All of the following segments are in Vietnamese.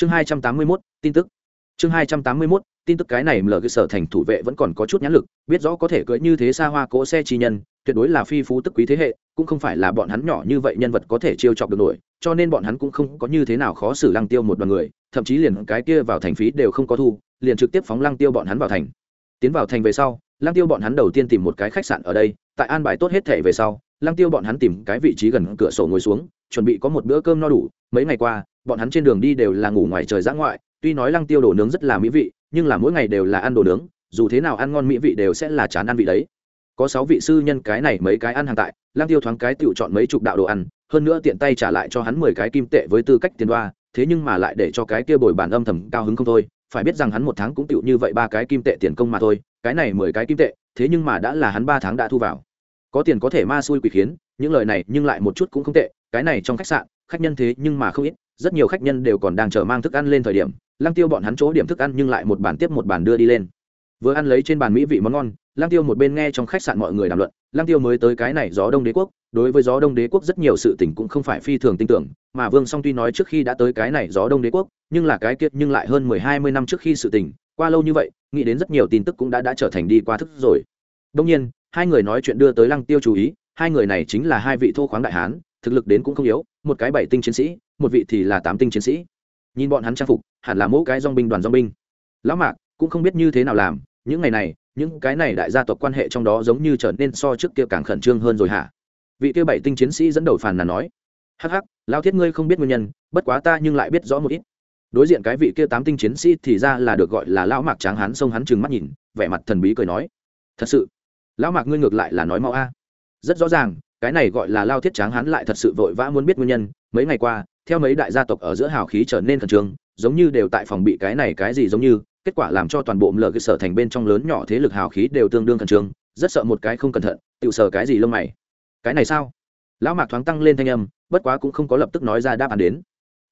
chương hai trăm tám mươi mốt, tin tức. Chương hai trăm tám mươi mốt, tin tức cái này lờ cơ sở thành thủ vệ vẫn còn có chút nhãn lực, biết rõ có thể cưỡi như thế xa hoa cỗ xe chi nhân, tuyệt đối là phi phú tức quý thế hệ, cũng không phải là bọn hắn nhỏ như vậy nhân vật có thể chiêu chọc được nổi, cho nên bọn hắn cũng không có như thế nào khó xử lăng tiêu một đoàn người, thậm chí liền cái kia vào thành phí đều không có thu, liền trực tiếp phóng lăng tiêu bọn hắn vào thành. Tiến vào thành về sau, lăng tiêu bọn hắn đầu tiên tìm một cái khách sạn ở đây, tại an bài tốt hết thể về sau, lăng tiêu bọn hắn tìm cái vị trí gần cửa sổ ngồi xuống, chuẩn bị có một bữa cơm no đủ, mấy ngày qua bọn hắn trên đường đi đều là ngủ ngoài trời giã ngoại, tuy nói lăng tiêu đồ nướng rất là mỹ vị, nhưng là mỗi ngày đều là ăn đồ nướng, dù thế nào ăn ngon mỹ vị đều sẽ là chán ăn vị đấy. Có sáu vị sư nhân cái này mấy cái ăn hàng tại, lăng tiêu thoáng cái tự chọn mấy chục đạo đồ ăn, hơn nữa tiện tay trả lại cho hắn mười cái kim tệ với tư cách tiền đoa, thế nhưng mà lại để cho cái kia bồi bàn âm thầm cao hứng không thôi, phải biết rằng hắn một tháng cũng tựu như vậy ba cái kim tệ tiền công mà thôi, cái này mười cái kim tệ, thế nhưng mà đã là hắn ba tháng đã thu vào. Có tiền có thể ma xui quỷ khiến, những lời này nhưng lại một chút cũng không tệ, cái này trong khách sạn, khách nhân thế nhưng mà không ít rất nhiều khách nhân đều còn đang chờ mang thức ăn lên thời điểm, lăng tiêu bọn hắn chỗ điểm thức ăn nhưng lại một bàn tiếp một bàn đưa đi lên. Vừa ăn lấy trên bàn mỹ vị món ngon, lăng tiêu một bên nghe trong khách sạn mọi người đàm luận, lăng tiêu mới tới cái này gió đông đế quốc, đối với gió đông đế quốc rất nhiều sự tình cũng không phải phi thường tin tưởng, mà vương song tuy nói trước khi đã tới cái này gió đông đế quốc, nhưng là cái kiệt nhưng lại hơn mười hai mươi năm trước khi sự tình, qua lâu như vậy, nghĩ đến rất nhiều tin tức cũng đã đã trở thành đi qua thức rồi. Đông nhiên, hai người nói chuyện đưa tới lăng tiêu chú ý, hai người này chính là hai vị thô khoáng đại hán thực lực đến cũng không yếu, một cái bảy tinh chiến sĩ, một vị thì là tám tinh chiến sĩ. Nhìn bọn hắn trang phục, hẳn là mỗi cái dong binh đoàn dong binh. Lão mạc cũng không biết như thế nào làm, những ngày này, những cái này đại gia tộc quan hệ trong đó giống như trở nên so trước kia càng khẩn trương hơn rồi hả? Vị kia bảy tinh chiến sĩ dẫn đầu phàn là nói, hắc hắc lao thiết ngươi không biết nguyên nhân, bất quá ta nhưng lại biết rõ một ít. Đối diện cái vị kia tám tinh chiến sĩ thì ra là được gọi là lão mạc tráng hắn xông hắn trừng mắt nhìn, vẻ mặt thần bí cười nói, thật sự, lão mạc ngươi ngược lại là nói mau a. Rất rõ ràng cái này gọi là lao thiết tráng hán lại thật sự vội vã muốn biết nguyên nhân. Mấy ngày qua, theo mấy đại gia tộc ở giữa hào khí trở nên khẩn trương, giống như đều tại phòng bị cái này cái gì giống như, kết quả làm cho toàn bộ lờ cơ sở thành bên trong lớn nhỏ thế lực hào khí đều tương đương khẩn trương, rất sợ một cái không cẩn thận, tự sở cái gì lông mày. Cái này sao? Lão mạc thoáng tăng lên thanh âm, bất quá cũng không có lập tức nói ra đáp án đến.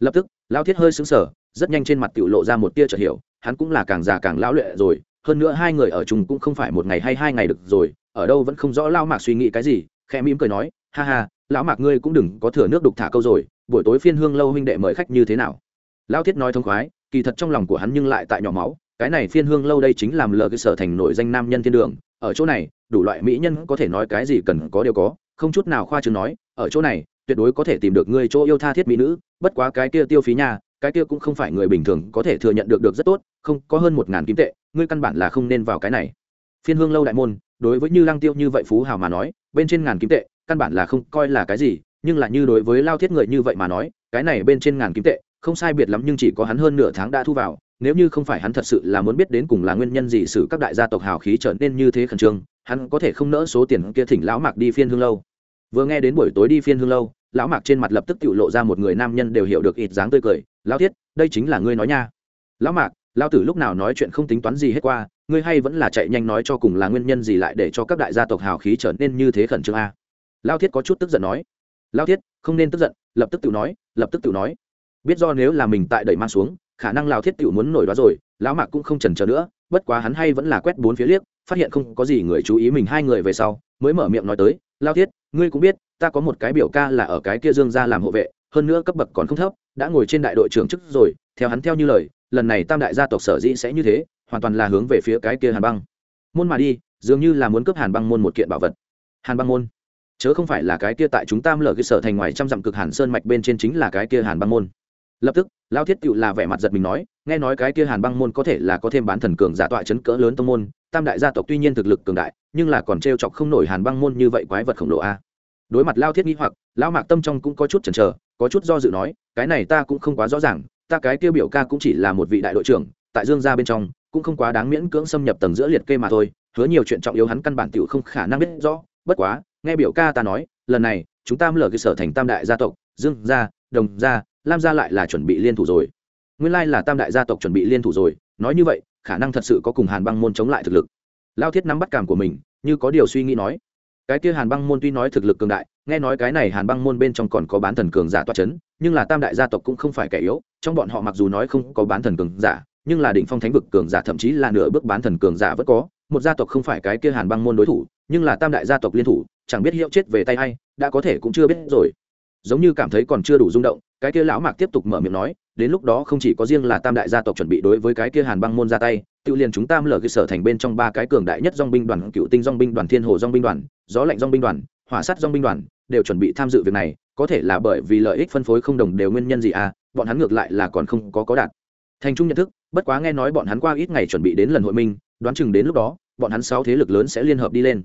Lập tức, lao thiết hơi xứng sở rất nhanh trên mặt tự lộ ra một tia chợt hiểu, hắn cũng là càng già càng lão luyện rồi, hơn nữa hai người ở chung cũng không phải một ngày hay hai ngày được rồi, ở đâu vẫn không rõ lao mạc suy nghĩ cái gì khẽ mỉm cười nói ha ha lão mạc ngươi cũng đừng có thừa nước đục thả câu rồi buổi tối phiên hương lâu huynh đệ mời khách như thế nào? Lão thiết nói thông khoái kỳ thật trong lòng của hắn nhưng lại tại nhỏ máu cái này phiên hương lâu đây chính làm lờ cái sở thành nổi danh nam nhân thiên đường ở chỗ này đủ loại mỹ nhân có thể nói cái gì cần có đều có không chút nào khoa trương nói ở chỗ này tuyệt đối có thể tìm được người chỗ yêu tha thiết mỹ nữ bất quá cái kia tiêu phí nhà, cái kia cũng không phải người bình thường có thể thừa nhận được được rất tốt không có hơn một ngàn kim tệ ngươi căn bản là không nên vào cái này. Phiên hương lâu đại môn đối với như lăng tiêu như vậy phú hào mà nói bên trên ngàn kim tệ, căn bản là không coi là cái gì, nhưng là như đối với lao thiết người như vậy mà nói, cái này bên trên ngàn kim tệ, không sai biệt lắm nhưng chỉ có hắn hơn nửa tháng đã thu vào, nếu như không phải hắn thật sự là muốn biết đến cùng là nguyên nhân gì xử các đại gia tộc hào khí trở nên như thế khẩn trương, hắn có thể không nỡ số tiền kia thỉnh lão mạc đi phiên hương lâu. Vừa nghe đến buổi tối đi phiên hương lâu, lão mạc trên mặt lập tức tự lộ ra một người nam nhân đều hiểu được ít dáng tươi cười, lão thiết, đây chính là ngươi nói nha. Lão mạc, lão tử lúc nào nói chuyện không tính toán gì hết qua ngươi hay vẫn là chạy nhanh nói cho cùng là nguyên nhân gì lại để cho các đại gia tộc hào khí trở nên như thế khẩn trương a? Lão thiết có chút tức giận nói. Lão thiết, không nên tức giận, lập tức tự nói, lập tức tự nói. Biết do nếu là mình tại đẩy mang xuống, khả năng lão thiết tự muốn nổi đó rồi, lão mạc cũng không chần chờ nữa, bất quá hắn hay vẫn là quét bốn phía liếc, phát hiện không có gì người chú ý mình hai người về sau, mới mở miệng nói tới, lao thiết, ngươi cũng biết, ta có một cái biểu ca là ở cái kia dương ra làm hộ vệ, hơn nữa cấp bậc còn không thấp, đã ngồi trên đại đội trưởng chức rồi, theo hắn theo như lời, lần này tam đại gia tộc sở dĩ sẽ như thế hoàn toàn là hướng về phía cái kia hàn băng. Môn mà đi, dường như là muốn cướp hàn băng môn một kiện bảo vật. Hàn băng môn? Chớ không phải là cái kia tại chúng ta lở cái sở thành ngoài trăm dặm cực hàn sơn mạch bên trên chính là cái kia hàn băng môn. Lập tức, lao thiết cựu là vẻ mặt giật mình nói, nghe nói cái kia hàn băng môn có thể là có thêm bán thần cường giả tọa chấn cỡ lớn tông môn, tam đại gia tộc tuy nhiên thực lực cường đại, nhưng là còn t chọc không nổi hàn băng môn như vậy quái vật khổng lồ a. Đối mặt lao thiết nghĩ hoặc lao mạc tâm trong cũng có chút chần chờ, có chút do dự nói, cái này ta cũng không quá rõ ràng, ta cái kia biểu ca cũng chỉ là một vị đại đội trưởng, tại dương gia bên trong cũng không quá đáng miễn cưỡng xâm nhập tầng giữa liệt kê mà thôi, hứa nhiều chuyện trọng yếu hắn căn bản tiểu không khả năng biết rõ, bất quá, nghe biểu ca ta nói, lần này, chúng ta mở cơ sở thành tam đại gia tộc, dương gia, đồng gia, lam gia lại là chuẩn bị liên thủ rồi. Nguyên lai là tam đại gia tộc chuẩn bị liên thủ rồi, nói như vậy, khả năng thật sự có cùng hàn băng môn chống lại thực lực. Lao thiết nắm bắt cảm của mình, như có điều suy nghĩ nói. Cái kia hàn băng môn tuy nói thực lực cường đại, nghe nói cái này hàn băng môn bên trong còn có bán thần cường giả toa c h ấ n nhưng là tam đại gia tộc cũng không phải kẻ yếu, trong bọn họ mặc dù nói không có bán thần cường giả nhưng là đỉnh phong thánh vực cường giả thậm chí là nửa bước bán thần cường giả vẫn có. Một gia tộc không phải cái kia hàn băng môn đối thủ, nhưng là tam đại gia tộc liên thủ, chẳng biết hiệu chết về tay hay đã có thể cũng chưa biết rồi. Giống như cảm thấy còn chưa đủ rung động, cái kia lão mạc tiếp tục mở miệng nói, đến lúc đó không chỉ có riêng là tam đại gia tộc chuẩn bị đối với cái kia hàn băng môn ra tay, tự liền chúng ta mở cơ sở thành bên trong ba cái cường đại nhất dong binh đoàn, cựu tinh dong binh đoàn, thiên hồ dong binh đoàn, gió lạnh dong binh đoàn, hỏa sát dong binh đoàn, đều chuẩn bị tham dự việc này, có thể là bởi vì lợi ích phân phối không đồng đều nguyên nhân gì à bọn hắn ngược lại là còn không có có đạt. Thành trung nhận thức bất quá nghe nói bọn hắn qua ít ngày chuẩn bị đến lần hội minh, đoán chừng đến lúc đó, bọn hắn sáu thế lực lớn sẽ liên hợp đi lên.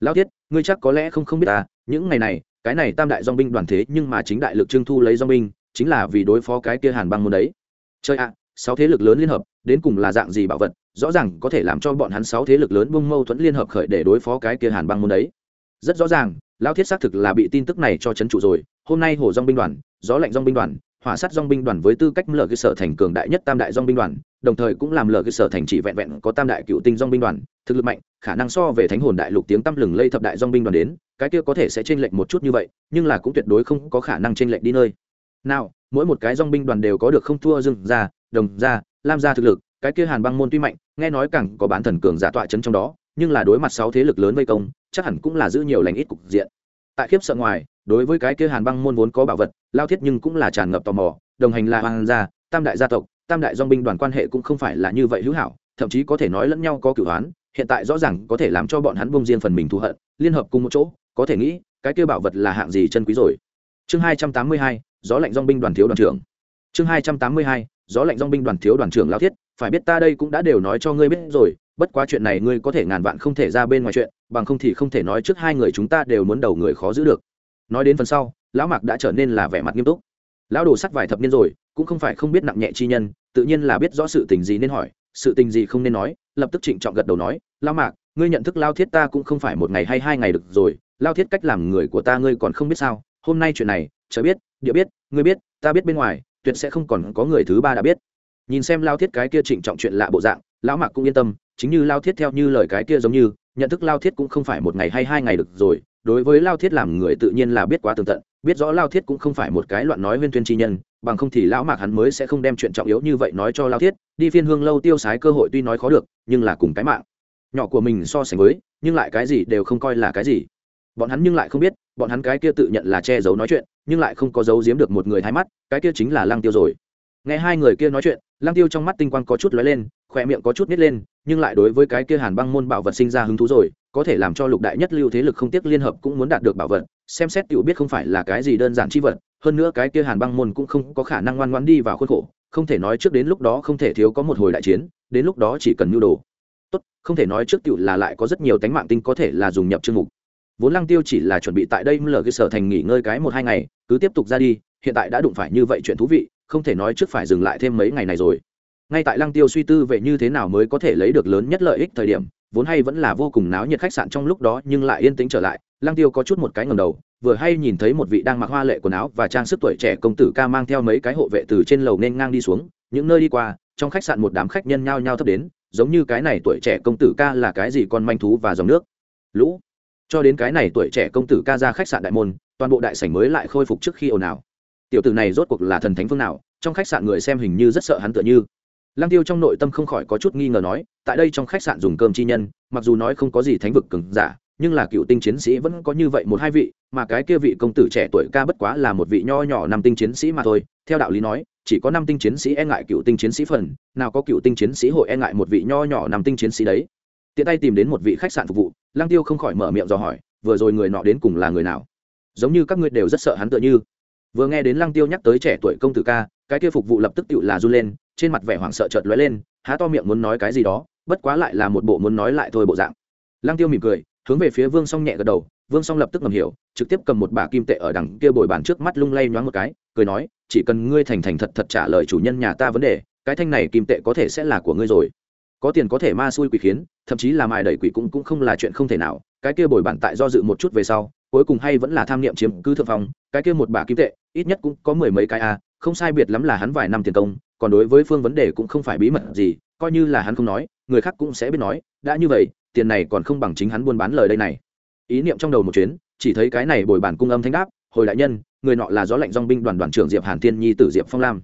Lão thiết ngươi chắc có lẽ không không biết à những ngày này, cái này tam đại dong binh đoàn thế nhưng mà chính đại lực trưng thu lấy dong binh, chính là vì đối phó cái kia hàn băng môn đấy. Chơi ạ, sáu thế lực lớn liên hợp, đến cùng là dạng gì bảo vật, rõ ràng có thể làm cho bọn hắn sáu thế lực lớn bung mâu thuẫn liên hợp khởi để đối phó cái kia hàn băng môn đấy. Rất rõ ràng lao thiết xác thực là bị tin tức này cho c h ấ n trụ rồi, hôm nay hồ dong binh đoàn, gió lạnh dong binh đoàn hỏa sát dong binh đoàn với tư cách lờ cơ sở thành cường đại nhất tam đại dong binh đoàn, đồng thời cũng làm lờ cơ sở thành chỉ vẹn vẹn có tam đại cựu tinh dong binh đoàn, thực lực mạnh, khả năng so về thánh hồn đại lục tiếng tăm lừng lây thập đại dong binh đoàn đến, cái kia có thể sẽ chênh lệch một chút như vậy, nhưng là cũng tuyệt đối không có khả năng chênh lệch đi nơi. Nào, mỗi một cái dong binh đoàn đều có được không thua dừng ra đồng ra lam ra thực lực, cái kia hàn băng môn tuy mạnh, nghe nói càng có bán thần cường giả tọa chấn trong đó, nhưng là đối mặt sáu thế lực lớn vây công, chắc hẳn cũng là giữ nhiều lành ít cục diện. Tại khiếp sợ ngoài đối với cái kia hàn băng môn vốn có bảo vật, lao thiết nhưng cũng là tràn ngập tò mò, đồng hành là hoàng gia, tam đại gia tộc, tam đại dong binh đoàn quan hệ cũng không phải là như vậy hữu hảo, thậm chí có thể nói lẫn nhau có cửu hoán hiện tại rõ ràng có thể làm cho bọn hắn bông riêng phần mình thù hận, liên hợp cùng một chỗ, có thể nghĩ, cái kia bảo vật là hạng gì chân quý rồi. Chương hai trăm tám mươi hai, gió lạnh dong binh đoàn thiếu đoàn trưởng. Chương hai trăm tám mươi hai, gió lạnh dong binh đoàn thiếu đoàn trưởng lao thiết, phải biết ta đây cũng đã đều nói cho ngươi biết rồi, bất quá chuyện này ngươi có thể ngàn vạn không thể ra bên ngoài chuyện, bằng không thì không thể nói trước hai người chúng ta đều muốn đầu người khó giữ được nói đến phần sau, lão mạc đã trở nên là vẻ mặt nghiêm túc. Lão đồ sắt vài thập niên rồi, cũng không phải không biết nặng nhẹ chi nhân, tự nhiên là biết rõ sự tình gì nên hỏi, sự tình gì không nên nói, lập tức trịnh trọng gật đầu nói, lão mạc, ngươi nhận thức lao thiết ta cũng không phải một ngày hay hai ngày được rồi, lao thiết cách làm người của ta ngươi còn không biết sao, hôm nay chuyện này, chớ biết, địa biết, ngươi biết, ta biết bên ngoài, tuyệt sẽ không còn có người thứ ba đã biết. Nhìn xem lao thiết cái kia trịnh trọng chuyện lạ bộ dạng, lão mạc cũng yên tâm, chính như lao thiết theo như lời cái kia giống như, nhận thức lao thiết cũng không phải một ngày hay hai ngày được rồi đối với lao thiết làm người tự nhiên là biết quá tường tận, biết rõ lao thiết cũng không phải một cái loạn nói huyên tuyên chi nhân, bằng không thì lão mạc hắn mới sẽ không đem chuyện trọng yếu như vậy nói cho lao thiết, đi phiên hương lâu tiêu sái cơ hội tuy nói khó được, nhưng là cùng cái mạng. Nhỏ của mình so sánh với, nhưng lại cái gì đều không coi là cái gì. Bọn hắn nhưng lại không biết, bọn hắn cái kia tự nhận là che giấu nói chuyện, nhưng lại không có giấu giếm được một người hai mắt, cái kia chính là lăng tiêu rồi. Nghe hai người kia nói chuyện, lăng tiêu trong mắt tinh quang có chút lóe lên khỏe miệng có chút nít lên, nhưng lại đối với cái kia hàn băng môn bảo vật sinh ra hứng thú rồi có thể làm cho lục đại nhất lưu thế lực không tiếc liên hợp cũng muốn đạt được bảo vật, xem xét tiểu biết không phải là cái gì đơn giản chi vật, hơn nữa cái kia hàn băng môn cũng không có khả năng ngoan ngoan đi vào khuôn khổ, không thể nói trước đến lúc đó không thể thiếu có một hồi đại chiến, đến lúc đó chỉ cần nhu đồ. Tốt, không thể nói trước tiểu là lại có rất nhiều tánh mạng tinh có thể là dùng nhập chương mục. Vốn lăng tiêu chỉ là chuẩn bị tại đây lờ cái sở thành nghỉ ngơi cái một hai ngày, cứ tiếp tục ra đi, hiện tại đã đụng phải như vậy chuyện thú vị, không thể nói trước phải dừng lại thêm mấy ngày này rồi. Ngay tại lăng tiêu suy tư về như thế nào mới có thể lấy được lớn nhất lợi ích thời điểm vốn hay vẫn là vô cùng náo nhiệt khách sạn trong lúc đó, nhưng lại yên tĩnh trở lại. Lăng tiêu có chút một cái ngầm đầu, vừa hay nhìn thấy một vị đang mặc hoa lệ quần áo và trang sức tuổi trẻ công tử ca mang theo mấy cái hộ vệ từ trên lầu nên ngang đi xuống. Những nơi đi qua, trong khách sạn một đám khách nhân nhao nhao thấp đến, giống như cái này tuổi trẻ công tử ca là cái gì con manh thú và dòng nước. Lũ, cho đến cái này tuổi trẻ công tử ca ra khách sạn đại môn, toàn bộ đại sảnh mới lại khôi phục trước khi ồn ào. Tiểu tử này rốt cuộc là thần thánh phương nào? Trong khách sạn người xem hình như rất sợ hắn tựa như lăng tiêu trong nội tâm không khỏi có chút nghi ngờ nói, tại đây trong khách sạn dùng cơm chi nhân, mặc dù nói không có gì thánh vực cường giả, nhưng là cựu tinh chiến sĩ vẫn có như vậy một hai vị, mà cái kia vị công tử trẻ tuổi ca bất quá là một vị nho nhỏ năm tinh chiến sĩ mà thôi. Theo đạo lý nói, chỉ có năm tinh chiến sĩ e ngại cựu tinh chiến sĩ phần, nào có cựu tinh chiến sĩ hội e ngại một vị nho nhỏ năm tinh chiến sĩ đấy. Tiện tay tìm đến một vị khách sạn phục vụ, lăng tiêu không khỏi mở miệng dò hỏi, vừa rồi người nọ đến cùng là người nào? Giống như các ngươi đều rất sợ hắn tựa như. Vừa nghe đến lăng tiêu nhắc tới trẻ tuổi công tử ca, cái kia phục vụ lập tức tựu là run lên trên mặt vẻ hoảng sợ chợt lóe lên, há to miệng muốn nói cái gì đó, bất quá lại là một bộ muốn nói lại thôi bộ dạng. Lăng tiêu mỉm cười, hướng về phía vương song nhẹ gật đầu, vương song lập tức ngầm hiểu, trực tiếp cầm một bả kim tệ ở đằng kia bồi bàn trước mắt lung lay nhoáng một cái, cười nói, chỉ cần ngươi thành thành thật thật trả lời chủ nhân nhà ta vấn đề, cái thanh này kim tệ có thể sẽ là của ngươi rồi. Có tiền có thể ma xui quỷ khiến, thậm chí là mài đẩy quỷ cũng cũng không là chuyện không thể nào. Cái kia bồi bàn tại do dự một chút về sau, cuối cùng hay vẫn là tham niệm chiếm cứ thượng phong, cái kia một bả kim tệ, ít nhất cũng có mười mấy cái a, không sai biệt lắm là hắn vài năm tiền công còn đối với phương vấn đề cũng không phải bí mật gì, coi như là hắn không nói, người khác cũng sẽ biết nói, đã như vậy, tiền này còn không bằng chính hắn buôn bán lời đây này. Ý niệm trong đầu một chuyến, chỉ thấy cái này bồi bản cung âm thanh đáp, hồi đại nhân, người nọ là gió lạnh dong binh đoàn đoàn trưởng diệp hàn tiên nhi tử diệp phong lam.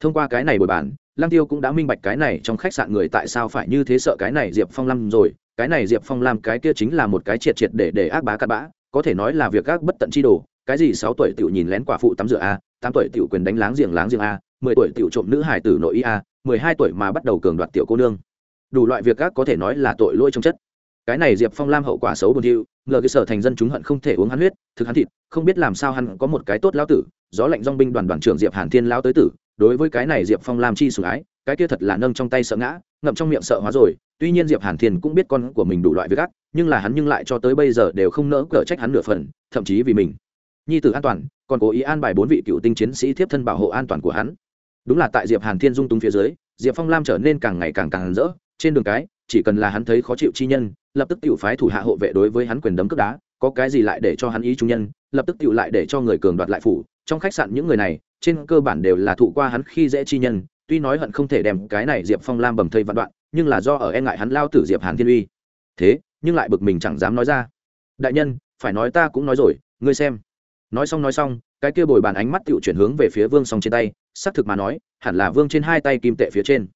Thông qua cái này bồi bản, lăng tiêu cũng đã minh bạch cái này trong khách sạn người tại sao phải như thế sợ cái này diệp phong lam rồi, cái này diệp phong lam cái kia chính là một cái triệt triệt để để ác bá cắt bã, có thể nói là việc ác bất tận chi đồ, cái gì sáu tuổi tiểu nhìn lén quả phụ tắm rửa a, tám tuổi tiểu quyền đánh láng giềng láng giềng a mười tuổi tiểu trộm nữ hải tử nội ia mười hai tuổi mà bắt đầu cường đoạt tiểu cô nương. Đủ loại việc các có thể nói là tội lỗi trong chất. Cái này diệp phong lam hậu quả xấu buồn thiu ngờ cái sở thành dân chúng hận không thể uống hắn huyết thực hắn thịt không biết làm sao hắn có một cái tốt lão tử gió lạnh dong binh đoàn đoàn trưởng diệp hàn thiên lão tới tử đối với cái này diệp phong lam chi sủng ái cái kia thật là nâng trong tay sợ ngã ngậm trong miệng sợ hóa rồi tuy nhiên diệp hàn thiên cũng biết con của mình đủ loại việc gác, nhưng là hắn nhưng lại cho tới bây giờ đều không nỡ cở trách hắn nửa phần thậm chí vì mình. Nhi tử an toàn còn cố ý an bài bốn vị cựu tinh chiến sĩ tiếp thân bảo hộ an toàn của hắn đúng là tại diệp hàn thiên dung túng phía dưới, diệp phong lam trở nên càng ngày càng càng rỡ, trên đường cái, chỉ cần là hắn thấy khó chịu chi nhân, lập tức tự phái thủ hạ hộ vệ đối với hắn quyền đấm cướp đá, có cái gì lại để cho hắn ý trung nhân, lập tức tự lại để cho người cường đoạt lại phủ. Trong khách sạn những người này, trên cơ bản đều là thụ qua hắn khi dễ chi nhân, tuy nói hận không thể đem cái này diệp phong lam bầm thây vạn đoạn, nhưng là do ở e ngại hắn lao tử diệp hàn thiên uy. Thế, nhưng lại bực mình chẳng dám nói ra. Đại nhân, phải nói ta cũng nói rồi, ngươi xem. Nói xong nói xong, cái kia bồi bàn ánh mắt tựu chuyển hướng về phía vương song trên tay xác thực mà nói, hẳn là vương trên hai tay kim tệ phía trên.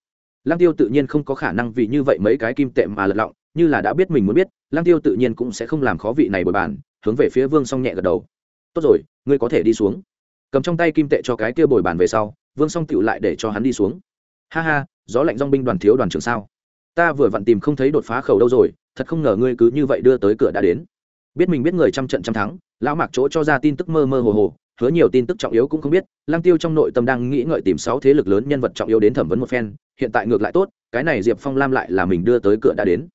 Lăng tiêu tự nhiên không có khả năng vì như vậy mấy cái kim tệ mà lật lọng, như là đã biết mình muốn biết, lăng tiêu tự nhiên cũng sẽ không làm khó vị này bồi bàn, hướng về phía vương song nhẹ gật đầu. Tốt rồi, ngươi có thể đi xuống. Cầm trong tay kim tệ cho cái kia bồi bàn về sau, vương song tựu lại để cho hắn đi xuống. Ha ha, gió lạnh dong binh đoàn thiếu đoàn trưởng sao? Ta vừa vặn tìm không thấy đột phá khẩu đâu rồi, thật không ngờ ngươi cứ như vậy đưa tới cửa đã đến. Biết mình biết người trăm trận trăm thắng, lão mạc chỗ cho ra tin tức mơ mơ hồ hồ hứa nhiều tin tức trọng yếu cũng không biết, lăng tiêu trong nội tâm đang nghĩ ngợi tìm sáu thế lực lớn nhân vật trọng yếu đến thẩm vấn một phen, hiện tại ngược lại tốt, cái này diệp phong lam lại là mình đưa tới cửa đã đến.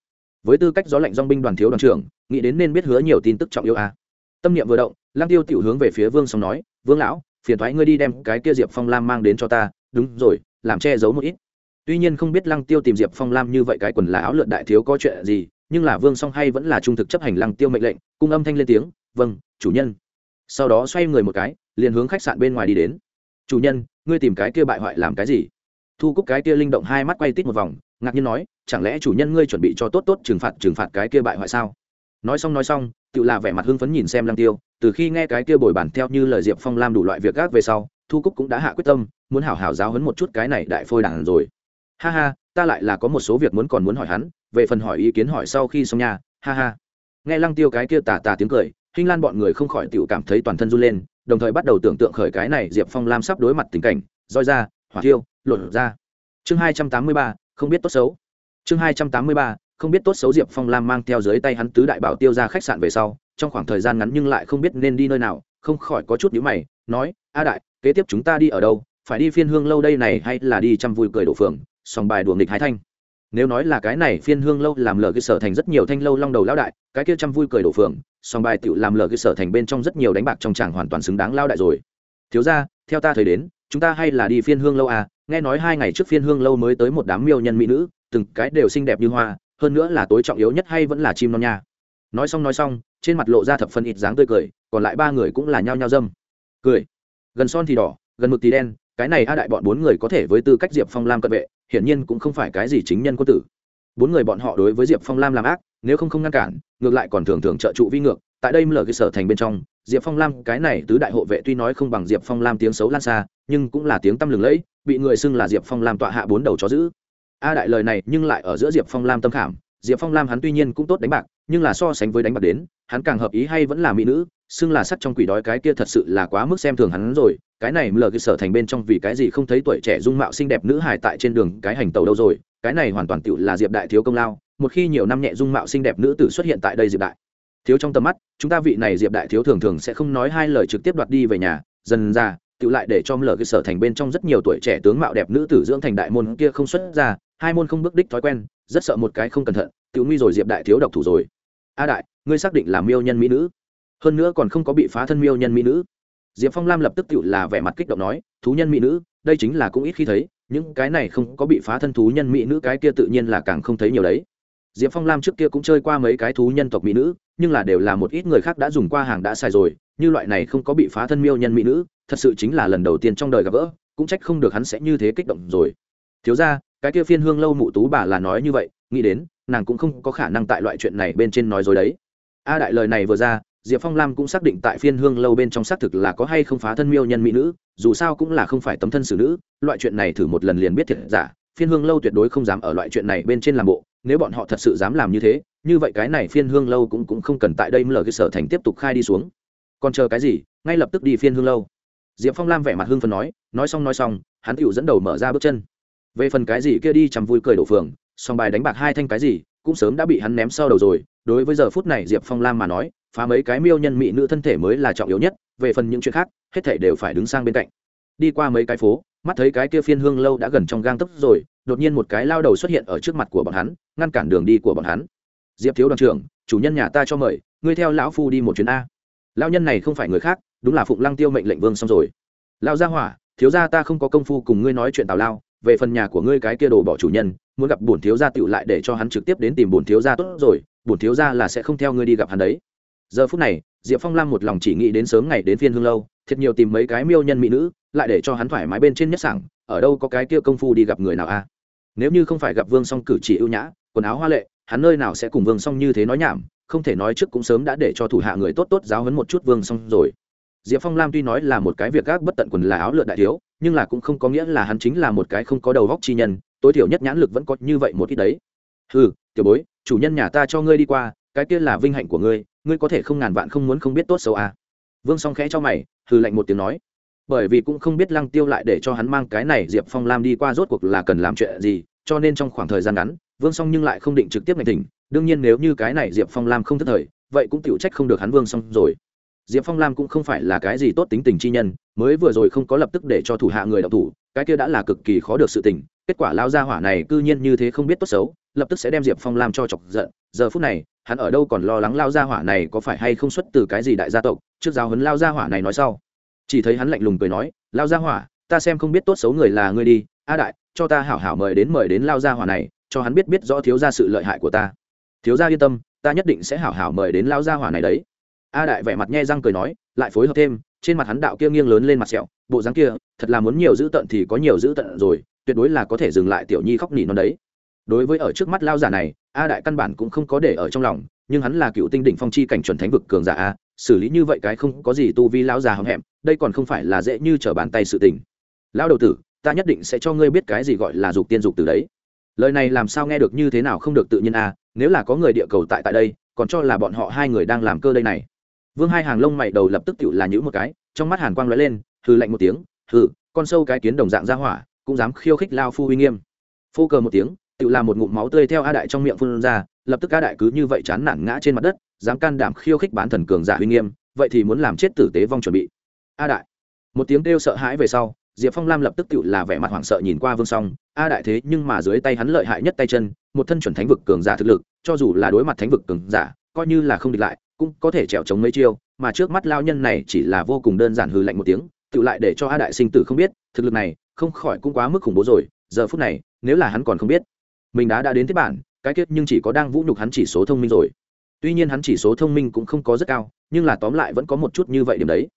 Với tư cách gió lạnh dong binh đoàn thiếu đoàn trưởng, nghĩ đến nên biết hứa nhiều tin tức trọng yếu à. tâm niệm vừa động, lăng tiêu tiểu hướng về phía vương song nói, vương lão, phiền thoái ngươi đi đem cái kia diệp phong lam mang đến cho ta, đúng rồi, làm che giấu một ít. Tuy nhiên không biết lăng tiêu tìm diệp phong lam như vậy cái quần là áo lượn đại thiếu có chuyện gì, nhưng là vương song hay vẫn là trung thực chấp hành lăng tiêu mệnh lệnh, cung âm thanh lên tiếng vâng chủ nhân sau đó xoay người một cái, liền hướng khách sạn bên ngoài đi đến. Chủ nhân, ngươi tìm cái kia bại hoại làm cái gì? Thu cúc cái kia linh động hai mắt quay tít một vòng, ngạc nhiên nói, chẳng lẽ chủ nhân ngươi chuẩn bị cho tốt tốt trừng phạt trừng phạt cái kia bại hoại sao? Nói xong nói xong, tự là vẻ mặt hưng phấn nhìn xem lăng tiêu, từ khi nghe cái kia bồi bàn theo như lời diệp phong làm đủ loại việc gác về sau, thu cúc cũng đã hạ quyết tâm, muốn hảo hảo giáo hấn một chút cái này đại phôi đảng rồi. Ha ha, ta lại là có một số việc muốn còn muốn hỏi hắn, về phần hỏi ý kiến hỏi sau khi xong nhà ha ha. Nghe lăng tiêu cái kia tà tà tiếng cười hinh lan bọn người không khỏi tiểu cảm thấy toàn thân run lên, đồng thời bắt đầu tưởng tượng khởi cái này diệp phong lam sắp đối mặt tình cảnh, roi ra, hỏa tiêu lột ra. Chương hai trăm tám mươi ba, không biết tốt xấu. Chương hai trăm tám mươi ba, không biết tốt xấu diệp phong lam mang theo dưới tay hắn tứ đại bảo tiêu ra khách sạn về sau, trong khoảng thời gian ngắn nhưng lại không biết nên đi nơi nào, không khỏi có chút nhíu mày, nói, a đại, kế tiếp chúng ta đi ở đâu? Phải đi phiên hương lâu đây này hay là đi chăm vui cười đổ phường, sòng bài đùa nghịch hai thanh? Nếu nói là cái này phiên hương lâu làm lờ cái sở thành rất nhiều thanh lâu long đầu lão đại, cái kia chăm vui cười đổ phường song bài tựu làm lờ cái sở thành bên trong rất nhiều đánh bạc trong tràng hoàn toàn xứng đáng lao đại rồi. Thiếu ra theo ta thấy đến, chúng ta hay là đi phiên hương lâu à nghe nói hai ngày trước phiên hương lâu mới tới một đám miêu nhân mỹ nữ, từng cái đều xinh đẹp như hoa, hơn nữa là tối trọng yếu nhất hay vẫn là chim non nha. Nói xong nói xong, trên mặt lộ ra thập phân ít dáng tươi cười, còn lại ba người cũng là nhao nhao dâm. Cười. Gần son thì đỏ, gần mực thì đen, cái này a đại bọn bốn người có thể với tư cách diệp phong lam cận vệ hiển nhiên cũng không phải cái gì chính nhân quân tử. Bốn người bọn họ đối với diệp phong lam làm ác, nếu không không ngăn cản, ngược lại còn thường thường trợ trụ vi ngược, tại đây mở cái sở thành bên trong, diệp phong lam, cái này tứ đại hộ vệ tuy nói không bằng diệp phong lam tiếng xấu lan xa, nhưng cũng là tiếng tăm lừng lẫy, bị người xưng là diệp phong lam tọa hạ bốn đầu chó giữ a đại lời này nhưng lại ở giữa diệp phong lam tâm khảm, diệp phong lam hắn tuy nhiên cũng tốt đánh bạc, nhưng là so sánh với đánh bạc đến, hắn càng hợp ý hay vẫn là mỹ nữ xưng là sắt trong quỷ đói cái kia thật sự là quá mức xem thường hắn rồi. Cái này lờ cái sở thành bên trong vì cái gì không thấy tuổi trẻ dung mạo xinh đẹp nữ hài tại trên đường cái hành tàu đâu rồi? Cái này hoàn toàn tựu là diệp đại thiếu công lao. Một khi nhiều năm nhẹ dung mạo xinh đẹp nữ tử xuất hiện tại đây diệp đại thiếu trong tầm mắt, chúng ta vị này diệp đại thiếu thường thường sẽ không nói hai lời trực tiếp đoạt đi về nhà. Dần ra tự lại để cho lờ cái sở thành bên trong rất nhiều tuổi trẻ tướng mạo đẹp nữ tử dưỡng thành đại môn kia không xuất ra. Hai môn không bước đích thói quen, rất sợ một cái không cẩn thận. Tự nguy rồi diệp đại thiếu độc thủ rồi. A đại, ngươi xác định là miêu nhân mỹ nữ hơn nữa còn không có bị phá thân miêu nhân mỹ nữ. Diệp phong lam lập tức tự là vẻ mặt kích động nói, thú nhân mỹ nữ, đây chính là cũng ít khi thấy, những cái này không có bị phá thân thú nhân mỹ nữ cái kia tự nhiên là càng không thấy nhiều đấy. Diệp phong lam trước kia cũng chơi qua mấy cái thú nhân tộc mỹ nữ, nhưng là đều là một ít người khác đã dùng qua hàng đã xài rồi, như loại này không có bị phá thân miêu nhân mỹ nữ, thật sự chính là lần đầu tiên trong đời gặp gỡ, cũng trách không được hắn sẽ như thế kích động rồi. Thiếu ra cái kia phiên hương lâu mụ tú bà là nói như vậy, nghĩ đến, nàng cũng không có khả năng tại loại chuyện này bên trên nói dối đấy. A đại lời này vừa ra diệp phong lam cũng xác định tại phiên hương lâu bên trong xác thực là có hay không phá thân miêu nhân mỹ nữ, dù sao cũng là không phải tấm thân xử nữ, loại chuyện này thử một lần liền biết thiệt giả, phiên hương lâu tuyệt đối không dám ở loại chuyện này bên trên làm bộ, nếu bọn họ thật sự dám làm như thế, như vậy cái này phiên hương lâu cũng cũng không cần tại đây mở cái sở thành tiếp tục khai đi xuống. Còn chờ cái gì, ngay lập tức đi phiên hương lâu. Diệp phong lam vẻ mặt hưng phần nói nói xong nói xong, hắn tựu dẫn đầu mở ra bước chân. Về phần cái gì kia đi chằm vui cười đổ phường, song bài đánh bạc hai thanh cái gì, cũng sớm đã bị hắn ném sau đầu rồi, đối với giờ phút này diệp phong lam mà nói phá mấy cái miêu nhân mỹ nữ thân thể mới là trọng yếu nhất, về phần những chuyện khác, hết thể đều phải đứng sang bên cạnh. Đi qua mấy cái phố, mắt thấy cái kia phiên hương lâu đã gần trong gang tấc rồi, đột nhiên một cái lao đầu xuất hiện ở trước mặt của bọn hắn, ngăn cản đường đi của bọn hắn. Diệp thiếu đoàn trưởng, chủ nhân nhà ta cho mời, ngươi theo lão phu đi một chuyến a. Lao nhân này không phải người khác, đúng là phụng lăng tiêu mệnh lệnh vương xong rồi. Lao gia hỏa, thiếu gia ta không có công phu cùng ngươi nói chuyện tào lao, về phần nhà của ngươi cái kia đồ bỏ chủ nhân, muốn gặp bổn thiếu gia tựu lại để cho hắn trực tiếp đến tìm bổn thiếu gia tốt rồi, bổn thiếu gia là sẽ không theo ngươi đi gặp hắn đấy giờ phút này, diệp phong lam một lòng chỉ nghĩ đến sớm ngày đến phiên hương lâu, thiệt nhiều tìm mấy cái miêu nhân mỹ nữ, lại để cho hắn thoải mái bên trên nhất sảng, ở đâu có cái kia công phu đi gặp người nào a? Nếu như không phải gặp vương song cử chỉ ưu nhã, quần áo hoa lệ, hắn nơi nào sẽ cùng vương song như thế nói nhảm, không thể nói trước cũng sớm đã để cho thủ hạ người tốt tốt giáo hấn một chút vương song rồi. Diệp phong lam tuy nói là một cái việc gác bất tận quần là áo lượn đại thiếu, nhưng là cũng không có nghĩa là hắn chính là một cái không có đầu góc chi nhân, tối thiểu nhất nhãn lực vẫn có như vậy một ít đấy. Ừ tiểu bối, chủ nhân nhà ta cho ngươi đi qua, cái kia là vinh hạnh của ngươi ngươi có thể không ngàn vạn không muốn không biết tốt xấu à. vương song khẽ cho mày, hừ lạnh một tiếng nói. Bởi vì cũng không biết lăng tiêu lại để cho hắn mang cái này diệp phong lam đi qua rốt cuộc là cần làm chuyện gì, cho nên trong khoảng thời gian ngắn, vương song nhưng lại không định trực tiếp ngành thỉnh đương nhiên nếu như cái này diệp phong lam không thất thời, vậy cũng chịu trách không được hắn vương Song rồi. Diệp phong lam cũng không phải là cái gì tốt tính tình chi nhân, mới vừa rồi không có lập tức để cho thủ hạ người đọc thủ, cái kia đã là cực kỳ khó được sự tình. Kết quả lao ra hỏa này cư nhiên như thế không biết tốt xấu, lập tức sẽ đem diệp phong lam cho chọc giận. Giờ phút này hắn ở đâu còn lo lắng lao gia hỏa này có phải hay không xuất từ cái gì đại gia tộc, trước giáo huấn lao gia hỏa này nói sau. Chỉ thấy hắn lạnh lùng cười nói, lao gia hỏa, ta xem không biết tốt xấu người là ngươi đi, a đại, cho ta hảo hảo mời đến mời đến lao gia hỏa này, cho hắn biết biết rõ thiếu gia sự lợi hại của ta. Thiếu gia yên tâm, ta nhất định sẽ hảo hảo mời đến lao gia hỏa này đấy. A đại vẻ mặt nhe răng cười nói, lại phối hợp thêm, trên mặt hắn đạo kia nghiêng lớn lên mặt sẹo, bộ dáng kia, thật là muốn nhiều giữ tận thì có nhiều giữ tận rồi, tuyệt đối là có thể dừng lại tiểu nhi khóc nỉ non đấy đối với ở trước mắt lao giả này, a đại căn bản cũng không có để ở trong lòng, nhưng hắn là cựu tinh đỉnh phong chi cảnh chuẩn thánh vực cường giả a, xử lý như vậy cái không có gì tu vi lão già hậm hẹm, đây còn không phải là dễ như trở bàn tay sự tình. Lão đầu tử, ta nhất định sẽ cho ngươi biết cái gì gọi là dục tiên dục từ đấy. Lời này làm sao nghe được như thế nào không được tự nhiên a, nếu là có người địa cầu tại tại đây, còn cho là bọn họ hai người đang làm cơ đây này. Vương hai hàng lông mày đầu lập tức tự là nhữ một cái, trong mắt hàn quang lóe lên, hừ lạnh một tiếng, hừ, con sâu cái kiến đồng dạng ra hỏa, cũng dám khiêu khích lao phu uy nghiêm. Phô cờ một tiếng tự làm một ngụm máu tươi theo a đại trong miệng phun ra, lập tức a đại cứ như vậy chán nản ngã trên mặt đất, dám can đảm khiêu khích bán thần cường giả uy nghiêm, vậy thì muốn làm chết tử tế vong chuẩn bị. A đại, một tiếng kêu sợ hãi về sau, diệp phong lam lập tức tự là vẻ mặt hoảng sợ nhìn qua vương song, a đại thế nhưng mà dưới tay hắn lợi hại nhất tay chân, một thân chuẩn thánh vực cường giả thực lực, cho dù là đối mặt thánh vực cường giả, coi như là không địch lại, cũng có thể trèo chống mấy chiêu, mà trước mắt lao nhân này chỉ là vô cùng đơn giản hư lạnh một tiếng, tự lại để cho a đại sinh tử không biết, thực lực này không khỏi cũng quá mức khủng bố rồi, giờ phút này, nếu là hắn còn không biết mình đã đã đến tiếp bản, cái kết nhưng chỉ có đang vũ nhục hắn chỉ số thông minh rồi. Tuy nhiên hắn chỉ số thông minh cũng không có rất cao, nhưng là tóm lại vẫn có một chút như vậy điểm đấy.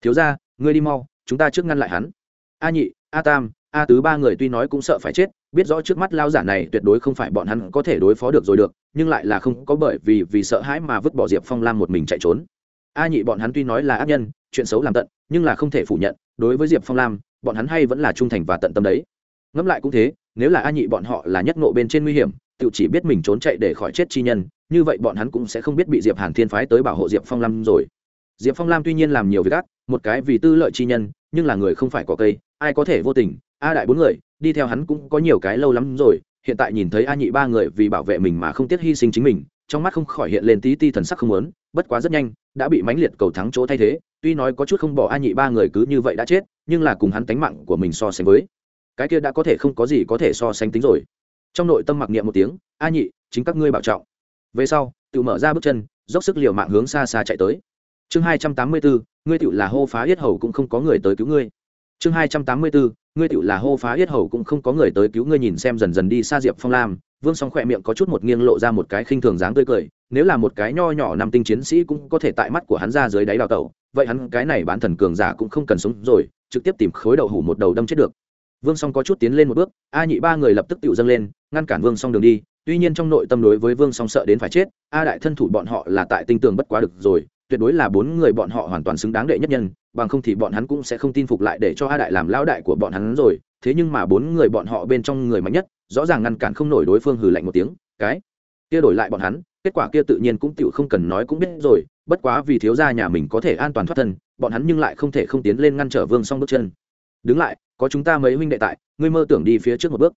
Thiếu ra ngươi đi mau, chúng ta trước ngăn lại hắn. A nhị, a tam, a tứ ba người tuy nói cũng sợ phải chết, biết rõ trước mắt lao giả này tuyệt đối không phải bọn hắn có thể đối phó được rồi được, nhưng lại là không có bởi vì vì sợ hãi mà vứt bỏ diệp phong lam một mình chạy trốn. A nhị bọn hắn tuy nói là ác nhân, chuyện xấu làm tận, nhưng là không thể phủ nhận, đối với diệp phong lam, bọn hắn hay vẫn là trung thành và tận tâm đấy. Ngẫm lại cũng thế nếu là a nhị bọn họ là nhất nộ bên trên nguy hiểm, tự chỉ biết mình trốn chạy để khỏi chết chi nhân, như vậy bọn hắn cũng sẽ không biết bị diệp hàn thiên phái tới bảo hộ diệp phong lam rồi. Diệp phong lam tuy nhiên làm nhiều việc ác, một cái vì tư lợi chi nhân, nhưng là người không phải có cây, ai có thể vô tình, a đại bốn người, đi theo hắn cũng có nhiều cái lâu lắm rồi, hiện tại nhìn thấy a nhị ba người vì bảo vệ mình mà không tiếc hy sinh chính mình, trong mắt không khỏi hiện lên tí ti thần sắc không muốn, bất quá rất nhanh, đã bị mãnh liệt cầu thắng chỗ thay thế, tuy nói có chút không bỏ a nhị ba người cứ như vậy đã chết, nhưng là cùng hắn tánh mạng của mình so sánh với cái kia đã có thể không có gì có thể so sánh tính rồi. Trong nội tâm mặc niệm một tiếng, a nhị, chính các ngươi bảo trọng. Về sau tự mở ra bước chân, dốc sức liều mạng hướng xa xa chạy tới. Chương hai trăm tám mươi bốn, ngươi tự là hô phá yết hầu cũng không có người tới cứu ngươi. Chương hai trăm tám mươi bốn, ngươi tự là hô phá yết hầu cũng không có người tới cứu ngươi nhìn xem dần dần đi xa diệp phong lam, vương song khỏe miệng có chút một nghiêng lộ ra một cái khinh thường dáng tươi cười, nếu là một cái nho nhỏ nằm tinh chiến sĩ cũng có thể tại mắt của hắn ra dưới đáy đào tẩu, vậy hắn cái này bán thần cường giả cũng không cần sống rồi, trực tiếp tìm khối đậu hủ một đầu đâm chết được vương song có chút tiến lên một bước, a nhị ba người lập tức tự dâng lên, ngăn cản vương song đường đi. Tuy nhiên trong nội tâm đối với vương song sợ đến phải chết, a đại thân thủ bọn họ là tại tinh tường bất quá được rồi, tuyệt đối là bốn người bọn họ hoàn toàn xứng đáng đệ nhất nhân, bằng không thì bọn hắn cũng sẽ không tin phục lại để cho a đại làm lão đại của bọn hắn rồi. Thế nhưng mà bốn người bọn họ bên trong người mạnh nhất, rõ ràng ngăn cản không nổi đối phương hừ lạnh một tiếng, cái kia đổi lại bọn hắn, kết quả kia tự nhiên cũng tựu không cần nói cũng biết rồi, bất quá vì thiếu gia nhà mình có thể an toàn thoát thân, bọn hắn nhưng lại không thể không tiến lên ngăn trở vương song bước chân. Đứng lại có chúng ta mấy huynh đệ tại, ngươi mơ tưởng đi phía trước một bước.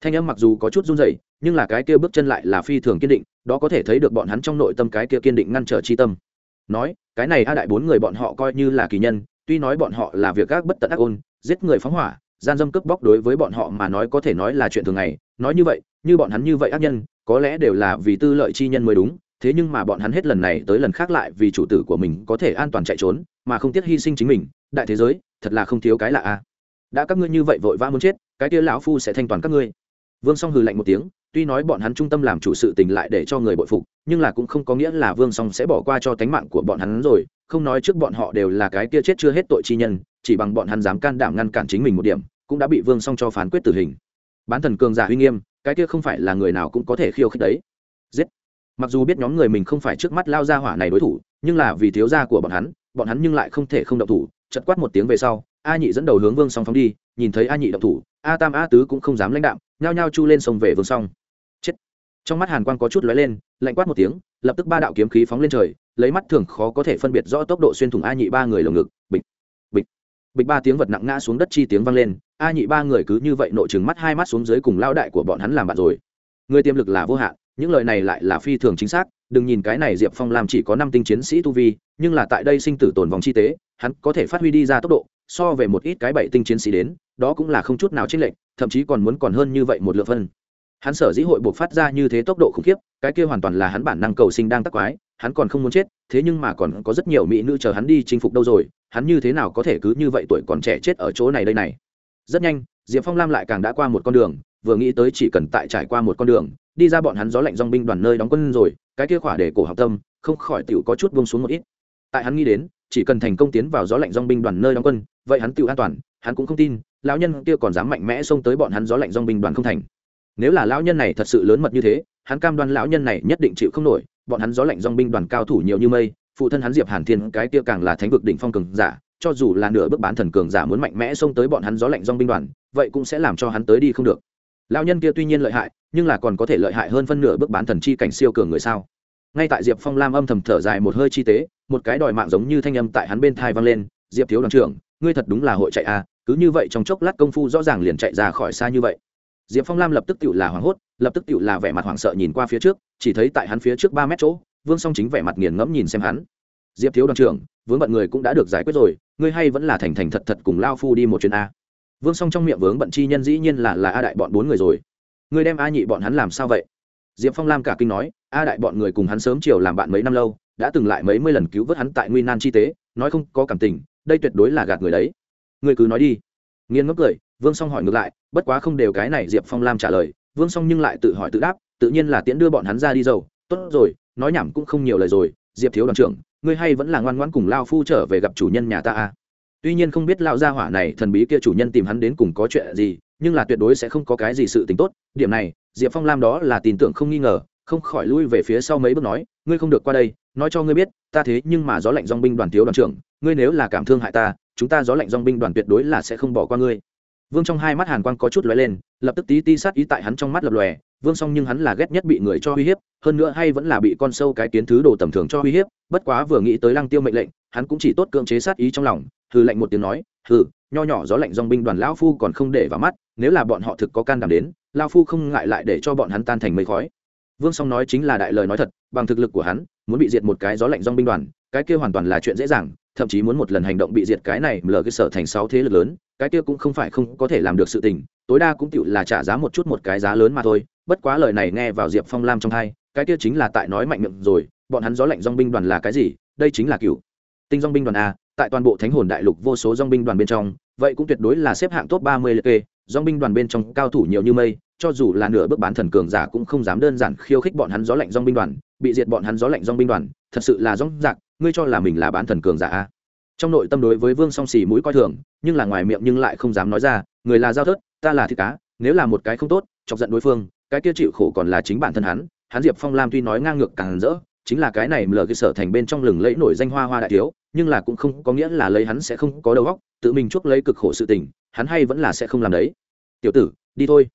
Thanh âm mặc dù có chút run rẩy, nhưng là cái kia bước chân lại là phi thường kiên định, đó có thể thấy được bọn hắn trong nội tâm cái kia kiên định ngăn trở chi tâm. Nói, cái này a đại bốn người bọn họ coi như là kỳ nhân, tuy nói bọn họ là việc các bất tận ác ôn, giết người phóng hỏa, gian dâm cướp bóc đối với bọn họ mà nói có thể nói là chuyện thường ngày, nói như vậy, như bọn hắn như vậy ác nhân, có lẽ đều là vì tư lợi chi nhân mới đúng, thế nhưng mà bọn hắn hết lần này tới lần khác lại vì chủ tử của mình có thể an toàn chạy trốn, mà không tiếc hy sinh chính mình, đại thế giới, thật là không thiếu cái lạ a đã các ngươi như vậy vội vã muốn chết, cái kia lão phu sẽ thanh toàn các ngươi. Vương song hừ lạnh một tiếng, tuy nói bọn hắn trung tâm làm chủ sự tình lại để cho người bội phục, nhưng là cũng không có nghĩa là vương song sẽ bỏ qua cho tánh mạng của bọn hắn rồi, không nói trước bọn họ đều là cái kia chết chưa hết tội chi nhân, chỉ bằng bọn hắn dám can đảm ngăn cản chính mình một điểm, cũng đã bị vương song cho phán quyết tử hình. Bán thần cường giả uy nghiêm, cái kia không phải là người nào cũng có thể khiêu khích đấy. Giết. Mặc dù biết nhóm người mình không phải trước mắt lao ra hỏa này đối thủ, nhưng là vì thiếu gia của bọn hắn bọn hắn nhưng lại không thể không động thủ, chật quát một tiếng về sau a nhị dẫn đầu hướng vương song phóng đi, nhìn thấy a nhị động thủ, a tam a tứ cũng không dám lãnh đạm, nhao nhao chu lên sông về vương song. Chết. Trong mắt hàn quang có chút lóe lên, lạnh quát một tiếng, lập tức ba đạo kiếm khí phóng lên trời, lấy mắt thường khó có thể phân biệt rõ tốc độ xuyên thủng a nhị ba người lồng ngực, bịch bịch bịch ba tiếng vật nặng ngã xuống đất chi tiếng vang lên, a nhị ba người cứ như vậy nội trừng mắt hai mắt xuống dưới cùng lao đại của bọn hắn làm bạn rồi. Người tiềm lực là vô hạn những lời này lại là phi thường chính xác, đừng nhìn cái này diệp phong làm chỉ có năm tinh chiến sĩ tu vi, nhưng là tại đây sinh tử tồn vòng chi tế, hắn có thể phát huy đi ra tốc độ, so về một ít cái bảy tinh chiến sĩ đến, đó cũng là không chút nào chênh lệch, thậm chí còn muốn còn hơn như vậy một lượng phân. Hắn sở dĩ hội buộc phát ra như thế tốc độ khủng khiếp, cái kia hoàn toàn là hắn bản năng cầu sinh đang tắc quái, hắn còn không muốn chết, thế nhưng mà còn có rất nhiều mỹ nữ chờ hắn đi chinh phục đâu rồi, hắn như thế nào có thể cứ như vậy tuổi còn trẻ chết ở chỗ này đây này? Rất nhanh, diệp phong lam lại càng đã qua một con đường, vừa nghĩ tới chỉ cần tại trải qua một con đường đi ra bọn hắn gió lạnh dong binh đoàn nơi đóng quân rồi, cái kia khỏa để cổ học tâm, không khỏi tựu có chút buông xuống một ít. Tại hắn nghĩ đến, chỉ cần thành công tiến vào gió lạnh dong binh đoàn nơi đóng quân, vậy hắn tựu an toàn, hắn cũng không tin, lão nhân kia còn dám mạnh mẽ xông tới bọn hắn gió lạnh dong binh đoàn không thành. Nếu là lão nhân này thật sự lớn mật như thế, hắn cam đoan lão nhân này nhất định chịu không nổi, bọn hắn gió lạnh dong binh đoàn cao thủ nhiều như mây, phụ thân hắn diệp hàn thiên, cái kia càng là thánh vực đỉnh phong cường giả, cho dù là nửa bước bán thần cường giả muốn mạnh mẽ xông tới bọn hắn gió lạnh dong binh đoàn, vậy cũng sẽ làm cho hắn tới đi không được. Lão nhân kia tuy nhiên lợi hại nhưng là còn có thể lợi hại hơn phân nửa bước bán thần chi cảnh siêu cường người sao? Ngay tại diệp phong lam âm thầm thở dài một hơi chi tế, một cái đòi mạng giống như thanh âm tại hắn bên thai vang lên, diệp thiếu đoàn trưởng, ngươi thật đúng là hội chạy à cứ như vậy trong chốc lát công phu rõ ràng liền chạy ra khỏi xa như vậy. Diệp phong lam lập tức tự là hoảng hốt, lập tức tự là vẻ mặt hoảng sợ nhìn qua phía trước, chỉ thấy tại hắn phía trước ba mét chỗ, vương song chính vẻ mặt nghiền ngẫm nhìn xem hắn. Diệp thiếu đoàn trưởng, vướng bận người cũng đã được giải quyết rồi, ngươi hay vẫn là thành thành thật thật cùng lao phu đi một chuyến a. Vương song trong miệng vướng bận chi nhân dĩ nhiên là là a đại bọn bốn người rồi ngươi đem a nhị bọn hắn làm sao vậy? Diệp phong lam cả kinh nói, a đại bọn người cùng hắn sớm chiều làm bạn mấy năm lâu, đã từng lại mấy mươi lần cứu vớt hắn tại nguy nan chi tế, nói không có cảm tình, đây tuyệt đối là gạt người đấy. Ngươi cứ nói đi. Nghiên ngốc cười, vương song hỏi ngược lại, bất quá không đều cái này diệp phong lam trả lời, vương song nhưng lại tự hỏi tự đáp, tự nhiên là tiễn đưa bọn hắn ra đi dầu, tốt rồi, nói nhảm cũng không nhiều lời rồi, diệp thiếu đoàn trưởng, ngươi hay vẫn là ngoan ngoãn cùng lao phu trở về gặp chủ nhân nhà ta à. tuy nhiên không biết lao gia hỏa này thần bí kia chủ nhân tìm hắn đến cùng có chuyện gì nhưng là tuyệt đối sẽ không có cái gì sự t ì n h tốt. Điểm này, diệp phong lam đó là tin tưởng không nghi ngờ, không khỏi lui về phía sau mấy bước nói, ngươi không được qua đây, nói cho ngươi biết, ta thế nhưng mà gió lạnh dong binh đoàn thiếu đoàn trưởng, ngươi nếu là cảm thương hại ta, chúng ta gió lạnh dong binh đoàn tuyệt đối là sẽ không bỏ qua ngươi. Vương trong hai mắt hàn quang có chút lóe lên, lập tức tí ti sát ý tại hắn trong mắt lập lòe, vương song nhưng hắn là ghét nhất bị người cho uy hiếp, hơn nữa hay vẫn là bị con sâu cái kiến thứ đồ tầm thường cho uy hiếp, bất quá vừa nghĩ tới lăng tiêu mệnh lệnh, hắn cũng chỉ tốt cưỡng chế sát ý trong lòng hừ lạnh một tiếng nói, hừ, nho nhỏ gió lạnh dòng binh đoàn lão phu còn không để vào mắt, nếu là bọn họ thực có can đảm đến lao phu không ngại lại để cho bọn hắn tan thành mây khói. Vương song nói chính là đại lời nói thật, bằng thực lực của hắn, muốn bị diệt một cái gió lạnh dòng binh đoàn, cái kia hoàn toàn là chuyện dễ dàng, thậm chí muốn một lần hành động bị diệt cái này lờ cái sở thành sáu thế lực lớn, cái kia cũng không phải không có thể làm được sự tình, tối đa cũng tựu là trả giá một chút một cái giá lớn mà thôi, bất quá lời này nghe vào diệp phong lam trong thai cái kia chính là tại nói mạnh miệng rồi, bọn hắn gió lạnh dong binh đoàn là cái gì, đây chính là cựu tinh dong binh đoàn a tại toàn bộ thánh hồn đại lục vô số dong binh đoàn bên trong, vậy cũng tuyệt đối là xếp hạng top ba mươi liệt kê dong binh đoàn bên trong cao thủ nhiều như mây, cho dù là nửa bước bán thần cường giả cũng không dám đơn giản khiêu khích bọn hắn gió lạnh dong binh đoàn, bị diệt bọn hắn gió lạnh dong binh đoàn, thật sự là dong dạc, ngươi cho là mình là bán thần cường giả a trong nội tâm đối với vương song xì mũi coi thường, nhưng là ngoài miệng nhưng lại không dám nói ra, người là giao thớt, ta là thịt cá, nếu là một cái không tốt, chọc giận đối phương, cái kia chịu khổ còn là chính bản thân hắn hắn diệp phong lam tuy nói ngang ngược càng rỡ chính là cái này lờ cái sở thành bên trong lừng lẫy nổi danh hoa hoa đại thiếu, nhưng là cũng không có nghĩa là lấy hắn sẽ không có đầu óc, tự mình chuốc lấy cực khổ sự tình, hắn hay vẫn là sẽ không làm đấy. Tiểu tử, đi thôi.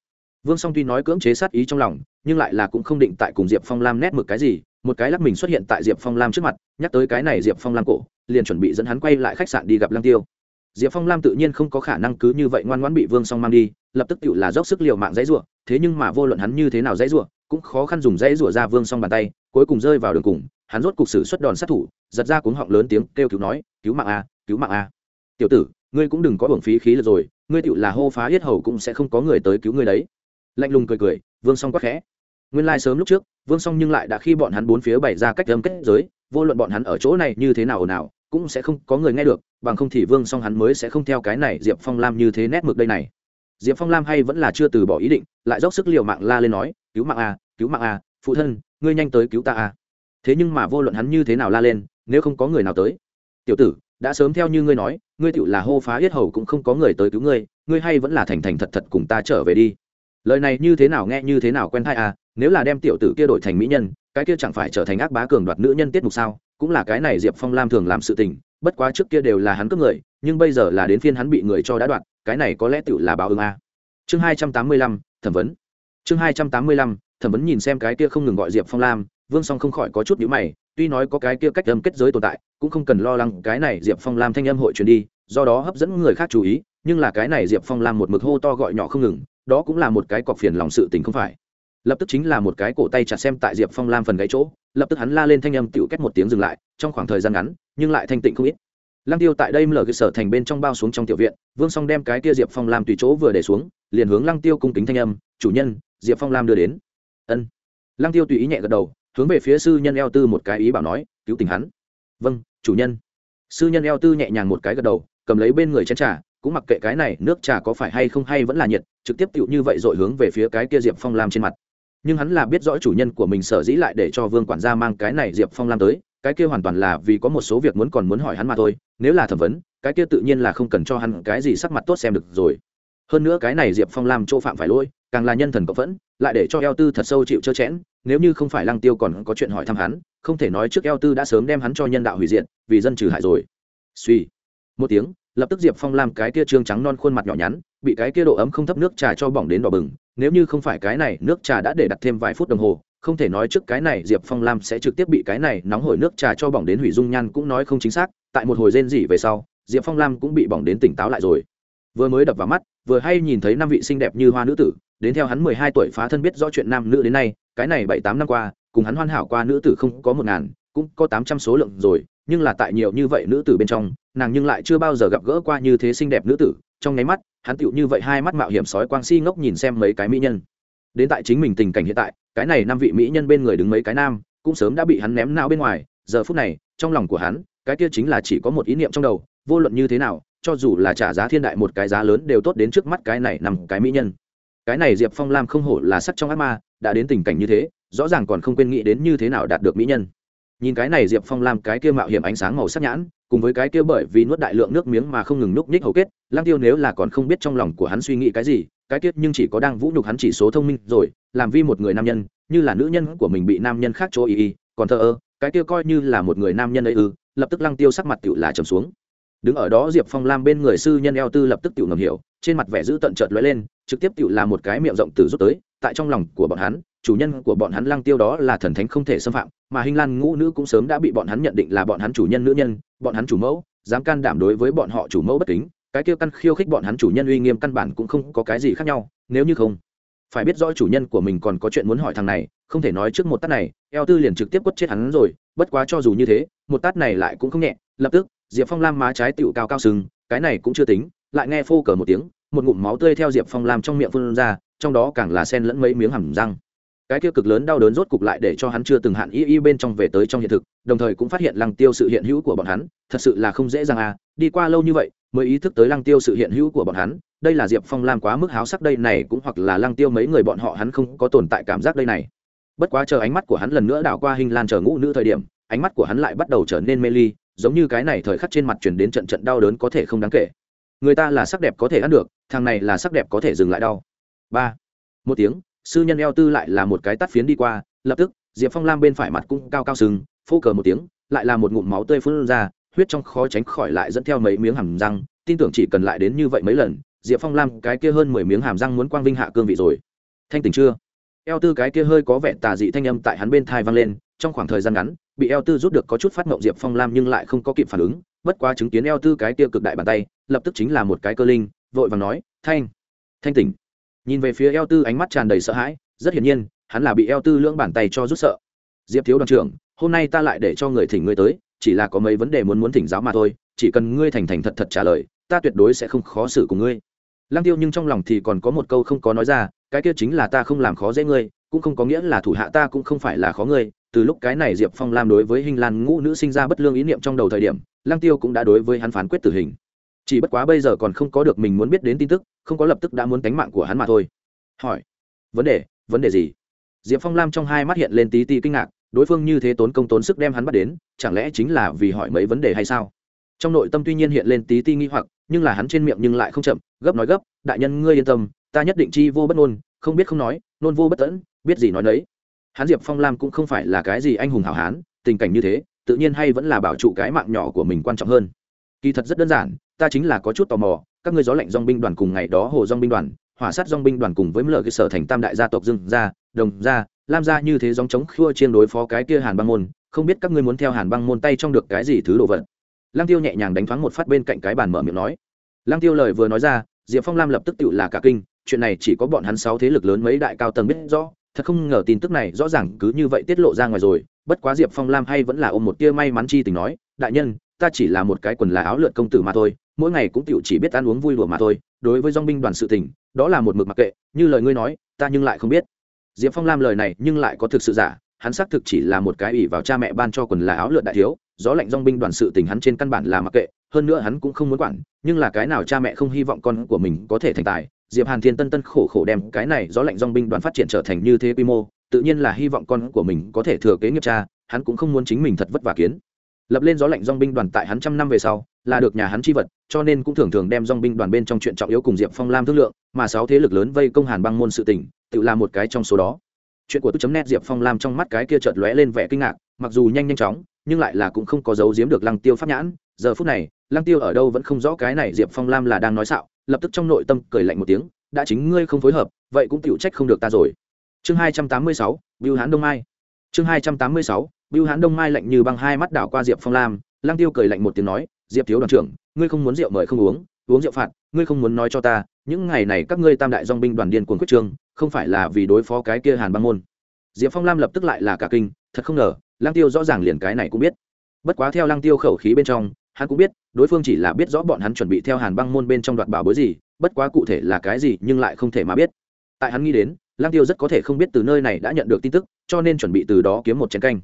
Vương song tuy nói cưỡng chế sát ý trong lòng, nhưng lại là cũng không định tại cùng diệp phong lam nét mực cái gì, một cái lắc mình xuất hiện tại diệp phong lam trước mặt, nhắc tới cái này diệp phong lam cổ, liền chuẩn bị dẫn hắn quay lại khách sạn đi gặp lăng tiêu diệp phong lam tự nhiên không có khả năng cứ như vậy ngoan ngoãn bị vương song mang đi, lập tức tự là dốc sức liều mạng dãy rủa, thế nhưng mà vô luận hắn như thế nào dãy rủa, cũng khó khăn dùng dãy rủa ra vương song bàn tay, cuối cùng rơi vào đường cùng, hắn rốt cục sử xuất đòn sát thủ, giật ra cuống họng lớn tiếng kêu cứu nói, cứu mạng a, cứu mạng a. Tiểu tử, ngươi cũng đừng có hưởng phí khí lực rồi, ngươi tựu là hô phá yết hầu cũng sẽ không có người tới cứu ngươi đấy. Lạnh lùng cười cười, vương song quắc khẽ. Nguyên lai sớm lúc trước, vương song nhưng lại đã khi bọn hắn bốn phía bày ra cách âm kết giới, vô luận bọn hắn ở chỗ này như thế nào nào cũng sẽ không có người nghe được, bằng không thì vương song hắn mới sẽ không theo cái này diệp phong lam như thế nét mực đây này. Diệp phong lam hay vẫn là chưa từ bỏ ý định, lại dốc sức l i ề u mạng la lên nói, cứu mạng a cứu mạng a phụ thân, ngươi nhanh tới cứu ta a thế nhưng mà vô luận hắn như thế nào la lên, nếu không có người nào tới. Tiểu tử, đã sớm theo như ngươi nói, ngươi tựu là hô phá yết hầu cũng không có người tới cứu ngươi ngươi hay vẫn là thành thành thật thật cùng ta trở về đi. Lời này như thế nào nghe như thế nào quen thai à nếu là đem tiểu tử kia đổi thành mỹ nhân, cái kia chẳng phải trở thành ác bá cường đoạt nữ nhân tiết mục sao? Cũng là cái này diệp phong lam thường làm sự tình bất quá trước kia đều là hắn cướp người nhưng bây giờ là đến phiên hắn bị người cho đã đoạn, cái này có lẽ tựu là báo ứng a. Chương hai trăm tám mươi lăm thẩm vấn. Chương hai trăm tám mươi lăm thẩm vấn nhìn xem cái kia không ngừng gọi diệp phong lam vương song không khỏi có chút nhữ mày tuy nói có cái kia cách âm kết giới tồn tại cũng không cần lo lắng cái này diệp phong lam thanh âm hội truyền đi do đó hấp dẫn người khác chú ý nhưng là cái này diệp phong lam một mực hô to gọi nhỏ không ngừng đó cũng là một cái cọc phiền lòng sự tình không phải. Lập tức chính là một cái cổ tay chặt xem tại diệp phong lam phần gáy chỗ lập tức hắn la lên thanh âm tựu kết một tiếng dừng lại, trong khoảng thời gian ngắn, nhưng lại thanh tịnh không ít. Lăng tiêu tại đây mở cơ sở thành bên trong bao xuống trong tiểu viện, vương song đem cái kia diệp phong lam tùy chỗ vừa để xuống, liền hướng lăng tiêu cung kính thanh âm, chủ nhân, diệp phong lam đưa đến. Ân. Lăng tiêu tùy ý nhẹ gật đầu, hướng về phía sư nhân eo tư một cái ý bảo nói, cứu tình hắn. Vâng chủ nhân. Sư nhân eo tư nhẹ nhàng một cái gật đầu, cầm lấy bên người chén trà, cũng mặc kệ cái này nước trà có phải hay không hay vẫn là nhiệt, trực tiếp tựu như vậy rồi hướng về phía cái kia diệp phong lam trên mặt nhưng hắn là biết rõ chủ nhân của mình sở dĩ lại để cho vương quản gia mang cái này diệp phong lam tới, cái kia hoàn toàn là vì có một số việc muốn còn muốn hỏi hắn mà thôi, nếu là thẩm vấn, cái kia tự nhiên là không cần cho hắn cái gì sắc mặt tốt xem được rồi. Hơn nữa cái này diệp phong lam chỗ phạm phải lỗi, càng là nhân thần cộng phẫn, lại để cho eo tư thật sâu chịu trơ chẽn, nếu như không phải lăng tiêu còn có chuyện hỏi thăm hắn, không thể nói trước eo tư đã sớm đem hắn cho nhân đạo hủy diệt, vì dân trừ hại rồi. Suy. Một tiếng, lập tức diệp phong lam cái kia trương trắng non khuôn mặt nhỏ nhắn, bị cái kia độ ấm không thấp nước trà cho bỏng đến đỏ bừng nếu như không phải cái này, nước trà đã để đặt thêm vài phút đồng hồ, không thể nói trước cái này diệp phong lam sẽ trực tiếp bị cái này nóng hổi nước trà cho bỏng đến hủy dung nhan cũng nói không chính xác, tại một hồi rên rỉ về sau, diệp phong lam cũng bị bỏng đến tỉnh táo lại rồi. Vừa mới đập vào mắt, vừa hay nhìn thấy năm vị xinh đẹp như hoa nữ tử, đến theo hắn mười hai tuổi phá thân biết rõ chuyện nam nữ đến nay, cái này bảy tám năm qua, cùng hắn hoàn hảo qua nữ tử không có một ngàn, cũng có tám trăm số lượng rồi, nhưng là tại nhiều như vậy nữ tử bên trong, nàng nhưng lại chưa bao giờ gặp gỡ qua như thế xinh đẹp nữ tử, trong nháy mắt hắn tựu như vậy hai mắt mạo hiểm sói quang si ngốc nhìn xem mấy cái mỹ nhân. Đến tại chính mình tình cảnh hiện tại, cái này năm vị mỹ nhân bên người đứng mấy cái nam, cũng sớm đã bị hắn ném não bên ngoài. Giờ phút này, trong lòng của hắn, cái kia chính là chỉ có một ý niệm trong đầu, vô luận như thế nào, cho dù là trả giá thiên đại một cái giá lớn đều tốt đến trước mắt cái này nằm cái mỹ nhân. Cái này diệp phong lam không hổ là sắc trong ác ma, đã đến tình cảnh như thế, rõ ràng còn không quên nghĩ đến như thế nào đạt được mỹ nhân nhìn cái này diệp phong lam, cái kia mạo hiểm ánh sáng màu sắc nhãn, cùng với cái kia bởi vì nuốt đại lượng nước miếng mà không ngừng núp nhích hầu kết lang tiêu nếu là còn không biết trong lòng của hắn suy nghĩ cái gì, cái kết nhưng chỉ có đang vũ nhục hắn chỉ số thông minh rồi, làm vi một người nam nhân, như là nữ nhân của mình bị nam nhân khác chỗ ý ý, còn thờ ơ, cái kia coi như là một người nam nhân ấy ư, lập tức lăng tiêu sắc mặt tựu là trầm xuống. Đứng ở đó diệp phong lam bên người sư nhân eo tư lập tức tựu ngầm hiểu, trên mặt vẻ giữ tận trợt lóe lên, trực tiếp tựu là một cái miệng rộng từ rút tới, tại trong lòng của bọn hắn chủ nhân của bọn hắn lăng tiêu đó là thần thánh không thể xâm phạm, mà hình lan ngũ nữ cũng sớm đã bị bọn hắn nhận định là bọn hắn chủ nhân nữ nhân, bọn hắn chủ mẫu, dám can đảm đối với bọn họ chủ mẫu bất kính, cái kia căn khiêu khích bọn hắn chủ nhân uy nghiêm căn bản cũng không có cái gì khác nhau, nếu như không phải biết rõ chủ nhân của mình còn có chuyện muốn hỏi thằng này, không thể nói trước một tát này, eo tư liền trực tiếp quất chết hắn rồi, bất quá cho dù như thế, một tát này lại cũng không nhẹ, lập tức, diệp phong lam má trái tựu cao cao sừng, cái này cũng chưa tính, lại nghe phô cờ một tiếng, một ngụm máu tươi theo diệp phong lam trong miệng phun ra, trong đó càng là sen lẫn mấy miếng hầm răng cái kia cực lớn đau đớn rốt cục lại để cho hắn chưa từng hạn y y bên trong về tới trong hiện thực, đồng thời cũng phát hiện lăng tiêu sự hiện hữu của bọn hắn, thật sự là không dễ dàng à đi qua lâu như vậy, mới ý thức tới lăng tiêu sự hiện hữu của bọn hắn, đây là diệp phong lam quá mức háo sắc đây này cũng hoặc là lăng tiêu mấy người bọn họ hắn không có tồn tại cảm giác đây này. Bất quá chờ ánh mắt của hắn lần nữa đảo qua hình lan chờ ngũ nữ thời điểm, ánh mắt của hắn lại bắt đầu trở nên mê ly, giống như cái này thời khắc trên mặt chuyển đến trận trận đau đớn có thể không đáng kể. Người ta là sắc đẹp có thể ăn được, thằng này là sắc đẹp có thể dừng lại đau. Ba. Một tiếng sư nhân eo tư lại là một cái tắt phiến đi qua, lập tức, diệp phong lam bên phải mặt cũng cao cao sừng, phô cờ một tiếng, lại là một ngụm máu tươi phun ra, huyết trong khó tránh khỏi lại dẫn theo mấy miếng hàm răng, tin tưởng chỉ cần lại đến như vậy mấy lần, diệp phong lam cái kia hơn mười miếng hàm răng muốn quang vinh hạ cương vị rồi. Thanh tỉnh chưa? Eo tư cái kia hơi có vẻ tà dị thanh âm tại hắn bên thai vang lên, trong khoảng thời gian ngắn, bị eo tư rút được có chút phát mộng diệp phong lam nhưng lại không có kịp phản ứng, bất quá chứng kiến eo tư cái kia cực đại bàn tay, lập tức chính là một cái cơ linh, vội và nói, thanh thanh tỉnh nhìn về phía eo tư ánh mắt tràn đầy sợ hãi, rất hiển nhiên, hắn là bị eo tư lưỡng bàn tay cho rút sợ. Diệp thiếu đoàn trưởng, hôm nay ta lại để cho người thỉnh ngươi tới, chỉ là có mấy vấn đề muốn muốn thỉnh giáo mà thôi, chỉ cần ngươi thành thành thật thật trả lời, ta tuyệt đối sẽ không khó xử cùng ngươi. Lăng tiêu nhưng trong lòng thì còn có một câu không có nói ra, cái kia chính là ta không làm khó dễ ngươi, cũng không có nghĩa là thủ hạ ta cũng không phải là khó ngươi. Từ lúc cái này diệp phong lam đối với hình lan ngũ nữ sinh ra bất lương ý niệm trong đầu thời điểm, lăng tiêu cũng đã đối với hắn phán quyết tử hình chỉ bất quá bây giờ còn không có được mình muốn biết đến tin tức, không có lập tức đã muốn tánh mạng của hắn mà thôi. Hỏi, vấn đề vấn đề gì? Diệp phong lam trong hai mắt hiện lên tí ti kinh ngạc, đối phương như thế tốn công tốn sức đem hắn bắt đến, chẳng lẽ chính là vì hỏi mấy vấn đề hay sao? Trong nội tâm tuy nhiên hiện lên tí ti nghi hoặc, nhưng là hắn trên miệng nhưng lại không chậm, gấp nói gấp, đại nhân, ngươi yên tâm, ta nhất định chi vô bất nôn không biết không nói nôn vô bất tẫn, biết gì nói đấy hắn diệp phong lam cũng không phải là cái gì anh hùng hảo hán, tình cảnh như thế, tự nhiên hay vẫn là bảo trụ cái mạng nhỏ của mình quan trọng hơn. Kỳ thật rất đơn giản ta chính là có chút tò mò, các ngươi gió lạnh dong binh đoàn cùng ngày đó hồ dong binh đoàn, hỏa sát dong binh đoàn cùng với mở cơ sở thành tam đại gia tộc dương gia, đồng gia, lam gia như thế dòng chống khua chiên đối phó cái kia hàn băng môn, không biết các ngươi muốn theo hàn băng môn tay trong được cái gì thứ đồ vật. Lăng tiêu nhẹ nhàng đánh thoáng một phát bên cạnh cái bàn mở miệng nói. Lăng tiêu lời vừa nói ra, diệp phong lam lập tức tự là cả kinh, chuyện này chỉ có bọn hắn sáu thế lực lớn mấy đại cao tầng biết rõ, thật không ngờ tin tức này rõ ràng cứ như vậy tiết lộ ra ngoài rồi, bất quá diệp phong lam hay vẫn là ôm một tia may mắn chi tình nói, đại nhân, ta chỉ là một cái quần là áo lượn công tử mà thôi mỗi ngày cũng tựu chỉ biết ăn uống vui đùa mà thôi, đối với dong binh đoàn sự tình, đó là một mực mặc kệ, như lời ngươi nói, ta nhưng lại không biết. Diệp phong lam lời này nhưng lại có thực sự giả, hắn xác thực chỉ là một cái ủy vào cha mẹ ban cho quần là áo lượn đại thiếu, gió lạnh dong binh đoàn sự tình hắn trên căn bản là mặc kệ, hơn nữa hắn cũng không muốn quản, nhưng là cái nào cha mẹ không hy vọng con của mình có thể thành tài, diệp hàn thiên tân tân khổ khổ đem cái này gió lạnh dong binh đoàn phát triển trở thành như thế quy mô, tự nhiên là hy vọng con của mình có thể thừa kế nghiệp cha, hắn cũng không muốn chính mình thật vất vả kiến. Lập lên gió lạnh dong binh đoàn tại hắn trăm năm về sau là được nhà hắn chi vật, cho nên cũng thường thường đem dong binh đoàn bên trong chuyện trọng yếu cùng diệp phong lam thương lượng, mà sáu thế lực lớn vây công hàn băng môn sự tỉnh tự là một cái trong số đó. Chuyện của tôi chấm nét diệp phong lam trong mắt cái kia chợt lóe lên vẻ kinh ngạc, mặc dù nhanh nhanh chóng, nhưng lại là cũng không có dấu giếm được lăng tiêu pháp nhãn. Giờ phút này, lăng tiêu ở đâu vẫn không rõ cái này diệp phong lam là đang nói xạo, lập tức trong nội tâm cười lạnh một tiếng, đã chính ngươi không phối hợp, vậy cũng tựu trách không được ta rồi. Chương hai trăm tám mươi sáu, bưu hán đông mai. Chương hai trăm tám mươi sáu, bưu hán đông mai lạnh như băng hai mắt đảo qua diệp phong lam, lăng tiêu cười lạnh một tiếng nói diệp thiếu đoàn trưởng, ngươi không muốn rượu mời không uống uống rượu phạt, ngươi không muốn nói cho ta, những ngày này các ngươi tam đại dong binh đoàn điên cuồng quyết trương, không phải là vì đối phó cái kia hàn băng môn. Diệp phong lam lập tức lại là cả kinh, thật không ngờ Lang tiêu rõ ràng liền cái này cũng biết. Bất quá theo Lang tiêu khẩu khí bên trong, hắn cũng biết, đối phương chỉ là biết rõ bọn hắn chuẩn bị theo hàn băng môn bên trong đoạt bảo bối gì, bất quá cụ thể là cái gì nhưng lại không thể mà biết. Tại hắn nghĩ đến Lang tiêu rất có thể không biết từ nơi này đã nhận được tin tức, cho nên chuẩn bị từ đó kiếm một chén canh.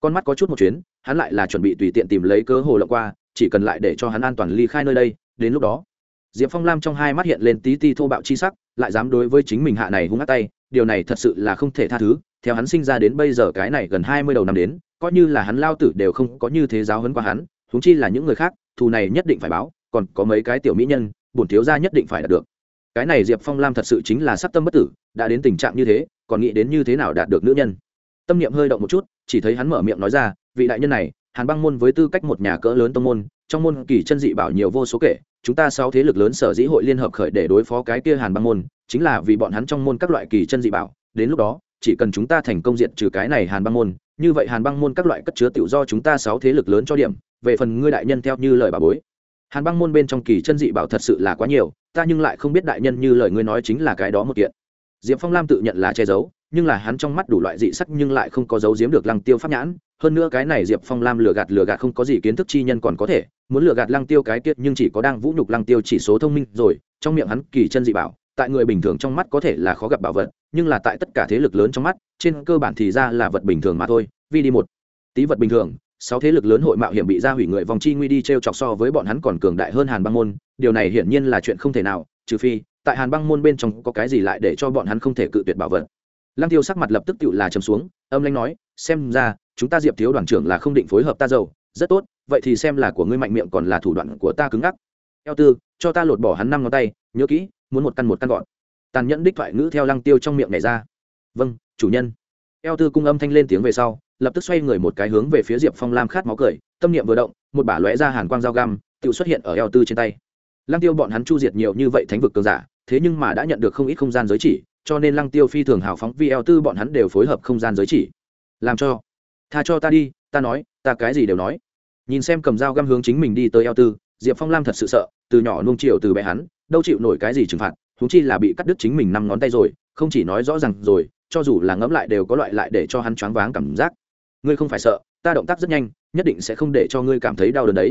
Con mắt có chút một chuyến, hắn lại là chuẩn bị tùy tiện tìm lấy cớ hồ lộng qua chỉ cần lại để cho hắn an toàn ly khai nơi đây, đến lúc đó, diệp phong lam trong hai mắt hiện lên tí ti thô bạo chi sắc, lại dám đối với chính mình hạ này hung hát tay, điều này thật sự là không thể tha thứ. Theo hắn sinh ra đến bây giờ cái này gần hai mươi đầu năm đến, coi như là hắn lao tử đều không có như thế giáo hấn qua hắn thúng chi là những người khác, thù này nhất định phải báo, còn có mấy cái tiểu mỹ nhân, bổn thiếu gia nhất định phải đạt được. Cái này diệp phong lam thật sự chính là sắc tâm bất tử, đã đến tình trạng như thế, còn nghĩ đến như thế nào đạt được nữ nhân. Tâm niệm hơi động một chút, chỉ thấy hắn mở miệng nói ra, vị đại nhân này hàn băng môn với tư cách một nhà cỡ lớn tông môn, trong môn kỳ chân dị bảo nhiều vô số kể, chúng ta sáu thế lực lớn sở dĩ hội liên hợp khởi để đối phó cái kia hàn băng môn, chính là vì bọn hắn trong môn các loại kỳ chân dị bảo. Đến lúc đó, chỉ cần chúng ta thành công diện trừ cái này hàn băng môn, như vậy hàn băng môn các loại cất chứa tự do chúng ta sáu thế lực lớn cho điểm, về phần ngươi đại nhân theo như lời bà bối. Hàn băng môn bên trong kỳ chân dị bảo thật sự là quá nhiều, ta nhưng lại không biết đại nhân như lời ngươi nói chính là cái đó một kiện. Diệp phong lam tự nhận là che giấu, nhưng là hắn trong mắt đủ loại dị sắc nhưng lại không có dấu giếm được lăng tiêu pháp nhãn hơn nữa cái này diệp phong lam lừa gạt lừa gạt không có gì kiến thức chi nhân còn có thể, muốn lừa gạt lăng tiêu cái tiết nhưng chỉ có đang vũ nhục lăng tiêu chỉ số thông minh rồi, trong miệng hắn kỳ chân dị bảo, tại người bình thường trong mắt có thể là khó gặp bảo vật, nhưng là tại tất cả thế lực lớn trong mắt, trên cơ bản thì ra là vật bình thường mà thôi, vì đi một tí vật bình thường, sáu thế lực lớn hội mạo hiểm bị ra hủy người vòng chi nguy đi t r e o chọc so với bọn hắn còn cường đại hơn hàn băng môn, điều này hiển nhiên là chuyện không thể nào, trừ phi, tại hàn băng môn bên trong có cái gì lại để cho bọn hắn không thể cự tuyệt bảo vật. Lăng tiêu sắc mặt lập tức tự là chấm xuống, âm lanh nói, xem ra chúng ta diệp thiếu đoàn trưởng là không định phối hợp ta giàu rất tốt, vậy thì xem là của ngươi mạnh miệng còn là thủ đoạn của ta cứng ngắc. Eo tư, cho ta lột bỏ hắn năm ngón tay, nhớ kỹ, muốn một căn một căn gọn. Tàn nhẫn đích thoại ngữ theo lăng tiêu trong miệng này ra. Vâng chủ nhân. Eo tư cung âm thanh lên tiếng về sau, lập tức xoay người một cái hướng về phía diệp phong lam khát máu cười, tâm niệm vừa động, một bả lóe ra hàn quang dao găm, tự xuất hiện ở eo tư trên tay. Lăng tiêu bọn hắn chu diệt nhiều như vậy thánh vực cường giả, thế nhưng mà đã nhận được không ít không gian giới chỉ, cho nên lăng tiêu phi thường hào phóng vì eo tư bọn hắn đều phối hợp không gian giới chỉ. Làm cho tha cho ta đi, ta nói, ta cái gì đều nói. Nhìn xem cầm dao găm hướng chính mình đi tới eo tư, diệp phong lam thật sự sợ, từ nhỏ nung chiều từ bé hắn, đâu chịu nổi cái gì trừng phạt thú chi là bị cắt đứt chính mình năm ngón tay rồi, không chỉ nói rõ r à n g rồi, cho dù là ngẫm lại đều có loại lại để cho hắn choáng váng cảm giác. Ngươi không phải sợ, ta động tác rất nhanh, nhất định sẽ không để cho ngươi cảm thấy đau đớn đấy.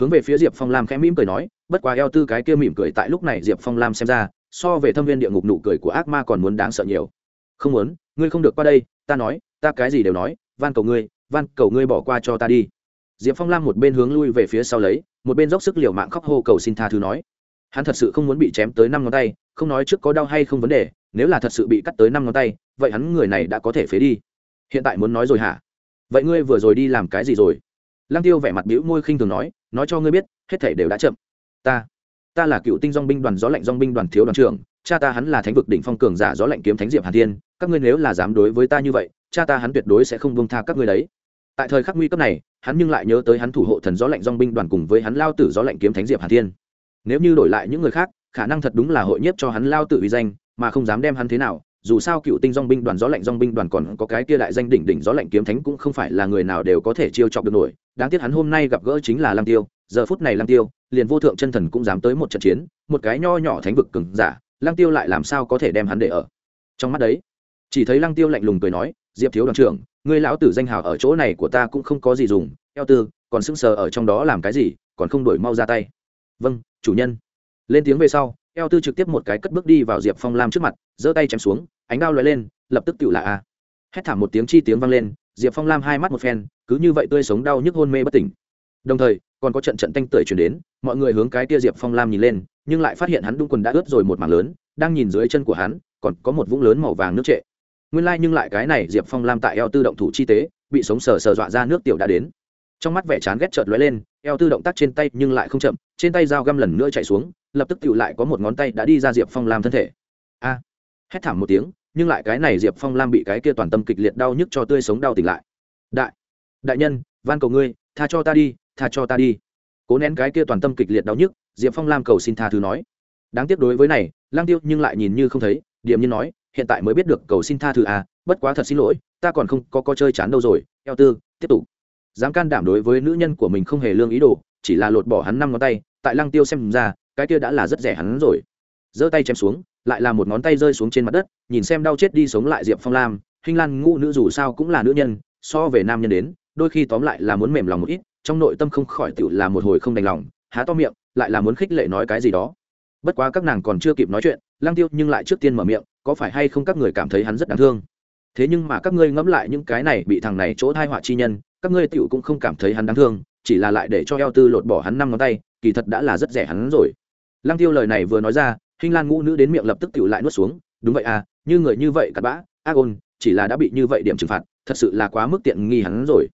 Hướng về phía diệp phong lam khẽ mỉm cười nói, bất quá eo tư cái kia mỉm cười tại lúc này diệp phong lam xem ra, so về thâm viên địa ngục nụ cười của ác ma còn muốn đáng sợ nhiều. Không muốn, ngươi không được qua đây, ta nói, ta cái gì đều nói van cầu ngươi, van cầu ngươi bỏ qua cho ta đi. Diệp phong lam một bên hướng lui về phía sau lấy, một bên dốc sức liều mạng khóc hô cầu xin tha thứ nói. Hắn thật sự không muốn bị chém tới năm ngón tay, không nói trước có đau hay không vấn đề, nếu là thật sự bị cắt tới năm ngón tay, vậy hắn người này đã có thể phế đi. Hiện tại muốn nói rồi hả? Vậy ngươi vừa rồi đi làm cái gì rồi? Lăng tiêu vẻ mặt bĩu môi khinh thường nói nói cho ngươi biết, hết thể đều đã chậm. Ta ta là cựu tinh dong binh đoàn gió lạnh dong binh đoàn thiếu đoàn trưởng, cha ta hắn là thánh vực đỉnh phong cường giả gió lạnh kiếm thánh diệp hàn thiên, các ngươi nếu là dám đối với ta như vậy cha ta hắn tuyệt đối sẽ không buông tha các ngươi đấy. Tại thời khắc nguy cấp này, hắn nhưng lại nhớ tới hắn thủ hộ thần gió lạnh dong binh đoàn cùng với hắn lao tử gió lạnh kiếm thánh diệp hàn thiên. Nếu như đổi lại những người khác, khả năng thật đúng là hội nhiếp cho hắn lao tử uy danh, mà không dám đem hắn thế nào, dù sao cựu tinh dong binh đoàn gió lạnh dong binh đoàn còn có cái kia đại danh đỉnh đỉnh gió lạnh kiếm thánh cũng không phải là người nào đều có thể chiêu chọc được nổi. Đáng tiếc hắn hôm nay gặp gỡ chính là lang tiêu, giờ phút này lang tiêu, liền vô thượng chân thần cũng dám tới một trận chiến, một cái nho nhỏ thánh vực cứng giả lang tiêu lại làm sao có thể đem hắn để ở? Trong mắt đấy, chỉ thấy lang tiêu lạnh lùng cười nói diệp thiếu đoàn trưởng, ngươi lão tử danh hào ở chỗ này của ta cũng không có gì dùng, eo tư, còn sững sờ ở trong đó làm cái gì, còn không đổi mau ra tay. Vâng chủ nhân. Lên tiếng về sau, eo tư trực tiếp một cái cất bước đi vào diệp phong lam trước mặt, giơ tay chém xuống, ánh đao lóe lên, lập tức tự là a. Hét thảm một tiếng chi tiếng vang lên, diệp phong lam hai mắt một phen, cứ như vậy tươi sống đau nhức hôn mê bất tỉnh. Đồng thời, còn có trận trận tanh tưởi chuyển đến, mọi người hướng cái tia diệp phong lam nhìn lên, nhưng lại phát hiện hắn đung quần đã ướt rồi một mảng lớn, đang nhìn dưới chân của hắn, còn có một vũng lớn màu vàng nước trệ nguyên lai、like、nhưng lại cái này diệp phong lam tại eo tư động thủ chi tế, bị sống sờ sờ dọa ra nước tiểu đã đến. Trong mắt vẻ chán ghét chợt lóe lên, eo tư động tác trên tay nhưng lại không chậm, trên tay dao găm lần nữa chạy xuống, lập tức tựu lại có một ngón tay đã đi ra diệp phong lam thân thể. A! Hét thảm một tiếng, nhưng lại cái này diệp phong lam bị cái kia toàn tâm kịch liệt đau nhức cho tươi sống đau tỉnh lại. Đại! Đại nhân, van cầu ngươi, tha cho ta đi, tha cho ta đi. Cố nén cái kia toàn tâm kịch liệt đau nhức, diệp phong lam cầu xin tha thứ nói. Đáng tiếc đối với này lang tiêu nhưng lại nhìn như không thấy điểm như nói hiện tại mới biết được cầu xin tha thứ à bất quá thật xin lỗi, ta còn không có có chơi chán đâu rồi, eo tư, tiếp tục. Dám can đảm đối với nữ nhân của mình không hề lương ý đồ, chỉ là lột bỏ hắn năm ngón tay, tại lăng tiêu xem ra, cái kia đã là rất rẻ hắn rồi. Giơ tay chém xuống, lại là một ngón tay rơi xuống trên mặt đất, nhìn xem đau chết đi sống lại diệp phong lam, hinh lan ngũ nữ dù sao cũng là nữ nhân, so về nam nhân đến, đôi khi tóm lại là muốn mềm lòng một ít, trong nội tâm không khỏi tự là một hồi không đành lòng, há to miệng, lại là muốn khích lệ nói cái gì đó bất quá các nàng còn chưa kịp nói chuyện lang tiêu nhưng lại trước tiên mở miệng, có phải hay không các người cảm thấy hắn rất đáng thương? Thế nhưng mà các ngươi ngẫm lại những cái này bị thằng này chỗ thai họa chi nhân, các ngươi tựu cũng không cảm thấy hắn đáng thương, chỉ là lại để cho eo tư lột bỏ hắn năm ngón tay, kỳ thật đã là rất rẻ hắn rồi. Lang tiêu lời này vừa nói ra, hinh lan ngũ nữ đến miệng lập tức tựu lại nuốt xuống, đúng vậy à như người như vậy cặn bã, ác ôn, chỉ là đã bị như vậy điểm trừng phạt, thật sự là quá mức tiện nghi hắn rồi.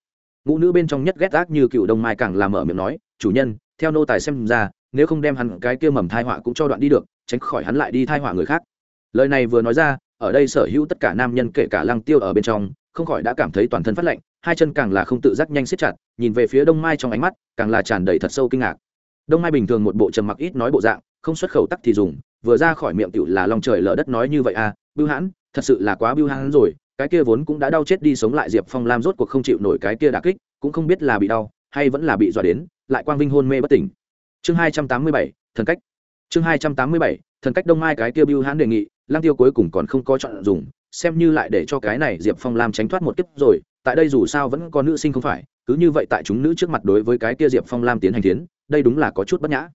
Ngũ nữ bên trong nhất ghét ác như cựu đông mai càng làm mở miệng nói, chủ nhân, theo nô tài xem ra nếu không đem hắn cái kia mầm thai họa cũng cho đoạn đi được, tránh khỏi hắn lại đi thai họa người khác. Lời này vừa nói ra, ở đây sở hữu tất cả nam nhân kể cả lăng tiêu ở bên trong, không khỏi đã cảm thấy toàn thân phát lạnh, hai chân càng là không tự giác nhanh siết chặt, nhìn về phía đông mai trong ánh mắt, càng là tràn đầy thật sâu kinh ngạc. Đông mai bình thường một bộ trầm mặc ít nói bộ dạng, không xuất khẩu tắc thì dùng, vừa ra khỏi miệng tựu là lòng trời lở đất nói như vậy à bưu hãn, thật sự là quá bưu hãn rồi, cái kia vốn cũng đã đau chết đi sống lại diệp phong lam rốt cuộc không chịu nổi cái kia đà kích, cũng không biết là bị đau, hay vẫn là bị dọa đến, lại quang vinh hôn mê bất tỉnh chương hai trăm tám mươi bảy, thần cách. Chương hai trăm tám mươi bảy, thần cách đông mai cái kia bưu hãn đề nghị lang tiêu cuối cùng còn không có chọn dùng, xem như lại để cho cái này diệp phong lam tránh thoát một kiếp rồi, tại đây dù sao vẫn có nữ sinh không phải, cứ như vậy tại chúng nữ trước mặt đối với cái kia diệp phong lam tiến hành tiến, đây đúng là có chút bất nhã.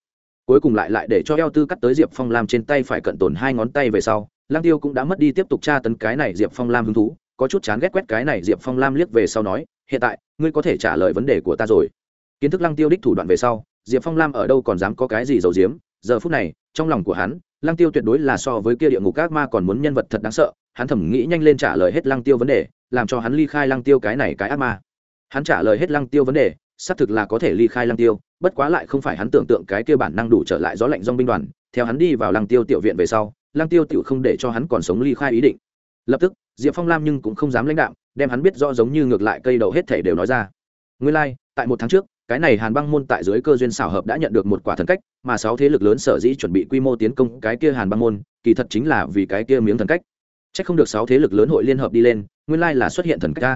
Cuối cùng lại lại để cho eo tư cắt tới diệp phong lam trên tay phải cận tổn hai ngón tay về sau lang tiêu cũng đã mất đi tiếp tục tra tấn cái này diệp phong lam hứng thú, có chút chán ghét quét cái này diệp phong lam liếc về sau nói, hiện tại, ngươi có thể trả lời vấn đề của ta rồi. Kiến thức lăng tiêu đích thủ đoạn về sau diệp phong lam ở đâu còn dám có cái gì giấu giếm giờ phút này trong lòng của hắn lăng tiêu tuyệt đối là so với kia địa ngục các ma còn muốn nhân vật thật đáng sợ hắn thầm nghĩ nhanh lên trả lời hết lăng tiêu vấn đề làm cho hắn ly khai lăng tiêu cái này cái ác ma. Hắn trả lời hết lăng tiêu vấn đề xác thực là có thể ly khai lăng tiêu bất quá lại không phải hắn tưởng tượng cái kia bản năng đủ trở lại gió lạnh dong binh đoàn theo hắn đi vào lăng tiêu tiểu viện về sau lăng tiêu tiểu không để cho hắn còn sống ly khai ý định. Lập tức diệp phong lam nhưng cũng không dám lãnh đạm đem hắn biết rõ giống như ngược lại cây đậu hết thể đều nói ra. Nguyên lai、like, tại một tháng trước cái này hàn băng môn tại dưới cơ duyên xảo hợp đã nhận được một quả thần cách, mà sáu thế lực lớn sở dĩ chuẩn bị quy mô tiến công cái kia hàn băng môn, kỳ thật chính là vì cái kia miếng thần cách. C h ắ c không được sáu thế lực lớn hội liên hợp đi lên, nguyên lai là xuất hiện thần cách ca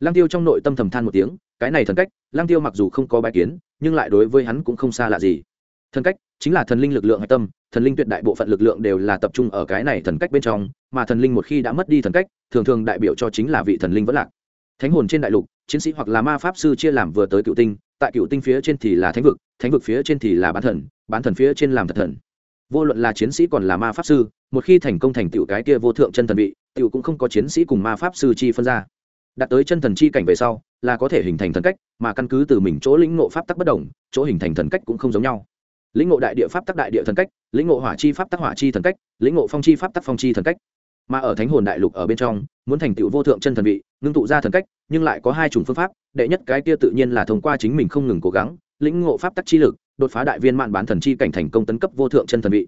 lăng tiêu trong nội tâm thầm than một tiếng, cái này thần cách, lăng tiêu mặc dù không có bài kiến, nhưng lại đối với hắn cũng không xa lạ gì. Thần cách, chính là thần linh lực lượng hạch tâm, thần linh tuyệt đại bộ phận lực lượng đều là tập trung ở cái này thần cách bên trong, mà thần linh một khi đã mất đi thần cách, thường thường đại biểu cho chính là vị thần linh vẫn lạc. Thánh hồn trên đại lục, chiến sĩ hoặc là ma pháp sư chia làm vừa tới cựu tinh tại cựu tinh phía trên thì là thánh vực thánh vực phía trên thì là bán thần bán thần phía trên làm thật thần. Vô luận là chiến sĩ còn là ma pháp sư, một khi thành công thành tựu cái kia vô thượng chân thần vị tựu cũng không có chiến sĩ cùng ma pháp sư chi phân ra. Đạt tới chân thần chi cảnh về sau, là có thể hình thành thần cách, mà căn cứ từ mình chỗ lĩnh ngộ pháp tắc bất đồng, chỗ hình thành thần cách cũng không giống nhau. Lĩnh ngộ đại địa pháp tắc đại địa thần cách, lĩnh ngộ hỏa chi pháp tắc hỏa chi thần cách, lĩnh ngộ phong chi pháp tắc phong chi thần cách mà ở thánh hồn đại lục ở bên trong, muốn thành tựu vô thượng chân thần vị, ngưng tụ ra thần cách, nhưng lại có hai chủng phương pháp, đệ nhất cái kia tự nhiên là thông qua chính mình không ngừng cố gắng, lĩnh ngộ pháp tắc chi lực, đột phá đại viên mạn bán thần chi cảnh thành công tấn cấp vô thượng chân thần vị.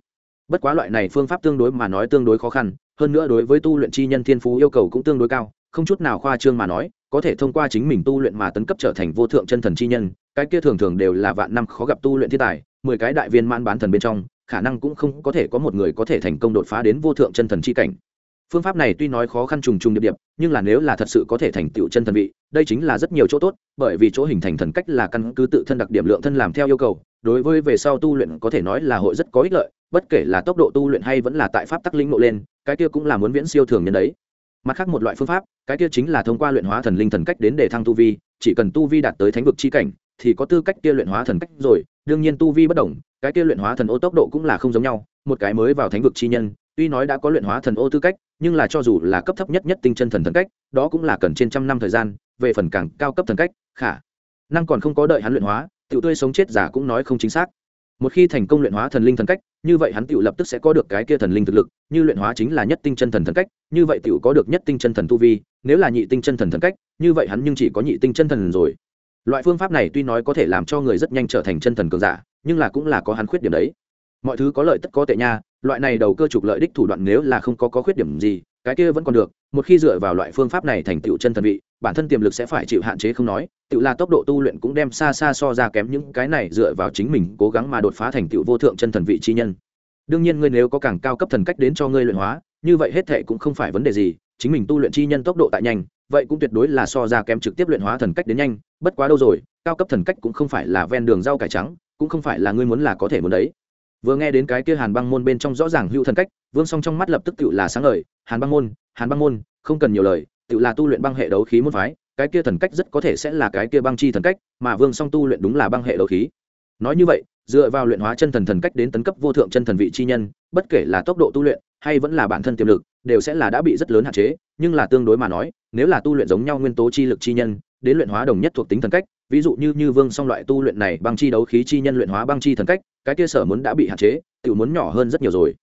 Bất quá loại này phương pháp tương đối mà nói tương đối khó khăn, hơn nữa đối với tu luyện chi nhân thiên phú yêu cầu cũng tương đối cao, không chút nào khoa trương mà nói, có thể thông qua chính mình tu luyện mà tấn cấp trở thành vô thượng chân thần chi nhân, cái kia thường thường đều là vạn năm khó gặp tu luyện thiên tài, mười cái đại viên mãn bán thần bên trong, khả năng cũng không có thể có một người có thể thành công đột phá đến vô thượng chân thần chi cảnh phương pháp này tuy nói khó khăn trùng trùng điệp điệp, nhưng là nếu là thật sự có thể thành tựu chân thần vị, đây chính là rất nhiều chỗ tốt, bởi vì chỗ hình thành thần cách là căn cứ tự thân đặc điểm lượng thân làm theo yêu cầu, đối với về sau tu luyện có thể nói là hội rất có ích lợi, bất kể là tốc độ tu luyện hay vẫn là tại pháp tắc linh nộ lên, cái kia cũng là muốn viễn siêu thường nhân đấy. Mặt khác một loại phương pháp, cái kia chính là thông qua luyện hóa thần linh thần cách đến để thăng tu vi, chỉ cần tu vi đạt tới thánh vực chi cảnh, thì có tư cách kia luyện hóa thần cách rồi, đương nhiên tu vi bất đồng cái kia luyện hóa thần ô tốc độ cũng là không giống nhau, một cái mới vào thánh vực chi nhân, tuy nói đã có luyện hóa thần ô tư cách nhưng là cho dù là cấp thấp nhất nhất tinh chân thần thần cách, đó cũng là cần trên trăm năm thời gian, về phần càng cao cấp thần cách, khả năng còn không có đợi hắn luyện hóa, tiểu tươi sống chết giả cũng nói không chính xác. Một khi thành công luyện hóa thần linh thần cách, như vậy hắn tiểu lập tức sẽ có được cái kia thần linh thực lực, như luyện hóa chính là nhất tinh chân thần thần cách, như vậy tiểu có được nhất tinh chân thần tu vi, nếu là nhị tinh chân thần thần cách, như vậy hắn nhưng chỉ có nhị tinh chân thần rồi. Loại phương pháp này tuy nói có thể làm cho người rất nhanh trở thành chân thần cường giả, nhưng là cũng là có hắn khuyết điểm đấy. Mọi thứ có lợi tất có tệ nha loại này đầu cơ trục lợi đích thủ đoạn nếu là không có có khuyết điểm gì, cái kia vẫn còn được, một khi dựa vào loại phương pháp này thành tựu chân thần vị, bản thân tiềm lực sẽ phải chịu hạn chế không nói tự là tốc độ tu luyện cũng đem xa xa so ra kém những cái này dựa vào chính mình cố gắng mà đột phá thành tựu vô thượng chân thần vị chi nhân. Đương nhiên ngươi nếu có càng cao cấp thần cách đến cho ngươi luyện hóa, như vậy hết thệ cũng không phải vấn đề gì, chính mình tu luyện chi nhân tốc độ tại nhanh, vậy cũng tuyệt đối là so ra kém trực tiếp luyện hóa thần cách đến nhanh, bất quá đâu rồi, cao cấp thần cách cũng không phải là ven đường rau cải trắng, cũng không phải là ngươi muốn là có thể muốn đấy vừa nghe đến cái kia hàn băng môn bên trong rõ ràng hữu thần cách, vương song trong mắt lập tức tự là sáng lời hàn băng môn, hàn băng môn, không cần nhiều lời tự là tu luyện băng hệ đấu khí môn phái, cái kia thần cách rất có thể sẽ là cái kia băng chi thần cách, mà vương song tu luyện đúng là băng hệ đấu khí. Nói như vậy, dựa vào luyện hóa chân thần thần cách đến tấn cấp vô thượng chân thần vị chi nhân, bất kể là tốc độ tu luyện hay vẫn là bản thân tiềm lực, đều sẽ là đã bị rất lớn hạn chế, nhưng là tương đối mà nói, nếu là tu luyện giống nhau nguyên tố chi lực chi nhân, đến luyện hóa đồng nhất thuộc tính thần cách ví dụ như như vương song loại tu luyện này, băng chi đấu khí chi nhân luyện hóa băng chi thần cách, cái kia sở muốn đã bị hạn chế tự muốn nhỏ hơn rất nhiều rồi.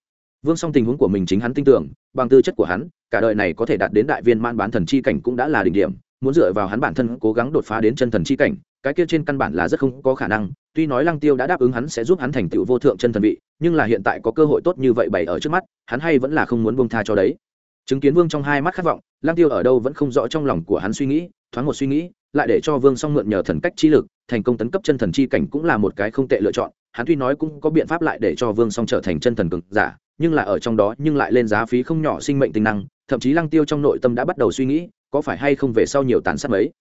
Vương song tình huống của mình chính hắn tin tưởng, bằng tư chất của hắn, cả đời này có thể đạt đến đại viên man bán thần chi cảnh cũng đã là đỉnh điểm, muốn dựa vào hắn bản thân cố gắng đột phá đến chân thần chi cảnh, cái kia trên căn bản là rất không có khả năng, tuy nói lăng tiêu đã đáp ứng hắn sẽ giúp hắn thành tựu vô thượng chân thần vị, nhưng là hiện tại có cơ hội tốt như vậy bày ở trước mắt, hắn hay vẫn là không muốn buông tha cho đấy. Chứng kiến vương trong hai mắt khát vọng, lăng tiêu ở đâu vẫn không rõ trong lòng của hắn suy nghĩ, thoáng một suy nghĩ lại để cho vương song mượn nhờ thần cách chi lực, thành công tấn cấp chân thần chi cảnh cũng là một cái không tệ lựa chọn. Hắn tuy nói cũng có biện pháp lại để cho vương song trở thành chân thần cực giả, nhưng là ở trong đó nhưng lại lên giá phí không nhỏ sinh mệnh tinh năng, thậm chí lăng tiêu trong nội tâm đã bắt đầu suy nghĩ, có phải hay không về sau nhiều tàn sát mấy.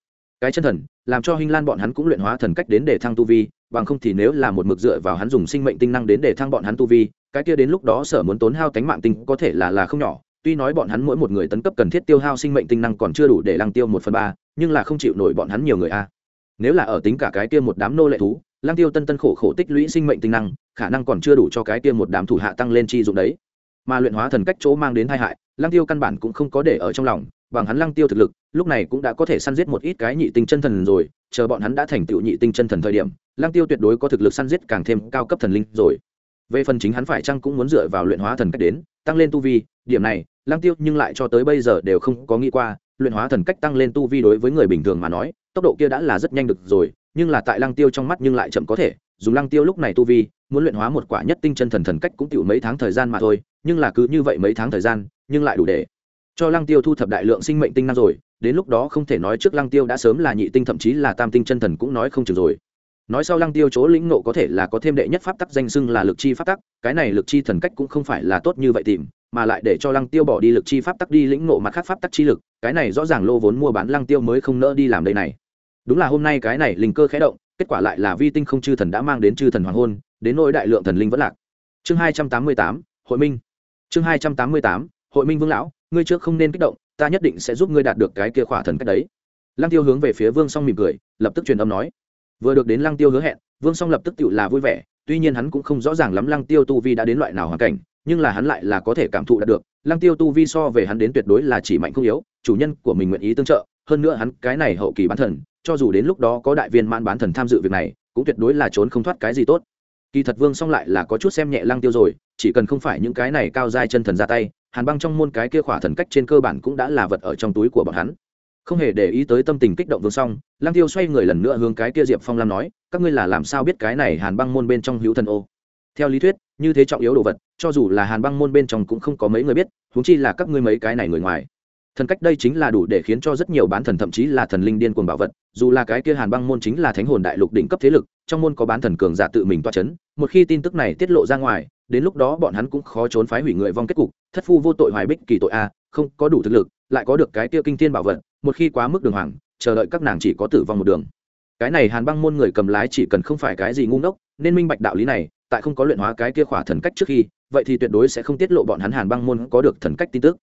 Cái chân thần, làm cho hình lan bọn hắn cũng luyện hóa thần cách đến để thăng tu vi, bằng không thì nếu là một mực dựa vào hắn dùng sinh mệnh tinh năng đến để thăng bọn hắn tu vi, cái kia đến lúc đó sở muốn tốn hao tánh mạng tinh có thể là là không nhỏ tuy nói bọn hắn mỗi một người tấn cấp cần thiết tiêu hao sinh mệnh tinh năng còn chưa đủ để lăng tiêu một phần ba, nhưng là không chịu nổi bọn hắn nhiều người a. Nếu là ở tính cả cái kia một đám nô lệ thú, lăng tiêu tân tân khổ khổ tích lũy sinh mệnh tinh năng, khả năng còn chưa đủ cho cái kia một đám thủ hạ tăng lên chi dụng đấy. Mà luyện hóa thần cách chỗ mang đến tai hại, lăng tiêu căn bản cũng không có để ở trong lòng, bằng hắn lăng tiêu thực lực, lúc này cũng đã có thể săn giết một ít cái nhị tinh chân thần rồi, chờ bọn hắn đã thành tựu nhị tinh chân thần thời điểm, lăng tiêu tuyệt đối có thực lực săn giết càng thêm cao cấp thần linh rồi. Về phần chính hắn phải chăng cũng muốn dựa vào luyện hóa thần cách đến, tăng lên tu vi điểm này, lăng tiêu nhưng lại cho tới bây giờ đều không có nghĩ qua, luyện hóa thần cách tăng lên tu vi đối với người bình thường mà nói, tốc độ kia đã là rất nhanh được rồi, nhưng là tại lăng tiêu trong mắt nhưng lại chậm có thể dùng lăng tiêu lúc này tu vi, muốn luyện hóa một quả nhất tinh chân thần thần cách cũng tiểu mấy tháng thời gian mà thôi, nhưng là cứ như vậy mấy tháng thời gian, nhưng lại đủ để cho lăng tiêu thu thập đại lượng sinh mệnh tinh năng rồi, đến lúc đó không thể nói trước lăng tiêu đã sớm là nhị tinh thậm chí là tam tinh chân thần cũng nói không chừng rồi. Nói sau lăng tiêu chỗ lĩnh nộ có thể là có thêm đệ nhất pháp tắc danh xưng là lực chi pháp tắc, cái này lực chi thần cách cũng không phải là tốt như vậy tìm mà lại để cho lăng tiêu bỏ đi lực chi pháp tắc đi lĩnh ngộ mặt khác pháp tắc chi lực, cái này rõ ràng lô vốn mua bán lăng tiêu mới không nỡ đi làm đây này. Đúng là hôm nay cái này linh cơ khẽ động, kết quả lại là vi tinh không chư thần đã mang đến chư thần hoàng hôn, đến nỗi đại lượng thần linh vẫn lạc. Chương hai trăm tám mươi tám, hội minh. Chương hai trăm tám mươi tám, hội minh vương lão, ngươi trước không nên kích động, ta nhất định sẽ giúp ngươi đạt được cái kia khỏa thần cách đấy. Lăng tiêu hướng về phía vương song mỉm cười, lập tức truyền âm nói. Vừa được đến lăng tiêu hứa hẹn, vương song lập tức tự là vui vẻ, tuy nhiên hắn cũng không rõ ràng lắm lăng tiêu tu vi đã đến loại nào hoàn cảnh nhưng là hắn lại là có thể cảm thụ đạt được, lăng tiêu tu vi so về hắn đến tuyệt đối là chỉ mạnh không yếu, chủ nhân của mình nguyện ý tương trợ, hơn nữa hắn cái này hậu kỳ bán thần, cho dù đến lúc đó có đại viên mãn bán thần tham dự việc này, cũng tuyệt đối là trốn không thoát cái gì tốt. Kỳ thật vương song lại là có chút xem nhẹ lăng tiêu rồi, chỉ cần không phải những cái này cao dai chân thần ra tay, hàn băng trong môn cái kia khỏa thần cách trên cơ bản cũng đã là vật ở trong túi của bọn hắn. Không hề để ý tới tâm tình kích động vương song, lăng tiêu xoay người lần nữa hướng cái kia diệp phong lam nói, các ngươi là làm sao biết cái này hàn băng môn bên trong hữu thần ô? Theo lý thuyết, như thế trọng yếu đồ vật, cho dù là hàn băng môn bên trong cũng không có mấy người biết, huống chi là các ngươi mấy cái này người ngoài. Thần cách đây chính là đủ để khiến cho rất nhiều bán thần thậm chí là thần linh điên cuồng bảo vật, dù là cái kia hàn băng môn chính là thánh hồn đại lục đỉnh cấp thế lực, trong môn có bán thần cường giả tự mình toa c h ấ n một khi tin tức này tiết lộ ra ngoài, đến lúc đó bọn hắn cũng khó trốn phái hủy người vong kết cục, thất phu vô tội hoài bích kỳ tội a, không có đủ thực lực, lại có được cái kia kinh thiên bảo vật, một khi quá mức đường hoàng, chờ đợi các nàng chỉ có tử vong một đường. Cái này hàn băng môn người cầm lái chỉ cần không phải cái gì ngu ngốc, nên minh bạch đạo lý này tại không có luyện hóa cái kia khỏa thần cách trước khi, vậy thì tuyệt đối sẽ không tiết lộ bọn hắn hàn băng môn có được thần cách tin tức.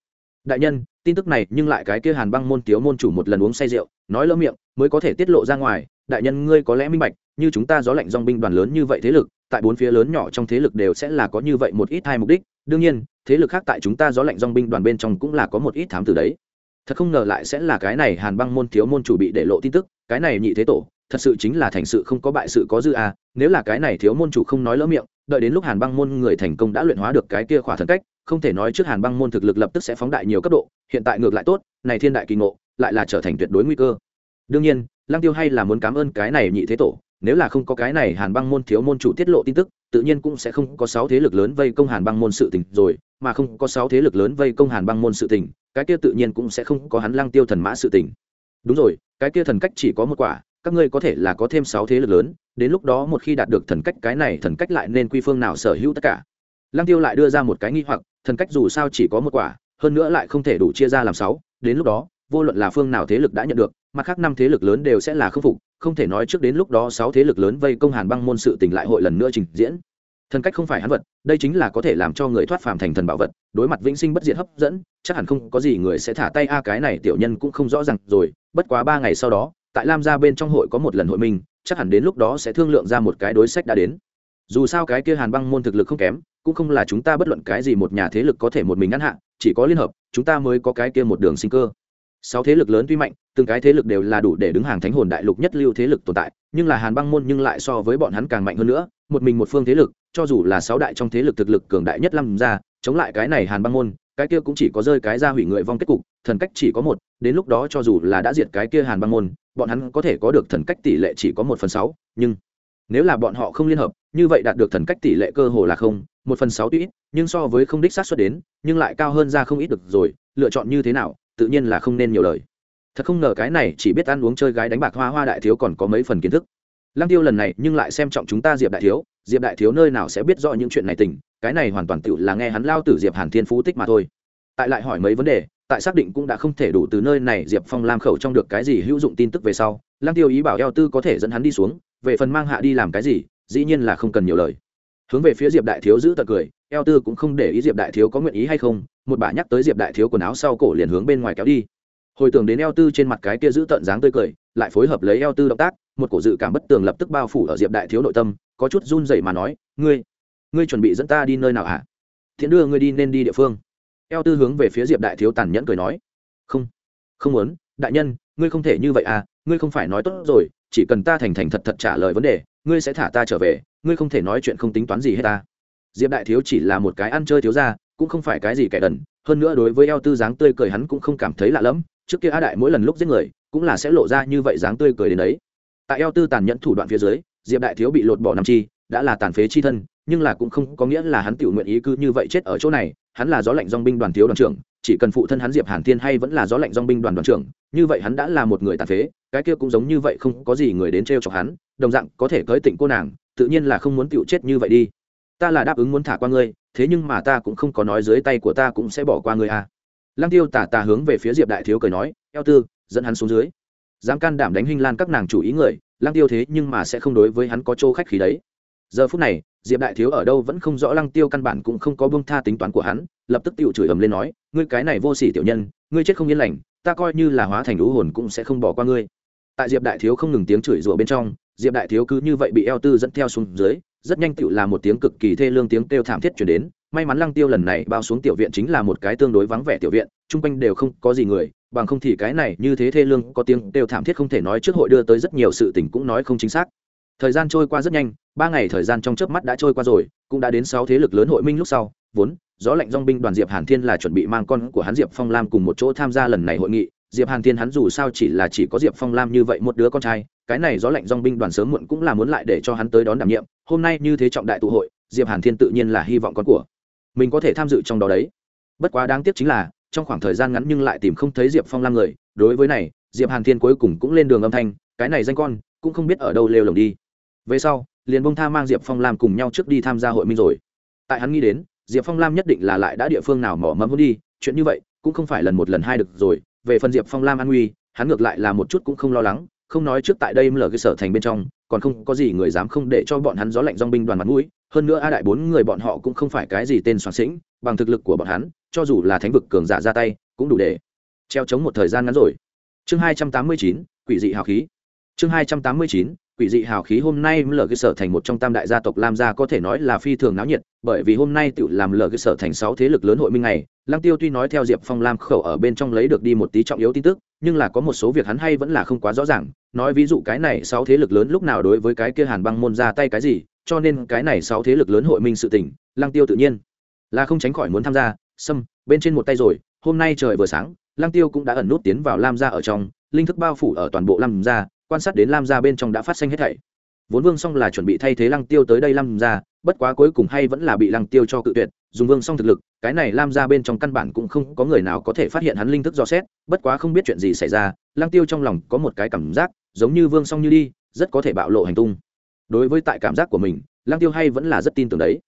Đại nhân, tin tức này nhưng lại cái kia hàn băng môn tiếu môn chủ một lần uống say rượu, nói lỡ miệng, mới có thể tiết lộ ra ngoài. Đại nhân, ngươi có lẽ minh bạch, như chúng ta gió lạnh dong binh đoàn lớn như vậy thế lực, tại bốn phía lớn nhỏ trong thế lực đều sẽ là có như vậy một ít hai mục đích. Đương nhiên, thế lực khác tại chúng ta gió lạnh dong binh đoàn bên trong cũng là có một ít thám tử đấy. Thật không ngờ lại sẽ là cái này hàn băng môn thiếu môn chủ bị để lộ tin tức, cái này nhị thế tổ thật sự chính là thành sự không có bại sự có dư à nếu là cái này thiếu môn chủ không nói lỡ miệng, đợi đến lúc hàn băng môn người thành công đã luyện hóa được cái kia khỏa thần cách, không thể nói trước hàn băng môn thực lực lập tức sẽ phóng đại nhiều cấp độ, hiện tại ngược lại tốt, này thiên đại kỳ ngộ, lại là trở thành tuyệt đối nguy cơ. Đương nhiên, lăng tiêu hay là muốn cảm ơn cái này nhị thế tổ, nếu là không có cái này hàn băng môn thiếu môn chủ tiết lộ tin tức, tự nhiên cũng sẽ không có sáu thế lực lớn vây công hàn băng môn sự tình rồi, mà không có sáu thế lực lớn vây công hàn băng môn sự tình, cái kia tự nhiên cũng sẽ không có hắn lăng tiêu thần mã sự tình. Đúng rồi, cái kia thần cách chỉ có một quả các ngươi có thể là có thêm sáu thế lực lớn, đến lúc đó một khi đạt được thần cách cái này, thần cách lại nên quy phương nào sở hữu tất cả. Lăng tiêu lại đưa ra một cái nghi hoặc, thần cách dù sao chỉ có một quả, hơn nữa lại không thể đủ chia ra làm sáu, đến lúc đó, vô luận là phương nào thế lực đã nhận được, mặt khác năm thế lực lớn đều sẽ là khâm phục, không thể nói trước đến lúc đó sáu thế lực lớn vây công hàn băng môn sự tình lại hội lần nữa trình diễn. Thần cách không phải hắn vật, đây chính là có thể làm cho người thoát phàm thành thần bảo vật, đối mặt vĩnh sinh bất diệt hấp dẫn, chắc hẳn không có gì người sẽ thả tay a, cái này tiểu nhân cũng không rõ ràng rồi, bất quá ba ngày sau đó tại lam gia bên trong hội có một lần hội minh chắc hẳn đến lúc đó sẽ thương lượng ra một cái đối sách đã đến. Dù sao cái kia hàn băng môn thực lực không kém cũng không là chúng ta bất luận cái gì một nhà thế lực có thể một mình ngăn hạ, chỉ có liên hợp chúng ta mới có cái kia một đường sinh cơ. Sáu thế lực lớn tuy mạnh từng cái thế lực đều là đủ để đứng hàng thánh hồn đại lục nhất lưu thế lực tồn tại nhưng là hàn băng môn nhưng lại so với bọn hắn càng mạnh hơn nữa một mình một phương thế lực cho dù là sáu đại trong thế lực thực lực cường đại nhất lâm ra chống lại cái này hàn băng môn cái kia cũng chỉ có rơi cái ra hủy người vong kết cục thần cách chỉ có một đến lúc đó cho dù là đã diệt cái kia hàn băng môn, bọn hắn có thể có được thần cách tỷ lệ chỉ có một phần sáu, nhưng nếu là bọn họ không liên hợp, như vậy đạt được thần cách tỷ lệ cơ hồ là không, một phần sáu tuy ít, nhưng so với không đích sát xuất đến, nhưng lại cao hơn ra không ít được rồi, lựa chọn như thế nào, tự nhiên là không nên nhiều lời. Thật không ngờ cái này chỉ biết ăn uống chơi gái đánh bạc hoa hoa đại thiếu còn có mấy phần kiến thức. Lăng tiêu lần này nhưng lại xem trọng chúng ta diệp đại thiếu, diệp đại thiếu nơi nào sẽ biết rõ những chuyện này tình, cái này hoàn toàn tự là nghe hắn lao tử diệp hàn thiên phú tích mà thôi. Tại lại hỏi mấy vấn đề tại xác định cũng đã không thể đủ từ nơi này diệp phong làm khẩu trong được cái gì hữu dụng tin tức về sau lăng tiêu ý bảo eo tư có thể dẫn hắn đi xuống, về phần mang hạ đi làm cái gì, dĩ nhiên là không cần nhiều lời. Hướng về phía diệp đại thiếu giữ tật cười, eo tư cũng không để ý diệp đại thiếu có nguyện ý hay không, một bà nhắc tới diệp đại thiếu quần áo sau cổ liền hướng bên ngoài kéo đi. Hồi tưởng đến eo tư trên mặt cái kia giữ tận dáng tươi cười, lại phối hợp lấy eo tư động tác, một cổ dự cảm bất tường lập tức bao phủ ở diệp đại thiếu nội tâm, có chút run rẩy mà nói, ngươi ngươi chuẩn bị dẫn ta đi nơi nào hả? Thiện đưa ngươi đi nên đi địa phương eo tư hướng về phía diệp đại thiếu tàn nhẫn cười nói, không không muốn. Đại nhân, ngươi không thể như vậy à ngươi không phải nói tốt rồi, chỉ cần ta thành thành thật thật trả lời vấn đề, ngươi sẽ thả ta trở về, ngươi không thể nói chuyện không tính toán gì hết ta. Diệp đại thiếu chỉ là một cái ăn chơi thiếu ra cũng không phải cái gì kẻ đần. Hơn nữa đối với eo tư dáng tươi cười hắn cũng không cảm thấy lạ lẫm. Trước kia a đại mỗi lần lúc giết người, cũng là sẽ lộ ra như vậy dáng tươi cười đến đấy. Tại eo tư tàn nhẫn thủ đoạn phía dưới, diệp đại thiếu bị lột bỏ nằm chi, đã là tàn phế chi thân, nhưng là cũng không có nghĩa là hắn tự nguyện ý cứ như vậy chết ở chỗ này hắn là gió lạnh dong binh đoàn thiếu đoàn trưởng, chỉ cần phụ thân hắn diệp hàn thiên hay vẫn là gió lạnh dong binh đoàn đoàn trưởng, như vậy hắn đã là một người tàn phế, cái kia cũng giống như vậy không có gì người đến trêu chọc hắn, đồng dạng có thể tới tỉnh cô nàng, tự nhiên là không muốn tựu chết như vậy đi. Ta là đáp ứng muốn thả qua ngươi, thế nhưng mà ta cũng không có nói dưới tay của ta cũng sẽ bỏ qua ngươi à. Lăng tiêu tà tà hướng về phía diệp đại thiếu cười nói, eo tư, dẫn hắn xuống dưới. Dám can đảm đánh hình lan các nàng chủ ý người, lăng tiêu thế nhưng mà sẽ không đối với hắn có chỗ khách khí đấy giờ phút này, diệp đại thiếu ở đâu vẫn không rõ lăng tiêu căn bản cũng không có bông tha tính toán của hắn, lập tức tự chửi ầm lên nói, ngươi cái này vô sỉ tiểu nhân, ngươi chết không yên lành, ta coi như là hóa thành lũ hồn cũng sẽ không bỏ qua ngươi. Tại diệp đại thiếu không ngừng tiếng chửi rủa bên trong, diệp đại thiếu cứ như vậy bị eo tư dẫn theo xuống dưới, rất nhanh tự là một tiếng cực kỳ thê lương tiếng kêu thảm thiết chuyển đến, may mắn lăng tiêu lần này bao xuống tiểu viện chính là một cái tương đối vắng vẻ tiểu viện, chung quanh đều không có gì người, bằng không thì cái này như thế thê lương có tiếng kêu thảm thiết không thể nói trước hội đưa tới rất nhiều sự tình cũng nói không chính xác. Thời gian trôi qua rất nhanh ba ngày thời gian trong chớp mắt đã trôi qua rồi, cũng đã đến sáu thế lực lớn hội minh lúc sau, vốn, gió lạnh dong binh đoàn diệp hàn thiên là chuẩn bị mang con của hắn diệp phong lam cùng một chỗ tham gia lần này hội nghị. Diệp hàn thiên hắn dù sao chỉ là chỉ có diệp phong lam như vậy một đứa con trai, cái này gió lạnh dong binh đoàn sớm muộn cũng là muốn lại để cho hắn tới đón đảm nhiệm. Hôm nay như thế trọng đại tụ hội, diệp hàn thiên tự nhiên là hy vọng con của mình có thể tham dự trong đó đấy. Bất quá đáng tiếc chính là, trong khoảng thời gian ngắn nhưng lại tìm không thấy diệp phong lam người. Đối với này, diệp hàn thiên cuối cùng cũng lên đường âm thanh, cái này danh con, cũng không biết ở đâu lêu lồng đi. Về sau liền bông tha mang diệp phong lam cùng nhau trước đi tham gia hội minh rồi. Tại hắn nghĩ đến, diệp phong lam nhất định là lại đã địa phương nào mỏ mẫm muốn đi, chuyện như vậy cũng không phải lần một lần hai được rồi. Về phần diệp phong lam an nguy, hắn ngược lại là một chút cũng không lo lắng, không nói trước tại đây mở cái sở thành bên trong, còn không có gì người dám không để cho bọn hắn gió lạnh dong binh đoàn mặt mũi. Hơn nữa a đại bốn người bọn họ cũng không phải cái gì tên soạn sĩnh, bằng thực lực của bọn hắn, cho dù là thánh vực cường giả ra tay, cũng đủ để treo chống một thời gian ngắn rồi. Chương hai trăm tám mươi chín, quỷ dị hào khí. Chương hai trăm tám mươi chín quỷ dị hào khí hôm nay lờ cơ sở thành một trong tam đại gia tộc lam gia có thể nói là phi thường náo nhiệt, bởi vì hôm nay tự làm lờ cơ sở thành sáu thế lực lớn hội minh này lăng tiêu tuy nói theo diệp phong lam khẩu ở bên trong lấy được đi một tí trọng yếu tin tức, nhưng là có một số việc hắn hay vẫn là không quá rõ ràng. Nói ví dụ cái này sáu thế lực lớn lúc nào đối với cái kia hàn băng môn ra tay cái gì, cho nên cái này sáu thế lực lớn hội minh sự tỉnh lăng tiêu tự nhiên là không tránh khỏi muốn tham gia. Xâm bên trên một tay rồi, hôm nay trời vừa sáng, lăng tiêu cũng đã ẩn nút tiến vào lam gia ở trong, linh thức bao phủ ở toàn bộ lam gia quan sát đến lam gia bên trong đã phát sinh hết thảy. Vốn vương song là chuẩn bị thay thế lăng tiêu tới đây lam gia, bất quá cuối cùng hay vẫn là bị lăng tiêu cho cự tuyệt, dùng vương song thực lực, cái này lam gia bên trong căn bản cũng không có người nào có thể phát hiện hắn linh thức do xét, bất quá không biết chuyện gì xảy ra, lăng tiêu trong lòng có một cái cảm giác, giống như vương song như đi, rất có thể bạo lộ hành tung. Đối với tại cảm giác của mình, lăng tiêu hay vẫn là rất tin tưởng đấy.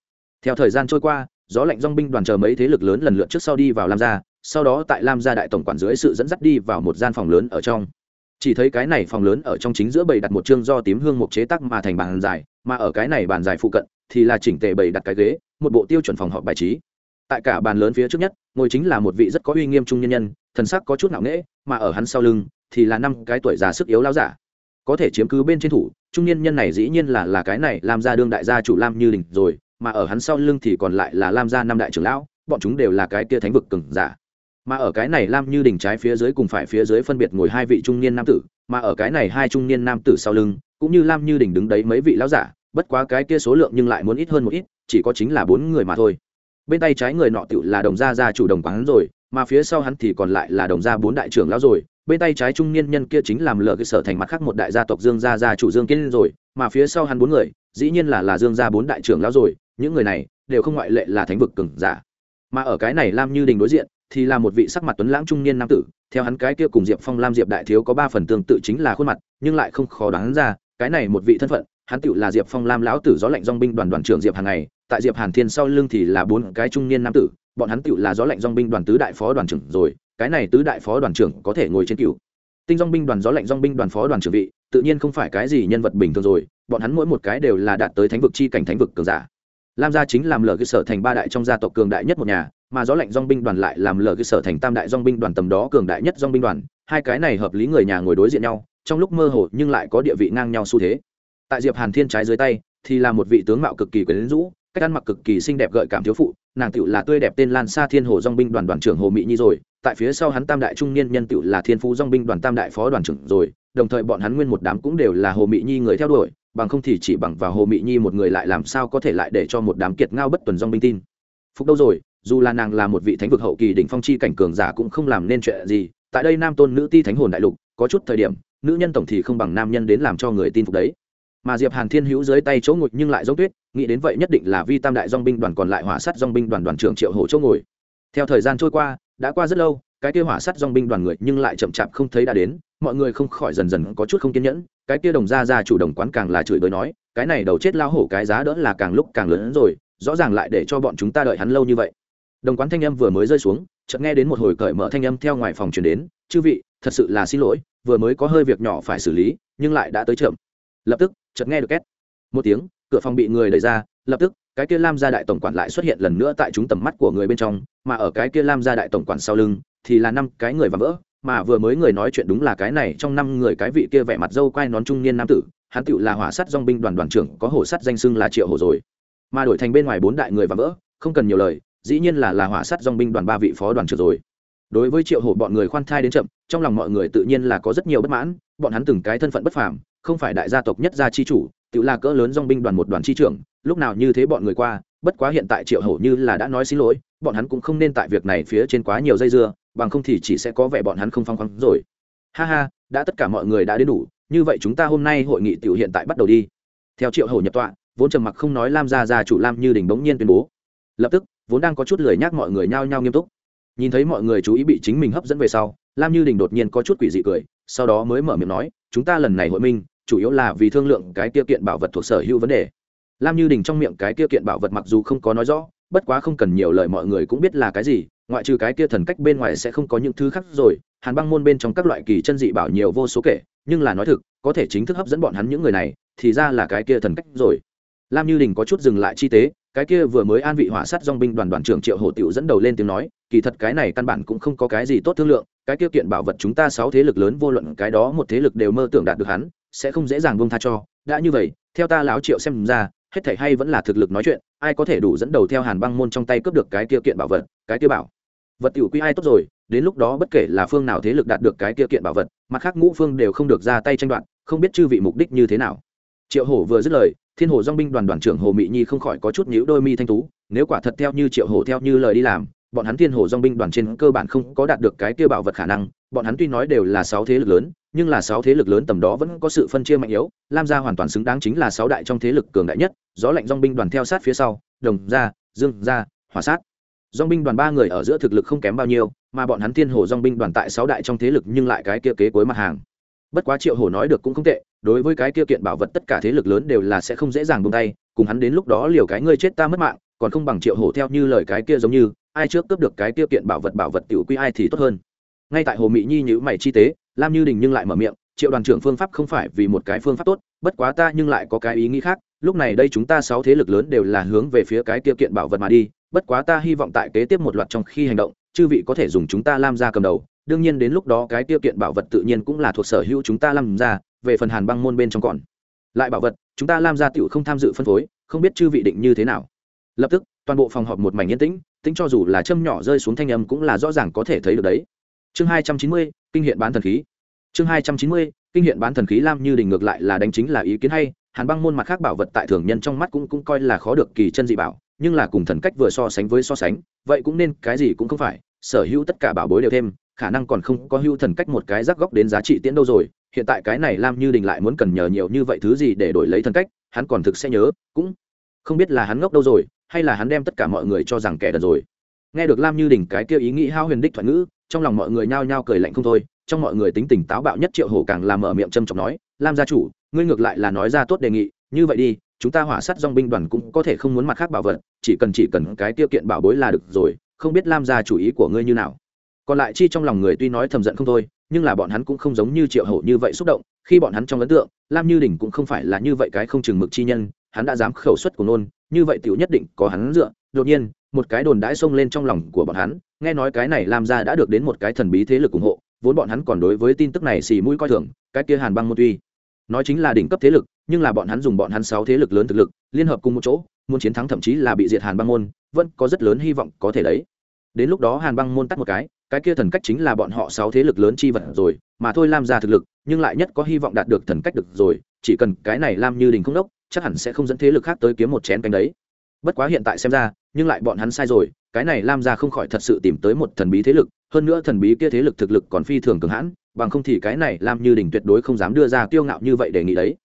Theo thời gian trôi qua, gió lạnh dong binh đoàn chờ mấy thế lực lớn lần lượt trước sau đi vào lam gia, sau đó tại lam gia đại tổng quản dưới sự dẫn dắt đi vào một gian phòng lớn ở trong chỉ thấy cái này phòng lớn ở trong chính giữa bầy đặt một chương do tím hương mục chế tác mà thành bàn dài, mà ở cái này bàn dài phụ cận thì là chỉnh tề bầy đặt cái ghế, một bộ tiêu chuẩn phòng họp bài trí. Tại cả bàn lớn phía trước nhất, ngồi chính là một vị rất có uy nghiêm trung nhân nhân, thần sắc có chút nặng nễ mà ở hắn sau lưng thì là năm cái tuổi già sức yếu lao giả. Có thể chiếm cứ bên trên thủ, trung nhân nhân này dĩ nhiên là là cái này làm ra đương đại gia chủ lam như đình rồi, mà ở hắn sau lưng thì còn lại là lam gia năm đại trưởng lão, bọn chúng đều là cái kia thánh vực cừng giả mà ở cái này lam như đỉnh trái phía dưới cùng phải phía dưới phân biệt ngồi hai vị trung niên nam tử, mà ở cái này hai trung niên nam tử sau lưng, cũng như lam như đỉnh đứng đấy mấy vị lão giả, bất quá cái kia số lượng nhưng lại muốn ít hơn một ít, chỉ có chính là bốn người mà thôi. Bên tay trái người nọ tựu là đồng gia gia chủ đồng quán rồi, mà phía sau hắn thì còn lại là đồng gia bốn đại trưởng lão rồi, bên tay trái trung niên nhân kia chính làm lựa cái sở thành mặt khác một đại gia tộc dương gia gia chủ dương kiên rồi, mà phía sau hắn bốn người, dĩ nhiên là là dương gia bốn đại trưởng lão rồi, những người này đều không ngoại lệ là thánh vực cường giả. Mà ở cái này lam như đình đối diện thì là một vị sắc mặt tuấn lãng trung niên nam tử, theo hắn cái kia cùng diệp phong, lam diệp đại thiếu có ba phần tương tự chính là khuôn mặt, nhưng lại không khó đoán ra, cái này một vị thân phận, hắn tựu là diệp phong lam lão tử gió lạnh dong binh đoàn đoàn trưởng diệp hàng ngày, tại diệp hàn thiên sau lưng thì là bốn cái trung niên nam tử, bọn hắn tựu là gió lạnh dong binh đoàn tứ đại phó đoàn trưởng rồi, cái này tứ đại phó đoàn trưởng có thể ngồi trên cựu tinh dong binh đoàn, gió lạnh dong binh đoàn phó đoàn trưởng vị, tự nhiên không phải cái gì nhân vật bình thường rồi, bọn hắn mỗi một cái đều là đạt tới thánh vực chi cảnh thánh vực cường giả. Lam gia chính làm lờ cơ sở thành ba đại trong gia tộc cường đại nhất một nhà mà gió lạnh dong binh đoàn lại làm lờ cơ sở thành tam đại dong binh đoàn tầm đó cường đại nhất dong binh đoàn. Hai cái này hợp lý người nhà ngồi đối diện nhau, trong lúc mơ hồ nhưng lại có địa vị ngang nhau xu thế. Tại diệp hàn thiên trái dưới tay, thì là một vị tướng mạo cực kỳ quyến rũ cách ăn mặc cực kỳ xinh đẹp gợi cảm thiếu phụ, nàng tựu là tươi đẹp tên lan sa thiên hồ dong binh đoàn đoàn trưởng hồ mỹ nhi rồi, tại phía sau hắn tam đại trung niên nhân tựu là thiên phú dong binh đoàn tam đại phó đoàn trưởng rồi, đồng thời bọn hắn nguyên một đám cũng đều là hồ mỹ nhi người theo đuổi, bằng không thì chỉ bằng vào hồ mỹ nhi một người lại làm sao có thể lại để cho một đám kiệt ngao bất tuần dong binh tin. Phục đâu rồi? Dù là nàng là một vị thánh vực hậu kỳ đỉnh phong chi cảnh cường giả cũng không làm nên chuyện gì. Tại đây nam tôn nữ ti thánh hồn đại lục, có chút thời điểm, nữ nhân tổng thì không bằng nam nhân đến làm cho người tin phục đấy. Mà diệp hàn thiên hữu dưới tay chỗ ngồi nhưng lại giống tuyết, nghĩ đến vậy nhất định là vi tam đại dong binh đoàn còn lại hỏa sắt dong binh đoàn đoàn trưởng triệu hổ chỗ ngồi. Theo thời gian trôi qua, đã qua rất lâu, cái kia hỏa sắt dong binh đoàn người nhưng lại chậm chạp không thấy đã đến, mọi người không khỏi dần dần có chút không kiên nhẫn, cái kia đồng gia gia chủ đồng quán càng là chửi bới nói, cái này đầu chết lao hổ cái giá đỡ là càng lúc càng lớn hơn rồi, rõ ràng lại để cho bọn chúng ta đợi hắn lâu như vậy đồng quán thanh âm vừa mới rơi xuống, chợt nghe đến một hồi cởi mở thanh âm theo ngoài phòng truyền đến, chư vị, thật sự là xin lỗi, vừa mới có hơi việc nhỏ phải xử lý, nhưng lại đã tới chậm. Lập tức, chợt nghe được két. Một tiếng, cửa phòng bị người đẩy ra, lập tức, cái kia lam gia đại tổng quản lại xuất hiện lần nữa tại chúng tầm mắt của người bên trong, mà ở cái kia lam gia đại tổng quản sau lưng, thì là năm cái người và vỡ, mà vừa mới người nói chuyện đúng là cái này, trong năm người cái vị kia vẻ mặt dâu quai nón trung niên nam tử, hắn tựu là hỏa sắt dong binh đoàn đoàn trưởng, có hổ sắt danh xưng là triệu hổ rồi. Mà đổi thành bên ngoài bốn đại người và vỡ, không cần nhiều lời dĩ nhiên là là hỏa sát dòng binh đoàn ba vị phó đoàn trưởng rồi. Đối với triệu hổ, bọn người khoan thai đến chậm, trong lòng mọi người tự nhiên là có rất nhiều bất mãn, bọn hắn từng cái thân phận bất phàm, không phải đại gia tộc nhất gia chi chủ, tự là cỡ lớn dòng binh đoàn một đoàn chi trưởng, lúc nào như thế bọn người qua, bất quá hiện tại triệu hổ như là đã nói xin lỗi, bọn hắn cũng không nên tại việc này phía trên quá nhiều dây dưa, bằng không thì chỉ sẽ có vẻ bọn hắn không phong khoáng rồi. Ha ha, đã tất cả mọi người đã đến đủ, như vậy chúng ta hôm nay hội nghị tiểu hiện tại bắt đầu đi. Theo triệu hổ nhập tọa, vốn trầm mặc không nói lam gia gia chủ lam như đình bỗng nhiên tuyên bố. Lập tức vốn đang có chút lười nhác mọi người nhao nhao nghiêm túc. Nhìn thấy mọi người chú ý bị chính mình hấp dẫn về sau, lam như đình đột nhiên có chút quỷ dị cười, sau đó mới mở miệng nói, chúng ta lần này hội minh, chủ yếu là vì thương lượng cái tiêu kiện bảo vật thuộc sở hữu vấn đề. Lam như đình trong miệng cái tiêu kiện bảo vật mặc dù không có nói rõ, bất quá không cần nhiều lời mọi người cũng biết là cái gì, ngoại trừ cái kia thần cách bên ngoài sẽ không có những thứ khác rồi, hàn băng môn bên trong các loại kỳ chân dị bảo nhiều vô số kể, nhưng là nói thực, có thể chính thức hấp dẫn bọn hắn những người này, thì ra là cái kia thần cách rồi. Lam như đình có chút dừng lại chi tế cái kia vừa mới an vị hỏa sát dong binh đoàn đoàn trưởng triệu hổ tiểu dẫn đầu lên tiếng nói, kỳ thật cái này căn bản cũng không có cái gì tốt thương lượng, cái kia kiện bảo vật chúng ta sáu thế lực lớn vô luận cái đó một thế lực đều mơ tưởng đạt được hắn, sẽ không dễ dàng buông tha cho. Đã như vậy, theo ta láo triệu xem ra, hết thảy hay vẫn là thực lực nói chuyện, ai có thể đủ dẫn đầu theo hàn băng môn trong tay cướp được cái kia kiện bảo vật, cái kia bảo vật tiểu quy ai tốt rồi, đến lúc đó bất kể là phương nào thế lực đạt được cái kia kiện bảo vật, mặt khác ngũ phương đều không được ra tay tranh đoạt, không biết chư vị mục đích như thế nào triệu hổ vừa dứt lời, thiên hồ dong binh đoàn đoàn trưởng hồ mỹ nhi không khỏi có chút nhíu đôi mi thanh tú, nếu quả thật theo như triệu hổ theo như lời đi làm, bọn hắn thiên hồ dong binh đoàn trên cơ bản không có đạt được cái kia bảo vật khả năng, bọn hắn tuy nói đều là sáu thế lực lớn, nhưng là sáu thế lực lớn tầm đó vẫn có sự phân chia mạnh yếu, lam gia hoàn toàn xứng đáng chính là sáu đại trong thế lực cường đại nhất, gió lạnh dong binh đoàn theo sát phía sau, đồng gia, dương gia, hỏa sát. Dong binh đoàn ba người ở giữa thực lực không kém bao nhiêu, mà bọn hắn thiên hồ dong binh đoàn tại sáu đại trong thế lực nhưng lại cái kia kế cuối mặt hàng bất quá triệu hổ nói được cũng không tệ, đối với cái kia kiện bảo vật tất cả thế lực lớn đều là sẽ không dễ dàng buông tay, cùng hắn đến lúc đó liều cái ngươi chết ta mất mạng, còn không bằng triệu hổ theo như lời cái kia giống như, ai trước cướp được cái kia kiện bảo vật bảo vật tiểu quy ai thì tốt hơn. Ngay tại hồ mỹ nhi nhữ mày chi tế, lam như đình nhưng lại mở miệng, triệu đoàn trưởng phương pháp không phải vì một cái phương pháp tốt, bất quá ta nhưng lại có cái ý nghĩ khác, lúc này đây chúng ta sáu thế lực lớn đều là hướng về phía cái kia kiện bảo vật mà đi, bất quá ta hy vọng tại kế tiếp một loạt trong khi hành động, chư vị có thể dùng chúng ta lam ra cầm đầu đương nhiên đến lúc đó cái tiêu kiện bảo vật tự nhiên cũng là thuộc sở hữu chúng ta làm ra, về phần hàn băng môn bên trong còn. Lại bảo vật, chúng ta làm ra tiểu không tham dự phân phối, không biết chư vị định như thế nào. Lập tức, toàn bộ phòng họp một mảnh yên tĩnh, tính cho dù là châm nhỏ rơi xuống thanh âm cũng là rõ ràng có thể thấy được đấy. Chương hai trăm chín mươi, kinh hiện bán thần khí. Chương hai trăm chín mươi, kinh hiện bán thần khí lam như đình ngược lại là đánh chính là ý kiến hay, hàn băng môn mặt khác bảo vật tại thường nhân trong mắt cũng cũng coi là khó được kỳ chân dị bảo, nhưng là cùng thần cách vừa so sánh với so sánh, vậy cũng nên cái gì cũng không phải, sở hữu tất cả bảo bối đều thêm khả năng còn không có hưu thần cách một cái rắc góc đến giá trị tiễn đâu rồi, hiện tại cái này lam như đình lại muốn cần nhờ nhiều như vậy thứ gì để đổi lấy thần cách, hắn còn thực sẽ nhớ, cũng không biết là hắn ngốc đâu rồi, hay là hắn đem tất cả mọi người cho rằng kẻ đần rồi. Nghe được lam như đình cái kia ý nghĩ hao huyền đích thoại ngữ, trong lòng mọi người nhao nhao cười lạnh không thôi, trong mọi người tính tình táo bạo nhất triệu hổ càng làm mở miệng châm trọng nói, lam gia chủ, ngươi ngược lại là nói ra tốt đề nghị, như vậy đi, chúng ta hỏa sát dong binh đoàn cũng có thể không muốn mặt khác bảo vật, chỉ cần chỉ cần cái tiêu kiện bảo bối là được rồi, không biết lam gia chủ ý của ngươi như nào? Còn lại chi trong lòng người tuy nói thầm giận không thôi, nhưng là bọn hắn cũng không giống như triệu hổ như vậy xúc động, khi bọn hắn trong ấn tượng, lam như đình cũng không phải là như vậy cái không chừng mực chi nhân, hắn đã dám khẩu suất của nôn, như vậy tiểu nhất định có hắn dựa. Đột nhiên, một cái đồn đãi xông lên trong lòng của bọn hắn, nghe nói cái này lam ra đã được đến một cái thần bí thế lực ủng hộ, vốn bọn hắn còn đối với tin tức này xì mũi coi thường, cái kia hàn băng một tuy. Nói chính là đỉnh cấp thế lực, nhưng là bọn hắn dùng bọn hắn sáu thế lực lớn thực lực, liên hợp cùng một chỗ, muốn chiến thắng thậm chí là bị diệt hàn băng môn, vẫn có rất lớn hy vọng có thể đấy. Đến lúc đó hàn băng môn tắt một cái cái kia thần cách chính là bọn họ sáu thế lực lớn chi vật rồi, mà thôi lam ra thực lực, nhưng lại nhất có hy vọng đạt được thần cách được rồi, chỉ cần cái này lam như đình không đốc, chắc hẳn sẽ không dẫn thế lực khác tới kiếm một chén cánh đấy. Bất quá hiện tại xem ra, nhưng lại bọn hắn sai rồi, cái này lam ra không khỏi thật sự tìm tới một thần bí thế lực, hơn nữa thần bí kia thế lực thực lực còn phi thường cường hãn, bằng không thì cái này lam như đình tuyệt đối không dám đưa ra kiêu ngạo như vậy đề nghị đấy.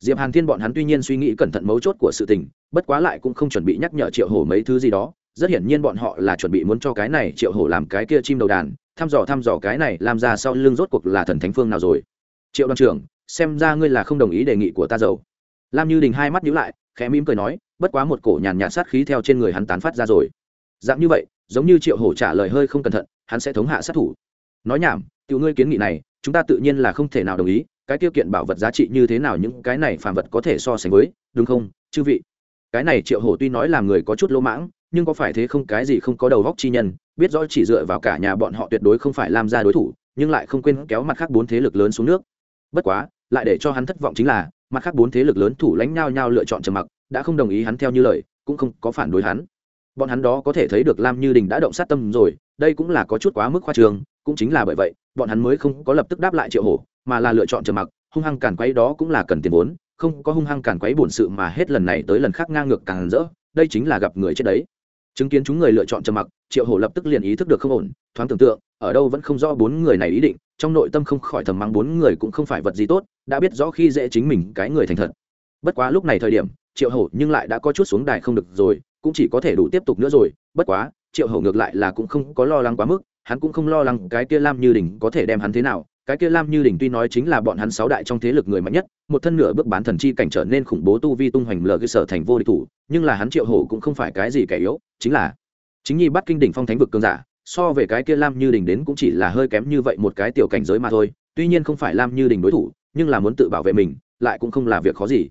Diệp hàn thiên bọn hắn tuy nhiên suy nghĩ cẩn thận mấu chốt của sự tình, bất quá lại cũng không chuẩn bị nhắc nhở triệu hổ mấy thứ gì đó rất hiển nhiên bọn họ là chuẩn bị muốn cho cái này triệu hổ làm cái kia chim đầu đàn, thăm dò thăm dò cái này làm ra sau lưng rốt cuộc là thần thánh phương nào rồi. Triệu đoàn trưởng, xem ra ngươi là không đồng ý đề nghị của ta giàu lam như đình hai mắt nhíu lại, khẽ mỉm cười nói, bất quá một cổ nhàn nhạt sát khí theo trên người hắn tán phát ra rồi. Dạng như vậy, giống như triệu hổ trả lời hơi không cẩn thận, hắn sẽ thống hạ sát thủ. Nói nhảm, tiểu ngươi kiến nghị này, chúng ta tự nhiên là không thể nào đồng ý, cái tiêu kiện bảo vật giá trị như thế nào những cái này phàm vật có thể so sánh với, đúng không, chư vị? Cái này triệu hổ tuy nói là người có chút lỗ mãng nhưng có phải thế không cái gì không có đầu góc chi nhân, biết rõ chỉ dựa vào cả nhà bọn họ tuyệt đối không phải làm ra đối thủ, nhưng lại không quên kéo mặt khác bốn thế lực lớn xuống nước. Bất quá, lại để cho hắn thất vọng chính là, mặt khác bốn thế lực lớn thủ lãnh nhau nhau lựa chọn trầm mặc, đã không đồng ý hắn theo như lời, cũng không có phản đối hắn. Bọn hắn đó có thể thấy được lam như đình đã động sát tâm rồi, đây cũng là có chút quá mức khoa trường cũng chính là bởi vậy, bọn hắn mới không có lập tức đáp lại triệu hổ, mà là lựa chọn trầm mặc, hung hăng càn quấy đó cũng là cần tiền vốn, không có hung hăng càn quấy bổn sự mà hết lần này tới lần khác ngang ngược càng rỡ, đây chính là gặp người chết đấy chứng kiến chúng người lựa chọn trầm mặc, triệu hổ lập tức liền ý thức được không ổn, thoáng tưởng tượng, ở đâu vẫn không rõ bốn người này ý định, trong nội tâm không khỏi thầm mắng bốn người cũng không phải vật gì tốt, đã biết rõ khi dễ chính mình cái người thành thật. Bất quá lúc này thời điểm, triệu hổ nhưng lại đã có chút xuống đài không được rồi, cũng chỉ có thể đủ tiếp tục nữa rồi, bất quá, triệu hổ ngược lại là cũng không có lo lắng quá mức, hắn cũng không lo lắng cái kia lam như đình có thể đem hắn thế nào cái kia lam như đỉnh tuy nói chính là bọn hắn sáu đại trong thế lực người mạnh nhất, một thân nửa bước bán thần chi cảnh trở nên khủng bố tu vi tung hoành lờ cơ sở thành vô địch thủ, nhưng là hắn triệu hổ cũng không phải cái gì kẻ yếu, chính là chính nhi bắt kinh đỉnh phong thánh vực cường giả, so về cái kia lam như đỉnh đến cũng chỉ là hơi kém như vậy một cái tiểu cảnh giới mà thôi, tuy nhiên không phải lam như đỉnh đối thủ, nhưng là muốn tự bảo vệ mình, lại cũng không là việc khó gì.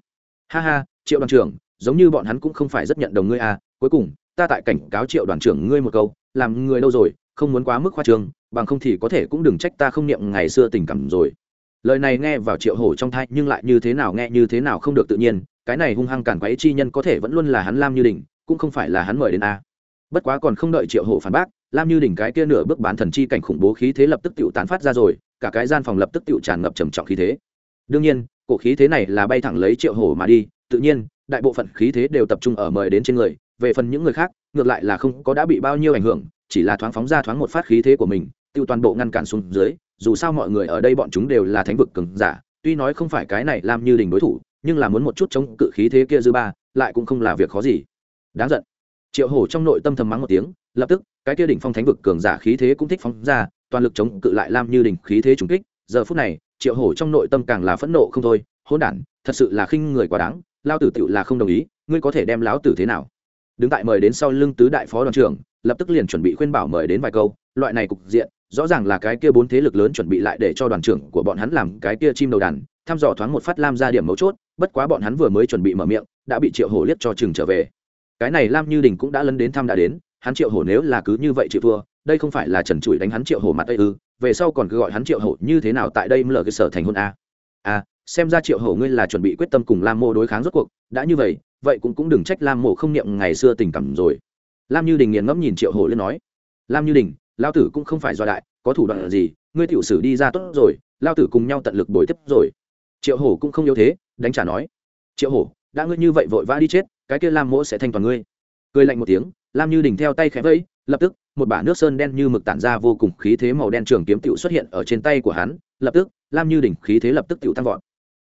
Ha ha, triệu đoàn trưởng, giống như bọn hắn cũng không phải rất nhận đồng ngươi à cuối cùng, ta tại cảnh cáo triệu đoàn trưởng ngươi một câu, làm người đâu rồi, không muốn quá mức khoa trương bằng không thì có thể cũng đừng trách ta không niệm ngày xưa tình cảm rồi. Lời này nghe vào triệu hổ trong thai nhưng lại như thế nào nghe như thế nào không được tự nhiên, cái này hung hăng cản quấy chi nhân có thể vẫn luôn là hắn lam như đình cũng không phải là hắn mời đến a. Bất quá còn không đợi triệu hổ phản bác, lam như đỉnh cái kia nửa bước bán thần chi cảnh khủng bố khí thế lập tức tự tán phát ra rồi, cả cái gian phòng lập tức tự tràn ngập trầm trọng khí thế. Đương nhiên, cổ khí thế này là bay thẳng lấy triệu hổ mà đi, tự nhiên, đại bộ phận khí thế đều tập trung ở mời đến trên người, về phần những người khác, ngược lại là không có đã bị bao nhiêu ảnh hưởng, chỉ là thoáng phóng ra thoáng một phát khí thế của mình tiêu toàn bộ ngăn cản xuống dưới, dù sao mọi người ở đây bọn chúng đều là thánh vực cường giả, tuy nói không phải cái này làm như đình đối thủ, nhưng là muốn một chút chống cự khí thế kia dư ba, lại cũng không là việc khó gì. Đáng giận. Triệu hổ trong nội tâm thầm mắng một tiếng, lập tức, cái kia đỉnh phong thánh vực cường giả khí thế cũng thích phóng ra, toàn lực chống cự lại lam như đỉnh khí thế trùng kích. Giờ phút này, triệu hổ trong nội tâm càng là phẫn nộ không thôi, hỗn đản, thật sự là khinh người quá đáng, lao tử tựu là không đồng ý, ngươi có thể đem lão tử thế nào? Đứng tại mời đến sau lưng tứ đại phó đoàn trưởng, lập tức liền chuẩn bị khuyên bảo mời đến vài câu, loại này cục diện rõ ràng là cái kia bốn thế lực lớn chuẩn bị lại để cho đoàn trưởng của bọn hắn làm cái kia chim đầu đàn, thăm dò thoáng một phát lam ra điểm mấu chốt, bất quá bọn hắn vừa mới chuẩn bị mở miệng, đã bị triệu hổ liếc cho chừng trở về. Cái này lam như đình cũng đã lấn đến thăm đã đến, hắn triệu hổ nếu là cứ như vậy chịu thua, đây không phải là trần trụi đánh hắn triệu hổ mặt ây ư, về sau còn cứ gọi hắn triệu hổ như thế nào tại đây mở cơ sở thành hôn a. A xem ra triệu hổ ngươi là chuẩn bị quyết tâm cùng lam mô đối kháng rốt cuộc, đã như vậy vậy cũng cũng đừng trách lam mộ không niệm ngày xưa tình cảm rồi. Lam như đình nghiền ngẫm nhìn triệu hổ lên nói. Lam như đình lao tử cũng không phải do đại, có thủ đoạn gì, ngươi tiểu sử đi ra tốt rồi, lao tử cùng nhau tận lực bồi tiếp rồi. Triệu hổ cũng không yếu thế, đánh trả nói. Triệu hổ, đã ngươi như vậy vội vã đi chết, cái kia lam mỗ sẽ thanh toàn ngươi. Cười lạnh một tiếng, lam như Đỉnh theo tay khẽ vẫy, lập tức, một bả nước sơn đen như mực tản ra vô cùng khí thế màu đen trường kiếm tiểu xuất hiện ở trên tay của hắn, lập tức, lam như Đỉnh khí thế lập tức tiểu tăng vọt.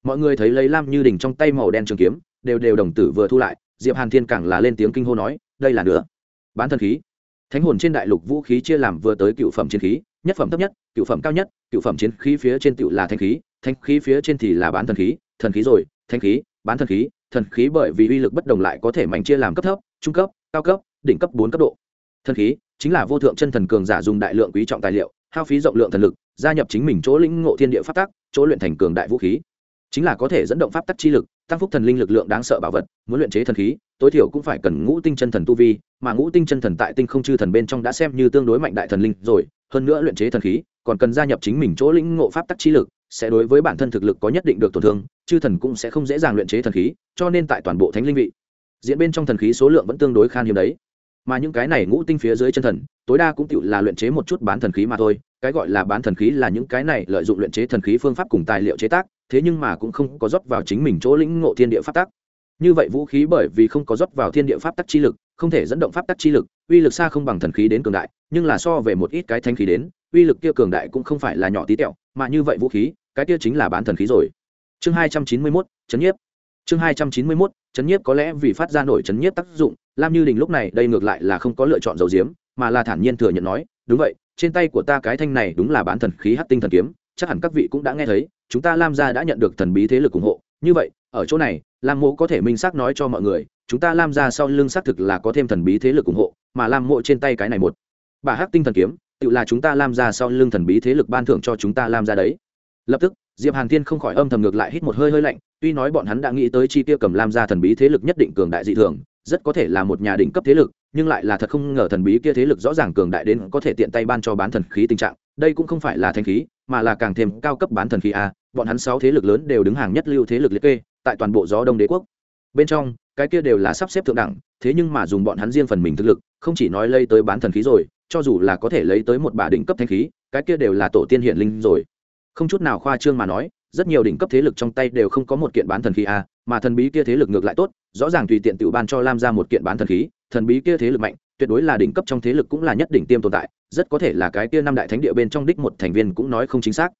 Mọi người thấy lấy lam như Đỉnh trong tay màu đen trường kiếm, đều đều đồng tử vừa thu lại, diệp hàn thiên càng là lên tiếng kinh hô nói, đây là nữa bán thần khí thánh hồn trên đại lục vũ khí chia làm vừa tới cựu phẩm chiến khí, nhất phẩm thấp nhất, cựu phẩm cao nhất, cựu phẩm chiến khí phía trên tựu là thanh khí thanh khí phía trên thì là bán thần khí thần khí rồi thanh khí, bán thần khí thần khí bởi vì uy lực bất đồng lại có thể mảnh chia làm cấp thấp, trung cấp, cao cấp, đỉnh cấp bốn cấp độ. Thần khí chính là vô thượng chân thần cường giả dùng đại lượng quý trọng tài liệu, hao phí rộng lượng thần lực, gia nhập chính mình chỗ lĩnh ngộ thiên địa pháp tắc, chỗ luyện thành cường đại vũ khí. Chính là có thể dẫn động pháp tắc chi lực tăng phúc thần linh lực lượng đáng sợ bảo vật, muốn luyện chế thần khí, tối thiểu cũng phải cần ngũ tinh chân thần tu vi, mà ngũ tinh chân thần tại tinh không chư thần bên trong đã xem như tương đối mạnh đại thần linh rồi, hơn nữa luyện chế thần khí, còn cần gia nhập chính mình chỗ lĩnh ngộ pháp tắc chi lực, sẽ đối với bản thân thực lực có nhất định được tổn thương, chư thần cũng sẽ không dễ dàng luyện chế thần khí, cho nên tại toàn bộ thánh linh vị, diễn bên trong thần khí số lượng vẫn tương đối khan hiếm đấy. Mà những cái này ngũ tinh phía dưới chân thần, tối đa cũng tự là luyện chế một chút bán thần khí mà thôi, cái gọi là bán thần khí là những cái này lợi dụng luyện chế thần khí phương pháp cùng tài liệu chế tác thế nhưng mà cũng không có rót vào chính mình chỗ lĩnh ngộ thiên địa pháp tắc. Như vậy vũ khí bởi vì không có rót vào thiên địa pháp tắc chi lực, không thể dẫn động pháp tắc chi lực, uy lực xa không bằng thần khí đến cường đại, nhưng là so về một ít cái thanh khí đến, uy lực kia cường đại cũng không phải là nhỏ tí tẹo, mà như vậy vũ khí, cái kia chính là bán thần khí rồi. Chương hai trăm chín mươi mốt, chấn nhiếp. Chương hai trăm chín mươi mốt, chấn nhiếp có lẽ vì phát ra nổi chấn nhiếp tác dụng, lam như đình lúc này đây ngược lại là không có lựa chọn dầu diếm mà là thản nhiên thừa nhận nói, đúng vậy, trên tay của ta cái thanh này đúng là bán thần khí hát tinh thần kiếm chắc hẳn các vị cũng đã nghe thấy, chúng ta lam gia đã nhận được thần bí thế lực ủng hộ. Như vậy, ở chỗ này, lam mộ có thể minh xác nói cho mọi người, chúng ta lam gia sau lưng xác thực là có thêm thần bí thế lực ủng hộ, mà lam mộ trên tay cái này một. Bà hắc tinh thần kiếm, tự là chúng ta lam gia sau lưng thần bí thế lực ban thưởng cho chúng ta lam gia đấy. Lập tức, diệp hàn thiên không khỏi âm thầm ngược lại hít một hơi hơi lạnh, tuy nói bọn hắn đã nghĩ tới chi tiêu cầm lam gia thần bí thế lực nhất định cường đại dị thường, rất có thể là một nhà đỉnh cấp thế lực nhưng lại là thật không ngờ thần bí kia thế lực rõ ràng cường đại đến có thể tiện tay ban cho bán thần khí tình trạng. Đây cũng không phải là thanh khí, mà là càng thêm cao cấp bán thần khí a. Bọn hắn sáu thế lực lớn đều đứng hàng nhất lưu thế lực liệt kê, tại toàn bộ gió đông đế quốc. Bên trong, cái kia đều là sắp xếp thượng đẳng, thế nhưng mà dùng bọn hắn riêng phần mình thực lực, không chỉ nói lấy tới bán thần khí rồi, cho dù là có thể lấy tới một bà đỉnh cấp thanh khí, cái kia đều là tổ tiên hiển linh rồi. Không chút nào khoa trương mà nói, rất nhiều đỉnh cấp thế lực trong tay đều không có một kiện bán thần khí a, mà thần bí kia thế lực ngược lại tốt, rõ ràng tùy tiện tự ban cho lam ra một kiện bán thần khí thần bí kia thế lực mạnh, tuyệt đối là đỉnh cấp trong thế lực cũng là nhất đỉnh tiêm tồn tại, rất có thể là cái kia năm đại thánh địa bên trong đích một thành viên cũng nói không chính xác.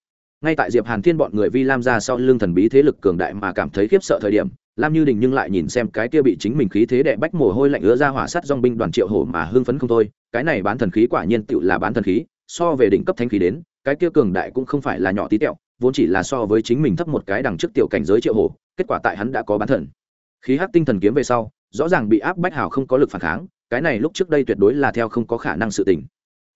Ngay tại diệp hàn thiên bọn người vi lam ra sau lưng thần bí thế lực cường đại mà cảm thấy khiếp sợ thời điểm, lam như đình nhưng lại nhìn xem cái kia bị chính mình khí thế đệ bách mồ hôi lạnh ứa ra hỏa sắt dong binh đoàn triệu hổ mà hưng phấn không thôi, cái này bán thần khí quả nhiên tựu là bán thần khí, so về đỉnh cấp thanh khí đến, cái kia cường đại cũng không phải là nhỏ tí tẹo, vốn chỉ là so với chính mình thấp một cái đằng trước tiểu cảnh giới triệu hổ, kết quả tại hắn đã có bán thần. Khí hắc tinh thần kiếm về sau rõ ràng bị áp bách hào không có lực phản kháng, cái này lúc trước đây tuyệt đối là theo không có khả năng sự tình.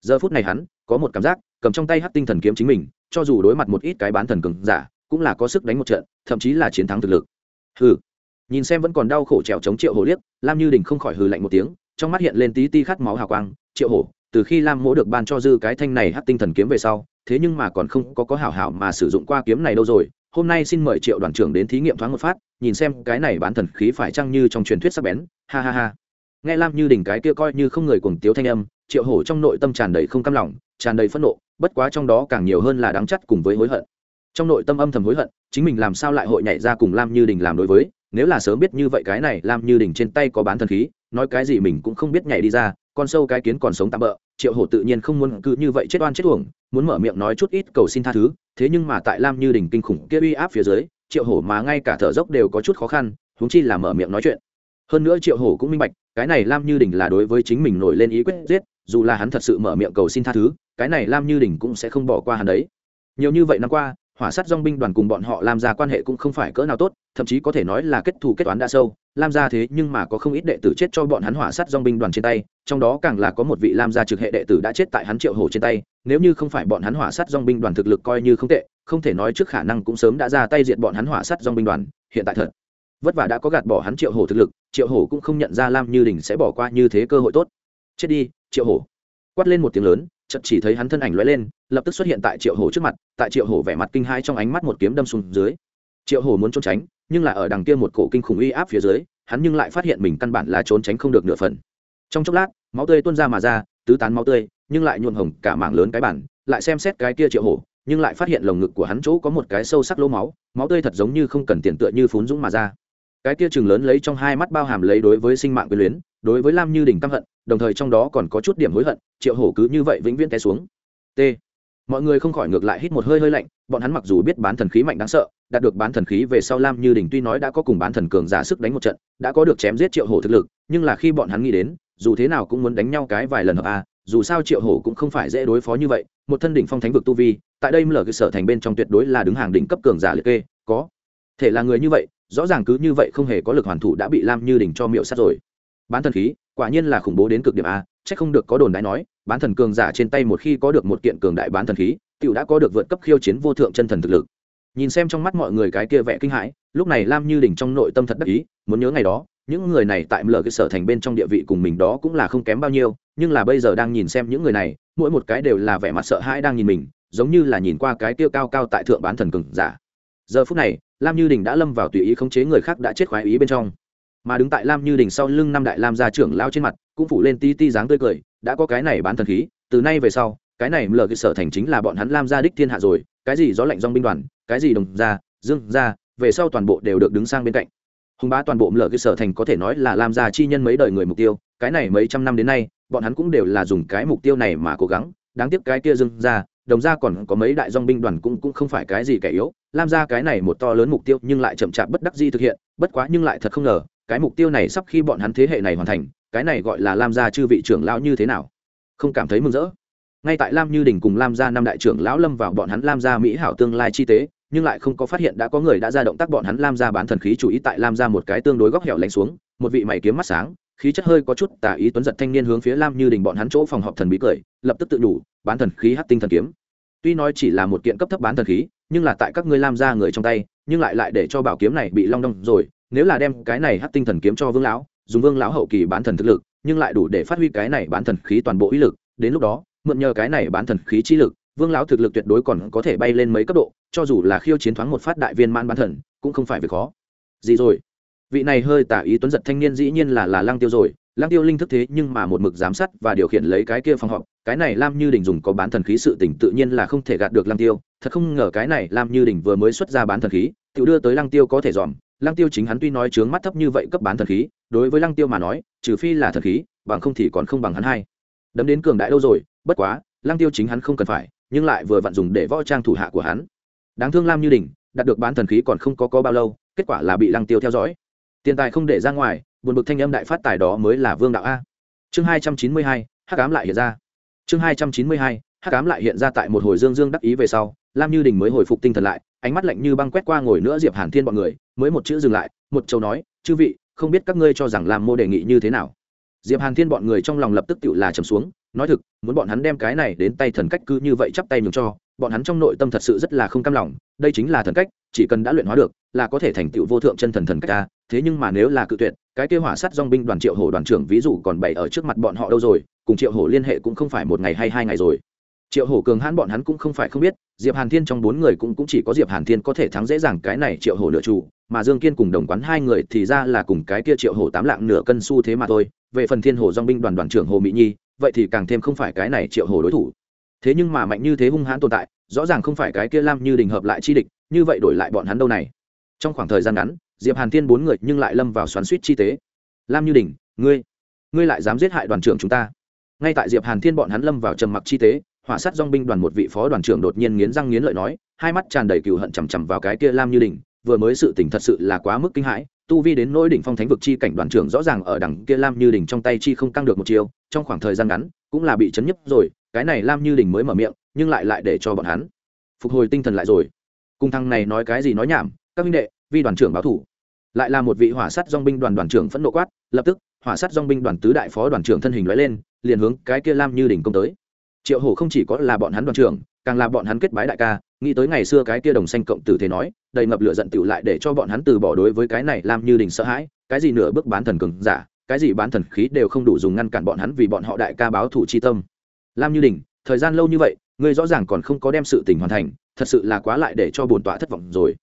Giờ phút này hắn, có một cảm giác, cầm trong tay hắc tinh thần kiếm chính mình, cho dù đối mặt một ít cái bán thần cường giả, cũng là có sức đánh một trận, thậm chí là chiến thắng thực lực. Hừ. Nhìn xem vẫn còn đau khổ trèo chống triệu hổ liếc, lam như đình không khỏi hừ lạnh một tiếng, trong mắt hiện lên tí ti khát máu hào quang, triệu hổ, từ khi lam mỗ được ban cho dư cái thanh này hắc tinh thần kiếm về sau, thế nhưng mà còn không có có hảo hảo mà sử dụng qua kiếm này đâu rồi hôm nay xin mời triệu đoàn trưởng đến thí nghiệm thoáng một phát, nhìn xem cái này bán thần khí phải chăng như trong truyền thuyết sắc bén. Ha ha ha. Nghe lam như đỉnh cái kia coi như không người cuồng tiếu thanh âm, triệu hổ trong nội tâm tràn đầy không cam lòng, tràn đầy phẫn nộ, bất quá trong đó càng nhiều hơn là đáng chắc cùng với hối hận. Trong nội tâm âm thầm hối hận, chính mình làm sao lại hội nhảy ra cùng lam như đình làm đối với, nếu là sớm biết như vậy cái này lam như đình trên tay có bán thần khí, nói cái gì mình cũng không biết nhảy đi ra, con sâu cái kiến còn sống tạm bỡ, triệu hổ tự nhiên không muốn cứ như vậy chết oan chết uổng muốn mở miệng nói chút ít cầu xin tha thứ, thế nhưng mà tại lam như đình kinh khủng kia uy áp phía dưới, triệu hổ mà ngay cả thở dốc đều có chút khó khăn, huống chi là mở miệng nói chuyện. Hơn nữa triệu hổ cũng minh bạch, cái này lam như đình là đối với chính mình nổi lên ý quyết giết, dù là hắn thật sự mở miệng cầu xin tha thứ, cái này lam như đình cũng sẽ không bỏ qua hắn đấy. Nhiều như vậy năm qua, hỏa sát dong binh đoàn cùng bọn họ làm ra quan hệ cũng không phải cỡ nào tốt, thậm chí có thể nói là kết thù kết toán đã sâu lam gia thế nhưng mà có không ít đệ tử chết cho bọn hắn hỏa sát dong binh đoàn trên tay, trong đó càng là có một vị lam gia trực hệ đệ tử đã chết tại hắn triệu hổ trên tay, nếu như không phải bọn hắn hỏa sát dong binh đoàn thực lực coi như không tệ, không thể nói trước khả năng cũng sớm đã ra tay diệt bọn hắn hỏa sát dong binh đoàn, hiện tại thật vất vả đã có gạt bỏ hắn triệu hổ thực lực, triệu hổ cũng không nhận ra lam như đình sẽ bỏ qua như thế cơ hội tốt. Chết đi, triệu hổ. Quát lên một tiếng lớn, chợt chỉ thấy hắn thân ảnh lóe lên, lập tức xuất hiện tại triệu hổ trước mặt, tại triệu hổ vẻ mặt kinh hãi trong ánh mắt một kiếm đâm xuống dưới. Triệu hổ muốn trốn tránh nhưng là ở đằng kia một cổ kinh khủng uy áp phía dưới, hắn nhưng lại phát hiện mình căn bản là trốn tránh không được nửa phần. Trong chốc lát, máu tươi tuôn ra mà ra, tứ tán máu tươi, nhưng lại nhuộm hồng cả mảng lớn cái bản, lại xem xét cái kia triệu hổ, nhưng lại phát hiện lồng ngực của hắn chỗ có một cái sâu sắc lỗ máu máu tươi thật giống như không cần tiền tựa như phún dũng mà ra. Cái kia chừng lớn lấy trong hai mắt bao hàm lấy đối với sinh mạng quyền luyến, đối với lam như đỉnh căm hận, đồng thời trong đó còn có chút điểm hối hận, triệu hổ cứ như vậy vĩnh viễn té xuống. T. Mọi người không khỏi ngược lại hít một hơi hơi lạnh, bọn hắn mặc dù biết bán thần khí mạnh đáng sợ đạt được bán thần khí về sau lam như đình tuy nói đã có cùng bán thần cường giả sức đánh một trận, đã có được chém giết triệu hổ thực lực, nhưng là khi bọn hắn nghĩ đến, dù thế nào cũng muốn đánh nhau cái vài lần hợp a, dù sao triệu hổ cũng không phải dễ đối phó như vậy, một thân đỉnh phong thánh vực tu vi, tại đây mở cơ sở thành bên trong tuyệt đối là đứng hàng đỉnh cấp cường giả liệt kê, có thể là người như vậy, rõ ràng cứ như vậy không hề có lực hoàn thủ đã bị lam như đình cho miệu sát rồi. Bán thần khí, quả nhiên là khủng bố đến cực điểm a, chắc không được có đồn đại nói, bán thần cường giả trên tay một khi có được một kiện cường đại bán thần khí tựu đã có được vượt cấp khiêu chiến vô thượng chân thần thực lực nhìn xem trong mắt mọi người cái kia vẻ kinh hãi, lúc này lam như đỉnh trong nội tâm thật đắc ý, muốn nhớ ngày đó, những người này tại mở cái sở thành bên trong địa vị cùng mình đó cũng là không kém bao nhiêu, nhưng là bây giờ đang nhìn xem những người này, mỗi một cái đều là vẻ mặt sợ hãi đang nhìn mình, giống như là nhìn qua cái kia cao cao tại thượng bán thần cường giả. Giờ phút này, lam như đình đã lâm vào tùy ý khống chế người khác đã chết khoái ý bên trong. Mà đứng tại lam như đình sau lưng năm đại lam gia trưởng lao trên mặt, cũng phủ lên ti ti dáng tươi cười, đã có cái này bán thần khí, từ nay về sau, cái này mở cái sở thành chính là bọn hắn lam gia đích thiên hạ rồi, cái gì gió lạnh dong binh đoàn cái gì đồng gia dương gia về sau toàn bộ đều được đứng sang bên cạnh. Hùng bá toàn bộ lờ cái sở thành có thể nói là làm ra chi nhân mấy đời người mục tiêu, cái này mấy trăm năm đến nay, bọn hắn cũng đều là dùng cái mục tiêu này mà cố gắng. Đáng tiếc cái kia dương gia đồng gia còn có mấy đại dong binh đoàn cũng cũng không phải cái gì kẻ yếu lam gia cái này một to lớn mục tiêu nhưng lại chậm chạp bất đắc di thực hiện, bất quá nhưng lại thật không ngờ, cái mục tiêu này sắp khi bọn hắn thế hệ này hoàn thành, cái này gọi là lam gia chư vị trưởng lão như thế nào? Không cảm thấy mừng rỡ ngay tại lam như đình cùng lam gia năm đại trưởng lão lâm vào bọn hắn lam gia mỹ hảo tương lai chi tế, nhưng lại không có phát hiện đã có người đã ra động tác bọn hắn lam gia bán thần khí chủ ý tại lam gia một cái tương đối góc hẻo lánh xuống, một vị mày kiếm mắt sáng, khí chất hơi có chút tà ý tuấn giật thanh niên hướng phía lam như đình bọn hắn chỗ phòng họp thần bí cười, lập tức tự đủ, bán thần khí hát tinh thần kiếm. Tuy nói chỉ là một kiện cấp thấp bán thần khí, nhưng là tại các ngươi lam Gia người trong tay, nhưng lại lại để cho bảo kiếm này bị long đong rồi, nếu là đem cái này hát tinh thần kiếm cho vương lão, dùng vương lão hậu kỳ bán thần thực lực, nhưng lại đủ để phát huy cái này bán thần khí toàn bộ uy lực, đến lúc đó mượn nhờ cái này bán thần khí chi lực, vương lão thực lực tuyệt đối còn có thể bay lên mấy cấp độ, cho dù là khiêu chiến thoáng một phát đại viên man bán thần, cũng không phải việc khó. Gì rồi? Vị này hơi tả ý tuấn giật thanh niên dĩ nhiên là là lăng tiêu rồi. Lăng tiêu linh thức thế nhưng mà một mực giám sát và điều khiển lấy cái kia phòng họp. Cái này lam như đình dùng có bán thần khí sự tỉnh tự nhiên là không thể gạt được lăng tiêu. Thật không ngờ cái này lam như đình vừa mới xuất ra bán thần khí tự đưa tới lăng tiêu có thể dòm. Lăng tiêu chính hắn tuy nói trướng mắt thấp như vậy cấp bán thần khí, đối với lăng tiêu mà nói, trừ phi là thần khí, bằng không thì còn không bằng hắn hai đấm đến cường đại đâu rồi, bất quá, lăng tiêu chính hắn không cần phải, nhưng lại vừa vặn dùng để võ trang thủ hạ của hắn. Đáng thương lam như đình, đạt được bán thần khí còn không có có bao lâu, kết quả là bị lăng tiêu theo dõi. Tiền tài không để ra ngoài, buồn bực thanh âm đại phát tài đó mới là vương đạo a. Chương hai trăm chín mươi hai, hắc ám lại hiện ra. Chương hai trăm chín mươi hai, hắc ám lại hiện ra tại một hồi dương dương đắc ý về sau, lam như đình mới hồi phục tinh thần lại, ánh mắt lạnh như băng quét qua ngồi nữa diệp hàn thiên bọn người, mới một chữ dừng lại, một châu nói, chư vị, không biết các ngươi cho rằng làm mô đề nghị như thế nào? Diệp hàn thiên bọn người trong lòng lập tức tự là trầm xuống nói thực muốn bọn hắn đem cái này đến tay thần cách cứ như vậy chắp tay nhường cho bọn hắn trong nội tâm thật sự rất là không cam lòng đây chính là thần cách chỉ cần đã luyện hóa được là có thể thành tựu vô thượng chân thần thần cách ta thế nhưng mà nếu là cự tuyệt cái kêu hỏa sát dong binh đoàn triệu hổ đoàn trưởng ví dụ còn bày ở trước mặt bọn họ đâu rồi cùng triệu hổ liên hệ cũng không phải một ngày hay hai ngày rồi. Triệu hổ cường hãn bọn hắn cũng không phải không biết diệp hàn thiên trong bốn người cũng, cũng chỉ có diệp hàn thiên có thể thắng dễ dàng cái này triệu hổ nửa chủ mà dương kiên cùng đồng quán hai người thì ra là cùng cái kia triệu hổ tám lạng nửa cân su thế mà thôi về phần thiên hồ dong binh đoàn đoàn trưởng hồ mỹ nhi, vậy thì càng thêm không phải cái này triệu hồ đối thủ. Thế nhưng mà mạnh như thế hung hãn tồn tại, rõ ràng không phải cái kia lam như đình hợp lại chi địch, như vậy đổi lại bọn hắn đâu này? Trong khoảng thời gian ngắn, diệp hàn thiên bốn người nhưng lại lâm vào xoắn suýt chi tế. Lam như đình, ngươi ngươi lại dám giết hại đoàn trưởng chúng ta. Ngay tại diệp hàn thiên bọn hắn lâm vào trầm mặc chi tế, hỏa sát dong binh đoàn một vị phó đoàn trưởng đột nhiên nghiến răng nghiến lợi nói, hai mắt tràn đầy cừu hận chằm chằm vào cái kia lam như đình, vừa mới sự tình thật sự là quá mức kinh hãi tu vi đến nỗi đỉnh phong thánh vực chi cảnh đoàn trưởng rõ ràng ở đằng kia lam như đỉnh trong tay chi không căng được một chiều trong khoảng thời gian ngắn, cũng là bị chấn nhấp rồi, cái này lam như đỉnh mới mở miệng, nhưng lại lại để cho bọn hắn phục hồi tinh thần lại rồi. Cùng thằng này nói cái gì nói nhảm, các minh đệ, vi đoàn trưởng báo thủ. Lại là một vị hỏa sát dong binh đoàn đoàn trưởng phẫn nộ quát, lập tức, hỏa sát dong binh đoàn tứ đại phó đoàn trưởng thân hình lóe lên, liền hướng cái kia lam như đỉnh công tới. Triệu hổ không chỉ có là bọn hắn đoàn trưởng, càng là bọn hắn kết bái đại ca nghĩ tới ngày xưa cái kia đồng xanh cộng tử thế nói, đầy ngập lửa giận tựu lại để cho bọn hắn từ bỏ đối với cái này lam như đỉnh sợ hãi, cái gì nửa bước bán thần cường giả, cái gì bán thần khí đều không đủ dùng ngăn cản bọn hắn vì bọn họ đại ca báo thủ chi tâm. Lam như đỉnh, thời gian lâu như vậy, ngươi rõ ràng còn không có đem sự tình hoàn thành, thật sự là quá lại để cho bồn tọa thất vọng rồi.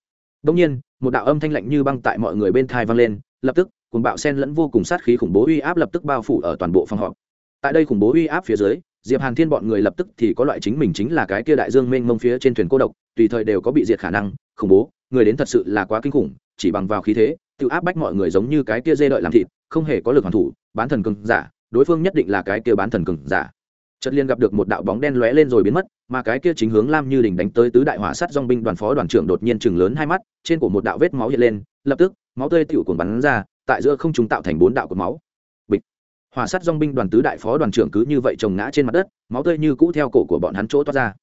Đông nhiên, một đạo âm thanh lạnh như băng tại mọi người bên thai vang lên, lập tức cùng bạo sen lẫn vô cùng sát khí khủng bố uy áp lập tức bao phủ ở toàn bộ phòng họp. Tại đây khủng bố uy áp phía dưới diệp hàn thiên bọn người lập tức thì có loại chính mình chính là cái kia đại dương mênh mông phía trên thuyền cô độc, tùy thời đều có bị diệt khả năng, khủng bố, người đến thật sự là quá kinh khủng, chỉ bằng vào khí thế, tự áp bách mọi người giống như cái kia dê đợi làm thịt, không hề có lực hoàn thủ, bán thần cường giả, đối phương nhất định là cái kia bán thần cường giả. Chợt liên gặp được một đạo bóng đen lóe lên rồi biến mất, mà cái kia chính hướng lam như đình đánh tới tứ đại hỏa sát dòng binh đoàn phó đoàn trưởng đột nhiên chừng lớn hai mắt, trên cổ một đạo vết máu hiện lên, lập tức, máu tươi tiểu cuồng bắn ra, tại giữa không chúng tạo thành bốn đạo của máu hỏa sát dong binh đoàn tứ đại phó đoàn trưởng cứ như vậy trồng ngã trên mặt đất, máu tươi như cũ theo cổ của bọn hắn chỗ toát ra.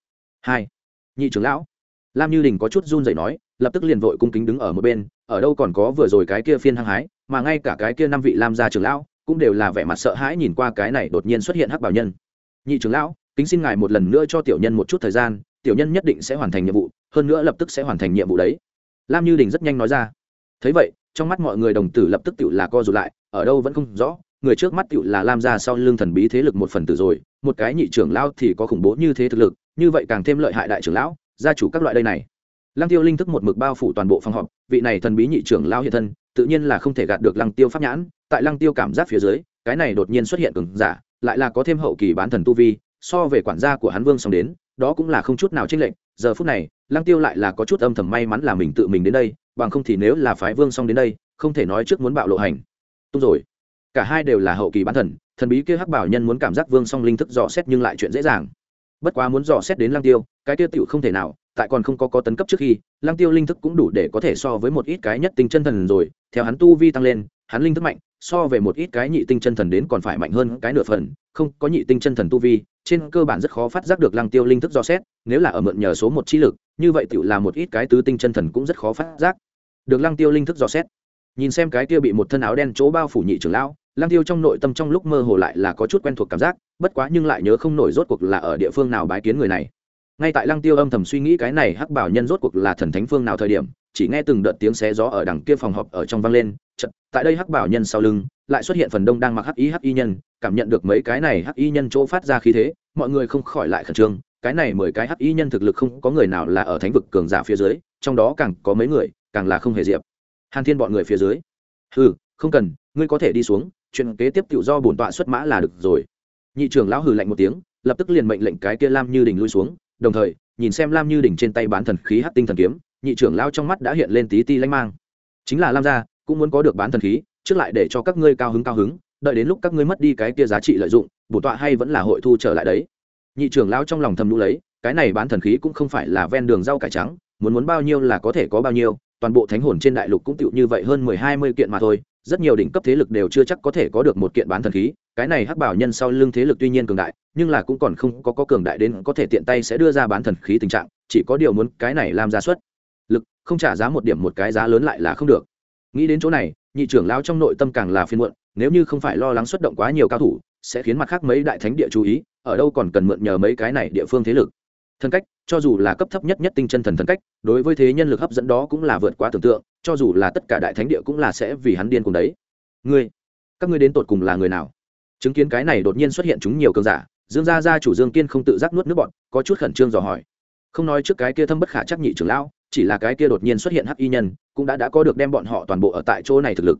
Hai, nhị trưởng lão. Lam như đình có chút run rẩy nói, lập tức liền vội cung kính đứng ở một bên, ở đâu còn có vừa rồi cái kia phiên hăng hái, mà ngay cả cái kia năm vị lam gia trưởng lão cũng đều là vẻ mặt sợ hãi nhìn qua cái này đột nhiên xuất hiện hắc bảo nhân. Nhị trưởng lão, kính xin ngài một lần nữa cho tiểu nhân một chút thời gian, tiểu nhân nhất định sẽ hoàn thành nhiệm vụ, hơn nữa lập tức sẽ hoàn thành nhiệm vụ đấy. Lam như đình rất nhanh nói ra. Thấy vậy, trong mắt mọi người đồng tử lập tức tự là co rụt lại, ở đâu vẫn không rõ người trước mắt tựu là lam gia sau lưng thần bí thế lực một phần tử rồi, một cái nhị trưởng lão thì có khủng bố như thế thực lực, như vậy càng thêm lợi hại đại trưởng lão, gia chủ các loại đây này. Lăng tiêu linh thức một mực bao phủ toàn bộ phòng họp, vị này thần bí nhị trưởng lão hiện thân, tự nhiên là không thể gạt được lăng tiêu pháp nhãn, tại lăng tiêu cảm giác phía dưới, cái này đột nhiên xuất hiện cường giả, lại là có thêm hậu kỳ bán thần tu vi, so về quản gia của hắn vương xong đến, đó cũng là không chút nào chênh lệch, giờ phút này, lăng tiêu lại là có chút âm thầm may mắn là mình tự mình đến đây, bằng không thì nếu là phái vương xong đến đây, không thể nói trước muốn bạo lộ hành. Tung rồi cả hai đều là hậu kỳ bán thần thần bí kia hắc bảo nhân muốn cảm giác vương song linh thức dò xét nhưng lại chuyện dễ dàng. Bất quá muốn dò xét đến lăng tiêu, cái tiêu tiểu không thể nào, tại còn không có có tấn cấp trước khi, lăng tiêu linh thức cũng đủ để có thể so với một ít cái nhất tinh chân thần rồi, theo hắn tu vi tăng lên, hắn linh thức mạnh, so về một ít cái nhị tinh chân thần đến còn phải mạnh hơn cái nửa phần, không, có nhị tinh chân thần tu vi, trên cơ bản rất khó phát giác được lăng tiêu linh thức do xét, nếu là ở mượn nhờ số một chi lực, như vậy tự là một ít cái tứ tinh chân thần cũng rất khó phát giác được lăng tiêu linh thức do xét. Nhìn xem cái kia bị một thân áo đen chỗ bao phủ nhị trưởng lão lang tiêu trong nội tâm trong lúc mơ hồ lại là có chút quen thuộc cảm giác bất quá nhưng lại nhớ không nổi rốt cuộc là ở địa phương nào bái kiến người này. Ngay tại lăng tiêu âm thầm suy nghĩ cái này hắc bảo nhân rốt cuộc là thần thánh phương nào thời điểm chỉ nghe từng đợt tiếng xé gió ở đằng kia phòng họp ở trong vang lên chợt, tại đây hắc bảo nhân sau lưng lại xuất hiện phần đông đang mặc hắc y hắc y nhân cảm nhận được mấy cái này hắc y nhân chỗ phát ra khí thế mọi người không khỏi lại khẩn trương cái này mười cái hắc y nhân thực lực không có người nào là ở thánh vực cường giả phía dưới trong đó càng có mấy người càng là không hề diệp. Hàn thiên bọn người phía dưới hừ, không cần ngươi có thể đi xuống chuyện kế tiếp tự do bổn tọa xuất mã là được rồi. Nhị trưởng lão hừ lạnh một tiếng, lập tức liền mệnh lệnh cái kia lam như đình lui xuống, đồng thời, nhìn xem lam như đình trên tay bán thần khí hát tinh thần kiếm, nhị trưởng lão trong mắt đã hiện lên tí ti lanh mang. Chính là lam gia, cũng muốn có được bán thần khí, trước lại để cho các ngươi cao hứng cao hứng, đợi đến lúc các ngươi mất đi cái kia giá trị lợi dụng, bổn tọa hay vẫn là hội thu trở lại đấy. Nhị trưởng lão trong lòng thầm lũ lấy, cái này bán thần khí cũng không phải là ven đường rau cải trắng, muốn muốn bao nhiêu là có thể có bao nhiêu, toàn bộ thánh hồn trên đại lục cũng tựu như vậy hơn mười hai mươi kiện mà thôi rất nhiều đỉnh cấp thế lực đều chưa chắc có thể có được một kiện bán thần khí cái này hắc bảo nhân sau lưng thế lực tuy nhiên cường đại nhưng là cũng còn không có, có cường đại đến có thể tiện tay sẽ đưa ra bán thần khí tình trạng chỉ có điều muốn cái này làm ra suất. Lực không trả giá một điểm một cái giá lớn lại là không được. Nghĩ đến chỗ này nhị trưởng lao trong nội tâm càng là phiên muộn nếu như không phải lo lắng xuất động quá nhiều cao thủ sẽ khiến mặt khác mấy đại thánh địa chú ý ở đâu còn cần mượn nhờ mấy cái này địa phương thế lực thần cách, cho dù là cấp thấp nhất nhất tinh chân thần thần cách, đối với thế nhân lực hấp dẫn đó cũng là vượt quá tưởng tượng, cho dù là tất cả đại thánh địa cũng là sẽ vì hắn điên cùng đấy. Ngươi, các ngươi đến tột cùng là người nào? Chứng kiến cái này đột nhiên xuất hiện chúng nhiều cơn giả, dương gia gia chủ dương kiên không tự giác nuốt nước bọn có chút khẩn trương dò hỏi. Không nói trước cái kia thâm bất khả chắc nhị trưởng lão, chỉ là cái kia đột nhiên xuất hiện hắc y nhân, cũng đã đã có được đem bọn họ toàn bộ ở tại chỗ này thực lực.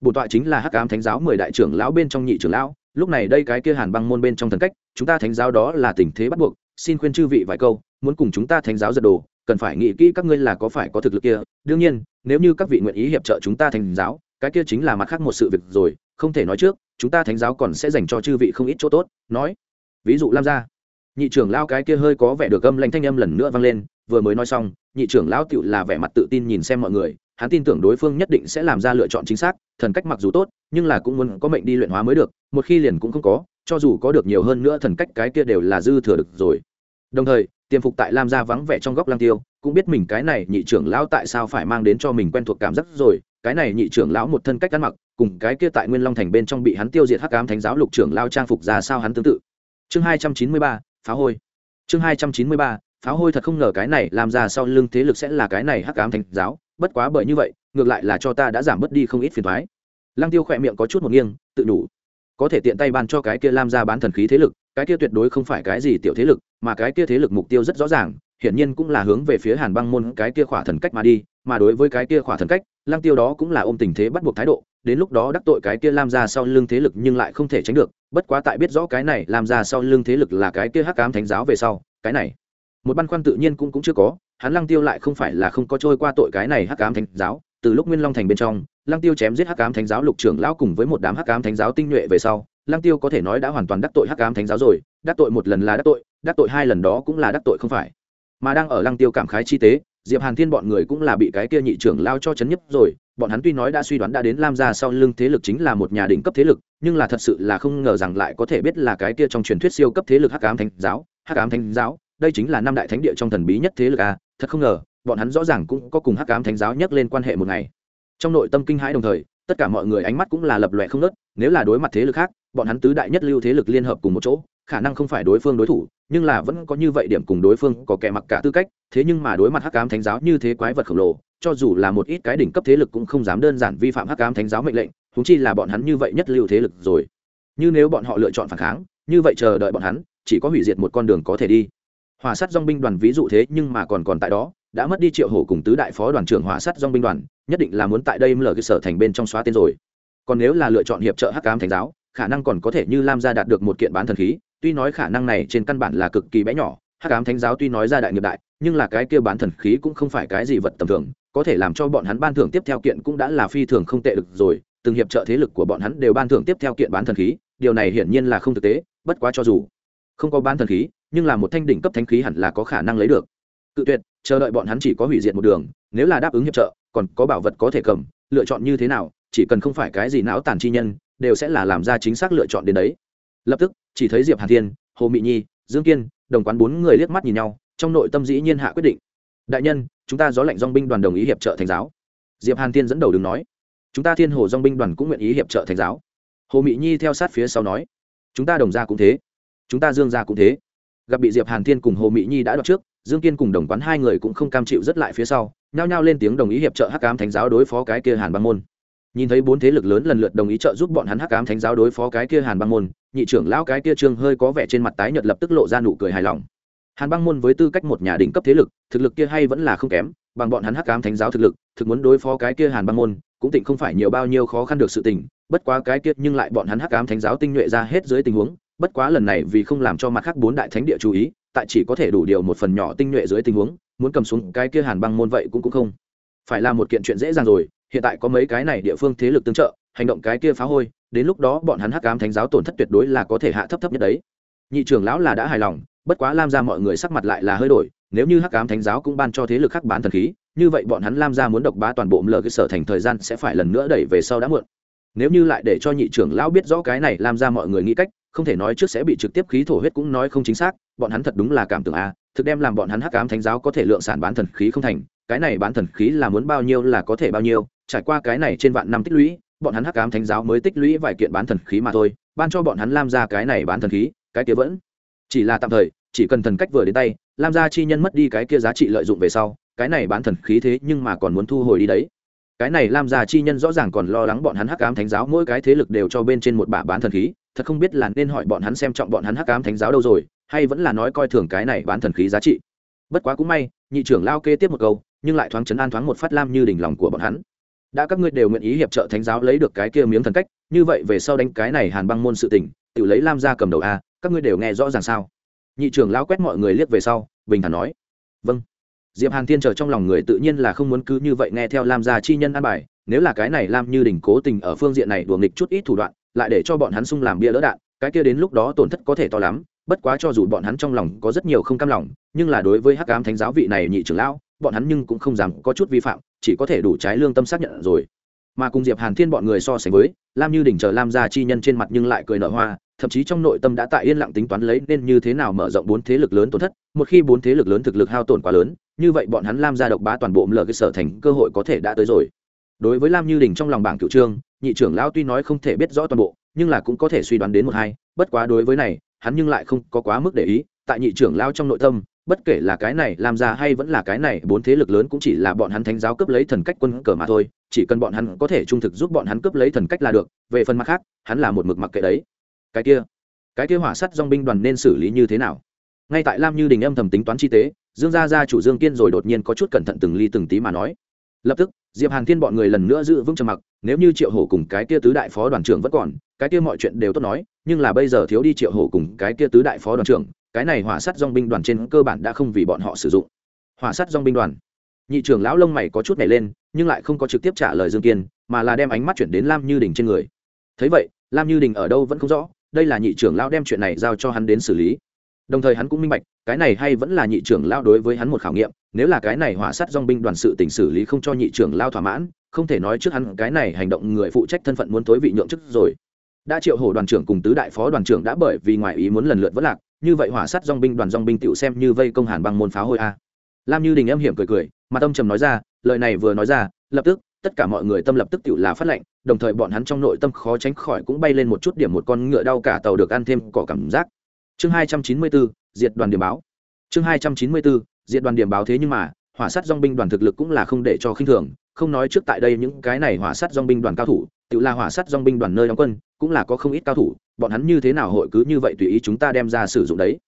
Bổn tọa chính là hắc ám thánh giáo mười đại trưởng lão bên trong nhị trưởng lão, lúc này đây cái kia hàn băng môn bên trong thần cách, chúng ta thánh giáo đó là tình thế bắt buộc xin khuyên chư vị vài câu, muốn cùng chúng ta thánh giáo giật đồ, cần phải nghĩ kỹ các ngươi là có phải có thực lực kia. Đương nhiên, nếu như các vị nguyện ý hiệp trợ chúng ta thánh giáo, cái kia chính là mặt khác một sự việc rồi, không thể nói trước, chúng ta thánh giáo còn sẽ dành cho chư vị không ít chỗ tốt. Nói, ví dụ lam gia, nhị trưởng lao cái kia hơi có vẻ được âm lanh thanh âm lần nữa vang lên, vừa mới nói xong, nhị trưởng lao tựu là vẻ mặt tự tin nhìn xem mọi người, hắn tin tưởng đối phương nhất định sẽ làm ra lựa chọn chính xác, thần cách mặc dù tốt, nhưng là cũng muốn có mệnh đi luyện hóa mới được, một khi liền cũng không có, cho dù có được nhiều hơn nữa thần cách cái kia đều là dư thừa được rồi đồng thời tiềm phục tại lam gia vắng vẻ trong góc lang tiêu, cũng biết mình cái này nhị trưởng lão tại sao phải mang đến cho mình quen thuộc cảm giác rồi. Cái này nhị trưởng lão một thân cách ăn mặc, cùng cái kia tại nguyên long thành bên trong bị hắn tiêu diệt hắc ám thánh giáo lục trưởng lao trang phục ra sao hắn tương tự. Chương hai trăm chín mươi ba, phá hôi. Chương hai trăm chín mươi ba hôi thật không ngờ cái này làm ra sau lưng thế lực sẽ là cái này hắc ám thánh giáo. Bất quá bởi như vậy, ngược lại là cho ta đã giảm bớt đi không ít phiền thoái lăng tiêu khỏe miệng có chút một nghiêng, tự đủ. Có thể tiện tay ban cho cái kia lam ra bán thần khí thế lực, cái kia tuyệt đối không phải cái gì tiểu thế lực mà cái kia thế lực mục tiêu rất rõ ràng, hiển nhiên cũng là hướng về phía hàn băng môn cái kia khỏa thần cách mà đi, mà đối với cái kia khỏa thần cách, lăng tiêu đó cũng là ôm tình thế bắt buộc thái độ, đến lúc đó đắc tội cái kia lam ra sau lưng thế lực nhưng lại không thể tránh được, bất quá tại biết rõ cái này làm ra sau lưng thế lực là cái kia hắc ám thánh giáo về sau, cái này, một băn khoăn tự nhiên cũng cũng chưa có, hắn lăng tiêu lại không phải là không có trôi qua tội cái này hắc ám thánh giáo, từ lúc nguyên long thành bên trong, lăng tiêu chém giết hắc ám thánh giáo lục trưởng lão cùng với một đám hắc ám thánh giáo tinh nhuệ về sau lăng tiêu có thể nói đã hoàn toàn đắc tội hắc ám thánh giáo rồi, đắc tội một lần là đắc tội đắc tội hai lần đó cũng là đắc tội không phải. Mà đang ở lăng tiêu cảm khái chi tế, diệp hàn thiên bọn người cũng là bị cái kia nhị trưởng lao cho chấn nhấp rồi, bọn hắn tuy nói đã suy đoán đã đến lam gia sau lưng thế lực chính là một nhà đỉnh cấp thế lực, nhưng là thật sự là không ngờ rằng lại có thể biết là cái kia trong truyền thuyết siêu cấp thế lực hắc ám thánh giáo, hắc ám thánh giáo, đây chính là năm đại thánh địa trong thần bí nhất thế lực a thật không ngờ, bọn hắn rõ ràng cũng có cùng hắc ám thánh giáo nhắc lên quan hệ một ngày. Trong nội tâm kinh hãi đồng thời, tất cả mọi người ánh mắt cũng là lập lòe không nớt nếu là đối mặt thế lực khác bọn hắn tứ đại nhất lưu thế lực liên hợp cùng một chỗ, khả năng không phải đối phương đối thủ, nhưng là vẫn có như vậy điểm cùng đối phương có kẻ mặc cả tư cách, thế nhưng mà đối mặt hắc ám thánh giáo như thế quái vật khổng lồ, cho dù là một ít cái đỉnh cấp thế lực cũng không dám đơn giản vi phạm hắc ám thánh giáo mệnh lệnh thúng chi là bọn hắn như vậy nhất lưu thế lực rồi. Như nếu bọn họ lựa chọn phản kháng, như vậy chờ đợi bọn hắn, chỉ có hủy diệt một con đường có thể đi. Hòa sát dong binh đoàn ví dụ thế nhưng mà còn còn tại đó, đã mất đi triệu hổ cùng tứ đại phó đoàn trưởng hòa sát dong binh đoàn, nhất định là muốn tại đây mở cơ sở thành bên trong xóa tên rồi. Còn nếu là lựa chọn hiệp trợ hắc ám thánh giáo khả năng còn có thể như lam gia đạt được một kiện bán thần khí, tuy nói khả năng này trên căn bản là cực kỳ bé nhỏ, hắc ám thánh giáo tuy nói ra đại nghiệp đại, nhưng là cái kia bán thần khí cũng không phải cái gì vật tầm thường, có thể làm cho bọn hắn ban thưởng tiếp theo kiện cũng đã là phi thường không tệ được rồi, từng hiệp trợ thế lực của bọn hắn đều ban thưởng tiếp theo kiện bán thần khí, điều này hiển nhiên là không thực tế, bất quá cho dù không có bán thần khí, nhưng là một thanh đỉnh cấp thánh khí hẳn là có khả năng lấy được. Cự tuyệt, chờ đợi bọn hắn chỉ có hủy diệt một đường, nếu là đáp ứng hiệp trợ, còn có bảo vật có thể cầm, lựa chọn như thế nào chỉ cần không phải cái gì não tàn chi nhân, đều sẽ là làm ra chính xác lựa chọn đến đấy. Lập tức, chỉ thấy diệp hàn thiên, hồ mị nhi, dương kiên, đồng quán bốn người liếc mắt nhìn nhau, trong nội tâm dĩ nhiên hạ quyết định. Đại nhân, chúng ta gió lạnh dong binh đoàn đồng ý hiệp trợ thành giáo. Diệp hàn thiên dẫn đầu đừng nói. Chúng ta thiên hồ dong binh đoàn cũng nguyện ý hiệp trợ thành giáo. Hồ Mị nhi theo sát phía sau nói. Chúng ta đồng gia cũng thế. Chúng ta dương gia cũng thế. Gặp bị diệp hàn thiên cùng hồ Mị nhi đã đoạt trước, dương kiên cùng đồng quán hai người cũng không cam chịu rất lại phía sau, nhao nhao lên tiếng đồng ý hiệp trợ hắc ám thánh giáo đối phó cái kia hàn băng môn nhìn thấy bốn thế lực lớn lần lượt đồng ý trợ giúp bọn hắn hắc ám thánh giáo đối phó cái kia hàn băng môn, nhị trưởng lão cái kia trương hơi có vẻ trên mặt tái nhợt lập tức lộ ra nụ cười hài lòng. Hàn băng môn với tư cách một nhà đỉnh cấp thế lực, thực lực kia hay vẫn là không kém, bằng bọn hắn hắc ám thánh giáo thực lực, thực muốn đối phó cái kia hàn băng môn, cũng tịnh không phải nhiều bao nhiêu khó khăn được sự tình, bất quá cái kia nhưng lại bọn hắn hắc ám thánh giáo tinh nhuệ ra hết dưới tình huống, bất quá lần này vì không làm cho mặt khác bốn đại thánh địa chú ý, tại chỉ có thể đủ điều một phần nhỏ tinh nhuệ dưới tình huống, muốn cầm xuống cái kia hàn băng môn vậy cũng cũng không phải là một kiện chuyện dễ dàng rồi hiện tại có mấy cái này địa phương thế lực tương trợ, hành động cái kia phá hôi, đến lúc đó bọn hắn hắc ám thánh giáo tổn thất tuyệt đối là có thể hạ thấp thấp nhất đấy. Nhị trưởng lão là đã hài lòng, bất quá lam ra mọi người sắc mặt lại là hơi đổi, nếu như hắc ám thánh giáo cũng ban cho thế lực khắc bán thần khí, như vậy bọn hắn lam ra muốn độc bá toàn bộ mlờ cơ sở thành thời gian sẽ phải lần nữa đẩy về sau đã muộn. Nếu như lại để cho nhị trưởng lão biết rõ cái này làm ra mọi người nghĩ cách, không thể nói trước sẽ bị trực tiếp khí thổ huyết cũng nói không chính xác, bọn hắn thật đúng là cảm tưởng a, thực đem làm bọn hắn hắc ám thánh giáo có thể lượng sản bán thần khí không thành cái này bán thần khí là muốn bao nhiêu là có thể bao nhiêu, trải qua cái này trên vạn năm tích lũy, bọn hắn hắc ám thánh giáo mới tích lũy vài kiện bán thần khí mà thôi, ban cho bọn hắn lam ra cái này bán thần khí, cái kia vẫn chỉ là tạm thời, chỉ cần thần cách vừa đến tay, lam gia chi nhân mất đi cái kia giá trị lợi dụng về sau, cái này bán thần khí thế nhưng mà còn muốn thu hồi đi đấy. Cái này lam gia chi nhân rõ ràng còn lo lắng bọn hắn hắc ám thánh giáo mỗi cái thế lực đều cho bên trên một bả bán thần khí, thật không biết là nên hỏi bọn hắn xem trọng bọn hắn hắc ám thánh giáo đâu rồi, hay vẫn là nói coi thường cái này bán thần khí giá trị. Bất quá cũng may, nhị trưởng lao kê tiếp một câu nhưng lại thoáng chấn an thoáng một phát lam như đỉnh lòng của bọn hắn. Đã các ngươi đều nguyện ý hiệp trợ thánh giáo lấy được cái kia miếng thần cách, như vậy về sau đánh cái này hàn băng môn sự tình, tự lấy lam ra cầm đầu a, các ngươi đều nghe rõ ràng sao? Nhị trưởng lao quét mọi người liếc về sau, bình thản nói. Vâng. Diệp hàn thiên chờ trong lòng người tự nhiên là không muốn cứ như vậy nghe theo lam gia chi nhân an bài, nếu là cái này lam như đỉnh cố tình ở phương diện này đùa nghịch chút ít thủ đoạn, lại để cho bọn hắn sung làm bia đỡ đạn, cái kia đến lúc đó tổn thất có thể to lắm, bất quá cho dù bọn hắn trong lòng có rất nhiều không cam lòng, nhưng là đối với hắc ám thánh giáo vị này nhị trưởng lão bọn hắn nhưng cũng không dám có chút vi phạm, chỉ có thể đủ trái lương tâm xác nhận rồi. Mà cùng diệp hàn thiên bọn người so sánh với, lam như đỉnh chờ lam gia chi nhân trên mặt nhưng lại cười nở hoa, thậm chí trong nội tâm đã tại yên lặng tính toán lấy nên như thế nào mở rộng bốn thế lực lớn tổn thất, một khi bốn thế lực lớn thực lực hao tổn quá lớn, như vậy bọn hắn lam gia độc bá toàn bộ lờ cái sở thành cơ hội có thể đã tới rồi. Đối với lam như đình trong lòng bảng cựu trương, nhị trưởng lão tuy nói không thể biết rõ toàn bộ, nhưng là cũng có thể suy đoán đến một hai, bất quá đối với này, hắn nhưng lại không có quá mức để ý, tại nhị trưởng lão trong nội tâm bất kể là cái này làm ra hay vẫn là cái này, bốn thế lực lớn cũng chỉ là bọn hắn thánh giáo cướp lấy thần cách quân cờ mà thôi, chỉ cần bọn hắn có thể trung thực giúp bọn hắn cướp lấy thần cách là được, về phần mặt khác, hắn là một mực mặc kệ đấy. Cái kia cái kia hỏa sắt dong binh đoàn nên xử lý như thế nào? Ngay tại lam như đình âm thầm tính toán chi tế, dương gia gia chủ dương kiên rồi đột nhiên có chút cẩn thận từng ly từng tí mà nói. Lập tức, diệp hàn thiên bọn người lần nữa giữ vững trầm mặc, nếu như triệu hổ cùng cái kia tứ đại phó đoàn trưởng vẫn còn, cái kia mọi chuyện đều tốt nói, nhưng là bây giờ thiếu đi triệu hổ cùng cái kia tứ đại phó đoàn trưởng cái này hỏa sắt dong binh đoàn trên cơ bản đã không vì bọn họ sử dụng. Hỏa sắt dong binh đoàn. Nhị trưởng lão lông mày có chút nhảy lên, nhưng lại không có trực tiếp trả lời dương kiên, mà là đem ánh mắt chuyển đến lam như đình trên người. Thấy vậy, lam như đình ở đâu vẫn không rõ, đây là nhị trưởng lão đem chuyện này giao cho hắn đến xử lý. Đồng thời hắn cũng minh bạch, cái này hay vẫn là nhị trưởng lão đối với hắn một khảo nghiệm, nếu là cái này hỏa sát dong binh đoàn sự tỉnh xử lý không cho nhị trưởng lao thỏa mãn, không thể nói trước hắn cái này hành động người phụ trách thân phận muốn thối vị nhượng chức rồi. Đã triệu hổ đoàn trưởng cùng tứ đại phó đoàn trưởng đã bởi vì ngoài ý muốn lần lượt vất lạc như vậy hỏa sát dong binh đoàn dong binh tựu xem như vây công hàn băng môn phá hôi a. Lam như đình em hiểm cười cười, mà tâm trầm nói ra, lời này vừa nói ra, lập tức, tất cả mọi người tâm lập tức tựu là phát lệnh, đồng thời bọn hắn trong nội tâm khó tránh khỏi cũng bay lên một chút điểm một con ngựa đau cả tàu được ăn thêm cỏ cảm giác. Chương hai trăm chín mươi bốn diệt đoàn điểm báo. Chương hai trăm chín mươi bốn diệt đoàn điểm báo thế nhưng mà, hỏa sát dong binh đoàn thực lực cũng là không để cho khinh thường, không nói trước tại đây những cái này hỏa sát dong binh đoàn cao thủ tự là hỏa sát dong binh đoàn nơi đóng quân, cũng là có không ít cao thủ bọn hắn như thế nào hội cứ như vậy tùy ý chúng ta đem ra sử dụng đấy?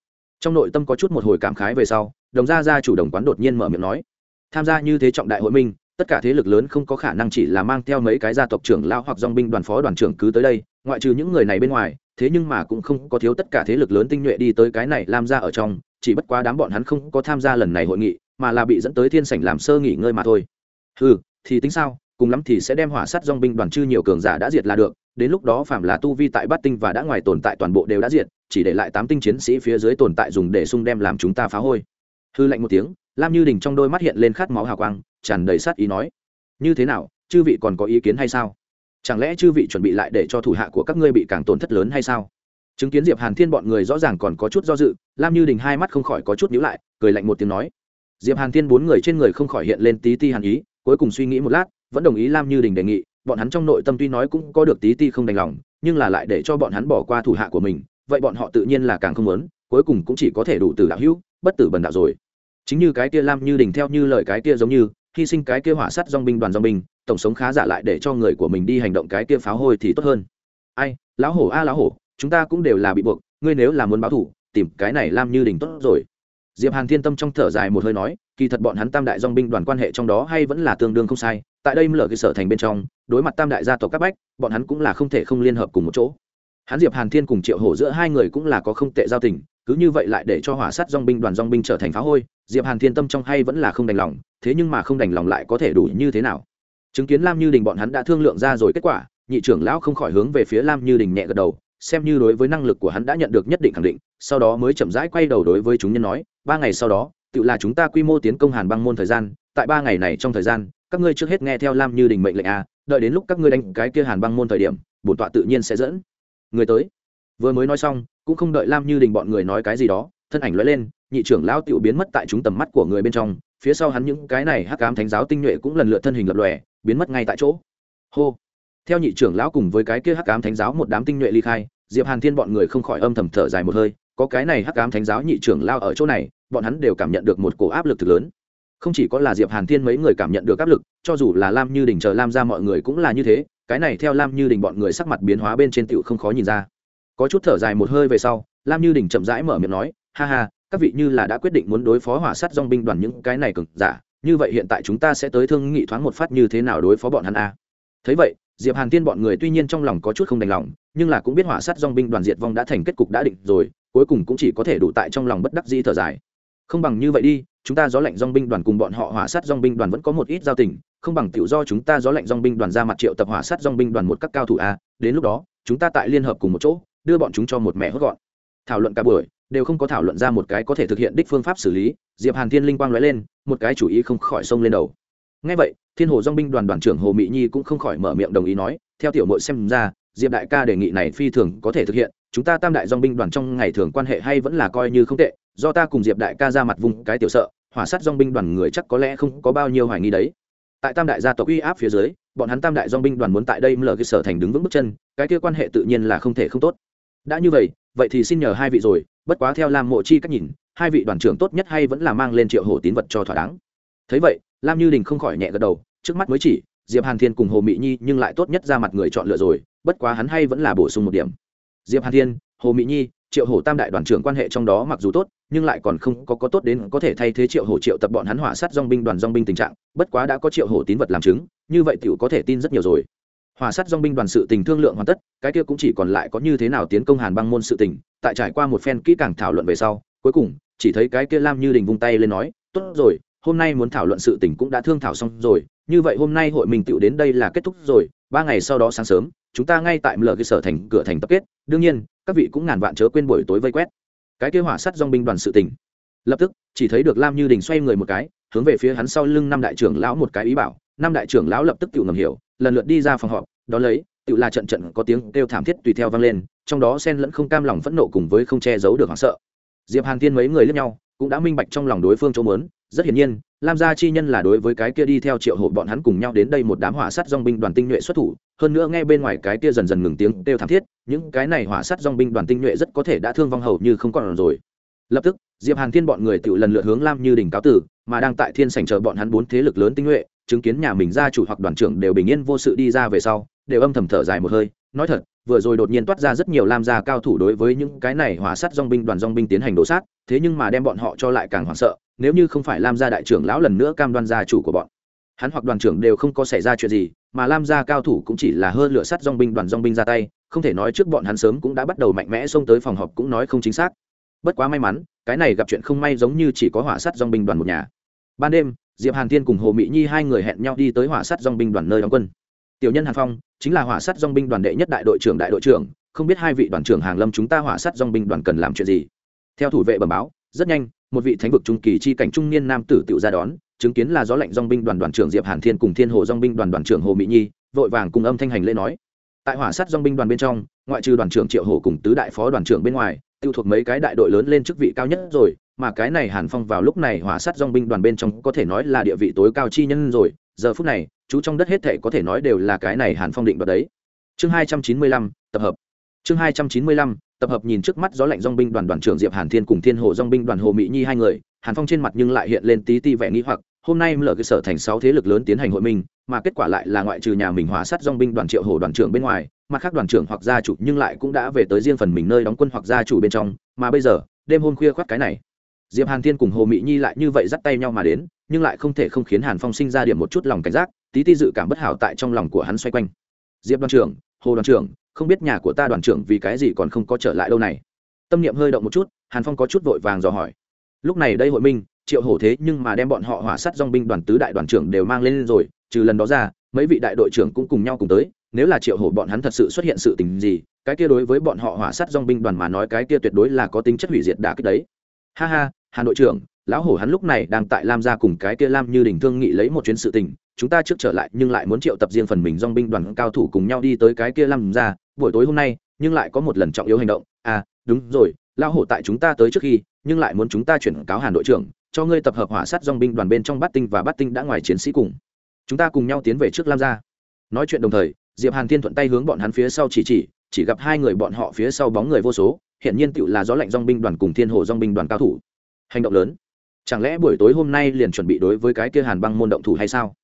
Trong nội tâm có chút một hồi cảm khái về sau, đồng gia gia chủ đồng quán đột nhiên mở miệng nói, tham gia như thế trọng đại hội minh, tất cả thế lực lớn không có khả năng chỉ là mang theo mấy cái gia tộc trưởng lao hoặc dòng binh đoàn phó đoàn trưởng cứ tới đây, ngoại trừ những người này bên ngoài, thế nhưng mà cũng không có thiếu tất cả thế lực lớn tinh nhuệ đi tới cái này làm ra ở trong, chỉ bất quá đám bọn hắn không có tham gia lần này hội nghị, mà là bị dẫn tới thiên sảnh làm sơ nghỉ ngơi mà thôi. Ừ thì tính sao? Cùng lắm thì sẽ đem hỏa sát dong binh đoàn chư nhiều cường giả đã diệt là được, đến lúc đó phạm là tu vi tại bát tinh và đã ngoài tồn tại toàn bộ đều đã diệt, chỉ để lại tám tinh chiến sĩ phía dưới tồn tại dùng để sung đem làm chúng ta phá hôi. Hư lạnh một tiếng, lam như đình trong đôi mắt hiện lên khát máu hào quang, tràn đầy sát ý nói, như thế nào, chư vị còn có ý kiến hay sao? Chẳng lẽ chư vị chuẩn bị lại để cho thủ hạ của các ngươi bị càng tổn thất lớn hay sao? Chứng kiến diệp hàn thiên bọn người rõ ràng còn có chút do dự, lam như đình hai mắt không khỏi có chút nhíu lại, cười lạnh một tiếng nói, diệp hàn thiên bốn người trên người không khỏi hiện lên tí ti hàn ý, cuối cùng suy nghĩ một lát vẫn đồng ý lam như đình đề nghị, bọn hắn trong nội tâm tuy nói cũng có được tí ti không đành lòng, nhưng là lại để cho bọn hắn bỏ qua thủ hạ của mình, vậy bọn họ tự nhiên là càng không muốn, cuối cùng cũng chỉ có thể đủ từ đạo hữu, bất tử bần đạo rồi. Chính như cái kia lam như đình theo như lời cái kia giống như, hy sinh cái kia hỏa sắt dong binh đoàn dong binh, tổng sống khá giả lại để cho người của mình đi hành động cái kia pháo hôi thì tốt hơn. Ai, lão hổ a, lão hổ, chúng ta cũng đều là bị buộc, ngươi nếu là muốn báo thủ, tìm cái này lam như đình tốt rồi. Diệp hàn thiên tâm trong thở dài một hơi nói, kỳ thật bọn hắn tam đại dong binh đoàn quan hệ trong đó hay vẫn là tương đương không sai tại đây mở cái sở thành bên trong, đối mặt tam đại gia tộc các bách, bọn hắn cũng là không thể không liên hợp cùng một chỗ. Hắn diệp hàn thiên cùng triệu hổ giữa hai người cũng là có không tệ giao tình, cứ như vậy lại để cho hỏa sát dong binh đoàn dong binh trở thành phá hôi, diệp hàn thiên tâm trong hay vẫn là không đành lòng, thế nhưng mà không đành lòng lại có thể đủ như thế nào? Chứng kiến lam như đình bọn hắn đã thương lượng ra rồi kết quả, nhị trưởng lão không khỏi hướng về phía lam như đình nhẹ gật đầu, xem như đối với năng lực của hắn đã nhận được nhất định khẳng định, sau đó mới chậm rãi quay đầu đối với chúng nhân nói, ba ngày sau đó, tự là chúng ta quy mô tiến công hàn băng môn thời gian, tại ba ngày này trong thời gian các ngươi trước hết nghe theo lam như đình mệnh lệnh a, đợi đến lúc các ngươi đánh cái kia hàn băng môn thời điểm, bổn tọa tự nhiên sẽ dẫn người tới. Vừa mới nói xong, cũng không đợi lam như đình bọn người nói cái gì đó, thân ảnh lóe lên, nhị trưởng lão tiểu biến mất tại chúng tầm mắt của người bên trong, phía sau hắn những cái này hắc ám thánh giáo tinh nhuệ cũng lần lượt thân hình lập lòe, biến mất ngay tại chỗ. Hô. Theo nhị trưởng lão cùng với cái kia hắc ám thánh giáo một đám tinh nhuệ ly khai, diệp hàn thiên bọn người không khỏi âm thầm thở dài một hơi, có cái này hắc ám thánh giáo nhị trưởng lao ở chỗ này, bọn hắn đều cảm nhận được một cổ áp lực thực lớn không chỉ có là diệp hàn thiên mấy người cảm nhận được áp lực, cho dù là lam như đình chờ lam ra mọi người cũng là như thế, cái này theo lam như đình bọn người sắc mặt biến hóa bên trên tiểu không khó nhìn ra. Có chút thở dài một hơi về sau, lam như đình chậm rãi mở miệng nói, ha ha, các vị như là đã quyết định muốn đối phó hỏa sát dong binh đoàn những cái này cực giả, như vậy hiện tại chúng ta sẽ tới thương nghị thoáng một phát như thế nào đối phó bọn hắn a? Thấy vậy, diệp hàn tiên bọn người tuy nhiên trong lòng có chút không đành lòng, nhưng là cũng biết hỏa sát dong binh đoàn diệt vong đã thành kết cục đã định rồi, cuối cùng cũng chỉ có thể đủ tại trong lòng bất đắc dĩ thở dài. Không bằng như vậy đi chúng ta gió lạnh dong binh đoàn cùng bọn họ hỏa sát dong binh đoàn vẫn có một ít giao tình, không bằng tiểu do chúng ta gió lạnh dong binh đoàn ra mặt triệu tập hỏa sát dong binh đoàn một các cao thủ a, đến lúc đó, chúng ta tại liên hợp cùng một chỗ, đưa bọn chúng cho một mẹ hốt gọn. Thảo luận cả buổi, đều không có thảo luận ra một cái có thể thực hiện đích phương pháp xử lý, diệp hàn thiên linh quang lóe lên, một cái chủ ý không khỏi xông lên đầu. Ngay vậy, thiên hồ dong binh đoàn đoàn trưởng hồ mỹ nhi cũng không khỏi mở miệng đồng ý nói, theo tiểu mội xem ra, diệp đại ca đề nghị này phi thường có thể thực hiện, chúng ta tam đại dong binh đoàn trong ngày thường quan hệ hay vẫn là coi như không tệ do ta cùng diệp đại ca ra mặt vùng cái tiểu sợ, hỏa sát dong binh đoàn người chắc có lẽ không có bao nhiêu hoài nghi đấy. Tại tam đại gia tộc uy áp phía dưới, bọn hắn tam đại dong binh đoàn muốn tại đây mở cái sở thành đứng vững bước chân, cái kia quan hệ tự nhiên là không thể không tốt. Đã như vậy vậy thì xin nhờ hai vị rồi, bất quá theo lam mộ chi cách nhìn, hai vị đoàn trưởng tốt nhất hay vẫn là mang lên triệu hổ tín vật cho thỏa đáng. Thấy vậy, lam như đình không khỏi nhẹ gật đầu, trước mắt mới chỉ, diệp hàn thiên cùng hồ mỹ nhi nhưng lại tốt nhất ra mặt người chọn lựa rồi, bất quá hắn hay vẫn là bổ sung một điểm. Diệp hàn thiên, hồ mỹ nhi triệu hổ tam đại đoàn trưởng quan hệ trong đó mặc dù tốt, nhưng lại còn không có có tốt đến có thể thay thế triệu hổ triệu tập bọn hắn hỏa sát dong binh đoàn dong binh tình trạng, bất quá đã có triệu hổ tín vật làm chứng, như vậy tiểu có thể tin rất nhiều rồi. Hỏa sát dong binh đoàn sự tình thương lượng hoàn tất, cái kia cũng chỉ còn lại có như thế nào tiến công hàn băng môn sự tình, tại trải qua một phen kỹ càng thảo luận về sau, cuối cùng, chỉ thấy cái kia lam như đình vung tay lên nói, tốt rồi, hôm nay muốn thảo luận sự tình cũng đã thương thảo xong rồi, như vậy hôm nay hội mình tựu đến đây là kết thúc rồi, ba ngày sau đó sáng sớm chúng ta ngay tại mở cái sở thành cửa thành tập kết, đương nhiên, các vị cũng ngàn vạn chớ quên buổi tối vây quét. Cái kia hỏa sắt dong binh đoàn sự tình. Lập tức, chỉ thấy được lam như đình xoay người một cái, hướng về phía hắn sau lưng năm đại trưởng lão một cái ý bảo. Năm đại trưởng lão lập tức tự ngầm hiểu, lần lượt đi ra phòng họp, đó lấy tự là trận trận có tiếng kêu thảm thiết tùy theo vang lên, trong đó xen lẫn không cam lòng phẫn nộ cùng với không che giấu được hoảng sợ. Diệp hàn tiên mấy người lẫn nhau cũng đã minh bạch trong lòng đối phương chỗ muốn. Rất hiển nhiên, lam gia chi nhân là đối với cái kia đi theo triệu hộ bọn hắn cùng nhau đến đây một đám hỏa sắt dong binh đoàn tinh nhuệ xuất thủ. Hơn nữa nghe bên ngoài cái kia dần dần ngừng tiếng đều thảm thiết, những cái này hỏa sắt dong binh đoàn tinh nhuệ rất có thể đã thương vong hầu như không còn rồi. Lập tức, diệp hàn thiên bọn người tự lần lượt hướng lam như đỉnh cáo tử, mà đang tại thiên sảnh chờ bọn hắn bốn thế lực lớn tinh nhuệ, chứng kiến nhà mình gia chủ hoặc đoàn trưởng đều bình yên vô sự đi ra về sau đều âm thầm thở dài một hơi, nói thật, vừa rồi đột nhiên toát ra rất nhiều lam gia cao thủ đối với những cái này hỏa sát dong binh đoàn dong binh tiến hành đổ sát, thế nhưng mà đem bọn họ cho lại càng hoảng sợ, nếu như không phải lam gia đại trưởng lão lần nữa cam đoan gia chủ của bọn, hắn hoặc đoàn trưởng đều không có xảy ra chuyện gì, mà lam gia cao thủ cũng chỉ là hơn lửa sắt dong binh đoàn dong binh ra tay, không thể nói trước bọn hắn sớm cũng đã bắt đầu mạnh mẽ xông tới phòng họp cũng nói không chính xác. Bất quá may mắn, cái này gặp chuyện không may giống như chỉ có hỏa sắt dong binh đoàn một nhà. Ban đêm, diệp hàn thiên cùng hồ mỹ nhi hai người hẹn nhau đi tới hỏa sắt dong binh đoàn nơi đóng quân tiểu nhân hàn phong, chính là hỏa sắt dong binh đoàn đệ nhất đại đội trưởng đại đội trưởng, không biết hai vị đoàn trưởng hàng lâm chúng ta hỏa sắt dong binh đoàn cần làm chuyện gì. Theo thủ vệ bẩm báo, rất nhanh, một vị thánh vực trung kỳ chi cảnh trung niên nam tử tự ra đón, chứng kiến là gió lạnh dong binh đoàn đoàn trưởng diệp hàn thiên cùng thiên hồ dong binh đoàn đoàn trưởng hồ mỹ nhi, vội vàng cùng âm thanh hành lễ nói. Tại hỏa sắt dong binh đoàn bên trong, ngoại trừ đoàn trưởng triệu hồ cùng tứ đại phó đoàn trưởng bên ngoài, tiêu thuộc mấy cái đại đội lớn lên chức vị cao nhất rồi, mà cái này hàn phong vào lúc này hỏa sắt dong binh đoàn bên trong có thể nói là địa vị tối cao chi nhân rồi. Giờ phút này chú trong đất hết thể có thể nói đều là cái này hàn phong định đoạt đấy. Chương hai trăm chín mươi lăm, tập hợp. Chương hai trăm chín mươi lăm, tập hợp nhìn trước mắt gió lạnh dong binh đoàn đoàn trưởng diệp hàn thiên cùng thiên hồ dong binh đoàn hồ mỹ nhi hai người, hàn phong trên mặt nhưng lại hiện lên tí ti vẻ nghĩ hoặc, hôm nay mở cơ sở thành sáu thế lực lớn tiến hành hội minh mà kết quả lại là ngoại trừ nhà mình hóa sát dong binh đoàn triệu hồ đoàn trưởng bên ngoài, mặt khác đoàn trưởng hoặc gia chủ nhưng lại cũng đã về tới riêng phần mình nơi đóng quân hoặc gia chủ bên trong, mà bây giờ, đêm hôm khuya khoác cái này. Diệp hàn thiên cùng hồ mỹ nhi lại như vậy dắt tay nhau mà đến, nhưng lại không thể không khiến hàn phong sinh ra điểm một chút lòng cảnh giác tí ti dự cảm bất hảo tại trong lòng của hắn xoay quanh. Diệp đoàn trưởng, hồ đoàn trưởng, không biết nhà của ta đoàn trưởng vì cái gì còn không có trở lại đâu này? Tâm niệm hơi động một chút, hàn phong có chút vội vàng dò hỏi. Lúc này đây hội minh, triệu hổ thế nhưng mà đem bọn họ hỏa sát dong binh đoàn tứ đại đoàn trưởng đều mang lên rồi, trừ lần đó ra, mấy vị đại đội trưởng cũng cùng nhau cùng tới. Nếu là triệu hổ bọn hắn thật sự xuất hiện sự tình gì, cái kia đối với bọn họ hỏa sát dong binh đoàn mà nói cái kia tuyệt đối là có tính chất hủy diệt đả kích đấy. Ha ha hà đội trưởng lão hổ hắn lúc này đang tại lam gia cùng cái kia lam như đình thương nghị lấy một chuyến sự tình, chúng ta trước trở lại nhưng lại muốn triệu tập riêng phần mình dong binh đoàn cao thủ cùng nhau đi tới cái kia lam gia, buổi tối hôm nay, nhưng lại có một lần trọng yếu hành động. À đúng rồi, lão hổ tại chúng ta tới trước khi, nhưng lại muốn chúng ta chuyển cáo hàn đội trưởng, cho ngươi tập hợp hỏa sát dong binh đoàn bên trong bát tinh và bát tinh đã ngoài chiến sĩ cùng. Chúng ta cùng nhau tiến về trước lam gia. Nói chuyện đồng thời, diệp hàn thiên thuận tay hướng bọn hắn phía sau chỉ chỉ chỉ gặp hai người bọn họ phía sau bóng người vô số hiện nhiên tựu là gió lạnh dong binh đoàn cùng thiên hồ dong binh đoàn cao thủ. Hành động lớn chẳng lẽ buổi tối hôm nay liền chuẩn bị đối với cái kia hàn băng môn động thủ hay sao?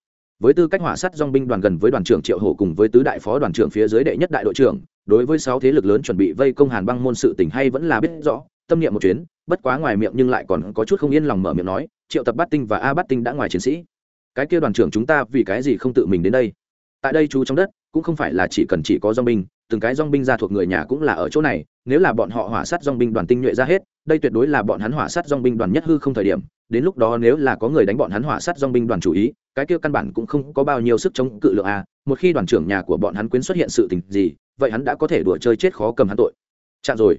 Với tư cách hỏa sắt dong binh đoàn gần với đoàn trưởng triệu hổ cùng với tứ đại phó đoàn trưởng phía dưới đệ nhất đại đội trưởng, đối với sáu thế lực lớn chuẩn bị vây công hàn băng môn sự tình hay vẫn là biết rõ, tâm niệm một chuyến, bất quá ngoài miệng nhưng lại còn có chút không yên lòng mở miệng nói, triệu tập bát tinh và a bát tinh đã ngoài chiến sĩ. Cái kia đoàn trưởng chúng ta vì cái gì không tự mình đến đây? Tại đây chú trong đất, cũng không phải là chỉ cần chỉ có dong binh từng cái dong binh ra thuộc người nhà cũng là ở chỗ này, nếu là bọn họ hỏa sát dong binh đoàn tinh nhuệ ra hết, đây tuyệt đối là bọn hắn hỏa sát dong binh đoàn nhất hư không thời điểm, đến lúc đó nếu là có người đánh bọn hắn hỏa sát dong binh đoàn chủ ý, cái kia căn bản cũng không có bao nhiêu sức chống cự lượng a, một khi đoàn trưởng nhà của bọn hắn quyến xuất hiện sự tình gì, vậy hắn đã có thể đùa chơi chết khó cầm hắn tội. Chạm rồi.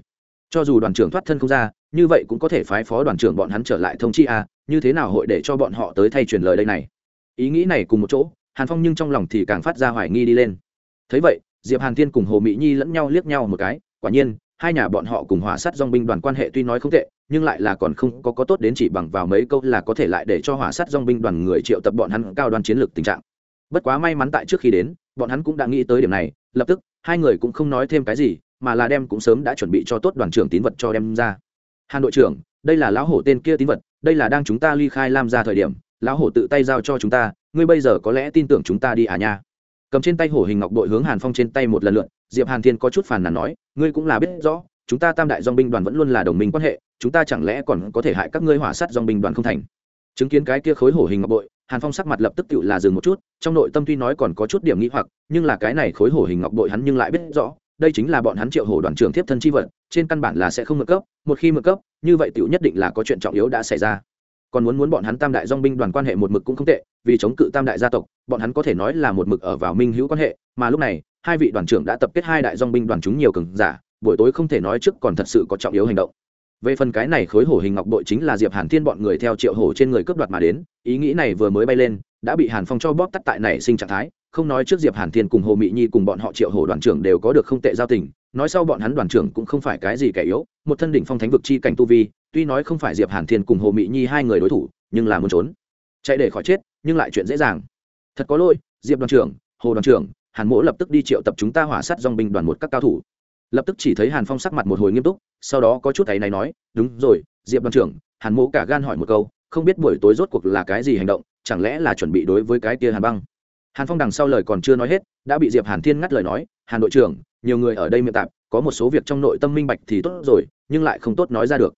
Cho dù đoàn trưởng thoát thân không ra, như vậy cũng có thể phái phó đoàn trưởng bọn hắn trở lại thông chi a, như thế nào hội để cho bọn họ tới thay truyền lời đây này? Ý nghĩ này cùng một chỗ, hàn phong nhưng trong lòng thì càng phát ra hoài nghi đi lên. Thấy vậy diệp hàn thiên cùng hồ mỹ nhi lẫn nhau liếc nhau một cái, quả nhiên, hai nhà bọn họ cùng hỏa sát dong binh đoàn quan hệ tuy nói không tệ, nhưng lại là còn không có có tốt đến chỉ bằng vào mấy câu là có thể lại để cho hỏa sát dong binh đoàn người triệu tập bọn hắn cao đoan chiến lược tình trạng. Bất quá may mắn tại trước khi đến, bọn hắn cũng đã nghĩ tới điểm này, lập tức, hai người cũng không nói thêm cái gì, mà là đem cũng sớm đã chuẩn bị cho tốt đoàn trưởng tín vật cho đem ra. Hàn đội trưởng, đây là lão hổ tên kia tín vật, đây là đang chúng ta ly khai lam ra thời điểm, lão hổ tự tay giao cho chúng ta, ngươi bây giờ có lẽ tin tưởng chúng ta đi à nha cầm trên tay hổ hình ngọc đội hướng hàn phong trên tay một lần lượn, diệp hàn thiên có chút phàn nàn nói, ngươi cũng là biết rõ, chúng ta tam đại dong binh đoàn vẫn luôn là đồng minh quan hệ, chúng ta chẳng lẽ còn có thể hại các ngươi hỏa sát dong binh đoàn không thành? Chứng kiến cái kia khối hổ hình ngọc bội hàn phong sắc mặt lập tức tự là dừng một chút, trong nội tâm tuy nói còn có chút điểm nghĩ hoặc, nhưng là cái này khối hổ hình ngọc bội hắn nhưng lại biết rõ, đây chính là bọn hắn triệu hổ đoàn trưởng tiếp thân chi vật, trên căn bản là sẽ không mượn cấp, một khi mượn cấp, như vậy tiểu nhất định là có chuyện trọng yếu đã xảy ra còn muốn muốn bọn hắn tam đại dong binh đoàn quan hệ một mực cũng không tệ, vì chống cự tam đại gia tộc, bọn hắn có thể nói là một mực ở vào minh hữu quan hệ, mà lúc này, hai vị đoàn trưởng đã tập kết hai đại dong binh đoàn chúng nhiều cường giả, buổi tối không thể nói trước còn thật sự có trọng yếu hành động. Về phần cái này khối hổ hình ngọc bội chính là diệp hàn thiên bọn người theo triệu hổ trên người cướp đoạt mà đến, ý nghĩ này vừa mới bay lên, đã bị hàn phong cho bóp tắt tại nảy sinh trạng thái, không nói trước diệp hàn thiên cùng hồ mỹ nhi cùng bọn họ triệu hổ đoàn trưởng đều có được không tệ giao tình nói sau bọn hắn đoàn trưởng cũng không phải cái gì kẻ yếu, một thân đỉnh phong thánh vực chi cảnh tu vi, tuy nói không phải diệp hàn thiên cùng hồ mỹ nhi hai người đối thủ, nhưng là muốn trốn. Chạy để khỏi chết, nhưng lại chuyện dễ dàng. Thật có lỗi, diệp đoàn trưởng, hồ đoàn trưởng, hàn mỗ lập tức đi triệu tập chúng ta hỏa sát dòng binh đoàn một các cao thủ. Lập tức chỉ thấy hàn phong sắc mặt một hồi nghiêm túc, sau đó có chút ấy này nói, đúng rồi, diệp đoàn trưởng. Hàn mỗ cả gan hỏi một câu, không biết buổi tối rốt cuộc là cái gì hành động, chẳng lẽ là chuẩn bị đối với cái kia hàn băng? Hàn phong đằng sau lời còn chưa nói hết, đã bị diệp hàn thiên ngắt lời nói, hàn đội trưởng nhiều người ở đây miệng tạp, có một số việc trong nội tâm minh bạch thì tốt rồi, nhưng lại không tốt nói ra được.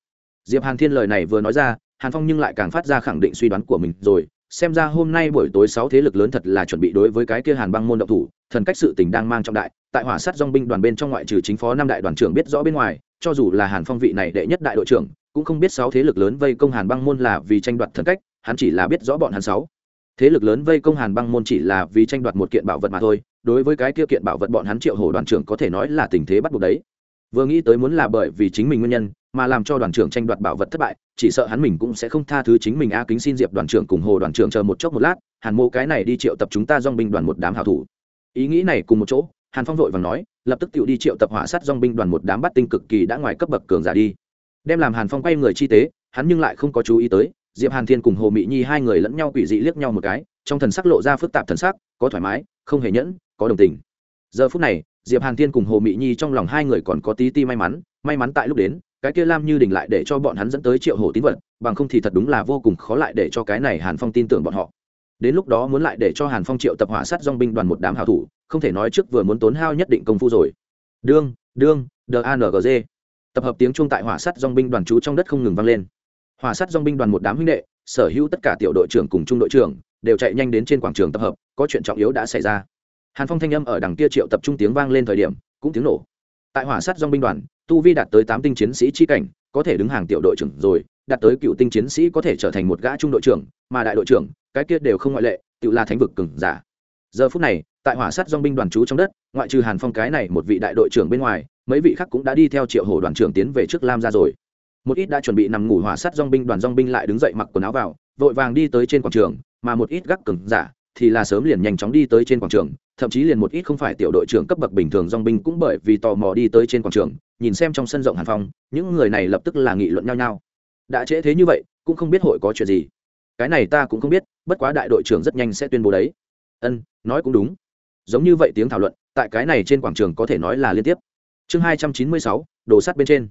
Diệp hàn thiên lời này vừa nói ra, hàn phong nhưng lại càng phát ra khẳng định suy đoán của mình rồi, xem ra hôm nay buổi tối sáu thế lực lớn thật là chuẩn bị đối với cái kia hàn băng môn động thủ, thần cách sự tình đang mang trọng đại, tại hỏa sát dong binh đoàn bên trong ngoại trừ chính phó năm đại đoàn trưởng biết rõ bên ngoài, cho dù là hàn phong vị này đệ nhất đại đội trưởng, cũng không biết sáu thế lực lớn vây công hàn băng môn là vì tranh đoạt thần cách, hắn chỉ là biết rõ bọn hắn sáu thế lực lớn vây công hàn băng môn chỉ là vì tranh đoạt một kiện bảo vật mà thôi đối với cái kia kiện bảo vật bọn hắn triệu hồ đoàn trưởng có thể nói là tình thế bắt buộc đấy. Vừa nghĩ tới muốn là bởi vì chính mình nguyên nhân, mà làm cho đoàn trưởng tranh đoạt bảo vật thất bại, chỉ sợ hắn mình cũng sẽ không tha thứ chính mình a kính xin diệp đoàn trưởng cùng hồ đoàn trưởng chờ một chốc một lát, hàn mô cái này đi triệu tập chúng ta dong binh đoàn một đám hảo thủ. Ý nghĩ này cùng một chỗ, hàn phong vội và nói, lập tức tự đi triệu tập hỏa sát dong binh đoàn một đám bắt tinh cực kỳ đã ngoài cấp bậc cường giả đi. Đem làm hàn phong quay người chi tế, hắn nhưng lại không có chú ý tới, diệp hàn thiên cùng hồ mỹ nhi hai người lẫn nhau quỷ dị liếc nhau một cái, trong thần sắc lộ ra phức tạp thần sắc, có thoải mái, không hề nhẫn có đồng tình. Giờ phút này, diệp hàn thiên cùng hồ mỹ nhi trong lòng hai người còn có tí ti may mắn may mắn tại lúc đến, cái kia lam như đình lại để cho bọn hắn dẫn tới triệu hồ tín vật, bằng không thì thật đúng là vô cùng khó lại để cho cái này hàn phong tin tưởng bọn họ. Đến lúc đó muốn lại để cho hàn phong triệu tập hỏa sát dong binh đoàn một đám hảo thủ, không thể nói trước vừa muốn tốn hao nhất định công phu rồi. Đương đương đangg tập hợp tiếng chuông tại hỏa sát dong binh đoàn trú trong đất không ngừng vang lên. Hỏa sát dong binh đoàn một đám huynh đệ, sở hữu tất cả tiểu đội trưởng cùng trung đội trưởng, đều chạy nhanh đến trên quảng trường tập hợp, có chuyện trọng yếu đã xảy ra hàn phong thanh âm ở đằng kia triệu tập trung tiếng vang lên thời điểm, cũng tiếng nổ. Tại hỏa sát dong binh đoàn, tu vi đạt tới tám tinh chiến sĩ chi cảnh, có thể đứng hàng tiểu đội trưởng rồi, đạt tới cựu tinh chiến sĩ có thể trở thành một gã trung đội trưởng, mà đại đội trưởng, cái kia đều không ngoại lệ, tự là thánh vực cừng giả. Giờ phút này, tại hỏa sát dong binh đoàn trú trong đất, ngoại trừ hàn phong cái này một vị đại đội trưởng bên ngoài, mấy vị khác cũng đã đi theo triệu hồ đoàn trưởng tiến về trước lam ra rồi. Một ít đã chuẩn bị nằm ngủ hỏa sát dong binh đoàn dong binh lại đứng dậy mặc quần áo vào, vội vàng đi tới trên quảng trường, mà một ít gác cừng giả thì là sớm liền nhanh chóng đi tới trên quảng trường thậm chí liền một ít không phải tiểu đội trưởng cấp bậc bình thường dong binh cũng bởi vì tò mò đi tới trên quảng trường, nhìn xem trong sân rộng hàn phong, những người này lập tức là nghị luận nhau nhau. Đã trễ thế như vậy, cũng không biết hội có chuyện gì. Cái này ta cũng không biết, bất quá đại đội trưởng rất nhanh sẽ tuyên bố đấy. Ân, nói cũng đúng. Giống như vậy tiếng thảo luận, tại cái này trên quảng trường có thể nói là liên tiếp. Chương hai trăm chín mươi sáu, đồ sắt bên trên.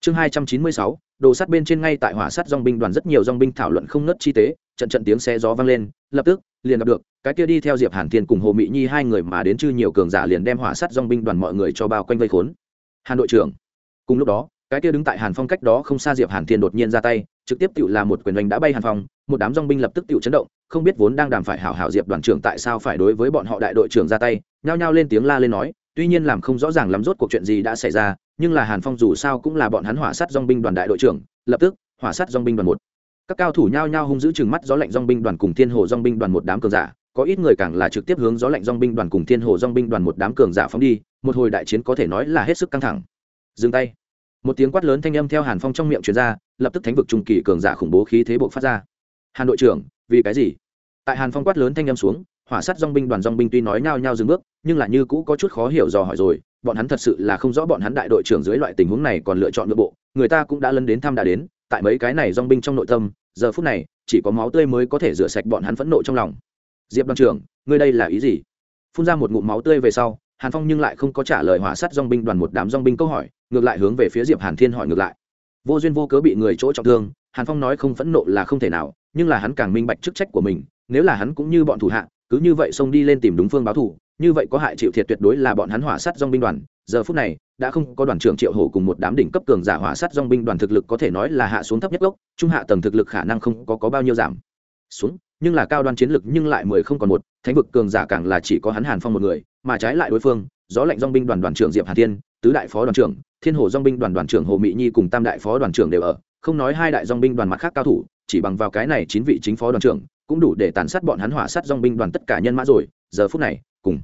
Chương hai trăm chín mươi sáu, đồ sắt bên trên ngay tại hỏa sắt dong binh đoàn rất nhiều dong binh thảo luận không ngớt chi tế, trận trận tiếng xe gió vang lên, lập tức liền gặp được, cái kia đi theo diệp hàn thiên cùng hồ mỹ nhi hai người mà đến chư nhiều cường giả liền đem hỏa sắt dong binh đoàn mọi người cho bao quanh vây khốn. Hàn đội trưởng. Cùng lúc đó, cái kia đứng tại hàn phong cách đó không xa diệp hàn thiên đột nhiên ra tay, trực tiếp tự là một quyền đánh đã bay hàn phong, một đám dong binh lập tức tự chấn động, không biết vốn đang đàm phải hảo hảo diệp đoàn trưởng tại sao phải đối với bọn họ đại đội trưởng ra tay, nhao nhao lên tiếng la lên nói, tuy nhiên làm không rõ ràng lắm rốt cuộc chuyện gì đã xảy ra, nhưng là hàn phong dù sao cũng là bọn hắn hỏa sát dong binh đoàn đại đội trưởng, lập tức, hỏa sát dong binh đoàn một các cao thủ nhao nhao hung giữ chừng mắt gió lạnh dong binh đoàn cùng thiên hồ dong binh đoàn một đám cường giả, có ít người càng là trực tiếp hướng gió lạnh dong binh đoàn cùng thiên hồ dong binh đoàn một đám cường giả phóng đi, một hồi đại chiến có thể nói là hết sức căng thẳng. Dừng tay. Một tiếng quát lớn thanh âm theo hàn phong trong miệng truyền ra, lập tức thánh vực trung kỳ cường giả khủng bố khí thế buộc phát ra. Hàn đội trưởng, vì cái gì? Tại hàn phong quát lớn thanh âm xuống, hỏa sát dong binh đoàn dong binh tuy nói nhao nhao dừng bước, nhưng là như cũ có chút khó hiểu dò hỏi rồi, bọn hắn thật sự là không rõ bọn hắn đại đội trưởng dưới loại tình huống này còn lựa chọn nội bộ, người ta cũng đã lấn đến thăm đã đến tại mấy cái này dong binh trong nội tâm, giờ phút này, chỉ có máu tươi mới có thể rửa sạch bọn hắn phẫn nộ trong lòng. Diệp đoàn trưởng, ngươi đây là ý gì? Phun ra một ngụm máu tươi về sau, hàn phong nhưng lại không có trả lời hỏa sát dong binh đoàn một đám dong binh câu hỏi, ngược lại hướng về phía diệp hàn thiên hỏi ngược lại. Vô duyên vô cớ bị người chỗ trọng thương, hàn phong nói không phẫn nộ là không thể nào, nhưng là hắn càng minh bạch chức trách của mình, nếu là hắn cũng như bọn thủ hạ, cứ như vậy xông đi lên tìm đúng phương báo thủ, như vậy có hại chịu thiệt tuyệt đối là bọn hắn hỏa sát dong binh đoàn giờ phút này đã không có đoàn trưởng triệu hổ cùng một đám đỉnh cấp cường giả hỏa sát dong binh đoàn thực lực có thể nói là hạ xuống thấp nhất gốc trung hạ tầng thực lực khả năng không có, có bao nhiêu giảm. Xuống nhưng là cao đoan chiến lực nhưng lại mười không còn một thánh vực cường giả càng là chỉ có hắn hàn phong một người mà trái lại đối phương gió lạnh dong binh đoàn đoàn trưởng diệp hà thiên tứ đại phó đoàn trưởng thiên hồ dong binh đoàn đoàn trưởng hồ mỹ nhi cùng tam đại phó đoàn trưởng đều ở không nói hai đại dong binh đoàn mặt khác cao thủ chỉ bằng vào cái này chín vị chính phó đoàn trưởng cũng đủ để tàn sát bọn hắn hỏa sát dong binh đoàn tất cả nhân mã rồi giờ phút này cùng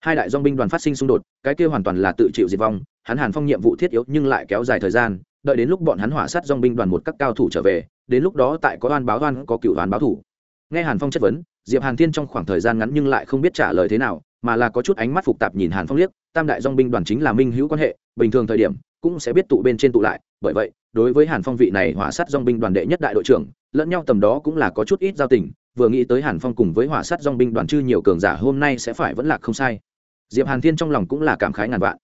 hai đại dong binh đoàn phát sinh xung đột, cái kia hoàn toàn là tự chịu diệt vong, hắn hàn phong nhiệm vụ thiết yếu nhưng lại kéo dài thời gian, đợi đến lúc bọn hắn hỏa sát dong binh đoàn một các cao thủ trở về, đến lúc đó tại có oan báo oan, có cựu oan báo thủ. Nghe hàn phong chất vấn, diệp hàn thiên trong khoảng thời gian ngắn nhưng lại không biết trả lời thế nào, mà là có chút ánh mắt phục tạp nhìn hàn phong liếc, tam đại dong binh đoàn chính là minh hữu quan hệ, bình thường thời điểm cũng sẽ biết tụ bên trên tụ lại, bởi vậy, đối với hàn phong vị này hỏa sát dong binh đoàn đệ nhất đại đội trưởng, lẫn nhau tầm đó cũng là có chút ít giao tình, vừa nghĩ tới hàn phong cùng với hỏa sát dong binh đoàn chư nhiều cường giả hôm nay sẽ phải vẫn lạc không sai diệp hàn thiên trong lòng cũng là cảm khái ngàn vạn.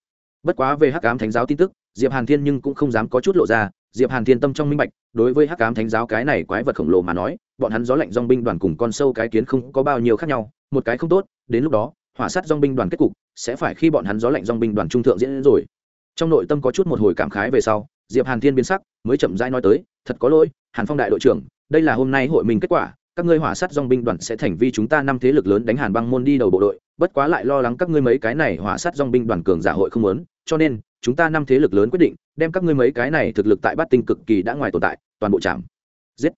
Bất quá về hắc ám thánh giáo tin tức, diệp hàn thiên nhưng cũng không dám có chút lộ ra. Diệp hàn thiên tâm trong minh bạch, đối với hắc ám thánh giáo cái này quái vật khổng lồ mà nói, bọn hắn gió lạnh dong binh đoàn cùng con sâu cái kiến không có bao nhiêu khác nhau, một cái không tốt, đến lúc đó, hỏa sát dong binh đoàn kết cục sẽ phải khi bọn hắn gió lạnh dong binh đoàn trung thượng diễn rồi. Trong nội tâm có chút một hồi cảm khái về sau, diệp hàn thiên biến sắc, mới chậm rãi nói tới, thật có lỗi, hàn phong đại đội trưởng, đây là hôm nay hội mình kết quả các ngươi hỏa sát dòng binh đoàn sẽ thành vi chúng ta năm thế lực lớn đánh hàn băng môn đi đầu bộ đội bất quá lại lo lắng các ngươi mấy cái này hỏa sát dòng binh đoàn cường giả hội không lớn, cho nên chúng ta năm thế lực lớn quyết định đem các ngươi mấy cái này thực lực tại bát tinh cực kỳ đã ngoài tồn tại toàn bộ chạm. Giết.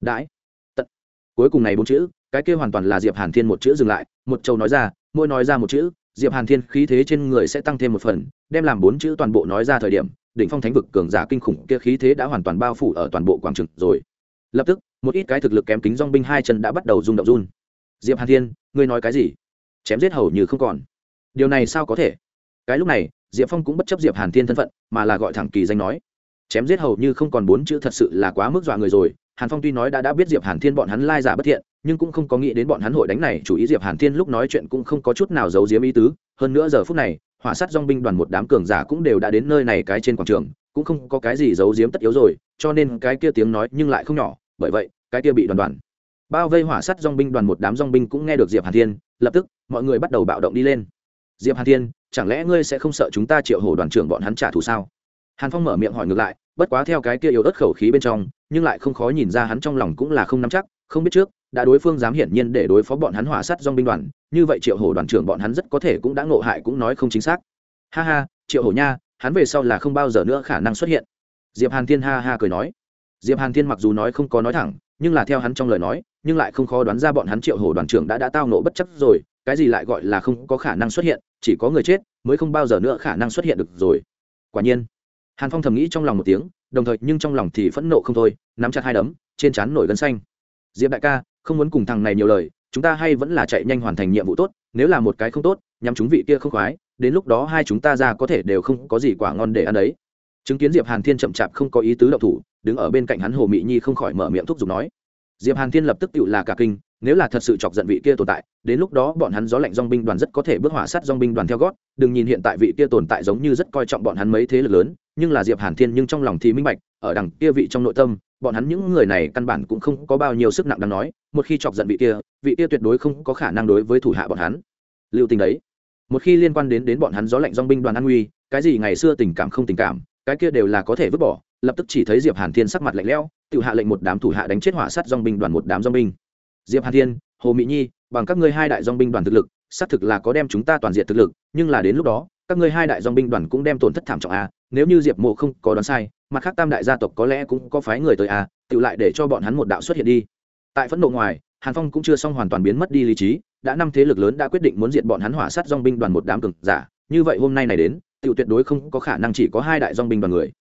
Đãi. Tận. Cuối cùng này bốn chữ cái kia hoàn toàn là diệp hàn thiên một chữ dừng lại một châu nói ra mỗi nói ra một chữ diệp hàn thiên khí thế trên người sẽ tăng thêm một phần đem làm bốn chữ toàn bộ nói ra thời điểm đỉnh phong thánh vực cường giả kinh khủng kia khí thế đã hoàn toàn bao phủ ở toàn bộ quảng trường rồi. Lập tức một ít cái thực lực kém kính dong binh hai chân đã bắt đầu rung động run. Diệp hàn thiên, ngươi nói cái gì? Chém giết hầu như không còn. Điều này sao có thể? Cái lúc này, diệp phong cũng bất chấp diệp hàn thiên thân phận, mà là gọi thẳng kỳ danh nói. Chém giết hầu như không còn bốn chữ thật sự là quá mức dọa người rồi. Hàn phong tuy nói đã đã biết diệp hàn thiên bọn hắn lai giả bất thiện, nhưng cũng không có nghĩ đến bọn hắn hội đánh này, chủ ý diệp hàn thiên lúc nói chuyện cũng không có chút nào giấu giếm ý tứ. Hơn nữa giờ phút này, hỏa sát dong binh đoàn một đám cường giả cũng đều đã đến nơi này cái trên quảng trường, cũng không có cái gì giấu giếm tất yếu rồi, cho nên cái kia tiếng nói nhưng lại không nhỏ bởi vậy, cái kia bị đoàn đoàn. Bao vây hỏa sắt dong binh đoàn một đám dong binh cũng nghe được diệp hàn thiên, lập tức, mọi người bắt đầu bạo động đi lên. Diệp hàn thiên, chẳng lẽ ngươi sẽ không sợ chúng ta triệu hổ đoàn trưởng bọn hắn trả thù sao? Hàn phong mở miệng hỏi ngược lại, bất quá theo cái kia yếu ớt khẩu khí bên trong, nhưng lại không khó nhìn ra hắn trong lòng cũng là không nắm chắc, không biết trước, đã đối phương dám hiển nhiên để đối phó bọn hắn hỏa sắt dong binh đoàn, như vậy triệu hổ đoàn trưởng bọn hắn rất có thể cũng đã ngộ hại cũng nói không chính xác. Ha ha, triệu hổ nha, hắn về sau là không bao giờ nữa khả năng xuất hiện. Diệp hàn thiên ha ha cười nói diệp hàn thiên mặc dù nói không có nói thẳng, nhưng là theo hắn trong lời nói, nhưng lại không khó đoán ra bọn hắn triệu hổ đoàn trưởng đã đã tao nộ bất chấp rồi, cái gì lại gọi là không có khả năng xuất hiện, chỉ có người chết mới không bao giờ nữa khả năng xuất hiện được rồi. Quả nhiên, hàn phong thầm nghĩ trong lòng một tiếng, đồng thời nhưng trong lòng thì phẫn nộ không thôi, nắm chặt hai đấm, trên trán nổi gân xanh. Diệp đại ca, không muốn cùng thằng này nhiều lời, chúng ta hay vẫn là chạy nhanh hoàn thành nhiệm vụ tốt, nếu là một cái không tốt, nhắm chúng vị kia không khoái, đến lúc đó hai chúng ta ra có thể đều không có gì quả ngon để ăn đấy. Chứng kiến diệp hàn thiên chậm chạp không có ý tứ động thủ đứng ở bên cạnh hắn hồ mỹ nhi không khỏi mở miệng thúc giục nói. Diệp hàn thiên lập tức tự là cả kinh, nếu là thật sự chọc giận vị kia tồn tại, đến lúc đó bọn hắn gió lạnh dong binh đoàn rất có thể bước hỏa sát dong binh đoàn theo gót. Đừng nhìn hiện tại vị kia tồn tại giống như rất coi trọng bọn hắn mấy thế lực lớn, nhưng là diệp hàn thiên nhưng trong lòng thì minh bạch, ở đằng kia vị trong nội tâm, bọn hắn những người này căn bản cũng không có bao nhiêu sức nặng đáng nói, một khi chọc giận vị kia vị kia tuyệt đối không có khả năng đối với thủ hạ bọn hắn. Lưu tình đấy, một khi liên quan đến đến bọn hắn gió lạnh dong binh đoàn an nguy, cái gì ngày xưa tình cảm không tình cảm, cái kia đều là có thể vứt bỏ lập tức chỉ thấy diệp hàn thiên sắc mặt lạnh lẽo, tự hạ lệnh một đám thủ hạ đánh chết hỏa sát dong binh đoàn một đám dong binh. Diệp hàn thiên, hồ mỹ nhi, bằng các ngươi hai đại dong binh đoàn thực lực, xác thực là có đem chúng ta toàn diện thực lực, nhưng là đến lúc đó, các ngươi hai đại dong binh đoàn cũng đem tổn thất thảm trọng a nếu như diệp mộ không có đoán sai, mặt khác tam đại gia tộc có lẽ cũng có phái người tới a tự lại để cho bọn hắn một đạo xuất hiện đi. Tại phẫn nộ ngoài, hàn phong cũng chưa xong hoàn toàn biến mất đi lý trí, đã năm thế lực lớn đã quyết định muốn diệt bọn hắn hỏa sát dong binh đoàn một đám cường giả, như vậy hôm nay này đến, tự tuyệt đối không có khả năng chỉ có hai đại dong binh đoàn người.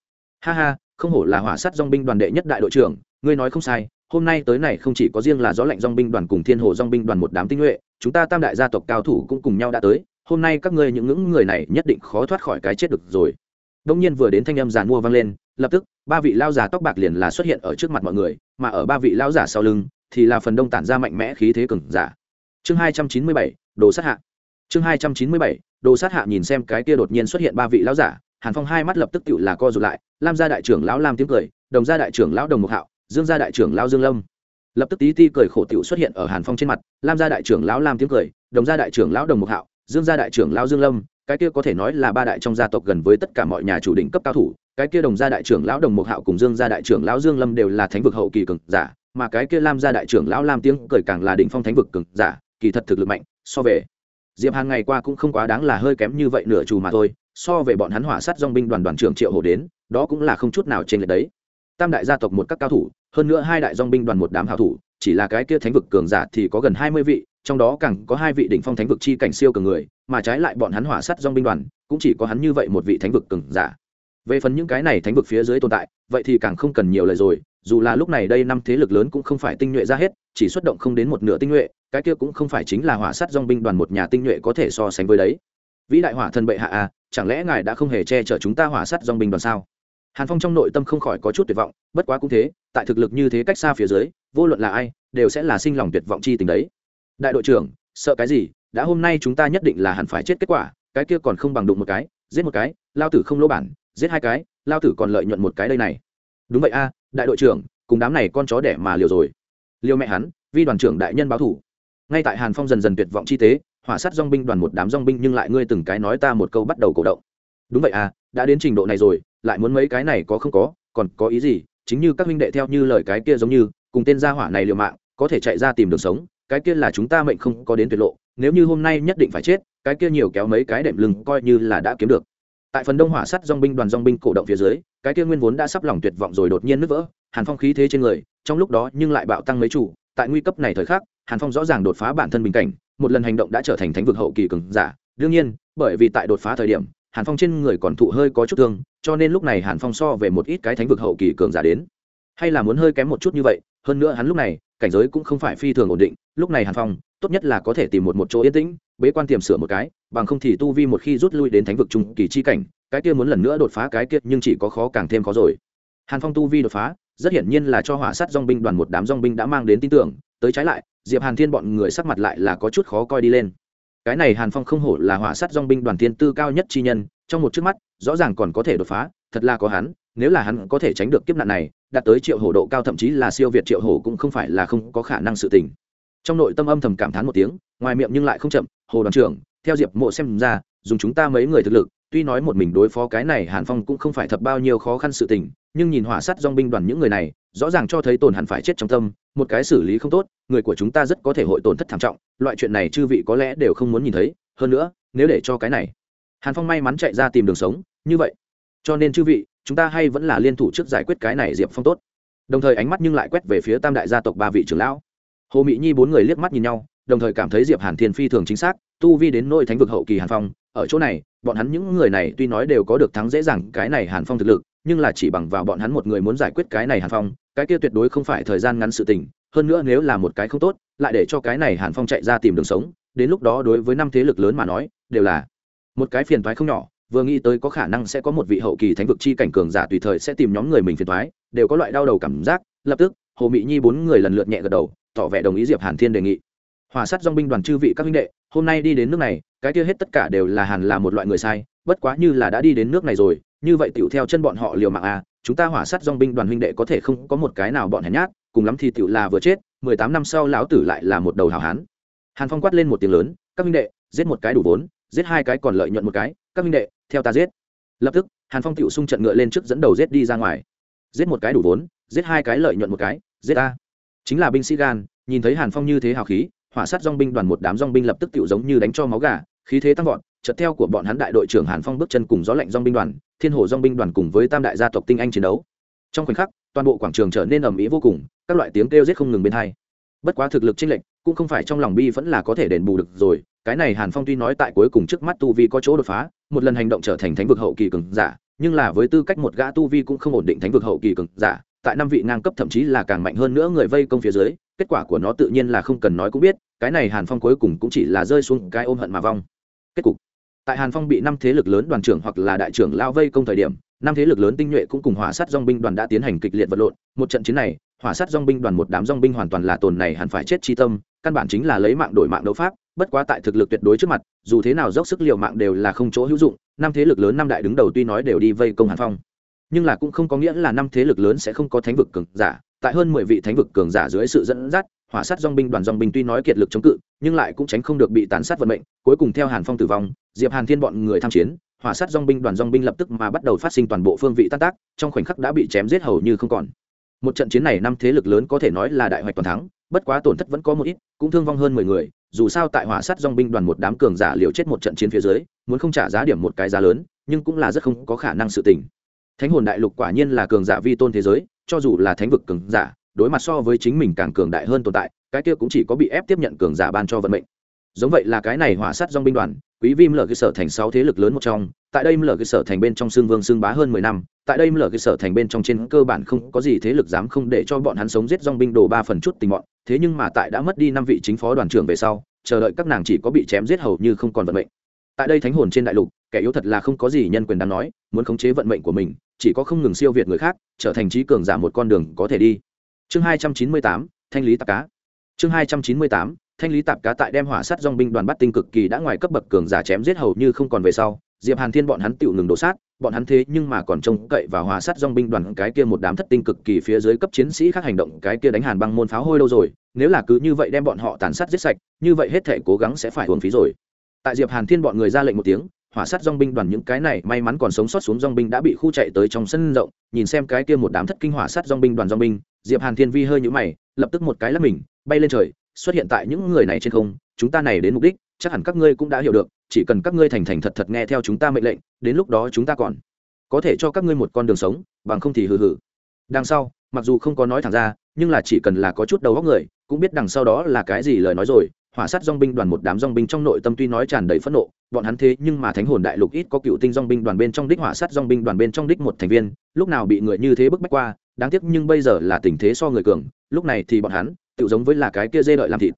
Ha ha không hổ là hỏa sát dong binh đoàn đệ nhất đại đội trưởng, ngươi nói không sai, hôm nay tới này không chỉ có riêng là gió lạnh dong binh đoàn cùng thiên hồ dong binh đoàn một đám tinh nhuệ, chúng ta tam đại gia tộc cao thủ cũng cùng nhau đã tới, hôm nay các ngươi những ngưỡng người này nhất định khó thoát khỏi cái chết được rồi. Đông nhiên vừa đến thanh âm giàn mua vang lên, lập tức, ba vị lao giả tóc bạc liền là xuất hiện ở trước mặt mọi người, mà ở ba vị lao giả sau lưng, thì là phần đông tản ra mạnh mẽ khí thế cường giả. Chương hai trăm chín mươi bảy, đồ sát hạ. Chương hai trăm chín mươi bảy, đồ sát hạ nhìn xem cái kia đột nhiên xuất hiện ba vị lão giả hàn phong hai mắt lập tức tự là co rụt lại, lam gia đại trưởng lão lam tiếng cười, đồng gia đại trưởng lão đồng mục hạo, dương gia đại trưởng lão dương lâm. Lập tức tí ti cười khổ tiểu xuất hiện ở hàn phong trên mặt, lam gia đại trưởng lão lam tiếng cười, đồng gia đại trưởng lão đồng mục hạo, dương gia đại trưởng lão dương lâm, cái kia có thể nói là ba đại trong gia tộc gần với tất cả mọi nhà chủ đỉnh cấp cao thủ, cái kia đồng gia đại trưởng lão đồng mục hạo cùng dương gia đại trưởng lão dương lâm đều là thánh vực hậu kỳ cường giả, mà cái kia lam gia đại trưởng lão lam tiếng cười càng là đỉnh phong thánh vực cường giả, kỳ thật thực lực mạnh, so về diệp hàn ngày qua cũng không quá đáng là hơi kém như vậy nửa trù mà thôi, so về bọn hắn hỏa sát dong binh đoàn đoàn trưởng triệu hồ đến, đó cũng là không chút nào trên lệch đấy. Tam đại gia tộc một các cao thủ, hơn nữa hai đại dong binh đoàn một đám hảo thủ, chỉ là cái kia thánh vực cường giả thì có gần hai mươi vị, trong đó càng có hai vị đỉnh phong thánh vực chi cảnh siêu cường người, mà trái lại bọn hắn hỏa sát dong binh đoàn, cũng chỉ có hắn như vậy một vị thánh vực cường giả. Về phần những cái này thánh vực phía dưới tồn tại, vậy thì càng không cần nhiều lời rồi, dù là lúc này đây năm thế lực lớn cũng không phải tinh nhuệ ra hết, chỉ xuất động không đến một nửa tinh nhuệ cái kia cũng không phải chính là hỏa sát dong binh đoàn một nhà tinh nhuệ có thể so sánh với đấy. Vĩ đại hỏa thần bệ hạ à chẳng lẽ ngài đã không hề che chở chúng ta hỏa sát dong binh đoàn sao? Hàn phong trong nội tâm không khỏi có chút tuyệt vọng, bất quá cũng thế, tại thực lực như thế cách xa phía dưới, vô luận là ai, đều sẽ là sinh lòng tuyệt vọng chi tình đấy. Đại đội trưởng, sợ cái gì? Đã hôm nay chúng ta nhất định là hẳn phải chết kết quả, cái kia còn không bằng đụng một cái, giết một cái, lao tử không lỗ bản, giết hai cái, lao tử còn lợi nhuận một cái đây này. Đúng vậy a, đại đội trưởng, cùng đám này con chó đẻ mà liều rồi. Liều mẹ hắn, vi đoàn trưởng đại nhân báo thủ ngay tại hàn phong dần dần tuyệt vọng chi tế, hỏa sát dong binh đoàn một đám dong binh nhưng lại ngươi từng cái nói ta một câu bắt đầu cổ động. Đúng vậy à đã đến trình độ này rồi, lại muốn mấy cái này có không có, còn có ý gì? Chính như các huynh đệ theo như lời cái kia giống như, cùng tên gia hỏa này liều mạng, có thể chạy ra tìm đường sống, cái kia là chúng ta mệnh không có đến tuyệt lộ, nếu như hôm nay nhất định phải chết, cái kia nhiều kéo mấy cái đệm lưng coi như là đã kiếm được. Tại phần đông hỏa sắt dong binh đoàn dong binh cổ động phía dưới, cái kia nguyên vốn đã sắp lòng tuyệt vọng rồi đột nhiên nứt vỡ, hàn phong khí thế trên người, trong lúc đó nhưng lại bạo tăng mấy chủ tại nguy cấp này thời khắc, hàn phong rõ ràng đột phá bản thân bình cảnh, một lần hành động đã trở thành thánh vực hậu kỳ cường giả. Đương nhiên, bởi vì tại đột phá thời điểm, hàn phong trên người còn thụ hơi có chút thương, cho nên lúc này hàn phong so về một ít cái thánh vực hậu kỳ cường giả đến. Hay là muốn hơi kém một chút như vậy, hơn nữa hắn lúc này, cảnh giới cũng không phải phi thường ổn định, lúc này hàn phong, tốt nhất là có thể tìm một một chỗ yên tĩnh, bế quan tiềm sửa một cái, bằng không thì tu vi một khi rút lui đến thánh vực trung kỳ chi cảnh, cái kia muốn lần nữa đột phá cái kia nhưng chỉ có khó càng thêm khó rồi. Hàn phong tu vi đột phá rất hiển nhiên là cho hỏa sát dong binh đoàn một đám dong binh đã mang đến tin tưởng, tới trái lại, diệp hàn thiên bọn người sắc mặt lại là có chút khó coi đi lên. Cái này hàn phong không hổ là hỏa sát dong binh đoàn thiên tư cao nhất chi nhân, trong một trước mắt, rõ ràng còn có thể đột phá, thật là có hắn, nếu là hắn có thể tránh được kiếp nạn này, đạt tới triệu hổ độ cao thậm chí là siêu việt triệu hổ cũng không phải là không có khả năng sự tình. Trong nội tâm âm thầm cảm thán một tiếng, ngoài miệng nhưng lại không chậm, hồ đoàn trưởng, theo diệp mộ xem ra, dùng chúng ta mấy người thực lực, tuy nói một mình đối phó cái này hàn phong cũng không phải thật bao nhiêu khó khăn sự tình nhưng nhìn hỏa sát dong binh đoàn những người này, rõ ràng cho thấy tổn hẳn phải chết trong tâm, một cái xử lý không tốt, người của chúng ta rất có thể hội tổn thất thảm trọng, loại chuyện này chư vị có lẽ đều không muốn nhìn thấy, hơn nữa, nếu để cho cái này, hàn phong may mắn chạy ra tìm đường sống, như vậy. Cho nên chư vị, chúng ta hay vẫn là liên thủ trước giải quyết cái này diệp phong tốt. Đồng thời ánh mắt nhưng lại quét về phía tam đại gia tộc ba vị trưởng lão. Hồ mỹ nhi bốn người liếc mắt nhìn nhau, đồng thời cảm thấy diệp hàn thiên phi thường chính xác, tu vi đến nôi thánh vực hậu kỳ hàn phong, ở chỗ này, bọn hắn những người này tuy nói đều có được thắng dễ dàng, cái này hàn phong thực lực nhưng là chỉ bằng vào bọn hắn một người muốn giải quyết cái này hàn phong, cái kia tuyệt đối không phải thời gian ngắn sự tình, hơn nữa nếu là một cái không tốt, lại để cho cái này hàn phong chạy ra tìm đường sống, đến lúc đó đối với năm thế lực lớn mà nói, đều là một cái phiền thoái không nhỏ, vừa nghĩ tới có khả năng sẽ có một vị hậu kỳ thánh vực chi cảnh cường giả tùy thời sẽ tìm nhóm người mình phiền thoái đều có loại đau đầu cảm giác, lập tức, hồ mỹ nhi bốn người lần lượt nhẹ gật đầu, tỏ vẻ đồng ý diệp hàn thiên đề nghị. Hòa sát dong binh đoàn chư vị các huynh đệ hôm nay đi đến nước này, cái kia hết tất cả đều là hàn là một loại người sai, bất quá như là đã đi đến nước này rồi, như vậy tựu theo chân bọn họ liều mạng à chúng ta hỏa sát dong binh đoàn huynh đệ có thể không có một cái nào bọn hèn nhát, cùng lắm thì tựu là vừa chết, mười tám năm sau lão tử lại là một đầu hào hán. Hàn phong quát lên một tiếng lớn, các huynh đệ, giết một cái đủ vốn, giết hai cái còn lợi nhuận một cái, các huynh đệ, theo ta giết. Lập tức, hàn phong tựu xung trận ngựa lên trước dẫn đầu giết đi ra ngoài. Giết một cái đủ vốn, giết hai cái lợi nhuận một cái, giết ta. Chính là binh sĩ gan, nhìn thấy hàn phong như thế hào khí hỏa sát dong binh đoàn một đám dong binh lập tức tựu giống như đánh cho máu gà, khí thế tăng vọt, chợt theo của bọn hắn đại đội trưởng hàn phong bước chân cùng gió lạnh dong binh đoàn, thiên hồ dong binh đoàn cùng với tam đại gia tộc tinh anh chiến đấu. Trong khoảnh khắc, toàn bộ quảng trường trở nên ầm ĩ vô cùng, các loại tiếng kêu giết không ngừng bên hai. Bất quá thực lực chênh lệch, cũng không phải trong lòng bi vẫn là có thể đền bù được rồi, cái này hàn phong tuy nói tại cuối cùng trước mắt tu vi có chỗ đột phá, một lần hành động trở thành thánh vực hậu kỳ cường giả, nhưng là với tư cách một gã tu vi cũng không ổn định thánh vực hậu kỳ cường giả tại năm vị ngang cấp thậm chí là càng mạnh hơn nữa người vây công phía dưới, kết quả của nó tự nhiên là không cần nói cũng biết, cái này hàn phong cuối cùng cũng chỉ là rơi xuống cái ôm hận mà vong. Kết cục. Tại hàn phong bị năm thế lực lớn đoàn trưởng hoặc là đại trưởng lao vây công thời điểm, năm thế lực lớn tinh nhuệ cũng cùng hỏa sát dong binh đoàn đã tiến hành kịch liệt vật lộn. Một trận chiến này, hỏa sát dong binh đoàn một đám dong binh hoàn toàn là tồn này hẳn phải chết chi tâm, căn bản chính là lấy mạng đổi mạng đấu pháp, bất quá tại thực lực tuyệt đối trước mặt, dù thế nào dốc sức liều mạng đều là không chỗ hữu dụng. Năm thế lực lớn năm đại đứng đầu tuy nói đều đi vây công hàn phong nhưng là cũng không có nghĩa là năm thế lực lớn sẽ không có thánh vực cường giả, tại hơn mười vị thánh vực cường giả dưới sự dẫn dắt, hỏa sát dong binh, đoàn dong binh tuy nói kiệt lực chống cự, nhưng lại cũng tránh không được bị tàn sát vận mệnh, cuối cùng theo hàn phong tử vong, diệp hàn thiên bọn người tham chiến, hỏa sát dong binh, đoàn dong binh lập tức mà bắt đầu phát sinh toàn bộ phương vị tan tác, trong khoảnh khắc đã bị chém giết hầu như không còn. Một trận chiến này năm thế lực lớn có thể nói là đại hoạch toàn thắng, bất quá tổn thất vẫn có một ít, cũng thương vong hơn mười người, dù sao tại hỏa sát dong binh, đoàn một đám cường giả liều chết một trận chiến phía dưới, muốn không trả giá điểm một cái giá lớn, nhưng cũng là rất không có khả năng sự tình thánh hồn đại lục quả nhiên là cường giả vi tôn thế giới, cho dù là thánh vực cường giả, đối mặt so với chính mình càng cường đại hơn tồn tại, cái kia cũng chỉ có bị ép tiếp nhận cường giả ban cho vận mệnh. Giống vậy là cái này hỏa sát dong binh đoàn, quý vi mở cơ sở thành sáu thế lực lớn một trong, tại đây mở cơ sở thành bên trong xương vương xương bá hơn mười năm, tại đây mở cơ sở thành bên trong trên cơ bản không có gì thế lực dám không để cho bọn hắn sống giết dong binh đồ ba phần chút tình bọn, thế nhưng mà tại đã mất đi năm vị chính phó đoàn trưởng về sau, chờ đợi các nàng chỉ có bị chém giết hầu như không còn vận mệnh. Tại đây thánh hồn trên đại lục, kẻ yếu thật là không có gì nhân quyền đáng nói, muốn khống chế vận mệnh của mình chỉ có không ngừng siêu việt người khác, trở thành trí cường giả một con đường có thể đi. Chương hai trăm chín mươi tám, thanh lý tạp cá. Chương hai trăm chín mươi tám, thanh lý tạp cá tại đem hỏa sát dong binh đoàn bắt tinh cực kỳ đã ngoài cấp bậc cường giả chém giết hầu như không còn về sau, diệp hàn thiên bọn hắn tựu ngừng đổ sát, bọn hắn thế nhưng mà còn trông cậy vào hỏa sát dong binh đoàn cái kia một đám thất tinh cực kỳ phía dưới cấp chiến sĩ khác hành động, cái kia đánh hàn băng môn pháo hôi lâu rồi, nếu là cứ như vậy đem bọn họ tàn sát giết sạch, như vậy hết thể cố gắng sẽ phải hưởng phí rồi. Tại diệp hàn thiên bọn người ra lệnh một tiếng hỏa sát dong binh đoàn những cái này may mắn còn sống sót xuống dong binh đã bị khu chạy tới trong sân rộng. Nhìn xem cái kia một đám thất kinh hỏa sát dong binh đoàn dong binh, diệp hàn thiên vi hơi nhũ mày, lập tức một cái lắp mình, bay lên trời, xuất hiện tại những người này trên không. Chúng ta này đến mục đích, chắc hẳn các ngươi cũng đã hiểu được, chỉ cần các ngươi thành thành thật thật nghe theo chúng ta mệnh lệnh, đến lúc đó chúng ta còn có thể cho các ngươi một con đường sống, bằng không thì hừ hừ. Đằng sau, mặc dù không có nói thẳng ra, nhưng là chỉ cần là có chút đầu óc người, cũng biết đằng sau đó là cái gì lời nói rồi hỏa sát dong binh đoàn một đám dong binh trong nội tâm tuy nói tràn đầy phẫn nộ, bọn hắn thế nhưng mà thánh hồn đại lục ít có cựu tinh dong binh đoàn bên trong đích hỏa sát dong binh đoàn bên trong đích một thành viên, lúc nào bị người như thế bức bách qua, đáng tiếc nhưng bây giờ là tình thế so người cường, lúc này thì bọn hắn, tự giống với là cái kia dê đợi làm thịt.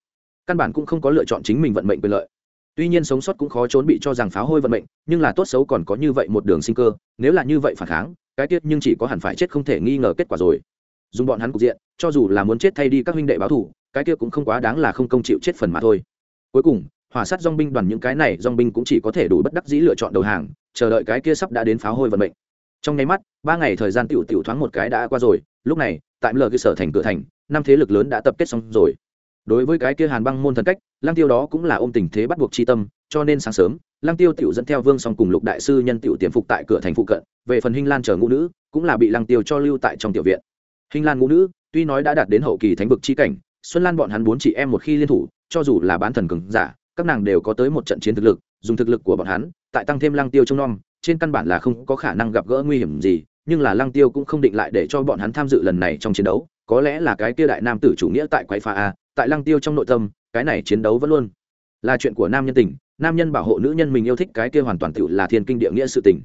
Căn bản cũng không có lựa chọn chính mình vận mệnh quyền lợi. Tuy nhiên sống sót cũng khó trốn bị cho rằng pháo hôi vận mệnh, nhưng là tốt xấu còn có như vậy một đường sinh cơ, nếu là như vậy phản kháng, cái tiết nhưng chỉ có hẳn phải chết không thể nghi ngờ kết quả rồi. Dùng bọn hắn cục diện, cho dù là muốn chết thay đi các huynh đệ báo thủ cái kia cũng không quá đáng là không công chịu chết phần mà thôi. Cuối cùng, hỏa sát dong binh đoàn những cái này dong binh cũng chỉ có thể đủ bất đắc dĩ lựa chọn đầu hàng, chờ đợi cái kia sắp đã đến pháo hôi vận mệnh. Trong nháy mắt, ba ngày thời gian tiểu tiểu thoáng một cái đã qua rồi, lúc này, tại lờ cơ sở thành cửa thành, năm thế lực lớn đã tập kết xong rồi. Đối với cái kia hàn băng môn thần cách lang tiêu đó cũng là ôm tình thế bắt buộc chi tâm, cho nên sáng sớm lang tiêu tiểu dẫn theo vương song cùng lục đại sư nhân tiểu tiềm phục tại cửa thành phụ cận, về phần hình lan chờ ngũ nữ, cũng là bị lang tiêu cho lưu tại trong tiểu viện. Hình lan ngũ nữ, tuy nói đã đạt đến hậu kỳ thánh vực chi cảnh xuân lan bọn hắn bốn chị em một khi liên thủ, cho dù là bán thần cường giả, các nàng đều có tới một trận chiến thực lực, dùng thực lực của bọn hắn, tại tăng thêm lang tiêu trông nom, trên căn bản là không có khả năng gặp gỡ nguy hiểm gì, nhưng là lang tiêu cũng không định lại để cho bọn hắn tham dự lần này trong chiến đấu, có lẽ là cái kia đại nam tử chủ nghĩa tại quái pha a, tại lang tiêu trong nội tâm, cái này chiến đấu vẫn luôn là chuyện của nam nhân tình, nam nhân bảo hộ nữ nhân mình yêu thích cái kia hoàn toàn tự là thiên kinh địa nghĩa sự tình.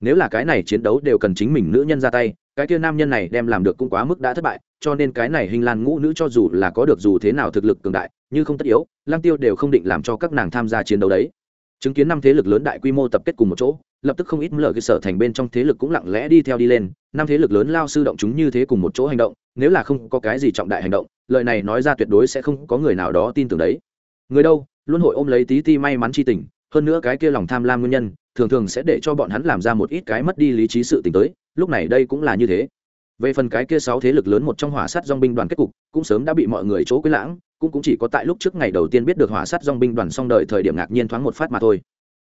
Nếu là cái này chiến đấu đều cần chính mình nữ nhân ra tay cái kia nam nhân này đem làm được cũng quá mức đã thất bại, cho nên cái này hình lan ngũ nữ cho dù là có được dù thế nào thực lực cường đại nhưng không tất yếu lang tiêu đều không định làm cho các nàng tham gia chiến đấu đấy. Chứng kiến năm thế lực lớn đại quy mô tập kết cùng một chỗ, lập tức không ít lờ cơ sở thành bên trong thế lực cũng lặng lẽ đi theo đi lên, năm thế lực lớn lao sư động chúng như thế cùng một chỗ hành động, nếu là không có cái gì trọng đại hành động, lời này nói ra tuyệt đối sẽ không có người nào đó tin tưởng đấy. Người đâu, luôn hội ôm lấy tí ti may mắn chi tình, hơn nữa cái kia lòng tham lam nguyên nhân, thường thường sẽ để cho bọn hắn làm ra một ít cái mất đi lý trí sự tình tới lúc này đây cũng là như thế. Về phần cái kia sáu thế lực lớn một trong hỏa sát dong binh đoàn kết cục, cũng sớm đã bị mọi người chỗ quấy lãng, cũng cũng chỉ có tại lúc trước ngày đầu tiên biết được hỏa sát dong binh đoàn xong đời thời điểm ngạc nhiên thoáng một phát mà thôi.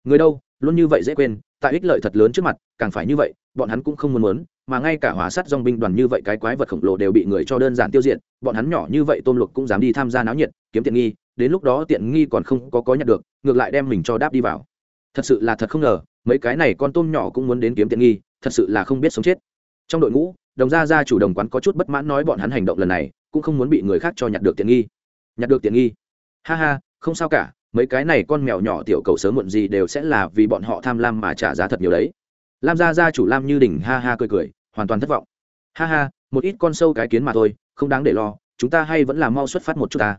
Người đâu, luôn như vậy dễ quên, tại ích lợi thật lớn trước mặt, càng phải như vậy, bọn hắn cũng không muốn muốn, mà ngay cả hỏa sát dong binh đoàn như vậy cái quái vật khổng lồ đều bị người cho đơn giản tiêu diệt, bọn hắn nhỏ như vậy tôm luộc cũng dám đi tham gia náo nhiệt, kiếm tiện nghi, đến lúc đó tiện nghi còn không có có nhận được, ngược lại đem mình cho đáp đi vào. Thật sự là thật không ngờ, mấy cái này con tôm nhỏ cũng muốn đến kiếm tiện nghi thật sự là không biết sống chết. Trong đội ngũ, đồng gia gia chủ đồng quán có chút bất mãn nói bọn hắn hành động lần này, cũng không muốn bị người khác cho nhặt được tiện nghi. Nhặt được tiện nghi? Ha ha, không sao cả, mấy cái này con mèo nhỏ tiểu cầu sớm muộn gì đều sẽ là vì bọn họ tham lam mà trả giá thật nhiều đấy. Lam gia gia chủ lam như đỉnh ha ha cười cười, hoàn toàn thất vọng. Ha ha, một ít con sâu cái kiến mà thôi, không đáng để lo, chúng ta hay vẫn là mau xuất phát một chút ta.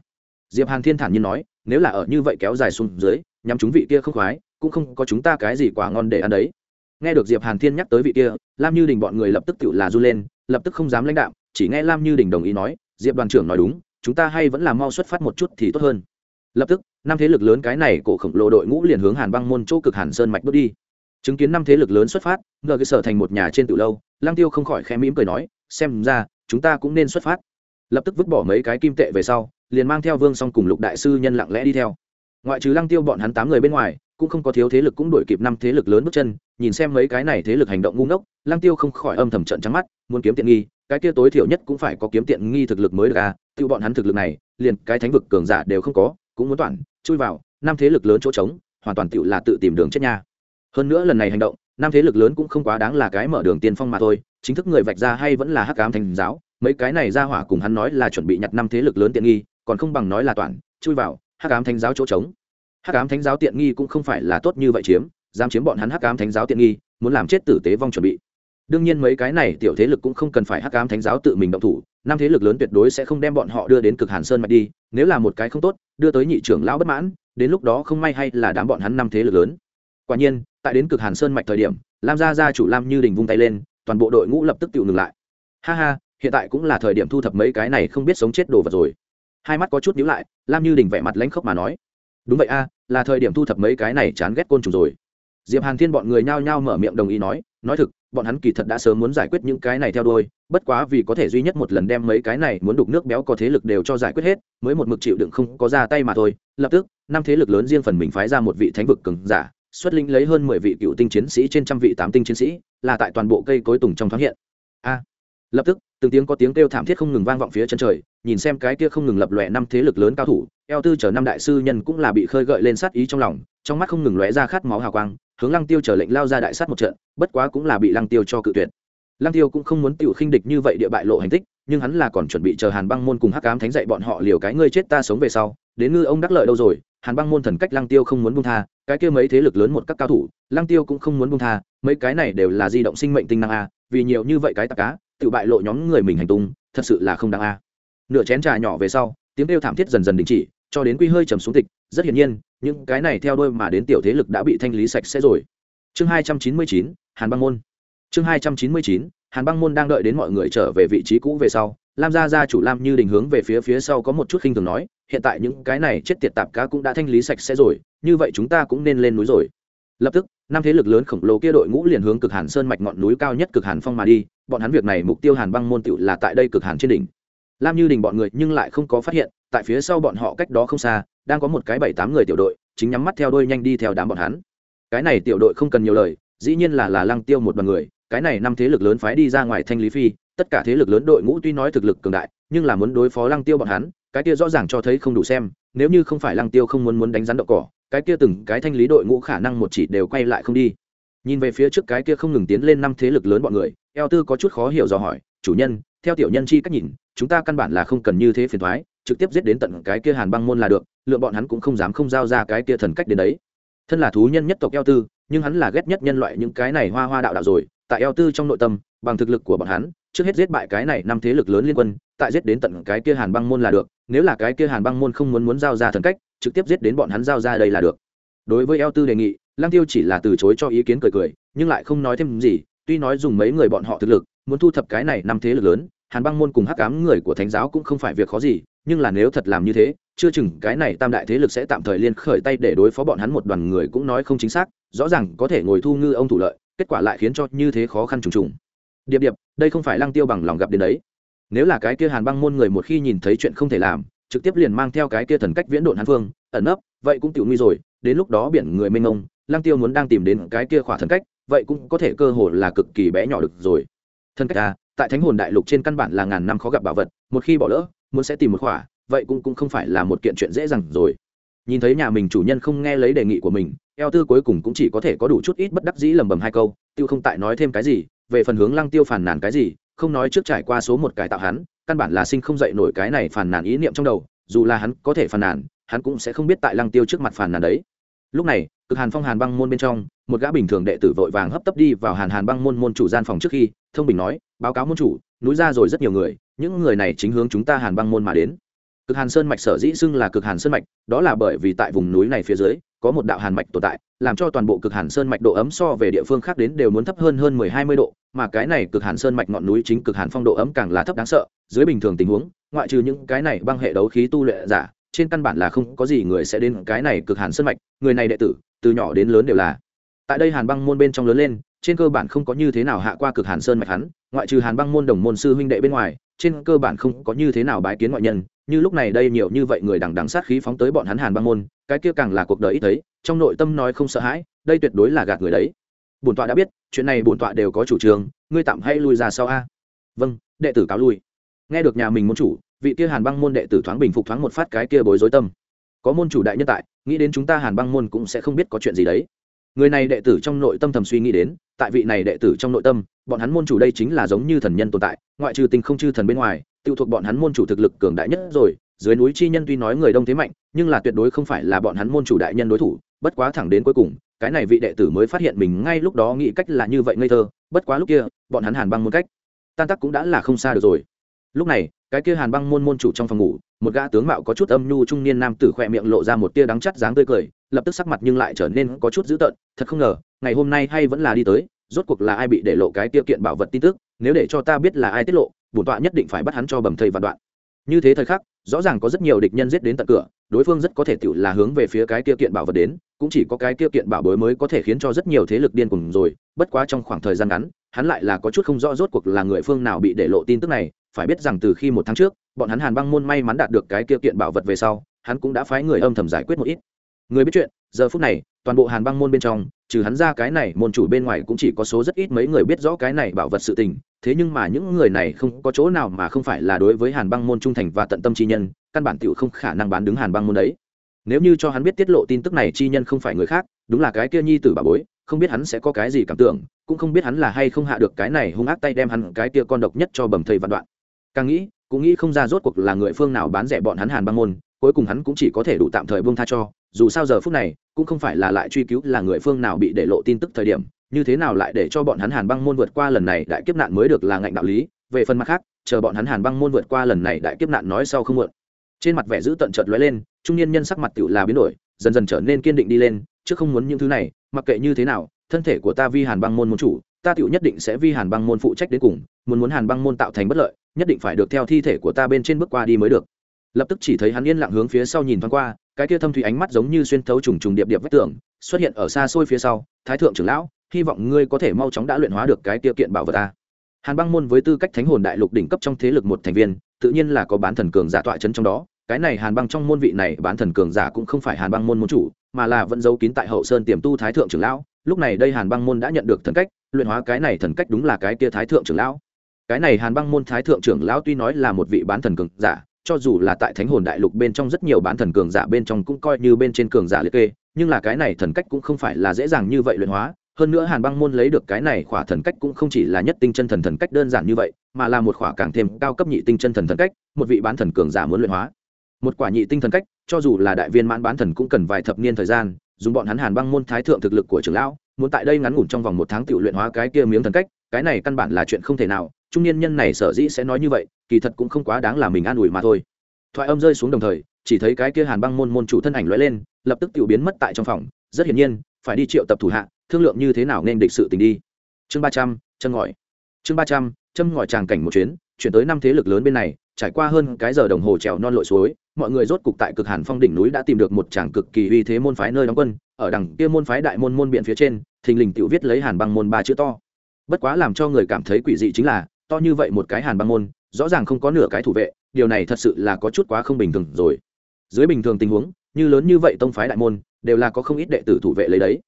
Diệp hàng thiên thản nhiên nói, nếu là ở như vậy kéo dài xuống dưới, nhắm chúng vị kia không khoái, cũng không có chúng ta cái gì quả ngon để ăn đấy nghe được diệp hàn thiên nhắc tới vị kia, lam như đình bọn người lập tức tự là du lên, lập tức không dám lãnh đạo chỉ nghe lam như đình đồng ý nói, diệp đoàn trưởng nói đúng, chúng ta hay vẫn là mau xuất phát một chút thì tốt hơn. Lập tức, năm thế lực lớn cái này cổ khổng lồ đội ngũ liền hướng hàn băng môn chỗ cực hàn sơn mạch bước đi. Chứng kiến năm thế lực lớn xuất phát ngờ cái sở thành một nhà trên tự lâu lang tiêu không khỏi khẽ mỉm cười nói, xem ra, chúng ta cũng nên xuất phát. Lập tức vứt bỏ mấy cái kim tệ về sau, liền mang theo vương song cùng lục đại sư nhân lặng lẽ đi theo. Ngoại trừ lăng tiêu bọn hắn tám người bên ngoài cũng không có thiếu thế lực cũng đuổi kịp năm thế lực lớn bước chân, nhìn xem mấy cái này thế lực hành động ngu ngốc, lăng tiêu không khỏi âm thầm trận trắng mắt, muốn kiếm tiện nghi, cái kia tối thiểu nhất cũng phải có kiếm tiện nghi thực lực mới được à tiêu bọn hắn thực lực này, liền cái thánh vực cường giả đều không có, cũng muốn toàn chui vào, năm thế lực lớn chỗ trống, hoàn toàn tựu là tự tìm đường chết nha. Hơn nữa lần này hành động, năm thế lực lớn cũng không quá đáng là cái mở đường tiên phong mà thôi, chính thức người vạch ra hay vẫn là hắc ám thành giáo, mấy cái này ra hỏa cùng hắn nói là chuẩn bị nhặt năm thế lực lớn tiện nghi, còn không bằng nói là toàn chui vào hắc ám thánh giáo chỗ trống hắc ám thánh giáo tiện nghi cũng không phải là tốt như vậy chiếm, dám chiếm bọn hắn hắc ám thánh giáo tiện nghi, muốn làm chết tử tế vong chuẩn bị. Đương nhiên mấy cái này tiểu thế lực cũng không cần phải hắc ám thánh giáo tự mình động thủ, năm thế lực lớn tuyệt đối sẽ không đem bọn họ đưa đến cực hàn sơn mạch đi, nếu là một cái không tốt, đưa tới nhị trưởng lão bất mãn, đến lúc đó không may hay là đám bọn hắn năm thế lực lớn. Quả nhiên, tại đến cực hàn sơn mạch thời điểm, lam gia gia chủ lam như đình vung tay lên, toàn bộ đội ngũ lập tức tự ngừng lại. Ha ha, hiện tại cũng là thời điểm thu thập mấy cái này không biết sống chết đồ vật rồi. Hai mắt có chút nhíu lại, lam như đình vẻ mặt lãnh khốc mà nói, đúng vậy a là thời điểm thu thập mấy cái này chán ghét côn trùng rồi. Diệp hàn thiên bọn người nhao nhao mở miệng đồng ý nói nói thực, bọn hắn kỳ thật đã sớm muốn giải quyết những cái này theo đuôi bất quá vì có thể duy nhất một lần đem mấy cái này muốn đục nước béo có thế lực đều cho giải quyết hết, mới một mực chịu đựng không có ra tay mà thôi. Lập tức, năm thế lực lớn riêng phần mình phái ra một vị thánh vực cường giả, xuất linh lấy hơn mười vị cựu tinh chiến sĩ trên trăm vị tám tinh chiến sĩ, là tại toàn bộ cây cối tùng trong thoáng hiện. A lập tức, từng tiếng có tiếng kêu thảm thiết không ngừng vang vọng phía chân trời, nhìn xem cái kia không ngừng lập lòe năm thế lực lớn cao thủ, eo tư chờ năm đại sư nhân cũng là bị khơi gợi lên sát ý trong lòng, trong mắt không ngừng lóe ra khát máu hào quang, hướng lăng tiêu chở lệnh lao ra đại sát một trận, bất quá cũng là bị lăng tiêu cho cự tuyệt. Lăng tiêu cũng không muốn tiểu khinh địch như vậy địa bại lộ hành tích, nhưng hắn là còn chuẩn bị chờ hàn băng môn cùng hắc ám thánh dạy bọn họ liều cái ngươi chết ta sống về sau, đến ngư ông đắc lợi đâu rồi, hàn băng môn thần cách lăng tiêu không muốn buông tha, cái kia mấy thế lực lớn một các cao thủ, lăng tiêu cũng không muốn buông tha, mấy cái này đều là di động sinh mệnh tinh năng a, vì nhiều như vậy cái tạc cá tự bại lộ nhóm người mình hành tung, thật sự là không đáng a. Nửa chén trà nhỏ về sau, tiếng kêu thảm thiết dần dần đình chỉ, cho đến quy hơi trầm xuống tịch, rất hiển nhiên, những cái này theo đôi mà đến tiểu thế lực đã bị thanh lý sạch sẽ rồi. Chương hai trăm chín mươi chín, hàn băng môn. Chương hai trăm chín mươi chín, hàn băng môn đang đợi đến mọi người trở về vị trí cũ về sau, lam gia gia chủ lam như đình hướng về phía phía sau có một chút khinh thường nói, hiện tại những cái này chết tiệt tạp cá cũng đã thanh lý sạch sẽ rồi, như vậy chúng ta cũng nên lên núi rồi. Lập tức năm thế lực lớn khổng lồ kia đội ngũ liền hướng cực hàn sơn mạch ngọn núi cao nhất cực hàn phong mà đi, bọn hắn việc này mục tiêu hàn băng môn tựu là tại đây cực hàn trên đỉnh. Lam như đình bọn người nhưng lại không có phát hiện, tại phía sau bọn họ cách đó không xa, đang có một cái bảy tám người tiểu đội, chính nhắm mắt theo đôi nhanh đi theo đám bọn hắn. Cái này tiểu đội không cần nhiều lời, dĩ nhiên là là lăng tiêu một bằng người, cái này năm thế lực lớn phái đi ra ngoài thanh lý phi, tất cả thế lực lớn đội ngũ tuy nói thực lực cường đại, nhưng là muốn đối phó lăng tiêu bọn hắn, cái kia rõ ràng cho thấy không đủ xem, nếu như không phải lăng tiêu không muốn muốn đánh rắn đậu cỏ cái kia từng cái thanh lý đội ngũ khả năng một chỉ đều quay lại không đi. Nhìn về phía trước cái kia không ngừng tiến lên năm thế lực lớn bọn người, eo tư có chút khó hiểu do hỏi, chủ nhân, theo tiểu nhân chi cách nhìn, chúng ta căn bản là không cần như thế phiền thoái trực tiếp giết đến tận cái kia hàn băng môn là được, lựa bọn hắn cũng không dám không giao ra cái kia thần cách đến đấy. Thân là thú nhân nhất tộc eo tư, nhưng hắn là ghét nhất nhân loại những cái này hoa hoa đạo đạo rồi tại eo tư trong nội tâm, bằng thực lực của bọn hắn, trước hết giết bại cái này năm thế lực lớn liên quân, tại giết đến tận cái kia hàn băng môn là được, nếu là cái kia hàn băng môn không muốn muốn giao ra thần cách, trực tiếp giết đến bọn hắn giao ra đây là được. Đối với eo tư đề nghị, lăng tiêu chỉ là từ chối cho ý kiến cười cười, nhưng lại không nói thêm gì, tuy nói dùng mấy người bọn họ thực lực, muốn thu thập cái này năm thế lực lớn, hàn băng môn cùng hắc cám người của thánh giáo cũng không phải việc khó gì, nhưng là nếu thật làm như thế, chưa chừng cái này tam đại thế lực sẽ tạm thời liên khởi tay để đối phó bọn hắn một đoàn người cũng nói không chính xác, rõ ràng có thể ngồi thu ngư ông thủ lợi kết quả lại khiến cho như thế khó khăn trùng trùng. Điệp điệp đây không phải lăng tiêu bằng lòng gặp đến đấy. Nếu là cái kia hàn băng môn người một khi nhìn thấy chuyện không thể làm trực tiếp liền mang theo cái kia thần cách viễn độn hàn phương ẩn nấp vậy cũng tiểu nguy rồi đến lúc đó biển người mênh mông lăng tiêu muốn đang tìm đến cái kia khỏa thần cách vậy cũng có thể cơ hội là cực kỳ bé nhỏ được rồi. Thần cách ta, tại thánh hồn đại lục trên căn bản là ngàn năm khó gặp bảo vật một khi bỏ lỡ muốn sẽ tìm một khỏa vậy cũng cũng không phải là một kiện chuyện dễ dàng rồi. Nhìn thấy nhà mình chủ nhân không nghe lấy đề nghị của mình eo tư cuối cùng cũng chỉ có thể có đủ chút ít bất đắc dĩ lầm bầm hai câu, tiêu không tại nói thêm cái gì, về phần hướng lăng tiêu phản nàn cái gì, không nói trước trải qua số một cải tạo hắn, căn bản là sinh không dậy nổi cái này phản nàn ý niệm trong đầu, dù là hắn có thể phản nàn, hắn cũng sẽ không biết tại lăng tiêu trước mặt phản nàn đấy. Lúc này, cực hàn phong hàn băng môn bên trong, một gã bình thường đệ tử vội vàng hấp tấp đi vào hàn hàn băng môn môn chủ gian phòng trước khi, thông bình nói, báo cáo môn chủ, núi ra rồi rất nhiều người, những người này chính hướng chúng ta hàn băng môn mà đến cực hàn sơn mạch sở dĩ xưng là cực hàn sơn mạch, đó là bởi vì tại vùng núi này phía dưới, có một đạo hàn mạch tồn tại, làm cho toàn bộ cực hàn sơn mạch độ ấm so về địa phương khác đến đều muốn thấp hơn hơn mười hai mươi độ, mà cái này cực hàn sơn mạch ngọn núi chính cực hàn phong độ ấm càng là thấp đáng sợ, dưới bình thường tình huống, ngoại trừ những cái này băng hệ đấu khí tu luyện giả, trên căn bản là không có gì người sẽ đến cái này cực hàn sơn mạch, người này đệ tử, từ nhỏ đến lớn đều là. Tại đây hàn băng môn bên trong lớn lên, trên cơ bản không có như thế nào hạ qua cực hàn sơn mạch hắn, ngoại trừ hàn băng môn đồng môn sư huynh đệ bên ngoài, trên cơ bản không có như thế nào bái kiến ngoại nhân như lúc này đây nhiều như vậy người đằng đằng sát khí phóng tới bọn hắn hàn băng môn, cái kia càng là cuộc đời ít thấy, trong nội tâm nói không sợ hãi, đây tuyệt đối là gạt người đấy. Bổn tọa đã biết, chuyện này bổn tọa đều có chủ trương, ngươi tạm hay lui ra sau a? Vâng đệ tử cáo lui. Nghe được nhà mình môn chủ, vị kia hàn băng môn đệ tử thoáng bình phục thoáng một phát cái kia bối rối tâm. Có môn chủ đại nhân tại, nghĩ đến chúng ta hàn băng môn cũng sẽ không biết có chuyện gì đấy người này đệ tử trong nội tâm thầm suy nghĩ đến, tại vị này đệ tử trong nội tâm, bọn hắn môn chủ đây chính là giống như thần nhân tồn tại, ngoại trừ tình không chư thần bên ngoài tự thuộc bọn hắn môn chủ thực lực cường đại nhất rồi, dưới núi chi nhân tuy nói người đông thế mạnh, nhưng là tuyệt đối không phải là bọn hắn môn chủ đại nhân đối thủ, bất quá thẳng đến cuối cùng, cái này vị đệ tử mới phát hiện mình ngay lúc đó nghĩ cách là như vậy ngây thơ, bất quá lúc kia, bọn hắn hàn băng một cách. Tan tắc cũng đã là không xa được rồi lúc này, cái kia hàn băng môn môn chủ trong phòng ngủ, một gã tướng mạo có chút âm nhu trung niên nam tử khỏe miệng lộ ra một tia đắng chắt dáng tươi cười, lập tức sắc mặt nhưng lại trở nên có chút dữ tợn, thật không ngờ, ngày hôm nay hay vẫn là đi tới, rốt cuộc là ai bị để lộ cái tiêu kiện bảo vật tin tức, nếu để cho ta biết là ai tiết lộ, bổn tọa nhất định phải bắt hắn cho bầm thây vạn đoạn. Như thế thời khắc, rõ ràng có rất nhiều địch nhân giết đến tận cửa, đối phương rất có thể tự là hướng về phía cái tiêu kiện bảo vật đến, cũng chỉ có cái tiêu kiện bảo bối mới có thể khiến cho rất nhiều thế lực điên cùng rồi, bất quá trong khoảng thời gian ngắn, hắn lại là có chút không rõ rốt cuộc là người phương nào bị để lộ tin tức này phải biết rằng từ khi một tháng trước, bọn hắn hàn băng môn may mắn đạt được cái kia kiện bảo vật về sau, hắn cũng đã phái người âm thầm giải quyết một ít. Người biết chuyện, giờ phút này, toàn bộ hàn băng môn bên trong, trừ hắn ra cái này môn chủ bên ngoài cũng chỉ có số rất ít mấy người biết rõ cái này bảo vật sự tình. Thế nhưng mà những người này không có chỗ nào mà không phải là đối với hàn băng môn trung thành và tận tâm chi nhân, căn bản tiểu không khả năng bán đứng hàn băng môn đấy. Nếu như cho hắn biết tiết lộ tin tức này chi nhân không phải người khác, đúng là cái kia nhi tử bà bối, không biết hắn sẽ có cái gì cảm tưởng, cũng không biết hắn là hay không hạ được cái này hung ác tay đem hắn cái kia con độc nhất cho bầm thầy vạn đoạn càng nghĩ, cũng nghĩ không ra rốt cuộc là người phương nào bán rẻ bọn hắn hàn băng môn, cuối cùng hắn cũng chỉ có thể đủ tạm thời buông tha cho, dù sao giờ phút này, cũng không phải là lại truy cứu là người phương nào bị để lộ tin tức thời điểm, như thế nào lại để cho bọn hắn hàn băng môn vượt qua lần này đại kiếp nạn mới được là ngạnh đạo lý, về phần mặt khác, chờ bọn hắn hàn băng môn vượt qua lần này đại kiếp nạn nói sau không muộn. Trên mặt vẻ giữ tận trợt lóe lên, trung niên nhân sắc mặt tựu là biến đổi, dần dần trở nên kiên định đi lên chứ không muốn những thứ này, mặc kệ như thế nào, thân thể của ta vi hàn băng môn môn chủ, ta tựu nhất định sẽ vi hàn băng môn phụ trách đến cùng, muốn muốn hàn băng môn tạo thành bất lợi nhất định phải được theo thi thể của ta bên trên bước qua đi mới được. Lập tức chỉ thấy hắn yên lặng hướng phía sau nhìn thoáng qua, cái kia thâm thủy ánh mắt giống như xuyên thấu trùng trùng điệp điệp vách tường, xuất hiện ở xa xôi phía sau. Thái thượng trưởng lão, hy vọng ngươi có thể mau chóng đã luyện hóa được cái kia kiện bảo vật ta. Hàn băng môn với tư cách thánh hồn đại lục đỉnh cấp trong thế lực một thành viên, tự nhiên là có bán thần cường giả tọa chấn trong đó. Cái này hàn băng trong môn vị này bán thần cường giả cũng không phải hàn băng môn môn chủ, mà là vẫn giấu kín tại hậu sơn tiềm tu thái thượng trưởng lão. Lúc này đây hàn băng môn đã nhận được thần cách, luyện hóa cái này thần cách đúng là cái kia thái thượng trưởng lão cái này hàn băng môn thái thượng trưởng lão tuy nói là một vị bán thần cường giả, cho dù là tại thánh hồn đại lục bên trong rất nhiều bán thần cường giả bên trong cũng coi như bên trên cường giả liệt kê, nhưng là cái này thần cách cũng không phải là dễ dàng như vậy luyện hóa. Hơn nữa hàn băng môn lấy được cái này khỏa thần cách cũng không chỉ là nhất tinh chân thần thần cách đơn giản như vậy, mà là một khỏa càng thêm cao cấp nhị tinh chân thần thần cách, một vị bán thần cường giả muốn luyện hóa. Một quả nhị tinh thần cách, cho dù là đại viên mãn bán thần cũng cần vài thập niên thời gian, dùng bọn hắn hàn băng môn thái thượng thực lực của trưởng lão, muốn tại đây ngắn ngủn trong vòng một tháng tự luyện hóa cái kia miếng thần cách, cái này căn bản là chuyện không thể nào trung niên nhân này sở dĩ sẽ nói như vậy, kỳ thật cũng không quá đáng là mình an ủi mà thôi. Thoại âm rơi xuống đồng thời, chỉ thấy cái kia hàn băng môn môn chủ thân ảnh lóe lên, lập tức tự biến mất tại trong phòng. Rất hiển nhiên, phải đi triệu tập thủ hạ, thương lượng như thế nào nên địch sự tình đi. Chương ba trăm chân ngòi. Chương ba trăm, châm ngòi tràng cảnh một chuyến, chuyển tới năm thế lực lớn bên này, trải qua hơn cái giờ đồng hồ trèo non lội suối, mọi người rốt cục tại cực hàn phong đỉnh núi đã tìm được một tràng cực kỳ uy thế môn phái nơi đóng quân, ở đằng kia môn phái đại môn môn biện phía trên, thình lình tiểu viết lấy hàn băng môn ba chữ to. Bất quá làm cho người cảm thấy quỷ dị chính là to như vậy một cái hàn băng môn, rõ ràng không có nửa cái thủ vệ, điều này thật sự là có chút quá không bình thường rồi. Dưới bình thường tình huống, như lớn như vậy tông phái đại môn, đều là có không ít đệ tử thủ vệ lấy đấy.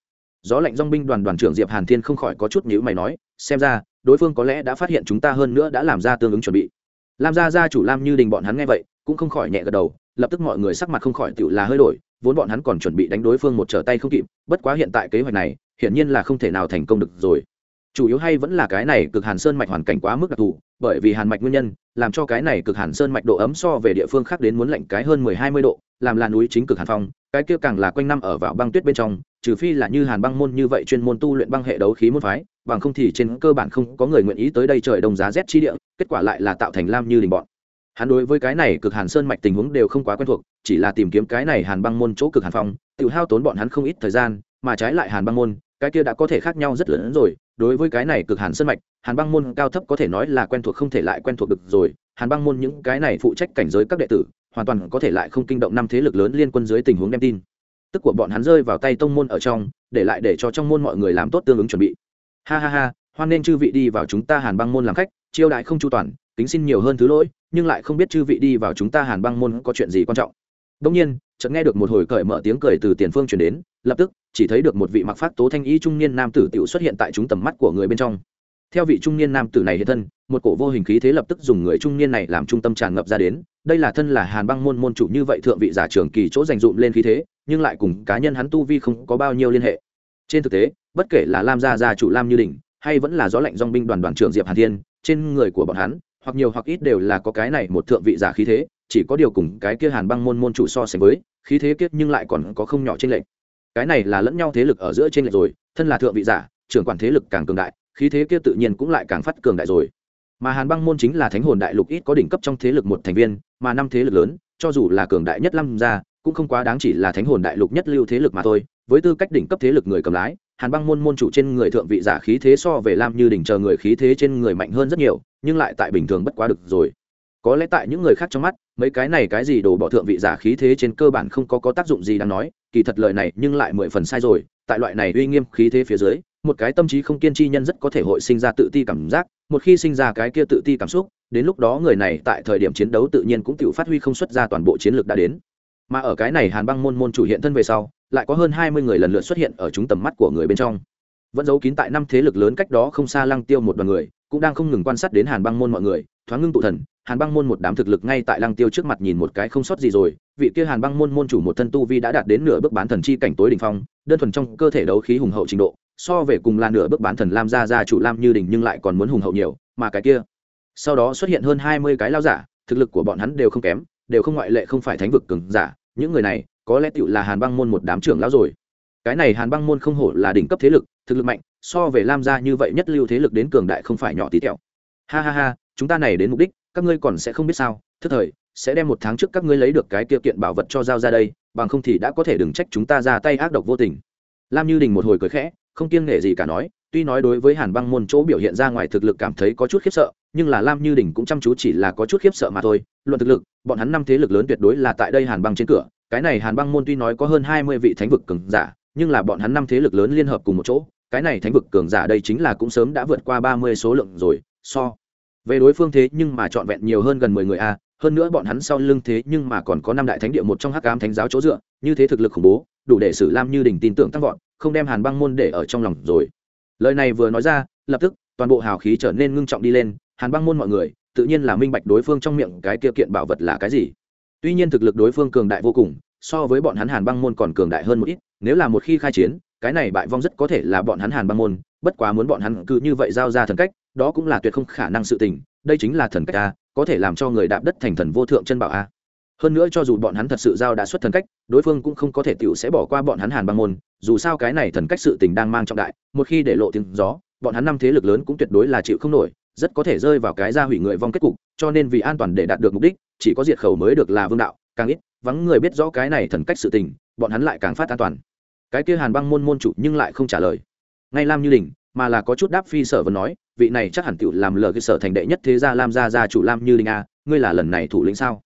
Gió lạnh dong binh đoàn đoàn trưởng diệp hàn thiên không khỏi có chút nhữ mày nói, xem ra, đối phương có lẽ đã phát hiện chúng ta hơn nữa đã làm ra tương ứng chuẩn bị. Lam gia gia chủ lam như đình bọn hắn nghe vậy, cũng không khỏi nhẹ gật đầu, lập tức mọi người sắc mặt không khỏi tựu là hơi đổi, vốn bọn hắn còn chuẩn bị đánh đối phương một trở tay không kịp, bất quá hiện tại kế hoạch này, hiển nhiên là không thể nào thành công được rồi chủ yếu hay vẫn là cái này cực hàn sơn mạch hoàn cảnh quá mức đặc thù, bởi vì hàn mạch nguyên nhân, làm cho cái này cực hàn sơn mạch độ ấm so về địa phương khác đến muốn lạnh cái hơn mười hai mươi độ, làm là núi chính cực hàn phong, cái kia càng là quanh năm ở vào băng tuyết bên trong, trừ phi là như hàn băng môn như vậy chuyên môn tu luyện băng hệ đấu khí môn phái, bằng không thì trên cơ bản không có người nguyện ý tới đây trời đông giá rét chi địa, kết quả lại là tạo thành lam như đình bọn. Hắn đối với cái này cực hàn sơn mạch tình huống đều không quá quen thuộc, chỉ là tìm kiếm cái này hàn băng môn chỗ cực hàn phong, tự hao tốn bọn hắn không ít thời gian, mà trái lại hàn băng môn, cái kia đã có thể khác nhau rất lớn rồi đối với cái này cực hàn sân mạch, hàn băng môn cao thấp có thể nói là quen thuộc không thể lại quen thuộc được rồi. Hàn băng môn những cái này phụ trách cảnh giới các đệ tử, hoàn toàn có thể lại không kinh động năm thế lực lớn liên quân dưới tình huống đem tin. Tức của bọn hắn rơi vào tay tông môn ở trong, để lại để cho trong môn mọi người làm tốt tương ứng chuẩn bị. Ha ha ha, hoan nên chư vị đi vào chúng ta hàn băng môn làm khách, chiêu đại không chu toàn, kính xin nhiều hơn thứ lỗi, nhưng lại không biết chư vị đi vào chúng ta hàn băng môn có chuyện gì quan trọng đông nhiên, chợt nghe được một hồi cởi mở tiếng cười từ tiền phương truyền đến, lập tức, chỉ thấy được một vị mặc phát tố thanh y trung niên nam tử tiểu xuất hiện tại chúng tầm mắt của người bên trong. Theo vị trung niên nam tử này hiện thân, một cổ vô hình khí thế lập tức dùng người trung niên này làm trung tâm tràn ngập ra đến. Đây là thân là hàn băng môn môn chủ như vậy thượng vị giả trưởng kỳ chỗ dành dụm lên khí thế, nhưng lại cùng cá nhân hắn tu vi không có bao nhiêu liên hệ. Trên thực tế, bất kể là lam gia gia chủ lam như đình hay vẫn là gió lạnh dòng binh đoàn đoàn trưởng diệp hàn thiên, trên người của bọn hắn, hoặc nhiều hoặc ít đều là có cái này một thượng vị giả khí thế chỉ có điều cùng cái kia hàn băng môn môn chủ so sánh với, khí thế kiết nhưng lại còn có không nhỏ trên lệnh cái này là lẫn nhau thế lực ở giữa trên lệnh rồi, thân là thượng vị giả, trưởng quản thế lực càng cường đại, khí thế kia tự nhiên cũng lại càng phát cường đại rồi. Mà hàn băng môn chính là thánh hồn đại lục ít có đỉnh cấp trong thế lực một thành viên, mà năm thế lực lớn, cho dù là cường đại nhất lâm gia, cũng không quá đáng chỉ là thánh hồn đại lục nhất lưu thế lực mà thôi. Với tư cách đỉnh cấp thế lực người cầm lái, hàn băng môn môn chủ trên người thượng vị giả khí thế so về lam như đỉnh chờ người khí thế trên người mạnh hơn rất nhiều, nhưng lại tại bình thường bất quá được rồi có lẽ tại những người khác trong mắt, mấy cái này cái gì đồ bỏ thượng vị giả khí thế trên cơ bản không có có tác dụng gì đáng nói, kỳ thật lời này nhưng lại mười phần sai rồi, tại loại này uy nghiêm khí thế phía dưới, một cái tâm trí không kiên tri nhân rất có thể hội sinh ra tự ti cảm giác, một khi sinh ra cái kia tự ti cảm xúc, đến lúc đó người này tại thời điểm chiến đấu tự nhiên cũng tự phát huy không xuất ra toàn bộ chiến lược đã đến. Mà ở cái này hàn băng môn môn chủ hiện thân về sau, lại có hơn hai mươi người lần lượt xuất hiện ở chúng tầm mắt của người bên trong. Vẫn giấu kín tại năm thế lực lớn cách đó không xa lăng tiêu một đoàn người, cũng đang không ngừng quan sát đến hàn băng môn mọi người thoáng ngưng tụ thần, hàn băng môn một đám thực lực ngay tại lăng tiêu trước mặt nhìn một cái không sót gì rồi, vị kia hàn băng môn môn chủ một thân tu vi đã đạt đến nửa bước bán thần chi cảnh tối đỉnh phong, đơn thuần trong cơ thể đấu khí hùng hậu trình độ, so về cùng là nửa bước bán thần lam gia gia chủ lam như đỉnh nhưng lại còn muốn hùng hậu nhiều, mà cái kia. Sau đó xuất hiện hơn hai mươi cái lao giả, thực lực của bọn hắn đều không kém, đều không ngoại lệ không phải thánh vực cường giả, những người này, có lẽ tựu là hàn băng môn một đám trưởng lão rồi. Cái này hàn băng môn không hổ là đỉnh cấp thế lực, thực lực mạnh, so về lam gia như vậy nhất lưu thế lực đến cường đại không phải nhỏ tí tẹo. Ha ha ha chúng ta này đến mục đích, các ngươi còn sẽ không biết sao, thức thời, sẽ đem một tháng trước các ngươi lấy được cái tiêu kiện bảo vật cho giao ra đây, bằng không thì đã có thể đừng trách chúng ta ra tay ác độc vô tình. Lam như đình một hồi cười khẽ, không kiêng nể gì cả nói, tuy nói đối với hàn băng môn chỗ biểu hiện ra ngoài thực lực cảm thấy có chút khiếp sợ, nhưng là lam như đình cũng chăm chú chỉ là có chút khiếp sợ mà thôi. Luận thực lực, bọn hắn năm thế lực lớn tuyệt đối là tại đây hàn băng trên cửa, cái này hàn băng môn tuy nói có hơn hai mươi vị thánh vực cường giả, nhưng là bọn hắn năm thế lực lớn liên hợp cùng một chỗ, cái này thánh vực cường giả đây chính là cũng sớm đã vượt qua ba mươi số lượng rồi, so về đối phương thế nhưng mà trọn vẹn nhiều hơn gần mười người a, hơn nữa bọn hắn sau lưng thế nhưng mà còn có năm đại thánh địa một trong hắc ám thánh giáo chỗ dựa, như thế thực lực khủng bố, đủ để xử lam như đình tin tưởng tăng vọt, không đem hàn băng môn để ở trong lòng rồi. Lời này vừa nói ra, lập tức, toàn bộ hào khí trở nên ngưng trọng đi lên, hàn băng môn mọi người, tự nhiên là minh bạch đối phương trong miệng cái kia kiện bảo vật là cái gì. Tuy nhiên thực lực đối phương cường đại vô cùng, so với bọn hắn hàn băng môn còn cường đại hơn một ít, nếu là một khi khai chiến, cái này bại vong rất có thể là bọn hắn hàn băng môn, bất quá muốn bọn hắn cứ như vậy giao ra thần cách đó cũng là tuyệt không khả năng sự tình, đây chính là thần cách a, có thể làm cho người đạp đất thành thần vô thượng chân bảo a. Hơn nữa cho dù bọn hắn thật sự giao đã xuất thần cách, đối phương cũng không có thể tiểu sẽ bỏ qua bọn hắn hàn băng môn, dù sao cái này thần cách sự tình đang mang trọng đại, một khi để lộ tiếng gió, bọn hắn năm thế lực lớn cũng tuyệt đối là chịu không nổi, rất có thể rơi vào cái ra hủy người vong kết cục, cho nên vì an toàn để đạt được mục đích, chỉ có diệt khẩu mới được là vương đạo, càng ít, vắng người biết rõ cái này thần cách sự tình, bọn hắn lại càng phát an toàn. Cái kia hàn băng môn môn chủ nhưng lại không trả lời. Ngay lam như đình mà là có chút đáp phi sở vẫn nói, vị này chắc hẳn tựu làm lờ cái sở thành đệ nhất thế gia lam gia gia chủ lam như linh a, ngươi là lần này thủ lĩnh sao?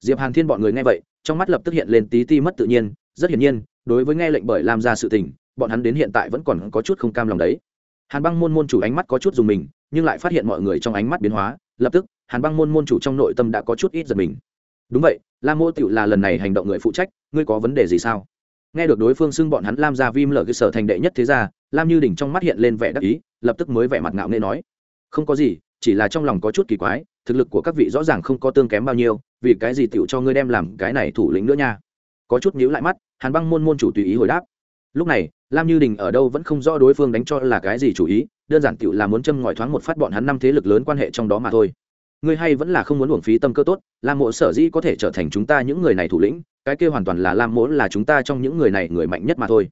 Diệp hàn thiên bọn người nghe vậy, trong mắt lập tức hiện lên tí ti mất tự nhiên, rất hiển nhiên, đối với nghe lệnh bởi lam gia sự tình, bọn hắn đến hiện tại vẫn còn có chút không cam lòng đấy. Hàn băng môn môn chủ ánh mắt có chút dùng mình, nhưng lại phát hiện mọi người trong ánh mắt biến hóa, lập tức, hàn băng môn môn chủ trong nội tâm đã có chút ít giật mình. Đúng vậy, lam mô tựu là lần này hành động người phụ trách, ngươi có vấn đề gì sao? Nghe được đối phương xưng bọn hắn lam gia vim lở cơ sở thành đệ nhất thế gia, lam như đỉnh trong mắt hiện lên vẻ đắc ý, lập tức mới vẻ mặt ngạo nghễ nói, không có gì, chỉ là trong lòng có chút kỳ quái, thực lực của các vị rõ ràng không có tương kém bao nhiêu, vì cái gì tựu cho ngươi đem làm cái này thủ lĩnh nữa nha? Có chút nhíu lại mắt, hàn băng môn môn chủ tùy ý hồi đáp. Lúc này, lam như đình ở đâu vẫn không rõ đối phương đánh cho là cái gì chủ ý, đơn giản tựu là muốn châm ngòi thoáng một phát bọn hắn năm thế lực lớn quan hệ trong đó mà thôi. Ngươi hay vẫn là không muốn uổng phí tâm cơ tốt, lam mộ sở dĩ có thể trở thành chúng ta những người này thủ lĩnh cái kia hoàn toàn là lam mỗ là chúng ta trong những người này người mạnh nhất mà thôi.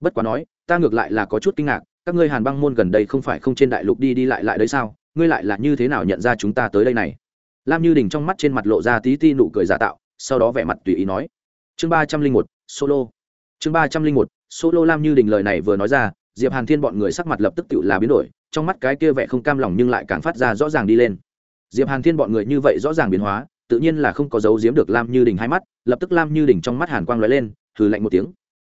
Bất quá nói, ta ngược lại là có chút kinh ngạc, các ngươi hàn băng môn gần đây không phải không trên đại lục đi đi lại lại đấy sao? Ngươi lại là như thế nào nhận ra chúng ta tới đây này? Lam như đình trong mắt trên mặt lộ ra tí ti nụ cười giả tạo, sau đó vẻ mặt tùy ý nói. Chương ba trăm linh một, solo. Chương ba trăm linh một, solo lam như đình lời này vừa nói ra, diệp hàn thiên bọn người sắc mặt lập tức tự là biến đổi, trong mắt cái kia vẻ không cam lòng nhưng lại càng phát ra rõ ràng đi lên. Diệp hàn thiên bọn người như vậy rõ ràng biến hóa tự nhiên là không có dấu giếm được lam như đình hai mắt, lập tức lam như đình trong mắt hàn quang lóe lên, hừ lạnh một tiếng.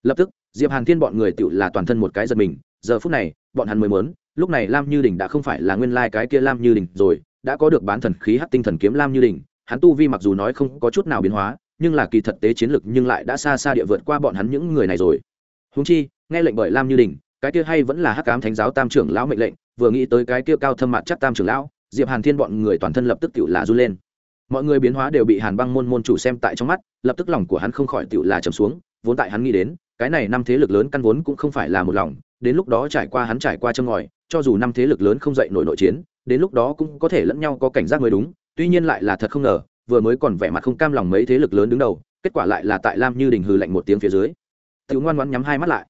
Lập tức, diệp hàn thiên bọn người tựu là toàn thân một cái giật mình, giờ phút này, bọn hắn mới muốn, lúc này lam như đình đã không phải là nguyên lai cái kia lam như đình rồi, đã có được bán thần khí hắc tinh thần kiếm lam như đình, hắn tu vi mặc dù nói không có chút nào biến hóa, nhưng là kỳ thật tế chiến lực nhưng lại đã xa xa địa vượt qua bọn hắn những người này rồi. Huống chi, nghe lệnh bởi lam như đình, cái kia hay vẫn là hắc ám thánh giáo tam trưởng lão mệnh lệnh, vừa nghĩ tới cái kia cao thâm mặt chắc tam trưởng lão, diệp hàn thiên bọn người toàn thân lập tức tựu là run lên mọi người biến hóa đều bị hàn băng môn môn chủ xem tại trong mắt lập tức lòng của hắn không khỏi tựu là trầm xuống vốn tại hắn nghĩ đến cái này năm thế lực lớn căn vốn cũng không phải là một lòng đến lúc đó trải qua hắn trải qua châm ngòi cho dù năm thế lực lớn không dậy nổi nội chiến đến lúc đó cũng có thể lẫn nhau có cảnh giác mới đúng tuy nhiên lại là thật không ngờ vừa mới còn vẻ mặt không cam lòng mấy thế lực lớn đứng đầu kết quả lại là tại lam như đình hừ lạnh một tiếng phía dưới tự ngoan ngoãn nhắm hai mắt lại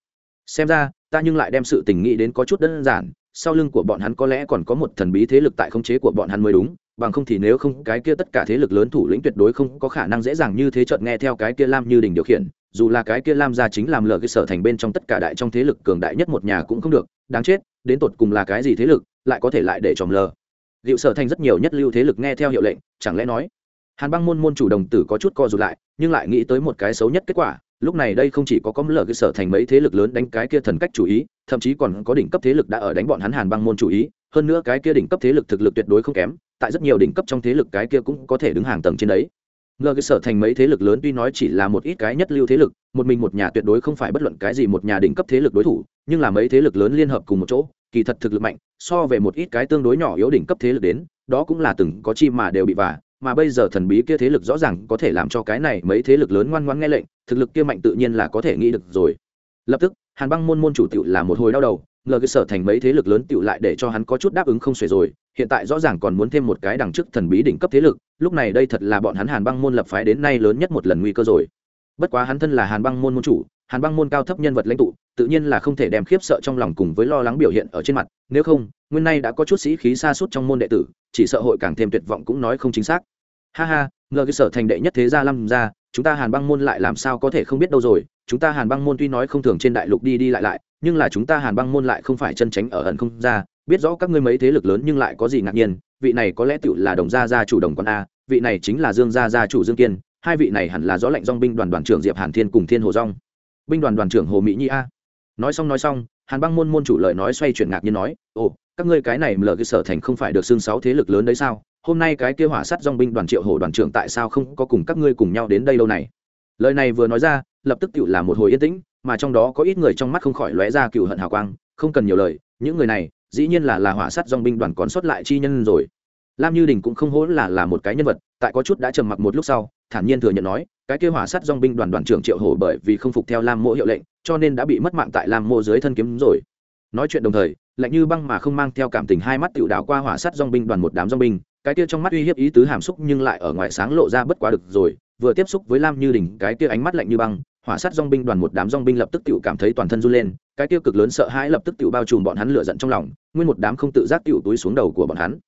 xem ra ta nhưng lại đem sự tình nghĩ đến có chút đơn giản sau lưng của bọn hắn có lẽ còn có một thần bí thế lực tại khống chế của bọn hắn mới đúng, bằng không thì nếu không cái kia tất cả thế lực lớn thủ lĩnh tuyệt đối không có khả năng dễ dàng như thế chợt nghe theo cái kia lam như đình điều khiển, dù là cái kia lam gia chính làm lờ cái sở thành bên trong tất cả đại trong thế lực cường đại nhất một nhà cũng không được, đáng chết, đến tột cùng là cái gì thế lực, lại có thể lại để tròm lờ. Liệu sở thành rất nhiều nhất lưu thế lực nghe theo hiệu lệnh, chẳng lẽ nói, hàn băng môn môn chủ đồng tử có chút co rụt lại, nhưng lại nghĩ tới một cái xấu nhất kết quả lúc này đây không chỉ có có lờ cái sở thành mấy thế lực lớn đánh cái kia thần cách chủ ý, thậm chí còn có đỉnh cấp thế lực đã ở đánh bọn hắn hàn băng môn chủ ý, hơn nữa cái kia đỉnh cấp thế lực thực lực tuyệt đối không kém, tại rất nhiều đỉnh cấp trong thế lực cái kia cũng có thể đứng hàng tầng trên đấy. Ngờ cái sở thành mấy thế lực lớn tuy nói chỉ là một ít cái nhất lưu thế lực, một mình một nhà tuyệt đối không phải bất luận cái gì một nhà đỉnh cấp thế lực đối thủ, nhưng là mấy thế lực lớn liên hợp cùng một chỗ, kỳ thật thực lực mạnh, so về một ít cái tương đối nhỏ yếu đỉnh cấp thế lực đến, đó cũng là từng có chi mà đều bị vả mà bây giờ thần bí kia thế lực rõ ràng có thể làm cho cái này mấy thế lực lớn ngoan ngoãn nghe lệnh, thực lực kia mạnh tự nhiên là có thể nghĩ được rồi. Lập tức, hàn băng môn môn chủ tiểu là một hồi đau đầu, ngờ cái sở thành mấy thế lực lớn tiểu lại để cho hắn có chút đáp ứng không xuể rồi, hiện tại rõ ràng còn muốn thêm một cái đằng trước thần bí đỉnh cấp thế lực, lúc này đây thật là bọn hắn hàn băng môn lập phái đến nay lớn nhất một lần nguy cơ rồi. Bất quá hắn thân là hàn băng môn môn chủ, hàn băng môn cao thấp nhân vật lãnh tụ, tự nhiên là không thể đem khiếp sợ trong lòng cùng với lo lắng biểu hiện ở trên mặt, nếu không, nguyên nay đã có chút sĩ khí xa suốt trong môn đệ tử chỉ sợ hội càng thêm tuyệt vọng cũng nói không chính xác. Ha ha, ngờ cái sở thành đệ nhất thế gia lâm ra chúng ta hàn băng môn lại làm sao có thể không biết đâu rồi, chúng ta hàn băng môn tuy nói không thường trên đại lục đi đi lại lại, nhưng là chúng ta hàn băng môn lại không phải chân tránh ở ẩn không ra, biết rõ các ngươi mấy thế lực lớn nhưng lại có gì ngạc nhiên, vị này có lẽ tựu là đồng gia gia chủ đồng quan a, vị này chính là dương gia gia chủ dương kiên, hai vị này hẳn là rõ lệnh dong binh đoàn đoàn trưởng diệp hàn thiên cùng thiên hồ dong binh đoàn đoàn trưởng hồ mỹ nhi a. Nói xong nói xong hàn băng môn môn chủ lời nói xoay chuyển ngạc nhiên nói, ồ, các ngươi cái này lờ cái sở thành không phải được xương sáu thế lực lớn đấy sao? Hôm nay cái kia hỏa sắt dong binh đoàn triệu hổ đoàn trưởng tại sao không có cùng các ngươi cùng nhau đến đây lâu này? Lời này vừa nói ra, lập tức tự là một hồi yên tĩnh, mà trong đó có ít người trong mắt không khỏi lóe ra cựu hận hào quang, không cần nhiều lời, những người này dĩ nhiên là là hỏa sắt dong binh đoàn còn sót lại chi nhân rồi. Lam như đình cũng không hố là là một cái nhân vật, tại có chút đã trầm mặc một lúc sau, thản nhiên thừa nhận nói, cái kia hỏa sắt dong binh đoàn đoàn trưởng triệu hổ bởi vì không phục theo lam mộ hiệu lệnh cho nên đã bị mất mạng tại lam mộ dưới thân kiếm rồi. Nói chuyện đồng thời, lạnh như băng mà không mang theo cảm tình hai mắt tiểu đảo qua hỏa sắt dong binh đoàn một đám dong binh, cái kia trong mắt uy hiếp ý tứ hàm xúc nhưng lại ở ngoài sáng lộ ra bất quá được rồi, vừa tiếp xúc với lam như đình, cái kia ánh mắt lạnh như băng, hỏa sát dong binh đoàn một đám dong binh lập tức tựu cảm thấy toàn thân run lên, cái kia cực lớn sợ hãi lập tức tựu bao trùm bọn hắn lửa giận trong lòng, nguyên một đám không tự giác tựu túi xuống đầu của bọn hắn.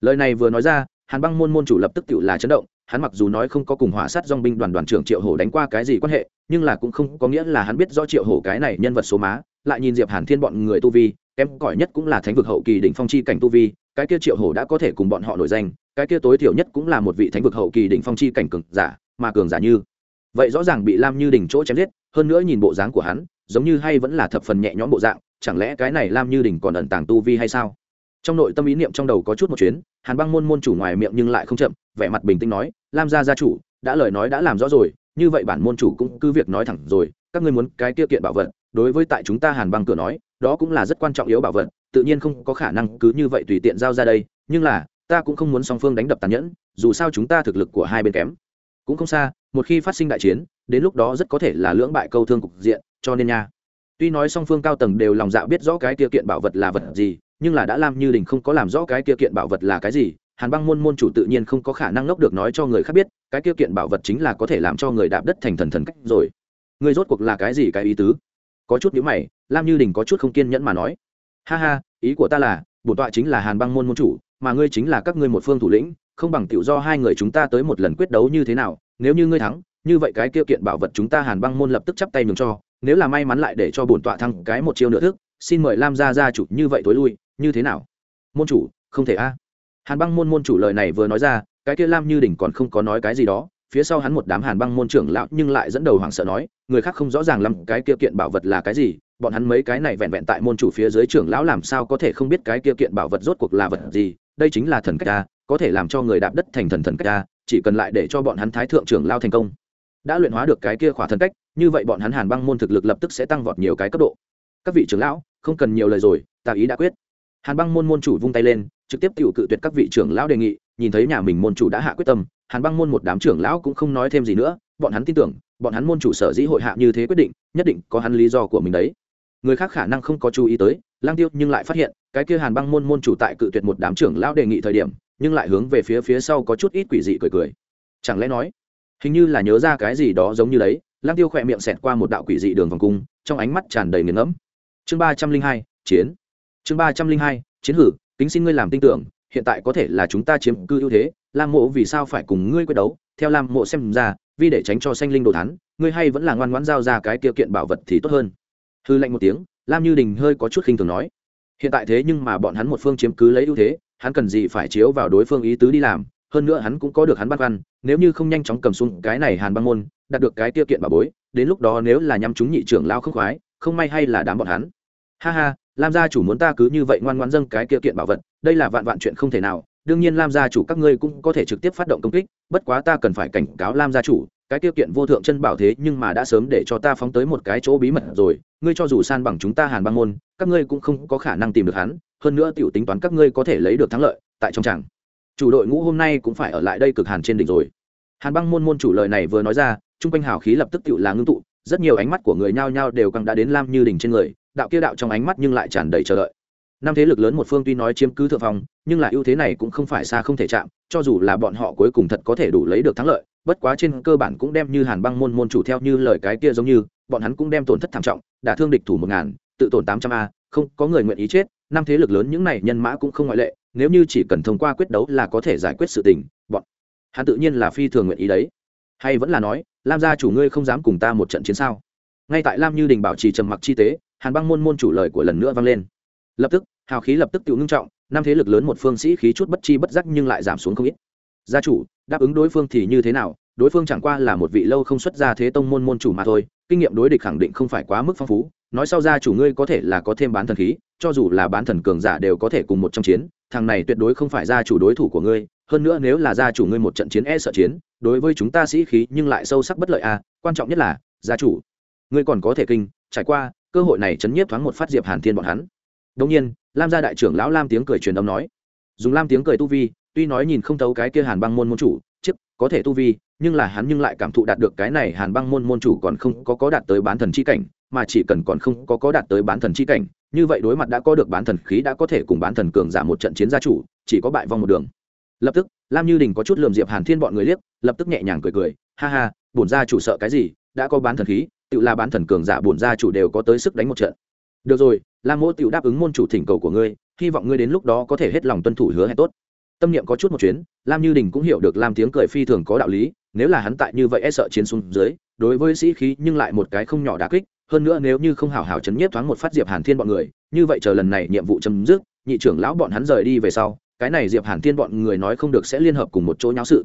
Lời này vừa nói ra, hàn băng môn môn chủ lập tức tựu là chấn động hắn mặc dù nói không có cùng hỏa sát dong binh đoàn đoàn trưởng triệu hổ đánh qua cái gì quan hệ, nhưng là cũng không có nghĩa là hắn biết do triệu hổ cái này nhân vật số má, lại nhìn diệp hàn thiên bọn người tu vi, kém cỏi nhất cũng là thánh vực hậu kỳ đỉnh phong chi cảnh tu vi, cái kia triệu hổ đã có thể cùng bọn họ nổi danh, cái kia tối thiểu nhất cũng là một vị thánh vực hậu kỳ đỉnh phong chi cảnh cường giả, mà cường giả như vậy rõ ràng bị lam như đỉnh chỗ chém giết, hơn nữa nhìn bộ dáng của hắn, giống như hay vẫn là thập phần nhẹ nhõm bộ dạng, chẳng lẽ cái này lam như đỉnh còn ẩn tàng tu vi hay sao? Trong nội tâm ý niệm trong đầu có chút một chuyến, hàn băng môn môn chủ ngoài miệng nhưng lại không chậm, vẻ mặt bình tĩnh nói lam gia gia chủ, đã lời nói đã làm rõ rồi, như vậy bản môn chủ cũng cứ việc nói thẳng rồi, các ngươi muốn cái tiêu kiện bảo vật, đối với tại chúng ta hàn băng cửa nói, đó cũng là rất quan trọng yếu bảo vật, tự nhiên không có khả năng cứ như vậy tùy tiện giao ra đây, nhưng là, ta cũng không muốn song phương đánh đập tàn nhẫn, dù sao chúng ta thực lực của hai bên kém. Cũng không xa, một khi phát sinh đại chiến, đến lúc đó rất có thể là lưỡng bại câu thương cục diện, cho nên nha. Tuy nói song phương cao tầng đều lòng dạ biết rõ cái kia kiện bảo vật là vật gì, nhưng là đã làm như đình không có làm rõ cái kia kiện bảo vật là cái gì hàn băng môn môn chủ tự nhiên không có khả năng ngốc được nói cho người khác biết, cái kia kiện bảo vật chính là có thể làm cho người đạp đất thành thần thần cách rồi. Người rốt cuộc là cái gì cái ý tứ? Có chút nhữ mày, lam như đình có chút không kiên nhẫn mà nói. Ha ha, ý của ta là, bổn tọa chính là hàn băng môn môn chủ, mà ngươi chính là các ngươi một phương thủ lĩnh, không bằng tiểu do hai người chúng ta tới một lần quyết đấu như thế nào, nếu như ngươi thắng, như vậy cái kia kiện bảo vật chúng ta hàn băng môn lập tức chắp tay nhường cho, nếu là may mắn lại để cho bổn tọa thăng cái một chiêu nữa thức, xin mời lam gia gia chủ như vậy tối lui, như thế nào? Môn chủ, không thể a hàn băng môn môn chủ lời này vừa nói ra, cái kia lam như đỉnh còn không có nói cái gì đó, phía sau hắn một đám hàn băng môn trưởng lão nhưng lại dẫn đầu hoảng sợ nói, người khác không rõ ràng lắm cái kia kiện bảo vật là cái gì, bọn hắn mấy cái này vẹn vẹn tại môn chủ phía dưới trưởng lão làm sao có thể không biết cái kia kiện bảo vật rốt cuộc là vật gì, đây chính là thần cách a, có thể làm cho người đạp đất thành thần thần cách a, chỉ cần lại để cho bọn hắn thái thượng trưởng lao thành công. Đã luyện hóa được cái kia khỏa thần cách, như vậy bọn hắn hàn băng môn thực lực lập tức sẽ tăng vọt nhiều cái cấp độ. Các vị trưởng lão, không cần nhiều lời rồi, ta ý đã quyết. Hàn băng môn môn chủ vung tay lên trực tiếp tiểu cự tuyệt các vị trưởng lão đề nghị, nhìn thấy nhà mình môn chủ đã hạ quyết tâm, hàn băng môn một đám trưởng lão cũng không nói thêm gì nữa, bọn hắn tin tưởng, bọn hắn môn chủ sở dĩ hội hạ như thế quyết định, nhất định có hắn lý do của mình đấy. Người khác khả năng không có chú ý tới, lang tiêu nhưng lại phát hiện, cái kia hàn băng môn môn chủ tại cự tuyệt một đám trưởng lão đề nghị thời điểm, nhưng lại hướng về phía phía sau có chút ít quỷ dị cười cười. Chẳng lẽ nói, hình như là nhớ ra cái gì đó giống như đấy, lang tiêu khẽ miệng xẹt qua một đạo quỷ dị đường vòng cung, trong ánh mắt tràn đầy nghiền ngẫm. Chương ba trăm linh hai, chiến. Chương ba trăm linh hai, chiến hử kính xin ngươi làm tin tưởng, hiện tại có thể là chúng ta chiếm cư ưu thế, lam mộ vì sao phải cùng ngươi quyết đấu? Theo lam mộ xem ra, vì để tránh cho sanh linh đồ thắn ngươi hay vẫn là ngoan ngoãn giao ra cái kia kiện bảo vật thì tốt hơn. Hư lạnh một tiếng, lam như đình hơi có chút khinh thường nói. Hiện tại thế nhưng mà bọn hắn một phương chiếm cứ lấy ưu thế, hắn cần gì phải chiếu vào đối phương ý tứ đi làm, hơn nữa hắn cũng có được hắn băn khoăn, nếu như không nhanh chóng cầm xuống cái này hàn băng môn, đạt được cái tiêu kiện bà bối, đến lúc đó nếu là nhắm chúng nhị trưởng lao không khoái, không may hay là đám bọn hắn. Ha ha lam gia chủ muốn ta cứ như vậy ngoan ngoan dâng cái kia kiện bảo vật, đây là vạn vạn chuyện không thể nào, đương nhiên lam gia chủ các ngươi cũng có thể trực tiếp phát động công kích, bất quá ta cần phải cảnh cáo lam gia chủ, cái tiêu kiện vô thượng chân bảo thế nhưng mà đã sớm để cho ta phóng tới một cái chỗ bí mật rồi, ngươi cho dù san bằng chúng ta hàn băng môn, các ngươi cũng không có khả năng tìm được hắn, hơn nữa tiểu tính toán các ngươi có thể lấy được thắng lợi, tại trong tràng. Chủ đội ngũ hôm nay cũng phải ở lại đây cực hàn trên đỉnh rồi. Hàn băng môn môn chủ lời này vừa nói ra, trung quanh hào khí lập tức tự là ngưng tụ, rất nhiều ánh mắt của người nhao nhao đều căng đã đến lam như đỉnh trên người đạo kia đạo trong ánh mắt nhưng lại tràn đầy chờ đợi. Năm thế lực lớn một phương tuy nói chiếm cứ thượng phong, nhưng lại ưu thế này cũng không phải xa không thể chạm, cho dù là bọn họ cuối cùng thật có thể đủ lấy được thắng lợi, bất quá trên cơ bản cũng đem như hàn băng môn môn chủ theo như lời cái kia giống như, bọn hắn cũng đem tổn thất thảm trọng, đả thương địch thủ một ngàn, tự tổn tám trăm a, không có người nguyện ý chết, năm thế lực lớn những này nhân mã cũng không ngoại lệ, nếu như chỉ cần thông qua quyết đấu là có thể giải quyết sự tình, bọn hắn tự nhiên là phi thường nguyện ý đấy. Hay vẫn là nói, lam gia chủ ngươi không dám cùng ta một trận chiến sao? Ngay tại lam như đình bảo trì trầm mặc chi tế hàn băng môn môn chủ lời của lần nữa vang lên. Lập tức, hào khí lập tức tự ngưng trọng, năm thế lực lớn một phương sĩ khí chút bất chi bất giác nhưng lại giảm xuống không ít. Gia chủ, đáp ứng đối phương thì như thế nào? Đối phương chẳng qua là một vị lâu không xuất ra thế tông môn môn chủ mà thôi, kinh nghiệm đối địch khẳng định không phải quá mức phong phú. Nói sau gia chủ ngươi có thể là có thêm bán thần khí, cho dù là bán thần cường giả đều có thể cùng một trong chiến, thằng này tuyệt đối không phải gia chủ đối thủ của ngươi, hơn nữa nếu là gia chủ ngươi một trận chiến e sợ chiến, đối với chúng ta sĩ khí nhưng lại sâu sắc bất lợi à quan trọng nhất là, gia chủ, ngươi còn có thể kinh, trải qua cơ hội này chấn nhiếp thoáng một phát diệp hàn thiên bọn hắn. Đông nhiên, lam gia đại trưởng lão lam tiếng cười truyền âm nói. Dùng lam tiếng cười tu vi, tuy nói nhìn không thấu cái kia hàn băng môn môn chủ chức có thể tu vi, nhưng là hắn nhưng lại cảm thụ đạt được cái này hàn băng môn môn chủ còn không có có đạt tới bán thần chi cảnh, mà chỉ cần còn không có có đạt tới bán thần chi cảnh, như vậy đối mặt đã có được bán thần khí đã có thể cùng bán thần cường giả một trận chiến gia chủ, chỉ có bại vong một đường. Lập tức, lam như đình có chút lườm diệp hàn thiên bọn người liếc, lập tức nhẹ nhàng cười cười, ha ha bổn gia chủ sợ cái gì, đã có bán thần khí, tự là bán thần cường giả bổn gia chủ đều có tới sức đánh một trận. Được rồi, lam mỗ tự đáp ứng môn chủ thỉnh cầu của ngươi, hy vọng ngươi đến lúc đó có thể hết lòng tuân thủ hứa hẹn tốt. Tâm niệm có chút một chuyến, lam như đình cũng hiểu được lam tiếng cười phi thường có đạo lý, nếu là hắn tại như vậy e sợ chiến xuống dưới, đối với sĩ khí nhưng lại một cái không nhỏ đà kích, hơn nữa nếu như không hảo hảo chấn nhiếp thoáng một phát diệp hàn thiên bọn người, như vậy chờ lần này nhiệm vụ chấm dứt, nhị trưởng lão bọn hắn rời đi về sau, cái này diệp hàn thiên bọn người nói không được sẽ liên hợp cùng một chỗ nháo sự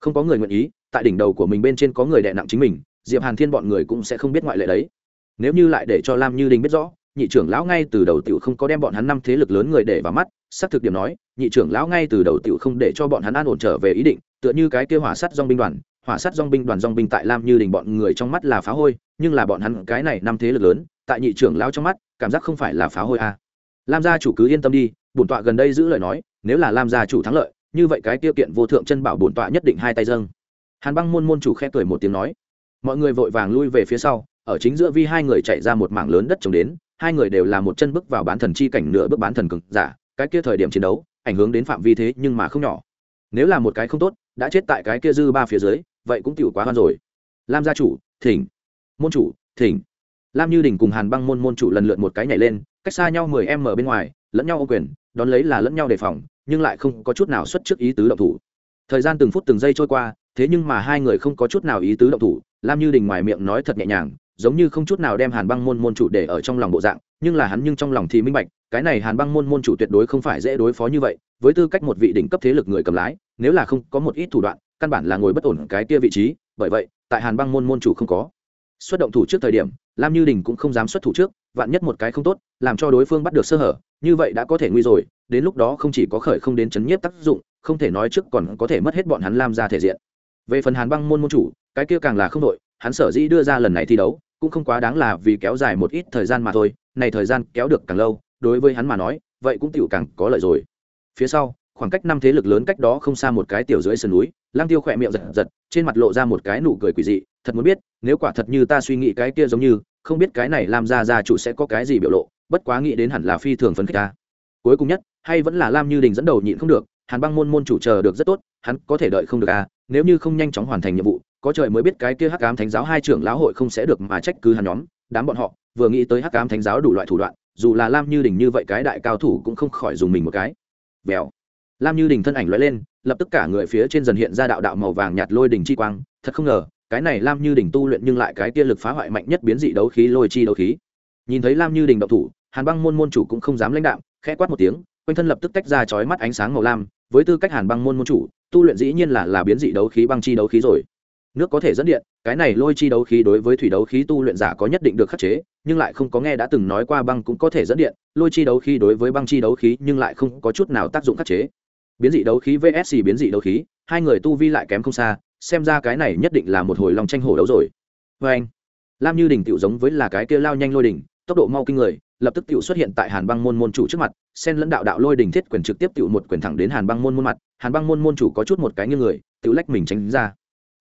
không có người nguyện ý, tại đỉnh đầu của mình bên trên có người đè nặng chính mình, diệp hàn thiên bọn người cũng sẽ không biết ngoại lệ đấy nếu như lại để cho lam như đình biết rõ, nhị trưởng lão ngay từ đầu tiểu không có đem bọn hắn năm thế lực lớn người để vào mắt, xác thực điểm nói, nhị trưởng lão ngay từ đầu tiểu không để cho bọn hắn an ổn trở về ý định, tựa như cái kia hỏa sắt dong binh đoàn, hỏa sắt dong binh đoàn dong binh tại lam như đình bọn người trong mắt là phá hôi, nhưng là bọn hắn cái này năm thế lực lớn, tại nhị trưởng lão trong mắt, cảm giác không phải là phá hôi à. lam gia chủ cứ yên tâm đi, bổn tọa gần đây giữ lời nói, nếu là lam gia chủ thắng lợi như vậy cái tiêu kiện vô thượng chân bảo bổn tọa nhất định hai tay dâng. Hàn băng môn môn chủ khe cười một tiếng nói, mọi người vội vàng lui về phía sau, ở chính giữa vi hai người chạy ra một mảng lớn đất trồng đến, hai người đều là một chân bước vào bán thần chi cảnh nửa bước bán thần cực giả, cái kia thời điểm chiến đấu, ảnh hưởng đến phạm vi thế nhưng mà không nhỏ. Nếu là một cái không tốt, đã chết tại cái kia dư ba phía dưới, vậy cũng tiểu quá hoan rồi. Lam gia chủ, thỉnh. Môn chủ, thỉnh. Lam như đình cùng hàn băng môn môn chủ lần lượt một cái nhảy lên, cách xa nhau mười em ở bên ngoài, lẫn nhau ô quyền, đón lấy là lẫn nhau đề phòng nhưng lại không có chút nào xuất trước ý tứ động thủ. Thời gian từng phút từng giây trôi qua, thế nhưng mà hai người không có chút nào ý tứ động thủ, lam như đình ngoài miệng nói thật nhẹ nhàng, giống như không chút nào đem hàn băng môn môn chủ để ở trong lòng bộ dạng, nhưng là hắn nhưng trong lòng thì minh bạch, cái này hàn băng môn môn chủ tuyệt đối không phải dễ đối phó như vậy, với tư cách một vị đỉnh cấp thế lực người cầm lái, nếu là không có một ít thủ đoạn, căn bản là ngồi bất ổn cái kia vị trí, bởi vậy, tại hàn băng môn môn chủ không có xuất động thủ trước thời điểm, lam như đình cũng không dám xuất thủ trước, vạn nhất một cái không tốt, làm cho đối phương bắt được sơ hở, như vậy đã có thể nguy rồi đến lúc đó không chỉ có khởi không đến chấn nhiếp tác dụng, không thể nói trước còn có thể mất hết bọn hắn lam ra thể diện. Về phần hàn băng môn môn chủ, cái kia càng là không đội hắn sở dĩ đưa ra lần này thi đấu, cũng không quá đáng là vì kéo dài một ít thời gian mà thôi, này thời gian kéo được càng lâu, đối với hắn mà nói, vậy cũng tiểu càng có lợi rồi. Phía sau, khoảng cách năm thế lực lớn cách đó không xa một cái tiểu dưới sườn núi lang tiêu khỏe miệng giật giật, trên mặt lộ ra một cái nụ cười quỷ dị, thật muốn biết, nếu quả thật như ta suy nghĩ cái kia giống như, không biết cái này làm ra gia chủ sẽ có cái gì biểu lộ, bất quá nghĩ đến hẳn là phi thường phấn khích ta. Cuối cùng nhất hay vẫn là lam như đình dẫn đầu nhịn không được, hàn băng môn môn chủ chờ được rất tốt, hắn có thể đợi không được à nếu như không nhanh chóng hoàn thành nhiệm vụ, có trời mới biết cái kia hắc ám thánh giáo hai trưởng lão hội không sẽ được mà trách cứ hắn nhóm, đám bọn họ, vừa nghĩ tới hắc ám thánh giáo đủ loại thủ đoạn, dù là lam như đình như vậy cái đại cao thủ cũng không khỏi dùng mình một cái. Vèo. Lam như đình thân ảnh lóe lên, lập tức cả người phía trên dần hiện ra đạo đạo màu vàng nhạt lôi đình chi quang, thật không ngờ, cái này lam như đình tu luyện nhưng lại cái kia lực phá hoại mạnh nhất biến dị đấu khí lôi chi đấu khí. Nhìn thấy lam như đình động thủ, hàn băng môn môn chủ cũng không dám lãnh đạo khẽ quát một tiếng quanh thân lập tức tách ra chói mắt ánh sáng màu lam, với tư cách hàn băng môn môn chủ, tu luyện dĩ nhiên là là biến dị đấu khí băng chi đấu khí rồi. Nước có thể dẫn điện, cái này lôi chi đấu khí đối với thủy đấu khí tu luyện giả có nhất định được khắc chế, nhưng lại không có nghe đã từng nói qua băng cũng có thể dẫn điện, lôi chi đấu khí đối với băng chi đấu khí nhưng lại không có chút nào tác dụng khắc chế. Biến dị đấu khí vsc biến dị đấu khí, hai người tu vi lại kém không xa, xem ra cái này nhất định là một hồi lòng tranh hổ đấu rồi. Vê anh lam như đình tựu giống với là cái kia lao nhanh lôi đỉnh, tốc độ mau kinh người lập tức Tiểu xuất hiện tại hàn băng môn môn chủ trước mặt sen lẫn đạo đạo lôi đỉnh thiết quyền trực tiếp Tiểu một quyền thẳng đến hàn băng môn môn mặt, hàn băng môn môn chủ có chút một cái như người, Tiểu lách mình tránh ra.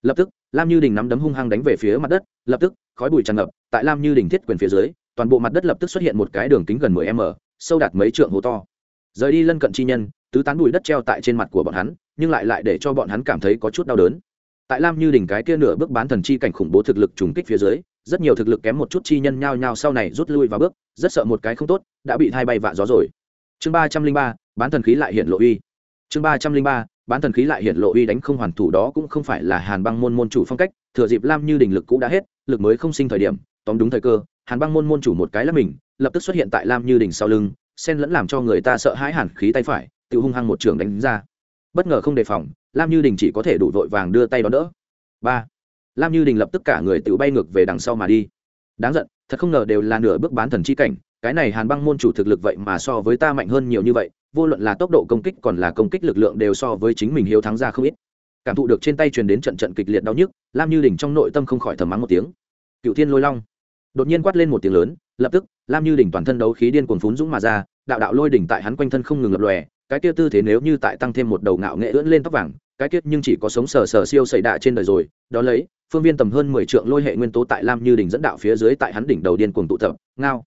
Lập tức, lam như đình nắm đấm hung hăng đánh về phía mặt đất, lập tức, khói bụi tràn ngập, tại lam như đình thiết quyền phía dưới, toàn bộ mặt đất lập tức xuất hiện một cái đường kính gần mười m, sâu đạt mấy trượng hố to. Rời đi lân cận chi nhân, tứ tán bụi đất treo tại trên mặt của bọn hắn, nhưng lại lại để cho bọn hắn cảm thấy có chút đau đớn. Tại lam như đỉnh cái kia nửa bước bán thần chi cảnh khủng bố thực lực trùng kích phía dưới rất nhiều thực lực kém một chút chi nhân nhao nhao sau này rút lui vào bước, rất sợ một cái không tốt, đã bị thay bay vạ gió rồi. Chương ba trăm linh ba, bán thần khí lại hiện lộ uy. Chương ba trăm linh ba, bán thần khí lại hiện lộ uy đánh không hoàn thủ đó cũng không phải là hàn băng môn môn chủ phong cách, thừa dịp lam như đỉnh lực cũ đã hết, lực mới không sinh thời điểm, tóm đúng thời cơ, hàn băng môn môn chủ một cái là mình, lập tức xuất hiện tại lam như đỉnh sau lưng sen lẫn làm cho người ta sợ hãi hẳn khí tay phải, tự hung hăng một trường đánh ra. Bất ngờ không đề phòng, lam như đình chỉ có thể đủ vội vàng đưa tay đón đỡ. Ba lam như đình lập tức cả người tự bay ngược về đằng sau mà đi. Đáng giận, thật không ngờ đều là nửa bước bán thần chi cảnh, cái này hàn băng môn chủ thực lực vậy mà so với ta mạnh hơn nhiều như vậy, vô luận là tốc độ công kích còn là công kích lực lượng đều so với chính mình hiếu thắng ra không ít. Cảm thụ được trên tay truyền đến trận trận kịch liệt đau nhức, lam như đỉnh trong nội tâm không khỏi thầm mắng một tiếng. Cựu thiên lôi long. Đột nhiên quát lên một tiếng lớn, lập tức, lam như đỉnh toàn thân đấu khí điên cuồng phún dũng mà ra, đạo đạo lôi đỉnh tại hắn quanh thân không ngừng lập lòe, cái kia tư thế nếu như tại tăng thêm một đầu ngạo nghệ ưỡn lên tóc vàng, cái kia nhưng chỉ có sống sờ sờ siêu xảy đạ trên đời rồi, đó lấy phương viên tầm hơn mười trượng lôi hệ nguyên tố tại lam như đỉnh dẫn đạo phía dưới tại hắn đỉnh đầu điên cuồng tụ tập, ngao.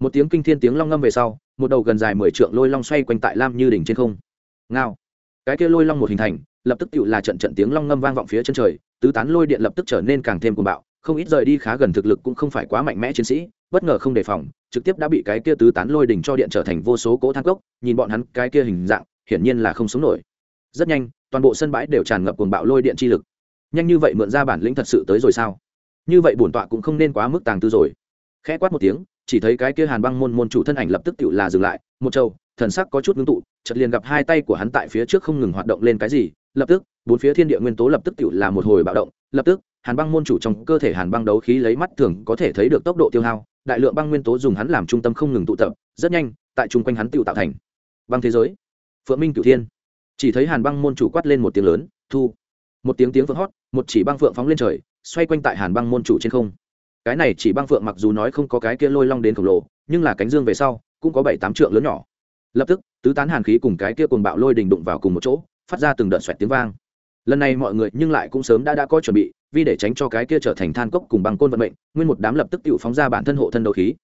Một tiếng kinh thiên tiếng long ngâm về sau, một đầu gần dài mười trượng lôi long xoay quanh tại lam như đỉnh trên không, ngao. Cái kia lôi long một hình thành, lập tức tựu là trận trận tiếng long ngâm vang vọng phía chân trời, tứ tán lôi điện lập tức trở nên càng thêm cuồng bạo, không ít rời đi khá gần thực lực cũng không phải quá mạnh mẽ chiến sĩ, bất ngờ không đề phòng, trực tiếp đã bị cái kia tứ tán lôi đỉnh cho điện trở thành vô số cỗ thang cốc, nhìn bọn hắn cái kia hình dạng, hiển nhiên là không sống nổi. Rất nhanh, toàn bộ sân bãi đều tràn ngập cuồng bạo lôi điện chi lực nhanh như vậy mượn ra bản lĩnh thật sự tới rồi sao? Như vậy bổn tọa cũng không nên quá mức tàng tư rồi. Khẽ quát một tiếng, chỉ thấy cái kia hàn băng môn môn chủ thân ảnh lập tức tự là dừng lại, một châu thần sắc có chút ngưng tụ, chợt liền gặp hai tay của hắn tại phía trước không ngừng hoạt động lên cái gì, lập tức, bốn phía thiên địa nguyên tố lập tức tự là một hồi bạo động, lập tức, hàn băng môn chủ trong cơ thể hàn băng đấu khí lấy mắt thường có thể thấy được tốc độ tiêu hao, đại lượng băng nguyên tố dùng hắn làm trung tâm không ngừng tụ tập, rất nhanh, tại chung quanh hắn tự tạo thành băng thế giới. Phượng minh cửu thiên. Chỉ thấy hàn băng môn chủ quát lên một tiếng lớn, thu, một tiếng tiếng phượng hót một chỉ băng phượng phóng lên trời, xoay quanh tại hàn băng môn chủ trên không. Cái này chỉ băng phượng mặc dù nói không có cái kia lôi long đến khổng lồ, nhưng là cánh dương về sau, cũng có bảy tám trượng lớn nhỏ. Lập tức, tứ tán hàn khí cùng cái kia cùng bạo lôi đình đụng vào cùng một chỗ, phát ra từng đợt xoẹt tiếng vang. Lần này mọi người nhưng lại cũng sớm đã đã có chuẩn bị, vì để tránh cho cái kia trở thành than cốc cùng băng côn vận mệnh, nguyên một đám lập tức tự phóng ra bản thân hộ thân đấu khí.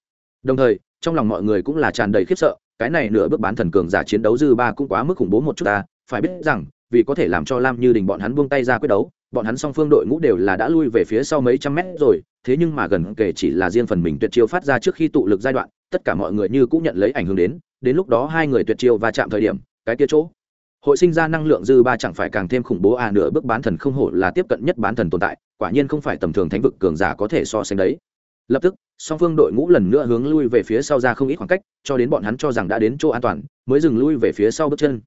Đồng thời, trong lòng mọi người cũng là tràn đầy khiếp sợ, cái này nửa bước bán thần cường giả chiến đấu dư ba cũng quá mức khủng bố một chút ta, phải biết rằng vì có thể làm cho lam như đình bọn hắn buông tay ra quyết đấu, bọn hắn song phương đội ngũ đều là đã lui về phía sau mấy trăm mét rồi, thế nhưng mà gần kể chỉ là riêng phần mình tuyệt chiêu phát ra trước khi tụ lực giai đoạn, tất cả mọi người như cũng nhận lấy ảnh hưởng đến đến lúc đó hai người tuyệt chiêu va chạm thời điểm, cái kia chỗ. Hội sinh ra năng lượng dư ba chẳng phải càng thêm khủng bố à nửa bước bán thần không hổ là tiếp cận nhất bán thần tồn tại, quả nhiên không phải tầm thường thánh vực cường giả có thể so sánh đấy. Lập tức, song phương đội ngũ lần nữa hướng lui về phía sau ra không ít khoảng cách, cho đến bọn hắn cho rằng đã đến chỗ an toàn, mới dừng lui về phía sau bước chân.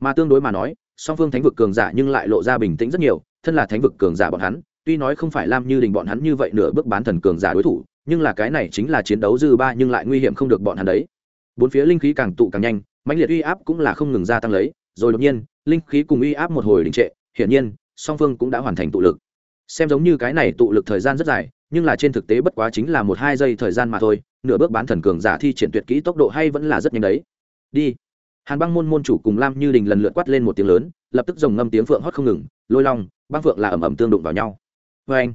Mà tương đối mà nói song phương thánh vực cường giả nhưng lại lộ ra bình tĩnh rất nhiều, thân là thánh vực cường giả bọn hắn, tuy nói không phải lam như đình bọn hắn như vậy nửa bước bán thần cường giả đối thủ, nhưng là cái này chính là chiến đấu dư ba nhưng lại nguy hiểm không được bọn hắn đấy. Bốn phía linh khí càng tụ càng nhanh, mãnh liệt uy áp cũng là không ngừng gia tăng lấy, rồi đột nhiên, linh khí cùng uy áp một hồi đình trệ, hiển nhiên, song phương cũng đã hoàn thành tụ lực. Xem giống như cái này tụ lực thời gian rất dài, nhưng là trên thực tế bất quá chính là một hai giây thời gian mà thôi, nửa bước bán thần cường giả thi triển tuyệt kỹ tốc độ hay vẫn là rất nhanh đấy. Đi hàn băng môn môn chủ cùng lam như đình lần lượt quát lên một tiếng lớn, lập tức rồng ngâm tiếng phượng hót không ngừng, lôi long, băng phượng là ẩm ẩm tương đụng vào nhau. Vê anh,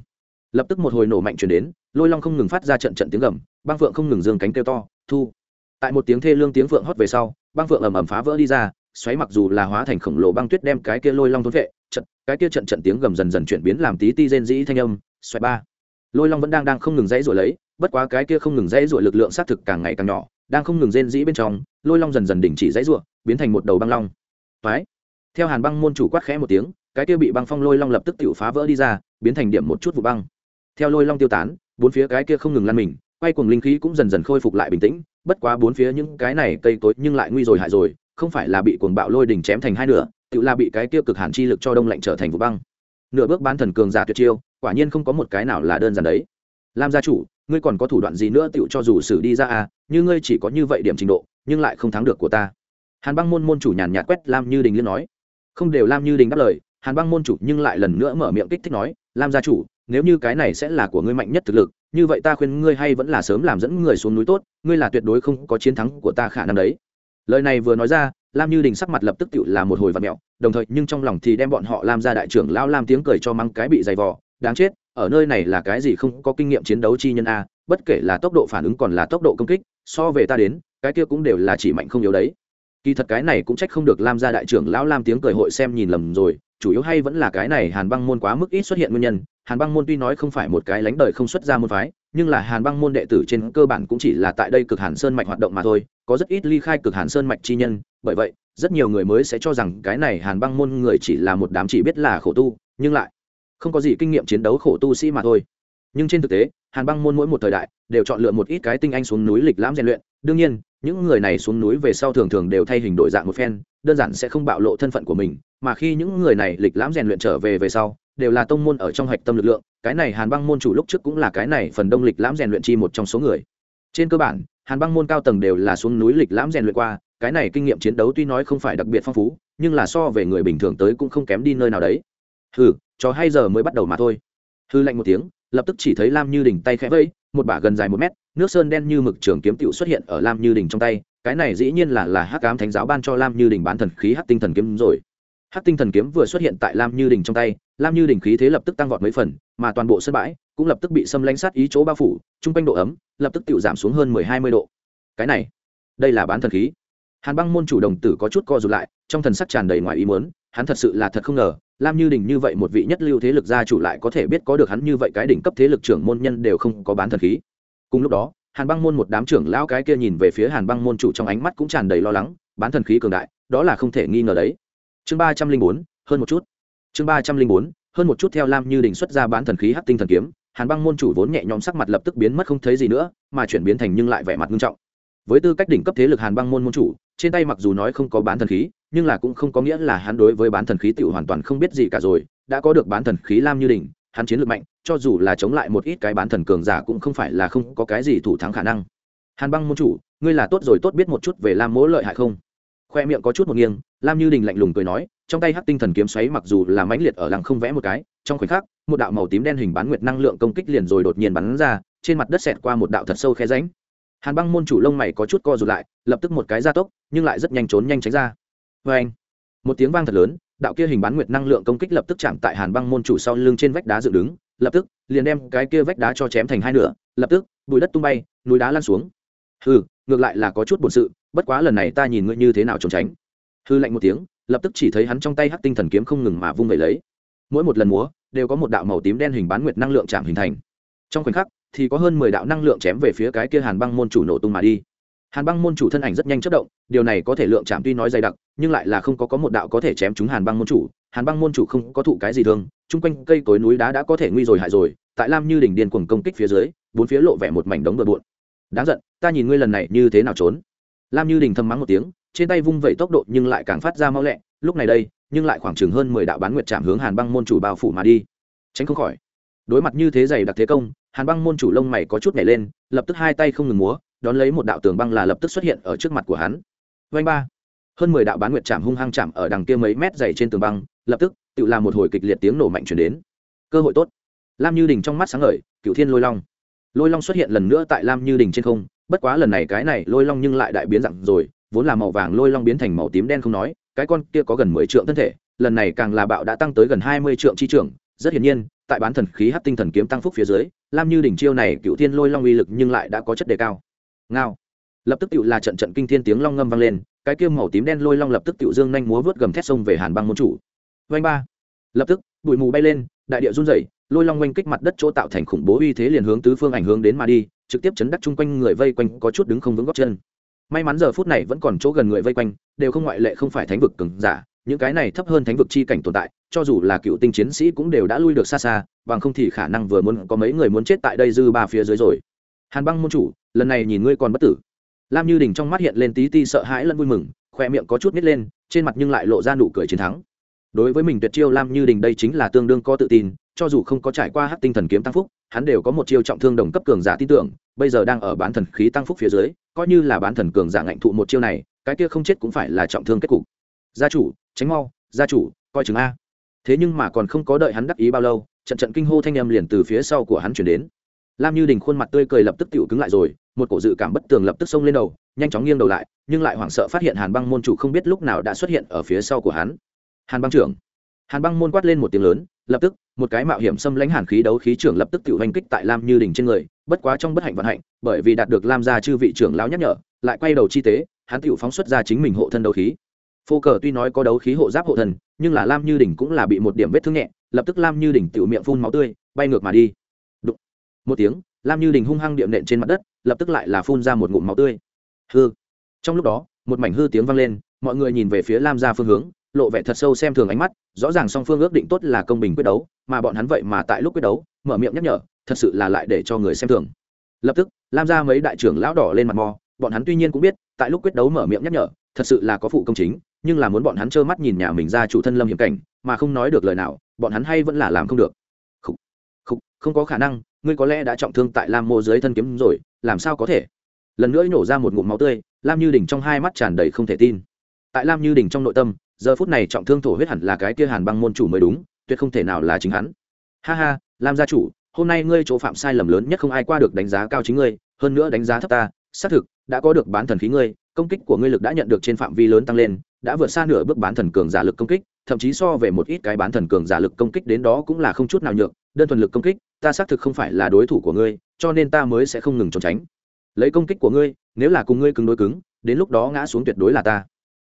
lập tức một hồi nổ mạnh chuyển đến, lôi long không ngừng phát ra trận trận tiếng gầm, băng phượng không ngừng dương cánh kêu to, thu. Tại một tiếng thê lương tiếng phượng hót về sau, băng phượng ẩm ẩm phá vỡ đi ra, xoáy mặc dù là hóa thành khổng lồ băng tuyết đem cái kia lôi long thốn vệ, trận, cái kia trận trận tiếng gầm dần dần chuyển biến làm tí ti rên dĩ thanh âm, xoáy ba. Lôi long vẫn đang đang không ngừng dãy rồi lấy, bất quá cái kia không ngừng dãy rồi lực lượng xác thực càng ngày càng nhỏ đang không ngừng rên dĩ bên trong, lôi long dần dần đình chỉ dãy ruộng biến thành một đầu băng long. Phái theo hàn băng môn chủ quát khẽ một tiếng, cái kia bị băng phong lôi long lập tức tự phá vỡ đi ra, biến thành điểm một chút vụ băng. Theo lôi long tiêu tán, bốn phía cái kia không ngừng lăn mình, quay cuồng linh khí cũng dần dần khôi phục lại bình tĩnh, bất quá bốn phía những cái này cây tối nhưng lại nguy rồi hại rồi, không phải là bị cuồng bạo lôi đỉnh chém thành hai nửa, tự là bị cái kia cực hàn chi lực cho đông lạnh trở thành vụ băng. Nửa bước bán thần cường giả tuyệt chiêu, quả nhiên không có một cái nào là đơn giản đấy. Lam gia chủ ngươi còn có thủ đoạn gì nữa tựu cho dù xử đi ra à như ngươi chỉ có như vậy điểm trình độ, nhưng lại không thắng được của ta. Hàn băng môn môn chủ nhàn nhạt quét lam như đình liên nói. Không đều lam như đình đáp lời, hàn băng môn chủ nhưng lại lần nữa mở miệng kích thích nói, lam gia chủ, nếu như cái này sẽ là của ngươi mạnh nhất thực lực, như vậy ta khuyên ngươi hay vẫn là sớm làm dẫn người xuống núi tốt, ngươi là tuyệt đối không có chiến thắng của ta khả năng đấy. Lời này vừa nói ra, lam như đình sắc mặt lập tức tự là một hồi và mẹo, đồng thời nhưng trong lòng thì đem bọn họ làm ra đại trưởng lao lam tiếng cười cho mắng cái bị dày vò, đáng chết ở nơi này là cái gì không có kinh nghiệm chiến đấu chi nhân a, bất kể là tốc độ phản ứng còn là tốc độ công kích, so về ta đến, cái kia cũng đều là chỉ mạnh không yếu đấy. Kỳ thật cái này cũng trách không được lam gia đại trưởng lão lam tiếng cười hội xem nhìn lầm rồi, chủ yếu hay vẫn là cái này hàn băng môn quá mức ít xuất hiện nguyên nhân. Hàn băng môn tuy nói không phải một cái lánh đời không xuất ra môn phái, nhưng là hàn băng môn đệ tử trên cơ bản cũng chỉ là tại đây cực hàn sơn mạch hoạt động mà thôi, có rất ít ly khai cực hàn sơn mạch chi nhân. Bởi vậy, rất nhiều người mới sẽ cho rằng cái này hàn băng môn người chỉ là một đám chỉ biết là khổ tu, nhưng lại không có gì kinh nghiệm chiến đấu khổ tu sĩ mà thôi. Nhưng trên thực tế, hàn băng môn mỗi một thời đại đều chọn lựa một ít cái tinh anh xuống núi lịch lãm rèn luyện. Đương nhiên, những người này xuống núi về sau thường thường đều thay hình đổi dạng một phen, đơn giản sẽ không bạo lộ thân phận của mình. Mà khi những người này lịch lãm rèn luyện trở về về sau, đều là tông môn ở trong hạch tâm lực lượng. Cái này hàn băng môn chủ lúc trước cũng là cái này phần đông lịch lãm rèn luyện chi một trong số người. Trên cơ bản, hàn băng môn cao tầng đều là xuống núi lịch lãm rèn luyện qua. Cái này kinh nghiệm chiến đấu tuy nói không phải đặc biệt phong phú, nhưng là so về người bình thường tới cũng không kém đi nơi nào đấy. Ừ cho hai giờ mới bắt đầu mà thôi. Hư lạnh một tiếng, lập tức chỉ thấy lam như đình tay khẽ vẫy, một bả gần dài một mét, nước sơn đen như mực trường kiếm tựu xuất hiện ở lam như đình trong tay, cái này dĩ nhiên là là hắc ám thánh giáo ban cho lam như đình bán thần khí hắc tinh thần kiếm rồi. Hắc tinh thần kiếm vừa xuất hiện tại lam như đình trong tay, lam như đình khí thế lập tức tăng vọt mấy phần, mà toàn bộ sân bãi cũng lập tức bị xâm lãnh sát ý chỗ bao phủ chung quanh độ ấm lập tức tự giảm xuống hơn mười hai mươi độ. Cái này, đây là bán thần khí. Hàn băng môn chủ đồng tử có chút co rụt lại, trong thần sắc tràn đầy ngoài ý muốn, hắn thật sự là thật không ngờ lam như đình như vậy một vị nhất lưu thế lực gia chủ lại có thể biết có được hắn như vậy cái đỉnh cấp thế lực trưởng môn nhân đều không có bán thần khí. Cùng lúc đó, hàn băng môn một đám trưởng lão cái kia nhìn về phía hàn băng môn chủ trong ánh mắt cũng tràn đầy lo lắng, bán thần khí cường đại, đó là không thể nghi ngờ đấy. Chương ba trăm linh bốn, hơn một chút. Chương ba trăm linh bốn, hơn một chút theo lam như đình xuất ra bán thần khí hắc tinh thần kiếm, hàn băng môn chủ vốn nhẹ nhõm sắc mặt lập tức biến mất không thấy gì nữa, mà chuyển biến thành nhưng lại vẻ mặt nghiêm trọng. Với tư cách đỉnh cấp thế lực hàn băng môn môn chủ, trên tay mặc dù nói không có bán thần khí nhưng là cũng không có nghĩa là hắn đối với bán thần khí tiểu hoàn toàn không biết gì cả rồi, đã có được bán thần khí lam như đình hắn chiến lược mạnh, cho dù là chống lại một ít cái bán thần cường giả cũng không phải là không có cái gì thủ thắng khả năng. Hàn băng môn chủ, ngươi là tốt rồi tốt biết một chút về lam mỗ lợi hại không? Khoe miệng có chút một nghiêng, lam như đình lạnh lùng cười nói, trong tay hắc tinh thần kiếm xoáy mặc dù là mãnh liệt ở lăng không vẽ một cái, trong khoảnh khắc, một đạo màu tím đen hình bán nguyệt năng lượng công kích liền rồi đột nhiên bắn ra, trên mặt đất xẹt qua một đạo thật sâu khe rãnh. hàn băng môn chủ lông mày có chút co rụt lại, lập tức một cái gia tốc, nhưng lại rất nhanh trốn nhanh tránh ra vê anh. Một tiếng vang thật lớn, đạo kia hình bán nguyệt năng lượng công kích lập tức chạm tại hàn băng môn chủ sau lưng trên vách đá dựng đứng, lập tức, liền đem cái kia vách đá cho chém thành hai nửa, lập tức, bụi đất tung bay, núi đá lan xuống. Hừ, ngược lại là có chút bổn sự, bất quá lần này ta nhìn ngươi như thế nào trốn tránh. Hư lạnh một tiếng, lập tức chỉ thấy hắn trong tay hắc tinh thần kiếm không ngừng mà vung vẩy lấy. Mỗi một lần múa, đều có một đạo màu tím đen hình bán nguyệt năng lượng chạm hình thành. Trong khoảnh khắc, thì có hơn mười đạo năng lượng chém về phía cái kia hàn băng môn chủ nổ tung mà đi. Hàn băng môn chủ thân ảnh rất nhanh chất động, điều này có thể lượng chạm tuy nói dày đặc nhưng lại là không có có một đạo có thể chém chúng hàn băng môn chủ, hàn băng môn chủ không có thụ cái gì thương, chung quanh cây cối núi đá đã có thể nguy rồi hại rồi, tại lam như đỉnh điên cuồng công kích phía dưới, bốn phía lộ vẻ một mảnh đống bừa bộn. Đáng giận, ta nhìn ngươi lần này như thế nào trốn? Lam như đình thầm mắng một tiếng, trên tay vung vẩy tốc độ nhưng lại càng phát ra mau lẹ, lúc này đây, nhưng lại khoảng chừng hơn mười đạo bán nguyệt chạm hướng hàn băng môn chủ bao phủ mà đi. Tránh không khỏi. Đối mặt như thế dày đặc thế công, hàn băng môn chủ lông mày có chút nhảy lên, lập tức hai tay không ngừng múa, đón lấy một đạo tường băng là lập tức xuất hiện ở trước mặt của hắn. Vanh ba hơn mười đạo bán nguyệt chạm hung hăng chạm ở đằng kia mấy mét dày trên tường băng, lập tức, tự làm một hồi kịch liệt tiếng nổ mạnh chuyển đến. Cơ hội tốt. Lam như đình trong mắt sáng ngời cựu thiên lôi long. Lôi long xuất hiện lần nữa tại lam như đình trên không, bất quá lần này cái này lôi long nhưng lại đại biến dặn rồi, vốn là màu vàng lôi long biến thành màu tím đen không nói, cái con kia có gần mười triệu thân thể, lần này càng là bạo đã tăng tới gần hai mươi triệu chi trưởng rất hiển nhiên, tại bán thần khí hát tinh thần kiếm tăng phúc phía dưới, lam như đỉnh chiêu này cựu thiên lôi long uy lực nhưng lại đã có chất đề cao. Ngao. Lập tức tự là trận trận kinh thiên tiếng long ngâm vang lên cái kia màu tím đen lôi long lập tức tiểu dương nhanh múa vớt gầm thét sông về hàn băng môn chủ. Vanh ba. Lập tức, bụi mù bay lên, đại địa run rẩy, lôi long oanh kích mặt đất chỗ tạo thành khủng bố uy thế liền hướng tứ phương ảnh hướng đến mà đi, trực tiếp chấn đắc chung quanh người vây quanh có chút đứng không vững góc chân. May mắn giờ phút này vẫn còn chỗ gần người vây quanh, đều không ngoại lệ không phải thánh vực cường giả, những cái này thấp hơn thánh vực chi cảnh tồn tại, cho dù là cựu tinh chiến sĩ cũng đều đã lui được xa xa, bằng không thì khả năng vừa muốn có mấy người muốn chết tại đây dư ba phía dưới rồi. Hàn băng môn chủ, lần này nhìn ngươi còn bất tử lam như đình trong mắt hiện lên tí ti sợ hãi lẫn vui mừng khoe miệng có chút nít lên, trên mặt nhưng lại lộ ra nụ cười chiến thắng. Đối với mình tuyệt chiêu lam như đình đây chính là tương đương có tự tin, cho dù không có trải qua hát tinh thần kiếm tăng phúc, hắn đều có một chiêu trọng thương đồng cấp cường giả tin tưởng, bây giờ đang ở bán thần khí tăng phúc phía dưới, coi như là bán thần cường giả ngạnh thụ một chiêu này, cái kia không chết cũng phải là trọng thương kết cục. Gia chủ, tránh mau, gia chủ, coi chừng a. Thế nhưng mà còn không có đợi hắn đắc ý bao lâu, trận trận kinh hô thanh âm liền từ phía sau của hắn chuyển đến lam như đình khuôn mặt tươi cười lập tức tựu cứng lại rồi, một cổ dự cảm bất tường lập tức xông lên đầu, nhanh chóng nghiêng đầu lại, nhưng lại hoảng sợ phát hiện hàn băng môn chủ không biết lúc nào đã xuất hiện ở phía sau của hắn. Hàn băng trưởng. Hàn băng môn quát lên một tiếng lớn, lập tức, một cái mạo hiểm xâm lãnh hàn khí đấu khí trưởng lập tức tự hành kích tại lam như đình trên người, bất quá trong bất hạnh vận hạnh, bởi vì đạt được lam gia chư vị trưởng lão nhắc nhở, lại quay đầu chi tế, hắn tự phóng xuất ra chính mình hộ thân đấu khí. Phô cờ tuy nói có đấu khí hộ giáp hộ thần, nhưng là lam như đình cũng là bị một điểm vết thương nhẹ, lập tức lam như đình tự miệng phun máu tươi, bay ngược mà đi một tiếng lam như đình hung hăng điệm nện trên mặt đất lập tức lại là phun ra một ngụm máu tươi. Hư trong lúc đó một mảnh hư tiếng vang lên mọi người nhìn về phía lam gia phương hướng lộ vẻ thật sâu xem thường ánh mắt rõ ràng song phương ước định tốt là công bình quyết đấu mà bọn hắn vậy mà tại lúc quyết đấu mở miệng nhắc nhở thật sự là lại để cho người xem thường. Lập tức lam ra mấy đại trưởng lão đỏ lên mặt mò bọn hắn tuy nhiên cũng biết tại lúc quyết đấu mở miệng nhắc nhở thật sự là có phụ công chính nhưng là muốn bọn hắn trơ mắt nhìn nhà mình ra chủ thân lâm hiểm cảnh mà không nói được lời nào bọn hắn hay vẫn là làm không được. Không, không, không có khả năng ngươi có lẽ đã trọng thương tại lam mô dưới thân kiếm rồi, làm sao có thể? Lần nữa nổ ra một ngụm máu tươi, lam như đình trong hai mắt tràn đầy không thể tin. Tại lam như đình trong nội tâm, giờ phút này trọng thương thổ huyết hẳn là cái kia hàn băng môn chủ mới đúng, tuyệt không thể nào là chính hắn. Ha ha, lam gia chủ, hôm nay ngươi chỗ phạm sai lầm lớn nhất không ai qua được đánh giá cao chính ngươi, hơn nữa đánh giá thấp ta, xác thực, đã có được bán thần khí ngươi, công kích của ngươi lực đã nhận được trên phạm vi lớn tăng lên, đã vượt xa nửa bước bán thần cường giả lực công kích thậm chí so về một ít cái bán thần cường giả lực công kích đến đó cũng là không chút nào nhược đơn thuần lực công kích, ta xác thực không phải là đối thủ của ngươi, cho nên ta mới sẽ không ngừng trốn tránh. Lấy công kích của ngươi, nếu là cùng ngươi cứng đối cứng, đến lúc đó ngã xuống tuyệt đối là ta.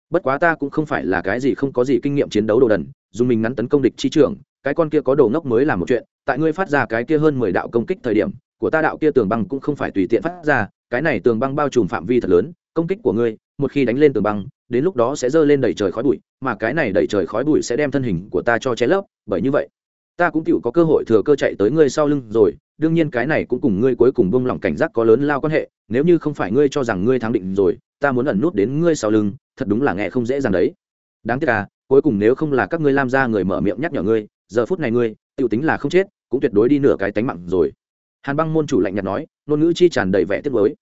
Bất quá ta cũng không phải là cái gì không có gì kinh nghiệm chiến đấu đồ đần, dùng mình ngắn tấn công địch chi trưởng, cái con kia có đồ ngốc mới là một chuyện, tại ngươi phát ra cái kia hơn mười đạo công kích thời điểm, của ta đạo kia tường băng cũng không phải tùy tiện phát ra, cái này tường băng bao trùm phạm vi thật lớn, công kích của ngươi, một khi đánh lên tường băng đến lúc đó sẽ dơ lên đầy trời khói bụi, mà cái này đầy trời khói bụi sẽ đem thân hình của ta cho che lấp, bởi như vậy, ta cũng tựu có cơ hội thừa cơ chạy tới ngươi sau lưng rồi, đương nhiên cái này cũng cùng ngươi cuối cùng bông lỏng cảnh giác có lớn lao quan hệ, nếu như không phải ngươi cho rằng ngươi thắng định rồi, ta muốn ẩn nút đến ngươi sau lưng, thật đúng là nghe không dễ dàng đấy. Đáng tiếc à cuối cùng nếu không là các ngươi làm ra người mở miệng nhắc nhở ngươi, giờ phút này ngươi, tựu tính là không chết, cũng tuyệt đối đi nửa cái tánh mặn rồi. Hàn băng môn chủ lạnh nhạt nói, ngôn ngữ chi tràn đầy vẻ tiếc với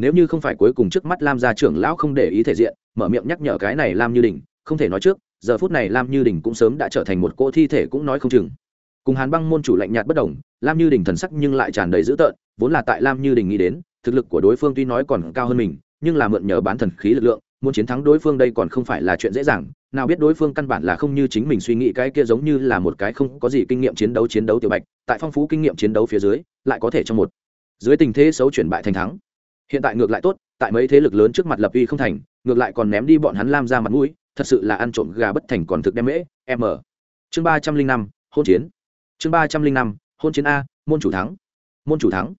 nếu như không phải cuối cùng trước mắt lam gia trưởng lão không để ý thể diện, mở miệng nhắc nhở cái này lam như đình, không thể nói trước, giờ phút này lam như đình cũng sớm đã trở thành một cỗ thi thể cũng nói không chừng. Cùng hàn băng môn chủ lạnh nhạt bất đồng, lam như đình thần sắc nhưng lại tràn đầy dữ tợn, vốn là tại lam như đình nghĩ đến, thực lực của đối phương tuy nói còn cao hơn mình, nhưng là mượn nhờ bán thần khí lực lượng, muốn chiến thắng đối phương đây còn không phải là chuyện dễ dàng, nào biết đối phương căn bản là không như chính mình suy nghĩ cái kia giống như là một cái không có gì kinh nghiệm chiến đấu chiến đấu tiểu bạch, tại phong phú kinh nghiệm chiến đấu phía dưới, lại có thể trong một. Dưới tình thế xấu chuyển bại thành thắng hiện tại ngược lại tốt, tại mấy thế lực lớn trước mặt lập uy không thành, ngược lại còn ném đi bọn hắn lam ra mặt mũi, thật sự là ăn trộm gà bất thành còn thực đem mễ m chương ba trăm linh năm, hôn chiến. Chương ba trăm linh năm, hôn chiến a, môn chủ thắng. Môn chủ thắng.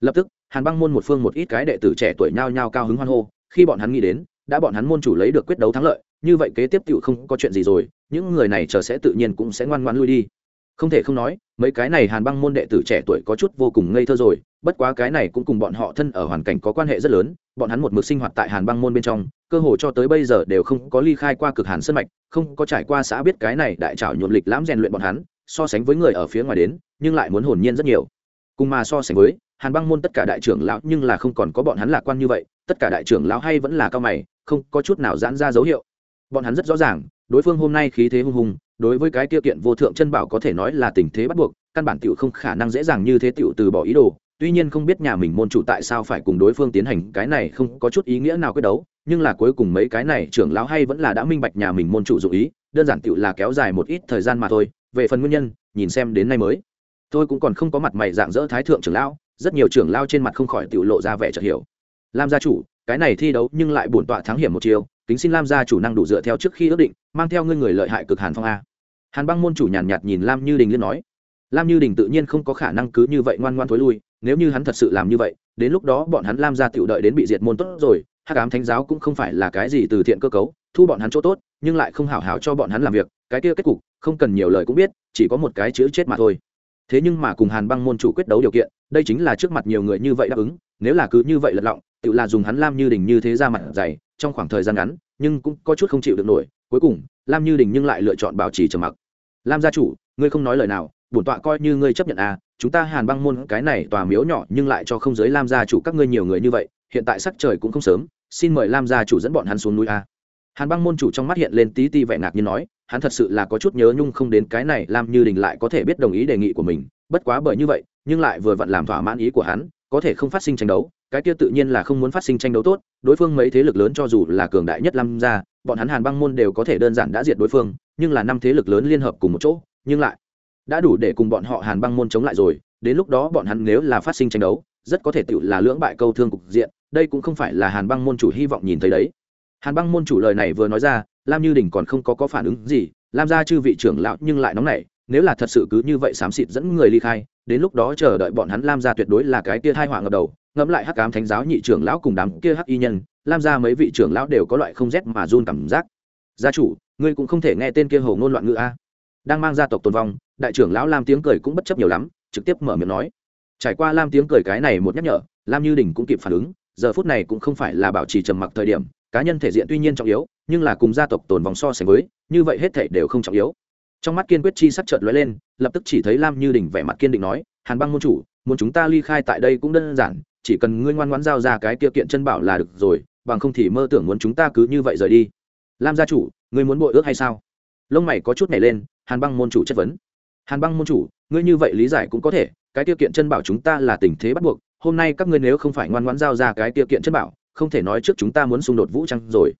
Lập tức, hàn băng môn một phương một ít cái đệ tử trẻ tuổi nhao nhao cao hứng hoan hô, khi bọn hắn nghĩ đến, đã bọn hắn môn chủ lấy được quyết đấu thắng lợi, như vậy kế tiếp tựu không có chuyện gì rồi, những người này chờ sẽ tự nhiên cũng sẽ ngoan ngoan lui đi không thể không nói, mấy cái này hàn băng môn đệ tử trẻ tuổi có chút vô cùng ngây thơ rồi, bất quá cái này cũng cùng bọn họ thân ở hoàn cảnh có quan hệ rất lớn, bọn hắn một mực sinh hoạt tại hàn băng môn bên trong, cơ hồ cho tới bây giờ đều không có ly khai qua cực hàn sân mạch, không có trải qua xã biết cái này đại trảo nhuộm lịch lãm rèn luyện bọn hắn, so sánh với người ở phía ngoài đến, nhưng lại muốn hồn nhiên rất nhiều. Cùng mà so sánh với, hàn băng môn tất cả đại trưởng lão nhưng là không còn có bọn hắn lạc quan như vậy, tất cả đại trưởng lão hay vẫn là cao mày, không có chút nào giãn ra dấu hiệu. Bọn hắn rất rõ ràng, đối phương hôm nay khí thế hung hùng đối với cái tiêu kiện vô thượng chân bảo có thể nói là tình thế bắt buộc, căn bản tiểu không khả năng dễ dàng như thế tiểu từ bỏ ý đồ. Tuy nhiên không biết nhà mình môn chủ tại sao phải cùng đối phương tiến hành cái này không có chút ý nghĩa nào quyết đấu, nhưng là cuối cùng mấy cái này trưởng lão hay vẫn là đã minh bạch nhà mình môn chủ dụ ý, đơn giản tiểu là kéo dài một ít thời gian mà thôi. Về phần nguyên nhân, nhìn xem đến nay mới. Tôi cũng còn không có mặt mày dạng dỡ thái thượng trưởng lão, rất nhiều trưởng lão trên mặt không khỏi tiểu lộ ra vẻ chợt hiểu. Lam gia chủ, cái này thi đấu nhưng lại bổn tọa thắng hiểm một chiều kính xin lam gia chủ năng đủ dựa theo trước khi ước định mang theo ngươi người lợi hại cực hàn phong a. Hàn băng môn chủ nhàn nhạt, nhạt nhìn lam như đình liên nói. Lam như đình tự nhiên không có khả năng cứ như vậy ngoan ngoan thối lui nếu như hắn thật sự làm như vậy đến lúc đó bọn hắn lam gia tiểu đợi đến bị diệt môn tốt rồi hắc ám thánh giáo cũng không phải là cái gì từ thiện cơ cấu thu bọn hắn chỗ tốt nhưng lại không hảo hảo cho bọn hắn làm việc cái kia kết cục không cần nhiều lời cũng biết chỉ có một cái chữ chết mà thôi. Thế nhưng mà cùng hàn băng môn chủ quyết đấu điều kiện đây chính là trước mặt nhiều người như vậy đáp ứng nếu là cứ như vậy lật lọng tự là dùng hắn lam như đình như thế ra mặt dày, trong khoảng thời gian ngắn, nhưng cũng có chút không chịu được nổi. Cuối cùng, lam như đình nhưng lại lựa chọn bảo trì trầm mặc. Lam gia chủ, ngươi không nói lời nào, bổn tọa coi như ngươi chấp nhận à chúng ta hàn băng môn cái này tòa miếu nhỏ nhưng lại cho không giới lam gia chủ các ngươi nhiều người như vậy, hiện tại sắc trời cũng không sớm, xin mời lam gia chủ dẫn bọn hắn xuống núi a hàn băng môn chủ trong mắt hiện lên tí ti vẻ ngạc như nói, hắn thật sự là có chút nhớ nhung không đến cái này lam như đình lại có thể biết đồng ý đề nghị của mình. Bất quá bởi như vậy, nhưng lại vừa vặn làm thỏa mãn ý của hắn, có thể không phát sinh tranh đấu cái kia tự nhiên là không muốn phát sinh tranh đấu tốt, đối phương mấy thế lực lớn cho dù là cường đại nhất lam gia, bọn hắn hàn băng môn đều có thể đơn giản đã diệt đối phương, nhưng là năm thế lực lớn liên hợp cùng một chỗ, nhưng lại đã đủ để cùng bọn họ hàn băng môn chống lại rồi, đến lúc đó bọn hắn nếu là phát sinh tranh đấu, rất có thể tự là lưỡng bại câu thương cục diện, đây cũng không phải là hàn băng môn chủ hy vọng nhìn thấy đấy. Hàn băng môn chủ lời này vừa nói ra, lam như đình còn không có có phản ứng gì, lam gia chư vị trưởng lão nhưng lại nóng nảy, nếu là thật sự cứ như vậy xám xịt dẫn người ly khai, đến lúc đó chờ đợi bọn hắn lam gia tuyệt đối là cái kia hai họa ngập đầu ngẫm lại hắc ám thánh giáo nhị trưởng lão cùng đám kia hắc y nhân, lam ra mấy vị trưởng lão đều có loại không rét mà run cảm giác. Gia chủ, ngươi cũng không thể nghe tên kia hồ ngôn loạn ngữ a. Đang mang gia tộc tồn vong, đại trưởng lão lam tiếng cười cũng bất chấp nhiều lắm, trực tiếp mở miệng nói. Trải qua lam tiếng cười cái này một nhắc nhở, lam như đình cũng kịp phản ứng, giờ phút này cũng không phải là bảo trì trầm mặc thời điểm, cá nhân thể diện tuy nhiên trọng yếu, nhưng là cùng gia tộc tồn vòng so sánh với, như vậy hết thể đều không trọng yếu. Trong mắt kiên quyết chi sắc chợt lóe lên, lập tức chỉ thấy lam như đình vẻ mặt kiên định nói, hàn băng môn chủ, muốn chúng ta ly khai tại đây cũng đơn giản chỉ cần ngươi ngoan ngoãn giao ra cái tiêu kiện chân bảo là được rồi, bằng không thì mơ tưởng muốn chúng ta cứ như vậy rời đi. Lam gia chủ, ngươi muốn bội ước hay sao? Lông mày có chút nhảy lên, hàn băng môn chủ chất vấn. Hàn băng môn chủ, ngươi như vậy lý giải cũng có thể, cái tiêu kiện chân bảo chúng ta là tình thế bắt buộc, hôm nay các ngươi nếu không phải ngoan ngoãn giao ra cái tiêu kiện chân bảo, không thể nói trước chúng ta muốn xung đột vũ trang rồi.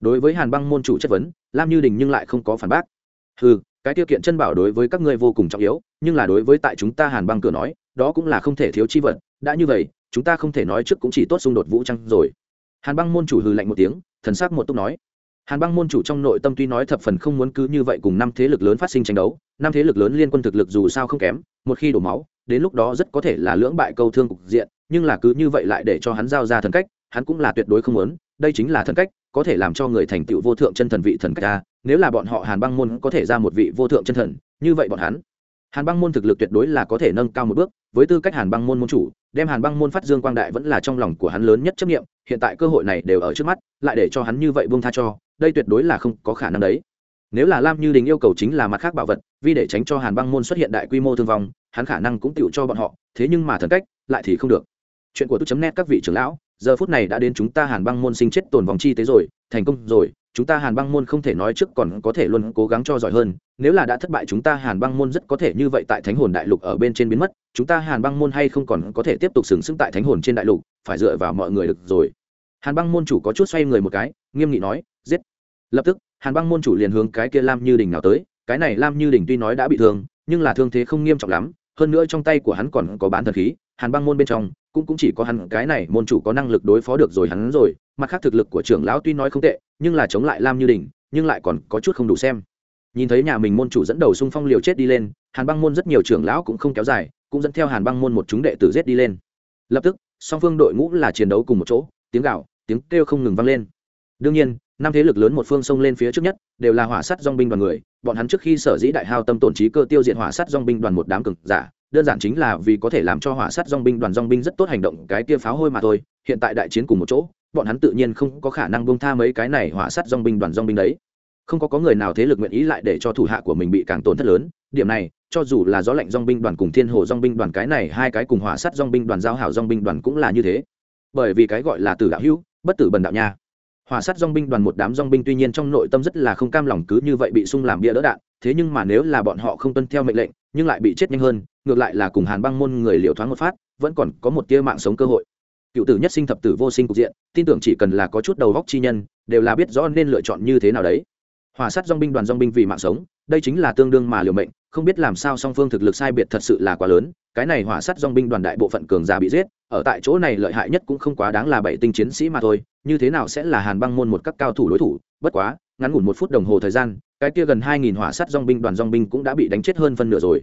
Đối với hàn băng môn chủ chất vấn, lam như đình nhưng lại không có phản bác. Ừ cái tiêu kiện chân bảo đối với các ngươi vô cùng trọng yếu, nhưng là đối với tại chúng ta hàn băng cửa nói đó cũng là không thể thiếu chi vật, đã như vậy, chúng ta không thể nói trước cũng chỉ tốt xung đột vũ trang rồi. Hàn băng môn chủ hừ lạnh một tiếng, thần sắc một túc nói. Hàn băng môn chủ trong nội tâm tuy nói thập phần không muốn cứ như vậy cùng năm thế lực lớn phát sinh tranh đấu, năm thế lực lớn liên quân thực lực dù sao không kém, một khi đổ máu, đến lúc đó rất có thể là lưỡng bại câu thương cục diện, nhưng là cứ như vậy lại để cho hắn giao ra thần cách, hắn cũng là tuyệt đối không muốn, đây chính là thần cách, có thể làm cho người thành tựu vô thượng chân thần vị thần cách ta nếu là bọn họ hàn băng môn có thể ra một vị vô thượng chân thần, như vậy bọn hắn, hàn băng môn thực lực tuyệt đối là có thể nâng cao một bước với tư cách hàn băng môn môn chủ, đem hàn băng môn phát dương quang đại vẫn là trong lòng của hắn lớn nhất chấp nghiệm hiện tại cơ hội này đều ở trước mắt, lại để cho hắn như vậy buông tha cho, đây tuyệt đối là không có khả năng đấy. Nếu là lam như đình yêu cầu chính là mặt khác bảo vật, vì để tránh cho hàn băng môn xuất hiện đại quy mô thương vong, hắn khả năng cũng tựu cho bọn họ, thế nhưng mà thần cách, lại thì không được. Chuyện của tôi chấm nét các vị trưởng lão, giờ phút này đã đến chúng ta hàn băng môn sinh chết tồn vòng chi tế rồi, thành công rồi chúng ta hàn băng môn không thể nói trước còn có thể luôn cố gắng cho giỏi hơn. Nếu là đã thất bại, chúng ta hàn băng môn rất có thể như vậy tại thánh hồn đại lục ở bên trên biến mất. Chúng ta hàn băng môn hay không còn có thể tiếp tục sừng sững tại thánh hồn trên đại lục, phải dựa vào mọi người được rồi. Hàn băng môn chủ có chút xoay người một cái, nghiêm nghị nói, giết. Lập tức, hàn băng môn chủ liền hướng cái kia lam như đình nào tới. Cái này lam như đình tuy nói đã bị thương, nhưng là thương thế không nghiêm trọng lắm hơn nữa trong tay của hắn còn có bán thần khí, hàn băng môn bên trong cũng cũng chỉ có hắn, cái này môn chủ có năng lực đối phó được rồi hắn rồi, mặt khác thực lực của trưởng lão tuy nói không tệ, nhưng là chống lại lam như đình, nhưng lại còn có chút không đủ xem. Nhìn thấy nhà mình môn chủ dẫn đầu xung phong liều chết đi lên, hàn băng môn rất nhiều trưởng lão cũng không kéo dài, cũng dẫn theo hàn băng môn một chúng đệ tử giết đi lên. Lập tức, song phương đội ngũ là chiến đấu cùng một chỗ, tiếng gạo tiếng kêu không ngừng vang lên. Đương nhiên năm thế lực lớn một phương xông lên phía trước nhất đều là hỏa sắt dong binh đoàn người bọn hắn trước khi sở dĩ đại hao tâm tổn trí cơ tiêu diệt hỏa sắt dong binh đoàn một đám cực giả đơn giản chính là vì có thể làm cho hỏa sắt dong binh đoàn dong binh rất tốt hành động cái kia pháo hôi mà thôi hiện tại đại chiến cùng một chỗ bọn hắn tự nhiên không có khả năng bông tha mấy cái này hỏa sắt dong binh đoàn dong binh đấy không có có người nào thế lực nguyện ý lại để cho thủ hạ của mình bị càng tổn thất lớn điểm này cho dù là gió lạnh dong binh đoàn cùng thiên hồ dong binh đoàn cái này hai cái cùng hỏa sắt dong binh đoàn giao hảo dong binh đoàn cũng là như thế bởi vì cái gọi là tử đạo hữu bất tử bần đạo nha hỏa sát dong binh đoàn một đám dong binh tuy nhiên trong nội tâm rất là không cam lòng cứ như vậy bị sung làm bia đỡ đạn, thế nhưng mà nếu là bọn họ không tuân theo mệnh lệnh, nhưng lại bị chết nhanh hơn, ngược lại là cùng hàn băng môn người liều thoáng một phát, vẫn còn có một tia mạng sống cơ hội. Cựu tử nhất sinh thập tử vô sinh cục diện, tin tưởng chỉ cần là có chút đầu góc chi nhân, đều là biết rõ nên lựa chọn như thế nào đấy. Hòa sát dong binh đoàn dong binh vì mạng sống đây chính là tương đương mà liều mệnh, không biết làm sao song phương thực lực sai biệt thật sự là quá lớn, cái này hỏa sắt dong binh đoàn đại bộ phận cường già bị giết, ở tại chỗ này lợi hại nhất cũng không quá đáng là bảy tinh chiến sĩ mà thôi, như thế nào sẽ là hàn băng môn một các cao thủ đối thủ, bất quá, ngắn ngủn một phút đồng hồ thời gian, cái kia gần hai nghìn hỏa sắt dong binh đoàn dong binh cũng đã bị đánh chết hơn phân nửa rồi.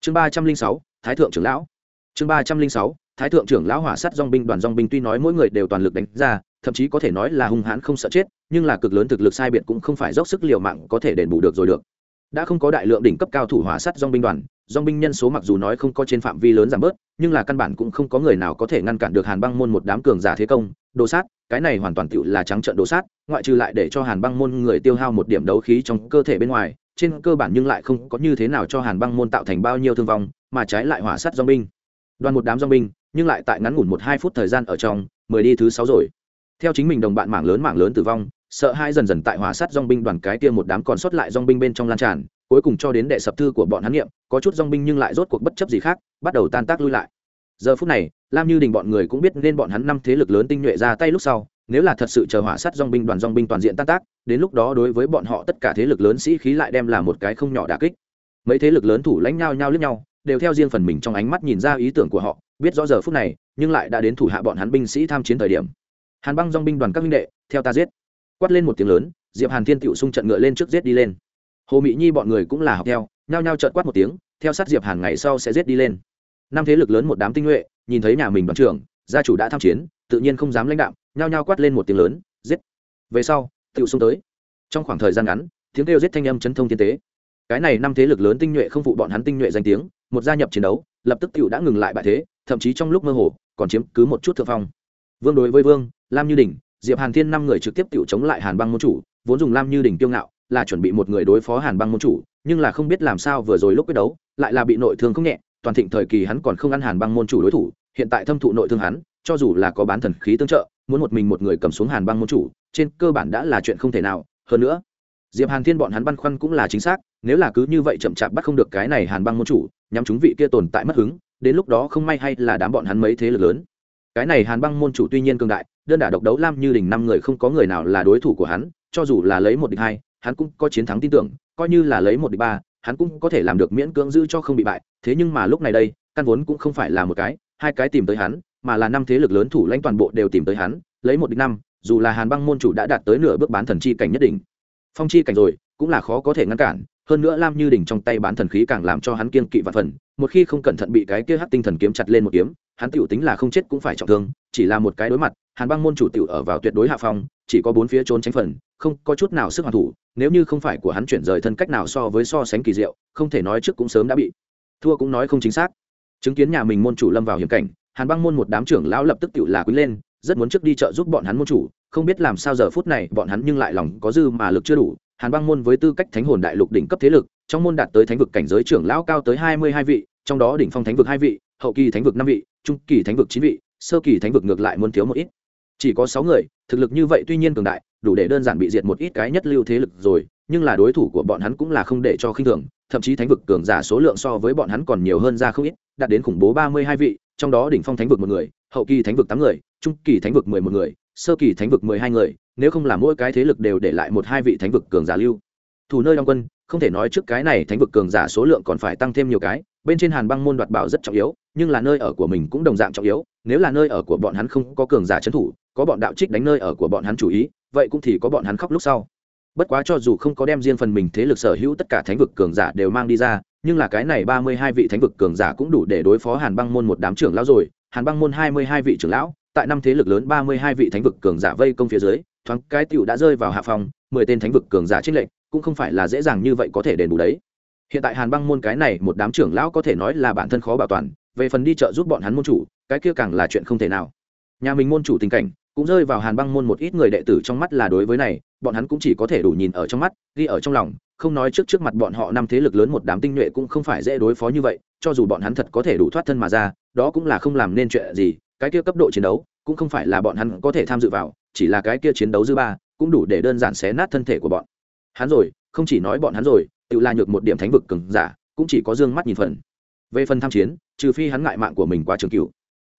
Chương ba trăm linh sáu, thái thượng trưởng lão. Chương ba trăm linh sáu, thái thượng trưởng lão hỏa sắt dong binh đoàn dong binh tuy nói mỗi người đều toàn lực đánh ra, thậm chí có thể nói là hung hãn không sợ chết, nhưng là cực lớn thực lực sai biệt cũng không phải dốc sức liều mạng có thể đền bù được rồi được đã không có đại lượng đỉnh cấp cao thủ hỏa sát dong binh đoàn dong binh nhân số mặc dù nói không có trên phạm vi lớn giảm bớt, nhưng là căn bản cũng không có người nào có thể ngăn cản được hàn băng môn một đám cường giả thế công. Đồ sát, cái này hoàn toàn tựu là trắng trận đồ sát, ngoại trừ lại để cho hàn băng môn người tiêu hao một điểm đấu khí trong cơ thể bên ngoài, trên cơ bản nhưng lại không có như thế nào cho hàn băng môn tạo thành bao nhiêu thương vong, mà trái lại hỏa sát dong binh. Đoàn một đám dong binh, nhưng lại tại ngắn ngủn một hai phút thời gian ở trong, mười đi thứ sáu rồi. Theo chính mình đồng bạn mảng lớn mảng lớn tử vong sợ hai dần dần tại hỏa sát dong binh đoàn cái kia một đám còn sót lại dong binh bên trong lan tràn, cuối cùng cho đến đệ sập thư của bọn hắn nghiệm có chút dong binh nhưng lại rốt cuộc bất chấp gì khác, bắt đầu tan tác lui lại. Giờ phút này, lam như đình bọn người cũng biết nên bọn hắn năm thế lực lớn tinh nhuệ ra tay lúc sau, nếu là thật sự chờ hỏa sát dong binh đoàn dong binh toàn diện tan tác, đến lúc đó đối với bọn họ tất cả thế lực lớn sĩ khí lại đem là một cái không nhỏ đà kích. Mấy thế lực lớn thủ lãnh nhau nhau lướt nhau, đều theo riêng phần mình trong ánh mắt nhìn ra ý tưởng của họ, biết rõ giờ phút này, nhưng lại đã đến thủ hạ bọn hắn binh sĩ tham chiến thời điểm. Hàn băng dong binh đoàn các minh đệ, theo ta giết quát lên một tiếng lớn, diệp hàn thiên tựu xung trận ngựa lên trước giết đi lên. Hồ mỹ nhi bọn người cũng là học theo, nhao nhao trợn quát một tiếng, theo sát diệp hàn ngày sau sẽ giết đi lên. Năm thế lực lớn một đám tinh nhuệ, nhìn thấy nhà mình đoàn trưởng, gia chủ đã tham chiến, tự nhiên không dám lãnh đạo nhao nhao quát lên một tiếng lớn, giết. Về sau tựu xung tới. Trong khoảng thời gian ngắn, tiếng kêu giết thanh âm chấn thông thiên tế. Cái này năm thế lực lớn tinh nhuệ không phụ bọn hắn tinh nhuệ danh tiếng, một gia nhập chiến đấu, lập tức tựu đã ngừng lại bại thế, thậm chí trong lúc mơ hồ, còn chiếm cứ một chút thượng phong. Vương đối với vương, lam như đình diệp hàn thiên năm người trực tiếp tự chống lại hàn băng môn chủ, vốn dùng lam như đỉnh tiêu ngạo, là chuẩn bị một người đối phó hàn băng môn chủ, nhưng là không biết làm sao vừa rồi lúc quyết đấu, lại là bị nội thương không nhẹ, toàn thịnh thời kỳ hắn còn không ăn hàn băng môn chủ đối thủ, hiện tại thâm thụ nội thương hắn, cho dù là có bán thần khí tương trợ, muốn một mình một người cầm xuống hàn băng môn chủ, trên cơ bản đã là chuyện không thể nào, hơn nữa, diệp hàn thiên bọn hắn băn khoăn cũng là chính xác, nếu là cứ như vậy chậm chạp bắt không được cái này hàn băng môn chủ, nhắm chúng vị kia tồn tại mất hứng, đến lúc đó không may hay là đám bọn hắn mấy thế lực lớn. Cái này hàn băng môn chủ tuy nhiên cường đại đơn đả độc đấu lam như đình năm người không có người nào là đối thủ của hắn, cho dù là lấy một địch hai, hắn cũng có chiến thắng tin tưởng, coi như là lấy một địch ba, hắn cũng có thể làm được miễn cưỡng giữ cho không bị bại. Thế nhưng mà lúc này đây, căn vốn cũng không phải là một cái, hai cái tìm tới hắn, mà là năm thế lực lớn thủ lãnh toàn bộ đều tìm tới hắn, lấy một địch năm, dù là hàn băng môn chủ đã đạt tới nửa bước bán thần chi cảnh nhất định phong chi cảnh rồi, cũng là khó có thể ngăn cản, hơn nữa lam như đỉnh trong tay bán thần khí càng làm cho hắn kiên kỵ vạn phần, một khi không cẩn thận bị cái kia hắc tinh thần kiếm chặt lên một kiếm, hắn tiểu tính là không chết cũng phải trọng thương, chỉ là một cái đối mặt hàn băng môn chủ tiểu ở vào tuyệt đối hạ phong, chỉ có bốn phía trốn tránh phần, không có chút nào sức hoàn thủ, nếu như không phải của hắn chuyển rời thân cách nào so với so sánh kỳ diệu, không thể nói trước cũng sớm đã bị thua cũng nói không chính xác. Chứng kiến nhà mình môn chủ lâm vào hiểm cảnh, hàn băng môn một đám trưởng lão lập tức tự là quý lên, rất muốn trước đi chợ giúp bọn hắn môn chủ, không biết làm sao giờ phút này bọn hắn nhưng lại lòng có dư mà lực chưa đủ. Hàn băng môn với tư cách thánh hồn đại lục đỉnh cấp thế lực, trong môn đạt tới thánh vực cảnh giới trưởng lão cao tới hai mươi hai vị, trong đó đỉnh phong thánh vực hai vị, hậu kỳ thánh vực năm vị, trung kỳ thánh vực chín vị, sơ kỳ thánh vực ngược lại muốn thiếu một ít chỉ có sáu người, thực lực như vậy tuy nhiên cường đại, đủ để đơn giản bị diệt một ít cái nhất lưu thế lực rồi, nhưng là đối thủ của bọn hắn cũng là không để cho khinh thường, thậm chí thánh vực cường giả số lượng so với bọn hắn còn nhiều hơn ra không ít, đạt đến khủng bố ba mươi hai vị, trong đó đỉnh phong thánh vực một người, hậu kỳ thánh vực tám người, trung kỳ thánh vực mười một người, sơ kỳ thánh vực mười hai người, nếu không là mỗi cái thế lực đều để lại một hai vị thánh vực cường giả lưu. Thủ nơi đóng quân, không thể nói trước cái này thánh vực cường giả số lượng còn phải tăng thêm nhiều cái, bên trên hàn băng môn đoạt bảo rất trọng yếu, nhưng là nơi ở của mình cũng đồng dạng trọng yếu nếu là nơi ở của bọn hắn không có cường giả trấn thủ, có bọn đạo trích đánh nơi ở của bọn hắn chủ ý, vậy cũng thì có bọn hắn khóc lúc sau. Bất quá cho dù không có đem riêng phần mình thế lực sở hữu tất cả thánh vực cường giả đều mang đi ra, nhưng là cái này ba mươi hai vị thánh vực cường giả cũng đủ để đối phó hàn băng môn một đám trưởng lão rồi. Hàn băng môn hai mươi hai vị trưởng lão, tại năm thế lực lớn ba mươi hai vị thánh vực cường giả vây công phía dưới, thoáng cái tiểu đã rơi vào hạ phòng, mười tên thánh vực cường giả trích lệnh cũng không phải là dễ dàng như vậy có thể đền bù đấy. Hiện tại hàn băng môn cái này một đám trưởng lão có thể nói là bản thân khó bảo toàn, về phần đi chợ giúp bọn hắn môn chủ cái kia càng là chuyện không thể nào. Nhà mình môn chủ tình cảnh, cũng rơi vào hàn băng môn một ít người đệ tử trong mắt là đối với này, bọn hắn cũng chỉ có thể đủ nhìn ở trong mắt, ghi ở trong lòng, không nói trước trước mặt bọn họ năm thế lực lớn một đám tinh nhuệ cũng không phải dễ đối phó như vậy, cho dù bọn hắn thật có thể đủ thoát thân mà ra, đó cũng là không làm nên chuyện gì, cái kia cấp độ chiến đấu, cũng không phải là bọn hắn có thể tham dự vào, chỉ là cái kia chiến đấu dư ba, cũng đủ để đơn giản xé nát thân thể của bọn. Hắn rồi, không chỉ nói bọn hắn rồi, tự la nhược một điểm thánh vực cứng giả, cũng chỉ có dương mắt nhìn phần. Về phần tham chiến, trừ phi hắn ngại mạng của mình quá trường cựu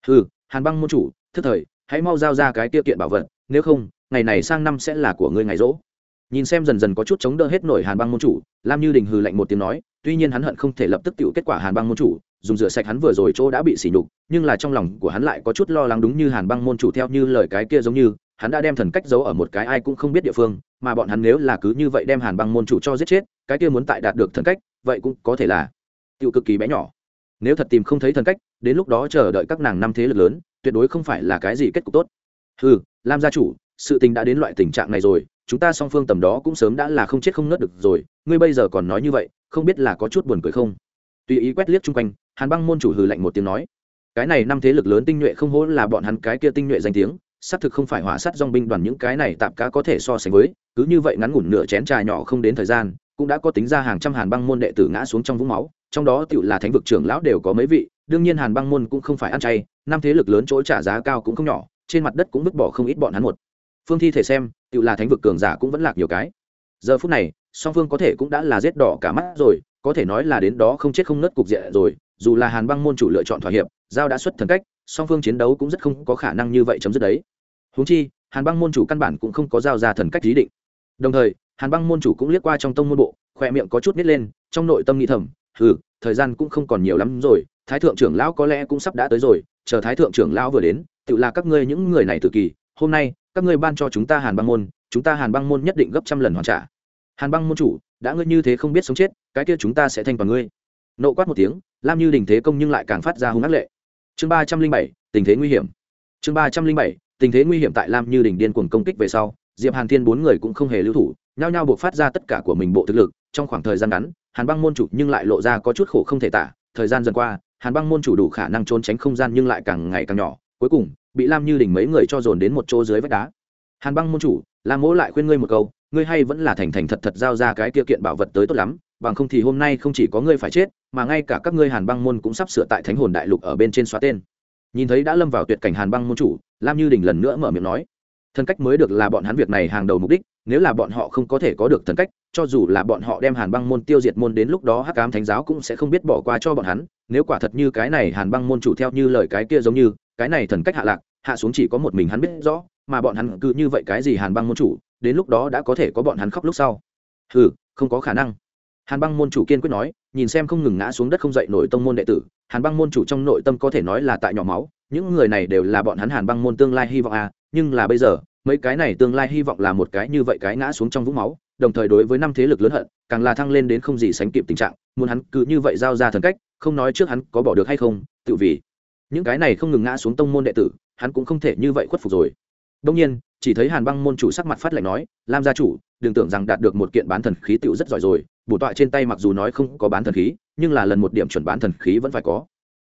ừ hàn băng môn chủ, thức thời, hãy mau giao ra cái tiêu kiện bảo vật, nếu không, ngày này sang năm sẽ là của ngươi ngày rỗ. Nhìn xem dần dần có chút chống đỡ hết nổi hàn băng môn chủ, lam như đình hừ lạnh một tiếng nói, tuy nhiên hắn hận không thể lập tức tự kết quả hàn băng môn chủ, dùng rửa sạch hắn vừa rồi chỗ đã bị sỉ nhục, nhưng là trong lòng của hắn lại có chút lo lắng đúng như hàn băng môn chủ theo như lời cái kia giống như, hắn đã đem thần cách giấu ở một cái ai cũng không biết địa phương, mà bọn hắn nếu là cứ như vậy đem hàn băng môn chủ cho giết chết, cái kia muốn tại đạt được thần cách, vậy cũng có thể là tiêu cực kỳ bé nhỏ. Nếu thật tìm không thấy thần cách đến lúc đó chờ đợi các nàng năm thế lực lớn, tuyệt đối không phải là cái gì kết cục tốt. Ừ lam gia chủ, sự tình đã đến loại tình trạng này rồi, chúng ta song phương tầm đó cũng sớm đã là không chết không nớt được rồi, ngươi bây giờ còn nói như vậy, không biết là có chút buồn cười không? Tùy ý quét liếc chung quanh, hàn băng môn chủ hừ lạnh một tiếng nói, cái này năm thế lực lớn tinh nhuệ không hỗ là bọn hắn cái kia tinh nhuệ danh tiếng, xác thực không phải hỏa sát dong binh đoàn những cái này tạm cá có thể so sánh với, cứ như vậy ngắn ngủn nửa chén trà nhỏ không đến thời gian, cũng đã có tính ra hàng trăm hàn băng môn đệ tử ngã xuống trong vũng máu trong đó tựu là thánh vực trưởng lão đều có mấy vị, đương nhiên hàn băng môn cũng không phải ăn chay, năm thế lực lớn chỗ trả giá cao cũng không nhỏ, trên mặt đất cũng vứt bỏ không ít bọn hắn một. Phương thi thể xem tựu là thánh vực cường giả cũng vẫn lạc nhiều cái. Giờ phút này, song phương có thể cũng đã là rét đỏ cả mắt rồi, có thể nói là đến đó không chết không nớt cục diện rồi, dù là hàn băng môn chủ lựa chọn thỏa hiệp, giao đã xuất thần cách, song phương chiến đấu cũng rất không có khả năng như vậy chấm dứt đấy. Húng chi, hàn băng môn chủ căn bản cũng không có giao ra thần cách lý định. Đồng thời, hàn băng môn chủ cũng liếc qua trong tông môn bộ, khoe miệng có chút nít lên, trong nội tâm nghĩ thầm ừ thời gian cũng không còn nhiều lắm rồi, thái thượng trưởng lão có lẽ cũng sắp đã tới rồi, chờ thái thượng trưởng lão vừa đến, tự là các ngươi những người này tự kỳ, hôm nay, các ngươi ban cho chúng ta hàn băng môn, chúng ta hàn băng môn nhất định gấp trăm lần hoàn trả. Hàn băng môn chủ, đã ngươi như thế không biết sống chết, cái kia chúng ta sẽ thanh toàn ngươi. Nộ quát một tiếng, lam như đình thế công nhưng lại càng phát ra hung ác lệ. Chương ba trăm linh bảy, tình thế nguy hiểm. Chương ba trăm linh bảy, tình thế nguy hiểm tại lam như đình điên cuồng công kích về sau, diệp hàn thiên bốn người cũng không hề lưu thủ, nhao nhao buộc phát ra tất cả của mình bộ thực lực, trong khoảng thời gian ngắn hàn băng môn chủ nhưng lại lộ ra có chút khổ không thể tả. Thời gian dần qua, hàn băng môn chủ đủ khả năng trốn tránh không gian nhưng lại càng ngày càng nhỏ. Cuối cùng, bị lam như đình mấy người cho dồn đến một chỗ dưới vách đá. Hàn băng môn chủ, lam mỗ lại khuyên ngươi một câu, ngươi hay vẫn là thành thành thật thật giao ra cái kia kiện bảo vật tới tốt lắm, bằng không thì hôm nay không chỉ có ngươi phải chết, mà ngay cả các ngươi hàn băng môn cũng sắp sửa tại thánh hồn đại lục ở bên trên xóa tên. Nhìn thấy đã lâm vào tuyệt cảnh hàn băng môn chủ, lam như đình lần nữa mở miệng nói "Thân cách mới được là bọn hắn việc này hàng đầu mục đích nếu là bọn họ không có thể có được thần cách, cho dù là bọn họ đem hàn băng môn tiêu diệt môn đến lúc đó hắc cám thánh giáo cũng sẽ không biết bỏ qua cho bọn hắn, nếu quả thật như cái này hàn băng môn chủ theo như lời cái kia giống như, cái này thần cách hạ lạc, hạ xuống chỉ có một mình hắn biết rõ, mà bọn hắn cứ như vậy cái gì hàn băng môn chủ, đến lúc đó đã có thể có bọn hắn khóc lúc sau. Ừ không có khả năng. Hàn băng môn chủ kiên quyết nói, nhìn xem không ngừng ngã xuống đất không dậy nổi tông môn đệ tử, hàn băng môn chủ trong nội tâm có thể nói là tại nhỏ máu, những người này đều là bọn hắn hàn băng môn tương lai hy vọng à nhưng là bây giờ mấy cái này tương lai hy vọng là một cái như vậy cái ngã xuống trong vũng máu, đồng thời đối với năm thế lực lớn hận, càng là thăng lên đến không gì sánh kịp tình trạng, muốn hắn cứ như vậy giao ra thần cách, không nói trước hắn có bỏ được hay không, tự vì. Những cái này không ngừng ngã xuống tông môn đệ tử, hắn cũng không thể như vậy khuất phục rồi. Đông nhiên, chỉ thấy hàn băng môn chủ sắc mặt phát lạnh nói, lam gia chủ, đừng tưởng rằng đạt được một kiện bán thần khí tựu rất giỏi rồi, bổ tọa trên tay mặc dù nói không có bán thần khí, nhưng là lần một điểm chuẩn bán thần khí vẫn phải có.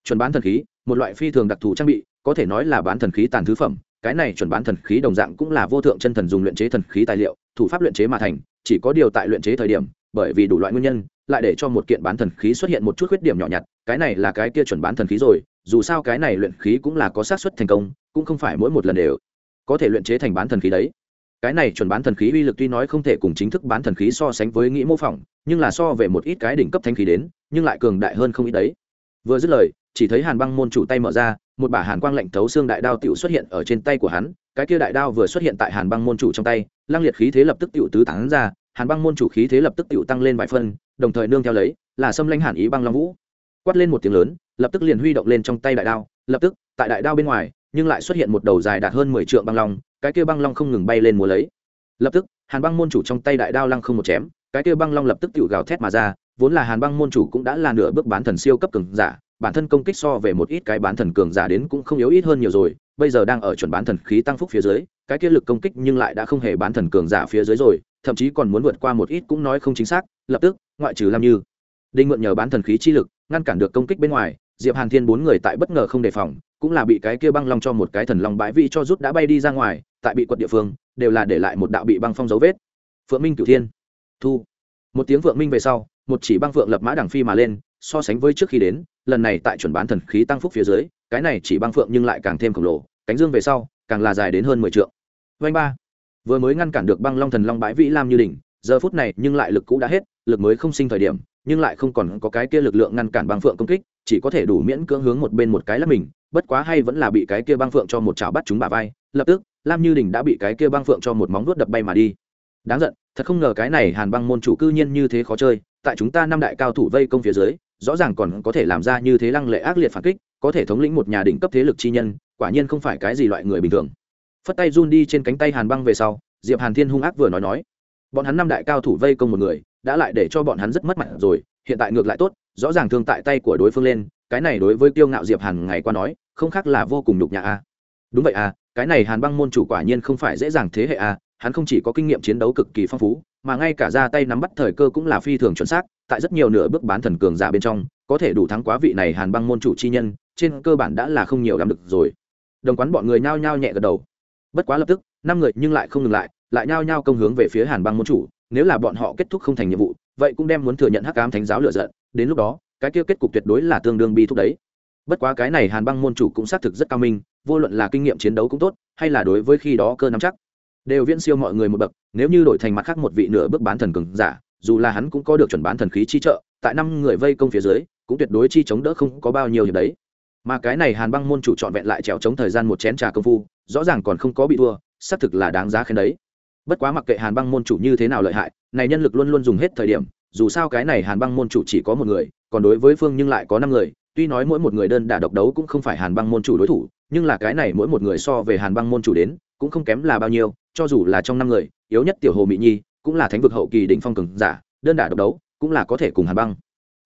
Chuẩn bán thần khí, một loại phi thường đặc thù trang bị, có thể nói là bán thần khí tàn thứ phẩm cái này chuẩn bán thần khí đồng dạng cũng là vô thượng chân thần dùng luyện chế thần khí tài liệu, thủ pháp luyện chế mà thành, chỉ có điều tại luyện chế thời điểm, bởi vì đủ loại nguyên nhân, lại để cho một kiện bán thần khí xuất hiện một chút khuyết điểm nhỏ nhặt, cái này là cái kia chuẩn bán thần khí rồi, dù sao cái này luyện khí cũng là có xác suất thành công, cũng không phải mỗi một lần đều có thể luyện chế thành bán thần khí đấy. Cái này chuẩn bán thần khí uy lực tuy nói không thể cùng chính thức bán thần khí so sánh với nghĩ mô phỏng, nhưng là so về một ít cái đỉnh cấp thanh khí đến, nhưng lại cường đại hơn không ít đấy. Vừa dứt lời, chỉ thấy hàn băng môn chủ tay mở ra một bả hàn quang lạnh thấu xương đại đao tiểu xuất hiện ở trên tay của hắn, cái kia đại đao vừa xuất hiện tại hàn băng môn chủ trong tay, lăng liệt khí thế lập tức tiểu tứ tán ra, hàn băng môn chủ khí thế lập tức tiểu tăng lên vài phân, đồng thời nương theo lấy, là xâm lanh hàn ý băng long vũ. Quát lên một tiếng lớn, lập tức liền huy động lên trong tay đại đao, lập tức, tại đại đao bên ngoài, nhưng lại xuất hiện một đầu dài đạt hơn mười trượng băng long, cái kia băng long không ngừng bay lên múa lấy. Lập tức, hàn băng môn chủ trong tay đại đao lăng không một chém, cái kia băng long lập tức tự gào thét mà ra, vốn là hàn băng môn chủ cũng đã là nửa bước bán thần siêu cấp cường giả bản thân công kích so về một ít cái bán thần cường giả đến cũng không yếu ít hơn nhiều rồi, bây giờ đang ở chuẩn bán thần khí tăng phúc phía dưới, cái kia lực công kích nhưng lại đã không hề bán thần cường giả phía dưới rồi, thậm chí còn muốn vượt qua một ít cũng nói không chính xác, lập tức, ngoại trừ làm như. Đinh mượn nhờ bán thần khí chi lực, ngăn cản được công kích bên ngoài, diệp hàn thiên bốn người tại bất ngờ không đề phòng, cũng là bị cái kia băng long cho một cái thần long bãi vị cho rút đã bay đi ra ngoài, tại bị quật địa phương, đều là để lại một đạo bị băng phong dấu vết. Phượng minh cửu thiên. Thu. Một tiếng phượng minh về sau, một chỉ băng phượng lập mã đằng phi mà lên, so sánh với trước khi đến lần này tại chuẩn bán thần khí tăng phúc phía dưới, cái này chỉ băng phượng nhưng lại càng thêm khổng lồ, cánh dương về sau, càng là dài đến hơn mười trượng. Vanh ba. Vừa mới ngăn cản được băng long thần long bãi vĩ lam như đỉnh, giờ phút này nhưng lại lực cũ đã hết, lực mới không sinh thời điểm, nhưng lại không còn có cái kia lực lượng ngăn cản băng phượng công kích, chỉ có thể đủ miễn cưỡng hướng một bên một cái là mình, bất quá hay vẫn là bị cái kia băng phượng cho một chảo bắt chúng bà vai, lập tức, lam như đình đã bị cái kia băng phượng cho một móng vuốt đập bay mà đi. Đáng giận, thật không ngờ cái này hàn băng môn chủ cư nhiên như thế khó chơi, tại chúng ta năm đại cao thủ vây công phía dưới rõ ràng còn có thể làm ra như thế lăng lệ ác liệt phản kích, có thể thống lĩnh một nhà đỉnh cấp thế lực chi nhân, quả nhiên không phải cái gì loại người bình thường. Phất tay run đi trên cánh tay hàn băng về sau, diệp hàn thiên hung ác vừa nói nói, bọn hắn năm đại cao thủ vây công một người, đã lại để cho bọn hắn rất mất mặt rồi, hiện tại ngược lại tốt, rõ ràng thương tại tay của đối phương lên, cái này đối với kiêu ngạo diệp hàn ngày qua nói, không khác là vô cùng nhục nhã a. Đúng vậy à cái này hàn băng môn chủ quả nhiên không phải dễ dàng thế hệ a, hắn không chỉ có kinh nghiệm chiến đấu cực kỳ phong phú, mà ngay cả ra tay nắm bắt thời cơ cũng là phi thường chuẩn xác tại rất nhiều nửa bước bán thần cường giả bên trong, có thể đủ thắng quá vị này hàn băng môn chủ chi nhân, trên cơ bản đã là không nhiều làm được rồi. Đồng quán bọn người nhao nhao nhẹ gật đầu. Bất quá lập tức, năm người nhưng lại không ngừng lại lại nhao nhao công hướng về phía hàn băng môn chủ, nếu là bọn họ kết thúc không thành nhiệm vụ, vậy cũng đem muốn thừa nhận hắc ám thánh giáo lựa giận, đến lúc đó, cái kia kết cục tuyệt đối là tương đương bi thúc đấy. Bất quá cái này hàn băng môn chủ cũng xác thực rất cao minh, vô luận là kinh nghiệm chiến đấu cũng tốt, hay là đối với khi đó cơ nắm chắc, đều viễn siêu mọi người một bậc, nếu như đổi thành mặt khác một vị nửa bước bán thần cường giả dù là hắn cũng có được chuẩn bán thần khí chi trợ, tại năm người vây công phía dưới, cũng tuyệt đối chi chống đỡ không có bao nhiêu hiệp đấy. Mà cái này hàn băng môn chủ trọn vẹn lại trèo chống thời gian một chén trà công phu, rõ ràng còn không có bị thua, xác thực là đáng giá khen đấy. Bất quá mặc kệ hàn băng môn chủ như thế nào lợi hại, này nhân lực luôn luôn dùng hết thời điểm, dù sao cái này hàn băng môn chủ chỉ có một người, còn đối với phương nhưng lại có năm người, tuy nói mỗi một người đơn đả độc đấu cũng không phải hàn băng môn chủ đối thủ, nhưng là cái này mỗi một người so về hàn băng môn chủ đến, cũng không kém là bao nhiêu, cho dù là trong năm người, yếu nhất tiểu hồ mỹ nhi cũng là thánh vực hậu kỳ đỉnh phong cường giả, đơn đả độc đấu, cũng là có thể cùng hàn băng.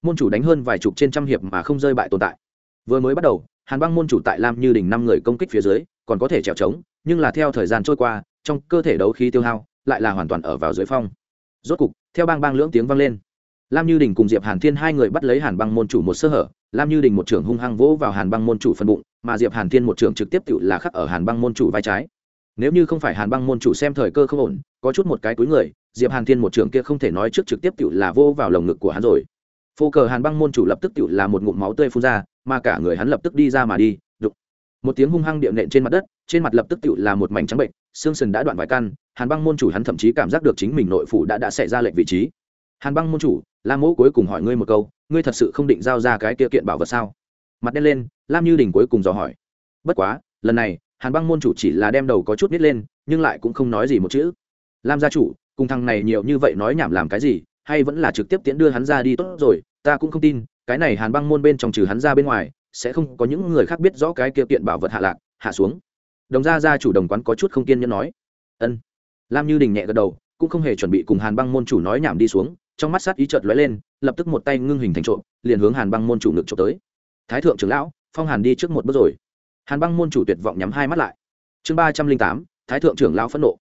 Môn chủ đánh hơn vài chục trên trăm hiệp mà không rơi bại tồn tại. Vừa mới bắt đầu, hàn băng môn chủ tại lam như đỉnh năm người công kích phía dưới, còn có thể trèo trống, nhưng là theo thời gian trôi qua, trong cơ thể đấu khí tiêu hao lại là hoàn toàn ở vào dưới phong. Rốt cục, theo bang bang lưỡng tiếng vang lên, lam như đình cùng diệp hàn thiên hai người bắt lấy hàn băng môn chủ một sơ hở, lam như đình một trưởng hung hăng vỗ vào hàn băng môn chủ phần bụng, mà diệp hàn thiên một trưởng trực tiếp tự là khắc ở hàn băng môn chủ vai trái nếu như không phải hàn băng môn chủ xem thời cơ không ổn, có chút một cái túi người, diệp hàn thiên một trưởng kia không thể nói trước trực tiếp tự là vô vào lồng ngực của hắn rồi. Phô cờ hàn băng môn chủ lập tức tự là một ngụm máu tươi phun ra, mà cả người hắn lập tức đi ra mà đi, đục. Một tiếng hung hăng điệu nện trên mặt đất, trên mặt lập tức tự là một mảnh trắng bệnh xương sườn đã đoạn vài căn, hàn băng môn chủ hắn thậm chí cảm giác được chính mình nội phủ đã đã xảy ra lệnh vị trí. Hàn băng môn chủ, lam mẫu cuối cùng hỏi ngươi một câu, ngươi thật sự không định giao ra cái kia kiện bảo vật sao? Mặt đen lên, lam như đình cuối cùng dò hỏi. Bất quá, lần này hàn băng môn chủ chỉ là đem đầu có chút nít lên, nhưng lại cũng không nói gì một chữ. Lam gia chủ, cùng thằng này nhiều như vậy nói nhảm làm cái gì, hay vẫn là trực tiếp tiễn đưa hắn ra đi tốt rồi, ta cũng không tin, cái này hàn băng môn bên trong trừ hắn ra bên ngoài, sẽ không có những người khác biết rõ cái kia kiện bảo vật hạ lạc, hạ xuống. Đồng gia gia chủ đồng quán có chút không kiên nhẫn nói. Ân. Lam như đình nhẹ gật đầu, cũng không hề chuẩn bị cùng hàn băng môn chủ nói nhảm đi xuống, trong mắt sát ý chợt lóe lên, lập tức một tay ngưng hình thành trộm, liền hướng hàn băng môn chủ ngực trộm tới. Thái thượng trưởng lão, phong hàn đi trước một bước rồi hàn băng môn chủ tuyệt vọng nhắm hai mắt lại. Chương ba trăm linh tám, thái thượng trưởng lao phẫn nộ.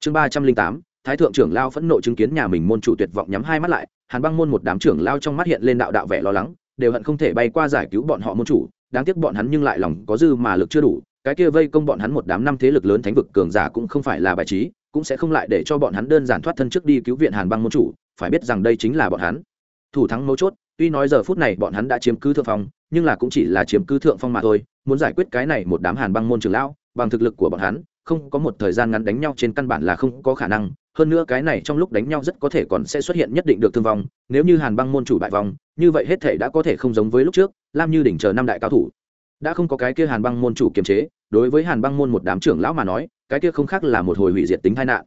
Chương ba trăm linh tám, thái thượng trưởng lao phẫn nộ chứng kiến nhà mình môn chủ tuyệt vọng nhắm hai mắt lại, hàn băng môn một đám trưởng lao trong mắt hiện lên đạo đạo vẻ lo lắng, đều hận không thể bay qua giải cứu bọn họ môn chủ, đáng tiếc bọn hắn nhưng lại lòng có dư mà lực chưa đủ, cái kia vây công bọn hắn một đám năm thế lực lớn thánh vực cường giả cũng không phải là bài trí, cũng sẽ không lại để cho bọn hắn đơn giản thoát thân trước đi cứu viện hàn băng môn chủ, phải biết rằng đây chính là bọn hắn. Thủ thắng mấu chốt tuy nói giờ phút này bọn hắn đã chiếm cứ thượng phong, nhưng là cũng chỉ là chiếm cứ thượng phong mà thôi, muốn giải quyết cái này một đám hàn băng môn trưởng lão, bằng thực lực của bọn hắn, không có một thời gian ngắn đánh nhau trên căn bản là không có khả năng. Hơn nữa cái này trong lúc đánh nhau rất có thể còn sẽ xuất hiện nhất định được thương vong, nếu như hàn băng môn chủ bại vong, như vậy hết thể đã có thể không giống với lúc trước, lam như đỉnh chờ năm đại cao thủ. Đã không có cái kia hàn băng môn chủ kiềm chế, đối với hàn băng môn một đám trưởng lão mà nói, cái kia không khác là một hồi hủy diệt tính tai nạn.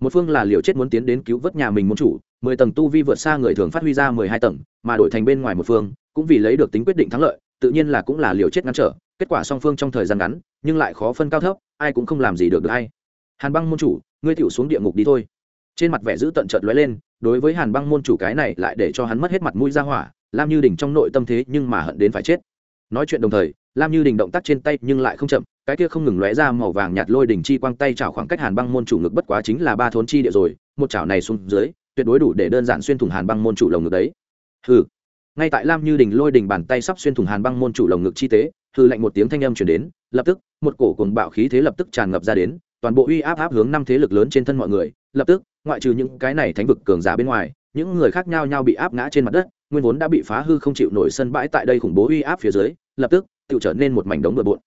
Một phương là liều chết muốn tiến đến cứu vớt nhà mình môn chủ mười tầng tu vi vượt xa người thường phát huy ra mười hai tầng, mà đổi thành bên ngoài một phương, cũng vì lấy được tính quyết định thắng lợi, tự nhiên là cũng là liều chết ngăn trở, kết quả song phương trong thời gian ngắn, nhưng lại khó phân cao thấp, ai cũng không làm gì được được hay. Hàn băng môn chủ, ngươi tiểu xuống địa ngục đi thôi. Trên mặt vẻ giữ tận trợt lóe lên, đối với hàn băng môn chủ cái này lại để cho hắn mất hết mặt mũi ra hỏa, lam như đình trong nội tâm thế nhưng mà hận đến phải chết. Nói chuyện đồng thời, lam như đình động tác trên tay nhưng lại không chậm, cái kia không ngừng lóe ra màu vàng nhạt lôi đỉnh chi quang tay chảo khoảng cách hàn băng môn chủ ngực bất quá chính là ba thốn chi địa rồi, một chảo này xuống dưới tuyệt đối đủ để đơn giản xuyên thủng hàn băng môn chủ lồng ngực đấy. Hừ. Ngay tại lam như đình lôi đình bàn tay sắp xuyên thủng hàn băng môn chủ lồng ngực chi tế hư lạnh một tiếng thanh âm chuyển đến, lập tức, một cổ cùng bạo khí thế lập tức tràn ngập ra đến, toàn bộ uy áp áp hướng năm thế lực lớn trên thân mọi người, lập tức, ngoại trừ những cái này thánh vực cường giả bên ngoài, những người khác nhau nhau bị áp ngã trên mặt đất, nguyên vốn đã bị phá hư không chịu nổi sân bãi tại đây khủng bố uy áp phía dưới, lập tức tự trở nên một mảnh đống bừa bộn.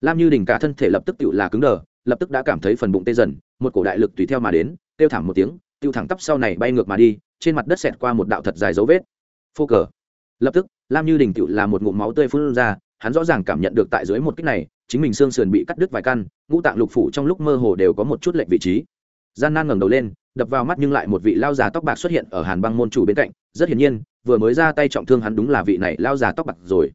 Lam như đình cả thân thể lập tức tự là cứng đờ, lập tức đã cảm thấy phần bụng tê dần, một cổ đại lực tùy theo mà đến tiêu thảm một tiếng tiêu thẳng tắp sau này bay ngược mà đi, trên mặt đất xẹt qua một đạo thật dài dấu vết. Phô cờ. Lập tức, lam như đình tựu là một ngụm máu tươi phun ra, hắn rõ ràng cảm nhận được tại dưới một kích này, chính mình xương sườn bị cắt đứt vài căn, ngũ tạng lục phủ trong lúc mơ hồ đều có một chút lệch vị trí. Gian nan ngẩng đầu lên, đập vào mắt nhưng lại một vị lao già tóc bạc xuất hiện ở hàn băng môn chủ bên cạnh, rất hiển nhiên, vừa mới ra tay trọng thương hắn đúng là vị này lao già tóc bạc rồi.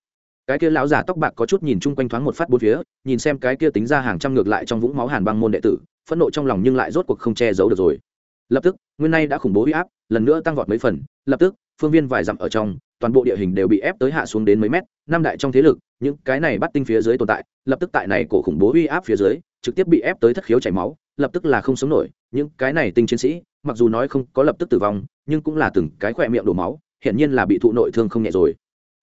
Cái kia lão già tóc bạc có chút nhìn chung quanh thoáng một phát bốn phía, nhìn xem cái kia tính ra hàng trăm ngược lại trong vũng máu hàn băng môn đệ tử, phẫn nộ trong lòng nhưng lại rốt cuộc không che giấu được rồi lập tức, nguyên nay đã khủng bố huy áp, lần nữa tăng vọt mấy phần. Lập tức, phương viên vài dặm ở trong, toàn bộ địa hình đều bị ép tới hạ xuống đến mấy mét. Năm đại trong thế lực, những cái này bắt tinh phía dưới tồn tại, lập tức tại này cổ khủng bố uy áp phía dưới, trực tiếp bị ép tới thất khiếu chảy máu, lập tức là không sống nổi. Những cái này tinh chiến sĩ, mặc dù nói không có lập tức tử vong, nhưng cũng là từng cái khỏe miệng đổ máu, hiển nhiên là bị thụ nội thương không nhẹ rồi.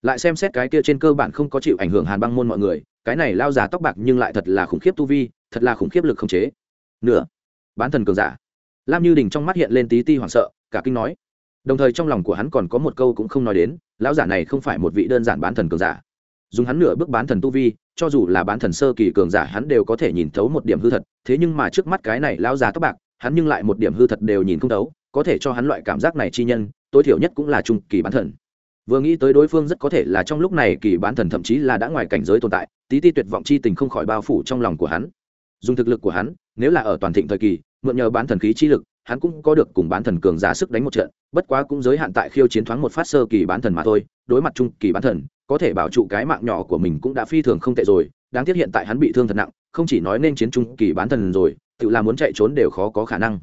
Lại xem xét cái kia trên cơ bản không có chịu ảnh hưởng hàn băng môn mọi người, cái này lao già tóc bạc nhưng lại thật là khủng khiếp tu vi, thật là khủng khiếp lực không chế. Nửa, bán thần cường giả lam như đình trong mắt hiện lên tí ti hoảng sợ, cả kinh nói. Đồng thời trong lòng của hắn còn có một câu cũng không nói đến, lão giả này không phải một vị đơn giản bán thần cường giả. Dùng hắn nửa bước bán thần tu vi, cho dù là bán thần sơ kỳ cường giả hắn đều có thể nhìn thấu một điểm hư thật, thế nhưng mà trước mắt cái này lão già tóc bạc, hắn nhưng lại một điểm hư thật đều nhìn không thấu, có thể cho hắn loại cảm giác này chi nhân, tối thiểu nhất cũng là trung kỳ bán thần. Vừa nghĩ tới đối phương rất có thể là trong lúc này kỳ bán thần thậm chí là đã ngoài cảnh giới tồn tại, tí ti tuyệt vọng chi tình không khỏi bao phủ trong lòng của hắn. Dùng thực lực của hắn, nếu là ở toàn thịnh thời kỳ mượn nhờ bán thần khí chi lực, hắn cũng có được cùng bán thần cường giả sức đánh một trận, bất quá cũng giới hạn tại khiêu chiến thoáng một phát sơ kỳ bán thần mà thôi, đối mặt trung kỳ bán thần, có thể bảo trụ cái mạng nhỏ của mình cũng đã phi thường không tệ rồi, đáng tiếc hiện tại hắn bị thương thật nặng, không chỉ nói nên chiến trung kỳ bán thần rồi, tự làm muốn chạy trốn đều khó có khả năng.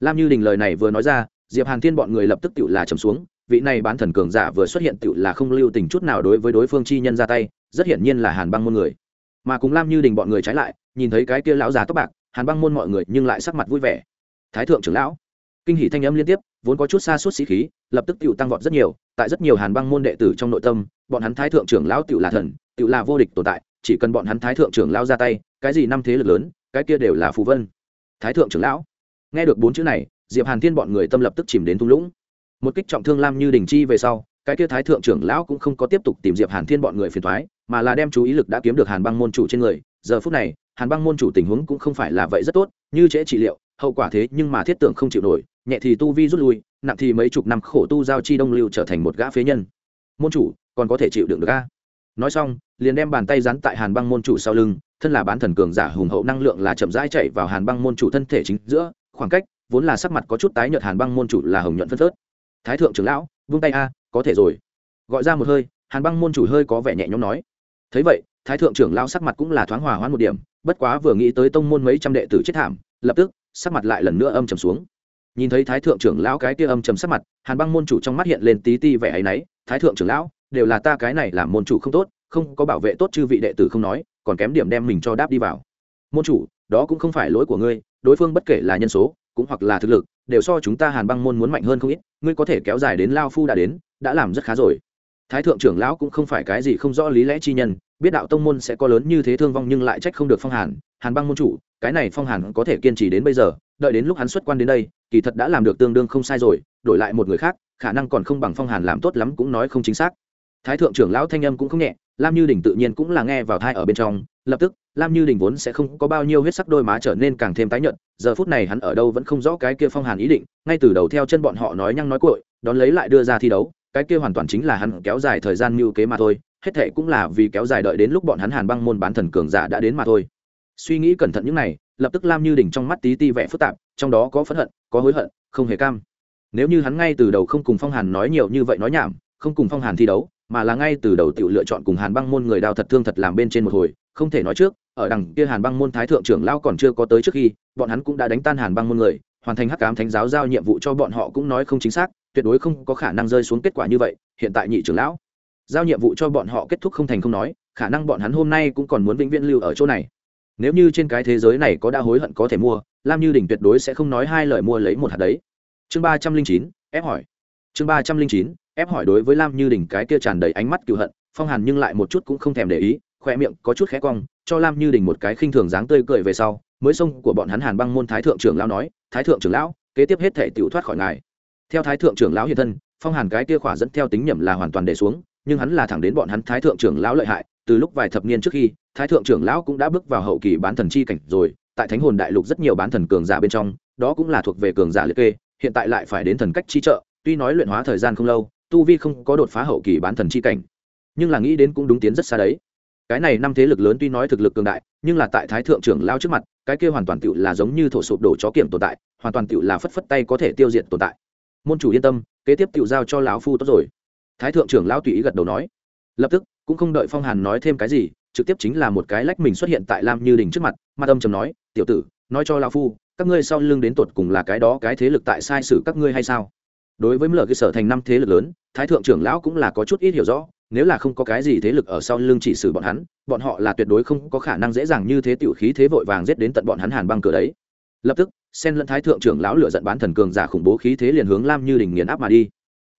Lam như đình lời này vừa nói ra, diệp hàn thiên bọn người lập tức tự là trầm xuống, vị này bán thần cường giả vừa xuất hiện tự là không lưu tình chút nào đối với đối phương chi nhân ra tay, rất hiển nhiên là hàn băng môn người. Mà cùng lam như đình bọn người trái lại, nhìn thấy cái kia lão già tóc bạc hàn băng môn mọi người nhưng lại sắc mặt vui vẻ. Thái thượng trưởng lão, kinh hỷ thanh âm liên tiếp, vốn có chút xa suốt sĩ khí, lập tức tự tăng vọt rất nhiều, tại rất nhiều hàn băng môn đệ tử trong nội tâm, bọn hắn thái thượng trưởng lão tự là thần tự là vô địch tồn tại, chỉ cần bọn hắn thái thượng trưởng lão ra tay, cái gì năm thế lực lớn, cái kia đều là phù vân. Thái thượng trưởng lão, nghe được bốn chữ này, diệp hàn thiên bọn người tâm lập tức chìm đến thung lũng. Một kích trọng thương lam như đình chi về sau, cái kia thái thượng trưởng lão cũng không có tiếp tục tìm diệp hàn thiên bọn người phiền thoái mà là đem chú ý lực đã kiếm được hàn băng môn chủ trên người. Giờ phút này hàn băng môn chủ tình huống cũng không phải là vậy rất tốt, như trễ trị liệu, hậu quả thế nhưng mà thiết tưởng không chịu nổi, nhẹ thì tu vi rút lui, nặng thì mấy chục năm khổ tu giao chi đông lưu trở thành một gã phế nhân. Môn chủ, còn có thể chịu đựng được a? Nói xong, liền đem bàn tay rắn tại hàn băng môn chủ sau lưng, thân là bán thần cường giả hùng hậu năng lượng là chậm rãi chạy vào hàn băng môn chủ thân thể chính giữa, khoảng cách, vốn là sắc mặt có chút tái nhợt hàn băng môn chủ là hồng nhuận phân phớt. Thái thượng trưởng lão, vung tay a, có thể rồi. Gọi ra một hơi, hàn băng môn chủ hơi có vẻ nhẹ nhõm nói. Thấy vậy, thái thượng trưởng lão sắc mặt cũng là thoáng hòa hoãn một điểm bất quá vừa nghĩ tới tông môn mấy trăm đệ tử chết thảm, lập tức, sắc mặt lại lần nữa âm trầm xuống. Nhìn thấy thái thượng trưởng lão cái kia âm trầm sắc mặt, hàn băng môn chủ trong mắt hiện lên tí ti vẻ áy náy, thái thượng trưởng lão, đều là ta cái này làm môn chủ không tốt, không có bảo vệ tốt chư vị đệ tử không nói, còn kém điểm đem mình cho đáp đi vào. Môn chủ, đó cũng không phải lỗi của ngươi, đối phương bất kể là nhân số, cũng hoặc là thực lực, đều so chúng ta hàn băng môn muốn mạnh hơn không ít, ngươi có thể kéo dài đến lao phu đã đến, đã làm rất khá rồi. Thái thượng trưởng lão cũng không phải cái gì không rõ lý lẽ chi nhân biết đạo tông môn sẽ có lớn như thế thương vong nhưng lại trách không được phong hàn hàn băng môn chủ, cái này phong hàn có thể kiên trì đến bây giờ, đợi đến lúc hắn xuất quan đến đây, kỳ thật đã làm được tương đương không sai rồi, đổi lại một người khác, khả năng còn không bằng phong hàn làm tốt lắm cũng nói không chính xác. Thái thượng trưởng lão thanh âm cũng không nhẹ, lam như đình tự nhiên cũng là nghe vào thai ở bên trong, lập tức, lam như đình vốn sẽ không có bao nhiêu huyết sắc đôi má trở nên càng thêm tái nhợt, giờ phút này hắn ở đâu vẫn không rõ cái kia phong hàn ý định, ngay từ đầu theo chân bọn họ nói nhăng nói cội đón lấy lại đưa ra thi đấu, cái kia hoàn toàn chính là hắn kéo dài thời gian mưu kế mà thôi hết thệ cũng là vì kéo dài đợi đến lúc bọn hắn hàn băng môn bán thần cường giả đã đến mà thôi. Suy nghĩ cẩn thận những này, lập tức lam như đỉnh trong mắt tí ti vẻ phức tạp, trong đó có phẫn hận, có hối hận, không hề cam. Nếu như hắn ngay từ đầu không cùng phong hàn nói nhiều như vậy nói nhảm, không cùng phong hàn thi đấu, mà là ngay từ đầu tự lựa chọn cùng hàn băng môn người đào thật thương thật làm bên trên một hồi, không thể nói trước, ở đằng kia hàn băng môn thái thượng trưởng lao còn chưa có tới trước khi, bọn hắn cũng đã đánh tan hàn băng môn người, hoàn thành hắc cám thánh giáo giao nhiệm vụ cho bọn họ cũng nói không chính xác, tuyệt đối không có khả năng rơi xuống kết quả như vậy, hiện tại nhị trưởng lão giao nhiệm vụ cho bọn họ kết thúc không thành không nói, khả năng bọn hắn hôm nay cũng còn muốn vĩnh viễn lưu ở chỗ này. Nếu như trên cái thế giới này có đã hối hận có thể mua, lam như đình tuyệt đối sẽ không nói hai lời mua lấy một hạt đấy. Chương ba trăm linh chín, ép hỏi. Chương ba trăm linh chín, ép hỏi đối với lam như đình cái kia tràn đầy ánh mắt cựu hận, phong hàn nhưng lại một chút cũng không thèm để ý khoe miệng có chút khẽ cong, cho lam như đình một cái khinh thường dáng tươi cười về sau, mới xông của bọn hắn hàn băng môn thái thượng trưởng lão nói, thái thượng trưởng lão, kế tiếp hết thể tiểu thoát khỏi ngài. Theo thái thượng trưởng lão hiện thân, phong hàn cái kia khỏa dẫn theo tính nhầm là hoàn toàn để xuống nhưng hắn là thẳng đến bọn hắn thái thượng trưởng lão lợi hại, từ lúc vài thập niên trước khi, thái thượng trưởng lão cũng đã bước vào hậu kỳ bán thần chi cảnh rồi, tại thánh hồn đại lục rất nhiều bán thần cường giả bên trong, đó cũng là thuộc về cường giả liệt kê, hiện tại lại phải đến thần cách chi trợ, tuy nói luyện hóa thời gian không lâu, tu vi không có đột phá hậu kỳ bán thần chi cảnh, nhưng là nghĩ đến cũng đúng tiến rất xa đấy. Cái này năm thế lực lớn tuy nói thực lực cường đại, nhưng là tại thái thượng trưởng lao trước mặt, cái kia hoàn toàn tựu là giống như thổ sụp đổ chó kiểm tồn tại, hoàn toàn tựu là phất phất tay có thể tiêu diệt tồn tại. Môn chủ yên tâm, kế tiếp tựu giao cho lão phu tốt rồi thái thượng trưởng lão tùy ý gật đầu nói. Lập tức, cũng không đợi phong hàn nói thêm cái gì, trực tiếp chính là một cái lách mình xuất hiện tại lam như đình trước mặt mặt âm trầm nói, tiểu tử, nói cho lão phu, các ngươi sau lưng đến tột cùng là cái đó cái thế lực tại sai sử các ngươi hay sao? Đối với mở cơ sở thành năm thế lực lớn, thái thượng trưởng lão cũng là có chút ít hiểu rõ, nếu là không có cái gì thế lực ở sau lưng chỉ xử bọn hắn, bọn họ là tuyệt đối không có khả năng dễ dàng như thế tiểu khí thế vội vàng giết đến tận bọn hắn hàn băng cửa đấy. Lập tức sen lẫn thái thượng trưởng lão lựa giận bán thần cường giả khủng bố khí thế liền hướng lam như đình nghiền áp mà đi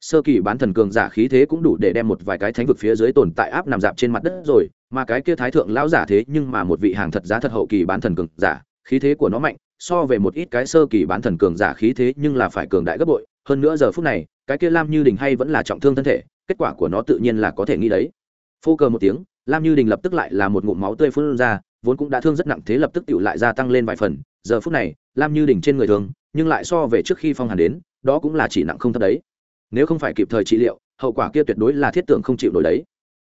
sơ kỳ bán thần cường giả khí thế cũng đủ để đem một vài cái thánh vực phía dưới tồn tại áp nằm dạp trên mặt đất rồi, mà cái kia thái thượng lão giả thế nhưng mà một vị hàng thật giá thật hậu kỳ bán thần cường giả, khí thế của nó mạnh, so về một ít cái sơ kỳ bán thần cường giả khí thế nhưng là phải cường đại gấp bội. Hơn nữa giờ phút này, cái kia lam như đình hay vẫn là trọng thương thân thể, kết quả của nó tự nhiên là có thể nghĩ đấy. Phô cờ một tiếng, lam như đình lập tức lại là một ngụm máu tươi phun ra, vốn cũng đã thương rất nặng thế lập tức tự lại gia tăng lên vài phần. Giờ phút này, lam như đình trên người thương nhưng lại so về trước khi phong hàn đến, đó cũng là chỉ nặng không thấp đấy nếu không phải kịp thời trị liệu hậu quả kia tuyệt đối là thiết tưởng không chịu nổi đấy.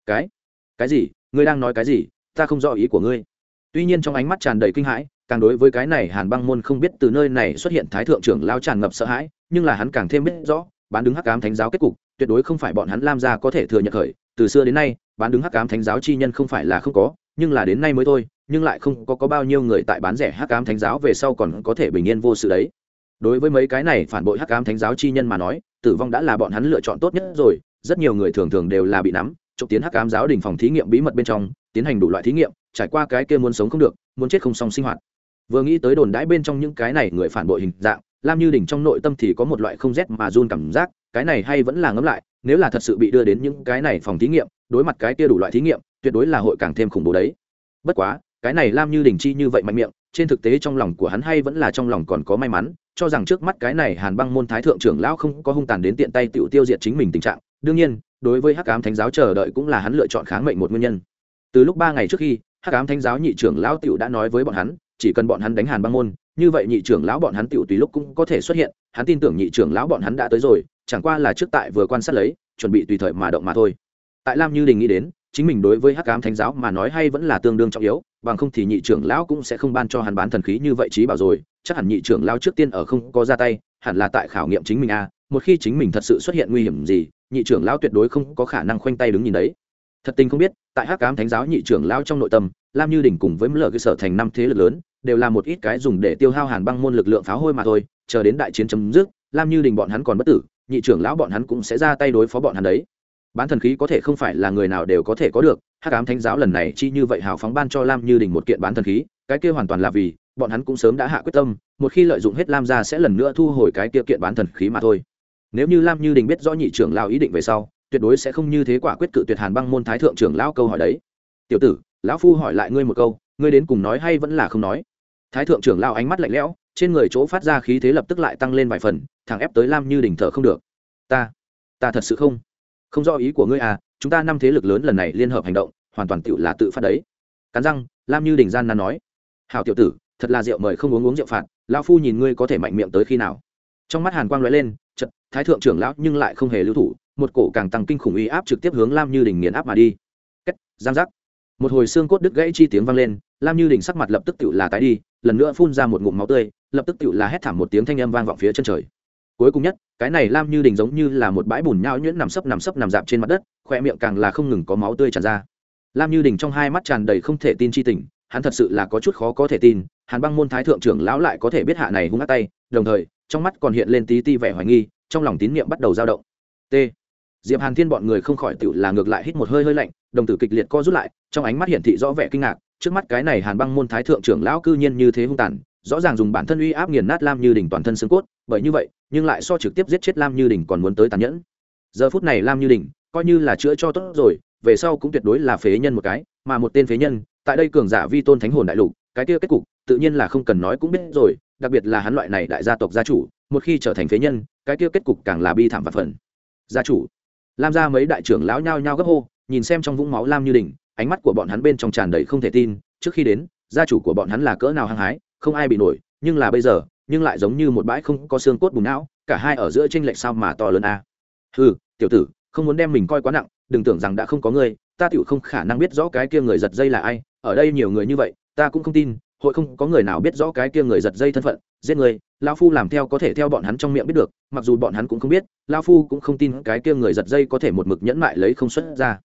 Cái? Cái gì? Ngươi đang nói cái gì? Ta không rõ ý của ngươi. Tuy nhiên trong ánh mắt tràn đầy kinh hãi càng đối với cái này hàn băng môn không biết từ nơi này xuất hiện thái thượng trưởng lao tràn ngập sợ hãi nhưng là hắn càng thêm biết rõ bán đứng hắc ám thánh giáo kết cục tuyệt đối không phải bọn hắn lam gia có thể thừa nhận khởi. Từ xưa đến nay bán đứng hắc ám thánh giáo chi nhân không phải là không có nhưng là đến nay mới thôi nhưng lại không có, có bao nhiêu người tại bán rẻ hắc ám thánh giáo về sau còn có thể bình yên vô sự đấy. Đối với mấy cái này phản bội hắc ám thánh giáo chi nhân mà nói tử vong đã là bọn hắn lựa chọn tốt nhất rồi, rất nhiều người thường thường đều là bị nắm trộm tiến hắc ám giáo đình phòng thí nghiệm bí mật bên trong, tiến hành đủ loại thí nghiệm, trải qua cái kia muốn sống không được, muốn chết không xong sinh hoạt. Vừa nghĩ tới đồn đãi bên trong những cái này người phản bội hình dạng, lam như đình trong nội tâm thì có một loại không rét mà run cảm giác, cái này hay vẫn là ngẫm lại, nếu là thật sự bị đưa đến những cái này phòng thí nghiệm, đối mặt cái kia đủ loại thí nghiệm, tuyệt đối là hội càng thêm khủng bố đấy. Bất quá, cái này lam như đình chi như vậy mạnh miệng, trên thực tế trong lòng của hắn hay vẫn là trong lòng còn có may mắn cho rằng trước mắt cái này hàn băng môn thái thượng trưởng lão không có hung tàn đến tiện tay tự tiêu diệt chính mình tình trạng. Đương nhiên, đối với hắc ám thánh giáo chờ đợi cũng là hắn lựa chọn kháng mệnh một nguyên nhân. Từ lúc ba ngày trước khi, hắc ám thánh giáo nhị trưởng lão tiểu đã nói với bọn hắn, chỉ cần bọn hắn đánh hàn băng môn, như vậy nhị trưởng lão bọn hắn tiểu tùy lúc cũng có thể xuất hiện. Hắn tin tưởng nhị trưởng lão bọn hắn đã tới rồi, chẳng qua là trước tại vừa quan sát lấy, chuẩn bị tùy thời mà động mà thôi. Tại lam như đình nghĩ đến, chính mình đối với hắc ám thánh giáo mà nói hay vẫn là tương đương trọng yếu, bằng không thì nhị trưởng lão cũng sẽ không ban cho hắn bán thần khí như vậy trí bảo rồi chắc hẳn nhị trưởng lão trước tiên ở không có ra tay, hẳn là tại khảo nghiệm chính mình a, một khi chính mình thật sự xuất hiện nguy hiểm gì, nhị trưởng lão tuyệt đối không có khả năng khoanh tay đứng nhìn đấy. Thật tình không biết, tại hắc ám thánh giáo nhị trưởng lão trong nội tâm, lam như đỉnh cùng với mở cơ sở thành năm thế lực lớn, đều là một ít cái dùng để tiêu hao hàn băng môn lực lượng pháo hôi mà thôi, chờ đến đại chiến chấm dứt, lam như đình bọn hắn còn bất tử, nhị trưởng lão bọn hắn cũng sẽ ra tay đối phó bọn hắn đấy. Bán thần khí có thể không phải là người nào đều có thể có được, hắc ám thánh giáo lần này chi như vậy hào phóng ban cho lam như đình một kiện bán thần khí cái kia hoàn toàn là vì, bọn hắn cũng sớm đã hạ quyết tâm, một khi lợi dụng hết lam gia sẽ lần nữa thu hồi cái kia kiện bán thần khí mà thôi. Nếu như lam như đình biết rõ nhị trưởng lão ý định về sau, tuyệt đối sẽ không như thế quả quyết cự tuyệt hàn băng môn thái thượng trưởng lão câu hỏi đấy. Tiểu tử, lão phu hỏi lại ngươi một câu, ngươi đến cùng nói hay vẫn là không nói? Thái thượng trưởng lão ánh mắt lạnh lẽo, trên người chỗ phát ra khí thế lập tức lại tăng lên vài phần, thẳng ép tới lam như đình thở không được. Ta ta thật sự không không do ý của ngươi à chúng ta năm thế lực lớn lần này liên hợp hành động, hoàn toàn tự là tự phát đấy. Cắn răng, lam như đình gian nan nói hào tiểu tử, thật là rượu mời không uống uống rượu phạt, lão phu nhìn ngươi có thể mạnh miệng tới khi nào? Trong mắt hàn quang lóe lên, chật, thái thượng trưởng lão nhưng lại không hề lưu thủ, một cổ càng tăng kinh khủng uy áp trực tiếp hướng lam như đình nghiền áp mà đi. Cách giang giác. Một hồi xương cốt đứt gãy chi tiếng vang lên, lam như đình sắc mặt lập tức tự là tái đi, lần nữa phun ra một ngụm máu tươi, lập tức tự là hét thảm một tiếng thanh âm vang vọng phía chân trời. Cuối cùng nhất, cái này lam như đình giống như là một bãi bùn nhão nhuyễn nằm sấp nằm sấp nằm dạp trên mặt đất khoe miệng càng là không ngừng có máu tươi tràn ra. Lam như đình trong hai mắt tràn đầy không thể tin chi tình hắn thật sự là có chút khó có thể tin, hàn băng môn thái thượng trưởng lão lại có thể biết hạ này hung ác tay, đồng thời, trong mắt còn hiện lên tí ti vẻ hoài nghi, trong lòng tín niệm bắt đầu dao động. T. Diệp hàn thiên bọn người không khỏi tự là ngược lại hít một hơi hơi lạnh, đồng tử kịch liệt co rút lại, trong ánh mắt hiển thị rõ vẻ kinh ngạc, trước mắt cái này hàn băng môn thái thượng trưởng lão cư nhiên như thế hung tàn, rõ ràng dùng bản thân uy áp nghiền nát lam như đỉnh toàn thân xương cốt, bởi như vậy, nhưng lại so trực tiếp giết chết lam như đỉnh còn muốn tới tàn nhẫn. Giờ phút này lam như đỉnh coi như là chữa cho tốt rồi, về sau cũng tuyệt đối là phế nhân một cái, mà một tên phế nhân tại đây cường giả vi tôn thánh hồn đại lục, cái kia kết cục, tự nhiên là không cần nói cũng biết rồi, đặc biệt là hắn loại này đại gia tộc gia chủ, một khi trở thành phế nhân, cái kia kết cục càng là bi thảm và phần gia chủ lam ra mấy đại trưởng lão nhao nhao gấp hô, nhìn xem trong vũng máu lam như đỉnh ánh mắt của bọn hắn bên trong tràn đầy không thể tin, trước khi đến, gia chủ của bọn hắn là cỡ nào hăng hái, không ai bị nổi, nhưng là bây giờ, nhưng lại giống như một bãi không có xương cốt bùn não, cả hai ở giữa tranh lệch sao mà to lớn a à. ừ tiểu tử, không muốn đem mình coi quá nặng, đừng tưởng rằng đã không có ngươi, ta tiểu không khả năng biết rõ cái kia người giật dây là ai ở đây nhiều người như vậy, ta cũng không tin, hội không có người nào biết rõ cái kia người giật dây thân phận, giết người lao phu làm theo có thể theo bọn hắn trong miệng biết được, mặc dù bọn hắn cũng không biết lao phu cũng không tin cái kia người giật dây có thể một mực nhẫn mại lấy không xuất ra.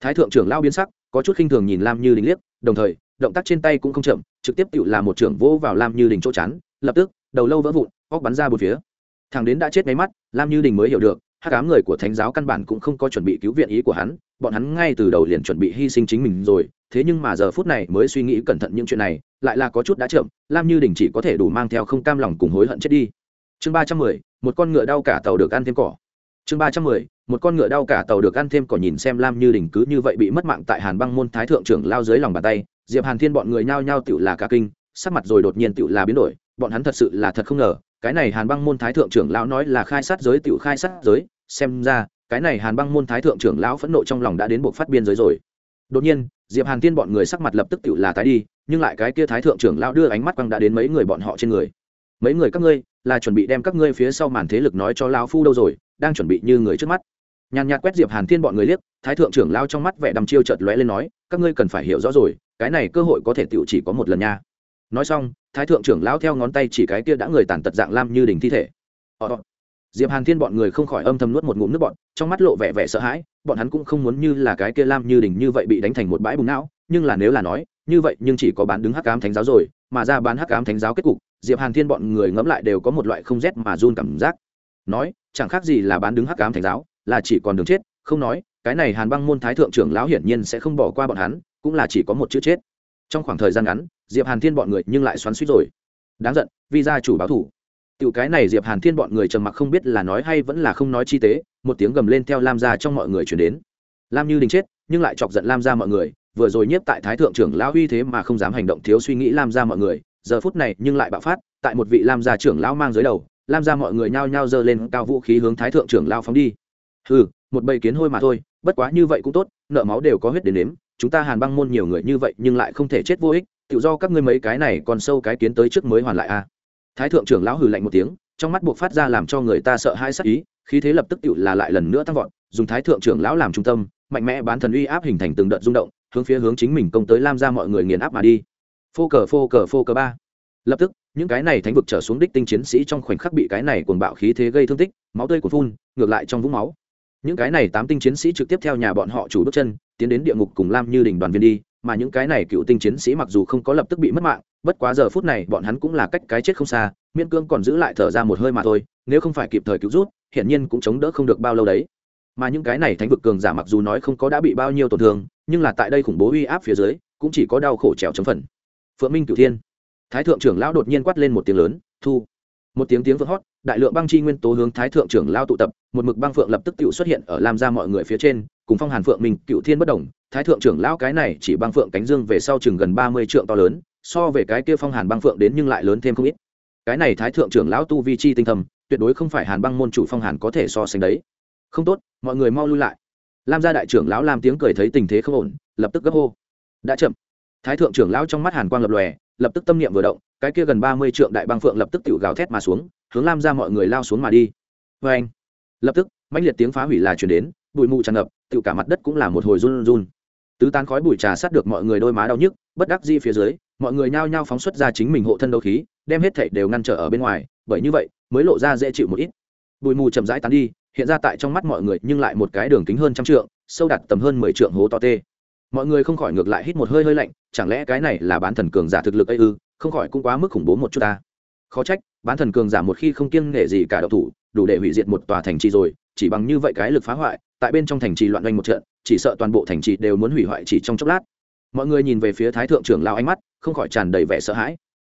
Thái thượng trưởng lao biến sắc, có chút khinh thường nhìn lam như đình liếc, đồng thời, động tác trên tay cũng không chậm, trực tiếp tự là một trưởng vỗ vào lam như đình chỗ chắn lập tức, đầu lâu vỡ vụn, óc bắn ra một phía. Thằng đến đã chết máy mắt, lam như đình mới hiểu được hắc ám người của thánh giáo căn bản cũng không có chuẩn bị cứu viện ý của hắn, bọn hắn ngay từ đầu liền chuẩn bị hy sinh chính mình rồi, thế nhưng mà giờ phút này mới suy nghĩ cẩn thận những chuyện này, lại là có chút đã chậm, lam như đình chỉ có thể đủ mang theo không cam lòng cùng hối hận chết đi. Chương ba trăm mười, một con ngựa đau cả tàu được ăn thêm cỏ. Chương ba trăm mười, một con ngựa đau cả tàu được ăn thêm cỏ nhìn xem lam như đình cứ như vậy bị mất mạng tại hàn băng môn thái thượng trưởng lao dưới lòng bàn tay, diệp hàn thiên bọn người nhao nhao tựu là cả kinh, sắc mặt rồi đột nhiên tựu là biến đổi, bọn hắn thật sự là thật không ngờ cái này hàn băng môn thái thượng trưởng lão nói là khai sát giới tựu khai sát giới. Xem ra, cái này hàn băng môn thái thượng trưởng lão phẫn nộ trong lòng đã đến buộc phát biên giới rồi. Đột nhiên, diệp hàn thiên bọn người sắc mặt lập tức tựu là tái đi, nhưng lại cái kia thái thượng trưởng lão đưa ánh mắt quăng đã đến mấy người bọn họ trên người. Mấy người các ngươi, là chuẩn bị đem các ngươi phía sau màn thế lực nói cho lão phu đâu rồi, đang chuẩn bị như người trước mắt. Nhàn nhạt quét diệp hàn thiên bọn người liếc, thái thượng trưởng lao trong mắt vẻ đăm chiêu chợt lóe lên nói, các ngươi cần phải hiểu rõ rồi, cái này cơ hội có thể tựu chỉ có một lần nha nói xong, thái thượng trưởng lão theo ngón tay chỉ cái kia đã người tàn tật dạng lam như đỉnh thi thể. Ờ, ờ. Diệp hàn thiên bọn người không khỏi âm thầm nuốt một ngụm nước bọn trong mắt lộ vẻ vẻ sợ hãi, bọn hắn cũng không muốn như là cái kia lam như đỉnh như vậy bị đánh thành một bãi bùng não, nhưng là nếu là nói, như vậy nhưng chỉ có bán đứng hắc ám thánh giáo rồi, mà ra bán hắc ám thánh giáo kết cục, diệp hàn thiên bọn người ngẫm lại đều có một loại không rét mà run cảm giác. Nói, chẳng khác gì là bán đứng hắc ám thánh giáo, là chỉ còn đường chết, không nói, cái này hàn băng môn thái thượng trưởng lão hiển nhiên sẽ không bỏ qua bọn hắn, cũng là chỉ có một chữ chết trong khoảng thời gian ngắn, diệp hàn thiên bọn người nhưng lại xoắn suýt rồi. Đáng giận, vì gia chủ báo thủ. Tiểu cái này diệp hàn thiên bọn người trầm mặc không biết là nói hay vẫn là không nói chi tế, một tiếng gầm lên theo lam gia trong mọi người chuyển đến. Lam như đình chết, nhưng lại chọc giận lam gia mọi người, vừa rồi nhiếp tại thái thượng trưởng lão uy thế mà không dám hành động thiếu suy nghĩ lam gia mọi người, giờ phút này nhưng lại bạo phát, tại một vị lam gia trưởng lão mang dưới đầu, lam gia mọi người nhao nhao giơ lên cao vũ khí hướng thái thượng trưởng lão phóng đi. Ừ một bầy kiến hôi mà thôi, bất quá như vậy cũng tốt, nợ máu đều có huyết đến nếm chúng ta hàn băng môn nhiều người như vậy nhưng lại không thể chết vô ích, tự do các ngươi mấy cái này còn sâu cái kiến tới trước mới hoàn lại a thái thượng trưởng lão hừ lạnh một tiếng, trong mắt buộc phát ra làm cho người ta sợ hai sắc ý, khí thế lập tức tự là lại lần nữa tăng vọt, dùng thái thượng trưởng lão làm trung tâm, mạnh mẽ bán thần uy áp hình thành từng đợt rung động, hướng phía hướng chính mình công tới lam ra mọi người nghiền áp mà đi. Phô cờ phô cờ phô cờ ba. Lập tức, những cái này thánh vực trở xuống đích tinh chiến sĩ trong khoảnh khắc bị cái này cuồng bạo khí thế gây thương tích, máu tươi của phun, ngược lại trong vũng máu những cái này tám tinh chiến sĩ trực tiếp theo nhà bọn họ chủ bước chân, tiến đến địa ngục cùng lam như đỉnh đoàn viên đi, mà những cái này cựu tinh chiến sĩ mặc dù không có lập tức bị mất mạng, bất quá giờ phút này bọn hắn cũng là cách cái chết không xa miên cương còn giữ lại thở ra một hơi mà thôi, nếu không phải kịp thời cứu rút, hiển nhiên cũng chống đỡ không được bao lâu đấy. Mà những cái này thánh vực cường giả mặc dù nói không có đã bị bao nhiêu tổn thương, nhưng là tại đây khủng bố uy áp phía dưới, cũng chỉ có đau khổ trèo chấm phần. Phượng minh cửu thiên. Thái thượng trưởng lão đột nhiên quát lên một tiếng lớn, thu. Một tiếng tiếng vỡ hót, đại lượng băng chi nguyên tố hướng thái thượng trưởng lao tụ tập một mực băng phượng lập tức tự xuất hiện ở lam ra mọi người phía trên, cùng phong hàn phượng mình, cựu thiên bất đồng, thái thượng trưởng lão cái này chỉ băng phượng cánh dương về sau chừng gần ba mươi trượng to lớn, so về cái kia phong hàn băng phượng đến nhưng lại lớn thêm không ít. Cái này thái thượng trưởng lão tu vi chi tinh thầm, tuyệt đối không phải hàn băng môn chủ phong hàn có thể so sánh đấy. Không tốt, mọi người mau lui lại. Lam gia đại trưởng lão làm tiếng cười thấy tình thế không ổn, lập tức gấp hô. Đã chậm. Thái thượng trưởng lão trong mắt hàn quang lập lòe, lập tức tâm niệm vừa động, cái kia gần ba mươi trượng đại băng phượng lập tức tự gào thét mà xuống, hướng lam ra mọi người lao xuống mà đi. Vê anh lập tức, mãnh liệt tiếng phá hủy là chuyển đến, bụi mù tràn ngập tự cả mặt đất cũng là một hồi run run. Tứ tán khói bụi trà sát được mọi người đôi má đau nhức, bất đắc di phía dưới, mọi người nhao nhao phóng xuất ra chính mình hộ thân đấu khí, đem hết thảy đều ngăn trở ở bên ngoài, bởi như vậy, mới lộ ra dễ chịu một ít. Bụi mù chậm rãi tán đi, hiện ra tại trong mắt mọi người nhưng lại một cái đường kính hơn trăm trượng, sâu đặt tầm hơn mười trượng hố to tê. Mọi người không khỏi ngược lại hít một hơi hơi lạnh, chẳng lẽ cái này là bán thần cường giả thực lực ấy ư, không khỏi cũng quá mức khủng bố một chút ta. Khó trách, bán thần cường giả một khi không kiêng nể gì cả độc thủ đủ để hủy diệt một tòa thành trì rồi, chỉ bằng như vậy cái lực phá hoại, tại bên trong thành trì loạn doanh một trận, chỉ sợ toàn bộ thành trì đều muốn hủy hoại chỉ trong chốc lát. Mọi người nhìn về phía thái thượng trưởng lao ánh mắt, không khỏi tràn đầy vẻ sợ hãi.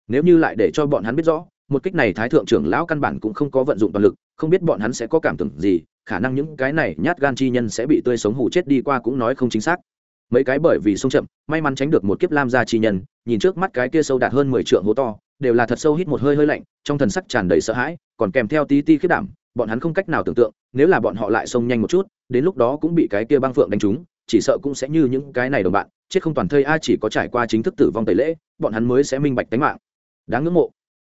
Nếu như lại để cho bọn hắn biết rõ, một kích này thái thượng trưởng lão căn bản cũng không có vận dụng toàn lực, không biết bọn hắn sẽ có cảm tưởng gì, khả năng những cái này nhát gan chi nhân sẽ bị tươi sống hủ chết đi qua cũng nói không chính xác. Mấy cái bởi vì sông chậm, may mắn tránh được một kiếp lam gia chi nhân, nhìn trước mắt cái kia sâu đạt hơn mười trượng hố to đều là thật sâu hít một hơi hơi lạnh, trong thần sắc tràn đầy sợ hãi, còn kèm theo tí ti khiết đảm, bọn hắn không cách nào tưởng tượng, nếu là bọn họ lại xông nhanh một chút, đến lúc đó cũng bị cái kia băng phượng đánh trúng, chỉ sợ cũng sẽ như những cái này đồng bạn, chết không toàn thây a chỉ có trải qua chính thức tử vong tẩy lễ, bọn hắn mới sẽ minh bạch tánh mạng. Đáng ngưỡng mộ.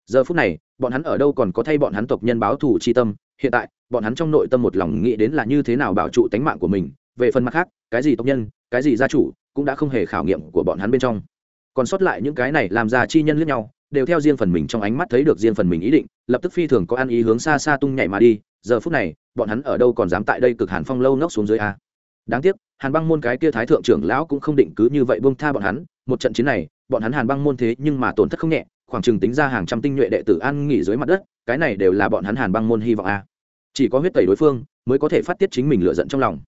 Giờ phút này, bọn hắn ở đâu còn có thay bọn hắn tộc nhân báo thù chi tâm, hiện tại, bọn hắn trong nội tâm một lòng nghĩ đến là như thế nào bảo trụ tánh mạng của mình, về phần mặt khác, cái gì tộc nhân, cái gì gia chủ, cũng đã không hề khảo nghiệm của bọn hắn bên trong. Còn sót lại những cái này làm ra chi nhân lẫn nhau đều theo riêng phần mình trong ánh mắt thấy được riêng phần mình ý định, lập tức phi thường có ăn ý hướng xa xa tung nhảy mà đi, giờ phút này, bọn hắn ở đâu còn dám tại đây cực hàn phong lâu nốc xuống dưới a? Đáng tiếc, hàn băng môn cái kia thái thượng trưởng lão cũng không định cứ như vậy buông tha bọn hắn, một trận chiến này, bọn hắn hàn băng môn thế nhưng mà tổn thất không nhẹ, khoảng chừng tính ra hàng trăm tinh nhuệ đệ tử an nghỉ dưới mặt đất, cái này đều là bọn hắn hàn băng môn hy vọng a. Chỉ có huyết tẩy đối phương, mới có thể phát tiết chính mình lựa giận trong lòng.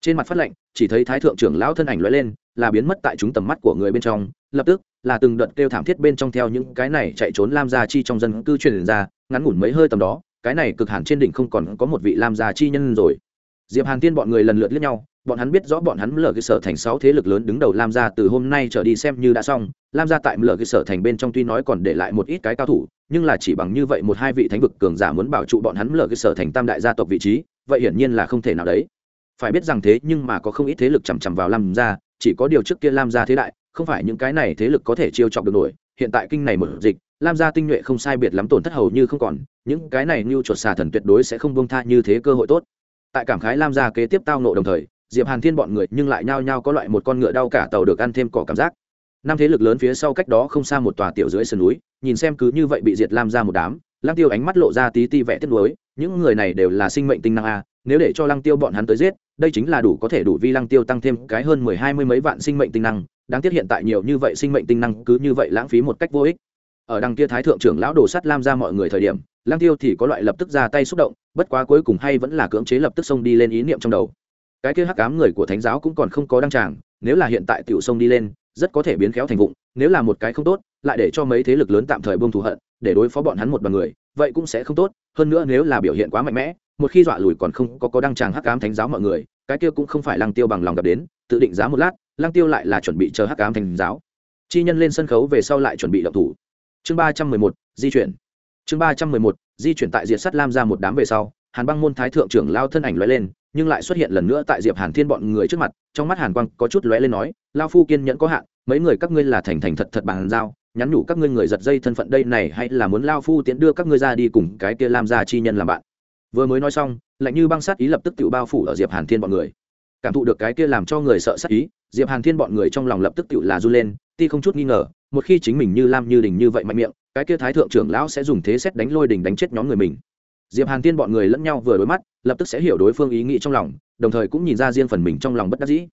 Trên mặt phát lệnh, chỉ thấy thái thượng trưởng lão thân ảnh lóe lên, là biến mất tại chúng tầm mắt của người bên trong, lập tức là từng đợt kêu thảm thiết bên trong theo những cái này chạy trốn lam gia chi trong dân cư truyền ra, ngắn ngủn mấy hơi tầm đó, cái này cực hẳn trên đỉnh không còn có một vị lam gia chi nhân rồi. Diệp hàn tiên bọn người lần lượt liếc nhau, bọn hắn biết rõ bọn hắn lở cơ sở thành sáu thế lực lớn đứng đầu lam gia từ hôm nay trở đi xem như đã xong, lam gia tại lở cơ sở thành bên trong tuy nói còn để lại một ít cái cao thủ, nhưng là chỉ bằng như vậy một hai vị thánh vực cường giả muốn bảo trụ bọn hắn lở cơ sở thành tam đại gia tộc vị trí, vậy hiển nhiên là không thể nào đấy. Phải biết rằng thế nhưng mà có không ít thế lực chầm chậm vào lam gia, chỉ có điều trước kia lam gia thế đại không phải những cái này thế lực có thể chiêu chọc được nổi, hiện tại kinh này mở dịch, lam gia tinh nhuệ không sai biệt lắm tổn thất hầu như không còn, những cái này như chuột xà thần tuyệt đối sẽ không buông tha như thế cơ hội tốt. Tại cảm khái lam gia kế tiếp tao nộ đồng thời, diệp hàn thiên bọn người nhưng lại nhao nhao có loại một con ngựa đau cả tàu được ăn thêm cỏ cảm giác. Năm thế lực lớn phía sau cách đó không xa một tòa tiểu dưới sườn núi, nhìn xem cứ như vậy bị diệt lam ra một đám, lăng tiêu ánh mắt lộ ra tí ti vẻ tiếc nuối, những người này đều là sinh mệnh tinh năng a, nếu để cho lăng tiêu bọn hắn tới giết, đây chính là đủ có thể đủ vi lăng tiêu tăng thêm cái hơn mười hai mươi mấy vạn sinh mệnh tinh năng đáng tiếc hiện tại nhiều như vậy sinh mệnh tinh năng cứ như vậy lãng phí một cách vô ích. Ở đằng kia thái thượng trưởng lão đồ sắt lam ra mọi người thời điểm lang tiêu thì có loại lập tức ra tay xúc động, bất quá cuối cùng hay vẫn là cưỡng chế lập tức xông đi lên ý niệm trong đầu. Cái kia hắc ám người của thánh giáo cũng còn không có đăng tràng, nếu là hiện tại tiểu sông đi lên, rất có thể biến khéo thành vụng, nếu là một cái không tốt, lại để cho mấy thế lực lớn tạm thời buông thù hận, để đối phó bọn hắn một bằng người, vậy cũng sẽ không tốt, hơn nữa nếu là biểu hiện quá mạnh mẽ, một khi dọa lùi còn không có có đăng tràng hắc ám thánh giáo mọi người, cái kia cũng không phải lăng tiêu bằng lòng gặp đến, tự định giá một lát lăng tiêu lại là chuẩn bị chờ hắc ám thành giáo. Chi nhân lên sân khấu về sau lại chuẩn bị động thủ. Chương ba trăm mười một, di chuyển. Chương ba trăm mười một, di chuyển tại diệt sắt lam ra một đám về sau, hàn băng môn thái thượng trưởng lao thân ảnh lóe lên, nhưng lại xuất hiện lần nữa tại diệp hàn thiên bọn người trước mặt, trong mắt hàn quang có chút lóe lên nói, lao phu kiên nhẫn có hạn, mấy người các ngươi là thành thành thật thật bàn giao, nhắn nhủ các ngươi người giật dây thân phận đây này hay là muốn lao phu tiến đưa các ngươi ra đi cùng cái kia lam gia chi nhân làm bạn. Vừa mới nói xong, lạnh như băng sát ý lập tức tự bao phủ ở diệp hàn thiên bọn người cảm thụ được cái kia làm cho người sợ sát ý, diệp hàn thiên bọn người trong lòng lập tức tự là run lên, ti không chút nghi ngờ, một khi chính mình như lam như đình như vậy mạnh miệng, cái kia thái thượng trưởng lão sẽ dùng thế xét đánh lôi đình đánh chết nhóm người mình. Diệp hàn thiên bọn người lẫn nhau vừa đối mắt, lập tức sẽ hiểu đối phương ý nghĩ trong lòng, đồng thời cũng nhìn ra riêng phần mình trong lòng bất đắc dĩ.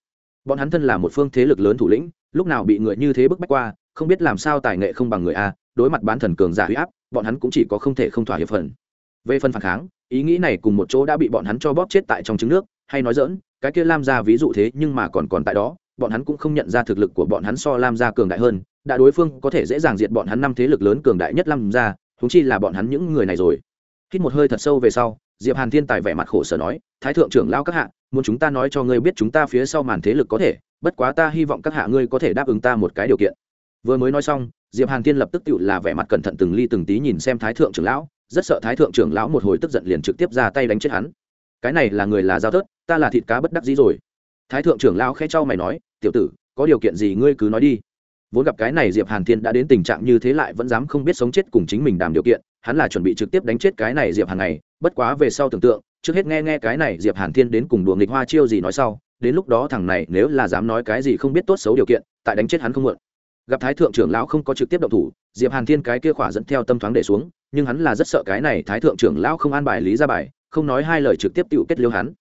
Bọn hắn thân là một phương thế lực lớn thủ lĩnh, lúc nào bị người như thế bức bách qua, không biết làm sao tài nghệ không bằng người a, đối mặt bán thần cường giả huy áp, bọn hắn cũng chỉ có không thể không thỏa hiệp phần. Về phần phản kháng, ý nghĩ này cùng một chỗ đã bị bọn hắn cho bóp chết tại trong trứng nước, hay nói dỡn cái kia lam gia ví dụ thế nhưng mà còn còn tại đó, bọn hắn cũng không nhận ra thực lực của bọn hắn so lam gia cường đại hơn, đã đối phương có thể dễ dàng diệt bọn hắn năm thế lực lớn cường đại nhất lam gia thúng chi là bọn hắn những người này rồi. Hít một hơi thật sâu về sau, diệp hàn thiên tài vẻ mặt khổ sở nói, thái thượng trưởng lao các hạ, muốn chúng ta nói cho ngươi biết chúng ta phía sau màn thế lực có thể, bất quá ta hy vọng các hạ ngươi có thể đáp ứng ta một cái điều kiện. Vừa mới nói xong, diệp hàn thiên lập tức tự là vẻ mặt cẩn thận từng ly từng tí nhìn xem thái thượng trưởng lão, rất sợ thái thượng trưởng lão một hồi tức giận liền trực tiếp ra tay đánh chết hắn cái này là người là giao thớt, ta là thịt cá bất đắc dĩ rồi. Thái thượng trưởng lão khẽ trao mày nói, tiểu tử, có điều kiện gì ngươi cứ nói đi. Vốn gặp cái này diệp hàn thiên đã đến tình trạng như thế lại vẫn dám không biết sống chết cùng chính mình đàm điều kiện, hắn là chuẩn bị trực tiếp đánh chết cái này diệp hàn này, bất quá về sau tưởng tượng, trước hết nghe nghe cái này diệp hàn thiên đến cùng đùa nghịch hoa chiêu gì nói sau, đến lúc đó thằng này nếu là dám nói cái gì không biết tốt xấu điều kiện, tại đánh chết hắn không muộn gặp thái thượng trưởng lão không có trực tiếp động thủ, diệp hàn thiên cái kia khỏa dẫn theo tâm thoáng để xuống, nhưng hắn là rất sợ cái này thái thượng trưởng lão không an bài lý ra bài không nói hai lời trực tiếp tự kết liêu hắn.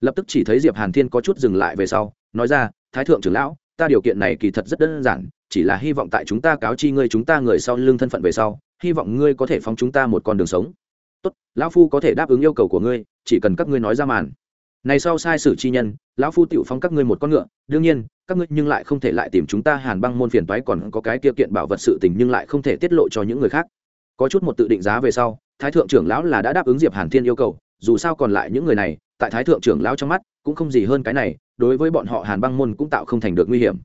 Lập tức chỉ thấy diệp hàn thiên có chút dừng lại về sau, nói ra, thái thượng trưởng lão, ta điều kiện này kỳ thật rất đơn giản, chỉ là hy vọng tại chúng ta cáo chi ngươi chúng ta người sau lưng thân phận về sau, hy vọng ngươi có thể phóng chúng ta một con đường sống. Tốt, lão phu có thể đáp ứng yêu cầu của ngươi, chỉ cần các ngươi nói ra màn. Này sau sai sử chi nhân, lão phu tiểu phóng các ngươi một con ngựa, đương nhiên, các ngươi nhưng lại không thể lại tìm chúng ta hàn băng môn phiền toái còn có cái kia kiện bảo vật sự tình nhưng lại không thể tiết lộ cho những người khác. Có chút một tự định giá về sau, thái thượng trưởng lão là đã đáp ứng diệp hàn thiên yêu cầu dù sao còn lại những người này, tại thái thượng trưởng lão trong mắt, cũng không gì hơn cái này, đối với bọn họ hàn băng môn cũng tạo không thành được nguy hiểm.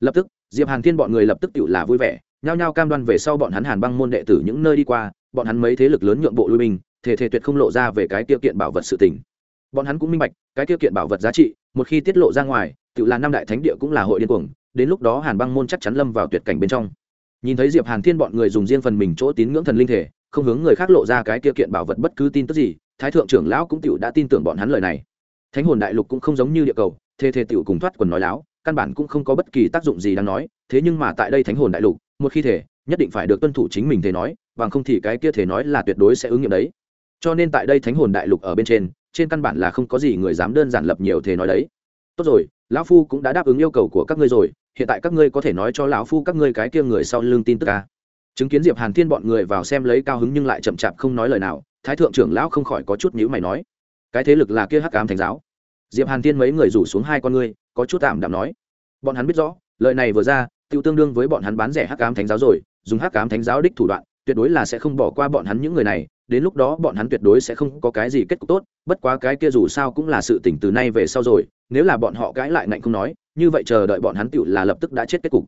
Lập tức, diệp hàn thiên bọn người lập tức tự là vui vẻ, nhao nhao cam đoan về sau bọn hắn hàn băng môn đệ tử những nơi đi qua, bọn hắn mấy thế lực lớn nhượng bộ lui binh thể thể tuyệt không lộ ra về cái tiêu kiện bảo vật sự tình. Bọn hắn cũng minh bạch, cái tiêu kiện bảo vật giá trị, một khi tiết lộ ra ngoài, tự là năm đại thánh địa cũng là hội điên cuồng, đến lúc đó hàn băng môn chắc chắn lâm vào tuyệt cảnh bên trong. Nhìn thấy diệp hàn thiên bọn người dùng riêng phần mình chỗ tín ngưỡng thần linh thể, không hướng người khác lộ ra cái tiêu kiện bảo vật bất cứ tin tức gì thái thượng trưởng lão cũng tựu đã tin tưởng bọn hắn lời này. Thánh hồn đại lục cũng không giống như địa cầu, thê thê tựu cùng thoát quần nói láo, căn bản cũng không có bất kỳ tác dụng gì đáng nói, thế nhưng mà tại đây thánh hồn đại lục, một khi thể, nhất định phải được tuân thủ chính mình thể nói, bằng không thì cái kia thể nói là tuyệt đối sẽ ứng nghiệm đấy. Cho nên tại đây thánh hồn đại lục ở bên trên trên căn bản là không có gì người dám đơn giản lập nhiều thể nói đấy. Tốt rồi, lão phu cũng đã đáp ứng yêu cầu của các ngươi rồi, hiện tại các ngươi có thể nói cho lão phu các ngươi cái kia người sau lưng tin tức ca chứng kiến diệp hàn thiên bọn người vào xem lấy cao hứng nhưng lại chậm chạp không nói lời nào thái thượng trưởng lão không khỏi có chút nhữ mày nói, cái thế lực là kia hắc ám thánh giáo. Diệp hàn thiên mấy người rủ xuống hai con ngươi, có chút tạm đạm nói, bọn hắn biết rõ, lời này vừa ra tiêu tương đương với bọn hắn bán rẻ hắc ám thánh giáo rồi, dùng hắc ám thánh giáo đích thủ đoạn, tuyệt đối là sẽ không bỏ qua bọn hắn những người này, đến lúc đó bọn hắn tuyệt đối sẽ không có cái gì kết cục tốt, bất quá cái kia dù sao cũng là sự tỉnh từ nay về sau rồi, nếu là bọn họ cãi lại ngạnh không nói, như vậy chờ đợi bọn hắn tựu là lập tức đã chết kết cục.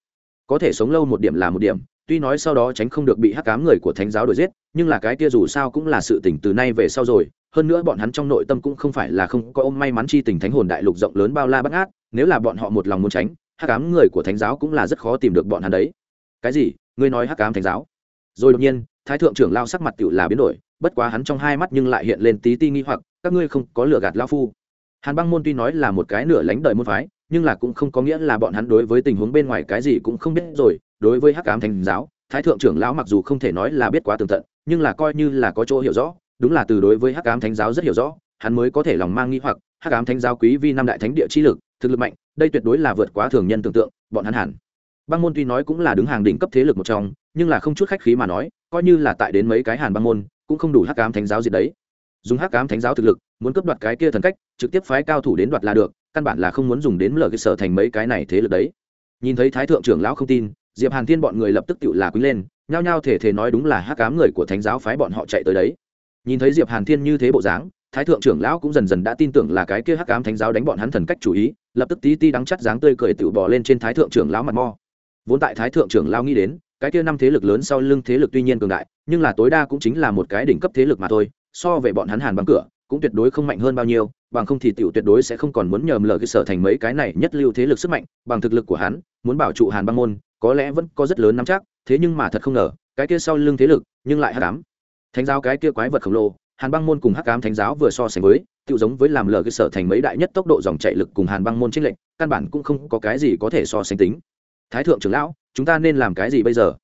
Có thể sống lâu một điểm là một điểm tuy nói sau đó tránh không được bị hắc cám người của thánh giáo đuổi giết, nhưng là cái kia dù sao cũng là sự tỉnh từ nay về sau rồi. Hơn nữa bọn hắn trong nội tâm cũng không phải là không có ôm may mắn chi tình thánh hồn đại lục rộng lớn bao la bắt ngát. Nếu là bọn họ một lòng muốn tránh, hắc cám người của thánh giáo cũng là rất khó tìm được bọn hắn đấy. Cái gì? Ngươi nói hắc cám thánh giáo? Rồi đột nhiên, thái thượng trưởng lao sắc mặt tựu là biến đổi, bất quá hắn trong hai mắt nhưng lại hiện lên tí ti nghi hoặc, các ngươi không có lừa gạt lao phu. Hàn băng môn tuy nói là một cái nửa lánh đời môn phái, nhưng là cũng không có nghĩa là bọn hắn đối với tình huống bên ngoài cái gì cũng không biết rồi đối với hắc ám thánh giáo, thái thượng trưởng lão mặc dù không thể nói là biết quá tường tận, nhưng là coi như là có chỗ hiểu rõ, đúng là từ đối với hắc ám thánh giáo rất hiểu rõ, hắn mới có thể lòng mang nghi hoặc, hắc ám thánh giáo quý vi năm đại thánh địa chi lực, thực lực mạnh, đây tuyệt đối là vượt quá thường nhân tưởng tượng, bọn hắn hẳn. Băng môn tuy nói cũng là đứng hàng đỉnh cấp thế lực một trong, nhưng là không chút khách khí mà nói, coi như là tại đến mấy cái hàn băng môn, cũng không đủ hắc ám thánh giáo gì đấy. Dùng hắc ám thánh giáo thực lực, muốn cướp đoạt cái kia thần cách, trực tiếp phái cao thủ đến đoạt là được, căn bản là không muốn dùng đến lờ cái sở thành mấy cái này thế lực đấy. Nhìn thấy thái thượng trưởng lão không tin diệp hàn thiên bọn người lập tức tự là quý lên, nhao nhao thể thể nói đúng là hắc ám người của thánh giáo phái bọn họ chạy tới đấy. Nhìn thấy diệp hàn thiên như thế bộ dáng, thái thượng trưởng lão cũng dần dần đã tin tưởng là cái kia hắc ám thánh giáo đánh bọn hắn thần cách chủ ý, lập tức tí ti đắng chắt dáng tươi cười tự bỏ lên trên thái thượng trưởng lão mặt mo. Vốn tại thái thượng trưởng lão nghĩ đến, cái kia năm thế lực lớn sau lưng thế lực tuy nhiên cường đại, nhưng là tối đa cũng chính là một cái đỉnh cấp thế lực mà thôi, so về bọn hắn hàn bằng cửa, cũng tuyệt đối không mạnh hơn bao nhiêu, bằng không thì tiểu tuyệt đối sẽ không còn muốn nhờm lờ cái sở thành mấy cái này nhất lưu thế lực sức mạnh, bằng thực lực của hắn, muốn bảo trụ hàn băng môn có lẽ vẫn có rất lớn nắm chắc, thế nhưng mà thật không ngờ, cái kia sau lưng thế lực, nhưng lại hắc ám. Thánh giáo cái kia quái vật khổng lồ, hàn băng môn cùng hắc ám thánh giáo vừa so sánh với tự giống với làm lờ cái sở thành mấy đại nhất tốc độ dòng chạy lực cùng hàn băng môn trích lệnh căn bản cũng không có cái gì có thể so sánh tính. Thái thượng trưởng lão, chúng ta nên làm cái gì bây giờ?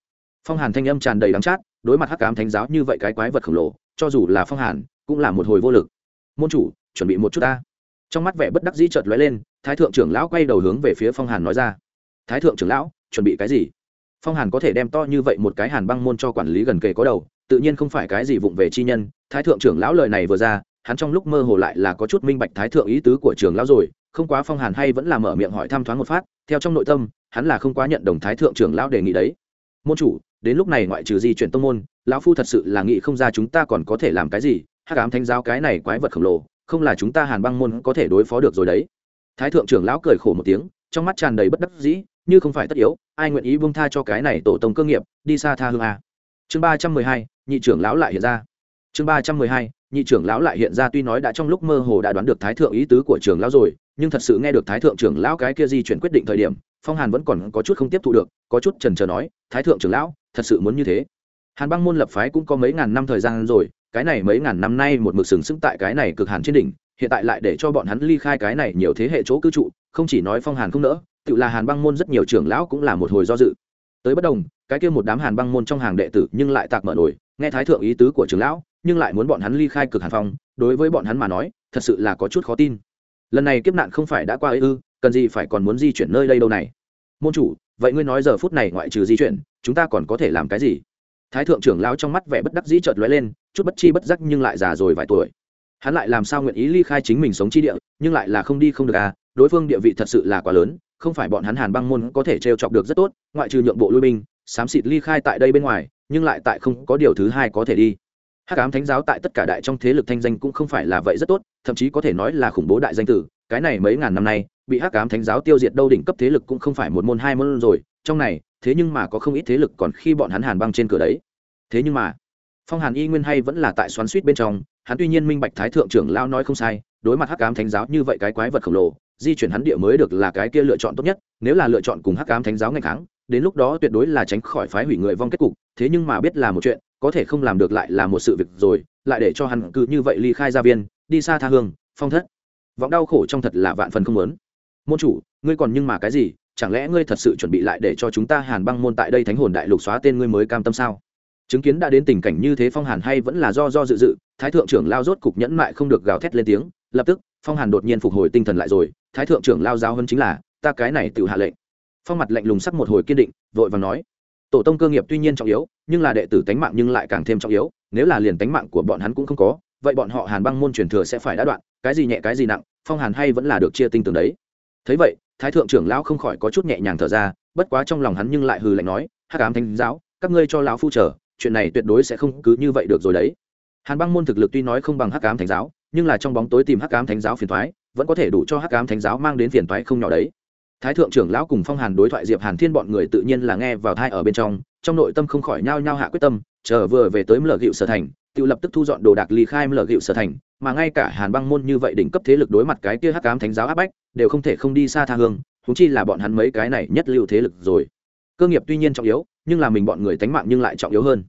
Phong hàn thanh âm tràn đầy đắng chát, đối mặt hắc ám thánh giáo như vậy cái quái vật khổng lồ, cho dù là phong hàn, cũng là một hồi vô lực. Môn chủ, chuẩn bị một chút ta. Trong mắt vẻ bất đắc dĩ chợt lóe lên, thái thượng trưởng lão quay đầu hướng về phía phong hàn nói ra. Thái thượng trưởng lão chuẩn bị cái gì? Phong hàn có thể đem to như vậy một cái hàn băng môn cho quản lý gần kề có đầu, tự nhiên không phải cái gì vụng về chi nhân. Thái thượng trưởng lão lời này vừa ra, hắn trong lúc mơ hồ lại là có chút minh bạch thái thượng ý tứ của trường lão rồi, không quá phong hàn hay vẫn là mở miệng hỏi thăm thoáng một phát, theo trong nội tâm, hắn là không quá nhận đồng thái thượng trưởng lão đề nghị đấy. Môn chủ, đến lúc này ngoại trừ di chuyển tông môn, lão phu thật sự là nghĩ không ra chúng ta còn có thể làm cái gì, hắc ám thánh giáo cái này quái vật khổng lồ, không là chúng ta hàn băng môn có thể đối phó được rồi đấy. Thái thượng trưởng lão cười khổ một tiếng, trong mắt tràn đầy bất đắc dĩ như không phải tất yếu, ai nguyện ý buông tha cho cái này tổ tông cơ nghiệp, đi xa tha hương a. Chương ba trăm mười hai, nhị trưởng lão lại hiện ra. Chương ba trăm mười hai, nhị trưởng lão lại hiện ra tuy nói đã trong lúc mơ hồ đã đoán được thái thượng ý tứ của trưởng lão rồi, nhưng thật sự nghe được thái thượng trưởng lão cái kia di chuyển quyết định thời điểm, phong hàn vẫn còn có chút không tiếp thu được, có chút trần trờ nói, thái thượng trưởng lão, thật sự muốn như thế? Hàn băng môn lập phái cũng có mấy ngàn năm thời gian rồi, cái này mấy ngàn năm nay một mực sừng sững tại cái này cực hàn trên đỉnh, hiện tại lại để cho bọn hắn ly khai cái này nhiều thế hệ chỗ cư trụ, không chỉ nói phong hàn không nỡ tự là hàn băng môn rất nhiều trưởng lão cũng là một hồi do dự. Tới bất đồng, cái kia một đám hàn băng môn trong hàng đệ tử nhưng lại tạc mở nổi, nghe thái thượng ý tứ của trưởng lão, nhưng lại muốn bọn hắn ly khai cực hàn phong, đối với bọn hắn mà nói, thật sự là có chút khó tin. Lần này kiếp nạn không phải đã qua ấy ư, cần gì phải còn muốn di chuyển nơi đây đâu này? Môn chủ, vậy ngươi nói giờ phút này ngoại trừ di chuyển, chúng ta còn có thể làm cái gì? Thái thượng trưởng lão trong mắt vẻ bất đắc dĩ chợt lóe lên, chút bất chi bất giác nhưng lại già rồi vài tuổi. Hắn lại làm sao nguyện ý ly khai chính mình sống chi địa, nhưng lại là không đi không được à đối phương địa vị thật sự là quá lớn không phải bọn hắn hàn băng môn có thể trêu chọc được rất tốt, ngoại trừ nhượng bộ lui binh xám xịt ly khai tại đây bên ngoài, nhưng lại tại không có điều thứ hai có thể đi. Hắc ám thánh giáo tại tất cả đại trong thế lực thanh danh cũng không phải là vậy rất tốt, thậm chí có thể nói là khủng bố đại danh tử, cái này mấy ngàn năm nay, bị hắc ám thánh giáo tiêu diệt đâu đỉnh cấp thế lực cũng không phải một môn hai môn rồi, trong này, thế nhưng mà có không ít thế lực còn khi bọn hắn hàn băng trên cửa đấy. Thế nhưng mà, phong hàn y nguyên hay vẫn là tại xoắn suýt bên trong, hắn tuy nhiên minh bạch thái thượng trưởng lao nói không sai, đối mặt hắc ám thánh giáo như vậy cái quái vật khổng lồ di chuyển hắn địa mới được là cái kia lựa chọn tốt nhất, nếu là lựa chọn cùng hắc ám thánh giáo ngày tháng đến lúc đó tuyệt đối là tránh khỏi phái hủy người vong kết cục, thế nhưng mà biết là một chuyện, có thể không làm được lại là một sự việc rồi, lại để cho hắn cứ như vậy ly khai gia viên, đi xa tha hương, phong thất. Vọng đau khổ trong thật là vạn phần không lớn môn chủ, ngươi còn nhưng mà cái gì, chẳng lẽ ngươi thật sự chuẩn bị lại để cho chúng ta hàn băng môn tại đây thánh hồn đại lục xóa tên ngươi mới cam tâm sao? Chứng kiến đã đến tình cảnh như thế phong hàn hay vẫn là do do dự dự, thái thượng trưởng lao rốt cục nhẫn mại không được gào thét lên tiếng, lập tức phong hàn đột nhiên phục hồi tinh thần lại rồi, thái thượng trưởng lao giáo hơn chính là, ta cái này tự hạ lệnh. Phong mặt lạnh lùng sắc một hồi kiên định, vội vàng nói, tổ tông cơ nghiệp tuy nhiên trọng yếu, nhưng là đệ tử tánh mạng nhưng lại càng thêm trọng yếu, nếu là liền tánh mạng của bọn hắn cũng không có, vậy bọn họ hàn băng môn truyền thừa sẽ phải đã đoạn, cái gì nhẹ cái gì nặng, phong hàn hay vẫn là được chia tinh tường đấy. Thấy vậy, thái thượng trưởng lão không khỏi có chút nhẹ nhàng thở ra, bất quá trong lòng hắn nhưng lại hừ lạnh nói, hắc ám thánh giáo, các ngươi cho lão phu chờ, chuyện này tuyệt đối sẽ không cứ như vậy được rồi đấy. Hàn băng môn thực lực tuy nói không bằng hắc ám thánh giáo nhưng là trong bóng tối tìm hắc ám thánh giáo phiền thoái, vẫn có thể đủ cho hắc ám thánh giáo mang đến phiền toái không nhỏ đấy. Thái thượng trưởng lão cùng phong hàn đối thoại diệp hàn thiên bọn người tự nhiên là nghe vào thai ở bên trong trong nội tâm không khỏi nhao nhao hạ quyết tâm, chờ vừa về tới mở gịu sở thành, tự lập tức thu dọn đồ đạc ly khai mở gịu sở thành, mà ngay cả hàn băng môn như vậy đỉnh cấp thế lực đối mặt cái kia hắc ám thánh giáo áp bách, đều không thể không đi xa tha hương thú chi là bọn hắn mấy cái này nhất lưu thế lực rồi. Cơ nghiệp tuy nhiên trọng yếu, nhưng là mình bọn người tánh mạng nhưng lại trọng yếu hơn.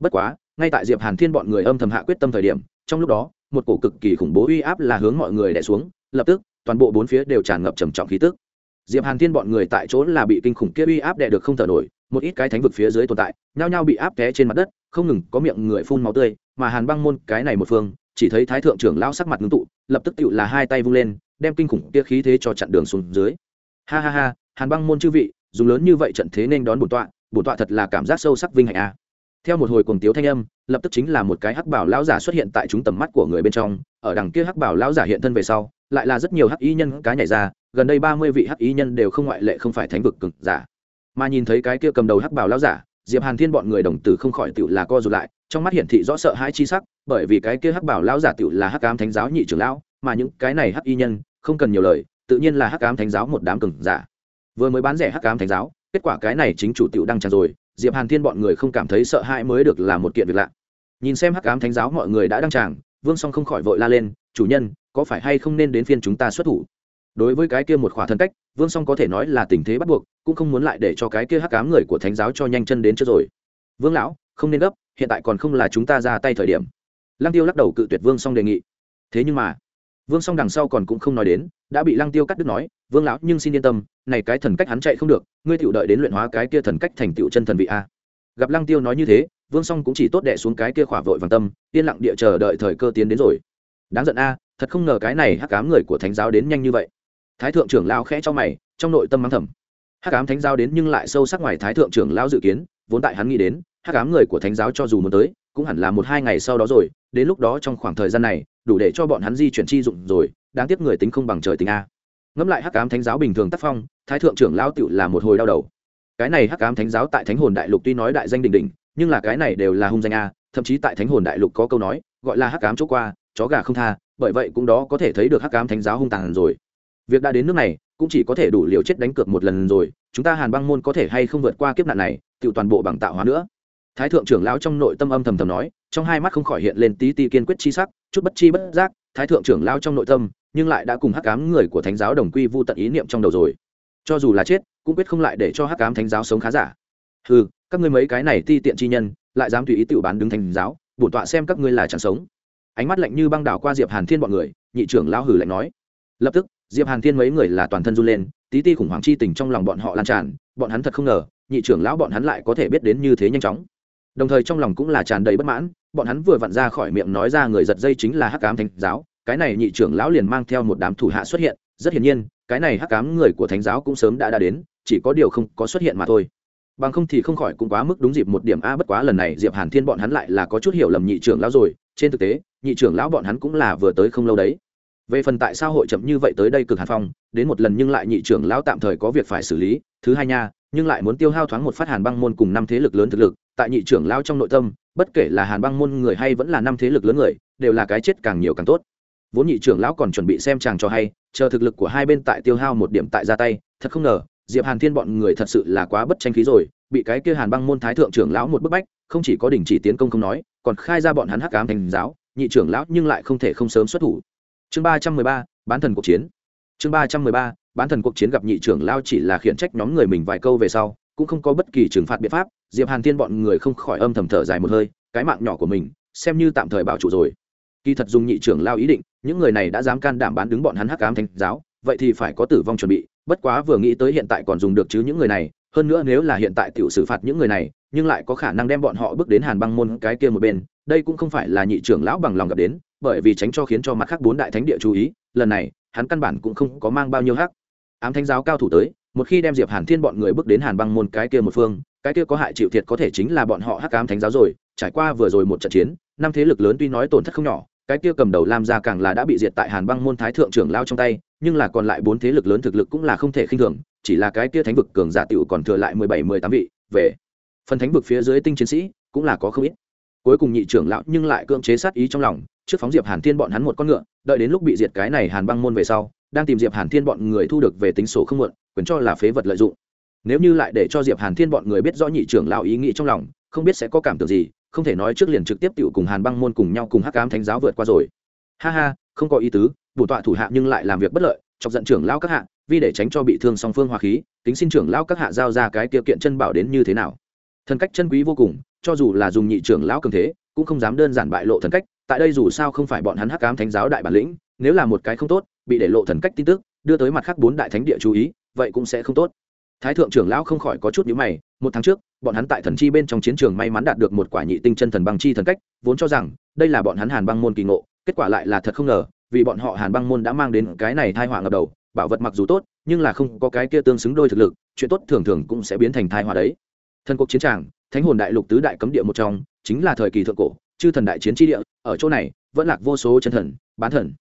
Bất quá, ngay tại diệp hàn thiên bọn người âm thầm hạ quyết tâm thời điểm, trong lúc đó một cổ cực kỳ khủng bố uy áp là hướng mọi người đè xuống, lập tức, toàn bộ bốn phía đều tràn ngập trầm trọng khí tức. Diệp hàn thiên bọn người tại chỗ là bị kinh khủng kia uy áp đè được không thở nổi, một ít cái thánh vực phía dưới tồn tại, nhao nhao bị áp té trên mặt đất, không ngừng có miệng người phun máu tươi, mà hàn băng môn cái này một phương, chỉ thấy thái thượng trưởng lao sắc mặt ngưng tụ, lập tức tựu là hai tay vung lên, đem kinh khủng kia khí thế cho chặn đường xuống dưới. Ha ha ha, hàn băng môn chư vị, dùng lớn như vậy trận thế nên đón bổn tọa bổn tọa thật là cảm giác sâu sắc vinh hạnh a theo một hồi cuồng tiếu thanh âm, lập tức chính là một cái hắc bảo lão giả xuất hiện tại chúng tầm mắt của người bên trong, ở đằng kia hắc bảo lão giả hiện thân về sau, lại là rất nhiều hắc y nhân cá nhảy ra, gần đây ba mươi vị hắc ý nhân đều không ngoại lệ không phải thánh vực cực giả. Mà nhìn thấy cái kia cầm đầu hắc bảo lão giả, diệp hàn thiên bọn người đồng tử không khỏi tựu là co rụt lại, trong mắt hiển thị rõ sợ hãi chi sắc, bởi vì cái kia hắc bảo lão giả tựu là hắc ám thánh giáo nhị trưởng lão, mà những cái này hắc y nhân không cần nhiều lời, tự nhiên là hắc ám thánh giáo một đám cường giả. Vừa mới bán rẻ hắc ám thánh giáo, kết quả cái này chính chủ tựu đăng tràn rồi diệp hàn thiên bọn người không cảm thấy sợ hãi mới được là một kiện việc lạ. Nhìn xem hắc ám thánh giáo mọi người đã đăng tràng, vương song không khỏi vội la lên, chủ nhân, có phải hay không nên đến phiên chúng ta xuất thủ? Đối với cái kia một khỏa thân cách, vương song có thể nói là tình thế bắt buộc, cũng không muốn lại để cho cái kia hắc ám người của thánh giáo cho nhanh chân đến trước rồi. Vương lão, không nên gấp, hiện tại còn không là chúng ta ra tay thời điểm. Lăng tiêu lắc đầu cự tuyệt vương song đề nghị. Thế nhưng mà vương song đằng sau còn cũng không nói đến, đã bị lăng tiêu cắt đứt nói, vương lão, nhưng xin yên tâm, này cái thần cách hắn chạy không được, ngươi tựu đợi đến luyện hóa cái kia thần cách thành tựu chân thần vị a. Gặp lăng tiêu nói như thế, vương song cũng chỉ tốt đệ xuống cái kia khỏa vội vàng tâm, yên lặng địa chờ đợi thời cơ tiến đến rồi. Đáng giận a, thật không ngờ cái này hắc ám người của thánh giáo đến nhanh như vậy. Thái thượng trưởng lao khẽ cho mày, trong nội tâm mắng thầm. Hắc ám thánh giáo đến nhưng lại sâu sắc ngoài thái thượng trưởng lao dự kiến, vốn tại hắn nghĩ đến, hắc ám người của thánh giáo cho dù muốn tới, cũng hẳn là một hai ngày sau đó rồi, đến lúc đó trong khoảng thời gian này đủ để cho bọn hắn di chuyển chi dụng rồi, đáng tiếc người tính không bằng trời tính a. Ngẫm lại hắc ám thánh giáo bình thường tác phong, thái thượng trưởng lao tựu là một hồi đau đầu. Cái này hắc ám thánh giáo tại thánh hồn đại lục tuy nói đại danh đình đình nhưng là cái này đều là hung danh a, thậm chí tại thánh hồn đại lục có câu nói, gọi là hắc ám chỗ qua, chó gà không tha, bởi vậy cũng đó có thể thấy được hắc ám thánh giáo hung tàn rồi. Việc đã đến nước này, cũng chỉ có thể đủ liều chết đánh cược một lần rồi, chúng ta hàn băng môn có thể hay không vượt qua kiếp nạn này tự toàn bộ bằng tạo hóa nữa. Thái thượng trưởng lão trong nội tâm âm thầm thầm nói, trong hai mắt không khỏi hiện lên tí ti kiên quyết chi sắc chút bất chi bất giác, thái thượng trưởng lao trong nội tâm, nhưng lại đã cùng hắc cám người của thánh giáo đồng quy vu tận ý niệm trong đầu rồi. Cho dù là chết, cũng quyết không lại để cho hắc cám thánh giáo sống khá giả. Ừ các ngươi mấy cái này ti tiện chi nhân, lại dám tùy ý tự bán đứng thánh giáo, bổn tọa xem các ngươi là chẳng sống. Ánh mắt lạnh như băng đảo qua diệp hàn thiên bọn người, nhị trưởng lão hử lạnh nói. Lập tức, diệp hàn thiên mấy người là toàn thân run lên, tí ti khủng hoảng chi tình trong lòng bọn họ lan tràn, bọn hắn thật không ngờ, nhị trưởng lão bọn hắn lại có thể biết đến như thế nhanh chóng. Đồng thời trong lòng cũng là tràn đầy bất mãn bọn hắn vừa vặn ra khỏi miệng nói ra người giật dây chính là hắc cám thánh giáo, cái này nhị trưởng lão liền mang theo một đám thủ hạ xuất hiện, rất hiển nhiên, cái này hắc cám người của thánh giáo cũng sớm đã đã đến, chỉ có điều không có xuất hiện mà thôi. Bằng không thì không khỏi cũng quá mức đúng dịp một điểm a, bất quá lần này diệp hàn thiên bọn hắn lại là có chút hiểu lầm nhị trưởng lão rồi, trên thực tế, nhị trưởng lão bọn hắn cũng là vừa tới không lâu đấy. Về phần tại sao hội chậm như vậy tới đây cực hàn phong, đến một lần nhưng lại nhị trưởng lão tạm thời có việc phải xử lý, thứ hai nha, nhưng lại muốn tiêu hao thoáng một phát hàn băng môn cùng năm thế lực lớn thực lực tại nhị trưởng lão trong nội tâm, bất kể là hàn băng môn người hay vẫn là năm thế lực lớn người, đều là cái chết càng nhiều càng tốt. Vốn nhị trưởng lão còn chuẩn bị xem chàng cho hay, chờ thực lực của hai bên tại tiêu hao một điểm tại ra tay, thật không ngờ, diệp hàn thiên bọn người thật sự là quá bất tranh khí rồi, bị cái kia hàn băng môn thái thượng trưởng lão một bức bách, không chỉ có đình chỉ tiến công không nói, còn khai ra bọn hắn hắc ám thành giáo, nhị trưởng lão nhưng lại không thể không sớm xuất thủ. Chương ba trăm mười ba, bán thần cuộc chiến. Chương ba trăm mười ba, bán thần cuộc chiến gặp nhị trưởng lão chỉ là khiển trách nhóm người mình vài câu về sau, cũng không có bất kỳ trừng phạt biện pháp diệp hàn thiên bọn người không khỏi âm thầm thở dài một hơi, cái mạng nhỏ của mình, xem như tạm thời bảo trụ rồi. Kỳ thật dùng nhị trưởng lao ý định, những người này đã dám can đảm bán đứng bọn hắn hắc ám thánh giáo, vậy thì phải có tử vong chuẩn bị, bất quá vừa nghĩ tới hiện tại còn dùng được chứ những người này, hơn nữa nếu là hiện tại tiểu xử phạt những người này, nhưng lại có khả năng đem bọn họ bước đến hàn băng môn cái kia một bên, đây cũng không phải là nhị trưởng lão bằng lòng gặp đến, bởi vì tránh cho khiến cho mặt khác bốn đại thánh địa chú ý, lần này, hắn căn bản cũng không có mang bao nhiêu hắc. Ám thánh giáo cao thủ tới, một khi đem diệp hàn thiên bọn người bước đến hàn băng môn cái kia một phương cái kia có hại chịu thiệt có thể chính là bọn họ hắc ám thánh giáo rồi, trải qua vừa rồi một trận chiến, năm thế lực lớn tuy nói tổn thất không nhỏ, cái kia cầm đầu lam gia càng là đã bị diệt tại hàn băng môn thái thượng trưởng lao trong tay, nhưng là còn lại bốn thế lực lớn thực lực cũng là không thể khinh thường, chỉ là cái kia thánh vực cường giả tiểu còn thừa lại mười bảy, mười tám vị, về phần thánh vực phía dưới tinh chiến sĩ cũng là có không ít. Cuối cùng nhị trưởng lão nhưng lại cưỡng chế sát ý trong lòng, trước phóng diệp hàn thiên bọn hắn một con ngựa, đợi đến lúc bị diệt cái này hàn băng môn về sau, đang tìm diệp hàn thiên bọn người thu được về tính sổ không muộn, quyền cho là phế vật lợi dụng nếu như lại để cho diệp hàn thiên bọn người biết rõ nhị trưởng lão ý nghĩ trong lòng, không biết sẽ có cảm tưởng gì, không thể nói trước liền trực tiếp tiểu cùng hàn băng môn cùng nhau cùng hắc ám thánh giáo vượt qua rồi. Ha ha, không có ý tứ, bổ tọa thủ hạ nhưng lại làm việc bất lợi, chọc giận trưởng lão các hạ, vì để tránh cho bị thương song phương hòa khí tính xin trưởng lão các hạ giao ra cái kia kiện chân bảo đến như thế nào. Thần cách chân quý vô cùng, cho dù là dùng nhị trưởng lão cường thế, cũng không dám đơn giản bại lộ thần cách, tại đây dù sao không phải bọn hắn hắc ám thánh giáo đại bản lĩnh, nếu là một cái không tốt, bị để lộ thần cách tin tức, đưa tới mặt khác bốn đại thánh địa chú ý, vậy cũng sẽ không tốt thái thượng trưởng lão không khỏi có chút nhữ mày, một tháng trước, bọn hắn tại thần chi bên trong chiến trường may mắn đạt được một quả nhị tinh chân thần băng chi thần cách, vốn cho rằng, đây là bọn hắn hàn băng môn kỳ ngộ, kết quả lại là thật không ngờ, vì bọn họ hàn băng môn đã mang đến cái này thai họa ngập đầu, bảo vật mặc dù tốt, nhưng là không có cái kia tương xứng đôi thực lực, chuyện tốt thường thường cũng sẽ biến thành thai họa đấy. Thần cuộc chiến tràng, thánh hồn đại lục tứ đại cấm địa một trong, chính là thời kỳ thượng cổ, chư thần đại chiến tri địa, ở chỗ này, vẫn lạc vô số chân thần, bán thần.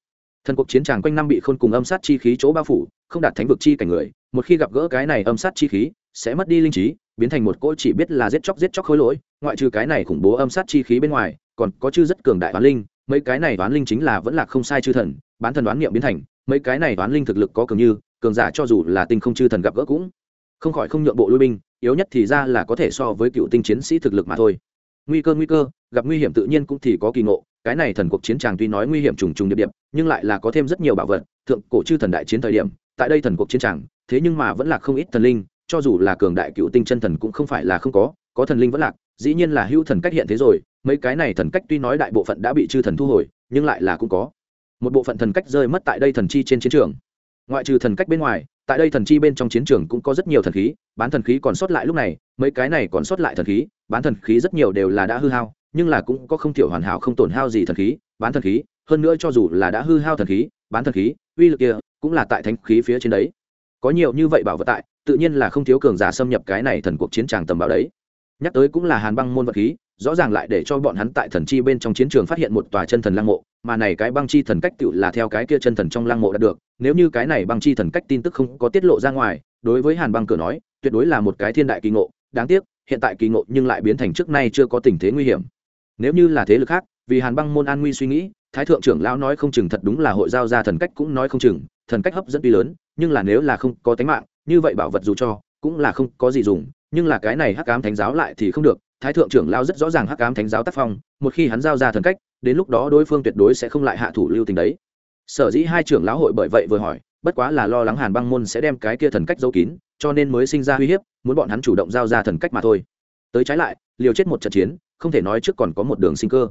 Thần cuộc chiến tràng quanh năm bị khôn cùng âm sát chi khí chỗ bao phủ, không đạt thánh vực chi cảnh người một khi gặp gỡ cái này âm sát chi khí, sẽ mất đi linh trí, biến thành một cỗ chỉ biết là giết chóc giết chóc khối lỗi, ngoại trừ cái này khủng bố âm sát chi khí bên ngoài, còn có chư rất cường đại toán linh, mấy cái này toán linh chính là vẫn là không sai chư thần, bán thần đoán niệm biến thành, mấy cái này toán linh thực lực có cường như, cường giả cho dù là tinh không chư thần gặp gỡ cũng không khỏi không nhượng bộ lui binh, yếu nhất thì ra là có thể so với cựu tinh chiến sĩ thực lực mà thôi. Nguy cơ nguy cơ, gặp nguy hiểm tự nhiên cũng thì có kỳ ngộ, cái này thần cuộc chiến tràng tuy nói nguy hiểm trùng trùng điệp điệp, nhưng lại là có thêm rất nhiều bảo vật, thượng cổ chư thần đại chiến thời điểm, tại đây thần cuộc chiến tràng thế nhưng mà vẫn là không ít thần linh, cho dù là cường đại cựu tinh chân thần cũng không phải là không có có thần linh vẫn lạc, dĩ nhiên là hữu thần cách hiện thế rồi, mấy cái này thần cách tuy nói đại bộ phận đã bị chư thần thu hồi, nhưng lại là cũng có. Một bộ phận thần cách rơi mất tại đây thần chi trên chiến trường. Ngoại trừ thần cách bên ngoài, tại đây thần chi bên trong chiến trường cũng có rất nhiều thần khí, bán thần khí còn sót lại lúc này, mấy cái này còn sót lại thần khí, bán thần khí rất nhiều đều là đã hư hao, nhưng là cũng có không thiểu hoàn hảo không tổn hao gì thần khí, bán thần khí, hơn nữa cho dù là đã hư hao thần khí, bán thần khí, uy lực kia cũng là tại thánh khí phía trên đấy có nhiều như vậy bảo vật tại, tự nhiên là không thiếu cường giả xâm nhập cái này thần cuộc chiến tràng tầm bảo đấy. Nhắc tới cũng là hàn băng môn vật khí, rõ ràng lại để cho bọn hắn tại thần chi bên trong chiến trường phát hiện một tòa chân thần lăng mộ, mà này cái băng chi thần cách tự là theo cái kia chân thần trong lăng mộ đạt được, nếu như cái này băng chi thần cách tin tức không có tiết lộ ra ngoài, đối với hàn băng cửa nói, tuyệt đối là một cái thiên đại kỳ ngộ, đáng tiếc, hiện tại kỳ ngộ nhưng lại biến thành trước nay chưa có tình thế nguy hiểm. Nếu như là thế lực khác, vì hàn băng môn an nguy suy nghĩ, thái thượng trưởng lão nói không chừng thật đúng là hội giao ra thần cách cũng nói không chừng, thần cách hấp dẫn tuy lớn nhưng là nếu là không có tánh mạng, như vậy bảo vật dù cho, cũng là không có gì dùng. Nhưng là cái này hắc ám thánh giáo lại thì không được. Thái thượng trưởng lao rất rõ ràng hắc ám thánh giáo tác phong, một khi hắn giao ra thần cách, đến lúc đó đối phương tuyệt đối sẽ không lại hạ thủ lưu tình đấy. Sở dĩ hai trưởng lão hội bởi vậy vừa hỏi, bất quá là lo lắng hàn băng môn sẽ đem cái kia thần cách giấu kín, cho nên mới sinh ra uy hiếp, muốn bọn hắn chủ động giao ra thần cách mà thôi. Tới trái lại, liều chết một trận chiến, không thể nói trước còn có một đường sinh cơ.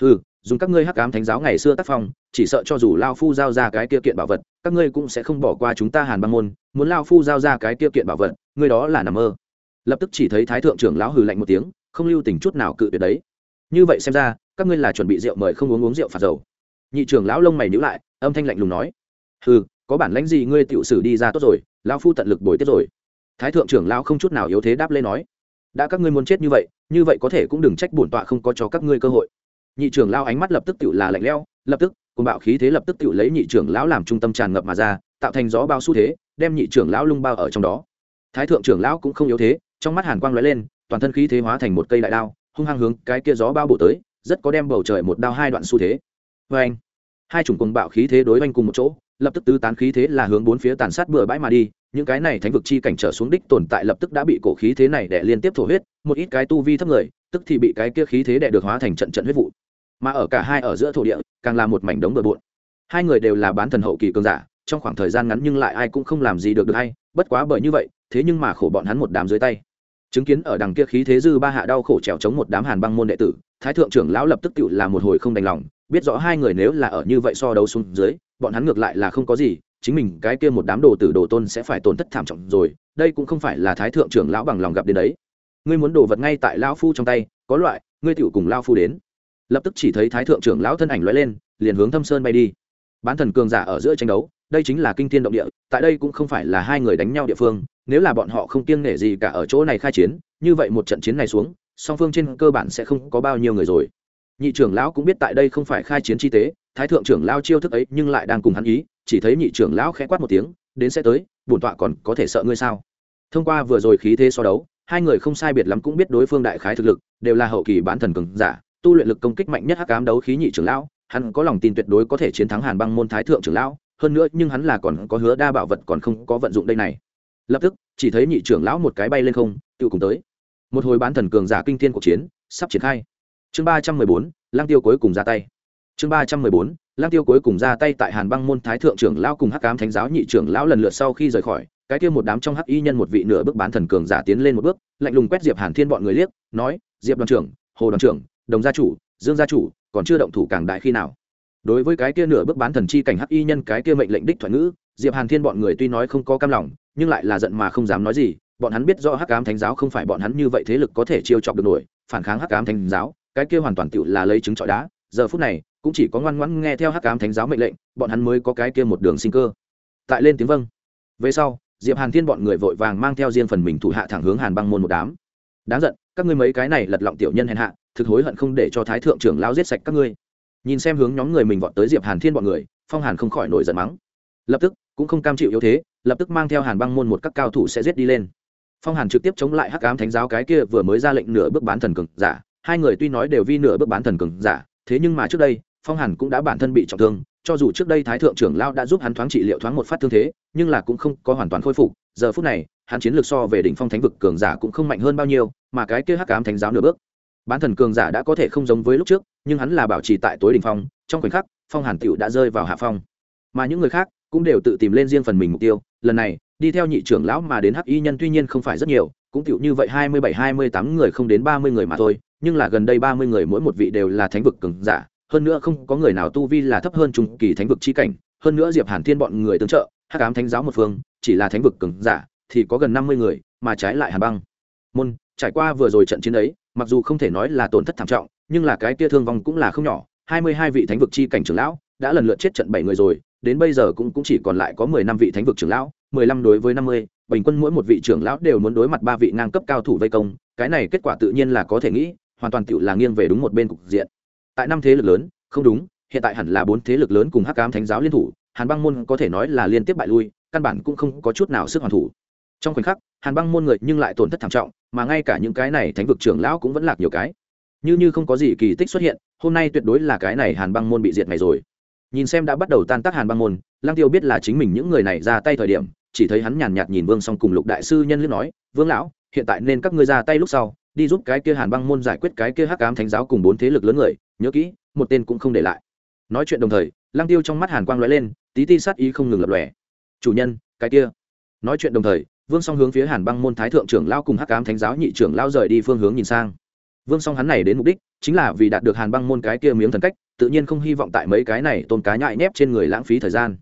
Ừ dùng các ngươi hắc ám thánh giáo ngày xưa tác phong, chỉ sợ cho dù lao phu giao ra cái kia kiện bảo vật, các ngươi cũng sẽ không bỏ qua chúng ta hàn băng môn, muốn lao phu giao ra cái kia kiện bảo vật, ngươi đó là nằm mơ. Lập tức chỉ thấy thái thượng trưởng lão hừ lạnh một tiếng, không lưu tình chút nào cự tuyệt đấy. Như vậy xem ra, các ngươi là chuẩn bị rượu mời không uống uống rượu phạt dầu. Nhị trưởng lão lông mày nhíu lại, âm thanh lạnh lùng nói, hừ, có bản lãnh gì ngươi tiểu sử đi ra tốt rồi lão phu tận lực bồi tiếp rồi. Thái thượng trưởng lão không chút nào yếu thế đáp lên nói, đã các ngươi muốn chết như vậy như vậy có thể cũng đừng trách bổn tọa không có cho các ngươi cơ hội nhị trưởng lao ánh mắt lập tức tự là lạnh lẽo, lập tức cùng bạo khí thế lập tức tự lấy nhị trưởng lão làm trung tâm tràn ngập mà ra, tạo thành gió bao xu thế, đem nhị trưởng lão lung bao ở trong đó. Thái thượng trưởng lão cũng không yếu thế, trong mắt hàn quang lóe lên, toàn thân khí thế hóa thành một cây đại đao, hung hăng hướng cái kia gió bao bổ tới, rất có đem bầu trời một đao hai đoạn xu thế. Vê anh, hai chủng cùng bạo khí thế đối oanh cùng một chỗ, lập tức tứ tán khí thế là hướng bốn phía tàn sát bừa bãi mà đi, những cái này thánh vực chi cảnh trở xuống đích tồn tại lập tức đã bị cổ khí thế này đè liên tiếp thổ huyết, một ít cái tu vi thấp người, tức thì bị cái kia khí thế đè được hóa thành trận trận huyết vụ mà ở cả hai ở giữa thổ địa, càng là một mảnh đống bừa bộn. Hai người đều là bán thần hậu kỳ cường giả, trong khoảng thời gian ngắn nhưng lại ai cũng không làm gì được được hay, bất quá bởi như vậy, thế nhưng mà khổ bọn hắn một đám dưới tay. Chứng kiến ở đằng kia khí thế dư ba hạ đau khổ trèo chống một đám hàn băng môn đệ tử, thái thượng trưởng lão lập tức tự làm một hồi không đành lòng, biết rõ hai người nếu là ở như vậy so đấu xuống dưới, bọn hắn ngược lại là không có gì, chính mình cái kia một đám đồ tử đồ tôn sẽ phải tổn thất thảm trọng rồi, đây cũng không phải là thái thượng trưởng lão bằng lòng gặp đến đấy. Ngươi muốn đồ vật ngay tại lão phu trong tay, có loại, ngươi tiểu cùng lão phu đến lập tức chỉ thấy thái thượng trưởng lão thân ảnh lóe lên, liền hướng thâm sơn bay đi. Bán thần cường giả ở giữa tranh đấu, đây chính là kinh thiên động địa, tại đây cũng không phải là hai người đánh nhau địa phương, nếu là bọn họ không kiêng nể gì cả ở chỗ này khai chiến, như vậy một trận chiến này xuống, song phương trên cơ bản sẽ không có bao nhiêu người rồi. Nhị trưởng lão cũng biết tại đây không phải khai chiến chi tế, thái thượng trưởng lão chiêu thức ấy nhưng lại đang cùng hắn ý, chỉ thấy nhị trưởng lão khẽ quát một tiếng, đến sẽ tới, bổn tọa còn có thể sợ ngươi sao? Thông qua vừa rồi khí thế so đấu, hai người không sai biệt lắm cũng biết đối phương đại khái thực lực, đều là hậu kỳ bán thần cường giả tu luyện lực công kích mạnh nhất hắc ám đấu khí nhị trưởng lão, hắn có lòng tin tuyệt đối có thể chiến thắng hàn băng môn thái thượng trưởng lão, hơn nữa nhưng hắn là còn có hứa đa bảo vật còn không có vận dụng đây này. Lập tức, chỉ thấy nhị trưởng lão một cái bay lên không, tự cùng tới. Một hồi bán thần cường giả kinh thiên cuộc chiến, sắp triển khai. Chương ba trăm mười bốn lang tiêu cuối cùng ra tay. Chương ba trăm mười bốn lang tiêu cuối cùng ra tay tại hàn băng môn thái thượng trưởng lão cùng hắc cám thánh giáo nhị trưởng lão lần lượt sau khi rời khỏi, cái kia một đám trong hắc y nhân một vị nửa bước bán thần cường giả tiến lên một bước, lạnh lùng quét diệp hàn thiên bọn người liếc, nói, diệp đoàn trưởng, hồ đoàn trưởng đồng gia chủ, dương gia chủ, còn chưa động thủ càng đại khi nào. Đối với cái kia nửa bước bán thần chi cảnh hắc y nhân cái kia mệnh lệnh đích thoại ngữ, diệp hàn thiên bọn người tuy nói không có cam lòng, nhưng lại là giận mà không dám nói gì, bọn hắn biết rõ hắc ám thánh giáo không phải bọn hắn như vậy thế lực có thể chiêu chọc được nổi, phản kháng hắc ám thánh giáo, cái kia hoàn toàn tựu là lấy trứng trọi đá, giờ phút này, cũng chỉ có ngoan ngoãn nghe theo hắc ám thánh giáo mệnh lệnh, bọn hắn mới có cái kia một đường sinh cơ. Tại lên tiếng vâng. Về sau, diệp hàn thiên bọn người vội vàng mang theo riêng phần mình thủ hạ thẳng hướng hàn băng môn một đám. Đáng giận các ngươi mấy cái này lật lọng tiểu nhân hèn hạ, thực hối hận không để cho thái thượng trưởng lao giết sạch các ngươi. Nhìn xem hướng nhóm người mình vọt tới diệp hàn thiên bọn người, phong hàn không khỏi nổi giận mắng. Lập tức, cũng không cam chịu yếu thế, lập tức mang theo hàn băng môn một các cao thủ sẽ giết đi lên. Phong hàn trực tiếp chống lại hắc ám thánh giáo cái kia vừa mới ra lệnh nửa bước bán thần cường giả. Hai người tuy nói đều vi nửa bước bán thần cường giả, thế nhưng mà trước đây, phong hàn cũng đã bản thân bị trọng thương, cho dù trước đây thái thượng trưởng lao đã giúp hắn thoáng trị liệu thoáng một phát thương thế, nhưng là cũng không có hoàn toàn khôi phục. Giờ phút này hắn chiến lược so về đỉnh phong thánh vực cường giả cũng không mạnh hơn bao nhiêu, mà cái kia hắc ám thánh giáo nửa bước. Bán thần cường giả đã có thể không giống với lúc trước, nhưng hắn là bảo trì tại tối đỉnh phong, trong khoảnh khắc, phong hàn tựu đã rơi vào hạ phong. Mà những người khác cũng đều tự tìm lên riêng phần mình mục tiêu, lần này, đi theo nhị trưởng lão mà đến hắc y nhân tuy nhiên không phải rất nhiều, cũng tựu như vậy hai mươi bảy, hai mươi tám người không đến ba mươi người mà thôi, nhưng là gần đây ba mươi người mỗi một vị đều là thánh vực cường giả, hơn nữa không có người nào tu vi là thấp hơn trung kỳ thánh vực chi cảnh, hơn nữa diệp hàn thiên bọn người tương trợ, hắc ám thánh giáo một phương, chỉ là thánh vực cường giả thì có gần năm mươi người mà trái lại hàn băng. Môn, trải qua vừa rồi trận chiến ấy, mặc dù không thể nói là tổn thất thảm trọng, nhưng là cái kia thương vong cũng là không nhỏ. Hai mươi hai vị thánh vực chi cảnh trưởng lão đã lần lượt chết trận bảy người rồi, đến bây giờ cũng cũng chỉ còn lại có mười năm vị thánh vực trưởng lão, mười lăm đối với năm mươi, bình quân mỗi một vị trưởng lão đều muốn đối mặt ba vị ngang cấp cao thủ vây công, cái này kết quả tự nhiên là có thể nghĩ, hoàn toàn tự là nghiêng về đúng một bên cục diện. Tại năm thế lực lớn, không đúng, hiện tại hẳn là bốn thế lực lớn cùng hắc ám thánh giáo liên thủ, hàn băng môn có thể nói là liên tiếp bại lui, căn bản cũng không có chút nào sức hoàn thủ trong khoảnh khắc, hàn băng môn người nhưng lại tổn thất thảm trọng, mà ngay cả những cái này thánh vực trưởng lão cũng vẫn lạc nhiều cái. Như như không có gì kỳ tích xuất hiện, hôm nay tuyệt đối là cái này hàn băng môn bị diệt này rồi. Nhìn xem đã bắt đầu tan tác hàn băng môn lang tiêu biết là chính mình những người này ra tay thời điểm, chỉ thấy hắn nhàn nhạt nhìn vương song cùng lục đại sư nhân liếc nói, vương lão, hiện tại nên các ngươi ra tay lúc sau, đi giúp cái kia hàn băng môn giải quyết cái kia hắc ám thánh giáo cùng bốn thế lực lớn người, nhớ kỹ, một tên cũng không để lại. Nói chuyện đồng thời lang tiêu trong mắt hàn quang lóe lên, tí ti sát ý không ngừng lập lòe. Chủ nhân, cái kia. Nói chuyện đồng thời vương song hướng phía hàn băng môn thái thượng trưởng lao cùng hắc ám thánh giáo nhị trưởng lao rời đi phương hướng nhìn sang. Vương song hắn này đến mục đích chính là vì đạt được hàn băng môn cái kia miếng thần cách tự nhiên không hy vọng tại mấy cái này tôn cá nhại nép trên người lãng phí thời gian.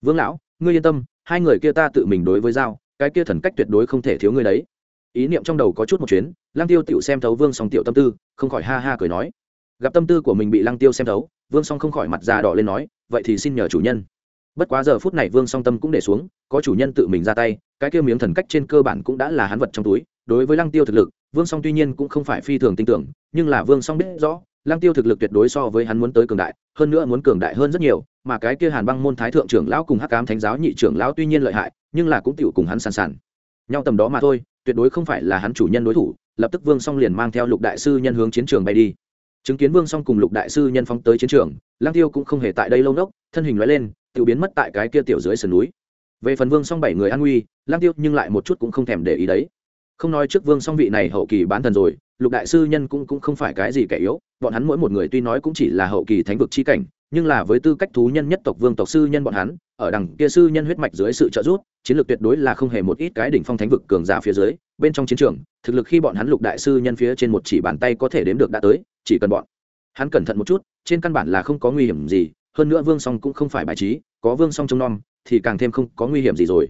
Vương lão ngươi yên tâm hai người kia ta tự mình đối với dao, cái kia thần cách tuyệt đối không thể thiếu ngươi đấy. Ý niệm trong đầu có chút một chuyến lăng tiêu tiểu xem thấu vương song tiểu tâm tư không khỏi ha ha cười nói. Gặp tâm tư của mình bị lăng tiêu xem thấu vương song không khỏi mặt già đỏ lên nói vậy thì xin nhờ chủ nhân bất quá giờ phút này vương song tâm cũng để xuống, có chủ nhân tự mình ra tay, cái kia miếng thần cách trên cơ bản cũng đã là hắn vật trong túi. Đối với lăng tiêu thực lực, vương song tuy nhiên cũng không phải phi thường tin tưởng, nhưng là vương song biết rõ, lăng tiêu thực lực tuyệt đối so với hắn muốn tới cường đại, hơn nữa muốn cường đại hơn rất nhiều, mà cái kia hàn băng môn thái thượng trưởng lão cùng hắc cám thánh giáo nhị trưởng lão tuy nhiên lợi hại, nhưng là cũng tiểu cùng hắn sàn sàn. Nhau tầm đó mà thôi, tuyệt đối không phải là hắn chủ nhân đối thủ, lập tức vương song liền mang theo lục đại sư nhân hướng chiến trường bay đi. Chứng kiến vương song cùng lục đại sư nhân phóng tới chiến trường, lăng tiêu cũng không hề tại đây lâu nốc, thân hình loại lên tự biến mất tại cái kia tiểu dưới sườn núi. Về phần vương song bảy người an nguy lang tiêu nhưng lại một chút cũng không thèm để ý đấy. Không nói trước vương song vị này hậu kỳ bán thần rồi, lục đại sư nhân cũng cũng không phải cái gì kẻ yếu, bọn hắn mỗi một người tuy nói cũng chỉ là hậu kỳ thánh vực chi cảnh, nhưng là với tư cách thú nhân nhất tộc vương tộc sư nhân bọn hắn, ở đằng kia sư nhân huyết mạch dưới sự trợ giúp, chiến lược tuyệt đối là không hề một ít cái đỉnh phong thánh vực cường giả phía dưới, bên trong chiến trường, thực lực khi bọn hắn lục đại sư nhân phía trên một chỉ bàn tay có thể đếm được đã tới, chỉ cần bọn hắn cẩn thận một chút, trên căn bản là không có nguy hiểm gì hơn nữa vương song cũng không phải bài trí, có vương song trông nom, thì càng thêm không có nguy hiểm gì rồi.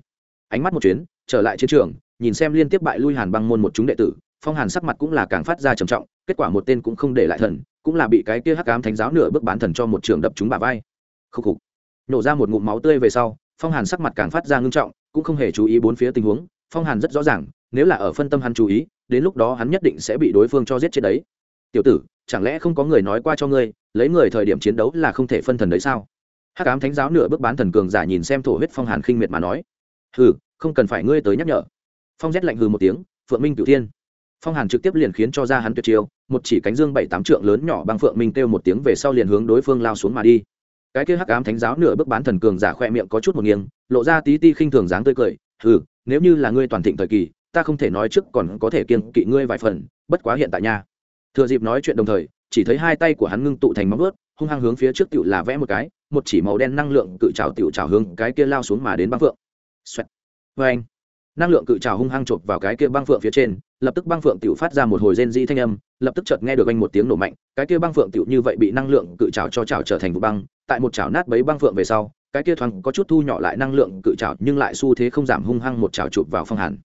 Ánh mắt một chuyến, trở lại chiến trường, nhìn xem liên tiếp bại lui hàn băng môn một chúng đệ tử, phong hàn sắc mặt cũng là càng phát ra trầm trọng, kết quả một tên cũng không để lại thần, cũng là bị cái kia hắc ám thánh giáo nửa bước bán thần cho một trường đập chúng bà vai. Khúc khục. Nổ ra một ngụm máu tươi về sau, phong hàn sắc mặt càng phát ra ngưng trọng, cũng không hề chú ý bốn phía tình huống, phong hàn rất rõ ràng, nếu là ở phân tâm hắn chú ý, đến lúc đó hắn nhất định sẽ bị đối phương cho giết chết đấy. Tiểu tử, chẳng lẽ không có người nói qua cho ngươi lấy người thời điểm chiến đấu là không thể phân thần đấy sao? Hắc ám thánh giáo nửa bước bán thần cường giả nhìn xem thổ huyết phong hàn khinh miệt mà nói. Hừ, không cần phải ngươi tới nhắc nhở. Phong rét lạnh hừ một tiếng, phượng minh cửu thiên. Phong hàn trực tiếp liền khiến cho ra hắn tuyệt chiêu, một chỉ cánh dương bảy tám trượng lớn nhỏ bằng phượng minh kêu một tiếng về sau liền hướng đối phương lao xuống mà đi. Cái kia hắc ám thánh giáo nửa bước bán thần cường giả khoe miệng có chút một nghiêng, lộ ra tí ti khinh thường dáng tươi cười. Ừ nếu như là ngươi toàn thịnh thời kỳ, ta không thể nói trước còn có thể kiên kỵ ngươi vài phần, bất quá hiện tại nha. Thừa dịp nói chuyện đồng thời chỉ thấy hai tay của hắn ngưng tụ thành móng ướt hung hăng hướng phía trước tựu là vẽ một cái, một chỉ màu đen năng lượng cự trào tựu trào hướng cái kia lao xuống mà đến băng phượng. Xoẹt. Vâng anh, năng lượng cự trào hung hăng chộp vào cái kia băng phượng phía trên, lập tức băng phượng tiểu phát ra một hồi rên dĩ thanh âm, lập tức chợt nghe được anh một tiếng nổ mạnh, cái kia băng phượng tiểu như vậy bị năng lượng cự trào cho trào trở thành vụ băng, tại một chảo nát bấy băng phượng về sau, cái kia thoáng có chút thu nhỏ lại năng lượng cự trào nhưng lại xu thế không giảm hung hăng một chảo chụp vào phong hàn.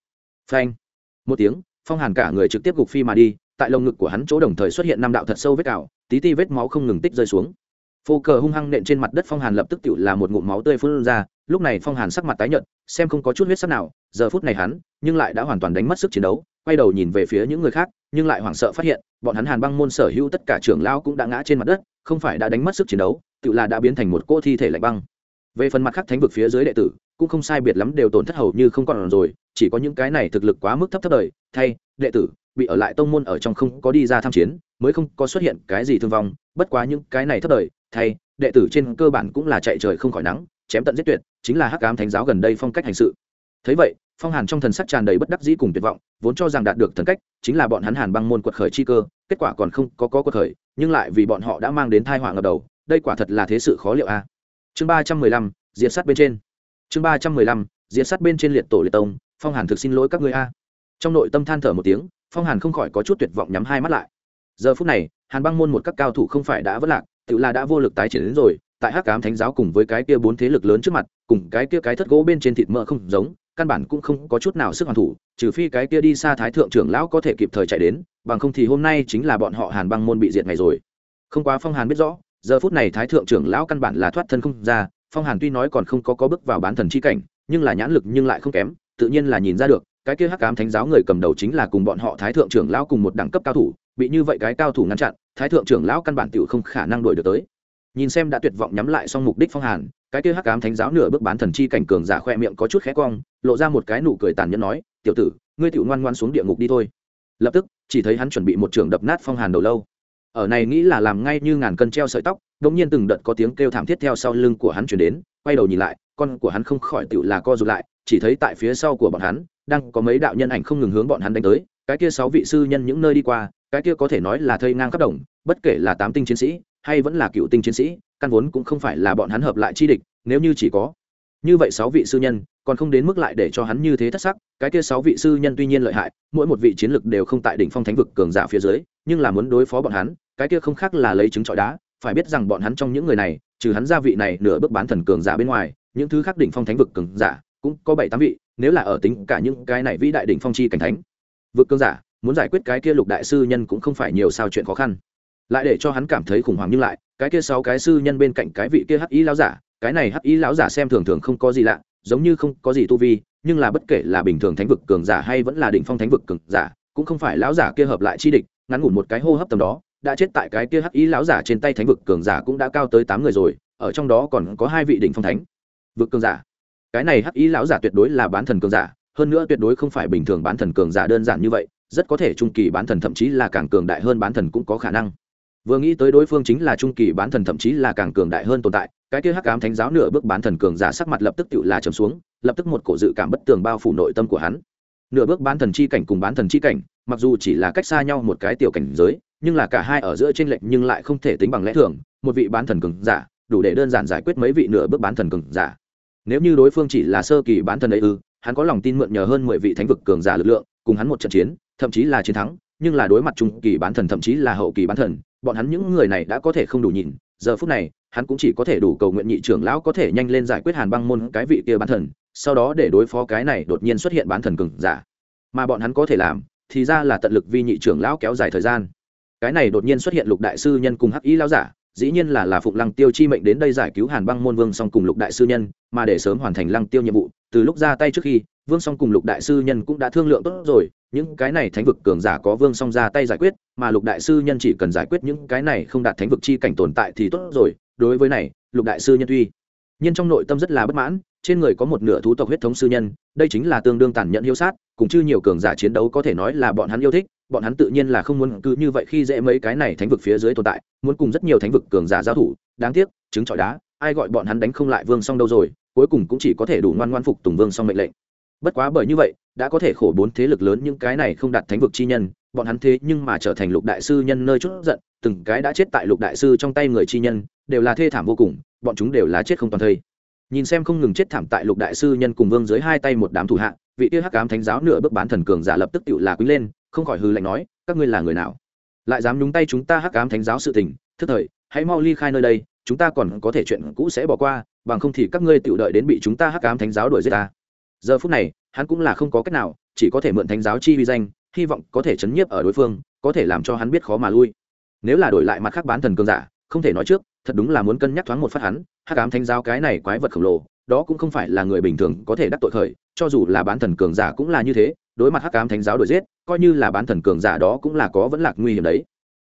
Phanh. Một tiếng, phong hàn cả người trực tiếp gục phi mà đi tại lồng ngực của hắn chỗ đồng thời xuất hiện năm đạo thật sâu vết cào, tí ti vết máu không ngừng tích rơi xuống. Phô cờ hung hăng nện trên mặt đất phong hàn lập tức tự là một ngụm máu tươi phun ra, lúc này phong hàn sắc mặt tái nhợt, xem không có chút huyết sắc nào, giờ phút này hắn, nhưng lại đã hoàn toàn đánh mất sức chiến đấu, quay đầu nhìn về phía những người khác, nhưng lại hoảng sợ phát hiện, bọn hắn hàn băng môn sở hữu tất cả trưởng lao cũng đã ngã trên mặt đất, không phải đã đánh mất sức chiến đấu tự là đã biến thành một cô thi thể lạnh băng. Về phần mặt khác thánh vực phía dưới đệ tử, cũng không sai biệt lắm đều tổn thất hầu như không còn rồi, chỉ có những cái này thực lực quá mức thấp thấp đời, thay, đệ tử bị ở lại tông môn ở trong không có đi ra tham chiến, mới không có xuất hiện cái gì thương vong. Bất quá những cái này thấp đời, thay, đệ tử trên cơ bản cũng là chạy trời không khỏi nắng, chém tận giết tuyệt, chính là hắc ám thánh giáo gần đây phong cách hành sự. Thấy vậy, phong hàn trong thần sắc tràn đầy bất đắc dĩ cùng tuyệt vọng, vốn cho rằng đạt được thần cách, chính là bọn hắn hàn băng môn quật khởi chi cơ, kết quả còn không có có quật khởi, nhưng lại vì bọn họ đã mang đến thai họa ngập đầu, đây quả thật là thế sự khó liệu a. Chương ba trăm mười lăm, diệt sát bên trên. Chương ba trăm mười lăm, diệt sát bên trên liệt tổ liệt tông, phong hàn thực xin lỗi các người a. Trong nội tâm than thở một tiếng phong hàn không khỏi có chút tuyệt vọng nhắm hai mắt lại. Giờ phút này, hàn băng môn một các cao thủ không phải đã vất lạc, tự là đã vô lực tái triển đến rồi, tại hắc cám thánh giáo cùng với cái kia bốn thế lực lớn trước mặt, cùng cái kia cái thất gỗ bên trên thịt mỡ không giống, căn bản cũng không có chút nào sức hoàn thủ, trừ phi cái kia đi xa thái thượng trưởng lão có thể kịp thời chạy đến, bằng không thì hôm nay chính là bọn họ hàn băng môn bị diệt ngày rồi. Không quá phong hàn biết rõ, giờ phút này thái thượng trưởng lão căn bản là thoát thân không ra, phong hàn tuy nói còn không có có bước vào bán thần chi cảnh, nhưng là nhãn lực nhưng lại không kém, tự nhiên là nhìn ra được cái kia hắc ám thánh giáo người cầm đầu chính là cùng bọn họ thái thượng trưởng lão cùng một đẳng cấp cao thủ, bị như vậy cái cao thủ ngăn chặn, thái thượng trưởng lão căn bản tiểu không khả năng đuổi được tới. Nhìn xem đã tuyệt vọng nhắm lại xong mục đích phong hàn, cái kia hắc ám thánh giáo nửa bước bán thần chi cảnh cường giả khoe miệng có chút khẽ cong, lộ ra một cái nụ cười tàn nhẫn nói, tiểu tử, ngươi tiểu ngoan ngoan xuống địa ngục đi thôi. Lập tức, chỉ thấy hắn chuẩn bị một trường đập nát phong hàn đầu lâu. Ở này nghĩ là làm ngay như ngàn cân treo sợi tóc đống nhiên từng đợt có tiếng kêu thảm thiết theo sau lưng của hắn chuyển đến, quay đầu nhìn lại, con của hắn không khỏi tiểu là co rụt lại chỉ thấy tại phía sau của bọn hắn, đang có mấy đạo nhân ảnh không ngừng hướng bọn hắn đánh tới. Cái kia sáu vị sư nhân những nơi đi qua, cái kia có thể nói là thây ngang khắp đồng, bất kể là tám tinh chiến sĩ, hay vẫn là cựu tinh chiến sĩ, căn vốn cũng không phải là bọn hắn hợp lại chi địch, nếu như chỉ có như vậy sáu vị sư nhân, còn không đến mức lại để cho hắn như thế thất sắc. Cái kia sáu vị sư nhân tuy nhiên lợi hại, mỗi một vị chiến lực đều không tại đỉnh phong thánh vực cường giả phía dưới, nhưng là muốn đối phó bọn hắn, cái kia không khác là lấy trứng trọi đá. Phải biết rằng bọn hắn trong những người này, trừ hắn gia vị này nửa bước bán thần cường giả bên ngoài, những thứ khác đỉnh phong thánh vực cường giả cũng có bảy tám vị, nếu là ở tính cả những cái này vĩ đại đỉnh phong chi cảnh thánh. Vực cường giả, muốn giải quyết cái kia lục đại sư nhân cũng không phải nhiều sao chuyện khó khăn. Lại để cho hắn cảm thấy khủng hoảng nhưng lại, cái kia sáu cái sư nhân bên cạnh cái vị kia hắc ý lão giả, cái này hắc ý lão giả xem thường thường không có gì lạ, giống như không có gì tu vi, nhưng là bất kể là bình thường thánh vực cường giả hay vẫn là đỉnh phong thánh vực cường giả, cũng không phải lão giả kia hợp lại chi địch, ngắn ngủn một cái hô hấp tầm đó, đã chết tại cái kia hắc ý lão giả trên tay thánh vực cường giả cũng đã cao tới tám người rồi, ở trong đó còn có hai vị đỉnh phong thánh. Vực cường giả cái này hắc ý lão giả tuyệt đối là bán thần cường giả hơn nữa tuyệt đối không phải bình thường bán thần cường giả đơn giản như vậy rất có thể trung kỳ bán thần thậm chí là càng cường đại hơn bán thần cũng có khả năng vừa nghĩ tới đối phương chính là trung kỳ bán thần thậm chí là càng cường đại hơn tồn tại cái kia hắc ám thánh giáo nửa bước bán thần cường giả sắc mặt lập tức tự là trầm xuống lập tức một cổ dự cảm bất tường bao phủ nội tâm của hắn nửa bước bán thần chi cảnh cùng bán thần chi cảnh mặc dù chỉ là cách xa nhau một cái tiểu cảnh giới nhưng là cả hai ở giữa trên lệnh nhưng lại không thể tính bằng lẽ thường một vị bán thần cường giả đủ để đơn giản giải quyết mấy vị nửa bước bán thần cường giả nếu như đối phương chỉ là sơ kỳ bán thần ấy ư, hắn có lòng tin mượn nhờ hơn mười vị thánh vực cường giả lực lượng, cùng hắn một trận chiến, thậm chí là chiến thắng, nhưng là đối mặt trung kỳ bán thần thậm chí là hậu kỳ bán thần, bọn hắn những người này đã có thể không đủ nhìn. Giờ phút này, hắn cũng chỉ có thể đủ cầu nguyện nhị trưởng lão có thể nhanh lên giải quyết hàn băng môn cái vị kia bán thần, sau đó để đối phó cái này đột nhiên xuất hiện bán thần cường giả. Mà bọn hắn có thể làm, thì ra là tận lực vi nhị trưởng lão kéo dài thời gian. Cái này đột nhiên xuất hiện lục đại sư nhân cùng hắc ý lão giả dĩ nhiên là là phụng lăng tiêu chi mệnh đến đây giải cứu hàn băng môn vương song cùng lục đại sư nhân, mà để sớm hoàn thành lăng tiêu nhiệm vụ, từ lúc ra tay trước khi, vương song cùng lục đại sư nhân cũng đã thương lượng tốt rồi, những cái này thánh vực cường giả có vương song ra tay giải quyết, mà lục đại sư nhân chỉ cần giải quyết những cái này không đạt thánh vực chi cảnh tồn tại thì tốt rồi, đối với này, lục đại sư nhân tuy nhưng trong nội tâm rất là bất mãn, trên người có một nửa thú tộc huyết thống sư nhân, đây chính là tương đương tàn nhẫn hiếu sát, cũng chưa nhiều cường giả chiến đấu có thể nói là bọn hắn yêu thích bọn hắn tự nhiên là không muốn cứ như vậy khi dễ mấy cái này thánh vực phía dưới tồn tại, muốn cùng rất nhiều thánh vực cường giả giao thủ, đáng tiếc chứng chọi đá, ai gọi bọn hắn đánh không lại vương song đâu rồi, cuối cùng cũng chỉ có thể đủ ngoan ngoan phục tùng vương song mệnh lệnh. Bất quá bởi như vậy, đã có thể khổ bốn thế lực lớn những cái này không đạt thánh vực chi nhân, bọn hắn thế nhưng mà trở thành lục đại sư nhân nơi chút giận, từng cái đã chết tại lục đại sư trong tay người chi nhân, đều là thê thảm vô cùng, bọn chúng đều là chết không toàn thây. Nhìn xem không ngừng chết thảm tại lục đại sư nhân cùng vương dưới hai tay một đám thủ hạ, vị tiêu hắc cám thánh giáo nửa bước bán thần cường giả lập tức tựu là quý lên không khỏi hư lạnh nói, các ngươi là người nào? Lại dám nhúng tay chúng ta hắc cám thánh giáo sự tình, thức thời, hãy mau ly khai nơi đây, chúng ta còn có thể chuyện cũ sẽ bỏ qua, bằng không thì các ngươi tự đợi đến bị chúng ta hắc cám thánh giáo đuổi giết ta. Giờ phút này, hắn cũng là không có cách nào, chỉ có thể mượn thánh giáo chi vi danh, hy vọng có thể chấn nhiếp ở đối phương, có thể làm cho hắn biết khó mà lui. Nếu là đổi lại mặt khác bán thần cường giả, không thể nói trước, thật đúng là muốn cân nhắc thoáng một phát hắn, hắc ám thánh giáo cái này quái vật khổng lồ, đó cũng không phải là người bình thường có thể đắc tội khởi cho dù là bán thần cường giả cũng là như thế, đối mặt hắc ám thánh giáo đổi giết, coi như là bán thần cường giả đó cũng là có vẫn lạc nguy hiểm đấy.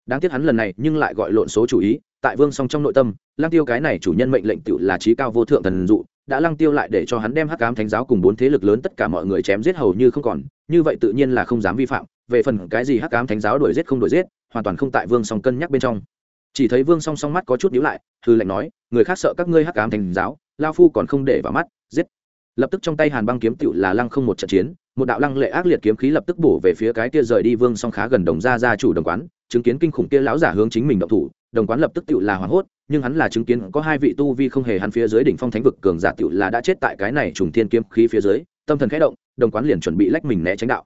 Đáng tiếc hắn lần này nhưng lại gọi lộn số chủ ý, tại vương song trong nội tâm, lăng tiêu cái này chủ nhân mệnh lệnh tự là trí cao vô thượng thần dụ, đã lăng tiêu lại để cho hắn đem hắc ám thánh giáo cùng bốn thế lực lớn tất cả mọi người chém giết hầu như không còn, như vậy tự nhiên là không dám vi phạm, về phần cái gì hắc ám thánh giáo đuổi giết không đuổi giết, hoàn toàn không tại vương song cân nhắc bên trong. Chỉ thấy vương song song mắt có chút nhíu lại thư lệnh nói, người khác sợ các ngươi hắc ám thánh giáo, lao phu còn không để vào mắt, giết lập tức trong tay hàn băng kiếm tựu là lăng không một trận chiến, một đạo lăng lệ ác liệt kiếm khí lập tức bổ về phía cái kia rời đi vương song khá gần đồng gia gia chủ đồng quán, chứng kiến kinh khủng kia lão giả hướng chính mình động thủ, đồng quán lập tức tựu là hoảng hốt, nhưng hắn là chứng kiến có hai vị tu vi không hề hắn phía dưới đỉnh phong thánh vực cường giả tựu là đã chết tại cái này trùng thiên kiếm khí phía dưới, tâm thần khẽ động, đồng quán liền chuẩn bị lách mình né tránh đạo.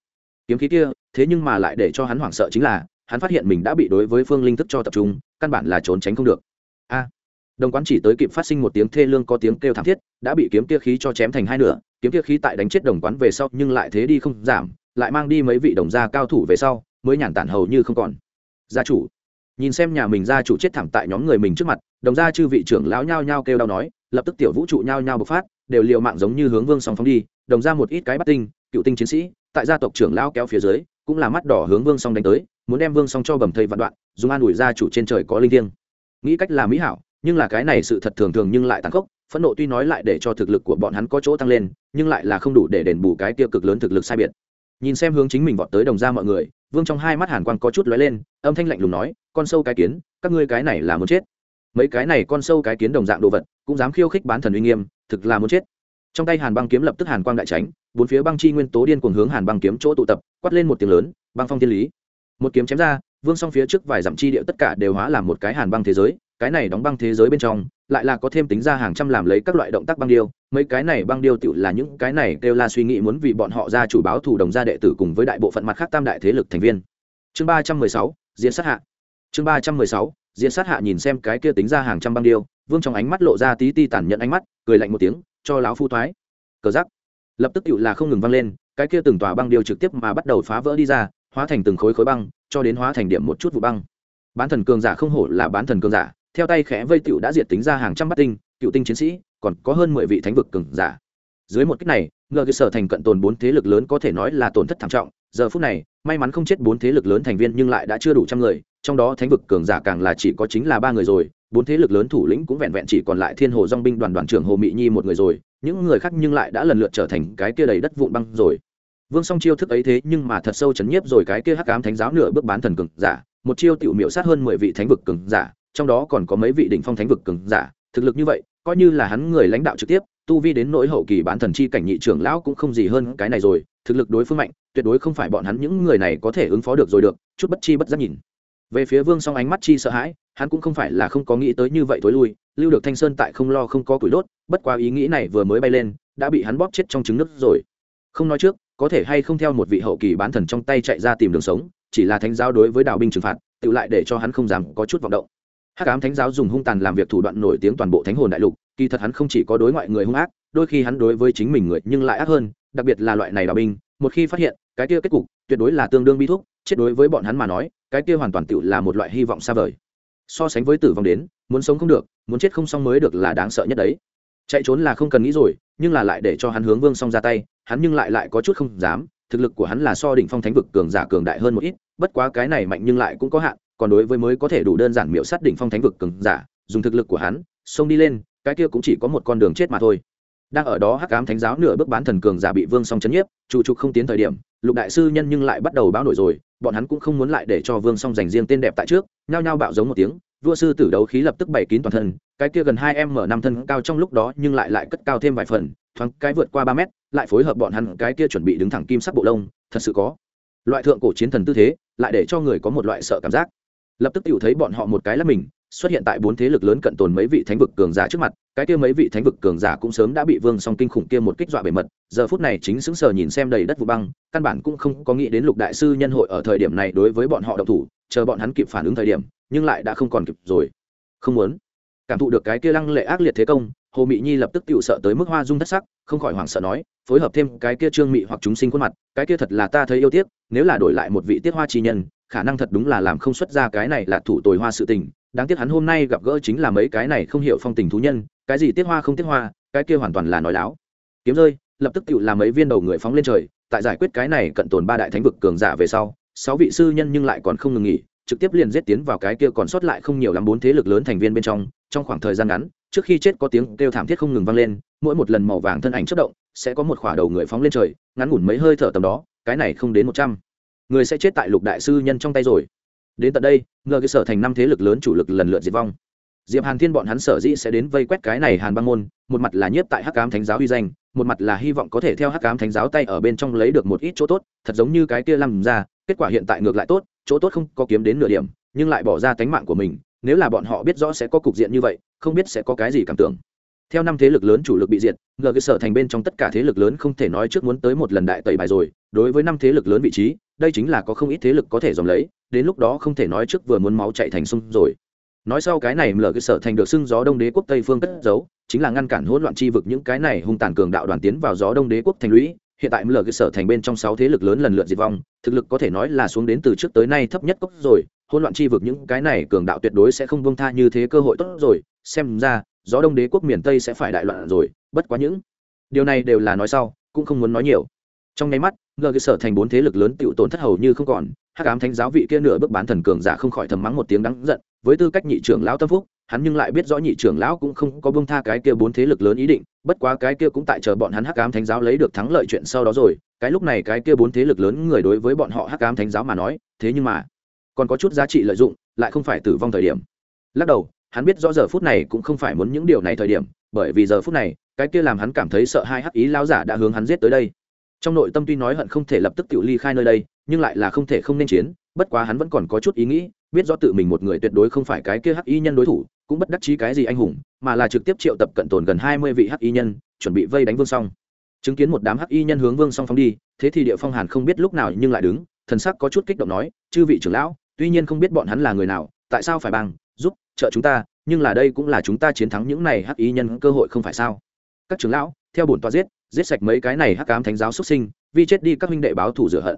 Kiếm khí kia, thế nhưng mà lại để cho hắn hoảng sợ chính là, hắn phát hiện mình đã bị đối với phương linh thức cho tập trung, căn bản là trốn tránh không được đồng quán chỉ tới kịp phát sinh một tiếng thê lương có tiếng kêu thảm thiết, đã bị kiếm kia khí cho chém thành hai nửa, kiếm kia khí tại đánh chết đồng quán về sau nhưng lại thế đi không giảm, lại mang đi mấy vị đồng gia cao thủ về sau, mới nhàn tản hầu như không còn. Gia chủ, nhìn xem nhà mình gia chủ chết thảm tại nhóm người mình trước mặt, đồng gia chư vị trưởng lão nhao nhao kêu đau nói, lập tức tiểu vũ trụ nhao nhao bộc phát, đều liều mạng giống như hướng vương song phóng đi, đồng ra một ít cái bắt tinh, cựu tinh chiến sĩ, tại gia tộc trưởng lão kéo phía dưới, cũng là mắt đỏ hướng vương song đánh tới, muốn đem vương song cho bầm thây vạn đoạn, dùng an ủi gia chủ trên trời có linh thiêng. Nghĩ cách là mỹ hảo nhưng là cái này sự thật thường thường nhưng lại tàn khốc, phẫn nộ tuy nói lại để cho thực lực của bọn hắn có chỗ tăng lên, nhưng lại là không đủ để đền bù cái tiêu cực lớn thực lực sai biệt. Nhìn xem hướng chính mình vọt tới đồng ra mọi người, vương trong hai mắt hàn quang có chút lóe lên, âm thanh lạnh lùng nói, con sâu cái kiến, các ngươi cái này là muốn chết. Mấy cái này con sâu cái kiến đồng dạng đồ vật, cũng dám khiêu khích bán thần uy nghiêm, thực là muốn chết. Trong tay hàn băng kiếm lập tức hàn quang đại tránh, bốn phía băng chi nguyên tố điên cuồng hướng hàn băng kiếm chỗ tụ tập, quát lên một tiếng lớn, băng phong thiên lý. Một kiếm chém ra, vương song phía trước vài dặm chi điệu tất cả đều hóa làm một cái hàn băng thế giới cái này đóng băng thế giới bên trong, lại là có thêm tính ra hàng trăm làm lấy các loại động tác băng điêu, mấy cái này băng điêu tự là những cái này kêu là suy nghĩ muốn vì bọn họ ra chủ báo thủ đồng gia đệ tử cùng với đại bộ phận mặt khác tam đại thế lực thành viên. Chương ba trăm mười sáu diễn sát hạ. Chương ba trăm mười sáu diễn sát hạ nhìn xem cái kia tính ra hàng trăm băng điêu, vương trong ánh mắt lộ ra tí ti tản nhận ánh mắt, cười lạnh một tiếng, cho láo phu thoái. Cờ giắc lập tức tự là không ngừng văng lên, cái kia từng tòa băng điêu trực tiếp mà bắt đầu phá vỡ đi ra, hóa thành từng khối khối băng, cho đến hóa thành điểm một chút vụ băng. Bán thần cường giả không hổ là bán thần cường giả theo tay khẽ vây tiểu đã diệt tính ra hàng trăm bát tinh cựu tinh chiến sĩ, còn có hơn mười vị thánh vực cường giả. Dưới một cách này, ngờ cơ sở thành cận tồn bốn thế lực lớn có thể nói là tổn thất thảm trọng. Giờ phút này, may mắn không chết bốn thế lực lớn thành viên nhưng lại đã chưa đủ trăm người, trong đó thánh vực cường giả càng là chỉ có chính là ba người rồi, bốn thế lực lớn thủ lĩnh cũng vẹn vẹn chỉ còn lại thiên hồ dong binh đoàn đoàn trưởng hồ mỹ nhi một người rồi, những người khác nhưng lại đã lần lượt trở thành cái kia đầy đất vụn băng rồi. Vương song chiêu thức ấy thế nhưng mà thật sâu chấn nhiếp rồi cái kia hắc ám thánh giáo nửa bước bán thần cường giả một chiêu tiểu miệu sát hơn mười vị thánh vực cường giả, trong đó còn có mấy vị đỉnh phong thánh vực cường giả. Thực lực như vậy, coi như là hắn người lãnh đạo trực tiếp, tu vi đến nỗi hậu kỳ bán thần chi cảnh nhị trưởng lão cũng không gì hơn cái này rồi. Thực lực đối phương mạnh, tuyệt đối không phải bọn hắn những người này có thể ứng phó được rồi được, chút bất chi bất giác nhìn. Về phía vương song ánh mắt chi sợ hãi, hắn cũng không phải là không có nghĩ tới như vậy tối lui, lưu được thanh sơn tại không lo không có củi đốt, bất quá ý nghĩ này vừa mới bay lên, đã bị hắn bóp chết trong trứng nước rồi. Không nói trước, có thể hay không theo một vị hậu kỳ bán thần trong tay chạy ra tìm đường sống chỉ là thánh giáo đối với đạo binh trừng phạt, tự lại để cho hắn không dám có chút vọng động. Hắc ám thánh giáo dùng hung tàn làm việc thủ đoạn nổi tiếng toàn bộ thánh hồn đại lục, kỳ thật hắn không chỉ có đối ngoại người hung ác, đôi khi hắn đối với chính mình người nhưng lại ác hơn, đặc biệt là loại này đạo binh, một khi phát hiện, cái kia kết cục tuyệt đối là tương đương bi thúc, chết đối với bọn hắn mà nói, cái kia hoàn toàn tự là một loại hy vọng xa vời. So sánh với tử vong đến, muốn sống không được, muốn chết không xong mới được là đáng sợ nhất đấy. Chạy trốn là không cần nghĩ rồi, nhưng là lại để cho hắn hướng vương xong ra tay, hắn nhưng lại lại có chút không dám thực lực của hắn là so đỉnh phong thánh vực cường giả cường đại hơn một ít, bất quá cái này mạnh nhưng lại cũng có hạn, còn đối với mới có thể đủ đơn giản miểu sát đỉnh phong thánh vực cường giả, dùng thực lực của hắn, xông đi lên, cái kia cũng chỉ có một con đường chết mà thôi. Đang ở đó hắc ám thánh giáo nửa bước bán thần cường giả bị vương song chấn nhiếp chủ trục không tiến thời điểm, lục đại sư nhân nhưng lại bắt đầu báo nổi rồi, bọn hắn cũng không muốn lại để cho vương song giành riêng tên đẹp tại trước, nhao nhao bạo giống một tiếng, vua sư tử đấu khí lập tức bày kín toàn thân, cái kia gần hai em mở năm thân cao trong lúc đó nhưng lại lại cất cao thêm vài phần, thoáng cái vượt qua ba mét lại phối hợp bọn hắn cái kia chuẩn bị đứng thẳng kim sắc bộ lông, thật sự có. Loại thượng cổ chiến thần tư thế, lại để cho người có một loại sợ cảm giác. Lập tức tự thấy bọn họ một cái là mình, xuất hiện tại bốn thế lực lớn cận tồn mấy vị thánh vực cường giả trước mặt, cái kia mấy vị thánh vực cường giả cũng sớm đã bị vương song kinh khủng kia một kích dọa bề mật, giờ phút này chính xứng sờ nhìn xem đầy đất vụ băng, căn bản cũng không có nghĩ đến lục đại sư nhân hội ở thời điểm này đối với bọn họ độc thủ, chờ bọn hắn kịp phản ứng thời điểm, nhưng lại đã không còn kịp rồi. Không muốn cảm thụ được cái kia lăng lệ ác liệt thế công hồ mị nhi lập tức tự sợ tới mức hoa dung thất sắc, không khỏi hoảng sợ nói, phối hợp thêm cái kia trương mị hoặc chúng sinh khuôn mặt, cái kia thật là ta thấy yêu tiếc, nếu là đổi lại một vị tiết hoa chi nhân, khả năng thật đúng là làm không xuất ra cái này là thủ tồi hoa sự tình. Đáng tiếc hắn hôm nay gặp gỡ chính là mấy cái này không hiểu phong tình thú nhân, cái gì tiết hoa không tiết hoa, cái kia hoàn toàn là nói láo. Kiếm rơi lập tức tự làm mấy viên đầu người phóng lên trời, tại giải quyết cái này cận tồn ba đại thánh vực cường giả về sau, sáu vị sư nhân nhưng lại còn không ngừng nghỉ, trực tiếp liền giết tiến vào cái kia còn sót lại không nhiều lắm bốn thế lực lớn thành viên bên trong trong khoảng thời gian ngắn, trước khi chết có tiếng kêu thảm thiết không ngừng vang lên, mỗi một lần màu vàng thân ảnh chất động, sẽ có một khỏa đầu người phóng lên trời, ngắn ngủn mấy hơi thở tầm đó, cái này không đến một trăm. Người sẽ chết tại lục đại sư nhân trong tay rồi. Đến tận đây, ngờ cái sở thành năm thế lực lớn chủ lực lần lượt diệt vong. Diệp hàn thiên bọn hắn sở dĩ sẽ đến vây quét cái này hàn băng môn, một mặt là nhiếp tại hắc cám thánh giáo uy danh, một mặt là hy vọng có thể theo hắc cám thánh giáo tay ở bên trong lấy được một ít chỗ tốt, thật giống như cái kia làm ra kết quả hiện tại ngược lại tốt, chỗ tốt không có kiếm đến nửa điểm, nhưng lại bỏ ra tánh mạng của mình nếu là bọn họ biết rõ sẽ có cục diện như vậy, không biết sẽ có cái gì cảm tưởng. Theo năm thế lực lớn chủ lực bị diệt ngờ cái sở thành bên trong tất cả thế lực lớn không thể nói trước muốn tới một lần đại tẩy bài rồi. Đối với năm thế lực lớn vị trí, đây chính là có không ít thế lực có thể dòm lấy, đến lúc đó không thể nói trước vừa muốn máu chạy thành sông rồi. Nói sau cái này mở cái sở thành được xưng gió đông đế quốc tây phương cất giấu, chính là ngăn cản hỗn loạn chi vực những cái này hung tàn cường đạo đoàn tiến vào gió đông đế quốc thành lũy. Hiện tại mở cái sở thành bên trong sáu thế lực lớn lần lượt diệt vong, thực lực có thể nói là xuống đến từ trước tới nay thấp nhất cốc rồi hỗn loạn chi vực những cái này cường đạo tuyệt đối sẽ không buông tha như thế cơ hội tốt rồi. Xem ra, gió đông đế quốc miền tây sẽ phải đại loạn rồi, bất quá những điều này đều là nói sau, cũng không muốn nói nhiều. Trong nháy mắt ngờ cái sở thành bốn thế lực lớn tựu tổn thất hầu như không còn. Hắc ám thánh giáo vị kia nửa bước bán thần cường giả không khỏi thầm mắng một tiếng đắng giận. Với tư cách nhị trưởng lão tâm phúc, hắn nhưng lại biết rõ nhị trưởng lão cũng không có bông tha cái kia bốn thế lực lớn ý định. Bất quá cái kia cũng tại chờ bọn hắn hắc ám thánh giáo lấy được thắng lợi chuyện sau đó rồi. Cái lúc này cái kia bốn thế lực lớn người đối với bọn họ hắc ám thánh giáo mà nói, thế nhưng mà còn có chút giá trị lợi dụng, lại không phải tử vong thời điểm. Lắc đầu, hắn biết rõ giờ phút này cũng không phải muốn những điều này thời điểm, bởi vì giờ phút này, cái kia làm hắn cảm thấy sợ hai hắc ý lao giả đã hướng hắn giết tới đây. Trong nội tâm tuy nói hận không thể lập tức tự ly khai nơi đây, nhưng lại là không thể không nên chiến, bất quá hắn vẫn còn có chút ý nghĩ, biết rõ tự mình một người tuyệt đối không phải cái kia hắc y nhân đối thủ, cũng bất đắc chí cái gì anh hùng, mà là trực tiếp triệu tập cận tồn gần hai mươi vị hắc y nhân, chuẩn bị vây đánh vương song. Chứng kiến một đám hắc y nhân hướng vương song phong đi, thế thì địa phong hàn không biết lúc nào nhưng lại đứng, thần sắc có chút kích động nói, chư vị trưởng lão tuy nhiên không biết bọn hắn là người nào, tại sao phải bằng, giúp, trợ chúng ta, nhưng là đây cũng là chúng ta chiến thắng những này hắc y nhân cơ hội không phải sao? Các trưởng lão, theo bổn toa giết giết sạch mấy cái này hắc ám thánh giáo xuất sinh vì chết đi các huynh đệ báo thủ rửa hận.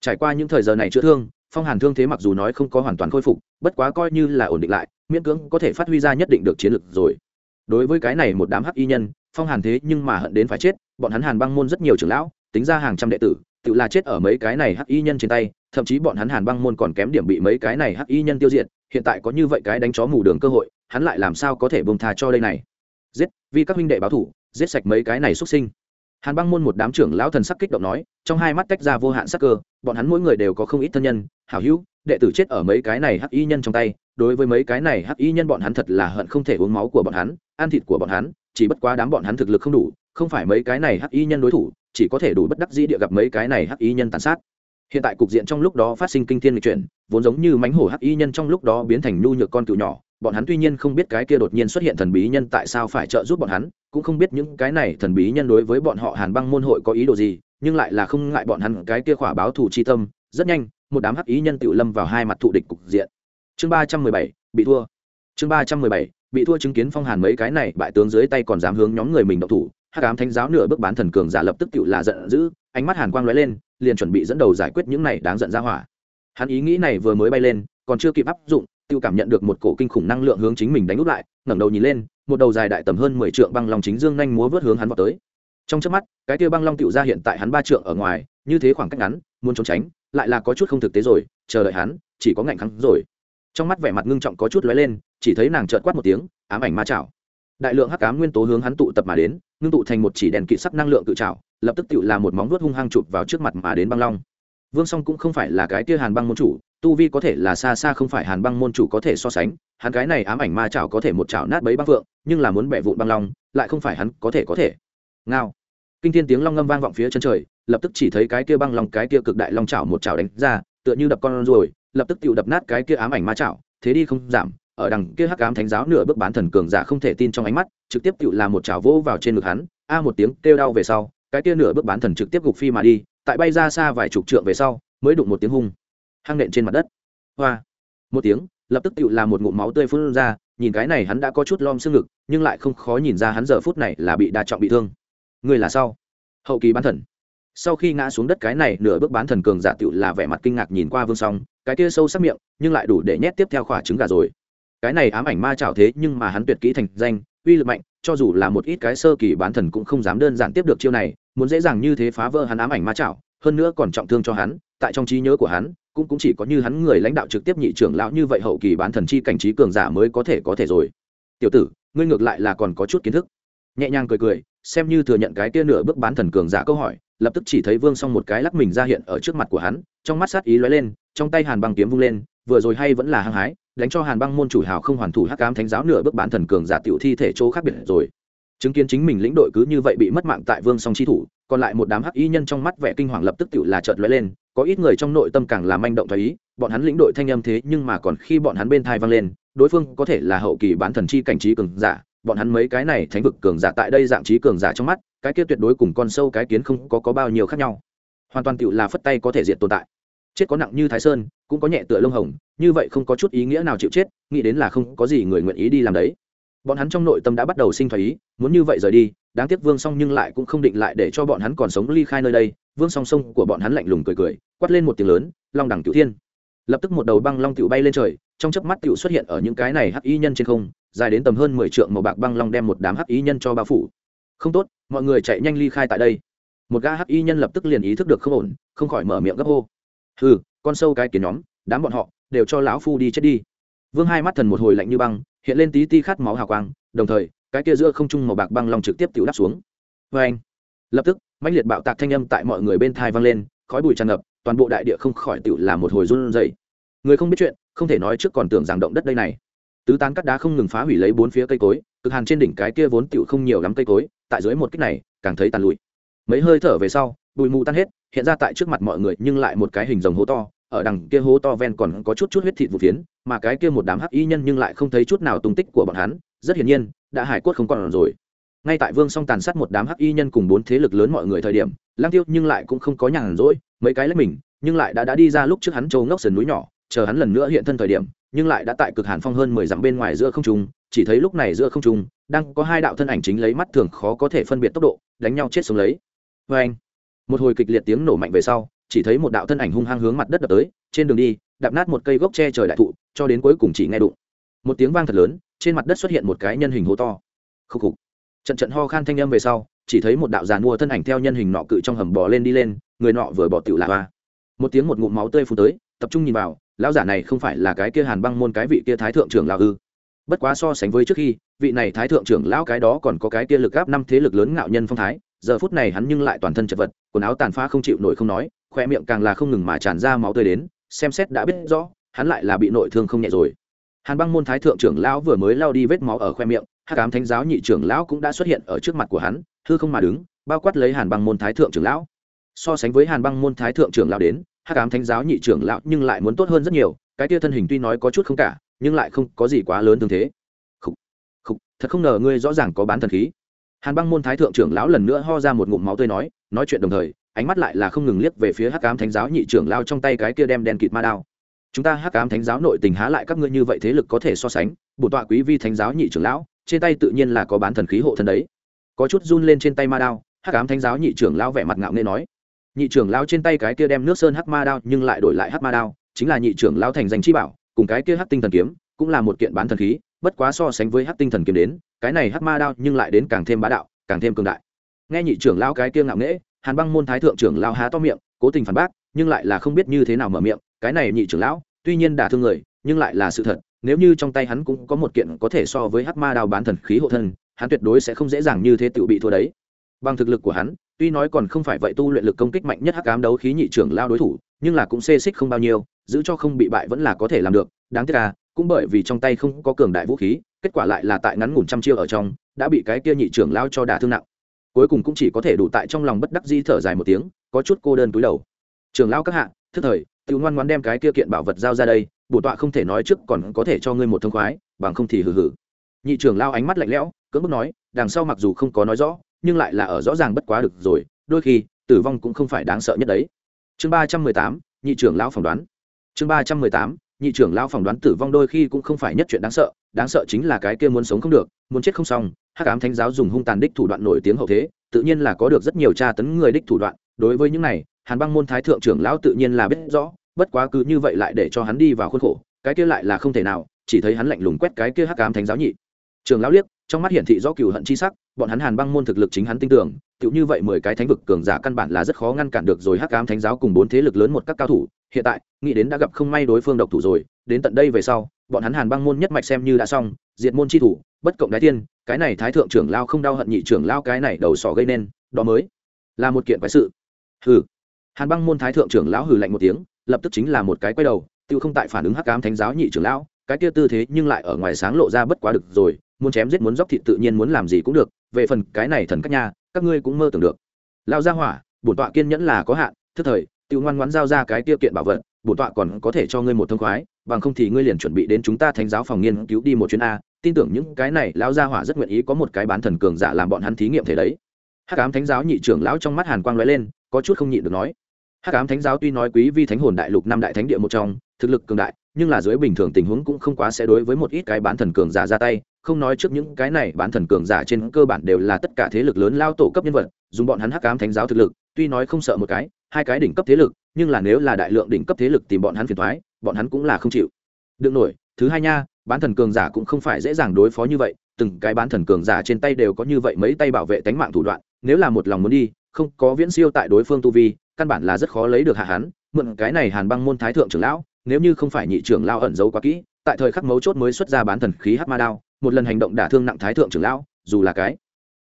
Trải qua những thời giờ này chữa thương, phong hàn thương thế mặc dù nói không có hoàn toàn khôi phục, bất quá coi như là ổn định lại, miễn cưỡng có thể phát huy ra nhất định được chiến lược rồi. Đối với cái này một đám hắc y nhân, phong hàn thế nhưng mà hận đến phải chết, bọn hắn hàn băng môn rất nhiều trưởng lão, tính ra hàng trăm đệ tử tự là chết ở mấy cái này hắc y nhân trên tay, thậm chí bọn hắn hàn băng môn còn kém điểm bị mấy cái này hắc y nhân tiêu diệt, hiện tại có như vậy cái đánh chó mù đường cơ hội, hắn lại làm sao có thể bông tha cho đây này? Giết, vì các huynh đệ báo thủ, giết sạch mấy cái này xuất sinh. Hàn băng môn một đám trưởng lão thần sắc kích động nói, trong hai mắt tách ra vô hạn sắc cơ, bọn hắn mỗi người đều có không ít thân nhân, hảo hữu, đệ tử chết ở mấy cái này hắc y nhân trong tay, đối với mấy cái này hắc y nhân bọn hắn thật là hận không thể uống máu của bọn hắn, ăn thịt của bọn hắn, chỉ bất quá đám bọn hắn thực lực không đủ, không phải mấy cái này hắc y nhân đối thủ chỉ có thể đủ bất đắc dĩ địa gặp mấy cái này hắc y nhân tàn sát. Hiện tại cục diện trong lúc đó phát sinh kinh thiên lịch chuyển, vốn giống như mánh hổ hắc y nhân trong lúc đó biến thành nhu nhược con cựu nhỏ, bọn hắn tuy nhiên không biết cái kia đột nhiên xuất hiện thần bí nhân tại sao phải trợ giúp bọn hắn, cũng không biết những cái này thần bí nhân đối với bọn họ hàn băng môn hội có ý đồ gì, nhưng lại là không ngại bọn hắn cái kia khỏa báo thù chi tâm. Rất nhanh, một đám hắc ý nhân tự lâm vào hai mặt thụ địch cục diện. Chương ba trăm mười bảy, bị thua. Chương ba trăm mười bảy, bị thua chứng kiến phong hàn mấy cái này, bại tướng dưới tay còn dám hướng nhóm người mình độc thủ hắc ám thánh giáo nửa bước bán thần cường giả lập tức tựu là giận dữ, ánh mắt hàn quang lóe lên, liền chuẩn bị dẫn đầu giải quyết những này đáng giận ra hỏa. Hắn ý nghĩ này vừa mới bay lên, còn chưa kịp áp dụng tự cảm nhận được một cổ kinh khủng năng lượng hướng chính mình đánh úp lại, ngẩng đầu nhìn lên, một đầu dài đại tầm hơn mười trượng băng long chính dương nhanh múa vớt hướng hắn vào tới. Trong chớp mắt, cái kia băng long tựu ra hiện tại hắn ba trượng ở ngoài, như thế khoảng cách ngắn, muốn trốn tránh, lại là có chút không thực tế rồi, chờ đợi hắn, chỉ có ngạnh khắng rồi. Trong mắt vẻ mặt ngưng trọng có chút lóe lên, chỉ thấy nàng trợn quát một tiếng, ám ảnh ma chảo. Đại lượng hắc ám nguyên tố hướng hắn tụ tập mà đến ngưng tụ thành một chỉ đèn kỵ sắc năng lượng tự chảo lập tức tự là một móng vuốt hung hăng chụp vào trước mặt mà đến băng long. Vương song cũng không phải là cái kia hàn băng môn chủ, tu vi có thể là xa xa không phải hàn băng môn chủ có thể so sánh, hắn cái này ám ảnh ma chảo có thể một chảo nát bấy băng phượng nhưng là muốn bẻ vụn băng long, lại không phải hắn có thể có thể. Ngao. Kinh thiên tiếng long ngâm vang vọng phía chân trời, lập tức chỉ thấy cái kia băng long, cái kia cực đại long chảo một chảo đánh ra, tựa như đập con rồi lập tức tự đập nát cái kia ám ảnh ma chảo, thế đi không giảm ở đằng kia hắc ám thánh giáo nửa bước bán thần cường giả không thể tin trong ánh mắt, trực tiếp tự làm một chảo vỗ vào trên ngực hắn, a một tiếng kêu đau về sau, cái kia nửa bước bán thần trực tiếp gục phi mà đi, tại bay ra xa vài chục trượng về sau, mới đụng một tiếng hung, hăng nện trên mặt đất. Hoa. Một tiếng, lập tức tự làm một ngụm máu tươi phun ra, nhìn cái này hắn đã có chút lom xương ngực, nhưng lại không khó nhìn ra hắn giờ phút này là bị đa trọng bị thương. Người là sau. Hậu kỳ bán thần. Sau khi ngã xuống đất cái này nửa bước bán thần cường giả tựu là vẻ mặt kinh ngạc nhìn qua vương song, cái kia sâu sắc miệng, nhưng lại đủ để nhét tiếp theo khỏa trứng gà rồi cái này ám ảnh ma trảo thế nhưng mà hắn tuyệt kỹ thành danh, uy lực mạnh, cho dù là một ít cái sơ kỳ bán thần cũng không dám đơn giản tiếp được chiêu này, muốn dễ dàng như thế phá vỡ hắn ám ảnh ma trảo hơn nữa còn trọng thương cho hắn, tại trong trí nhớ của hắn, cũng cũng chỉ có như hắn người lãnh đạo trực tiếp nhị trưởng lão như vậy hậu kỳ bán thần chi cảnh trí cường giả mới có thể có thể rồi. Tiểu tử, ngươi ngược lại là còn có chút kiến thức. Nhẹ nhàng cười cười, xem như thừa nhận cái kia nửa bước bán thần cường giả câu hỏi, lập tức chỉ thấy vương s một cái lắc mình ra hiện ở trước mặt của hắn, trong mắt sát ý lóe lên, trong tay hàn băng kiếm vung lên, vừa rồi hay vẫn là hăng hái đánh cho hàn băng môn chủ hào không hoàn thủ hắc ám thánh giáo nửa bước bán thần cường giả tiểu thi thể chỗ khác biệt rồi. Chứng kiến chính mình lĩnh đội cứ như vậy bị mất mạng tại vương song chi thủ, còn lại một đám hắc y nhân trong mắt vẻ kinh hoàng lập tức tiểu là chợt lóe lên, có ít người trong nội tâm càng làm manh động thoái ý, bọn hắn lĩnh đội thanh âm thế nhưng mà còn khi bọn hắn bên thai vang lên, đối phương có thể là hậu kỳ bán thần chi cảnh trí cường giả, bọn hắn mấy cái này thánh vực cường giả tại đây dạng trí cường giả trong mắt, cái kia tuyệt đối cùng con sâu cái kiến không có có bao nhiêu khác nhau. Hoàn toàn tiểu là phất tay có thể diện tồn tại chết có nặng như thái sơn, cũng có nhẹ tựa lông hồng, như vậy không có chút ý nghĩa nào chịu chết, nghĩ đến là không có gì người nguyện ý đi làm đấy. Bọn hắn trong nội tâm đã bắt đầu sinh thái ý, muốn như vậy rời đi, đáng tiếc vương song nhưng lại cũng không định lại để cho bọn hắn còn sống ly khai nơi đây. Vương song sông của bọn hắn lạnh lùng cười cười, quát lên một tiếng lớn, long đẳng cửu thiên. Lập tức một đầu băng long tiểu bay lên trời, trong chớp mắt tiểu xuất hiện ở những cái này hắc y nhân trên không, dài đến tầm hơn mười trượng màu bạc băng long đem một đám hắc y nhân cho bao phủ. Không tốt, mọi người chạy nhanh ly khai tại đây. Một gã hắc y nhân lập tức liền ý thức được không ổn, không khỏi mở miệng gấp hô hừ, con sâu cái kiến nhóm, đám bọn họ đều cho lão phu đi chết đi. Vương hai mắt thần một hồi lạnh như băng, hiện lên tí ti khát máu hào quang, đồng thời, cái kia giữa không trung màu bạc băng long trực tiếp tự đáp xuống. Vê anh lập tức, mãnh liệt bạo tạc thanh âm tại mọi người bên thai vang lên, khói bụi tràn ngập, toàn bộ đại địa không khỏi tự là một hồi run rẩy. Người không biết chuyện, không thể nói trước còn tưởng rằng động đất đây này. Tứ tán cắt đá không ngừng phá hủy lấy bốn phía cây cối, cực hàn trên đỉnh cái kia vốn tựu không nhiều lắm cây cối, tại dưới một kích này, càng thấy tàn lụi. Mấy hơi thở về sau, bụi mù tan hết hiện ra tại trước mặt mọi người nhưng lại một cái hình rồng hố to, ở đằng kia hố to ven còn có chút chút huyết thịt vụ phiến, mà cái kia một đám hắc y nhân nhưng lại không thấy chút nào tung tích của bọn hắn, rất hiển nhiên, đã hải cốt không còn rồi. Ngay tại vương song tàn sát một đám hắc y nhân cùng bốn thế lực lớn mọi người thời điểm lang tiêu nhưng lại cũng không có nhàn rỗi, mấy cái lấy mình, nhưng lại đã đã đi ra lúc trước hắn trâu ngốc sườn núi nhỏ, chờ hắn lần nữa hiện thân thời điểm, nhưng lại đã tại cực hàn phong hơn mười dặm bên ngoài giữa không trung, chỉ thấy lúc này giữa không trung, đang có hai đạo thân ảnh chính lấy mắt thường khó có thể phân biệt tốc độ, đánh nhau chết sống lấy. Vê anh một hồi kịch liệt tiếng nổ mạnh về sau, chỉ thấy một đạo thân ảnh hung hăng hướng mặt đất đập tới, trên đường đi, đạp nát một cây gốc tre trời đại thụ, cho đến cuối cùng chỉ nghe đụng. Một tiếng vang thật lớn, trên mặt đất xuất hiện một cái nhân hình hố to. Khúc khục. Trận trận ho khan thanh âm về sau, chỉ thấy một đạo giàn mua thân ảnh theo nhân hình nọ cự trong hầm bò lên đi lên, người nọ vừa bỏ tiểu lạ hoa. Một tiếng một ngụm máu tươi phù tới, tập trung nhìn vào, lão giả này không phải là cái kia hàn băng môn cái vị kia thái thượng trưởng lão ư? Bất quá so sánh với trước khi, vị này thái thượng trưởng lão cái đó còn có cái kia lực gáp năm thế lực lớn ngạo nhân phong thái giờ phút này hắn nhưng lại toàn thân chật vật quần áo tàn phá không chịu nổi không nói khoe miệng càng là không ngừng mà tràn ra máu tươi đến xem xét đã biết rõ hắn lại là bị nội thương không nhẹ rồi. Hàn băng môn thái thượng trưởng lão vừa mới lao đi vết máu ở khoe miệng hát cám thánh giáo nhị trưởng lão cũng đã xuất hiện ở trước mặt của hắn hư không mà đứng bao quát lấy hàn băng môn thái thượng trưởng lão. So sánh với hàn băng môn thái thượng trưởng lão đến hát cám thánh giáo nhị trưởng lão nhưng lại muốn tốt hơn rất nhiều cái tia thân hình tuy nói có chút không cả nhưng lại không có gì quá lớn tương thế. Khủ, khủ, thật không ngờ ngươi rõ ràng có bán thần khí hàn băng môn thái thượng trưởng lão lần nữa ho ra một ngụm máu tươi nói nói chuyện đồng thời, ánh mắt lại là không ngừng liếc về phía hắc cám thánh giáo nhị trưởng lao trong tay cái kia đem đen kịt ma đao. Chúng ta hắc cám thánh giáo nội tình há lại các ngươi như vậy thế lực có thể so sánh bổn tọa quý vi thánh giáo nhị trưởng lão, trên tay tự nhiên là có bán thần khí hộ thân đấy. Có chút run lên trên tay ma đao, hắc cám thánh giáo nhị trưởng lão vẻ mặt ngạo nghê nói, nhị trưởng lão trên tay cái kia đem nước sơn hắc ma đao nhưng lại đổi lại hắc ma đao, chính là nhị trưởng lão thành danh chi bảo, cùng cái kia hắc tinh thần kiếm, cũng là một kiện bán thần khí bất quá so sánh với hắc tinh thần kiếm đến, cái này hắc ma đao nhưng lại đến càng thêm bá đạo, càng thêm cường đại. Nghe nhị trưởng lão cái kia ngạo nghễ, hàn băng môn thái thượng trưởng lão há to miệng, cố tình phản bác, nhưng lại là không biết như thế nào mở miệng, cái này nhị trưởng lão, tuy nhiên đả thương người, nhưng lại là sự thật, nếu như trong tay hắn cũng có một kiện có thể so với hắc ma đao bán thần khí hộ thân, hắn tuyệt đối sẽ không dễ dàng như thế tự bị thua đấy. Bằng thực lực của hắn, tuy nói còn không phải vậy tu luyện lực công kích mạnh nhất hắc ám đấu khí nhị trưởng lao đối thủ, nhưng là cũng xê xích không bao nhiêu, giữ cho không bị bại vẫn là có thể làm được, đáng tiếc là cũng bởi vì trong tay không có cường đại vũ khí, kết quả lại là tại ngắn ngủn trăm chiêu ở trong, đã bị cái kia nhị trưởng lao cho đả thương nặng. Cuối cùng cũng chỉ có thể đủ tại trong lòng bất đắc di thở dài một tiếng, có chút cô đơn túi đầu. Trưởng lao các hạ, thức thời tự ngoan ngoan đem cái kia kiện bảo vật giao ra đây, bổ tọa không thể nói trước còn có thể cho ngươi một thông khoái, bằng không thì hừ hừ. Nhị trưởng lao ánh mắt lạnh lẽo, cưỡng bức nói, đằng sau mặc dù không có nói rõ, nhưng lại là ở rõ ràng bất quá được rồi, đôi khi, tử vong cũng không phải đáng sợ nhất đấy. Chương ba trăm mười tám, nhị trưởng lao phỏng đoán. Chương ba trăm mười tám nhị trưởng lão phỏng đoán tử vong đôi khi cũng không phải nhất chuyện đáng sợ đáng sợ chính là cái kia muốn sống không được, muốn chết không xong, hắc ám thánh giáo dùng hung tàn đích thủ đoạn nổi tiếng hậu thế, tự nhiên là có được rất nhiều tra tấn người đích thủ đoạn, đối với những này, hàn băng môn thái thượng trưởng lão tự nhiên là biết rõ, bất quá cứ như vậy lại để cho hắn đi vào khuôn khổ, cái kia lại là không thể nào, chỉ thấy hắn lạnh lùng quét cái kia hắc ám thánh giáo nhị. Trưởng lão liếc, trong mắt hiển thị rõ cừu hận chi sắc bọn hắn hàn băng môn thực lực chính hắn tin tưởng, tựu như vậy mười cái thánh vực cường giả căn bản là rất khó ngăn cản được rồi hắc ám thánh giáo cùng bốn thế lực lớn một các cao thủ. Hiện tại, nghĩ đến đã gặp không may đối phương độc thủ rồi, đến tận đây về sau, bọn hắn hàn băng môn nhất mạch xem như đã xong, diệt môn chi thủ, bất cộng đái tiên, cái này thái thượng trưởng lao không đau hận nhị trưởng lao cái này đầu sỏ gây nên, đó mới là một kiện quái sự. Hừ. Hàn băng môn thái thượng trưởng lão hừ lạnh một tiếng, lập tức chính là một cái quay đầu tự không tại phản ứng hắc cám thánh giáo nhị trưởng lão, cái kia tư thế nhưng lại ở ngoài sáng lộ ra bất quá được rồi, muốn chém giết muốn dóc thịt tự nhiên muốn làm gì cũng được về phần cái này thần các nhà các ngươi cũng mơ tưởng được. Lao ra hỏa, bổn tọa kiên nhẫn là có hạn, thức thời tự ngoan ngoãn giao ra cái tiêu kiện bảo vật, bổn tọa còn có thể cho ngươi một thông khoái, bằng không thì ngươi liền chuẩn bị đến chúng ta thánh giáo phòng nghiên cứu đi một chuyến a. Tin tưởng những cái này, lão gia hỏa rất nguyện ý có một cái bán thần cường giả làm bọn hắn thí nghiệm thể đấy. Hắc ám thánh giáo nhị trưởng lão trong mắt hàn quang lóe lên, có chút không nhịn được nói. Hắc ám thánh giáo tuy nói quý vi thánh hồn đại lục năm đại thánh địa một trong, thực lực cường đại, nhưng là dưới bình thường tình huống cũng không quá sẽ đối với một ít cái bán thần cường giả ra tay không nói trước những cái này, bán thần cường giả trên cơ bản đều là tất cả thế lực lớn lao tổ cấp nhân vật, dùng bọn hắn hắc ám thánh giáo thực lực, tuy nói không sợ một cái, hai cái đỉnh cấp thế lực, nhưng là nếu là đại lượng đỉnh cấp thế lực tìm bọn hắn phiền thoái bọn hắn cũng là không chịu. Đương nổi, thứ hai nha, bán thần cường giả cũng không phải dễ dàng đối phó như vậy, từng cái bán thần cường giả trên tay đều có như vậy mấy tay bảo vệ tánh mạng thủ đoạn, nếu là một lòng muốn đi, không có viễn siêu tại đối phương tu vi, căn bản là rất khó lấy được hạ hắn, mượn cái này hàn băng môn thái thượng trưởng lão, nếu như không phải nhị trưởng lão ẩn giấu quá kỹ, tại thời khắc mấu chốt mới xuất ra bán thần khí hắc ma đao một lần hành động đả thương nặng thái thượng trưởng lão, dù là cái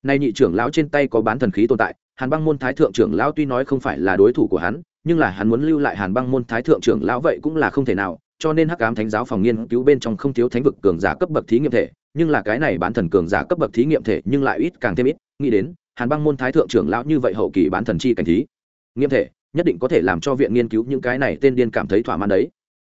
nay nhị trưởng lão trên tay có bán thần khí tồn tại, hàn băng môn thái thượng trưởng lão tuy nói không phải là đối thủ của hắn, nhưng là hắn muốn lưu lại hàn băng môn thái thượng trưởng lão vậy cũng là không thể nào, cho nên hắc ám thánh giáo phòng nghiên cứu bên trong không thiếu thánh vực cường giả cấp bậc thí nghiệm thể, nhưng là cái này bán thần cường giả cấp bậc thí nghiệm thể nhưng lại ít càng thêm ít. Nghĩ đến, hàn băng môn thái thượng trưởng lão như vậy hậu kỳ bán thần chi cảnh thí nghiệm thể, nhất định có thể làm cho viện nghiên cứu những cái này tên điên cảm thấy thỏa mãn đấy.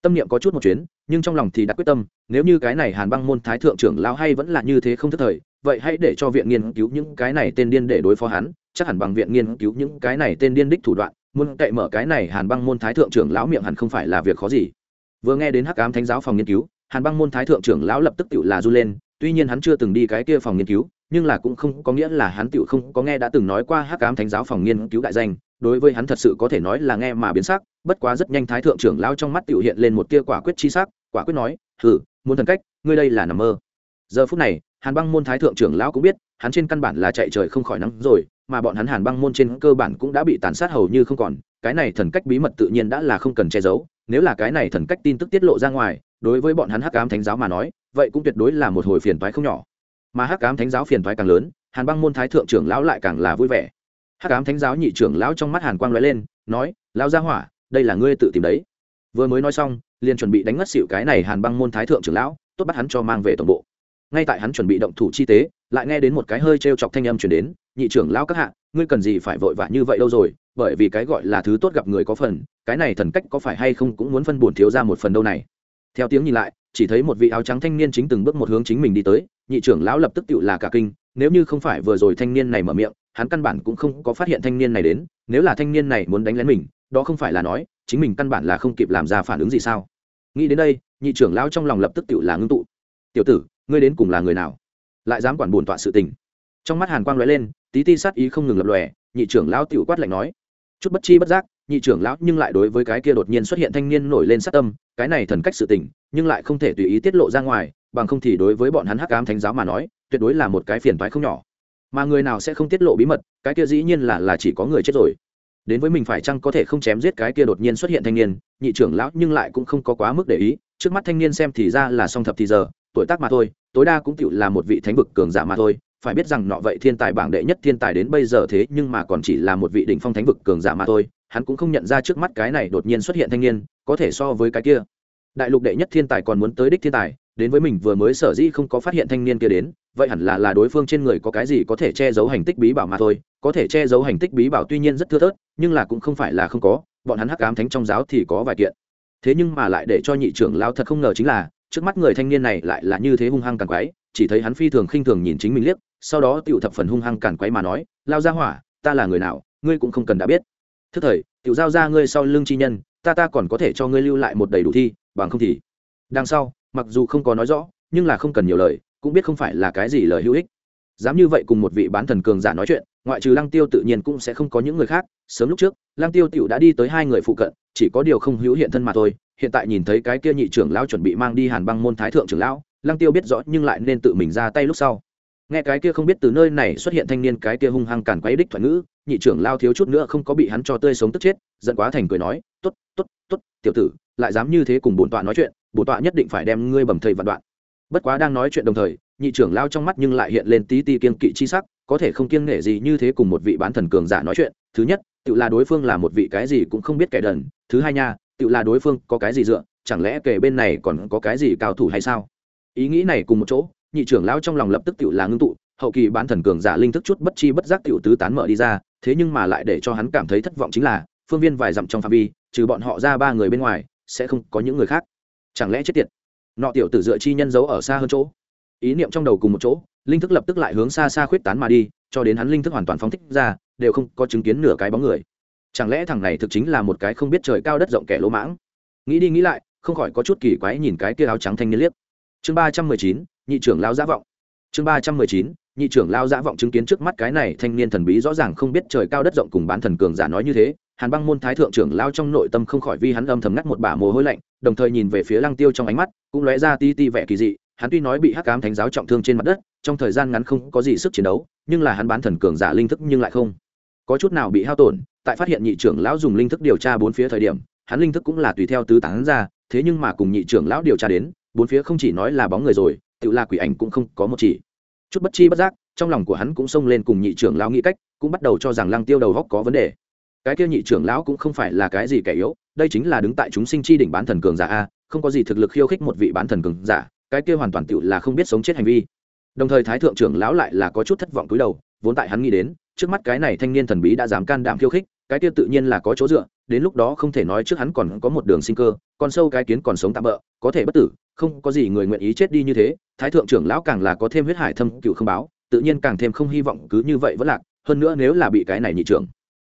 Tâm niệm có chút một chuyến nhưng trong lòng thì đã quyết tâm, nếu như cái này hàn băng môn thái thượng trưởng lão hay vẫn là như thế không thức thời, vậy hãy để cho viện nghiên cứu những cái này tên điên để đối phó hắn, chắc hẳn bằng viện nghiên cứu những cái này tên điên đích thủ đoạn, muốn cậy mở cái này hàn băng môn thái thượng trưởng lão miệng hẳn không phải là việc khó gì. Vừa nghe đến hắc ám thánh giáo phòng nghiên cứu, hàn băng môn thái thượng trưởng lão lập tức tự là du lên, tuy nhiên hắn chưa từng đi cái kia phòng nghiên cứu, nhưng là cũng không có nghĩa là hắn tự không có nghe đã từng nói qua hắc ám thánh giáo phòng nghiên cứu đại danh đối với hắn thật sự có thể nói là nghe mà biến sắc, bất quá rất nhanh thái thượng trưởng lão trong mắt tiểu hiện lên một tia quả quyết chi sắc, quả quyết nói, hừ, muốn thần cách, ngươi đây là nằm mơ. Giờ phút này, hàn băng môn thái thượng trưởng lão cũng biết, hắn trên căn bản là chạy trời không khỏi nắng rồi, mà bọn hắn hàn băng môn trên cơ bản cũng đã bị tàn sát hầu như không còn, cái này thần cách bí mật tự nhiên đã là không cần che giấu, nếu là cái này thần cách tin tức tiết lộ ra ngoài, đối với bọn hắn hắc ám thánh giáo mà nói, vậy cũng tuyệt đối là một hồi phiền toái không nhỏ. Mà hắc ám thánh giáo phiền toái càng lớn, hàn băng môn thái thượng trưởng lão lại càng là vui vẻ hắc ám thánh giáo nhị trưởng lão trong mắt hàn quang lóe lên, nói, lão gia hỏa, đây là ngươi tự tìm đấy. Vừa mới nói xong, liền chuẩn bị đánh ngất xỉu cái này hàn băng môn thái thượng trưởng lão, tốt bắt hắn cho mang về tổng bộ. Ngay tại hắn chuẩn bị động thủ chi tế, lại nghe đến một cái hơi t chọc thanh âm chuyển đến, nhị trưởng lão các hạ, ngươi cần gì phải vội vã như vậy đâu rồi, bởi vì cái gọi là thứ tốt gặp người có phần, cái này thần cách có phải hay không cũng muốn phân bổn thiếu ra một phần đâu này. Theo tiếng nhìn lại, chỉ thấy một vị áo trắng thanh niên chính từng bước một hướng chính mình đi tới, nhị trưởng lão lập tức tự là cả kinh, nếu như không phải vừa rồi thanh niên này mở miệng hắn căn bản cũng không có phát hiện thanh niên này đến, nếu là thanh niên này muốn đánh lén mình, đó không phải là nói, chính mình căn bản là không kịp làm ra phản ứng gì sao? Nghĩ đến đây, nhị trưởng lão trong lòng lập tức tự là ngưng tụ. Tiểu tử, ngươi đến cùng là người nào? Lại dám quản bổn tọa sự tình. Trong mắt hàn quang lóe lên, tí ti sát ý không ngừng lập lòe, nhị trưởng lão tiểu quát lạnh nói. Chút bất chi bất giác, nhị trưởng lão nhưng lại đối với cái kia đột nhiên xuất hiện thanh niên nổi lên sát tâm, cái này thần cách sự tình, nhưng lại không thể tùy ý tiết lộ ra ngoài, bằng không thì đối với bọn hắn hắc ám thánh giáo mà nói, tuyệt đối là một cái phiền toái không nhỏ mà người nào sẽ không tiết lộ bí mật, cái kia dĩ nhiên là là chỉ có người chết rồi. Đến với mình phải chăng có thể không chém giết cái kia đột nhiên xuất hiện thanh niên, nhị trưởng lão nhưng lại cũng không có quá mức để ý, trước mắt thanh niên xem thì ra là song thập thì giờ, tuổi tác mà thôi, tối đa cũng tựu là một vị thánh vực cường giả mà thôi. Phải biết rằng nọ vậy thiên tài bảng đệ nhất thiên tài đến bây giờ thế nhưng mà còn chỉ là một vị đỉnh phong thánh vực cường giả mà thôi. Hắn cũng không nhận ra trước mắt cái này đột nhiên xuất hiện thanh niên, có thể so với cái kia. Đại lục đệ nhất thiên tài còn muốn tới đích thiên tài, đến với mình vừa mới sở dĩ không có phát hiện thanh niên kia đến vậy hẳn là là đối phương trên người có cái gì có thể che giấu hành tích bí bảo mà thôi. Có thể che giấu hành tích bí bảo tuy nhiên rất thưa thớt, nhưng là cũng không phải là không có. Bọn hắn hắc ám thánh trong giáo thì có vài kiện. Thế nhưng mà lại để cho nhị trưởng lao thật không ngờ chính là, trước mắt người thanh niên này lại là như thế hung hăng càng quái chỉ thấy hắn phi thường khinh thường nhìn chính mình liếc, sau đó tựu thập phần hung hăng càng quấy mà nói, lao ra hỏa, ta là người nào, ngươi cũng không cần đã biết. Thức thời tựu giao ra ngươi sau lưng chi nhân, ta ta còn có thể cho ngươi lưu lại một đầy đủ thi, bằng không thì. Đằng sau, mặc dù không có nói rõ, nhưng là không cần nhiều lời cũng biết không phải là cái gì lời hữu ích. Dám như vậy cùng một vị bán thần cường giả nói chuyện, ngoại trừ lăng tiêu tự nhiên cũng sẽ không có những người khác. Sớm lúc trước, lăng tiêu tựu đã đi tới hai người phụ cận, chỉ có điều không hữu hiện thân mà thôi. Hiện tại nhìn thấy cái kia nhị trưởng lão chuẩn bị mang đi hàn băng môn thái thượng trưởng lão, lăng tiêu biết rõ nhưng lại nên tự mình ra tay lúc sau. Nghe cái kia không biết từ nơi này xuất hiện thanh niên cái kia hung hăng càn quấy đích thoại ngữ, nhị trưởng lao thiếu chút nữa không có bị hắn cho tươi sống tức chết, giận quá thành cười nói t ố t t ố t t ố t tiểu tử, lại dám như thế cùng bổn tọa nói chuyện, bổn tọa nhất định phải đem ngươi bầm thầy vạn đoạn bất quá đang nói chuyện đồng thời, nhị trưởng lao trong mắt nhưng lại hiện lên tí ti kiên kỵ chi sắc, có thể không kiêng nể gì như thế cùng một vị bán thần cường giả nói chuyện. Thứ nhất, tự là đối phương là một vị cái gì cũng không biết kẻ đần. Thứ hai nha, tự là đối phương có cái gì dựa, chẳng lẽ kể bên này còn có cái gì cao thủ hay sao? Ý nghĩ này cùng một chỗ, nhị trưởng lão trong lòng lập tức tự là ngưng tụ, hậu kỳ bán thần cường giả linh thức chút bất chi bất giác tự tứ tán mở đi ra, thế nhưng mà lại để cho hắn cảm thấy thất vọng chính là, phương viên vài dặm trong phạm vi, trừ bọn họ ra ba người bên ngoài, sẽ không có những người khác. Chẳng lẽ chết tiệt? Nọ tiểu tử dựa chi nhân giấu ở xa hơn chỗ. Ý niệm trong đầu cùng một chỗ, linh thức lập tức lại hướng xa xa khuyết tán mà đi, cho đến hắn linh thức hoàn toàn phóng thích ra, đều không có chứng kiến nửa cái bóng người. Chẳng lẽ thằng này thực chính là một cái không biết trời cao đất rộng kẻ lỗ mãng? Nghĩ đi nghĩ lại, không khỏi có chút kỳ quái nhìn cái kia áo trắng thanh niên liếc. Chương ba trăm mười chín, nhị trưởng lao giả vọng. Chương ba trăm mười chín, nhị trưởng lao giả vọng chứng kiến trước mắt cái này thanh niên thần bí rõ ràng không biết trời cao đất rộng cùng bán thần cường giả nói như thế hàn băng môn thái thượng trưởng lao trong nội tâm không khỏi vi hắn âm thầm ngắt một bả mồ hôi lạnh, đồng thời nhìn về phía lăng tiêu trong ánh mắt, cũng lóe ra ti ti vẻ kỳ dị. Hắn tuy nói bị hắc cám thánh giáo trọng thương trên mặt đất, trong thời gian ngắn không có gì sức chiến đấu, nhưng là hắn bán thần cường giả linh thức nhưng lại không có chút nào bị hao tổn. Tại phát hiện nhị trưởng lão dùng linh thức điều tra bốn phía thời điểm, hắn linh thức cũng là tùy theo tứ tán ra, thế nhưng mà cùng nhị trưởng lão điều tra đến, bốn phía không chỉ nói là bóng người rồi, tự là quỷ ảnh cũng không có một chỉ. Chút bất chi bất giác, trong lòng của hắn cũng xông lên cùng nhị trưởng lão nghĩ cách, cũng bắt đầu cho rằng lăng tiêu đầu góc có vấn đề cái kia nhị trưởng lão cũng không phải là cái gì kẻ yếu, đây chính là đứng tại chúng sinh chi đỉnh bán thần cường giả a, không có gì thực lực khiêu khích một vị bán thần cường giả, cái kia hoàn toàn tựu là không biết sống chết hành vi. Đồng thời thái thượng trưởng lão lại là có chút thất vọng cúi đầu, vốn tại hắn nghĩ đến, trước mắt cái này thanh niên thần bí đã dám can đảm khiêu khích, cái kia tự nhiên là có chỗ dựa, đến lúc đó không thể nói trước hắn còn có một đường sinh cơ, con sâu cái kiến còn sống tạm bỡ có thể bất tử, không có gì người nguyện ý chết đi như thế, thái thượng trưởng lão càng là có thêm huyết hải thâm cựu không báo, tự nhiên càng thêm không hy vọng cứ như vậy vẫn lạc, hơn nữa nếu là bị cái này nhị trưởng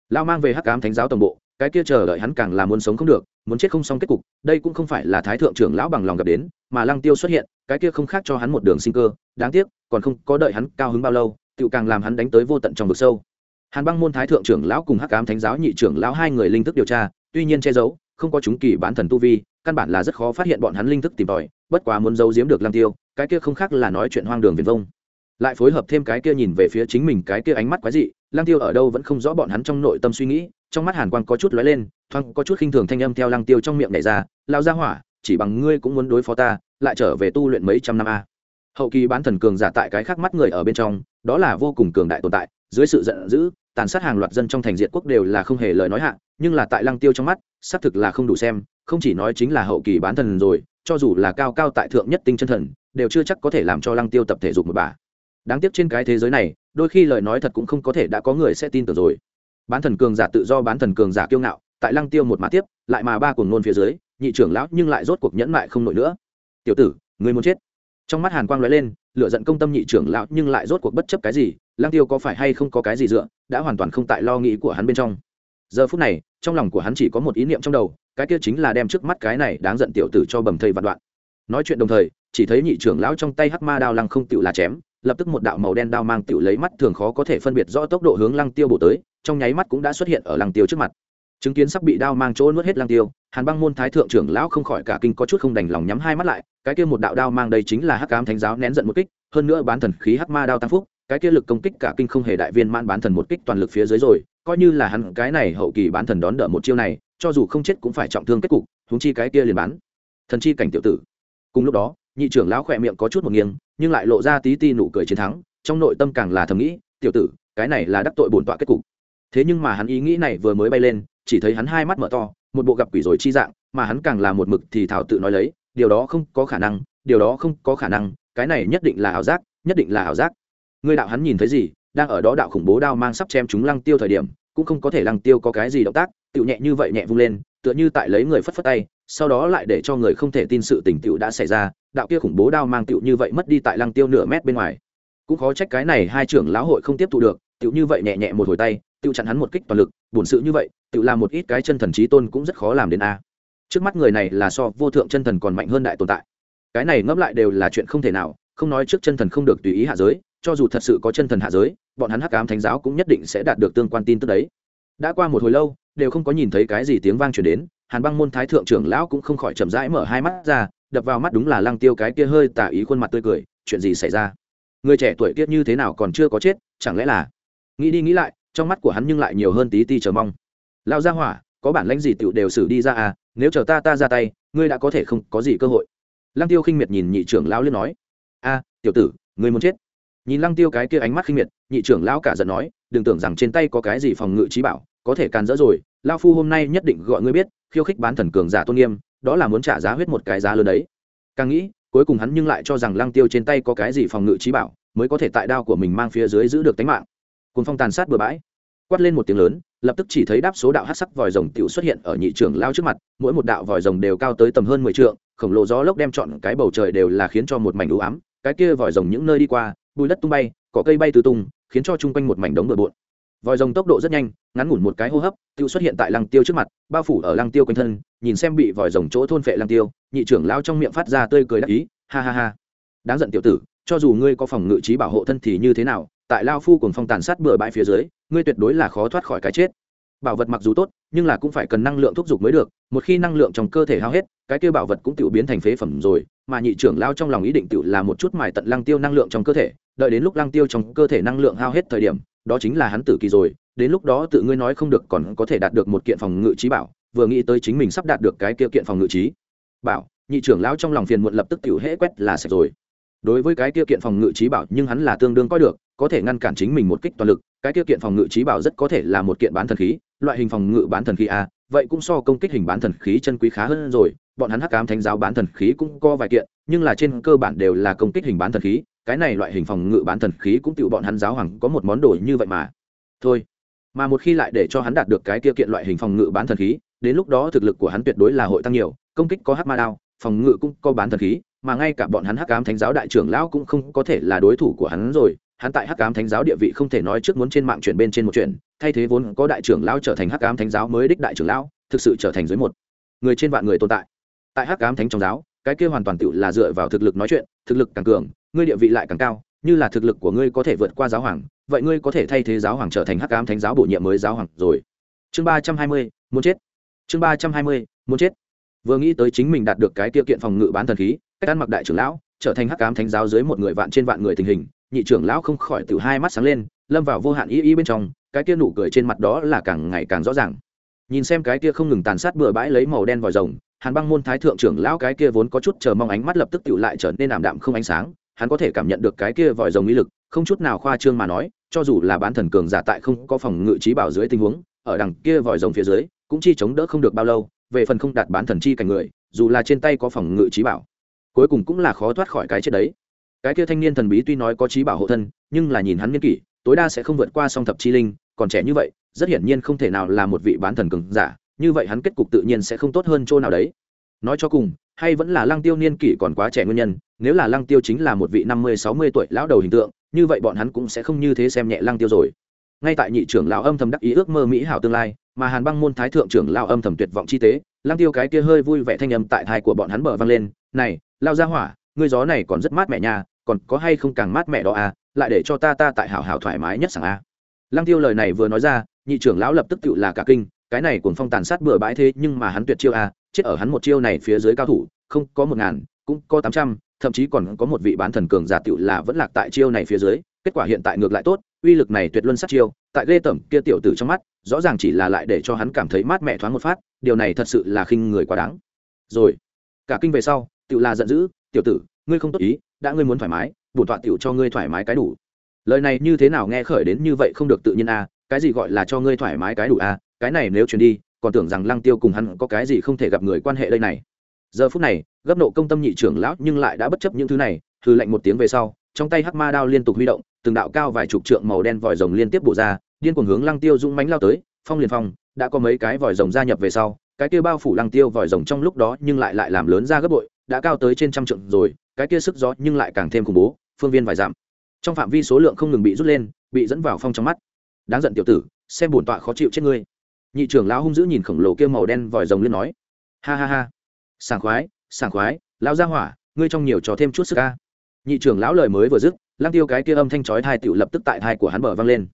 lao mang về hắc cám thánh giáo tổng bộ, cái kia chờ đợi hắn càng là muốn sống không được, muốn chết không xong kết cục, đây cũng không phải là thái thượng trưởng lão bằng lòng gặp đến, mà lăng tiêu xuất hiện, cái kia không khác cho hắn một đường sinh cơ, đáng tiếc, còn không có đợi hắn cao hứng bao lâu tự càng làm hắn đánh tới vô tận trong vực sâu. Hàn băng môn thái thượng trưởng lão cùng hắc cám thánh giáo nhị trưởng lão hai người linh thức điều tra, tuy nhiên che giấu, không có chúng kỳ bán thần tu vi, căn bản là rất khó phát hiện bọn hắn linh thức tìm tòi, bất quá muốn giấu giếm được lăng tiêu, cái kia không khác là nói chuyện hoang đường viền vông. Lại phối hợp thêm cái kia nhìn về phía chính mình cái kia ánh mắt quái dị lăng tiêu ở đâu vẫn không rõ bọn hắn trong nội tâm suy nghĩ, trong mắt hàn quang có chút lóe lên, thoáng có chút khinh thường thanh âm theo lăng tiêu trong miệng nhảy ra lao ra hỏa, chỉ bằng ngươi cũng muốn đối phó ta, lại trở về tu luyện mấy trăm năm a. Hậu kỳ bán thần cường giả tại cái khác mắt người ở bên trong, đó là vô cùng cường đại tồn tại, dưới sự giận dữ, tàn sát hàng loạt dân trong thành diện quốc đều là không hề lời nói hạ, nhưng là tại lăng tiêu trong mắt, xác thực là không đủ xem, không chỉ nói chính là hậu kỳ bán thần rồi, cho dù là cao cao tại thượng nhất tinh chân thần, đều chưa chắc có thể làm cho lăng tiêu tập thể dục một bà. Đáng tiếc trên cái thế giới này đôi khi lời nói thật cũng không có thể đã có người sẽ tin tưởng rồi. Bán thần cường giả tự do, bán thần cường giả kiêu ngạo, tại lăng tiêu một mà tiếp, lại mà ba cuồng nôn phía dưới, nhị trưởng lão nhưng lại rốt cuộc nhẫn mại không nổi nữa. Tiểu tử người muốn chết? Trong mắt hàn quang lóe lên, lửa giận công tâm nhị trưởng lão nhưng lại rốt cuộc bất chấp cái gì, lăng tiêu có phải hay không có cái gì dựa, đã hoàn toàn không tại lo nghĩ của hắn bên trong. Giờ phút này, trong lòng của hắn chỉ có một ý niệm trong đầu, cái kia chính là đem trước mắt cái này đáng giận tiểu tử cho bầm thây vạn đoạn. Nói chuyện đồng thời, chỉ thấy nhị trưởng lão trong tay hắc ma đao lăng không tựu là chém lập tức một đạo màu đen đao mang tiểu lấy mắt thường khó có thể phân biệt rõ tốc độ hướng lăng tiêu bổ tới, trong nháy mắt cũng đã xuất hiện ở lăng tiêu trước mặt. Chứng kiến sắp bị đao mang chỗ nuốt hết lăng tiêu, hàn băng môn thái thượng trưởng lão không khỏi cả kinh có chút không đành lòng nhắm hai mắt lại, cái kia một đạo đao mang đây chính là hắc ám thánh giáo nén giận một kích, hơn nữa bán thần khí hắc ma đao tăng phúc, cái kia lực công kích cả kinh không hề đại viên man bán thần một kích toàn lực phía dưới rồi, coi như là hắn cái này hậu kỳ bán thần đón đỡ một chiêu này, cho dù không chết cũng phải trọng thương kết cục húng chi cái kia liền bán thần chi cảnh tiểu tử. Cùng lúc đó nhị trưởng lão khỏe miệng có chút một nghiêng, nhưng lại lộ ra tí ti nụ cười chiến thắng, trong nội tâm càng là thầm nghĩ, tiểu tử, cái này là đắc tội bổn tọa kết cục. Thế nhưng mà hắn ý nghĩ này vừa mới bay lên, chỉ thấy hắn hai mắt mở to, một bộ gặp quỷ rồi chi dạng, mà hắn càng là một mực thì thảo tự nói lấy, điều đó không có khả năng, điều đó không có khả năng, cái này nhất định là ảo giác, nhất định là ảo giác. Người đạo hắn nhìn thấy gì, đang ở đó đạo khủng bố đao mang sắp chém chúng lăng tiêu thời điểm, cũng không có thể lăng tiêu có cái gì động tác, tựu nhẹ như vậy nhẹ vung lên, tựa như tại lấy người phất phất tay sau đó lại để cho người không thể tin sự tình tựu đã xảy ra, đạo kia khủng bố đao mang tựu như vậy mất đi tại lăng tiêu nửa mét bên ngoài. Cũng khó trách cái này hai trưởng lão hội không tiếp thu được, tựu như vậy nhẹ nhẹ một hồi tay, tựu chặn hắn một kích toàn lực bổn sự như vậy, tựu làm một ít cái chân thần trí tôn cũng rất khó làm đến a. Trước mắt người này là so vô thượng chân thần còn mạnh hơn đại tồn tại. Cái này ngẫm lại đều là chuyện không thể nào, không nói trước chân thần không được tùy ý hạ giới, cho dù thật sự có chân thần hạ giới, bọn hắn hắc ám thánh giáo cũng nhất định sẽ đạt được tương quan tin tức đấy. Đã qua một hồi lâu, đều không có nhìn thấy cái gì tiếng vang chuyển đến hàn băng môn thái thượng trưởng lão cũng không khỏi chậm rãi mở hai mắt ra, đập vào mắt đúng là lăng tiêu cái kia hơi tả ý khuôn mặt tươi cười, chuyện gì xảy ra? Người trẻ tuổi kiết như thế nào còn chưa có chết, chẳng lẽ là? Nghĩ đi nghĩ lại, trong mắt của hắn nhưng lại nhiều hơn tí ti chờ mong. Lao ra hỏa, có bản lãnh gì tựu đều xử đi ra à nếu chờ ta ta ra tay, ngươi đã có thể không có gì cơ hội. Lăng tiêu khinh miệt nhìn nhị trưởng lão liên nói. A, tiểu tử, ngươi muốn chết. Nhìn lăng tiêu cái kia ánh mắt khinh miệt, nhị trưởng lão cả giận nói, đừng tưởng rằng trên tay có cái gì phòng ngự trí bảo, có thể càn dỡ rồi lao phu hôm nay nhất định gọi ngươi biết, khiêu khích bán thần cường giả tôn nghiêm, đó là muốn trả giá huyết một cái giá lớn đấy. Càng nghĩ, cuối cùng hắn nhưng lại cho rằng lăng tiêu trên tay có cái gì phòng ngự trí bảo, mới có thể tại đao của mình mang phía dưới giữ được tính mạng. Cùng phong tàn sát bừa bãi. Quát lên một tiếng lớn, lập tức chỉ thấy đáp số đạo hát sắc vòi rồng tiểu xuất hiện ở nhị trưởng lao trước mặt, mỗi một đạo vòi rồng đều cao tới tầm hơn mười trượng, khổng lồ gió lốc đem trọn cái bầu trời đều là khiến cho một mảnh u ám, cái kia vòi rồng những nơi đi qua, bùi đất tung bay, cỏ cây bay tứ tung, khiến cho chung quanh một mảnh đống bừa bộn vòi rồng tốc độ rất nhanh, ngắn ngủn một cái hô hấp, tiêu xuất hiện tại lăng tiêu trước mặt, bao phủ ở lăng tiêu quanh thân, nhìn xem bị vòi rồng chỗ thôn phệ lăng tiêu, nhị trưởng lao trong miệng phát ra tươi cười đắc ý, ha ha ha. Đáng giận tiểu tử, cho dù ngươi có phòng ngự trí bảo hộ thân thì như thế nào, tại lao phu cùng phong tàn sát bừa bãi phía dưới, ngươi tuyệt đối là khó thoát khỏi cái chết. Bảo vật mặc dù tốt, nhưng là cũng phải cần năng lượng thúc giục mới được, một khi năng lượng trong cơ thể hao hết, cái kia bảo vật cũng tự biến thành phế phẩm rồi, mà nhị trưởng lao trong lòng ý định tự là một chút mài tận lăng tiêu năng lượng trong cơ thể, đợi đến lúc lăng tiêu trong cơ thể năng lượng hao hết thời điểm đó chính là hắn tử kỳ rồi, đến lúc đó tự ngươi nói không được còn có thể đạt được một kiện phòng ngự trí bảo, vừa nghĩ tới chính mình sắp đạt được cái kia kiện phòng ngự trí bảo, nhị trưởng lão trong lòng phiền muộn lập tức tiểu hễ quét là sạch rồi. Đối với cái kia kiện phòng ngự trí bảo nhưng hắn là tương đương coi được, có thể ngăn cản chính mình một kích toàn lực, cái kia kiện phòng ngự trí bảo rất có thể là một kiện bán thần khí, loại hình phòng ngự bán thần khí a, vậy cũng so công kích hình bán thần khí chân quý khá hơn rồi, bọn hắn hắc cám thánh giáo bán thần khí cũng có vài kiện, nhưng là trên cơ bản đều là công kích hình bán thần khí cái này loại hình phòng ngự bán thần khí cũng tựu bọn hắn giáo hoàng có một món đồ như vậy mà. Thôi, mà một khi lại để cho hắn đạt được cái kia kiện loại hình phòng ngự bán thần khí, đến lúc đó thực lực của hắn tuyệt đối là hội tăng nhiều, công kích có hắc ma đao, phòng ngự cũng có bán thần khí, mà ngay cả bọn hắn hắc ám thánh giáo đại trưởng lão cũng không có thể là đối thủ của hắn rồi. Hắn tại hắc ám thánh giáo địa vị không thể nói trước muốn trên mạng chuyển bên trên một chuyện, thay thế vốn có đại trưởng lão trở thành hắc ám thánh giáo mới đích đại trưởng lão, thực sự trở thành dưới một người trên vạn người tồn tại. Tại hắc ám thánh trong giáo cái kia hoàn toàn tự là dựa vào thực lực nói chuyện, thực lực càng cường, ngươi địa vị lại càng cao, như là thực lực của ngươi có thể vượt qua giáo hoàng, vậy ngươi có thể thay thế giáo hoàng trở thành hắc ám thánh giáo bổ nhiệm mới giáo hoàng rồi. Chương ba trăm hai mươi, muốn chết. Chương ba trăm hai mươi, muốn chết. Vừa nghĩ tới chính mình đạt được cái tiêu kiện phòng ngự bán thần khí, cách ăn mặc đại trưởng lão, trở thành hắc ám thánh giáo dưới một người vạn trên vạn người tình hình, nhị trưởng lão không khỏi từ hai mắt sáng lên, lâm vào vô hạn y y bên trong, cái kia nụ cười trên mặt đó là càng ngày càng rõ ràng. Nhìn xem cái kia không ngừng tàn sát bừa bãi lấy màu đen vòi rồng hàn băng môn thái thượng trưởng lão cái kia vốn có chút chờ mong ánh mắt lập tức tự lại trở nên ảm đạm không ánh sáng, hắn có thể cảm nhận được cái kia vòi rồng ý lực, không chút nào khoa trương mà nói, cho dù là bán thần cường giả tại không có phòng ngự trí bảo dưới tình huống, ở đằng kia vòi rồng phía dưới, cũng chi chống đỡ không được bao lâu, về phần không đạt bán thần chi cảnh người, dù là trên tay có phòng ngự trí bảo, cuối cùng cũng là khó thoát khỏi cái chết đấy. Cái kia thanh niên thần bí tuy nói có trí bảo hộ thân, nhưng là nhìn hắn nghiên kỷ, tối đa sẽ không vượt qua song thập chi linh, còn trẻ như vậy, rất hiển nhiên không thể nào là một vị bán thần cường giả như vậy hắn kết cục tự nhiên sẽ không tốt hơn chỗ nào đấy nói cho cùng, hay vẫn là lăng tiêu niên kỷ còn quá trẻ nguyên nhân, nếu là lăng tiêu chính là một vị năm mươi, sáu mươi tuổi lão đầu hình tượng, như vậy bọn hắn cũng sẽ không như thế xem nhẹ lăng tiêu rồi ngay tại nhị trưởng lão âm thầm đắc ý ước mơ mỹ hảo tương lai, mà hàn băng môn thái thượng trưởng lão âm thầm tuyệt vọng chi tế, lăng tiêu cái kia hơi vui vẻ thanh âm tại thai của bọn hắn bờ vang lên, này lao ra hỏa, ngươi gió này còn rất mát mẻ nha, còn có hay không càng mát mẻ đó à lại để cho ta ta tại hảo hảo thoải mái nhất sảng a à. lăng tiêu lời này vừa nói ra, nhị trưởng lão lập tức tự là cả kinh cái này cuồng phong tàn sát bừa bãi thế nhưng mà hắn tuyệt chiêu a, chết ở hắn một chiêu này phía dưới cao thủ, không có một ngàn, cũng có tám trăm, thậm chí còn có một vị bán thần cường giả tiểu là vẫn lạc tại chiêu này phía dưới, kết quả hiện tại ngược lại tốt, uy lực này tuyệt luân sát chiêu, tại ghê tẩm kia tiểu tử trong mắt, rõ ràng chỉ là lại để cho hắn cảm thấy mát mẻ thoáng một phát, điều này thật sự là khinh người quá đáng. Rồi, cả kinh về sau, tiểu là giận dữ, tiểu tử, ngươi không tốt ý, đã ngươi muốn thoải mái bổn tọa tiểu cho ngươi thoải mái cái đủ. Lời này như thế nào nghe khởi đến như vậy không được tự nhiên a, cái gì gọi là cho ngươi thoải mái cái đủ a cái này nếu truyền đi, còn tưởng rằng lăng tiêu cùng hắn có cái gì không thể gặp người quan hệ đây này. Giờ phút này, gấp nộ công tâm nhị trưởng lão nhưng lại đã bất chấp những thứ này thư lệnh một tiếng về sau, trong tay hắc ma đao liên tục huy động, từng đạo cao vài chục trượng màu đen vòi rồng liên tiếp bổ ra, điên cuồng hướng lăng tiêu dũng mánh lao tới, phong liền phong, đã có mấy cái vòi rồng gia nhập về sau, cái kia bao phủ lăng tiêu vòi rồng trong lúc đó nhưng lại lại làm lớn ra gấp bội, đã cao tới trên trăm trượng rồi, cái kia sức gió nhưng lại càng thêm khủng bố, phương viên vài giảm trong phạm vi số lượng không ngừng bị rút lên, bị dẫn vào phong trong mắt. Đáng giận tiểu tử, xem bổn tọa khó chịu chết ngươi nhị trưởng lão hung dữ nhìn khổng lồ kia màu đen vòi rồng lên nói, ha ha ha, sảng khoái sảng khoái, lão gia hỏa, ngươi trong nhiều trò thêm chút sức ca nhị trưởng lão lời mới vừa dứt lang tiêu cái kia âm thanh chói thai tựu lập tức tại thai của hắn mở vang lên.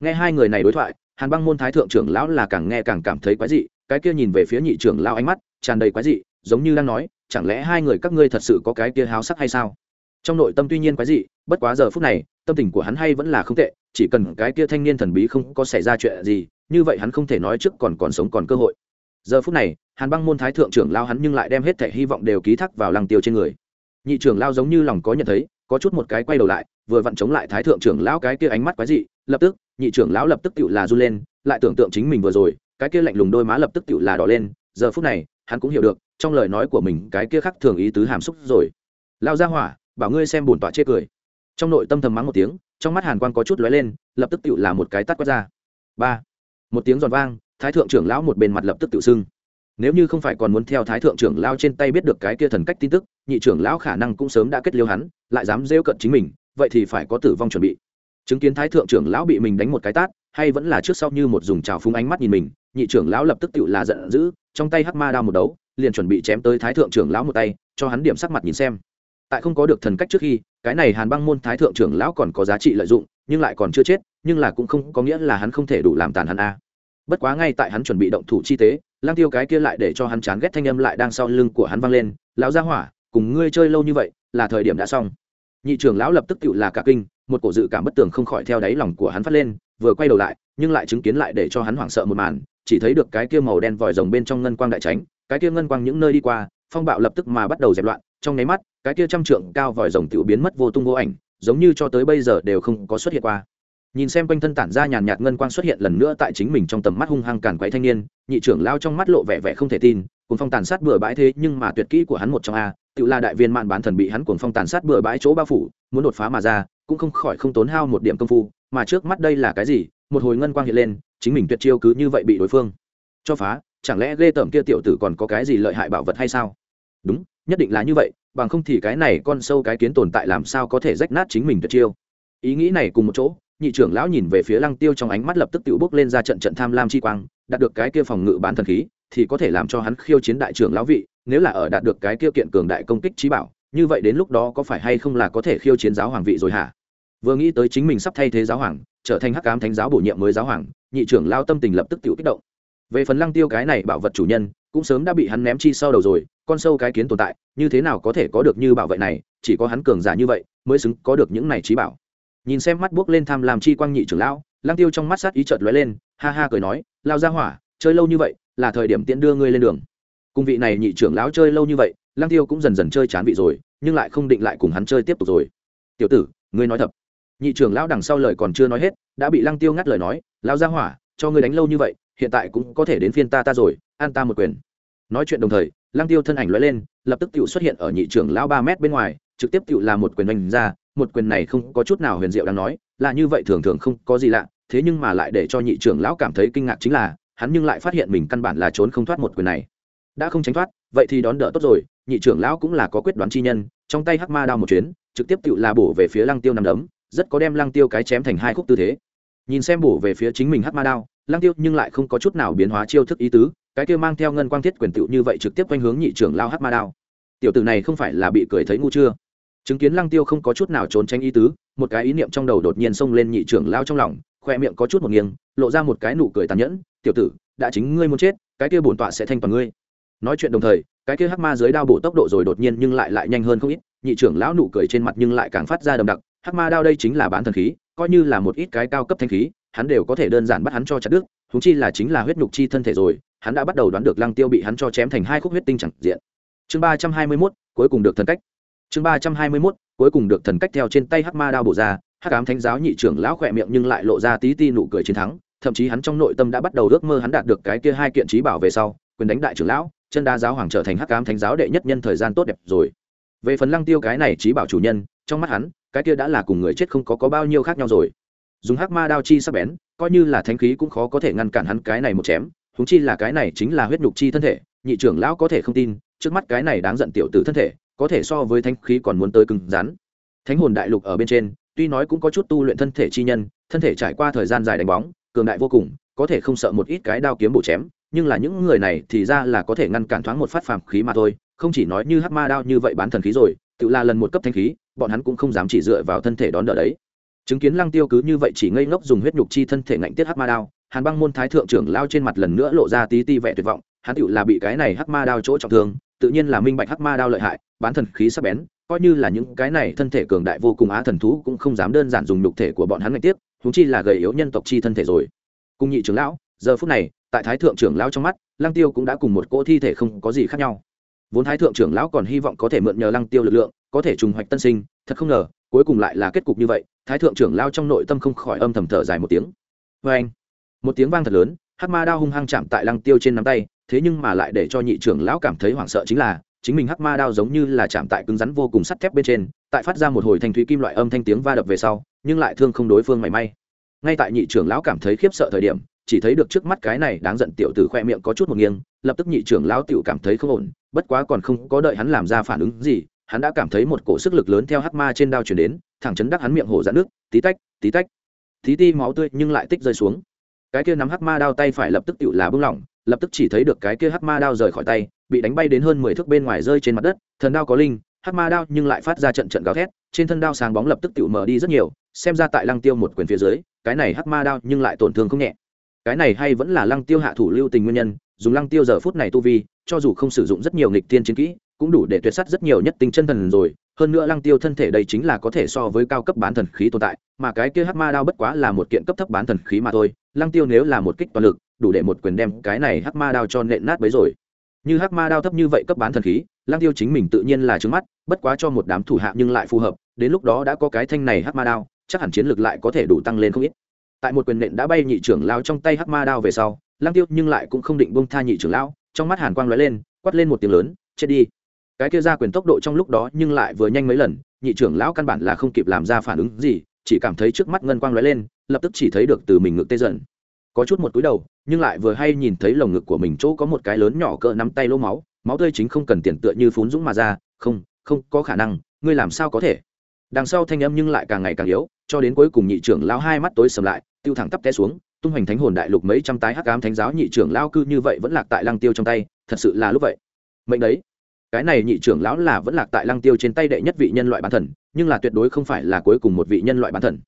Nghe hai người này đối thoại, hàn băng môn thái thượng trưởng lão là càng nghe càng cảm thấy quái dị, cái kia nhìn về phía nhị trưởng lão ánh mắt tràn đầy quái dị, giống như đang nói, chẳng lẽ hai người các ngươi thật sự có cái kia háo sắc hay sao? Trong nội tâm tuy nhiên quái dị, bất quá giờ phút này, tâm tình của hắn hay vẫn là không tệ, chỉ cần cái kia thanh niên thần bí không có xảy ra chuyện gì như vậy hắn không thể nói trước còn còn sống còn cơ hội. Giờ phút này, hàn băng môn thái thượng trưởng lao hắn nhưng lại đem hết thẻ hy vọng đều ký thác vào lăng tiêu trên người. Nhị trưởng lao giống như lòng có nhận thấy, có chút một cái quay đầu lại, vừa vặn chống lại thái thượng trưởng lão cái kia ánh mắt quái dị, lập tức, nhị trưởng lão lập tức tự là run lên, lại tưởng tượng chính mình vừa rồi, cái kia lạnh lùng đôi má lập tức tự là đỏ lên, giờ phút này, hắn cũng hiểu được, trong lời nói của mình cái kia khắc thường ý tứ hàm xúc rồi. Lao ra hỏa, bảo ngươi xem bổn tọa chê cười. Trong nội tâm thầm mắng một tiếng, trong mắt hàn quang có chút lóe lên, lập tức tự là một cái tắt quát ra. Ba một tiếng giòn vang, thái thượng trưởng lão một bên mặt lập tức tự xưng nếu như không phải còn muốn theo thái thượng trưởng lao trên tay biết được cái kia thần cách tin tức, nhị trưởng lão khả năng cũng sớm đã kết liêu hắn, lại dám rêu cận chính mình, vậy thì phải có tử vong chuẩn bị. Chứng kiến thái thượng trưởng lão bị mình đánh một cái tát, hay vẫn là trước sau như một dùng trào phúng ánh mắt nhìn mình, nhị trưởng lão lập tức tự là giận dữ, trong tay hắc ma đao một đấu, liền chuẩn bị chém tới thái thượng trưởng lão một tay, cho hắn điểm sắc mặt nhìn xem. Tại không có được thần cách trước khi cái này hàn băng môn thái thượng trưởng lão còn có giá trị lợi dụng, nhưng lại còn chưa chết, nhưng là cũng không có nghĩa là hắn không thể đủ làm tàn hắn a. Bất quá ngay tại hắn chuẩn bị động thủ chi tế lang tiêu cái kia lại để cho hắn chán ghét thanh âm lại đang sau lưng của hắn vang lên, lão gia hỏa, cùng ngươi chơi lâu như vậy, là thời điểm đã xong. Nhị trưởng lão lập tức tự là cả kinh, một cổ dự cảm bất tường không khỏi theo đáy lòng của hắn phát lên, vừa quay đầu lại, nhưng lại chứng kiến lại để cho hắn hoảng sợ một màn, chỉ thấy được cái kia màu đen vòi rồng bên trong ngân quang đại tránh, cái kia ngân quang những nơi đi qua, phong bạo lập tức mà bắt đầu dẹp loạn trong nháy mắt, cái kia trăm trượng cao vòi rồng tiểu biến mất vô tung vô ảnh, giống như cho tới bây giờ đều không có xuất hiện qua. Nhìn xem quanh thân tản ra nhàn nhạt ngân quang xuất hiện lần nữa tại chính mình trong tầm mắt hung hăng càn quấy thanh niên, nhị trưởng lao trong mắt lộ vẻ vẻ không thể tin, cuồng phong tàn sát bừa bãi thế nhưng mà tuyệt kỹ của hắn một trong a tự là đại viên mạn bán thần bị hắn cuồng phong tàn sát bừa bãi chỗ bao phủ, muốn đột phá mà ra, cũng không khỏi không tốn hao một điểm công phu, mà trước mắt đây là cái gì? Một hồi ngân quang hiện lên, chính mình tuyệt chiêu cứ như vậy bị đối phương cho phá, chẳng lẽ ghê tởm kia tiểu tử còn có cái gì lợi hại bảo vật hay sao? Đúng nhất định là như vậy, bằng không thì cái này con sâu cái kiến tồn tại làm sao có thể rách nát chính mình tuyệt chiêu. Ý nghĩ này cùng một chỗ, nhị trưởng lão nhìn về phía lăng tiêu trong ánh mắt lập tức tự bước lên ra trận trận tham lam chi quang, đạt được cái kia phòng ngự bán thần khí, thì có thể làm cho hắn khiêu chiến đại trưởng lão vị, nếu là ở đạt được cái kia kiện cường đại công kích trí bảo, như vậy đến lúc đó có phải hay không là có thể khiêu chiến giáo hoàng vị rồi hả? Vừa nghĩ tới chính mình sắp thay thế giáo hoàng, trở thành hắc cám thánh giáo bổ nhiệm mới giáo hoàng, nhị trưởng lao tâm tình lập tức tự kích động. Về phần lăng tiêu cái này bảo vật chủ nhân cũng sớm đã bị hắn ném chi sau đầu rồi, con sâu cái kiến tồn tại, như thế nào có thể có được như bảo vệ này, chỉ có hắn cường giả như vậy mới xứng có được những này trí bảo. Nhìn xem mắt buốc lên tham làm chi quang nhị trưởng lão, lăng tiêu trong mắt sát ý chợt lóe lên, ha ha cười nói lao ra hỏa, chơi lâu như vậy, là thời điểm tiễn đưa ngươi lên đường. Cùng vị này nhị trưởng lão chơi lâu như vậy, lăng tiêu cũng dần dần chơi chán vị rồi, nhưng lại không định lại cùng hắn chơi tiếp tục rồi. Tiểu tử, ngươi nói thật. Nhị trưởng lão đằng sau lời còn chưa nói hết, đã bị lăng tiêu ngắt lời nói lao ra hỏa, cho ngươi đánh lâu như vậy hiện tại cũng có thể đến phiên ta ta rồi, an ta một quyền. Nói chuyện đồng thời, lăng tiêu thân ảnh lóe lên, lập tức tự xuất hiện ở nhị trưởng lão ba mét bên ngoài, trực tiếp tự là một quyền đánh ra, một quyền này không có chút nào huyền diệu đang nói, là như vậy thường thường không có gì lạ, thế nhưng mà lại để cho nhị trưởng lão cảm thấy kinh ngạc chính là, hắn nhưng lại phát hiện mình căn bản là trốn không thoát một quyền này. Đã không tránh thoát, vậy thì đón đỡ tốt rồi, nhị trưởng lão cũng là có quyết đoán chi nhân, trong tay hắc ma đao một chuyến, trực tiếp tự là bổ về phía lăng tiêu nằm đấm, rất có đem lăng tiêu cái chém thành hai khúc tư thế. Nhìn xem bổ về phía chính mình hắc ma đao lăng tiêu nhưng lại không có chút nào biến hóa chiêu thức ý tứ, cái kia mang theo ngân quang thiết quyền tựu như vậy trực tiếp quanh hướng nhị trưởng lao hắc ma đao. Tiểu tử này không phải là bị cười thấy ngu chưa? Chứng kiến lăng tiêu không có chút nào trốn tránh ý tứ, một cái ý niệm trong đầu đột nhiên xông lên nhị trưởng lao trong lòng, khoe miệng có chút một nghiêng, lộ ra một cái nụ cười tàn nhẫn, tiểu tử, đã chính ngươi muốn chết, cái kia bổn tọa sẽ thanh toàn ngươi. Nói chuyện đồng thời, cái kia hắc ma dưới đao bổ tốc độ rồi đột nhiên nhưng lại lại nhanh hơn không ít, nhị trưởng lão nụ cười trên mặt nhưng lại càng phát ra đậm đặc, hắc ma đao đây chính là bán thần khí, coi như là một ít cái cao cấp thanh khí hắn đều có thể đơn giản bắt hắn cho chặt đứt húng chi là chính là huyết nhục chi thân thể rồi, hắn đã bắt đầu đoán được lăng tiêu bị hắn cho chém thành hai khúc huyết tinh chẳng diện. Chương ba trăm hai mươi mốt, cuối cùng được thần cách. Chương ba trăm hai mươi mốt, cuối cùng được thần cách theo trên tay hắc ma đao bổ ra, hắc ám thánh giáo nhị trưởng lão khỏe miệng nhưng lại lộ ra tí ti nụ cười chiến thắng, thậm chí hắn trong nội tâm đã bắt đầu ước mơ hắn đạt được cái kia hai kiện trí bảo về sau, quyền đánh đại trưởng lão, chân đa giáo hoàng trở thành hắc ám thánh giáo đệ nhất nhân thời gian tốt đẹp rồi. Về phần lăng tiêu cái này trí bảo chủ nhân, trong mắt hắn, cái kia đã là cùng người chết không có có bao nhiêu khác nhau rồi dùng hắc ma đao chi sắc bén, coi như là thánh khí cũng khó có thể ngăn cản hắn cái này một chém húng chi là cái này chính là huyết nhục chi thân thể, nhị trưởng lão có thể không tin, trước mắt cái này đáng giận tiểu tử thân thể, có thể so với thánh khí còn muốn tới cứng rắn. Thánh hồn đại lục ở bên trên, tuy nói cũng có chút tu luyện thân thể chi nhân, thân thể trải qua thời gian dài đánh bóng, cường đại vô cùng, có thể không sợ một ít cái đao kiếm bổ chém, nhưng là những người này thì ra là có thể ngăn cản thoáng một phát phàm khí mà thôi, không chỉ nói như hắc ma đao như vậy bán thần khí rồi, tự là lần một cấp thanh khí, bọn hắn cũng không dám chỉ dựa vào thân thể đón đỡ đấy chứng kiến lăng tiêu cứ như vậy chỉ ngây ngốc dùng huyết nhục chi thân thể ngạnh tiết hắc ma đao, hàn băng môn thái thượng trưởng lao trên mặt lần nữa lộ ra tí ti vẻ tuyệt vọng, hắn tựu là bị cái này hắc ma đao chỗ trọng thương, tự nhiên là minh bạch hắc ma đao lợi hại, bán thần khí sắc bén, coi như là những cái này thân thể cường đại vô cùng á thần thú cũng không dám đơn giản dùng nhục thể của bọn hắn ngạnh tiếp húng chi là gầy yếu nhân tộc chi thân thể rồi. Cùng nhị trưởng lão, giờ phút này, tại thái thượng trưởng lão trong mắt, lăng tiêu cũng đã cùng một cỗ thi thể không có gì khác nhau. Vốn thái thượng trưởng lão còn hy vọng có thể mượn nhờ lăng tiêu lực lượng, có thể trùng hoạch tân sinh, thật không ngờ cuối cùng lại là kết cục như vậy, thái thượng trưởng lao trong nội tâm không khỏi âm thầm thở dài một tiếng. Vê anh, một tiếng vang thật lớn, hắc ma đao hung hăng chạm tại lăng tiêu trên nắm tay, thế nhưng mà lại để cho nhị trưởng lão cảm thấy hoảng sợ chính là, chính mình hắc ma đao giống như là chạm tại cứng rắn vô cùng sắt thép bên trên, tại phát ra một hồi thanh thúy kim loại âm thanh tiếng va đập về sau, nhưng lại thương không đối phương mảy may. Ngay tại nhị trưởng lão cảm thấy khiếp sợ thời điểm, chỉ thấy được trước mắt cái này đáng giận tiểu tử khoe miệng có chút một nghiêng, lập tức nhị trưởng lão tiểu cảm thấy không ổn, bất quá còn không có đợi hắn làm ra phản ứng gì hắn đã cảm thấy một cổ sức lực lớn theo hắc ma trên đao chuyển đến, thẳng chấn đắc hắn miệng hổ dạn nước, tí tách tí tách. Tí ti máu tươi nhưng lại tích rơi xuống. Cái kia nắm hắc ma đao tay phải lập tức tựu là bưng lỏng, lập tức chỉ thấy được cái kia hắc ma đao rời khỏi tay, bị đánh bay đến hơn mười thước bên ngoài rơi trên mặt đất, thần đao có linh, hắc ma đao nhưng lại phát ra trận trận gào thét, trên thân đao sáng bóng lập tức tựu mở đi rất nhiều, xem ra tại lăng tiêu một quyền phía dưới, cái này hắc ma đao nhưng lại tổn thương không nhẹ. Cái này hay vẫn là lăng tiêu hạ thủ lưu tình nguyên nhân, dùng lăng tiêu giờ phút này tu vi, cho dù không sử dụng rất nhiều nghịch tiên chiến kỹ cũng đủ để tuyệt sắt rất nhiều nhất tinh chân thần rồi. Hơn nữa lăng tiêu thân thể đây chính là có thể so với cao cấp bán thần khí tồn tại, mà cái kia hắc ma đao bất quá là một kiện cấp thấp bán thần khí mà thôi. Lăng tiêu nếu là một kích toàn lực, đủ để một quyền đem cái này hắc ma đao cho nện nát bấy rồi. Như hắc ma đao thấp như vậy cấp bán thần khí, lăng tiêu chính mình tự nhiên là trứng mắt, bất quá cho một đám thủ hạ nhưng lại phù hợp, đến lúc đó đã có cái thanh này hắc ma đao, chắc hẳn chiến lược lại có thể đủ tăng lên không ít. Tại một quyền nện đã bay nhị trưởng lao trong tay hắc ma đao về sau, lăng tiêu nhưng lại cũng không định bông tha nhị trưởng lao. trong mắt hàn quang lóe lên, quát lên một tiếng lớn, chết đi cái kia ra quyền tốc độ trong lúc đó nhưng lại vừa nhanh mấy lần, nhị trưởng lão căn bản là không kịp làm ra phản ứng gì, chỉ cảm thấy trước mắt ngân quang lóe lên, lập tức chỉ thấy được từ mình ngực tê dần. Có chút một túi đầu, nhưng lại vừa hay nhìn thấy lồng ngực của mình chỗ có một cái lớn nhỏ cỡ nắm tay lỗ máu máu tươi chính không cần tiền tựa như phún dũng mà ra, không không có khả năng, ngươi làm sao có thể? Đằng sau thanh âm nhưng lại càng ngày càng yếu, cho đến cuối cùng nhị trưởng lão hai mắt tối sầm lại, tiêu thẳng tắp té xuống, tung hoành thánh hồn đại lục mấy trăm tái hắc ám thánh giáo nhị trưởng lão cư như vậy vẫn lạc tại lăng tiêu trong tay, thật sự là lúc vậy. Mệnh đấy cái này nhị trưởng lão là vẫn lạc tại lăng tiêu trên tay đệ nhất vị nhân loại bán thần, nhưng là tuyệt đối không phải là cuối cùng một vị nhân loại bán thần.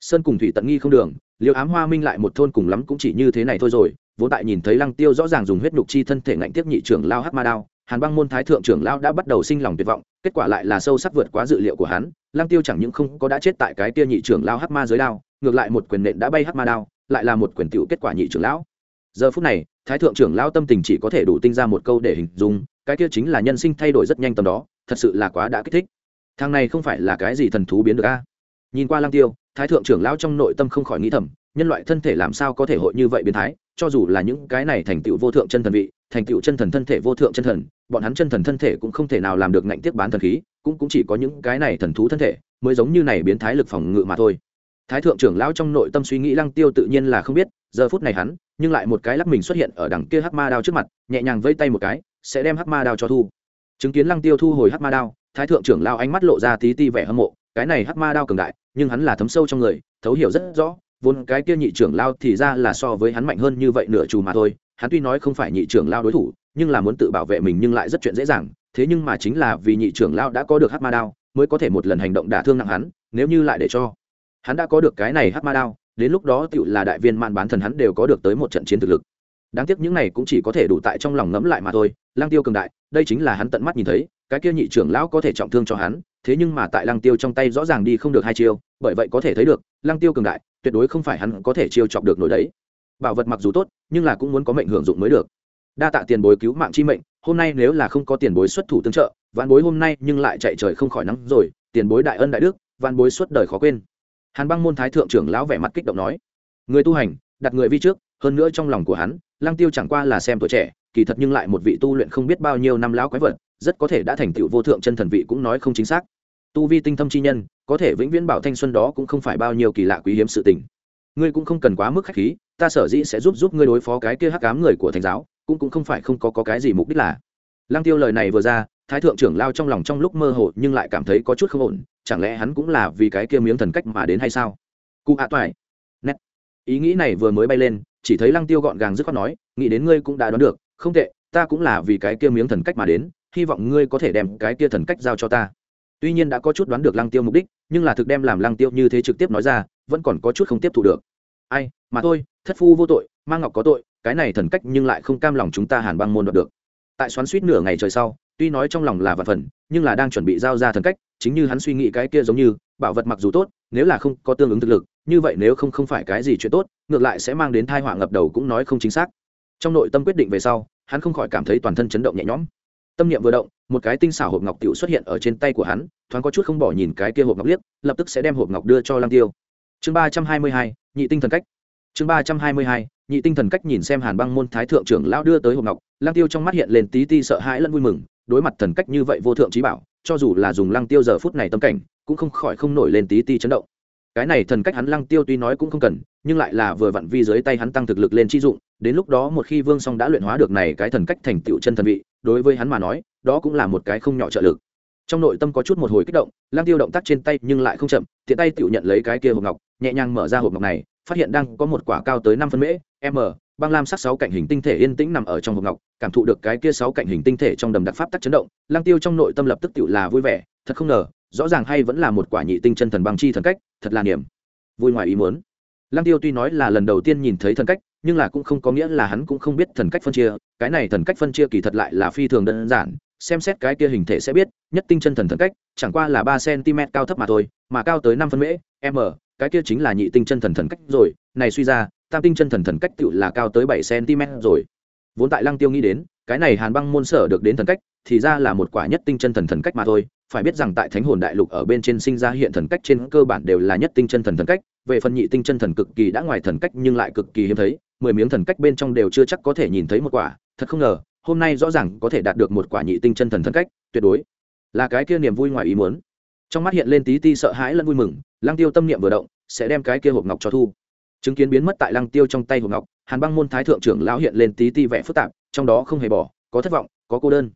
Sơn cùng thủy tận nghi không đường, liêu ám hoa minh lại một thôn cùng lắm cũng chỉ như thế này thôi rồi, vốn tại nhìn thấy lăng tiêu rõ ràng dùng huyết nhục chi thân thể ngạnh tiếp nhị trưởng lao hắc ma đao, hàn băng môn thái thượng trưởng lao đã bắt đầu sinh lòng tuyệt vọng, kết quả lại là sâu sắc vượt quá dự liệu của hắn, lăng tiêu chẳng những không có đã chết tại cái tia nhị trưởng lao hắc ma dưới đao, ngược lại một quyền nện đã bay hắc ma đao, lại là một quyền tiểu kết quả nhị trưởng lão giờ phút này, thái thượng trưởng lao tâm tình chỉ có thể đủ tinh ra một câu để hình dung, cái kia chính là nhân sinh thay đổi rất nhanh tầm đó, thật sự là quá đã kích thích. Thằng này không phải là cái gì thần thú biến được a? Nhìn qua Lang tiêu, thái thượng trưởng lão trong nội tâm không khỏi nghĩ thầm, nhân loại thân thể làm sao có thể hội như vậy biến thái, cho dù là những cái này thành tựu vô thượng chân thần vị, thành tựu chân thần thân thể vô thượng chân thần, bọn hắn chân thần thân thể cũng không thể nào làm được ngạnh tiếp bán thần khí, cũng cũng chỉ có những cái này thần thú thân thể mới giống như này biến thái lực phòng ngự mà thôi thái thượng trưởng lão trong nội tâm suy nghĩ lăng tiêu tự nhiên là không biết, giờ phút này hắn, nhưng lại một cái lắc mình xuất hiện ở đằng kia hắc ma đao trước mặt, nhẹ nhàng vây tay một cái, sẽ đem hắc ma đao cho thu. Chứng kiến lăng tiêu thu hồi hắc ma đao, thái thượng trưởng lão ánh mắt lộ ra tí ti vẻ hâm mộ, cái này hắc ma đao cường đại, nhưng hắn là thấm sâu trong người, thấu hiểu rất rõ, vốn cái kia nhị trưởng lao thì ra là so với hắn mạnh hơn như vậy nửa chù mà thôi, hắn tuy nói không phải nhị trưởng lao đối thủ, nhưng là muốn tự bảo vệ mình nhưng lại rất chuyện dễ dàng, thế nhưng mà chính là vì nhị trưởng lao đã có được hắc ma đao, mới có thể một lần hành động đả thương nặng hắn, nếu như lại để cho hắn đã có được cái này hát ma đao, đến lúc đó tựu là đại viên man bán thần hắn đều có được tới một trận chiến thực lực. Đáng tiếc những này cũng chỉ có thể đủ tại trong lòng ngẫm lại mà thôi lang tiêu cường đại, đây chính là hắn tận mắt nhìn thấy, cái kia nhị trưởng lão có thể trọng thương cho hắn, thế nhưng mà tại lang tiêu trong tay rõ ràng đi không được hai chiêu, bởi vậy có thể thấy được lang tiêu cường đại, tuyệt đối không phải hắn có thể chiêu chọc được nổi đấy. Bảo vật mặc dù tốt, nhưng là cũng muốn có mệnh hưởng dụng mới được. Đa tạ tiền bối cứu mạng chi mệnh, hôm nay nếu là không có tiền bối xuất thủ tương trợ, vạn bối hôm nay nhưng lại chạy trời không khỏi nắng rồi, tiền bối đại ân đại đức, vạn bối suốt đời khó quên hàn băng môn thái thượng trưởng lão vẻ mặt kích động nói người tu hành đặt người vi trước hơn nữa trong lòng của hắn lăng tiêu chẳng qua là xem tuổi trẻ kỳ thật nhưng lại một vị tu luyện không biết bao nhiêu năm lão quái vật rất có thể đã thành tựu vô thượng chân thần vị cũng nói không chính xác. Tu vi tinh thâm chi nhân có thể vĩnh viễn bảo thanh xuân đó cũng không phải bao nhiêu kỳ lạ quý hiếm sự tình. Ngươi cũng không cần quá mức khách khí ta sở dĩ sẽ giúp giúp ngươi đối phó cái kia hắc ám người của thánh giáo cũng cũng không phải không có, có cái gì mục đích là. Lăng tiêu lời này vừa ra thái thượng trưởng lao trong lòng trong lúc mơ hồ nhưng lại cảm thấy có chút không ổn chẳng lẽ hắn cũng là vì cái kia miếng thần cách mà đến hay sao? Cụ hạ toại. Nét. Ý nghĩ này vừa mới bay lên, chỉ thấy lăng tiêu gọn gàng dứt khoát nói, nghĩ đến ngươi cũng đã đoán được, không tệ, ta cũng là vì cái kia miếng thần cách mà đến, hy vọng ngươi có thể đem cái kia thần cách giao cho ta. Tuy nhiên đã có chút đoán được lăng tiêu mục đích, nhưng là thực đem làm lăng tiêu như thế trực tiếp nói ra, vẫn còn có chút không tiếp thu được. Ai, mà thôi, thất phu vô tội mang ngọc có tội, cái này thần cách nhưng lại không cam lòng chúng ta hàn băng môn đoạt được. Tại xoắn suýt nửa ngày trời sau tuy nói trong lòng là vật phần, nhưng là đang chuẩn bị giao ra thần cách, chính như hắn suy nghĩ cái kia giống như, bảo vật mặc dù tốt, nếu là không có tương ứng thực lực, như vậy nếu không không phải cái gì chuyện tốt, ngược lại sẽ mang đến thai họa ngập đầu cũng nói không chính xác. Trong nội tâm quyết định về sau, hắn không khỏi cảm thấy toàn thân chấn động nhẹ nhõm. Tâm niệm vừa động, một cái tinh xảo hộp ngọc tiểu xuất hiện ở trên tay của hắn, thoáng có chút không bỏ nhìn cái kia hộp ngọc liếc, lập tức sẽ đem hộp ngọc đưa cho lăng tiêu. Chương ba trăm hai mươi hai, nhị tinh thần cách chương ba trăm hai mươi hai, nhị tinh thần cách nhìn xem hàn băng môn thái thượng trưởng lão đưa tới hộp ngọc. Lăng tiêu trong mắt hiện lên tí ti sợ hãi lẫn vui mừng, đối mặt thần cách như vậy vô thượng trí bảo, cho dù là dùng lăng tiêu giờ phút này tâm cảnh, cũng không khỏi không nổi lên tí ti chấn động. Cái này thần cách hắn lăng tiêu tuy nói cũng không cần, nhưng lại là vừa vặn vi dưới tay hắn tăng thực lực lên chi dụng, đến lúc đó một khi vương song đã luyện hóa được này cái thần cách thành tựu chân thần vị, đối với hắn mà nói, đó cũng là một cái không nhỏ trợ lực. Trong nội tâm có chút một hồi kích động, lăng tiêu động tác trên tay nhưng lại không chậm, tiện tay tựu nhận lấy cái kia hộp ngọc, nhẹ nhàng mở ra hộp ngọc này phát hiện đang có một quả cao tới năm phân mễ, m, băng lam sắc sáu cạnh hình tinh thể yên tĩnh nằm ở trong hộp ngọc, cảm thụ được cái kia sáu cạnh hình tinh thể trong đầm đặc pháp tắc chấn động, lăng tiêu trong nội tâm lập tức tựu là vui vẻ, thật không ngờ, rõ ràng hay vẫn là một quả nhị tinh chân thần băng chi thần cách, thật là niềm vui ngoài ý muốn. Lăng tiêu tuy nói là lần đầu tiên nhìn thấy thần cách, nhưng là cũng không có nghĩa là hắn cũng không biết thần cách phân chia, cái này thần cách phân chia kỳ thật lại là phi thường đơn giản, xem xét cái kia hình thể sẽ biết, nhất tinh chân thần thần cách, chẳng qua là ba cm cao thấp mà thôi, mà cao tới năm phân mễ, m cái kia chính là nhị tinh chân thần thần cách rồi, này suy ra, tam tinh chân thần thần cách tự là cao tới bảy cm rồi. Vốn tại lăng tiêu nghĩ đến, cái này hàn băng môn sở được đến thần cách, thì ra là một quả nhất tinh chân thần thần cách mà thôi. Phải biết rằng tại thánh hồn đại lục ở bên trên sinh ra hiện thần cách trên cơ bản đều là nhất tinh chân thần thần cách. Về phần nhị tinh chân thần cực kỳ đã ngoài thần cách nhưng lại cực kỳ hiếm thấy, mười miếng thần cách bên trong đều chưa chắc có thể nhìn thấy một quả. Thật không ngờ, hôm nay rõ ràng có thể đạt được một quả nhị tinh chân thần thần cách, tuyệt đối. Là cái kia niềm vui ngoài ý muốn trong mắt hiện lên tí ti sợ hãi lẫn vui mừng, lăng tiêu tâm niệm vừa động, sẽ đem cái kia hộp ngọc cho thu. Chứng kiến biến mất tại lăng tiêu trong tay hộp ngọc, hàn băng môn thái thượng trưởng lão hiện lên tí ti vẻ phức tạp, trong đó không hề bỏ, có thất vọng, có cô đơn.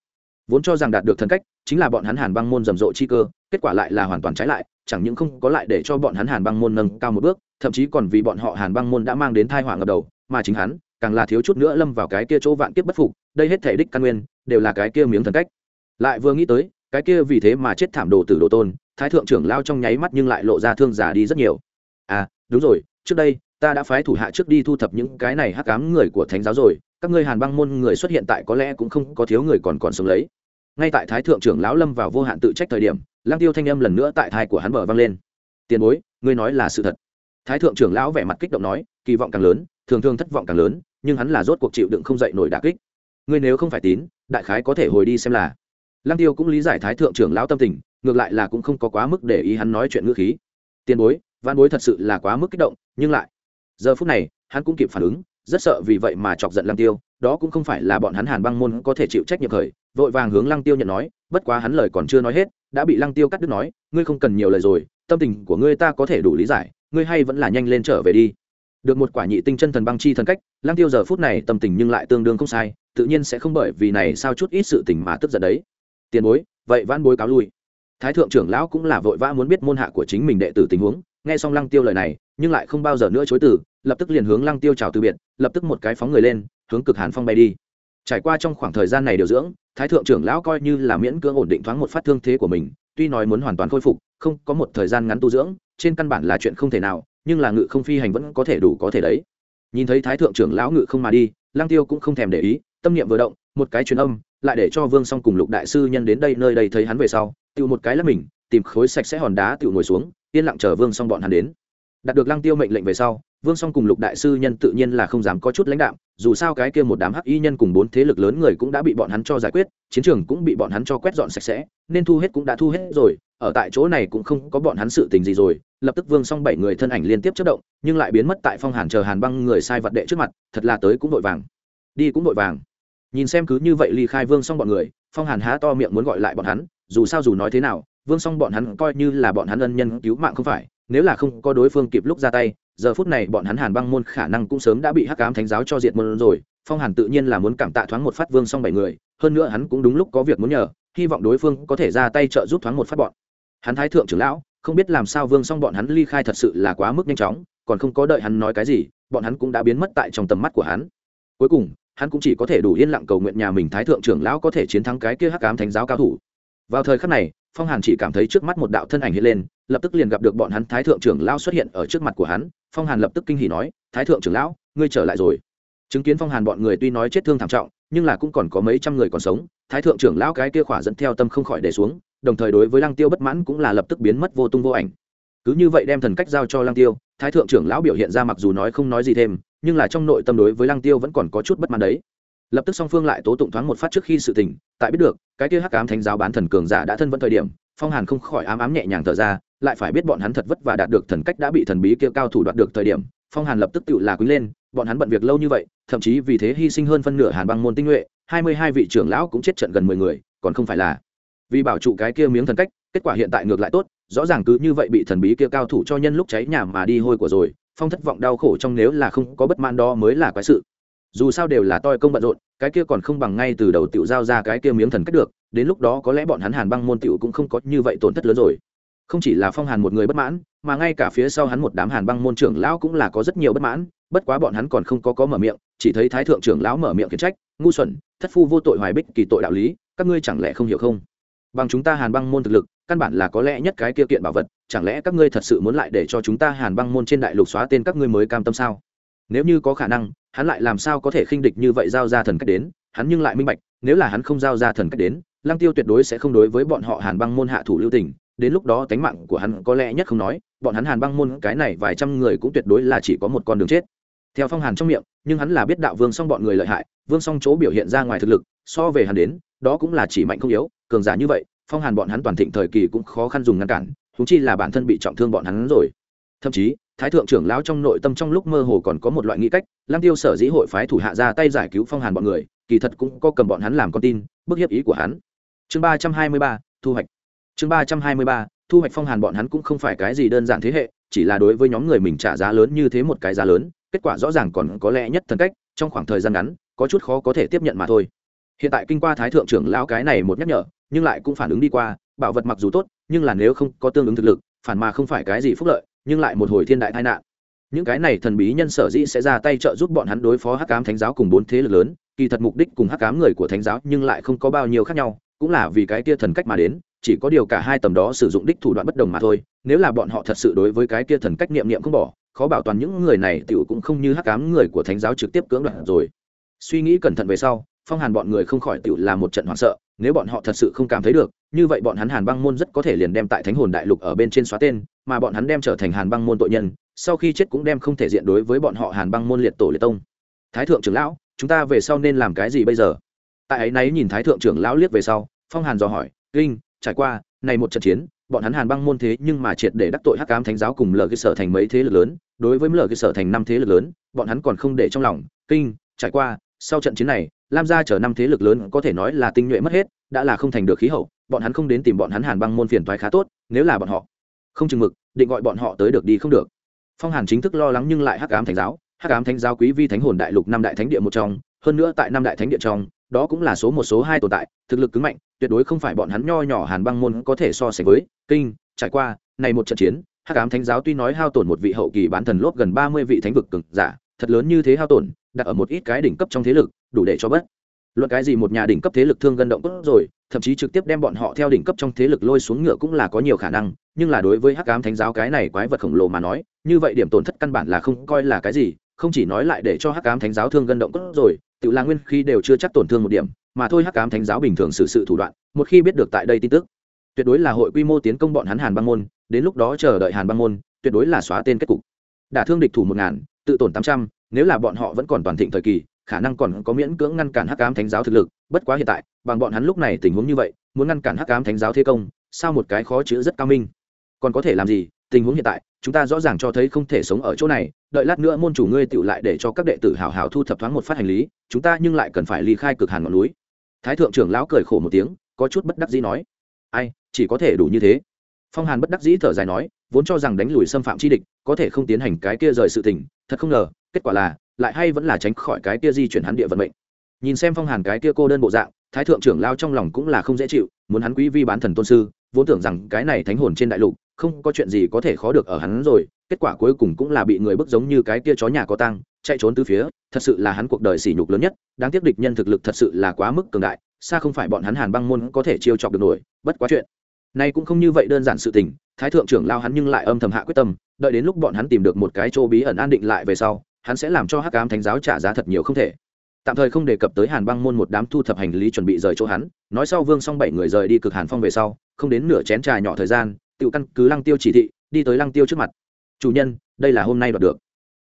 Vốn cho rằng đạt được thần cách, chính là bọn hắn hàn băng môn rầm rộ chi cơ, kết quả lại là hoàn toàn trái lại, chẳng những không có lại để cho bọn hắn hàn băng môn nâng cao một bước, thậm chí còn vì bọn họ hàn băng môn đã mang đến thai họa ngập đầu, mà chính hắn, càng là thiếu chút nữa lâm vào cái kia chỗ vạn kiếp bất phục, đây hết thể đích căn nguyên, đều là cái kia miếng thần cách. Lại vừa nghĩ tới cái kia vì thế mà chết thảm đồ tử đồ tôn, thái thượng trưởng lao trong nháy mắt nhưng lại lộ ra thương giả đi rất nhiều. À đúng rồi, trước đây, ta đã phái thủ hạ trước đi thu thập những cái này hắc cám người của thánh giáo rồi, các ngươi hàn băng môn người xuất hiện tại có lẽ cũng không có thiếu người còn còn sống lấy. Ngay tại thái thượng trưởng lão lâm vào vô hạn tự trách thời điểm, lăng tiêu thanh âm lần nữa tại thai của hắn bờ vang lên. Tiền bối, ngươi nói là sự thật. Thái thượng trưởng lão vẻ mặt kích động nói, kỳ vọng càng lớn, thường thường thất vọng càng lớn, nhưng hắn là rốt cuộc chịu đựng không dậy nổi đà kích. Ngươi nếu không phải tín, đại khái có thể hồi đi xem là lăng tiêu cũng lý giải thái thượng trưởng lão tâm tình, ngược lại là cũng không có quá mức để ý hắn nói chuyện ngữ khí. Tiền bối, văn bối thật sự là quá mức kích động, nhưng lại, giờ phút này, hắn cũng kịp phản ứng, rất sợ vì vậy mà chọc giận lăng tiêu, đó cũng không phải là bọn hắn hàn băng môn có thể chịu trách nhiệm khởi, vội vàng hướng lăng tiêu nhận nói, bất quá hắn lời còn chưa nói hết, đã bị lăng tiêu cắt đứt nói, ngươi không cần nhiều lời rồi, tâm tình của ngươi ta có thể đủ lý giải, ngươi hay vẫn là nhanh lên trở về đi. Được một quả nhị tinh chân thần băng chi thần cách, lăng tiêu giờ phút này tâm tình nhưng lại tương đương không sai, tự nhiên sẽ không bởi vì này sao chút ít sự tình mà tức giận đấy tiền bối, vậy vãn bối cáo lui. Thái thượng trưởng lão cũng là vội vã muốn biết môn hạ của chính mình đệ tử tình huống, nghe xong lăng tiêu lời này, nhưng lại không bao giờ nữa chối từ, lập tức liền hướng lăng tiêu chào từ biệt, lập tức một cái phóng người lên, hướng cực hàn phong bay đi. Trải qua trong khoảng thời gian này điều dưỡng, thái thượng trưởng lão coi như là miễn cưỡng ổn định thoáng một phát thương thế của mình, tuy nói muốn hoàn toàn khôi phục, không có một thời gian ngắn tu dưỡng, trên căn bản là chuyện không thể nào, nhưng là ngự không phi hành vẫn có thể đủ có thể đấy. Nhìn thấy thái thượng trưởng lão ngự không mà đi, lăng tiêu cũng không thèm để ý, tâm niệm vừa động, một cái truyền âm lại để cho vương song cùng lục đại sư nhân đến đây, nơi đây thấy hắn về sau, tự một cái là mình, tìm khối sạch sẽ hòn đá tự ngồi xuống, yên lặng chờ vương song bọn hắn đến. Đạt được lăng tiêu mệnh lệnh về sau, vương song cùng lục đại sư nhân tự nhiên là không dám có chút lãnh đạo dù sao cái kia một đám hắc y nhân cùng bốn thế lực lớn người cũng đã bị bọn hắn cho giải quyết, chiến trường cũng bị bọn hắn cho quét dọn sạch sẽ, nên thu hết cũng đã thu hết rồi, ở tại chỗ này cũng không có bọn hắn sự tình gì rồi, lập tức vương song bảy người thân ảnh liên tiếp chất động, nhưng lại biến mất tại phong hàn chờ hàn băng người sai vật đệ trước mặt, thật là tới cũng vội vàng. Đi cũng vội vàng nhìn xem cứ như vậy ly khai vương song bọn người, phong hàn há to miệng muốn gọi lại bọn hắn, dù sao dù nói thế nào, vương song bọn hắn coi như là bọn hắn ân nhân cứu mạng không phải, nếu là không có đối phương kịp lúc ra tay, giờ phút này bọn hắn hàn băng môn khả năng cũng sớm đã bị hắc cám thánh giáo cho diệt môn rồi, phong hàn tự nhiên là muốn cảm tạ thoáng một phát vương xong bảy người, hơn nữa hắn cũng đúng lúc có việc muốn nhờ, hy vọng đối phương có thể ra tay trợ giúp thoáng một phát bọn. Hắn thái thượng trưởng lão, không biết làm sao vương xong bọn hắn ly khai thật sự là quá mức nhanh chóng, còn không có đợi hắn nói cái gì, bọn hắn cũng đã biến mất tại trong tầm mắt của hắn. Cuối cùng hắn cũng chỉ có thể đủ yên lặng cầu nguyện nhà mình thái thượng trưởng lão có thể chiến thắng cái kia hắc ám thánh giáo cao thủ. Vào thời khắc này, phong hàn chỉ cảm thấy trước mắt một đạo thân ảnh hiện lên, lập tức liền gặp được bọn hắn thái thượng trưởng lão xuất hiện ở trước mặt của hắn. Phong hàn lập tức kinh hỉ nói, thái thượng trưởng lão, ngươi trở lại rồi. Chứng kiến phong hàn bọn người tuy nói chết thương thảm trọng, nhưng là cũng còn có mấy trăm người còn sống, thái thượng trưởng lão cái kia khỏa dẫn theo tâm không khỏi để xuống, đồng thời đối với lăng tiêu bất mãn cũng là lập tức biến mất vô tung vô ảnh cứ như vậy đem thần cách giao cho lăng tiêu, thái thượng trưởng lão biểu hiện ra mặc dù nói không nói gì thêm, nhưng là trong nội tâm đối với lăng tiêu vẫn còn có chút bất mãn đấy. Lập tức song phương lại tố tụng thoáng một phát trước khi sự tình, tại biết được, cái kia hắc ám thánh giáo bán thần cường giả đã thân vẫn thời điểm, phong hàn không khỏi ám ám nhẹ nhàng thở ra, lại phải biết bọn hắn thật vất và đạt được thần cách đã bị thần bí kia cao thủ đoạt được thời điểm, phong hàn lập tức tự là quý lên, bọn hắn bận việc lâu như vậy, thậm chí vì thế hy sinh hơn phân nửa hàn băng môn tinh nhuệ, hai mươi hai vị trưởng lão cũng chết trận gần mười người, còn không phải là vì bảo trụ cái kia miếng thần cách, kết quả hiện tại ngược lại tốt rõ ràng cứ như vậy bị thần bí kia cao thủ cho nhân lúc cháy nhà mà đi hôi của rồi, phong thất vọng đau khổ trong nếu là không có bất man đó mới là quái sự. Dù sao đều là toi công bận rộn, cái kia còn không bằng ngay từ đầu tiểu giao ra cái kia miếng thần cách được, đến lúc đó có lẽ bọn hắn hàn băng môn tiểu cũng không có như vậy tổn thất lớn rồi. Không chỉ là phong hàn một người bất mãn, mà ngay cả phía sau hắn một đám hàn băng môn trưởng lão cũng là có rất nhiều bất mãn, bất quá bọn hắn còn không có có mở miệng, chỉ thấy thái thượng trưởng lão mở miệng khiển trách, ngu xuẩn, thất phu vô tội hoài bích kỳ tội đạo lý, các ngươi chẳng lẽ không hiểu không? Bằng chúng ta hàn băng môn thực lực căn bản là có lẽ nhất cái kia kiện bảo vật, chẳng lẽ các ngươi thật sự muốn lại để cho chúng ta hàn băng môn trên đại lục xóa tên các ngươi mới cam tâm sao? Nếu như có khả năng, hắn lại làm sao có thể khinh địch như vậy giao ra thần cách đến? Hắn nhưng lại minh bạch, nếu là hắn không giao ra thần cách đến, lăng tiêu tuyệt đối sẽ không đối với bọn họ hàn băng môn hạ thủ lưu tình. Đến lúc đó tánh mạng của hắn có lẽ nhất không nói, bọn hắn hàn băng môn cái này vài trăm người cũng tuyệt đối là chỉ có một con đường chết. Theo phong hàn trong miệng, nhưng hắn là biết đạo vương song bọn người lợi hại, vương song chỗ biểu hiện ra ngoài thực lực, so về hắn đến, đó cũng là chỉ mạnh không yếu, cường giả như vậy phong hàn bọn hắn toàn thịnh thời kỳ cũng khó khăn dùng ngăn cản húng chi là bản thân bị trọng thương bọn hắn rồi. Thậm chí, thái thượng trưởng lão trong nội tâm trong lúc mơ hồ còn có một loại nghĩ cách lang tiêu sở dĩ hội phái thủ hạ ra tay giải cứu phong hàn bọn người, kỳ thật cũng có cầm bọn hắn làm con tin, bức hiếp ý của hắn. Chương ba trăm hai mươi ba, thu hoạch. Chương ba trăm hai mươi ba, thu hoạch phong hàn bọn hắn cũng không phải cái gì đơn giản thế hệ, chỉ là đối với nhóm người mình trả giá lớn như thế một cái giá lớn, kết quả rõ ràng còn có lẽ nhất thần cách, trong khoảng thời gian ngắn, có chút khó có thể tiếp nhận mà thôi. Hiện tại kinh qua thái thượng trưởng lão cái này một nhắc nhở nhưng lại cũng phản ứng đi qua, bảo vật mặc dù tốt, nhưng là nếu không có tương ứng thực lực, phản mà không phải cái gì phúc lợi, nhưng lại một hồi thiên đại tai nạn. Những cái này thần bí nhân sở dĩ sẽ ra tay trợ giúp bọn hắn đối phó hắc ám thánh giáo cùng bốn thế lực lớn, kỳ thật mục đích cùng hắc ám người của thánh giáo nhưng lại không có bao nhiêu khác nhau, cũng là vì cái kia thần cách mà đến, chỉ có điều cả hai tầm đó sử dụng đích thủ đoạn bất đồng mà thôi, nếu là bọn họ thật sự đối với cái kia thần cách niệm niệm không bỏ, khó bảo toàn những người này tiểu cũng không như hắc ám người của thánh giáo trực tiếp cưỡng đoạt rồi. Suy nghĩ cẩn thận về sau, phong hàn bọn người không khỏi tiểu là một trận hoảng sợ nếu bọn họ thật sự không cảm thấy được, như vậy bọn hắn hàn băng môn rất có thể liền đem tại thánh hồn đại lục ở bên trên xóa tên, mà bọn hắn đem trở thành hàn băng môn tội nhân, sau khi chết cũng đem không thể diện đối với bọn họ hàn băng môn liệt tổ liệt tông. Thái thượng trưởng lão, chúng ta về sau nên làm cái gì bây giờ? Tại ấy nấy nhìn thái thượng trưởng lão liếc về sau, phong hàn dò hỏi, kinh, trải qua, này một trận chiến, bọn hắn hàn băng môn thế nhưng mà triệt để đắc tội hắc cám thánh giáo cùng lờ cơ sở thành mấy thế lực lớn, đối với lờ cơ sở thành năm thế lực lớn, bọn hắn còn không để trong lòng. Kinh, trải qua, sau trận chiến này lam gia chở năm thế lực lớn có thể nói là tinh nhuệ mất hết, đã là không thành được khí hậu, bọn hắn không đến tìm bọn hắn hàn băng môn phiền toái khá tốt, nếu là bọn họ không chừng mực, định gọi bọn họ tới được đi không được. Phong hàn chính thức lo lắng nhưng lại hắc ám thánh giáo, hắc ám thánh giáo quý vi thánh hồn đại lục năm đại thánh địa một trong, hơn nữa tại năm đại thánh địa trong, đó cũng là số một, số hai tồn tại, thực lực cứng mạnh, tuyệt đối không phải bọn hắn nho nhỏ hàn băng môn có thể so sánh với, kinh, trải qua, này một trận chiến, hắc ám thánh giáo tuy nói hao tổn một vị hậu kỳ bán thần lốp gần ba mươi vị thánh vực cực giả, thật lớn như thế hao tổn đặt ở một ít cái đỉnh cấp trong thế lực, đủ để cho bất luận cái gì một nhà đỉnh cấp thế lực thương gần động cốt rồi, thậm chí trực tiếp đem bọn họ theo đỉnh cấp trong thế lực lôi xuống ngựa cũng là có nhiều khả năng, nhưng là đối với hắc ám thánh giáo cái này quái vật khổng lồ mà nói, như vậy điểm tổn thất căn bản là không coi là cái gì, không chỉ nói lại để cho hắc ám thánh giáo thương gần động cốt rồi, tự là nguyên khi đều chưa chắc tổn thương một điểm, mà thôi hắc ám thánh giáo bình thường xử sự thủ đoạn, một khi biết được tại đây tin tức, tuyệt đối là hội quy mô tiến công bọn hắn hàn băng môn, đến lúc đó chờ đợi hàn băng môn, tuyệt đối là xóa tên kết cục. Đả thương địch thủ một ngàn, tự tổn tám trăm nếu là bọn họ vẫn còn toàn thịnh thời kỳ, khả năng còn có miễn cưỡng ngăn cản hắc ám thánh giáo thực lực, bất quá hiện tại, bằng bọn hắn lúc này tình huống như vậy, muốn ngăn cản hắc ám thánh giáo thế công, sao một cái khó chữ rất cao minh? Còn có thể làm gì? Tình huống hiện tại, chúng ta rõ ràng cho thấy không thể sống ở chỗ này, đợi lát nữa môn chủ ngươi tựu lại để cho các đệ tử hào hào thu thập thoáng một phát hành lý, chúng ta nhưng lại cần phải ly khai cực hàn ngọn núi. Thái thượng trưởng lão cười khổ một tiếng, có chút bất đắc dĩ nói. Ai, chỉ có thể đủ như thế. Phong hàn bất đắc dĩ thở dài nói vốn cho rằng đánh lùi xâm phạm chi địch có thể không tiến hành cái kia rời sự tình, thật không ngờ, kết quả là, lại hay vẫn là tránh khỏi cái kia di chuyển hắn địa vận mệnh. Nhìn xem phong hàn cái kia cô đơn bộ dạng, thái thượng trưởng lao trong lòng cũng là không dễ chịu, muốn hắn quý vi bán thần tôn sư, vốn tưởng rằng cái này thánh hồn trên đại lục, không có chuyện gì có thể khó được ở hắn rồi, kết quả cuối cùng cũng là bị người bức giống như cái kia chó nhà có tăng chạy trốn từ phía, thật sự là hắn cuộc đời sỉ nhục lớn nhất, đáng tiếc địch nhân thực lực thật sự là quá mức cường đại, xa không phải bọn hắn hàn băng môn có thể chiêu chọc được nổi, bất quá chuyện nay cũng không như vậy đơn giản sự tình, thái thượng trưởng lao hắn nhưng lại âm thầm hạ quyết tâm, đợi đến lúc bọn hắn tìm được một cái chỗ bí ẩn an định lại về sau, hắn sẽ làm cho hắc ám thánh giáo trả giá thật nhiều không thể. Tạm thời không đề cập tới hàn băng môn một đám thu thập hành lý chuẩn bị rời chỗ hắn, nói sau vương xong bảy người rời đi cực hàn phong về sau, không đến nửa chén trà nhỏ thời gian tự căn cứ lăng tiêu chỉ thị, đi tới lăng tiêu trước mặt. Chủ nhân, đây là hôm nay đoạt được.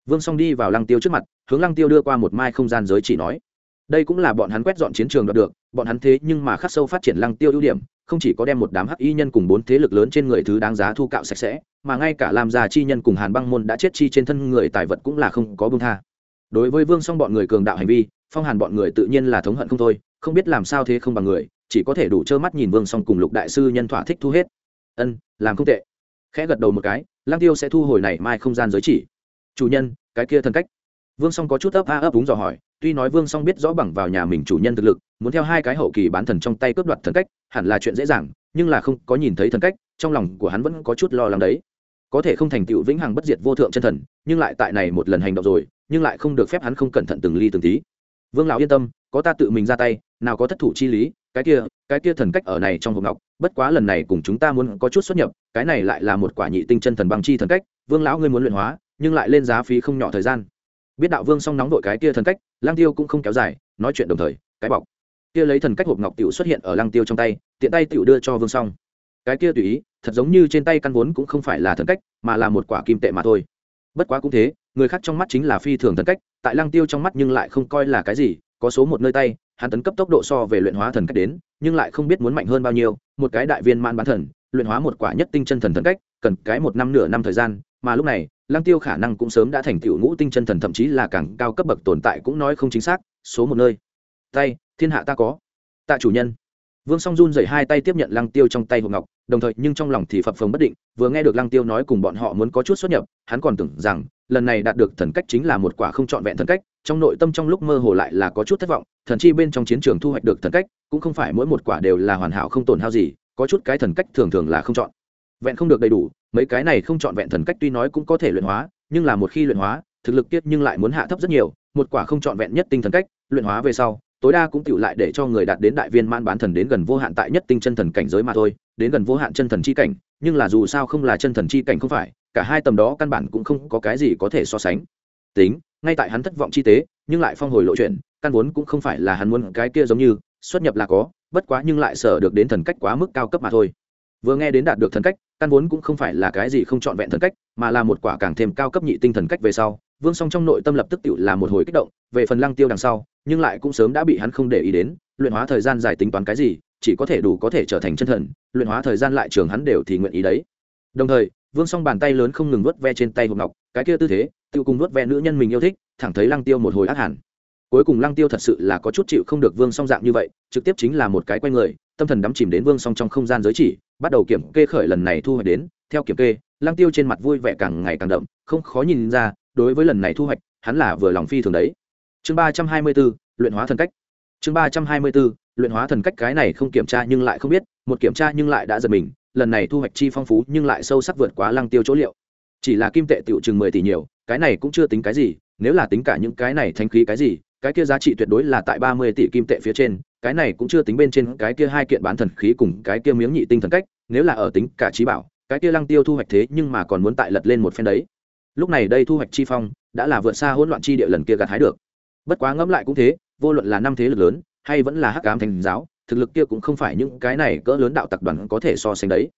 Vương xong đi vào lăng tiêu trước mặt, hướng lăng tiêu đưa qua một mai không gian giới chỉ nói. Đây cũng là bọn hắn quét dọn chiến trường đoạt được, bọn hắn thế nhưng mà khắc sâu phát triển lăng tiêu ưu điểm không chỉ có đem một đám hắc y nhân cùng bốn thế lực lớn trên người thứ đáng giá thu cạo sạch sẽ, mà ngay cả làm già chi nhân cùng hàn băng môn đã chết chi trên thân người tài vật cũng là không có bông tha. Đối với vương song bọn người cường đạo hành vi, phong hàn bọn người tự nhiên là thống hận không thôi, không biết làm sao thế không bằng người, chỉ có thể đủ trơ mắt nhìn vương song cùng lục đại sư nhân thỏa thích thu hết. Ân, làm không tệ. Khẽ gật đầu một cái lang tiêu sẽ thu hồi này mai không gian giới chỉ. Chủ nhân, cái kia thần cách vương song có chút ấp a ấp đúng dò hỏi, tuy nói vương song biết rõ bằng vào nhà mình chủ nhân thực lực, muốn theo hai cái hậu kỳ bán thần trong tay cướp đoạt thần cách, hẳn là chuyện dễ dàng, nhưng là không có nhìn thấy thần cách, trong lòng của hắn vẫn có chút lo lắng đấy. Có thể không thành tựu vĩnh hằng bất diệt vô thượng chân thần, nhưng lại tại này một lần hành động rồi, nhưng lại không được phép hắn không cẩn thận từng ly từng tí. Vương lão yên tâm, có ta tự mình ra tay, nào có thất thủ chi lý, cái kia cái kia thần cách ở này trong hộp ngọc, bất quá lần này cùng chúng ta muốn có chút xuất nhập, cái này lại là một quả nhị tinh chân thần băng chi thần cách, vương lão ngươi muốn luyện hóa, nhưng lại lên giá phí không nhỏ thời gian biết đạo vương song nóng đội cái kia thần cách, lang tiêu cũng không kéo dài, nói chuyện đồng thời, cái bọc. Kia lấy thần cách hộp ngọc tiểu xuất hiện ở lang tiêu trong tay, tiện tay tiểu đưa cho vương song. Cái kia tùy ý, thật giống như trên tay căn vốn cũng không phải là thần cách, mà là một quả kim tệ mà thôi. Bất quá cũng thế, người khác trong mắt chính là phi thường thần cách, tại lang tiêu trong mắt nhưng lại không coi là cái gì, có số một nơi tay, hắn tấn cấp tốc độ so về luyện hóa thần cách đến, nhưng lại không biết muốn mạnh hơn bao nhiêu, một cái đại viên man bán thần, luyện hóa một quả nhất tinh chân thần thần cách, cần cái một năm nửa năm thời gian mà lúc này, lăng tiêu khả năng cũng sớm đã thành tựu ngũ tinh chân thần, thậm chí là càng cao cấp bậc tồn tại cũng nói không chính xác, số một nơi. Tay, thiên hạ ta có. Tạ chủ nhân. Vương song run dày hai tay tiếp nhận lăng tiêu trong tay hộp ngọc, đồng thời nhưng trong lòng thì phập phồng bất định, vừa nghe được lăng tiêu nói cùng bọn họ muốn có chút xuất nhập, hắn còn tưởng rằng, lần này đạt được thần cách chính là một quả không trọn vẹn thần cách, trong nội tâm trong lúc mơ hồ lại là có chút thất vọng, thần chi bên trong chiến trường thu hoạch được thần cách, cũng không phải mỗi một quả đều là hoàn hảo không tổn hao gì, có chút cái thần cách thường thường là không chọn vẹn không được đầy đủ, mấy cái này không chọn vẹn thần cách tuy nói cũng có thể luyện hóa, nhưng là một khi luyện hóa, thực lực tiết nhưng lại muốn hạ thấp rất nhiều, một quả không chọn vẹn nhất tinh thần cách, luyện hóa về sau, tối đa cũng tựu lại để cho người đạt đến đại viên man bán thần đến gần vô hạn tại nhất tinh chân thần cảnh giới mà thôi, đến gần vô hạn chân thần chi cảnh, nhưng là dù sao không là chân thần chi cảnh không phải, cả hai tầm đó căn bản cũng không có cái gì có thể so sánh. Tính, ngay tại hắn thất vọng chi tế, nhưng lại phong hồi lộ chuyện, căn vốn cũng không phải là hắn muốn cái kia giống như, xuất nhập là có, bất quá nhưng lại sở được đến thần cách quá mức cao cấp mà thôi. Vừa nghe đến đạt được thần cách căn vốn cũng không phải là cái gì không trọn vẹn thần cách, mà là một quả càng thêm cao cấp nhị tinh thần cách về sau, vương song trong nội tâm lập tức tự là một hồi kích động, về phần lăng tiêu đằng sau, nhưng lại cũng sớm đã bị hắn không để ý đến, luyện hóa thời gian dài tính toán cái gì, chỉ có thể đủ có thể trở thành chân thần, luyện hóa thời gian lại trường hắn đều thì nguyện ý đấy. Đồng thời, vương song bàn tay lớn không ngừng vớt ve trên tay hộp ngọc, cái kia tư thế tự cùng vớt ve nữ nhân mình yêu thích, thẳng thấy lăng tiêu một hồi ác hẳn cuối cùng lăng tiêu thật sự là có chút chịu không được vương song dạng như vậy trực tiếp chính là một cái quay người tâm thần đắm chìm đến vương song trong không gian giới chỉ bắt đầu kiểm kê khởi lần này thu hoạch đến. Theo kiểm kê lăng tiêu trên mặt vui vẻ càng ngày càng đậm không khó nhìn ra đối với lần này thu hoạch hắn là vừa lòng phi thường đấy. Chương ba trăm hai mươi 324, luyện hóa thần cách. Chương ba trăm hai mươi 324, luyện hóa thần cách cái này không kiểm tra nhưng lại không biết một kiểm tra nhưng lại đã giật mình lần này thu hoạch chi phong phú nhưng lại sâu sắc vượt quá lăng tiêu chỗ liệu. Chỉ là kim tệ tiểu chừng mười tỷ nhiều cái này cũng chưa tính cái gì nếu là tính cả những cái này thanh khí cái gì cái kia giá trị tuyệt đối là tại ba mươi tỷ kim tệ phía trên, cái này cũng chưa tính bên trên cái kia hai kiện bán thần khí cùng cái kia miếng nhị tinh thần cách, nếu là ở tính cả trí bảo, cái kia lăng tiêu thu hoạch thế nhưng mà còn muốn tại lật lên một phen đấy. Lúc này đây thu hoạch chi phong, đã là vượt xa hỗn loạn chi địa lần kia gặt hái được. Bất quá ngẫm lại cũng thế, vô luận là năm thế lực lớn, hay vẫn là hắc ám thành giáo, thực lực kia cũng không phải những cái này cỡ lớn đạo tặc đoàn có thể so sánh đấy.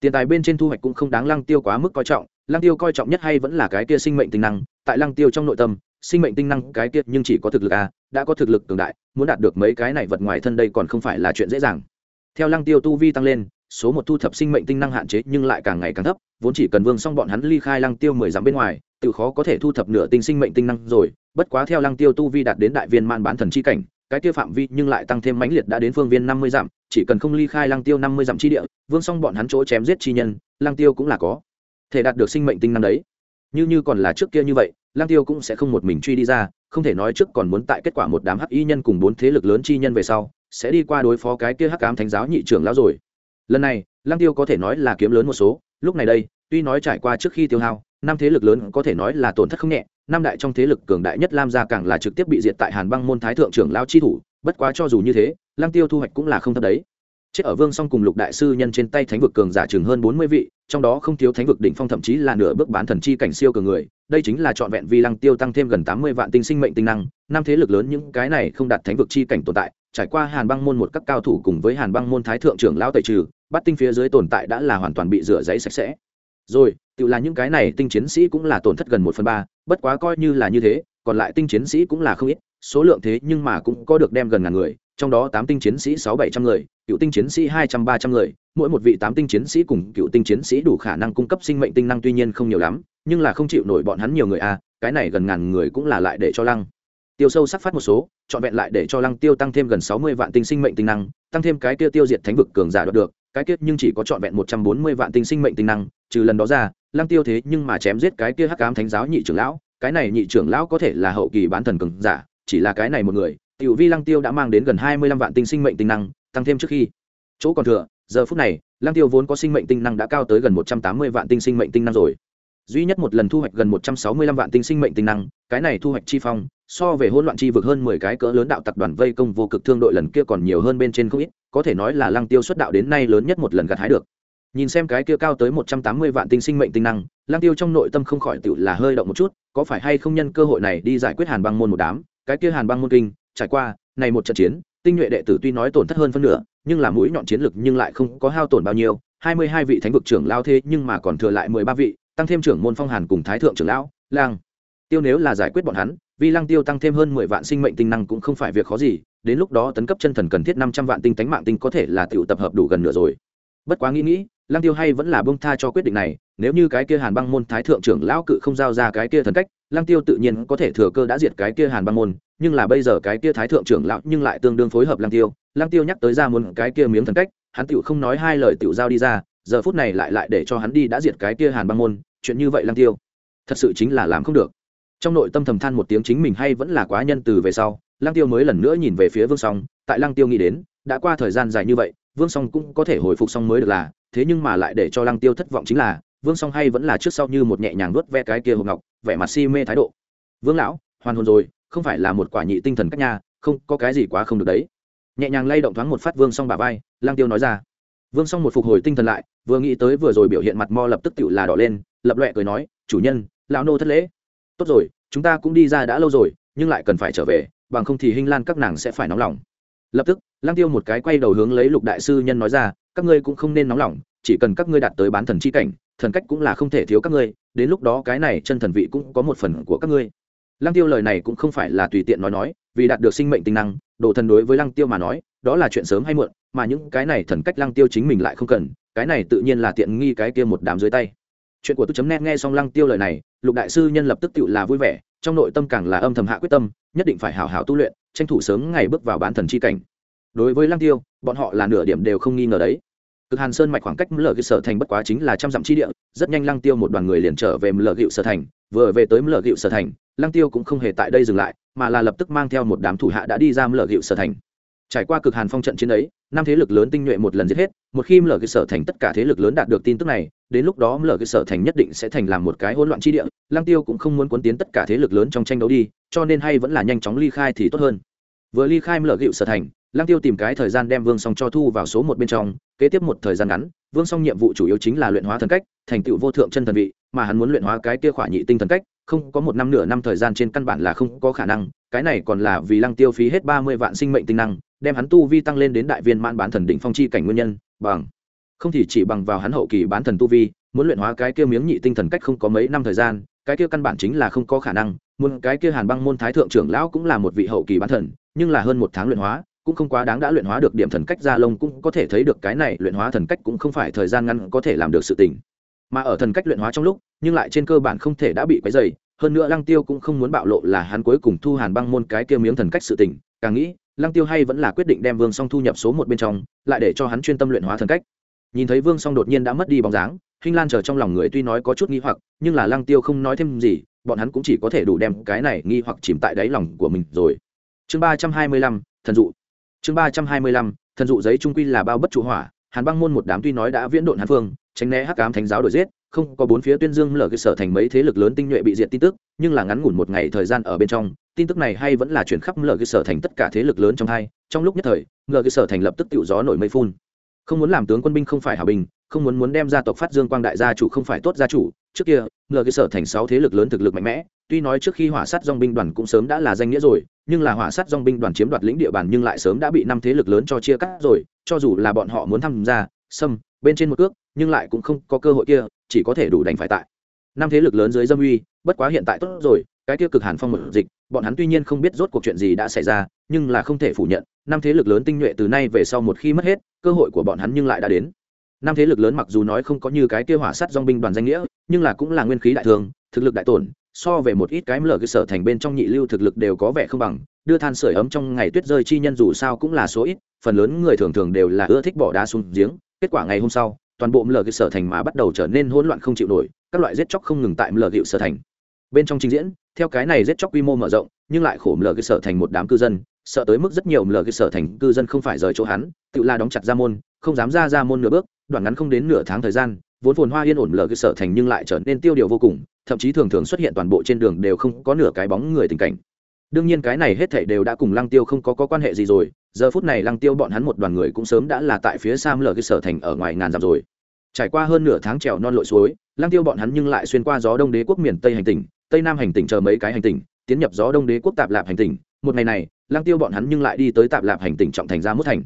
Tiền tài bên trên thu hoạch cũng không đáng lăng tiêu quá mức coi trọng, lăng tiêu coi trọng nhất hay vẫn là cái kia sinh mệnh tinh năng, tại lăng tiêu trong nội tâm sinh mệnh tinh năng cái kia nhưng chỉ có thực lực a, đã có thực lực cường đại, muốn đạt được mấy cái này vật ngoài thân đây còn không phải là chuyện dễ dàng. Theo lăng tiêu tu vi tăng lên, số một thu thập sinh mệnh tinh năng hạn chế nhưng lại càng ngày càng thấp, vốn chỉ cần vương song bọn hắn ly khai lăng tiêu mười dặm bên ngoài, tự khó có thể thu thập nửa tinh sinh mệnh tinh năng rồi. Bất quá theo lăng tiêu tu vi đạt đến đại viên man bán thần chi cảnh, cái kia phạm vi nhưng lại tăng thêm mãnh liệt đã đến phương viên năm mươi dặm, chỉ cần không ly khai lăng tiêu năm mươi dặm chi địa, vương song bọn hắn chỗ chém giết chi nhân, lăng tiêu cũng là có thể đạt được sinh mệnh tinh năng đấy như như còn là trước kia như vậy Lang tiêu cũng sẽ không một mình truy đi ra, không thể nói trước còn muốn tại kết quả một đám hắc y nhân cùng bốn thế lực lớn chi nhân về sau, sẽ đi qua đối phó cái kia hắc ám thánh giáo nhị trưởng lão rồi. Lần này Lang tiêu có thể nói là kiếm lớn một số, lúc này đây, tuy nói trải qua trước khi tiêu hao, năm thế lực lớn có thể nói là tổn thất không nhẹ, năm đại trong thế lực cường đại nhất lam gia càng là trực tiếp bị diệt tại hàn băng môn thái thượng trưởng lão chi thủ, bất quá cho dù như thế Lang tiêu thu hoạch cũng là không thấp đấy chết ở vương song cùng lục đại sư nhân trên tay thánh vực cường giả chừng hơn bốn mươi vị, trong đó không thiếu thánh vực đỉnh phong thậm chí là nửa bước bán thần chi cảnh siêu cường người. Đây chính là trọn vẹn vi lăng tiêu tăng thêm gần tám mươi vạn tinh sinh mệnh tinh năng, năm thế lực lớn những cái này không đạt thánh vực chi cảnh tồn tại, trải qua hàn băng môn một các cao thủ cùng với hàn băng môn thái thượng trưởng lão tẩy trừ, bắt tinh phía dưới tồn tại đã là hoàn toàn bị rửa giấy sạch sẽ. Rồi, tự là những cái này tinh chiến sĩ cũng là tổn thất gần một phần ba, bất quá coi như là như thế, còn lại tinh chiến sĩ cũng là không ít, số lượng thế nhưng mà cũng có được đem gần ngàn người trong đó tám tinh chiến sĩ sáu bảy trăm người, cựu tinh chiến sĩ hai trăm ba trăm người, mỗi một vị tám tinh chiến sĩ cùng cựu tinh chiến sĩ đủ khả năng cung cấp sinh mệnh tinh năng tuy nhiên không nhiều lắm, nhưng là không chịu nổi bọn hắn nhiều người a cái này gần ngàn người cũng là lại để cho lăng. Tiêu sâu sắc phát một số chọn vẹn lại để cho lăng tiêu tăng thêm gần sáu mươi vạn tinh sinh mệnh tinh năng, tăng thêm cái kia tiêu diệt thánh vực cường giả đoạt được, cái kia nhưng chỉ có chọn vẹn một trăm bốn mươi vạn tinh sinh mệnh tinh năng, trừ lần đó ra, lăng tiêu thế nhưng mà chém giết cái kia hắc ám thánh giáo nhị trưởng lão, cái này nhị trưởng lão có thể là hậu kỳ bán thần cường giả, chỉ là cái này một người tiểu vi lăng tiêu đã mang đến gần hai mươi lăm vạn tinh sinh mệnh tinh năng, tăng thêm trước khi. Chỗ còn thừa, giờ phút này, lăng tiêu vốn có sinh mệnh tinh năng đã cao tới gần một trăm tám mươi vạn tinh sinh mệnh tinh năng rồi. Duy nhất một lần thu hoạch gần một trăm sáu mươi lăm vạn tinh sinh mệnh tinh năng, cái này thu hoạch chi phong, so về hỗn loạn chi vực hơn mười cái cỡ lớn đạo tập đoàn vây công vô cực thương đội lần kia còn nhiều hơn bên trên không ít, có thể nói là lăng tiêu xuất đạo đến nay lớn nhất một lần gặt hái được. Nhìn xem cái kia cao tới một trăm tám mươi vạn tinh sinh mệnh tinh năng, lăng tiêu trong nội tâm không khỏi tự là hơi động một chút, có phải hay không nhân cơ hội này đi giải quyết hàn băng môn một đám, cái kia hàn băng môn kinh trải qua, này một trận chiến, tinh nhuệ đệ tử tuy nói tổn thất hơn phân nửa, nhưng là mũi nhọn chiến lực nhưng lại không có hao tổn bao nhiêu. Hai mươi hai vị thánh vực trưởng lao thế nhưng mà còn thừa lại mười ba vị, tăng thêm trưởng môn phong hàn cùng thái thượng trưởng lão, lang. Tiêu nếu là giải quyết bọn hắn vì lăng tiêu tăng thêm hơn mười vạn sinh mệnh tinh năng cũng không phải việc khó gì, đến lúc đó tấn cấp chân thần cần thiết năm trăm vạn tinh tánh mạng tinh có thể là tiểu tập hợp đủ gần nửa rồi. Bất quá nghĩ nghĩ lăng tiêu hay vẫn là bông tha cho quyết định này, nếu như cái kia hàn băng môn thái thượng trưởng lão cự không giao ra cái kia thần cách lăng tiêu tự nhiên có thể thừa cơ đã diệt cái kia hàn băng môn, nhưng là bây giờ cái kia thái thượng trưởng lão nhưng lại tương đương phối hợp lăng tiêu. Lăng tiêu nhắc tới ra muốn cái kia miếng thần cách, hắn tiểu không nói hai lời tiểu giao đi ra, giờ phút này lại lại để cho hắn đi đã diệt cái kia hàn băng môn, chuyện như vậy lăng tiêu, thật sự chính là làm không được. Trong nội tâm thầm than một tiếng chính mình hay vẫn là quá nhân từ về sau, lăng tiêu mới lần nữa nhìn về phía vương song, tại lăng tiêu nghĩ đến, đã qua thời gian dài như vậy, vương song cũng có thể hồi phục xong mới được là, thế nhưng mà lại để cho lăng tiêu thất vọng chính là vương song hay vẫn là trước sau như một nhẹ nhàng nuốt ve cái kia hộp ngọc vẻ mặt si mê thái độ. Vương lão hoàn hồn rồi không phải là một quả nhị tinh thần cách nhà, không có cái gì quá không được đấy. Nhẹ nhàng lay động thoáng một phát vương song bà vai Lang tiêu nói ra. Vương song một phục hồi tinh thần lại vừa nghĩ tới vừa rồi biểu hiện mặt mo lập tức tựu là đỏ lên lập loẹ cười nói chủ nhân lão nô thất lễ. Tốt rồi chúng ta cũng đi ra đã lâu rồi nhưng lại cần phải trở về bằng không thì hinh lan các nàng sẽ phải nóng lòng. Lập tức Lang tiêu một cái quay đầu hướng lấy lục đại sư nhân nói ra các ngươi cũng không nên nóng lòng chỉ cần các ngươi đạt tới bán thần chi cảnh thần cách cũng là không thể thiếu các ngươi, đến lúc đó cái này chân thần vị cũng có một phần của các ngươi. Lăng tiêu lời này cũng không phải là tùy tiện nói nói, vì đạt được sinh mệnh tinh năng, đồ thần đối với lăng tiêu mà nói, đó là chuyện sớm hay muộn, mà những cái này thần cách lăng tiêu chính mình lại không cần, cái này tự nhiên là tiện nghi cái kia một đám dưới tay. Chuyện của tôi chấm net nghe xong lăng tiêu lời này, lục đại sư nhân lập tức tự là vui vẻ, trong nội tâm càng là âm thầm hạ quyết tâm, nhất định phải hào hào tu luyện, tranh thủ sớm ngày bước vào bán thần chi cảnh. Đối với lăng tiêu, bọn họ là nửa điểm đều không nghi ngờ đấy cực hàn sơn mạch khoảng cách mlờ gịu sở thành bất quá chính là trăm dặm chi địa, rất nhanh lăng tiêu một đoàn người liền trở về mlờ gịu sở thành, vừa về tới mlờ gịu sở thành, lăng tiêu cũng không hề tại đây dừng lại, mà là lập tức mang theo một đám thủ hạ đã đi ra mlờ gịu sở thành. Trải qua cực hàn phong trận chiến ấy, năm thế lực lớn tinh nhuệ một lần giết hết, một khi mlờ gịu sở thành tất cả thế lực lớn đạt được tin tức này, đến lúc đó mlờ gịu sở thành nhất định sẽ thành làm một cái hỗn loạn chi địa, lăng tiêu cũng không muốn cuốn tiến tất cả thế lực lớn trong tranh đấu đi, cho nên hay vẫn là nhanh chóng ly khai thì tốt hơn. Vừa ly khai mlờ gịu sở thành Lăng Tiêu tìm cái thời gian đem Vương Song cho thu vào số một bên trong, kế tiếp một thời gian ngắn, Vương Song nhiệm vụ chủ yếu chính là luyện hóa thần cách, thành tựu vô thượng chân thần vị, mà hắn muốn luyện hóa cái kia khỏa nhị tinh thần cách, không có một năm nửa năm thời gian trên căn bản là không có khả năng, cái này còn là vì Lăng Tiêu phí hết ba mươi vạn sinh mệnh tinh năng, đem hắn tu vi tăng lên đến đại viên mãn bán thần đỉnh phong chi cảnh nguyên nhân, bằng. Không thì chỉ bằng vào hắn hậu kỳ bán thần tu vi, muốn luyện hóa cái kia miếng nhị tinh thần cách không có mấy năm thời gian, cái kia căn bản chính là không có khả năng, muốn cái kia Hàn Băng môn thái thượng trưởng lão cũng là một vị hậu kỳ bán thần, nhưng là hơn một tháng luyện hóa, cũng không quá đáng đã luyện hóa được điểm thần cách ra lông cũng có thể thấy được cái này luyện hóa thần cách cũng không phải thời gian ngắn có thể làm được sự tình. Mà ở thần cách luyện hóa trong lúc, nhưng lại trên cơ bản không thể đã bị quấy dày hơn nữa lăng tiêu cũng không muốn bạo lộ là hắn cuối cùng thu hàn băng môn cái kia miếng thần cách sự tình, càng nghĩ, lăng tiêu hay vẫn là quyết định đem vương song thu nhập số một bên trong, lại để cho hắn chuyên tâm luyện hóa thần cách. Nhìn thấy vương song đột nhiên đã mất đi bóng dáng, hinh lan chờ trong lòng người tuy nói có chút nghi hoặc, nhưng là lăng tiêu không nói thêm gì, bọn hắn cũng chỉ có thể đủ đem cái này nghi hoặc chìm tại đáy lòng của mình rồi. Chương ba trăm hai mươi lăm, thần dụ chương ba trăm hai mươi lăm, thần dụ giấy trung quy là bao bất trụ hỏa, hàn băng môn một đám tuy nói đã viễn độn hàn phương, tránh né hắc cám thánh giáo đổi giết, không có bốn phía tuyên dương lở cơ sở thành mấy thế lực lớn tinh nhuệ bị diệt tin tức, nhưng là ngắn ngủn một ngày thời gian ở bên trong, tin tức này hay vẫn là chuyển khắp lở cơ sở thành tất cả thế lực lớn trong hai, trong lúc nhất thời, lở cơ sở thành lập tức tự gió nổi mây phun. Không muốn làm tướng quân binh không phải hảo bình, không muốn muốn đem gia tộc phát dương quang đại gia chủ không phải tốt gia chủ, trước kia, lở cơ sở thành sáu thế lực lớn thực lực mạnh mẽ tuy nói trước khi hỏa sát dong binh đoàn cũng sớm đã là danh nghĩa rồi, nhưng là hỏa sát dong binh đoàn chiếm đoạt lĩnh địa bàn nhưng lại sớm đã bị năm thế lực lớn cho chia cắt rồi, cho dù là bọn họ muốn tham gia, xâm, bên trên một cước, nhưng lại cũng không có cơ hội kia, chỉ có thể đủ đánh phải tại. Năm thế lực lớn dưới dâm uy, bất quá hiện tại tốt rồi, cái tiêu cực hàn phong một dịch, bọn hắn tuy nhiên không biết rốt cuộc chuyện gì đã xảy ra, nhưng là không thể phủ nhận, năm thế lực lớn tinh nhuệ từ nay về sau một khi mất hết, cơ hội của bọn hắn nhưng lại đã đến. Năm thế lực lớn mặc dù nói không có như cái kia hỏa sắt dong binh đoàn danh nghĩa, nhưng là cũng là nguyên khí đại thường, thực lực đại tổn so về một ít cái mở cơ sở thành bên trong nhị lưu thực lực đều có vẻ không bằng, đưa than sửa ấm trong ngày tuyết rơi chi nhân dù sao cũng là số ít, phần lớn người thường thường đều là ưa thích bỏ đá xuống giếng. Kết quả ngày hôm sau, toàn bộ mở cơ sở thành mà bắt đầu trở nên hỗn loạn không chịu nổi, các loại giết chóc không ngừng tại mở hiệu sở thành. Bên trong trình diễn, theo cái này giết chóc quy mô mở rộng, nhưng lại khổ mở cơ sở thành một đám cư dân, sợ tới mức rất nhiều mở cơ sở thành cư dân không phải rời chỗ hắn, tự la đóng chặt ra môn, không dám ra ra môn nửa bước, đoạn ngắn không đến nửa tháng thời gian, vốn phồn hoa yên ổn mở cơ sở thành nhưng lại trở nên tiêu điều vô cùng thậm chí thường thường xuất hiện toàn bộ trên đường đều không có nửa cái bóng người tình cảnh. Đương nhiên cái này hết thảy đều đã cùng lăng tiêu không có, có quan hệ gì rồi giờ phút này lăng tiêu bọn hắn một đoàn người cũng sớm đã là tại phía sam lờ cái sở thành ở ngoài ngàn dặm rồi. Trải qua hơn nửa tháng trèo non lội suối lăng tiêu bọn hắn nhưng lại xuyên qua gió đông đế quốc miền tây hành tỉnh tây nam hành tỉnh chờ mấy cái hành tỉnh tiến nhập gió đông đế quốc tạp lạp hành tỉnh. Một ngày này lăng tiêu bọn hắn nhưng lại đi tới tạp lạp hành tỉnh trọng thành ra mút thành.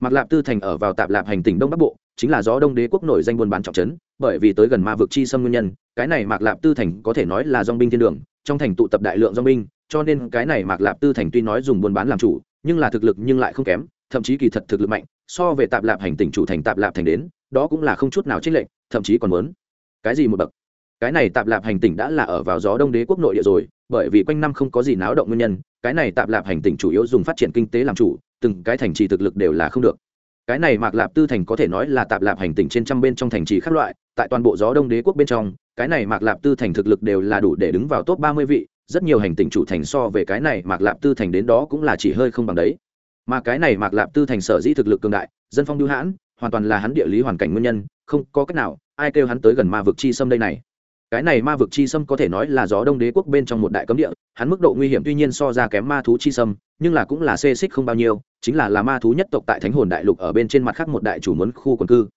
Mặc lạp tư thành ở vào tạp lạp hành tỉnh đông bắc bộ chính là gió đông đế quốc nổi danh buôn bán trọng trấn, bởi vì tới gần ma vực chi xâm nguyên nhân, cái này mạc lạp tư thành có thể nói là dong binh thiên đường, trong thành tụ tập đại lượng dong binh, cho nên cái này mạc lạp tư thành tuy nói dùng buôn bán làm chủ, nhưng là thực lực nhưng lại không kém, thậm chí kỳ thật thực lực mạnh, so về tạp lạp hành tỉnh chủ thành tạp lạp thành đến, đó cũng là không chút nào trích lệch, thậm chí còn muốn. Cái gì một bậc? Cái này tạp lạp hành tỉnh đã là ở vào gió đông đế quốc nội địa rồi, bởi vì quanh năm không có gì náo động nguyên nhân, cái này tạp lạp hành tỉnh chủ yếu dùng phát triển kinh tế làm chủ, từng cái thành trì thực lực đều là không được cái này mạc lạp tư thành có thể nói là tạp lạp hành tỉnh trên trăm bên trong thành trì khác loại, tại toàn bộ gió đông đế quốc bên trong, cái này mạc lạp tư thành thực lực đều là đủ để đứng vào top ba mươi vị, rất nhiều hành tỉnh chủ thành so về cái này mạc lạp tư thành đến đó cũng là chỉ hơi không bằng đấy. Mà cái này mạc lạp tư thành sở dĩ thực lực cường đại, dân phong đưu hãn, hoàn toàn là hắn địa lý hoàn cảnh nguyên nhân, không có cách nào, ai kêu hắn tới gần ma vực chi xâm đây này cái này ma vực chi sâm có thể nói là gió đông đế quốc bên trong một đại cấm địa hắn mức độ nguy hiểm tuy nhiên so ra kém ma thú chi sâm, nhưng là cũng là xê xích không bao nhiêu chính là là ma thú nhất tộc tại thánh hồn đại lục ở bên trên mặt khác một đại chủ muốn khu quần cư.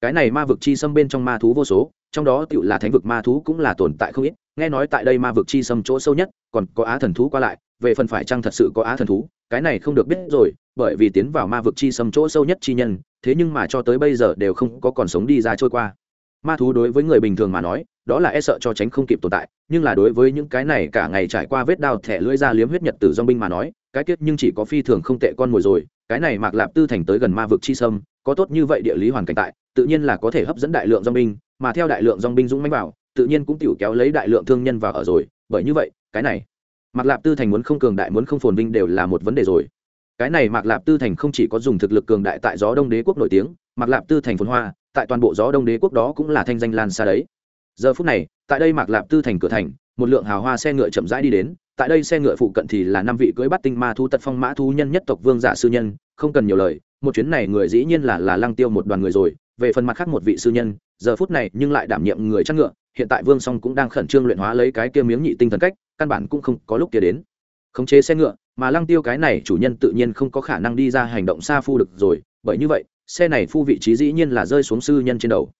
Cái này ma vực chi sâm bên trong ma thú vô số trong đó tựu là thánh vực ma thú cũng là tồn tại không ít nghe nói tại đây ma vực chi sâm chỗ sâu nhất còn có á thần thú qua lại về phần phải chăng thật sự có á thần thú cái này không được biết rồi bởi vì tiến vào ma vực chi sâm chỗ sâu nhất chi nhân thế nhưng mà cho tới bây giờ đều không có còn sống đi ra trôi qua ma thú đối với người bình thường mà nói, đó là e sợ cho tránh không kịp tồn tại, nhưng là đối với những cái này cả ngày trải qua vết đao thẻ lưỡi ra liếm huyết nhật tử dong binh mà nói, cái kết nhưng chỉ có phi thường không tệ con mồi rồi, cái này mạc lạp tư thành tới gần ma vực chi sâm, có tốt như vậy địa lý hoàn cảnh tại, tự nhiên là có thể hấp dẫn đại lượng dong binh, mà theo đại lượng dong binh dũng mãnh vào, tự nhiên cũng tiểu kéo lấy đại lượng thương nhân vào ở rồi, bởi như vậy, cái này mạc lạp tư thành muốn không cường đại muốn không phồn vinh đều là một vấn đề rồi. Cái này mạc lạp tư thành không chỉ có dùng thực lực cường đại tại gió đông đế quốc nổi tiếng mạc lạp tư thành phồn hoa, tại toàn bộ gió đông đế quốc đó cũng là thanh danh lan xa đấy. Giờ phút này, tại đây mạc lạp tư thành cửa thành, một lượng hào hoa xe ngựa chậm rãi đi đến, tại đây xe ngựa phụ cận thì là năm vị cưỡi bắt tinh ma thu tật phong mã thu nhân nhất tộc vương giả sư nhân, không cần nhiều lời, một chuyến này người dĩ nhiên là là lăng tiêu một đoàn người rồi, về phần mặt khác một vị sư nhân, giờ phút này nhưng lại đảm nhiệm người chăn ngựa, hiện tại vương song cũng đang khẩn trương luyện hóa lấy cái kia miếng nhị tinh thần cách, căn bản cũng không có lúc kia đến. Khống chế xe ngựa, mà lăng tiêu cái này chủ nhân tự nhiên không có khả năng đi ra hành động xa phu được rồi, bởi như vậy xe này phu vị trí dĩ nhiên là rơi xuống sư nhân trên đầu.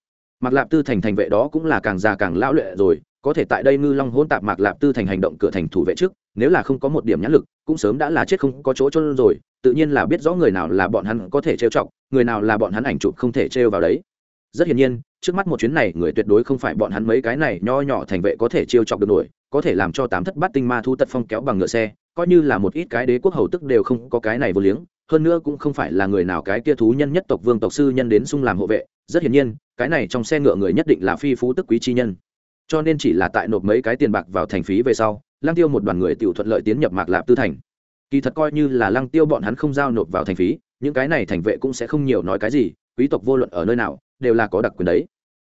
Mạc lạp tư thành thành vệ đó cũng là càng già càng lão luyện rồi, có thể tại đây ngư long hôn tạp mạc lạp tư thành hành động cửa thành thủ vệ trước, nếu là không có một điểm nhãn lực, cũng sớm đã là chết không có chỗ trôn rồi, tự nhiên là biết rõ người nào là bọn hắn có thể trêu chọc, người nào là bọn hắn ảnh chụp không thể trêu vào đấy. Rất hiển nhiên, trước mắt một chuyến này người tuyệt đối không phải bọn hắn mấy cái này nho nhỏ thành vệ có thể trêu chọc được nổi, có thể làm cho tám thất bát tinh ma thu tật phong kéo bằng ngựa xe coi như là một ít cái đế quốc hầu tức đều không có cái này vô liếng, hơn nữa cũng không phải là người nào cái kia thú nhân nhất tộc vương tộc sư nhân đến sung làm hộ vệ, rất hiển nhiên, cái này trong xe ngựa người nhất định là phi phú tức quý chi nhân. Cho nên chỉ là tại nộp mấy cái tiền bạc vào thành phí về sau, lăng tiêu một đoàn người tự thuận lợi tiến nhập mạc lạp tư thành. Kỳ thật coi như là lăng tiêu bọn hắn không giao nộp vào thành phí, những cái này thành vệ cũng sẽ không nhiều nói cái gì, quý tộc vô luận ở nơi nào, đều là có đặc quyền đấy.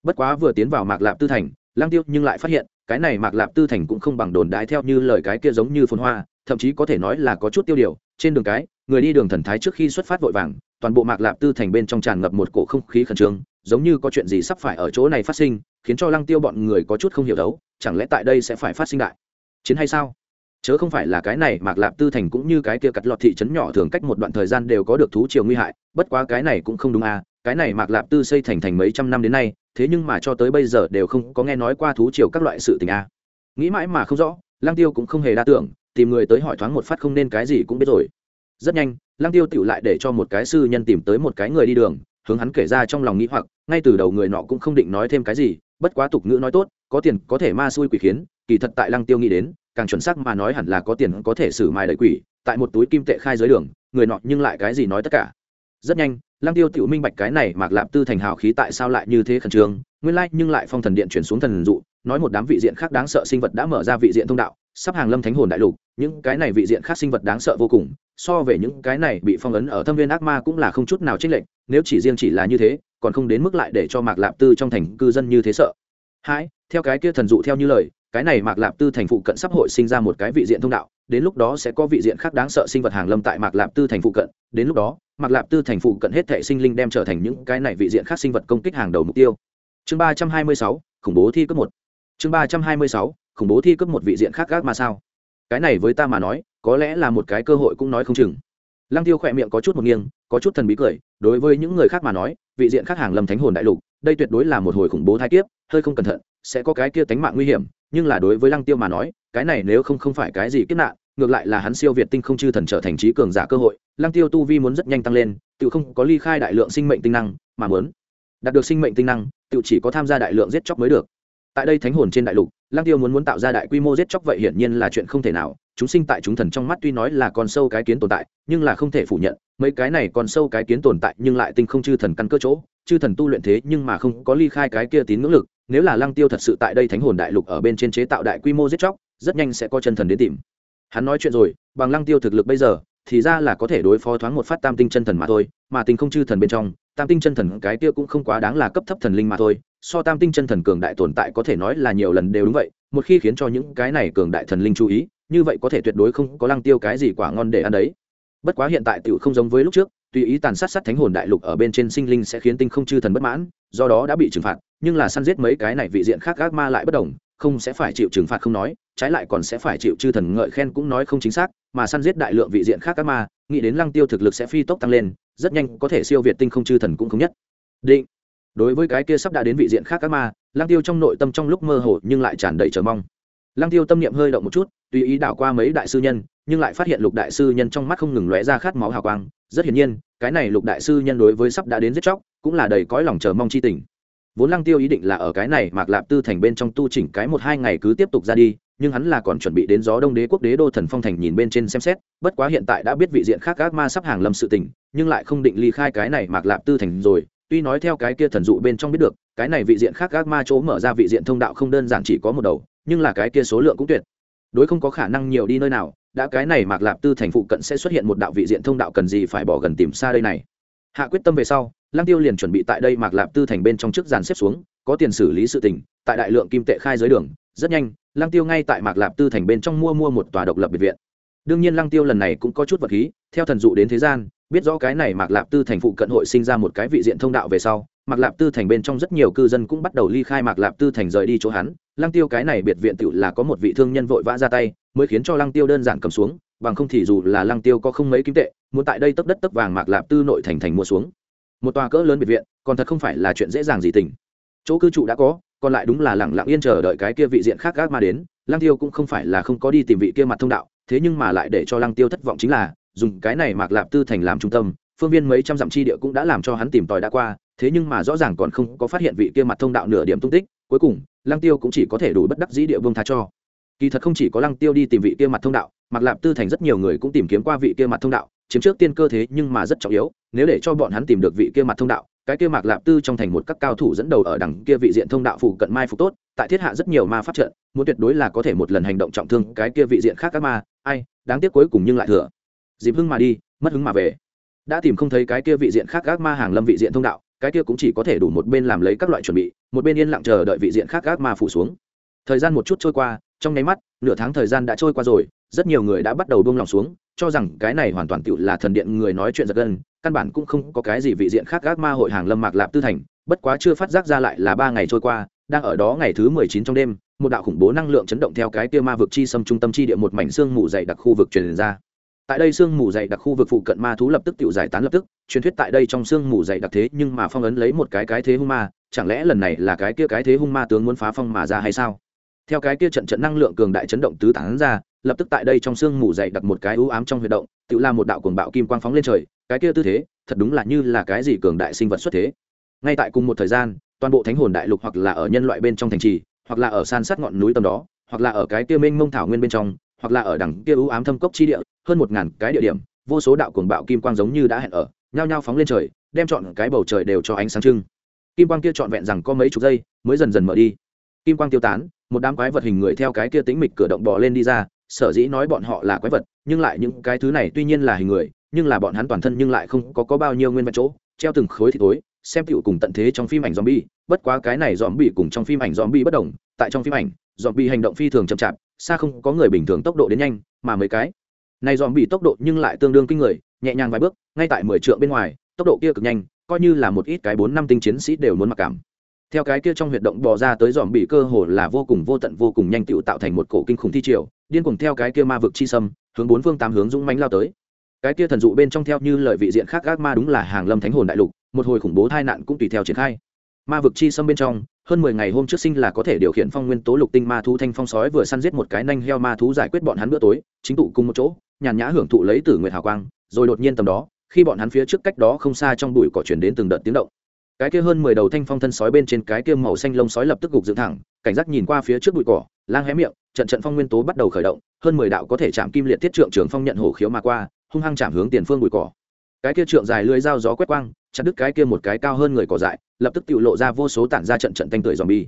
Bất quá vừa tiến vào mạc lạp tư thành, lăng tiêu nhưng lại phát hiện, cái này mạc lạp tư thành cũng không bằng đồn đái theo như lời cái kia giống như phồn hoa thậm chí có thể nói là có chút tiêu điều. Trên đường cái, người đi đường thần thái trước khi xuất phát vội vàng, toàn bộ mạc lạp tư thành bên trong tràn ngập một cổ không khí khẩn trương, giống như có chuyện gì sắp phải ở chỗ này phát sinh, khiến cho lăng tiêu bọn người có chút không hiểu đấu, chẳng lẽ tại đây sẽ phải phát sinh đại chiến hay sao? Chớ không phải là cái này, mạc lạp tư thành cũng như cái kia cắt lọt thị trấn nhỏ thường cách một đoạn thời gian đều có được thú chiều nguy hại, bất quá cái này cũng không đúng à cái này mạc lạp tư xây thành thành mấy trăm năm đến nay, thế nhưng mà cho tới bây giờ đều không có nghe nói qua thú chiều các loại sự tình à. Nghĩ mãi mà không rõ, lăng tiêu cũng không hề đa tưởng tìm người tới hỏi thoáng một phát không nên cái gì cũng biết rồi. Rất nhanh, lăng tiêu tựu lại để cho một cái sư nhân tìm tới một cái người đi đường, hướng hắn kể ra trong lòng nghĩ hoặc, ngay từ đầu người nọ cũng không định nói thêm cái gì, bất quá tục ngữ nói tốt, có tiền có thể ma xui quỷ khiến, kỳ thật tại lăng tiêu nghĩ đến, càng chuẩn xác mà nói hẳn là có tiền có thể xử mài đầy quỷ, tại một túi kim tệ khai dưới đường, người nọ nhưng lại cái gì nói tất cả. Rất nhanh, lăng tiêu tiểu minh bạch cái này mạc lạp tư thành hào khí tại sao lại như thế khẩn trương, nguyên lai nhưng lại phong thần điện chuyển xuống thần dụ, nói một đám vị diện khác đáng sợ sinh vật đã mở ra vị diện thông đạo sắp hàng lâm thánh hồn đại lục, những cái này vị diện khác sinh vật đáng sợ vô cùng, so về những cái này bị phong ấn ở thâm viên ác ma cũng là không chút nào trích lệch, nếu chỉ riêng chỉ là như thế, còn không đến mức lại để cho mạc lạp tư trong thành cư dân như thế sợ. Hai theo cái kia thần dụ theo như lời, cái này mạc lạp tư thành phụ cận sắp hội sinh ra một cái vị diện thông đạo, đến lúc đó sẽ có vị diện khác đáng sợ sinh vật hàng lâm tại mạc lạp tư thành phụ cận, đến lúc đó, mạc lạp tư thành phụ cận hết thể sinh linh đem trở thành những cái này vị diện khác sinh vật công kích hàng đầu mục tiêu. Chương ba trăm hai mươi sáu, khủng bố thi cấp một. Chương ba trăm hai mươi sáu khủng bố thi cấp một vị diện khác gác mà sao? Cái này với ta mà nói, có lẽ là một cái cơ hội cũng nói không chừng. Lăng tiêu khỏe miệng có chút một nghiêng, có chút thần bí cười, đối với những người khác mà nói, vị diện khác hàng lâm thánh hồn đại lục, đây tuyệt đối là một hồi khủng bố thai kiếp, hơi không cẩn thận, sẽ có cái kia tánh mạng nguy hiểm, nhưng là đối với lăng tiêu mà nói, cái này nếu không không phải cái gì kiếp nạn, ngược lại là hắn siêu việt tinh không chư thần trở thành trí cường giả cơ hội, lăng tiêu tu vi muốn rất nhanh tăng lên, tự không có ly khai đại lượng sinh mệnh tinh năng, mà muốn đạt được sinh mệnh tinh năng, tự chỉ có tham gia đại lượng giết chóc mới được. Tại đây thánh hồn trên đại lục lăng tiêu muốn muốn tạo ra đại quy mô giết chóc vậy hiển nhiên là chuyện không thể nào. Chúng sinh tại chúng thần trong mắt tuy nói là con sâu cái kiến tồn tại, nhưng là không thể phủ nhận, mấy cái này còn sâu cái kiến tồn tại nhưng lại tinh không chư thần căn cơ chỗ, chư thần tu luyện thế nhưng mà không có ly khai cái kia tín ngưỡng lực, nếu là lăng tiêu thật sự tại đây thánh hồn đại lục ở bên trên chế tạo đại quy mô giết chóc, rất nhanh sẽ có chân thần đến tìm. Hắn nói chuyện rồi, bằng lăng tiêu thực lực bây giờ, thì ra là có thể đối phó thoáng một phát tam tinh chân thần mà thôi, mà tinh không chư thần bên trong tam tinh chân thần cái kia cũng không quá đáng là cấp thấp thần linh mà thôi, so tam tinh chân thần cường đại tồn tại có thể nói là nhiều lần đều đúng vậy, một khi khiến cho những cái này cường đại thần linh chú ý, như vậy có thể tuyệt đối không có lăng tiêu cái gì quả ngon để ăn đấy. Bất quá hiện tại tiểu không giống với lúc trước, tùy ý tàn sát sát thánh hồn đại lục ở bên trên sinh linh sẽ khiến tinh không chư thần bất mãn, do đó đã bị trừng phạt, nhưng là săn giết mấy cái này vị diện khác gác ma lại bất đồng, không sẽ phải chịu trừng phạt không nói, trái lại còn sẽ phải chịu chư thần ngợi khen cũng nói không chính xác, mà săn giết đại lượng vị diện khác các ma, nghĩ đến lăng tiêu thực lực sẽ phi tốc tăng lên rất nhanh có thể siêu việt tinh không chư thần cũng không nhất. Định. Đối với cái kia sắp đã đến vị diện khác các ma lang tiêu trong nội tâm trong lúc mơ hồ nhưng lại tràn đầy chờ mong. Lang tiêu tâm niệm hơi động một chút, tùy ý đảo qua mấy đại sư nhân, nhưng lại phát hiện lục đại sư nhân trong mắt không ngừng lóe ra khát máu hào quang. Rất hiển nhiên, cái này lục đại sư nhân đối với sắp đã đến giết chóc, cũng là đầy cõi lòng chờ mong chi tình. Vốn lăng tiêu ý định là ở cái này mạc lạp tư thành bên trong tu chỉnh cái một hai ngày cứ tiếp tục ra đi nhưng hắn là còn chuẩn bị đến gió đông đế quốc đế đô thần phong thành nhìn bên trên xem xét, bất quá hiện tại đã biết vị diện khác ác ma sắp hàng lâm sự tình, nhưng lại không định ly khai cái này mạc lạp tư thành rồi. Tuy nói theo cái kia thần dụ bên trong biết được, cái này vị diện khác ác ma chỗ mở ra vị diện thông đạo không đơn giản chỉ có một đầu, nhưng là cái kia số lượng cũng tuyệt. Đối không có khả năng nhiều đi nơi nào, đã cái này mạc lạp tư thành phụ cận sẽ xuất hiện một đạo vị diện thông đạo cần gì phải bỏ gần tìm xa đây này. Hạ quyết tâm về sau, lăng tiêu liền chuẩn bị tại đây mạc lạp tư thành bên trong trước dàn xếp xuống, có tiền xử lý sự tình, tại đại lượng kim tệ khai dưới đường, rất nhanh lăng tiêu ngay tại mạc lạp tư thành bên trong mua mua một tòa độc lập biệt viện. Đương nhiên lăng tiêu lần này cũng có chút vật khí, theo thần dụ đến thế gian, biết rõ cái này mạc lạp tư thành phụ cận hội sinh ra một cái vị diện thông đạo về sau, mạc lạp tư thành bên trong rất nhiều cư dân cũng bắt đầu ly khai mạc lạp tư thành rời đi chỗ hắn. Lăng tiêu cái này biệt viện tự là có một vị thương nhân vội vã ra tay, mới khiến cho lăng tiêu đơn giản cầm xuống, bằng không thì dù là lăng tiêu có không mấy kim tệ, muốn tại đây tấp đất tấp vàng mạc lạp tư nội thành thành mua xuống. Một tòa cỡ lớn biệt viện, còn thật không phải là chuyện dễ dàng gì tình. Chỗ cư trụ đã có còn lại đúng là lẳng lặng yên chờ đợi cái kia vị diện khác gác mà đến, lăng tiêu cũng không phải là không có đi tìm vị kia mặt thông đạo, thế nhưng mà lại để cho lăng tiêu thất vọng chính là, dùng cái này mạc lạp tư thành làm trung tâm, phương viên mấy trăm dặm chi địa cũng đã làm cho hắn tìm tòi đã qua, thế nhưng mà rõ ràng còn không có phát hiện vị kia mặt thông đạo nửa điểm tung tích, cuối cùng, lăng tiêu cũng chỉ có thể đủ bất đắc dĩ địa vương tha cho. Kỳ thật không chỉ có lăng tiêu đi tìm vị kia mặt thông đạo, mạc lạp tư thành rất nhiều người cũng tìm kiếm qua vị kia mặt thông đạo, chiếm trước tiên cơ thế nhưng mà rất trọng yếu, nếu để cho bọn hắn tìm được vị kia mặt thông đạo cái kia mạc lạp tư trong thành một các cao thủ dẫn đầu ở đằng kia vị diện thông đạo phụ cận mai phục tốt, tại thiết hạ rất nhiều ma pháp trận, muốn tuyệt đối là có thể một lần hành động trọng thương cái kia vị diện khác các ma, ai, đáng tiếc cuối cùng nhưng lại thừa. Dịp hưng mà đi, mất hứng mà về. Đã tìm không thấy cái kia vị diện khác các ma hàng lâm vị diện thông đạo, cái kia cũng chỉ có thể đủ một bên làm lấy các loại chuẩn bị, một bên yên lặng chờ đợi vị diện khác các ma phủ xuống. Thời gian một chút trôi qua, trong nháy mắt, nửa tháng thời gian đã trôi qua rồi, rất nhiều người đã bắt đầu buông lòng xuống, cho rằng cái này hoàn toàn tựu là thần điện người nói chuyện giật gân căn bản cũng không có cái gì vị diện khác gác ma hội hàng lâm mạc lạp tư thành, bất quá chưa phát giác ra lại là ba ngày trôi qua, đang ở đó ngày thứ mười chín trong đêm, một đạo khủng bố năng lượng chấn động theo cái kia ma vực chi xâm trung tâm chi địa một mảnh xương mù dày đặc khu vực truyền ra. Tại đây xương mù dày đặc khu vực phụ cận ma thú lập tức tự giải tán lập tức, truyền thuyết tại đây trong xương mù dày đặc thế nhưng mà phong ấn lấy một cái cái thế hung ma, chẳng lẽ lần này là cái kia cái thế hung ma tướng muốn phá phong mà ra hay sao? Theo cái kia trận trận năng lượng cường đại chấn động tứ tán ra, lập tức tại đây trong sương mù dày đặc một cái ưu ám trong huy động, tự là một đạo cuồng bạo kim quang phóng lên trời cái kia tư thế, thật đúng là như là cái gì cường đại sinh vật xuất thế. Ngay tại cùng một thời gian, toàn bộ thánh hồn đại lục hoặc là ở nhân loại bên trong thành trì, hoặc là ở san sát ngọn núi tầm đó, hoặc là ở cái kia mênh mông thảo nguyên bên trong, hoặc là ở đằng kia ưu ám thâm cốc chi địa, hơn một ngàn cái địa điểm, vô số đạo cuồng bạo kim quang giống như đã hẹn ở, nhao nhao phóng lên trời, đem chọn cái bầu trời đều cho ánh sáng trưng. Kim quang kia trọn vẹn rằng có mấy chục giây, mới dần dần mở đi. Kim quang tiêu tán, một đám quái vật hình người theo cái kia tính mịch cửa động bò lên đi ra, sở dĩ nói bọn họ là quái vật, nhưng lại những cái thứ này tuy nhiên là hình người nhưng là bọn hắn toàn thân nhưng lại không có, có bao nhiêu nguyên vẹn chỗ treo từng khối thì tối xem tựu cùng tận thế trong phim ảnh zombie bất quá cái này zombie cùng trong phim ảnh zombie bất đồng tại trong phim ảnh zombie hành động phi thường chậm chạp xa không có người bình thường tốc độ đến nhanh mà mấy cái. Này zombie tốc độ nhưng lại tương đương kinh người nhẹ nhàng vài bước ngay tại mười trượng bên ngoài tốc độ kia cực nhanh coi như là một ít cái bốn năm tinh chiến sĩ đều muốn mặc cảm. Theo cái kia trong huyệt động bò ra tới dòm bị cơ hồ là vô cùng vô tận vô cùng nhanh tựu tạo thành một cổ kinh khủng thi triều điên cuồng theo cái kia ma vực chi sâm hướng bốn phương tám hướng dũng mãnh lao tới cái kia thần dụ bên trong theo như lời vị diện khác gác ma đúng là hàng lâm thánh hồn đại lục, một hồi khủng bố tai nạn cũng tùy theo triển khai. Ma vực chi xâm bên trong, hơn mười ngày hôm trước sinh là có thể điều khiển phong nguyên tố lục tinh ma thú thanh phong sói vừa săn giết một cái nanh heo ma thú giải quyết bọn hắn bữa tối, chính tụ cùng một chỗ, nhàn nhã hưởng thụ lấy tử nguyệt hào quang, rồi đột nhiên tầm đó, khi bọn hắn phía trước cách đó không xa trong bụi cỏ chuyển đến từng đợt tiếng động. Cái kia hơn mười đầu thanh phong thân sói bên trên cái kia màu xanh lông sói lập tức gục dựng thẳng, cảnh giác nhìn qua phía trước bụi cỏ, lang hé miệng, trận trận phong nguyên tố bắt đầu khởi động, hơn mười đạo có thể chạm kim liệt tiết trượng trường phong nhận hổ khiếu mà qua hung hăng chạm hướng tiền phương bụi cỏ. Cái kia trượng dài lưới dao gió quét quang, chặt đứt cái kia một cái cao hơn người cỏ dại, lập tức tự lộ ra vô số tản ra trận trận tanh tưởi dòm bi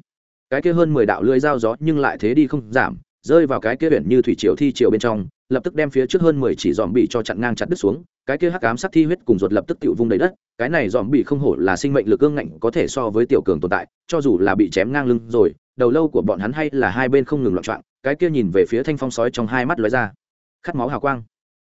cái kia hơn mười đạo lưới dao gió nhưng lại thế đi không giảm, rơi vào cái kia biển như thủy triều thi triều bên trong, lập tức đem phía trước hơn mười chỉ dòm bị cho chặn ngang chặt đứt xuống, cái kia hắc ám sắc thi huyết cùng ruột lập tức tự vung đầy đất, cái này dòm bị không hổ là sinh mệnh lực ương ngạnh có thể so với tiểu cường tồn tại, cho dù là bị chém ngang lưng rồi, đầu lâu của bọn hắn hay là hai bên không ngừng loạn trọn cái kia nhìn về phía thanh phong sói trong hai mắt lóe ra. Khát máu hào quang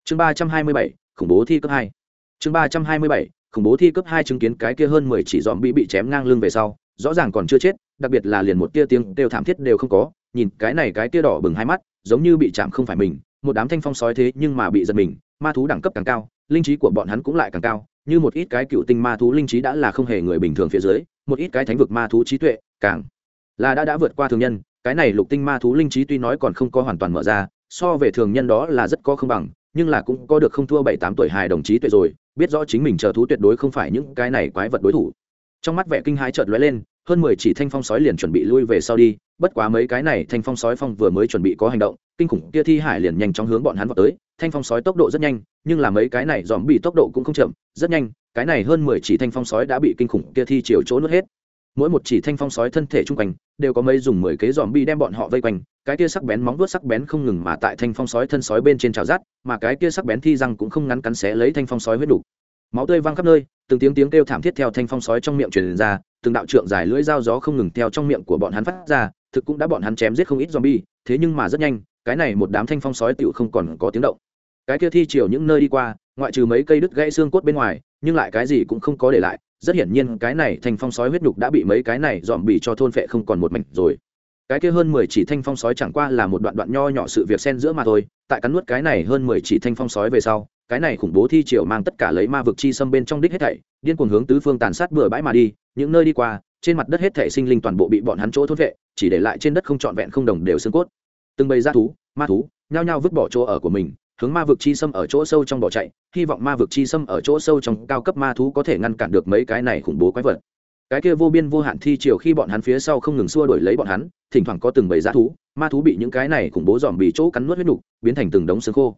chương ba trăm hai mươi bảy, khủng bố thi cấp hai. Chương ba trăm hai mươi bảy, khủng bố thi cấp hai chứng kiến cái kia hơn mười chỉ dòm bị bị chém ngang lưng về sau, rõ ràng còn chưa chết, đặc biệt là liền một tia tiếng đều thảm thiết đều không có, nhìn cái này cái tia đỏ bừng hai mắt, giống như bị chạm không phải mình, một đám thanh phong sói thế nhưng mà bị giật mình, ma thú đẳng cấp càng cao, linh trí của bọn hắn cũng lại càng cao, như một ít cái cựu tinh ma thú linh trí đã là không hề người bình thường phía dưới, một ít cái thánh vực ma thú trí tuệ, càng là đã đã vượt qua thường nhân, cái này lục tinh ma thú linh trí tuy nói còn không có hoàn toàn mở ra, so về thường nhân đó là rất có không bằng nhưng là cũng có được không thua bảy tám tuổi hài đồng chí tuệ rồi, biết rõ chính mình chờ thú tuyệt đối không phải những cái này quái vật đối thủ. Trong mắt vẻ kinh hãi chợt lóe lên, hơn mười chỉ thanh phong sói liền chuẩn bị lui về sau đi, bất quá mấy cái này thanh phong sói phong vừa mới chuẩn bị có hành động, kinh khủng kia thi hải liền nhanh chóng hướng bọn hắn vào tới, thanh phong sói tốc độ rất nhanh, nhưng là mấy cái này dòm bị tốc độ cũng không chậm, rất nhanh, cái này hơn mười chỉ thanh phong sói đã bị kinh khủng kia thi chiều chỗ nuốt hết mỗi một chỉ thanh phong sói thân thể trung quanh đều có mấy dùng mười kế dòm bi đem bọn họ vây quanh. Cái kia sắc bén móng vuốt sắc bén không ngừng mà tại thanh phong sói thân sói bên trên trào rát, mà cái kia sắc bén thi răng cũng không ngắn cắn xé lấy thanh phong sói huyết đủ. Máu tươi văng khắp nơi, từng tiếng tiếng kêu thảm thiết theo thanh phong sói trong miệng truyền ra, từng đạo trượng dài lưỡi dao gió không ngừng theo trong miệng của bọn hắn phát ra, thực cũng đã bọn hắn chém giết không ít zombie, thế nhưng mà rất nhanh, cái này một đám thanh phong sói tựu không còn có tiếng động. Cái kia thi chiều những nơi đi qua, ngoại trừ mấy cây đứt gãy xương cốt bên ngoài, nhưng lại cái gì cũng không có để lại rất hiển nhiên cái này thanh phong sói huyết nhục đã bị mấy cái này dòm bị cho thôn phệ không còn một mảnh rồi. Cái kia hơn mười chỉ thanh phong sói chẳng qua là một đoạn đoạn nho nhỏ sự việc xen giữa mà thôi, tại cắn nuốt cái này hơn mười chỉ thanh phong sói về sau, cái này khủng bố thi triều mang tất cả lấy ma vực chi xâm bên trong đích hết thảy, điên cuồng hướng tứ phương tàn sát bừa bãi mà đi, những nơi đi qua, trên mặt đất hết thảy sinh linh toàn bộ bị bọn hắn chỗ thốt vệ chỉ để lại trên đất không trọn vẹn không đồng đều xương cốt. Từng bầy ra thú, ma thú, nhao nhao vứt bỏ chỗ ở của mình hướng ma vực chi xâm ở chỗ sâu trong bỏ chạy, hy vọng ma vực chi xâm ở chỗ sâu trong cao cấp ma thú có thể ngăn cản được mấy cái này khủng bố quái vật. Cái kia vô biên vô hạn thi chiều khi bọn hắn phía sau không ngừng xua đuổi lấy bọn hắn, thỉnh thoảng có từng bầy dã thú, ma thú bị những cái này khủng bố dòm bị chỗ cắn nuốt huyết nục, biến thành từng đống xương khô.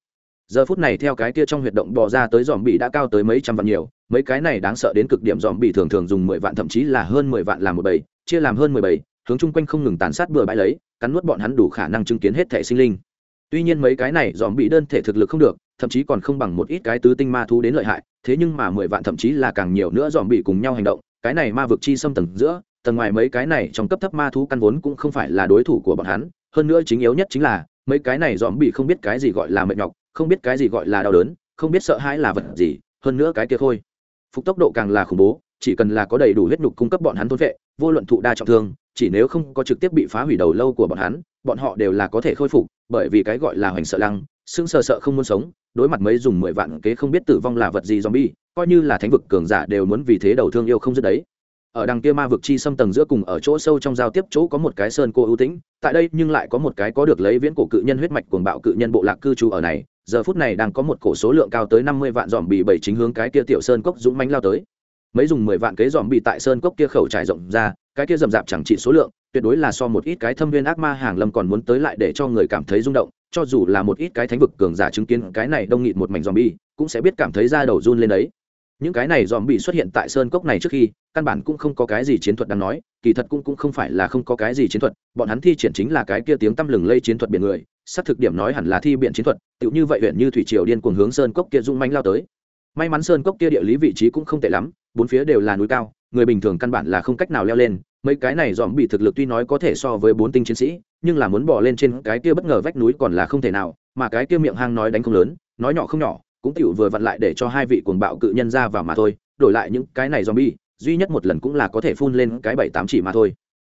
Giờ phút này theo cái kia trong huyệt động bò ra tới dòm bị đã cao tới mấy trăm vạn nhiều, mấy cái này đáng sợ đến cực điểm dòm bị thường thường dùng mười vạn thậm chí là hơn mười vạn làm một bầy, chia làm hơn mười bầy, hướng chung quanh không ngừng tàn sát bừa bãi lấy, cắn nuốt bọn hắn đủ khả năng chứng kiến hết thể sinh linh tuy nhiên mấy cái này dòm bị đơn thể thực lực không được, thậm chí còn không bằng một ít cái tứ tinh ma thú đến lợi hại, thế nhưng mà mười vạn thậm chí là càng nhiều nữa dòm bị cùng nhau hành động, cái này ma vực chi xâm tầng giữa, tầng ngoài mấy cái này trong cấp thấp ma thú căn vốn cũng không phải là đối thủ của bọn hắn, hơn nữa chính yếu nhất chính là, mấy cái này dòm bị không biết cái gì gọi là mệt nhọc, không biết cái gì gọi là đau đớn, không biết sợ hãi là vật gì, hơn nữa cái kia thôi phục tốc độ càng là khủng bố chỉ cần là có đầy đủ huyết nhục cung cấp bọn hắn thôn vệ, vô luận thụ đa trọng thương, chỉ nếu không có trực tiếp bị phá hủy đầu lâu của bọn hắn, bọn họ đều là có thể khôi phục, bởi vì cái gọi là hoành sợ lăng, sững sờ sợ không muốn sống, đối mặt mấy dùng mười vạn kế không biết tử vong là vật gì zombie, coi như là thánh vực cường giả đều muốn vì thế đầu thương yêu không dứt đấy. Ở đằng kia ma vực chi xâm tầng giữa cùng ở chỗ sâu trong giao tiếp chỗ có một cái sơn cô ưu tĩnh, tại đây nhưng lại có một cái có được lấy viễn cổ cự nhân huyết mạch cuồng bạo cự nhân bộ lạc cư trú ở này, giờ phút này đang có một cổ số lượng cao tới năm mươi vạn dòm bị bảy chính hướng cái kia tiểu sơn cốc dũng mánh lao tới mấy dùng mười vạn kế dòm bị tại sơn cốc kia khẩu trải rộng ra, cái kia rậm rạp chẳng trị số lượng, tuyệt đối là so một ít cái thâm viên ác ma hàng lâm còn muốn tới lại để cho người cảm thấy rung động, cho dù là một ít cái thánh vực cường giả chứng kiến cái này đông nghịt một mảnh dòm bi cũng sẽ biết cảm thấy da đầu run lên đấy. Những cái này dòm bị xuất hiện tại sơn cốc này trước khi, căn bản cũng không có cái gì chiến thuật đáng nói, kỳ thật cũng cũng không phải là không có cái gì chiến thuật, bọn hắn thi triển chính là cái kia tiếng tăm lừng lây chiến thuật biển người, xác thực điểm nói hẳn là thi biện chiến thuật, tựu như vậy huyện như thủy triều điên cuồng hướng sơn cốc kia rung manh lao tới. May mắn sơn cốc kia địa lý vị trí cũng không tệ lắm bốn phía đều là núi cao, người bình thường căn bản là không cách nào leo lên. Mấy cái này dòm bị thực lực tuy nói có thể so với bốn tinh chiến sĩ, nhưng là muốn bỏ lên trên cái kia bất ngờ vách núi còn là không thể nào, mà cái kia miệng hang nói đánh không lớn, nói nhỏ không nhỏ, cũng tiểu vừa vặn lại để cho hai vị cuồng bạo cự nhân ra vào mà thôi, đổi lại những cái này dòm bị duy nhất một lần cũng là có thể phun lên cái bảy tám chỉ mà thôi.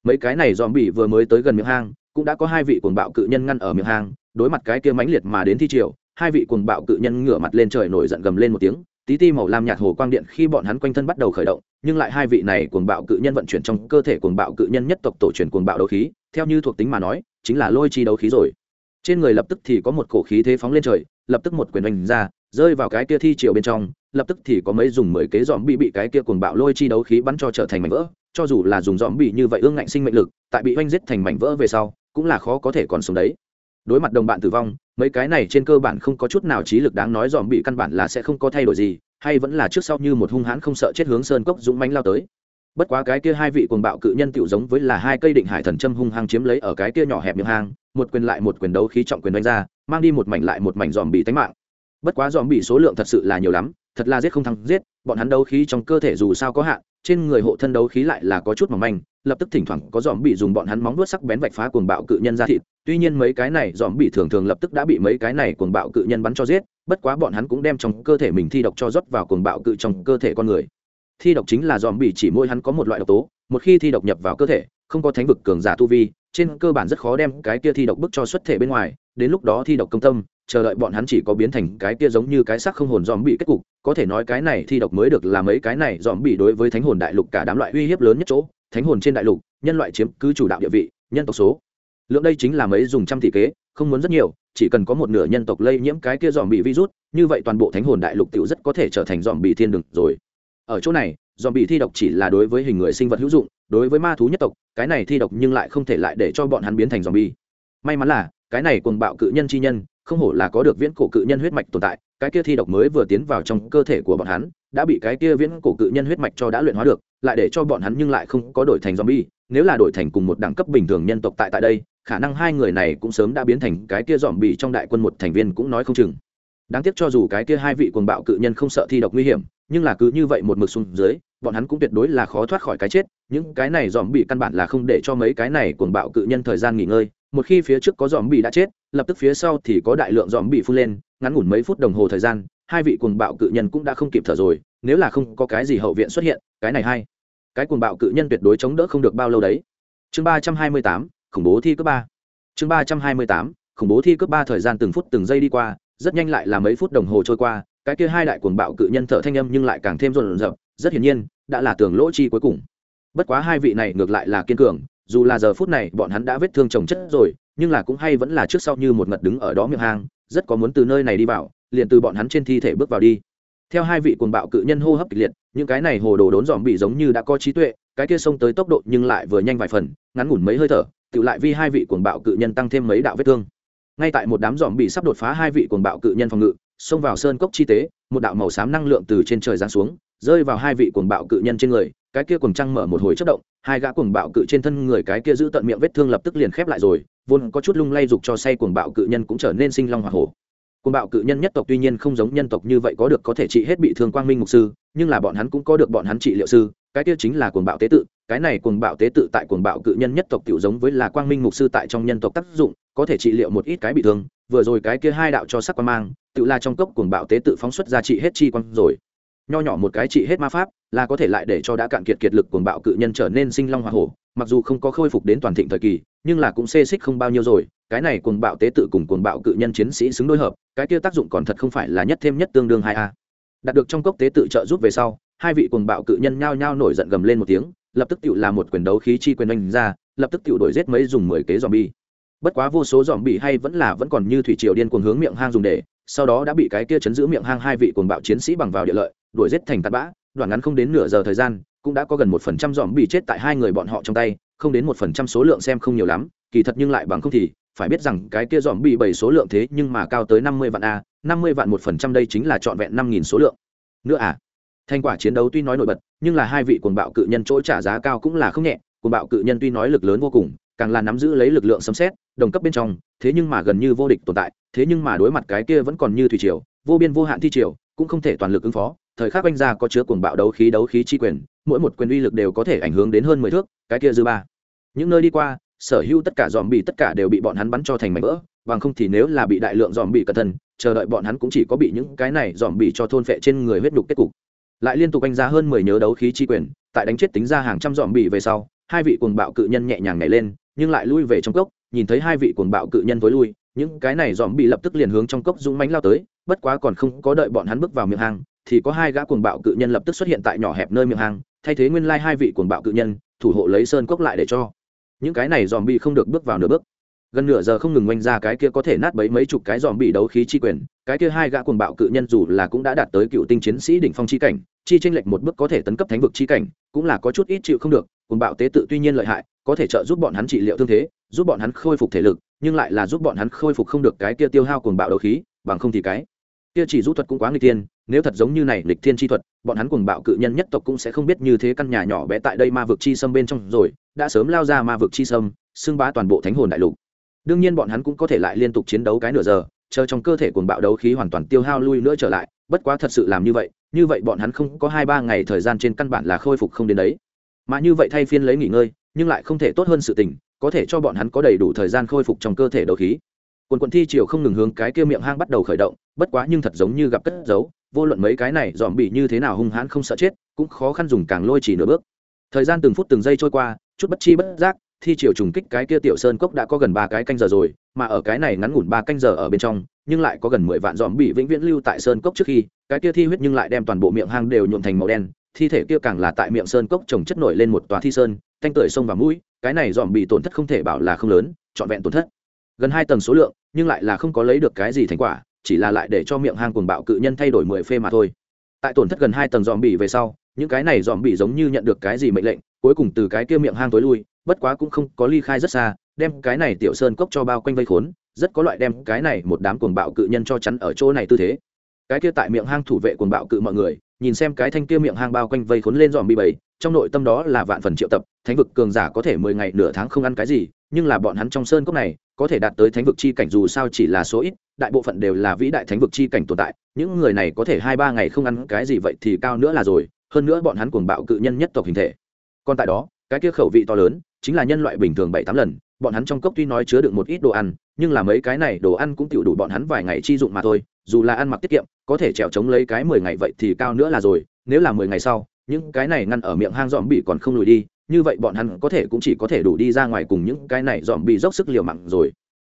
Mấy cái này dòm bị vừa mới tới gần miệng hang, cũng đã có hai vị cuồng bạo cự nhân ngăn ở miệng hang, đối mặt cái kia mãnh liệt mà đến thi triều, hai vị cuồng bạo cự nhân ngửa mặt lên trời nổi giận gầm lên một tiếng tí ti màu lam nhạt hồ quang điện khi bọn hắn quanh thân bắt đầu khởi động, nhưng lại hai vị này cuồng bạo cự nhân vận chuyển trong cơ thể cuồng bạo cự nhân nhất tộc tổ truyền cuồng bạo đấu khí, theo như thuộc tính mà nói, chính là lôi chi đấu khí rồi. Trên người lập tức thì có một cổ khí thế phóng lên trời, lập tức một quyền đánh ra, rơi vào cái kia thi triều bên trong, lập tức thì có mấy dùng mười kế dòm bị bị cái kia cuồng bạo lôi chi đấu khí bắn cho trở thành mảnh vỡ, cho dù là dùng dòm bị như vậy ương ngạnh sinh mệnh lực, tại bị oanh giết thành mảnh vỡ về sau, cũng là khó có thể còn sống đấy. Đối mặt đồng bạn tử vong mấy cái này trên cơ bản không có chút nào trí lực đáng nói dòm bị căn bản là sẽ không có thay đổi gì, hay vẫn là trước sau như một hung hãn không sợ chết hướng sơn cốc dũng mánh lao tới. Bất quá cái kia hai vị cuồng bạo cự nhân tựu giống với là hai cây định hải thần châm hung hăng chiếm lấy ở cái kia nhỏ hẹp miệng hang, một quyền lại một quyền đấu khí trọng quyền đánh ra, mang đi một mảnh lại một mảnh dòm bị tánh mạng. Bất quá dòm bị số lượng thật sự là nhiều lắm, thật là giết không thắng giết, bọn hắn đấu khí trong cơ thể dù sao có hạn, trên người hộ thân đấu khí lại là có chút mỏng manh lập tức thỉnh thoảng có dòm bị dùng bọn hắn móng vuốt sắc bén vạch phá cuồng bạo cự nhân ra thịt. Tuy nhiên mấy cái này dòm bị thường thường lập tức đã bị mấy cái này cuồng bạo cự nhân bắn cho giết, bất quá bọn hắn cũng đem trong cơ thể mình thi độc cho rót vào cuồng bạo cự trong cơ thể con người. Thi độc chính là dòm bị chỉ môi hắn có một loại độc tố, một khi thi độc nhập vào cơ thể, không có thánh vực cường giả tu vi, trên cơ bản rất khó đem cái kia thi độc bức cho xuất thể bên ngoài, đến lúc đó thi độc công tâm, chờ đợi bọn hắn chỉ có biến thành cái kia giống như cái xác không hồn dòm bị kết cục, có thể nói cái này thi độc mới được làm mấy cái này dòm bị đối với thánh hồn đại lục cả đám loại uy hiếp lớn nhất chỗ thánh hồn trên đại lục, nhân loại chiếm cứ chủ đạo địa vị, nhân tộc số. Lượng đây chính là mấy dùng trăm tỷ kế, không muốn rất nhiều, chỉ cần có một nửa nhân tộc lây nhiễm cái kia dòm bị virus, như vậy toàn bộ thánh hồn đại lục tiểu rất có thể trở thành dòm bị thiên đường rồi. Ở chỗ này dòm bị thi độc chỉ là đối với hình người sinh vật hữu dụng, đối với ma thú nhất tộc, cái này thi độc nhưng lại không thể lại để cho bọn hắn biến thành dòm bi may mắn là, cái này cùng bạo cự nhân chi nhân, không hổ là có được viễn cổ cự nhân huyết mạch tồn tại, cái kia thi độc mới vừa tiến vào trong cơ thể của bọn hắn, đã bị cái kia viễn cổ cự nhân huyết mạch cho đã luyện hóa được lại để cho bọn hắn nhưng lại không có đổi thành zombie. Nếu là đổi thành cùng một đẳng cấp bình thường nhân tộc tại tại đây, khả năng hai người này cũng sớm đã biến thành cái kia zombie trong đại quân một thành viên cũng nói không chừng. Đáng tiếc cho dù cái kia hai vị cuồng bạo cự nhân không sợ thi độc nguy hiểm, nhưng là cứ như vậy một mực xuống dưới, bọn hắn cũng tuyệt đối là khó thoát khỏi cái chết. Những cái này zombie bị căn bản là không để cho mấy cái này cuồng bạo cự nhân thời gian nghỉ ngơi. Một khi phía trước có zombie bị đã chết, lập tức phía sau thì có đại lượng zombie bị phun lên, ngắn ngủn mấy phút đồng hồ thời gian, hai vị cuồng bạo cự nhân cũng đã không kịp thở rồi nếu là không có cái gì hậu viện xuất hiện, cái này hay. Cái cuồng bạo cự nhân tuyệt đối chống đỡ không được bao lâu đấy. Chương ba trăm hai mươi tám, khủng bố thi cấp ba. Chương ba trăm hai mươi tám, khủng bố thi cấp ba thời gian từng phút từng giây đi qua, rất nhanh lại là mấy phút đồng hồ trôi qua, cái kia hai đại cuồng bạo cự nhân thở thanh âm nhưng lại càng thêm rộn rập rất hiển nhiên, đã là tường lỗ chi cuối cùng. Bất quá hai vị này ngược lại là kiên cường, dù là giờ phút này bọn hắn đã vết thương chồng chất rồi, nhưng là cũng hay vẫn là trước sau như một ngật đứng ở đó miệng hang, rất có muốn từ nơi này đi vào, liền từ bọn hắn trên thi thể bước vào đi theo hai vị cuồng bạo cự nhân hô hấp kịch liệt, những cái này hồ đồ đốn dòm bị giống như đã có trí tuệ, cái kia xông tới tốc độ nhưng lại vừa nhanh vài phần, ngắn ngủn mấy hơi thở, tự lại vì hai vị cuồng bạo cự nhân tăng thêm mấy đạo vết thương. Ngay tại một đám dòm bị sắp đột phá hai vị cuồng bạo cự nhân phòng ngự, xông vào sơn cốc chi tế, một đạo màu xám năng lượng từ trên trời giáng xuống, rơi vào hai vị cuồng bạo cự nhân trên người, cái kia cuồng trăng mở một hồi chất động, hai gã cuồng bạo cự trên thân người cái kia giữ tận miệng vết thương lập tức liền khép lại rồi, vốn có chút lung lay dục cho say cuồng bạo cự nhân cũng trở nên sinh long hoa hổ cuồng bạo cự nhân nhất tộc tuy nhiên không giống nhân tộc như vậy có được có thể trị hết bị thương quang minh mục sư, nhưng là bọn hắn cũng có được bọn hắn trị liệu sư, cái kia chính là cuồng bạo tế tự, cái này cuồng bạo tế tự tại cuồng bạo cự nhân nhất tộc tiểu giống với là quang minh mục sư tại trong nhân tộc tác dụng, có thể trị liệu một ít cái bị thương, vừa rồi cái kia hai đạo cho sắc quan mang, tự là trong cốc cuồng bạo tế tự phóng xuất ra trị hết chi quang rồi. Nho nhỏ một cái trị hết ma pháp, là có thể lại để cho đã cạn kiệt kiệt lực cuồng bạo cự nhân trở nên sinh long hoa hổ, mặc dù không có khôi phục đến toàn thịnh thời kỳ, nhưng là cũng xê xích không bao nhiêu rồi cái này cuồng bạo tế tự cùng cuồng bạo cự nhân chiến sĩ xứng đôi hợp, cái kia tác dụng còn thật không phải là nhất thêm nhất tương đương hai a. Đạt được trong cốc tế tự trợ giúp về sau, hai vị cuồng bạo cự nhân nhao nhao nổi giận gầm lên một tiếng, lập tức tự là một quyền đấu khí chi quyền oanh ra, lập tức tự đổi giết mấy dùng mười kế dòm bi bất quá vô số dòm bị hay vẫn là vẫn còn như thủy triều điên cuồng hướng miệng hang dùng để, sau đó đã bị cái kia chấn giữ miệng hang hai vị cuồng bạo chiến sĩ bằng vào địa lợi, đuổi giết thành tạt bã, đoạn ngắn không đến nửa giờ thời gian, cũng đã có gần một phần trăm dòm bị chết tại hai người bọn họ trong tay, không đến một phần trăm số lượng xem không nhiều lắm, kỳ thật nhưng lại bằng không thì phải biết rằng cái kia dòm bị bảy số lượng thế nhưng mà cao tới năm mươi vạn a, năm mươi vạn một phần trăm đây chính là trọn vẹn năm nghìn số lượng. Nữa à thành quả chiến đấu tuy nói nổi bật, nhưng là hai vị cuồng bạo cự nhân chỗ trả giá cao cũng là không nhẹ, cuồng bạo cự nhân tuy nói lực lớn vô cùng, càng là nắm giữ lấy lực lượng sấm xét đồng cấp bên trong, thế nhưng mà gần như vô địch tồn tại, thế nhưng mà đối mặt cái kia vẫn còn như thủy triều, vô biên vô hạn thi triều, cũng không thể toàn lực ứng phó, thời khắc oanh ra có chứa cuồng bạo đấu khí đấu khí chi quyền, mỗi một quyền uy lực đều có thể ảnh hưởng đến hơn mười thước, cái kia dư ba. Những nơi đi qua sở hữu tất cả dòm bị tất cả đều bị bọn hắn bắn cho thành mảnh vỡ, bằng không thì nếu là bị đại lượng dòm bị cẩn thân chờ đợi bọn hắn cũng chỉ có bị những cái này dòm bị cho thôn phệ trên người huyết đục kết cục. Lại liên tục anh ra hơn mười nhớ đấu khí chi quyền, tại đánh chết tính ra hàng trăm dòm bị về sau, hai vị cuồng bạo cự nhân nhẹ nhàng nhảy lên, nhưng lại lui về trong cốc, nhìn thấy hai vị cuồng bạo cự nhân tối lui, những cái này dòm bị lập tức liền hướng trong cốc dũng mánh lao tới, bất quá còn không có đợi bọn hắn bước vào miệng hang, thì có hai gã cuồng bạo cự nhân lập tức xuất hiện tại nhỏ hẹp nơi miệng hang, thay thế nguyên lai hai vị cuồng bạo cự nhân, thủ hộ lấy sơn cốc lại để cho những cái này dòm bị không được bước vào nửa bước gần nửa giờ không ngừng oanh ra cái kia có thể nát bấy mấy chục cái dòm bị đấu khí chi quyền, cái kia hai gã cuồng bạo cự nhân dù là cũng đã đạt tới cựu tinh chiến sĩ đỉnh phong chi cảnh, chi tranh lệch một bước có thể tấn cấp thánh vực chi cảnh, cũng là có chút ít chịu không được, cuồng bạo tế tự tuy nhiên lợi hại, có thể trợ giúp bọn hắn trị liệu thương thế, giúp bọn hắn khôi phục thể lực, nhưng lại là giúp bọn hắn khôi phục không được cái kia tiêu hao cuồng bạo đấu khí, bằng không thì cái kia chỉ rút thuật cũng quá nghịch tiên nếu thật giống như này lịch thiên chi thuật, bọn hắn cuồng bạo cự nhân nhất tộc cũng sẽ không biết như thế căn nhà nhỏ bé tại đây ma vực chi sâm bên trong rồi, đã sớm lao ra ma vực chi sâm, xưng bá toàn bộ thánh hồn đại lục. Đương nhiên bọn hắn cũng có thể lại liên tục chiến đấu cái nửa giờ, chờ trong cơ thể cuồng bạo đấu khí hoàn toàn tiêu hao lui nữa trở lại, bất quá thật sự làm như vậy như vậy bọn hắn không có hai ba ngày thời gian trên căn bản là khôi phục không đến đấy. Mà như vậy thay phiên lấy nghỉ ngơi, nhưng lại không thể tốt hơn sự tình, có thể cho bọn hắn có đầy đủ thời gian khôi phục trong cơ thể đấu khí. Quần quần thi triều không ngừng hướng cái kia miệng hang bắt đầu khởi động, bất quá nhưng thật giống như gặp cất giấu vô luận mấy cái này dòm bị như thế nào hung hãn không sợ chết, cũng khó khăn dùng càng lôi chỉ nửa bước. Thời gian từng phút từng giây trôi qua, chút bất chi bất giác, thi triều trùng kích cái kia tiểu sơn cốc đã có gần ba cái canh giờ rồi, mà ở cái này ngắn ngủn ba canh giờ ở bên trong, nhưng lại có gần mười vạn dòm bị vĩnh viễn lưu tại sơn cốc trước khi, cái kia thi huyết nhưng lại đem toàn bộ miệng hang đều nhuộm thành màu đen, thi thể kia càng là tại miệng sơn cốc trồng chất nổi lên một tòa thi sơn, thanh tưởi sông và mũi, cái này dòm bị tổn thất không thể bảo là không lớn, trọn vẹn tổn thất gần hai tầng số lượng, nhưng lại là không có lấy được cái gì thành quả chỉ là lại để cho miệng hang cuồng bạo cự nhân thay đổi mười phê mà thôi. Tại tổn thất gần hai tầng dòm bỉ về sau, những cái này dòm bỉ giống như nhận được cái gì mệnh lệnh, cuối cùng từ cái kia miệng hang tối lui, bất quá cũng không có ly khai rất xa, đem cái này tiểu sơn cốc cho bao quanh vây khốn, rất có loại đem cái này một đám cuồng bạo cự nhân cho chắn ở chỗ này tư thế. Cái kia tại miệng hang thủ vệ cuồng bạo cự mọi người, nhìn xem cái thanh kia miệng hang bao quanh vây khốn lên dòm bị bầy trong nội tâm đó là vạn phần triệu tập, thánh vực cường giả có thể mười ngày nửa tháng không ăn cái gì nhưng là bọn hắn trong sơn cốc này, có thể đạt tới thánh vực chi cảnh dù sao chỉ là số ít, đại bộ phận đều là vĩ đại thánh vực chi cảnh tồn tại, những người này có thể hai ba ngày không ăn cái gì vậy thì cao nữa là rồi, hơn nữa bọn hắn cuồng bạo cự nhân nhất tộc hình thể. Còn tại đó, cái kia khẩu vị to lớn, chính là nhân loại bình thường bảy tám lần, bọn hắn trong cốc tuy nói chứa được một ít đồ ăn, nhưng là mấy cái này đồ ăn cũng tiểu đủ bọn hắn vài ngày chi dụng mà thôi, dù là ăn mặc tiết kiệm, có thể trèo chống lấy cái mười ngày vậy thì cao nữa là rồi, nếu là mười ngày sau, những cái này ngăn ở miệng hang dọm bị còn không lùi đi như vậy bọn hắn có thể cũng chỉ có thể đủ đi ra ngoài cùng những cái này dòm bị dốc sức liều mạng rồi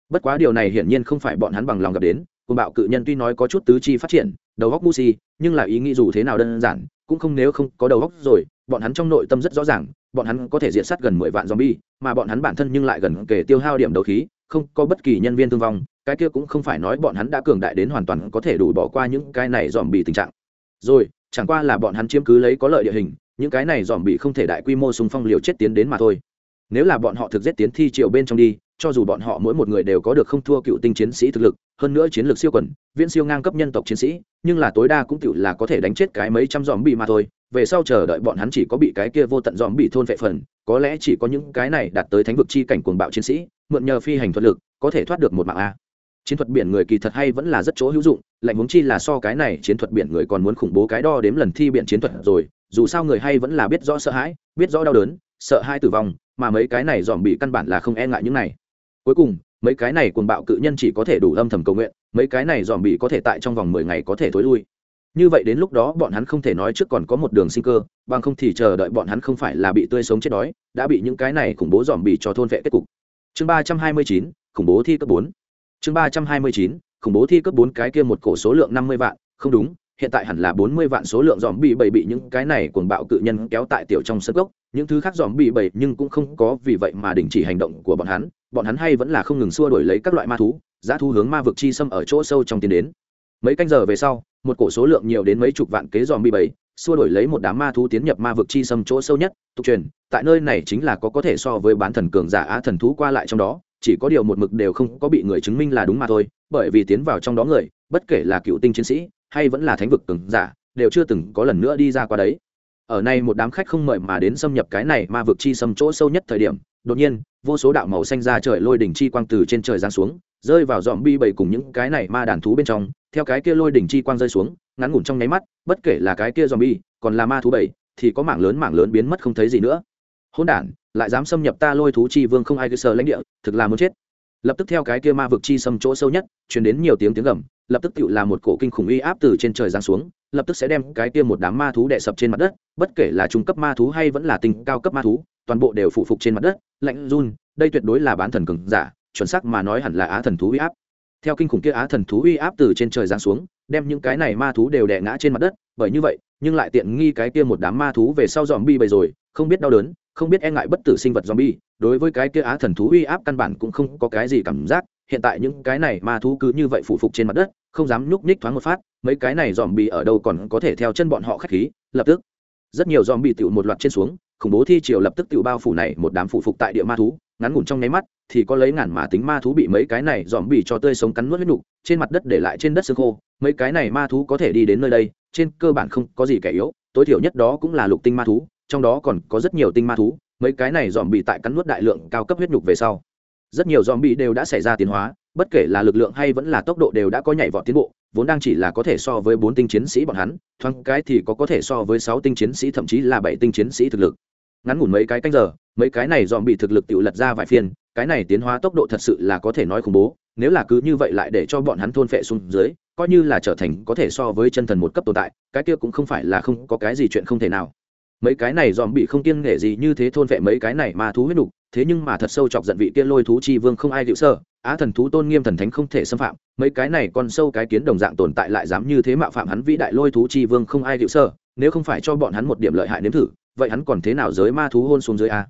bất quá điều này hiển nhiên không phải bọn hắn bằng lòng gặp đến cùng bạo cự nhân tuy nói có chút tứ chi phát triển đầu góc mu si nhưng là ý nghĩ dù thế nào đơn giản cũng không nếu không có đầu góc rồi bọn hắn trong nội tâm rất rõ ràng bọn hắn có thể diện sát gần mười vạn zombie, mà bọn hắn bản thân nhưng lại gần kể tiêu hao điểm đấu khí, không có bất kỳ nhân viên thương vong, cái kia cũng không phải nói bọn hắn đã cường đại đến hoàn toàn có thể đủ bỏ qua những cái này zombie tình trạng. Rồi, chẳng qua là bọn hắn chiếm cứ lấy có lợi địa hình, những cái này zombie không thể đại quy mô xung phong liều chết tiến đến mà thôi. Nếu là bọn họ thực giết tiến thi triệu bên trong đi, cho dù bọn họ mỗi một người đều có được không thua cựu tinh chiến sĩ thực lực, hơn nữa chiến lược siêu quần, viễn siêu ngang cấp nhân tộc chiến sĩ, nhưng là tối đa cũng tiểu là có thể đánh chết cái mấy trăm zombie mà thôi, về sau chờ đợi bọn hắn chỉ có bị cái kia vô tận dòm bị thôn vệ phần có lẽ chỉ có những cái này đạt tới thánh vực chi cảnh cuồng bạo chiến sĩ mượn nhờ phi hành thuật lực có thể thoát được một mạng a chiến thuật biển người kỳ thật hay vẫn là rất chỗ hữu dụng lạnh huống chi là so cái này chiến thuật biển người còn muốn khủng bố cái đo đếm lần thi biển chiến thuật rồi dù sao người hay vẫn là biết rõ sợ hãi, biết rõ đau đớn, sợ hai tử vong, mà mấy cái này dòm bị căn bản là không e ngại những này. Cuối cùng, mấy cái này cuồng bạo cự nhân chỉ có thể đủ âm thầm cầu nguyện, mấy cái này dòm bị có thể tại trong vòng mười ngày có thể thối lui. Như vậy đến lúc đó bọn hắn không thể nói trước còn có một đường sinh cơ, bằng không thì chờ đợi bọn hắn không phải là bị tươi sống chết đói, đã bị những cái này khủng bố dòm bị cho thôn vệ kết cục. Chương ba trăm hai mươi chín, khủng bố thi cấp bốn. Chương ba trăm hai mươi chín, khủng bố thi cấp bốn cái kia một cổ số lượng năm mươi vạn, không đúng hiện tại hẳn là bốn mươi vạn số lượng dòm bị bầy bị những cái này cuồng bạo cự nhân kéo tại tiểu trong sân gốc. Những thứ khác dòm bị bầy nhưng cũng không có vì vậy mà đình chỉ hành động của bọn hắn. Bọn hắn hay vẫn là không ngừng xua đổi lấy các loại ma thú, giá thu hướng ma vực chi xâm ở chỗ sâu trong tiến đến. Mấy canh giờ về sau, một cổ số lượng nhiều đến mấy chục vạn kế dòm bị bầy xua đổi lấy một đám ma thú tiến nhập ma vực chi xâm chỗ sâu nhất. Tục truyền, tại nơi này chính là có có thể so với bán thần cường giả á thần thú qua lại trong đó, chỉ có điều một mực đều không có bị người chứng minh là đúng mà thôi, bởi vì tiến vào trong đó người, bất kể là cựu tinh chiến sĩ hay vẫn là thánh vực cường giả, đều chưa từng có lần nữa đi ra qua đấy. Ở nay một đám khách không mời mà đến xâm nhập cái này ma vực chi xâm chỗ sâu nhất thời điểm, đột nhiên, vô số đạo màu xanh ra trời lôi đỉnh chi quang từ trên trời giáng xuống, rơi vào dòm bi bầy cùng những cái này ma đàn thú bên trong, theo cái kia lôi đỉnh chi quang rơi xuống, ngắn ngủn trong nháy mắt, bất kể là cái kia dòm bi còn là ma thú bầy thì có mảng lớn mảng lớn biến mất không thấy gì nữa. Hôn đản, lại dám xâm nhập ta lôi thú chi vương không ai cơ sở lãnh địa, thực là muốn chết. Lập tức theo cái kia ma vực chi xâm chỗ sâu nhất chuyển đến nhiều tiếng tiếng gầm lập tức tự là một cổ kinh khủng uy áp từ trên trời giáng xuống lập tức sẽ đem cái kia một đám ma thú đè sập trên mặt đất bất kể là trung cấp ma thú hay vẫn là tinh cao cấp ma thú toàn bộ đều phụ phục trên mặt đất lạnh run đây tuyệt đối là bán thần cường giả chuẩn xác mà nói hẳn là á thần thú uy áp. Theo kinh khủng kia á thần thú uy áp từ trên trời giáng xuống đem những cái này ma thú đều đè ngã trên mặt đất bởi như vậy nhưng lại tiện nghi cái kia một đám ma thú về sau dòm bi bầy rồi không biết đau đớn không biết e ngại bất tử sinh vật zombie, đối với cái kia á thần thú uy áp căn bản cũng không có cái gì cảm giác, hiện tại những cái này ma thú cứ như vậy phụ phục trên mặt đất, không dám nhúc nhích thoáng một phát, mấy cái này dòm bì ở đâu còn có thể theo chân bọn họ khách khí, lập tức. Rất nhiều dòm bì tựu một loạt trên xuống, khủng bố thi triều lập tức tựu bao phủ này một đám phụ phục tại địa ma thú, ngắn ngủn trong nháy mắt, thì có lấy ngàn mà tính ma thú bị mấy cái này dòm bì cho tươi sống cắn nuốt huyết nhục trên mặt đất để lại trên đất xương khô, mấy cái này ma thú có thể đi đến nơi đây, trên cơ bản không có gì kẻ yếu, tối thiểu nhất đó cũng là lục tinh ma thú, trong đó còn có rất nhiều tinh ma thú mấy cái này dòm bị tại cắn nuốt đại lượng cao cấp huyết nhục về sau rất nhiều dòm bị đều đã xảy ra tiến hóa, bất kể là lực lượng hay vẫn là tốc độ đều đã có nhảy vọt tiến bộ, vốn đang chỉ là có thể so với bốn tinh chiến sĩ bọn hắn, thoáng cái thì có có thể so với sáu tinh chiến sĩ, thậm chí là bảy tinh chiến sĩ thực lực. Ngắn ngủn mấy cái canh giờ, mấy cái này dòm bị thực lực tự lật ra vài phiên, cái này tiến hóa tốc độ thật sự là có thể nói khủng bố, nếu là cứ như vậy lại để cho bọn hắn thôn phệ xuống dưới, coi như là trở thành có thể so với chân thần một cấp tồn tại, cái kia cũng không phải là không có cái gì chuyện không thể nào. Mấy cái này dòm bị không kiêng nể gì như thế thôn phệ mấy cái này mà thú huyết đục thế nhưng mà thật sâu chọc giận vị kia lôi thú chi vương không ai liệu sơ á thần thú tôn nghiêm thần thánh không thể xâm phạm, mấy cái này con sâu cái kiến đồng dạng tồn tại lại dám như thế mạo phạm hắn vĩ đại lôi thú chi vương không ai liệu sơ nếu không phải cho bọn hắn một điểm lợi hại nếm thử, vậy hắn còn thế nào giới ma thú hôn xuống dưới a?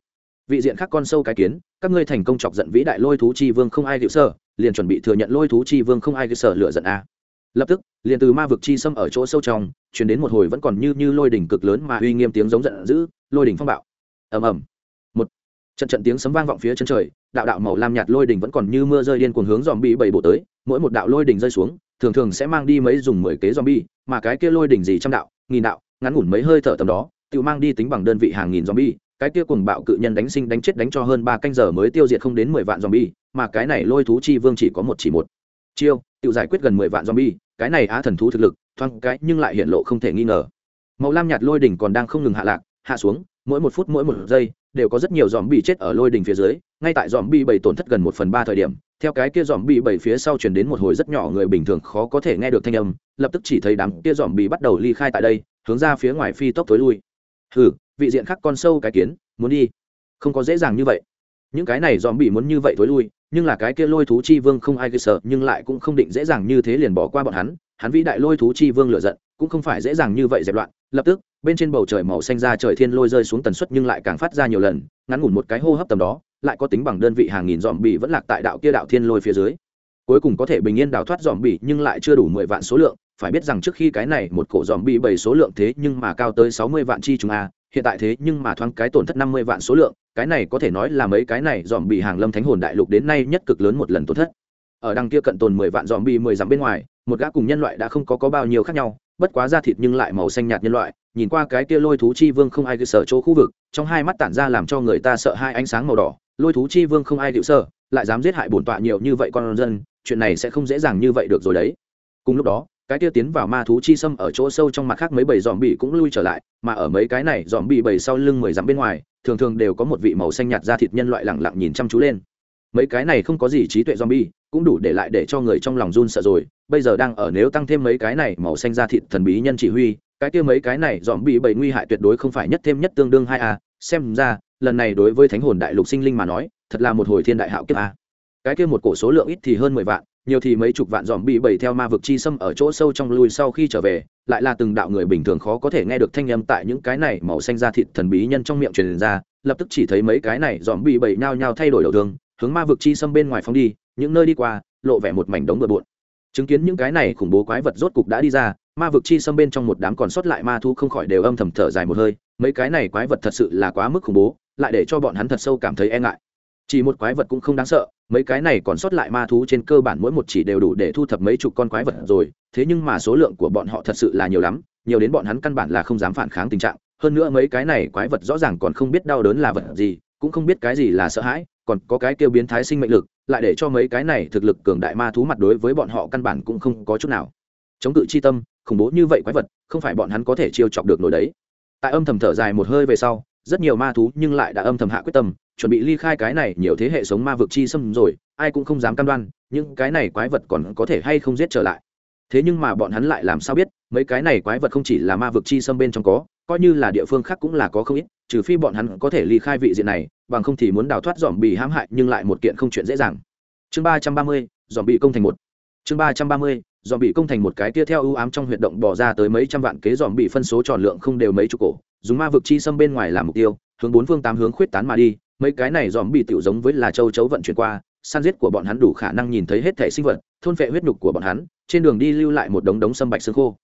Vị diện khác con sâu cái kiến, các ngươi thành công chọc giận vĩ đại lôi thú chi vương không ai liệu sơ liền chuẩn bị thừa nhận lôi thú chi vương không ai liệu sơ lựa giận a. Lập tức, liền từ ma vực chi xâm ở chỗ sâu trong chuyển đến một hồi vẫn còn như như lôi đỉnh cực lớn mà uy nghiêm tiếng giống giận dữ, lôi đỉnh phong bạo. Ầm ầm trận trận tiếng sấm vang vọng phía chân trời, đạo đạo màu lam nhạt lôi đỉnh vẫn còn như mưa rơi điên cuồng hướng dòm bị bảy bộ tới, mỗi một đạo lôi đỉnh rơi xuống, thường thường sẽ mang đi mấy dùng mười kế dòm bi mà cái kia lôi đỉnh gì trăm đạo, nghìn đạo, ngắn ngủn mấy hơi thở tầm đó, tự mang đi tính bằng đơn vị hàng nghìn dòm bi cái kia cùng bạo cự nhân đánh sinh đánh chết đánh cho hơn ba canh giờ mới tiêu diệt không đến mười vạn dòm bi mà cái này lôi thú chi vương chỉ có một chỉ một. Chiêu, tự giải quyết gần mười vạn dòm bi cái này á thần thú thực lực, thoáng cái nhưng lại hiện lộ không thể nghi ngờ. Màu lam nhạt lôi đỉnh còn đang không ngừng hạ lạc, hạ xuống mỗi một phút mỗi một giây đều có rất nhiều dòm bị chết ở lôi đình phía dưới. Ngay tại dòm bị bảy tổn thất gần một phần ba thời điểm, theo cái kia dòm bị bảy phía sau chuyển đến một hồi rất nhỏ người bình thường khó có thể nghe được thanh âm, lập tức chỉ thấy đám kia dòm bị bắt đầu ly khai tại đây, hướng ra phía ngoài phi tốc tối lui. Hừ, vị diện khác con sâu cái kiến, muốn đi. Không có dễ dàng như vậy. Những cái này dòm bị muốn như vậy tối lui, nhưng là cái kia lôi thú chi vương không ai gây sợ, nhưng lại cũng không định dễ dàng như thế liền bỏ qua bọn hắn hắn vĩ đại lôi thú chi vương lựa giận, cũng không phải dễ dàng như vậy dẹp loạn, lập tức, bên trên bầu trời màu xanh ra trời thiên lôi rơi xuống tần suất nhưng lại càng phát ra nhiều lần, ngắn ngủn một cái hô hấp tầm đó, lại có tính bằng đơn vị hàng nghìn dòm bị vẫn lạc tại đạo kia đạo thiên lôi phía dưới. Cuối cùng có thể bình yên đào thoát dòm bị nhưng lại chưa đủ mười vạn số lượng, phải biết rằng trước khi cái này một cổ dòm bị bảy số lượng thế nhưng mà cao tới sáu mươi vạn chi chúng a, hiện tại thế nhưng mà thoáng cái tổn thất năm mươi vạn số lượng, cái này có thể nói là mấy cái này dòm bị hàng lâm thánh hồn đại lục đến nay nhất cực lớn một lần tổn thất ở đằng kia cận tồn mười vạn dòm bị mười dặm bên ngoài một gã cùng nhân loại đã không có có bao nhiêu khác nhau bất quá da thịt nhưng lại màu xanh nhạt nhân loại nhìn qua cái kia lôi thú chi vương không ai dự sợ chỗ khu vực trong hai mắt tản ra làm cho người ta sợ hai ánh sáng màu đỏ lôi thú chi vương không ai điệu sợ, lại dám giết hại bổn tọa nhiều như vậy con dân chuyện này sẽ không dễ dàng như vậy được rồi đấy. Cùng lúc đó cái kia tiến vào ma thú chi xâm ở chỗ sâu trong mặt khác mấy bầy dòm bị cũng lui trở lại mà ở mấy cái này dòm bị bầy sau lưng mười dặm bên ngoài thường thường đều có một vị màu xanh nhạt da thịt nhân loại lẳng lặng nhìn chăm chú lên. Mấy cái này không có gì trí tuệ zombie cũng đủ để lại để cho người trong lòng run sợ rồi. Bây giờ đang ở nếu tăng thêm mấy cái này màu xanh da thịt thần bí nhân chỉ huy, cái kia mấy cái này dòm bị bầy nguy hại tuyệt đối không phải nhất thêm nhất tương đương hai a. Xem ra, lần này đối với thánh hồn đại lục sinh linh mà nói, thật là một hồi thiên đại hạo kiếp a. Cái kia một cổ số lượng ít thì hơn mười vạn, nhiều thì mấy chục vạn dòm bị bầy theo ma vực chi xâm ở chỗ sâu trong lui sau khi trở về, lại là từng đạo người bình thường khó có thể nghe được thanh âm tại những cái này màu xanh da thịt thần bí nhân trong miệng truyền ra, lập tức chỉ thấy mấy cái này dòm bị bầy nhao nhao thay đổi đầu thương hướng ma vực chi xâm bên ngoài phóng đi những nơi đi qua, lộ vẻ một mảnh đống bừa bộn. Chứng kiến những cái này khủng bố quái vật rốt cục đã đi ra, ma vực chi xâm bên trong một đám còn sót lại ma thu không khỏi đều âm thầm thở dài một hơi, mấy cái này quái vật thật sự là quá mức khủng bố, lại để cho bọn hắn thật sâu cảm thấy e ngại. Chỉ một quái vật cũng không đáng sợ, mấy cái này còn sót lại ma thú trên cơ bản mỗi một chỉ đều đủ để thu thập mấy chục con quái vật rồi, thế nhưng mà số lượng của bọn họ thật sự là nhiều lắm, nhiều đến bọn hắn căn bản là không dám phản kháng tình trạng. Hơn nữa mấy cái này quái vật rõ ràng còn không biết đau đớn là vật gì, cũng không biết cái gì là sợ hãi, còn có cái kêu biến thái sinh mệnh lực lại để cho mấy cái này thực lực cường đại ma thú mặt đối với bọn họ căn bản cũng không có chút nào. Chống cự chi tâm, khủng bố như vậy quái vật, không phải bọn hắn có thể chiêu chọc được nổi đấy. Tại âm thầm thở dài một hơi về sau, rất nhiều ma thú nhưng lại đã âm thầm hạ quyết tâm, chuẩn bị ly khai cái này nhiều thế hệ sống ma vực chi xâm rồi, ai cũng không dám cam đoan, những cái này quái vật còn có thể hay không giết trở lại. Thế nhưng mà bọn hắn lại làm sao biết, mấy cái này quái vật không chỉ là ma vực chi xâm bên trong có, coi như là địa phương khác cũng là có không ít, trừ phi bọn hắn có thể ly khai vị diện này bằng không thì muốn đào thoát dòm bị hãm hại nhưng lại một kiện không chuyện dễ dàng. Chương ba trăm ba mươi, dòm bị công thành một. Chương ba trăm ba mươi, dòm bị công thành một cái kia theo ưu ám trong huyệt động bỏ ra tới mấy trăm vạn kế dòm bị phân số tròn lượng không đều mấy chục cổ, dùng ma vực chi xâm bên ngoài làm mục tiêu, hướng bốn phương tám hướng khuyết tán mà đi, mấy cái này dòm bị tiểu giống với là châu chấu vận chuyển qua săn giết của bọn hắn đủ khả năng nhìn thấy hết thể sinh vật, thôn phệ huyết nhục của bọn hắn, trên đường đi lưu lại một đống đống sâm bạch xương khô.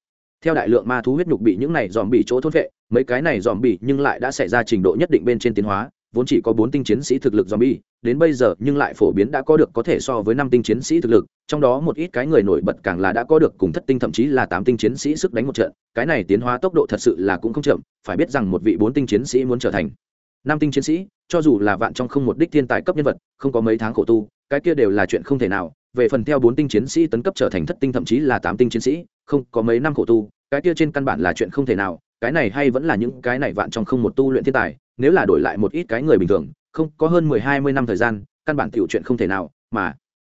Theo đại lượng ma thú huyết nhục bị những này dòm bị chỗ thôn phệ, mấy cái này dòm bị nhưng lại đã xảy ra trình độ nhất định bên trên tiến hóa vốn chỉ có bốn tinh chiến sĩ thực lực zombie, đến bây giờ nhưng lại phổ biến đã có được có thể so với năm tinh chiến sĩ thực lực, trong đó một ít cái người nổi bật càng là đã có được cùng thất tinh thậm chí là tám tinh chiến sĩ sức đánh một trận, cái này tiến hóa tốc độ thật sự là cũng không chậm, phải biết rằng một vị bốn tinh chiến sĩ muốn trở thành năm tinh chiến sĩ, cho dù là vạn trong không một đích thiên tài cấp nhân vật, không có mấy tháng khổ tu, cái kia đều là chuyện không thể nào, về phần theo bốn tinh chiến sĩ tấn cấp trở thành thất tinh thậm chí là tám tinh chiến sĩ, không có mấy năm khổ tu, cái kia trên căn bản là chuyện không thể nào, cái này hay vẫn là những cái này vạn trong không một tu luyện thiên tài nếu là đổi lại một ít cái người bình thường, không, có hơn mười, hai mươi năm thời gian, căn bản tiểu chuyện không thể nào, mà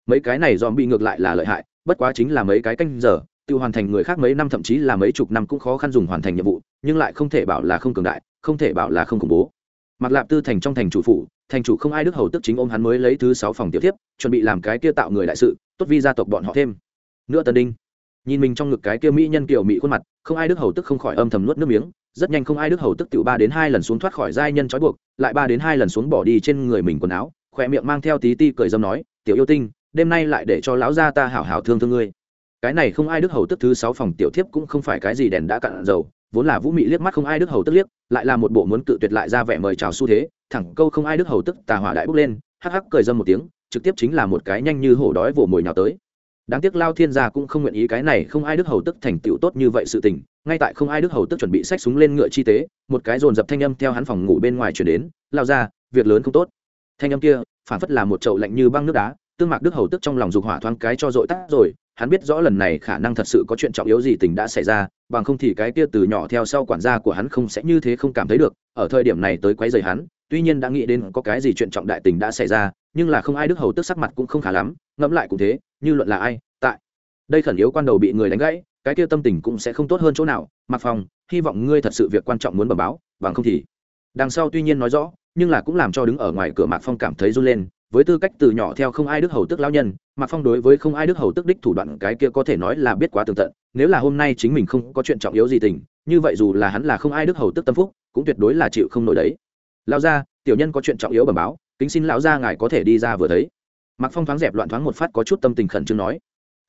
mấy cái này dòm bị ngược lại là lợi hại, bất quá chính là mấy cái canh giờ, tự hoàn thành người khác mấy năm, thậm chí là mấy chục năm cũng khó khăn dùng hoàn thành nhiệm vụ, nhưng lại không thể bảo là không cường đại, không thể bảo là không khủng bố. Mặc lạp tư thành trong thành chủ phủ, thành chủ không ai đức hầu tức chính ôm hắn mới lấy thứ sáu phòng tiểu tiếp chuẩn bị làm cái kia tạo người đại sự, tốt vi gia tộc bọn họ thêm. Nữa tân đinh nhìn mình trong ngực cái kia mỹ nhân kiểu mỹ khuôn mặt, không ai đức hầu tức không khỏi âm thầm nuốt nước miếng, rất nhanh không ai đức hầu tức tiểu ba đến hai lần xuống thoát khỏi giai nhân trói buộc, lại ba đến hai lần xuống bỏ đi trên người mình quần áo, khỏe miệng mang theo tí ti cười dâm nói, tiểu yêu tinh, đêm nay lại để cho lão gia ta hảo hảo thương thương ngươi. Cái này không ai đức hầu tức thứ sáu phòng tiểu thiếp cũng không phải cái gì đèn đã cạn dầu, vốn là vũ mị liếc mắt không ai đức hầu tức liếc, lại là một bộ muốn cự tuyệt lại ra vẻ mời chào xu thế, thẳng câu không ai đức hầu tức tà hỏa đại bốc lên, hắc hắc cười dâm một tiếng, trực tiếp chính là một cái nhanh như hổ đói vồ mồi nhào tới đáng tiếc lao thiên gia cũng không nguyện ý cái này không ai đức hầu tức thành tựu tốt như vậy sự tình, ngay tại không ai đức hầu tức chuẩn bị xách súng lên ngựa chi tế, một cái dồn dập thanh âm theo hắn phòng ngủ bên ngoài chuyển đến, lao ra việc lớn không tốt. Thanh âm kia, phản phất là một chậu lạnh như băng nước đá, tương mạc đức hầu tức trong lòng dục hỏa thoáng cái cho dội tắt rồi, hắn biết rõ lần này khả năng thật sự có chuyện trọng yếu gì tình đã xảy ra, bằng không thì cái kia từ nhỏ theo sau quản gia của hắn không sẽ như thế không cảm thấy được, ở thời điểm này tới quấy rầy hắn, tuy nhiên đã nghĩ đến có cái gì chuyện trọng đại tình đã xảy ra, nhưng là không ai đức hầu tức sắc mặt cũng không khá lắm, ngẫm lại cũng thế như luận là ai, tại. Đây khẩn yếu quan đầu bị người đánh gãy, cái kia tâm tình cũng sẽ không tốt hơn chỗ nào. Mặc phòng hy vọng ngươi thật sự việc quan trọng muốn bẩm báo, bằng không thì. Đằng sau tuy nhiên nói rõ, nhưng là cũng làm cho đứng ở ngoài cửa mạc phong cảm thấy run lên. Với tư cách từ nhỏ theo không ai đức hầu tức lão nhân, mạc phong đối với không ai đức hầu tức đích thủ đoạn cái kia có thể nói là biết quá tường tận. Nếu là hôm nay chính mình không có chuyện trọng yếu gì tình, như vậy dù là hắn là không ai đức hầu tức tâm phúc, cũng tuyệt đối là chịu không nổi đấy. Lão gia, tiểu nhân có chuyện trọng yếu bẩm báo, kính xin lão gia ngài có thể đi ra vừa thấy mạc phong thoáng dẹp loạn thoáng một phát có chút tâm tình khẩn trương nói,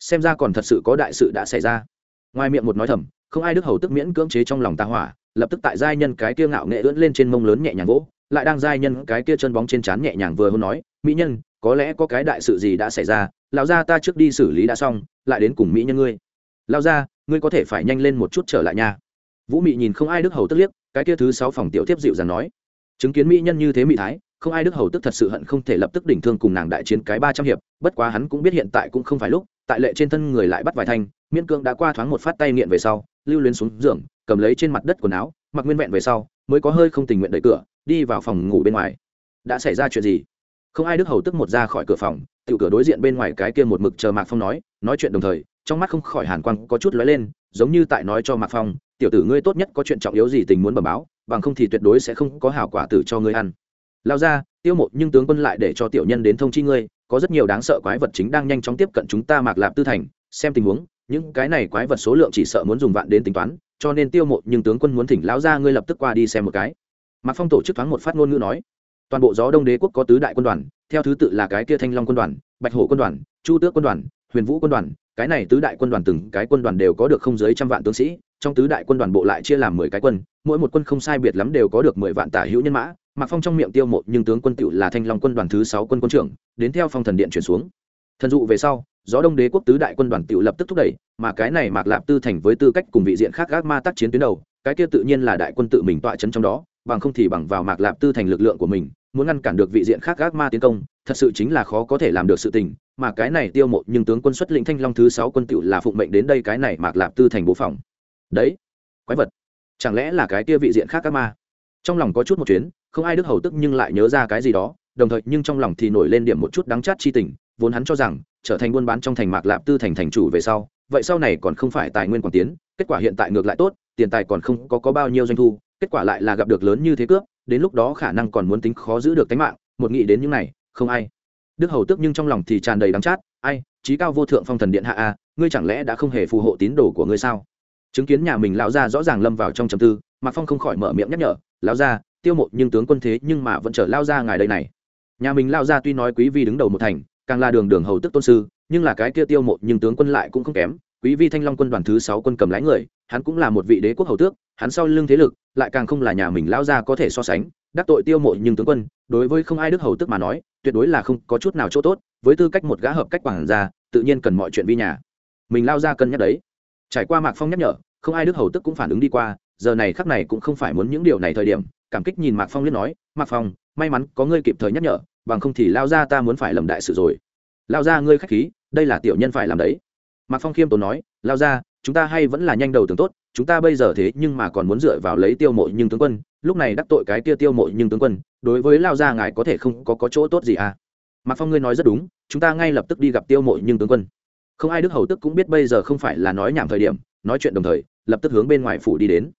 xem ra còn thật sự có đại sự đã xảy ra. Ngoài miệng một nói thầm, không ai đức hầu tức miễn cưỡng chế trong lòng ta hỏa, lập tức tại giai nhân cái kia ngạo nghệ ưỡn lên trên mông lớn nhẹ nhàng gỗ lại đang giai nhân cái kia chân bóng trên trán nhẹ nhàng vừa hôn nói, mỹ nhân, có lẽ có cái đại sự gì đã xảy ra, lão gia ta trước đi xử lý đã xong, lại đến cùng mỹ nhân ngươi. Lão gia, ngươi có thể phải nhanh lên một chút trở lại nha. Vũ mị nhìn không ai đức hầu tức liếc, cái kia thứ sáu phòng tiểu tiếp dịu dàng nói. Chứng kiến mỹ nhân như thế mỹ thái không ai đức hầu tức thật sự hận không thể lập tức đỉnh thương cùng nàng đại chiến cái ba trăm hiệp, bất quá hắn cũng biết hiện tại cũng không phải lúc, tại lệ trên thân người lại bắt vài thanh, miễn cương đã qua thoáng một phát tay nghiện về sau, lưu luyến xuống giường, cầm lấy trên mặt đất quần áo, mặc nguyên vẹn về sau, mới có hơi không tình nguyện đẩy cửa, đi vào phòng ngủ bên ngoài. Đã xảy ra chuyện gì? Không ai đức hầu tức một ra khỏi cửa phòng tự cửa đối diện bên ngoài cái kia một mực chờ mạc phong nói nói chuyện đồng thời, trong mắt không khỏi hàn quang có chút lóe lên, giống như tại nói cho mạc phong, tiểu tử ngươi tốt nhất có chuyện trọng yếu gì tình muốn bẩm báo, bằng không thì tuyệt đối sẽ không có hảo quả tử cho ngươi ăn lao ra, tiêu mộ nhưng tướng quân lại để cho tiểu nhân đến thông chi ngươi, có rất nhiều đáng sợ quái vật chính đang nhanh chóng tiếp cận chúng ta mạc lạp tư thành. Xem tình huống, những cái này quái vật số lượng chỉ sợ muốn dùng vạn đến tính toán, cho nên tiêu mộ nhưng tướng quân muốn thỉnh lão ra ngươi lập tức qua đi xem một cái. Mạc phong tổ chức thoáng một phát ngôn ngữ nói, toàn bộ gió đông đế quốc có tứ đại quân đoàn, theo thứ tự là cái kia thanh long quân đoàn, bạch hổ quân đoàn, chu tước quân đoàn, huyền vũ quân đoàn. Cái này tứ đại quân đoàn từng cái quân đoàn đều có được không dưới trăm vạn tướng sĩ, trong tứ đại quân đoàn bộ lại chia làm mười cái quân, mỗi một quân không sai biệt lắm đều có được mười vạn tả hữu nhân mã mạc phong trong miệng tiêu một nhưng tướng quân tựu là thanh long quân đoàn thứ sáu quân quân trưởng, đến theo phong thần điện chuyển xuống. Thần dụ về sau, gió đông đế quốc tứ đại quân đoàn tựu lập tức thúc đẩy, mà cái này mạc lạp tư thành với tư cách cùng vị diện khác gác ma tác chiến tuyến đầu, cái kia tự nhiên là đại quân tự mình tọa chấn trong đó, bằng không thì bằng vào mạc lạp tư thành lực lượng của mình, muốn ngăn cản được vị diện khác gác ma tiến công, thật sự chính là khó có thể làm được sự tình, mà cái này tiêu mộ nhưng tướng quân xuất lĩnh thanh long thứ sáu quân tựu là phụng mệnh đến đây cái này mạc lạp tư thành bố phòng. Đấy, quái vật, chẳng lẽ là cái kia vị diện khác các ma? Trong lòng có chút một chuyến không ai đức hầu tức nhưng lại nhớ ra cái gì đó đồng thời nhưng trong lòng thì nổi lên điểm một chút đắng chát chi tình vốn hắn cho rằng trở thành buôn bán trong thành mạc lạp tư thành thành chủ về sau vậy sau này còn không phải tài nguyên quảng tiến kết quả hiện tại ngược lại tốt tiền tài còn không có, có bao nhiêu doanh thu kết quả lại là gặp được lớn như thế cướp đến lúc đó khả năng còn muốn tính khó giữ được tính mạng một nghĩ đến những này không ai. Đức hầu tức nhưng trong lòng thì tràn đầy đắng chát ai trí cao vô thượng phong thần điện hạ a ngươi chẳng lẽ đã không hề phù hộ tín đồ của ngươi sao? Chứng kiến nhà mình lão gia rõ ràng lâm vào trong trầm tư mạc phong không khỏi mở miệng nhắc nhở lão gia tiêu mộ nhưng tướng quân thế nhưng mà vẫn chờ lao ra ngài đây này. Nhà mình lao ra tuy nói quý vi đứng đầu một thành, càng là đường đường hầu tức tôn sư, nhưng là cái kia tiêu mộ nhưng tướng quân lại cũng không kém. Quý vi thanh long quân đoàn thứ sáu quân cầm lái người, hắn cũng là một vị đế quốc hầu tước, hắn sau lưng thế lực, lại càng không là nhà mình lao ra có thể so sánh. Đắc tội tiêu mộ nhưng tướng quân, đối với không ai đức hầu tức mà nói, tuyệt đối là không có chút nào chỗ tốt, với tư cách một gã hợp cách quản gia, tự nhiên cần mọi chuyện vi nhà. Mình lao ra cân nhắc đấy. Trải qua mạc phong nhắc nhở, không ai đức hầu tức cũng phản ứng đi qua, giờ này khắc này cũng không phải muốn những điều này thời điểm cảm kích nhìn mạc phong liên nói mạc phong may mắn có ngươi kịp thời nhắc nhở bằng không thì lao ra ta muốn phải lầm đại sự rồi. Lao ra ngươi k h á c h khí đây là tiểu nhân phải làm đấy. Mạc phong khiêm tốn nói lao ra chúng ta hay vẫn là nhanh đầu tướng tốt chúng ta bây giờ thế nhưng mà còn muốn dựa vào lấy tiêu mộ nhưng tướng quân lúc này đắc tội cái kia tiêu mộ nhưng tướng quân đối với lao gia ngài có thể không có, có chỗ tốt gì à? Mạc phong ngươi nói rất đúng chúng ta ngay lập tức đi gặp tiêu mộ nhưng tướng quân. Không ai đức hầu tức cũng biết bây giờ không phải là nói nhảm thời điểm nói chuyện đồng thời lập tức hướng bên ngoài phủ đi đến.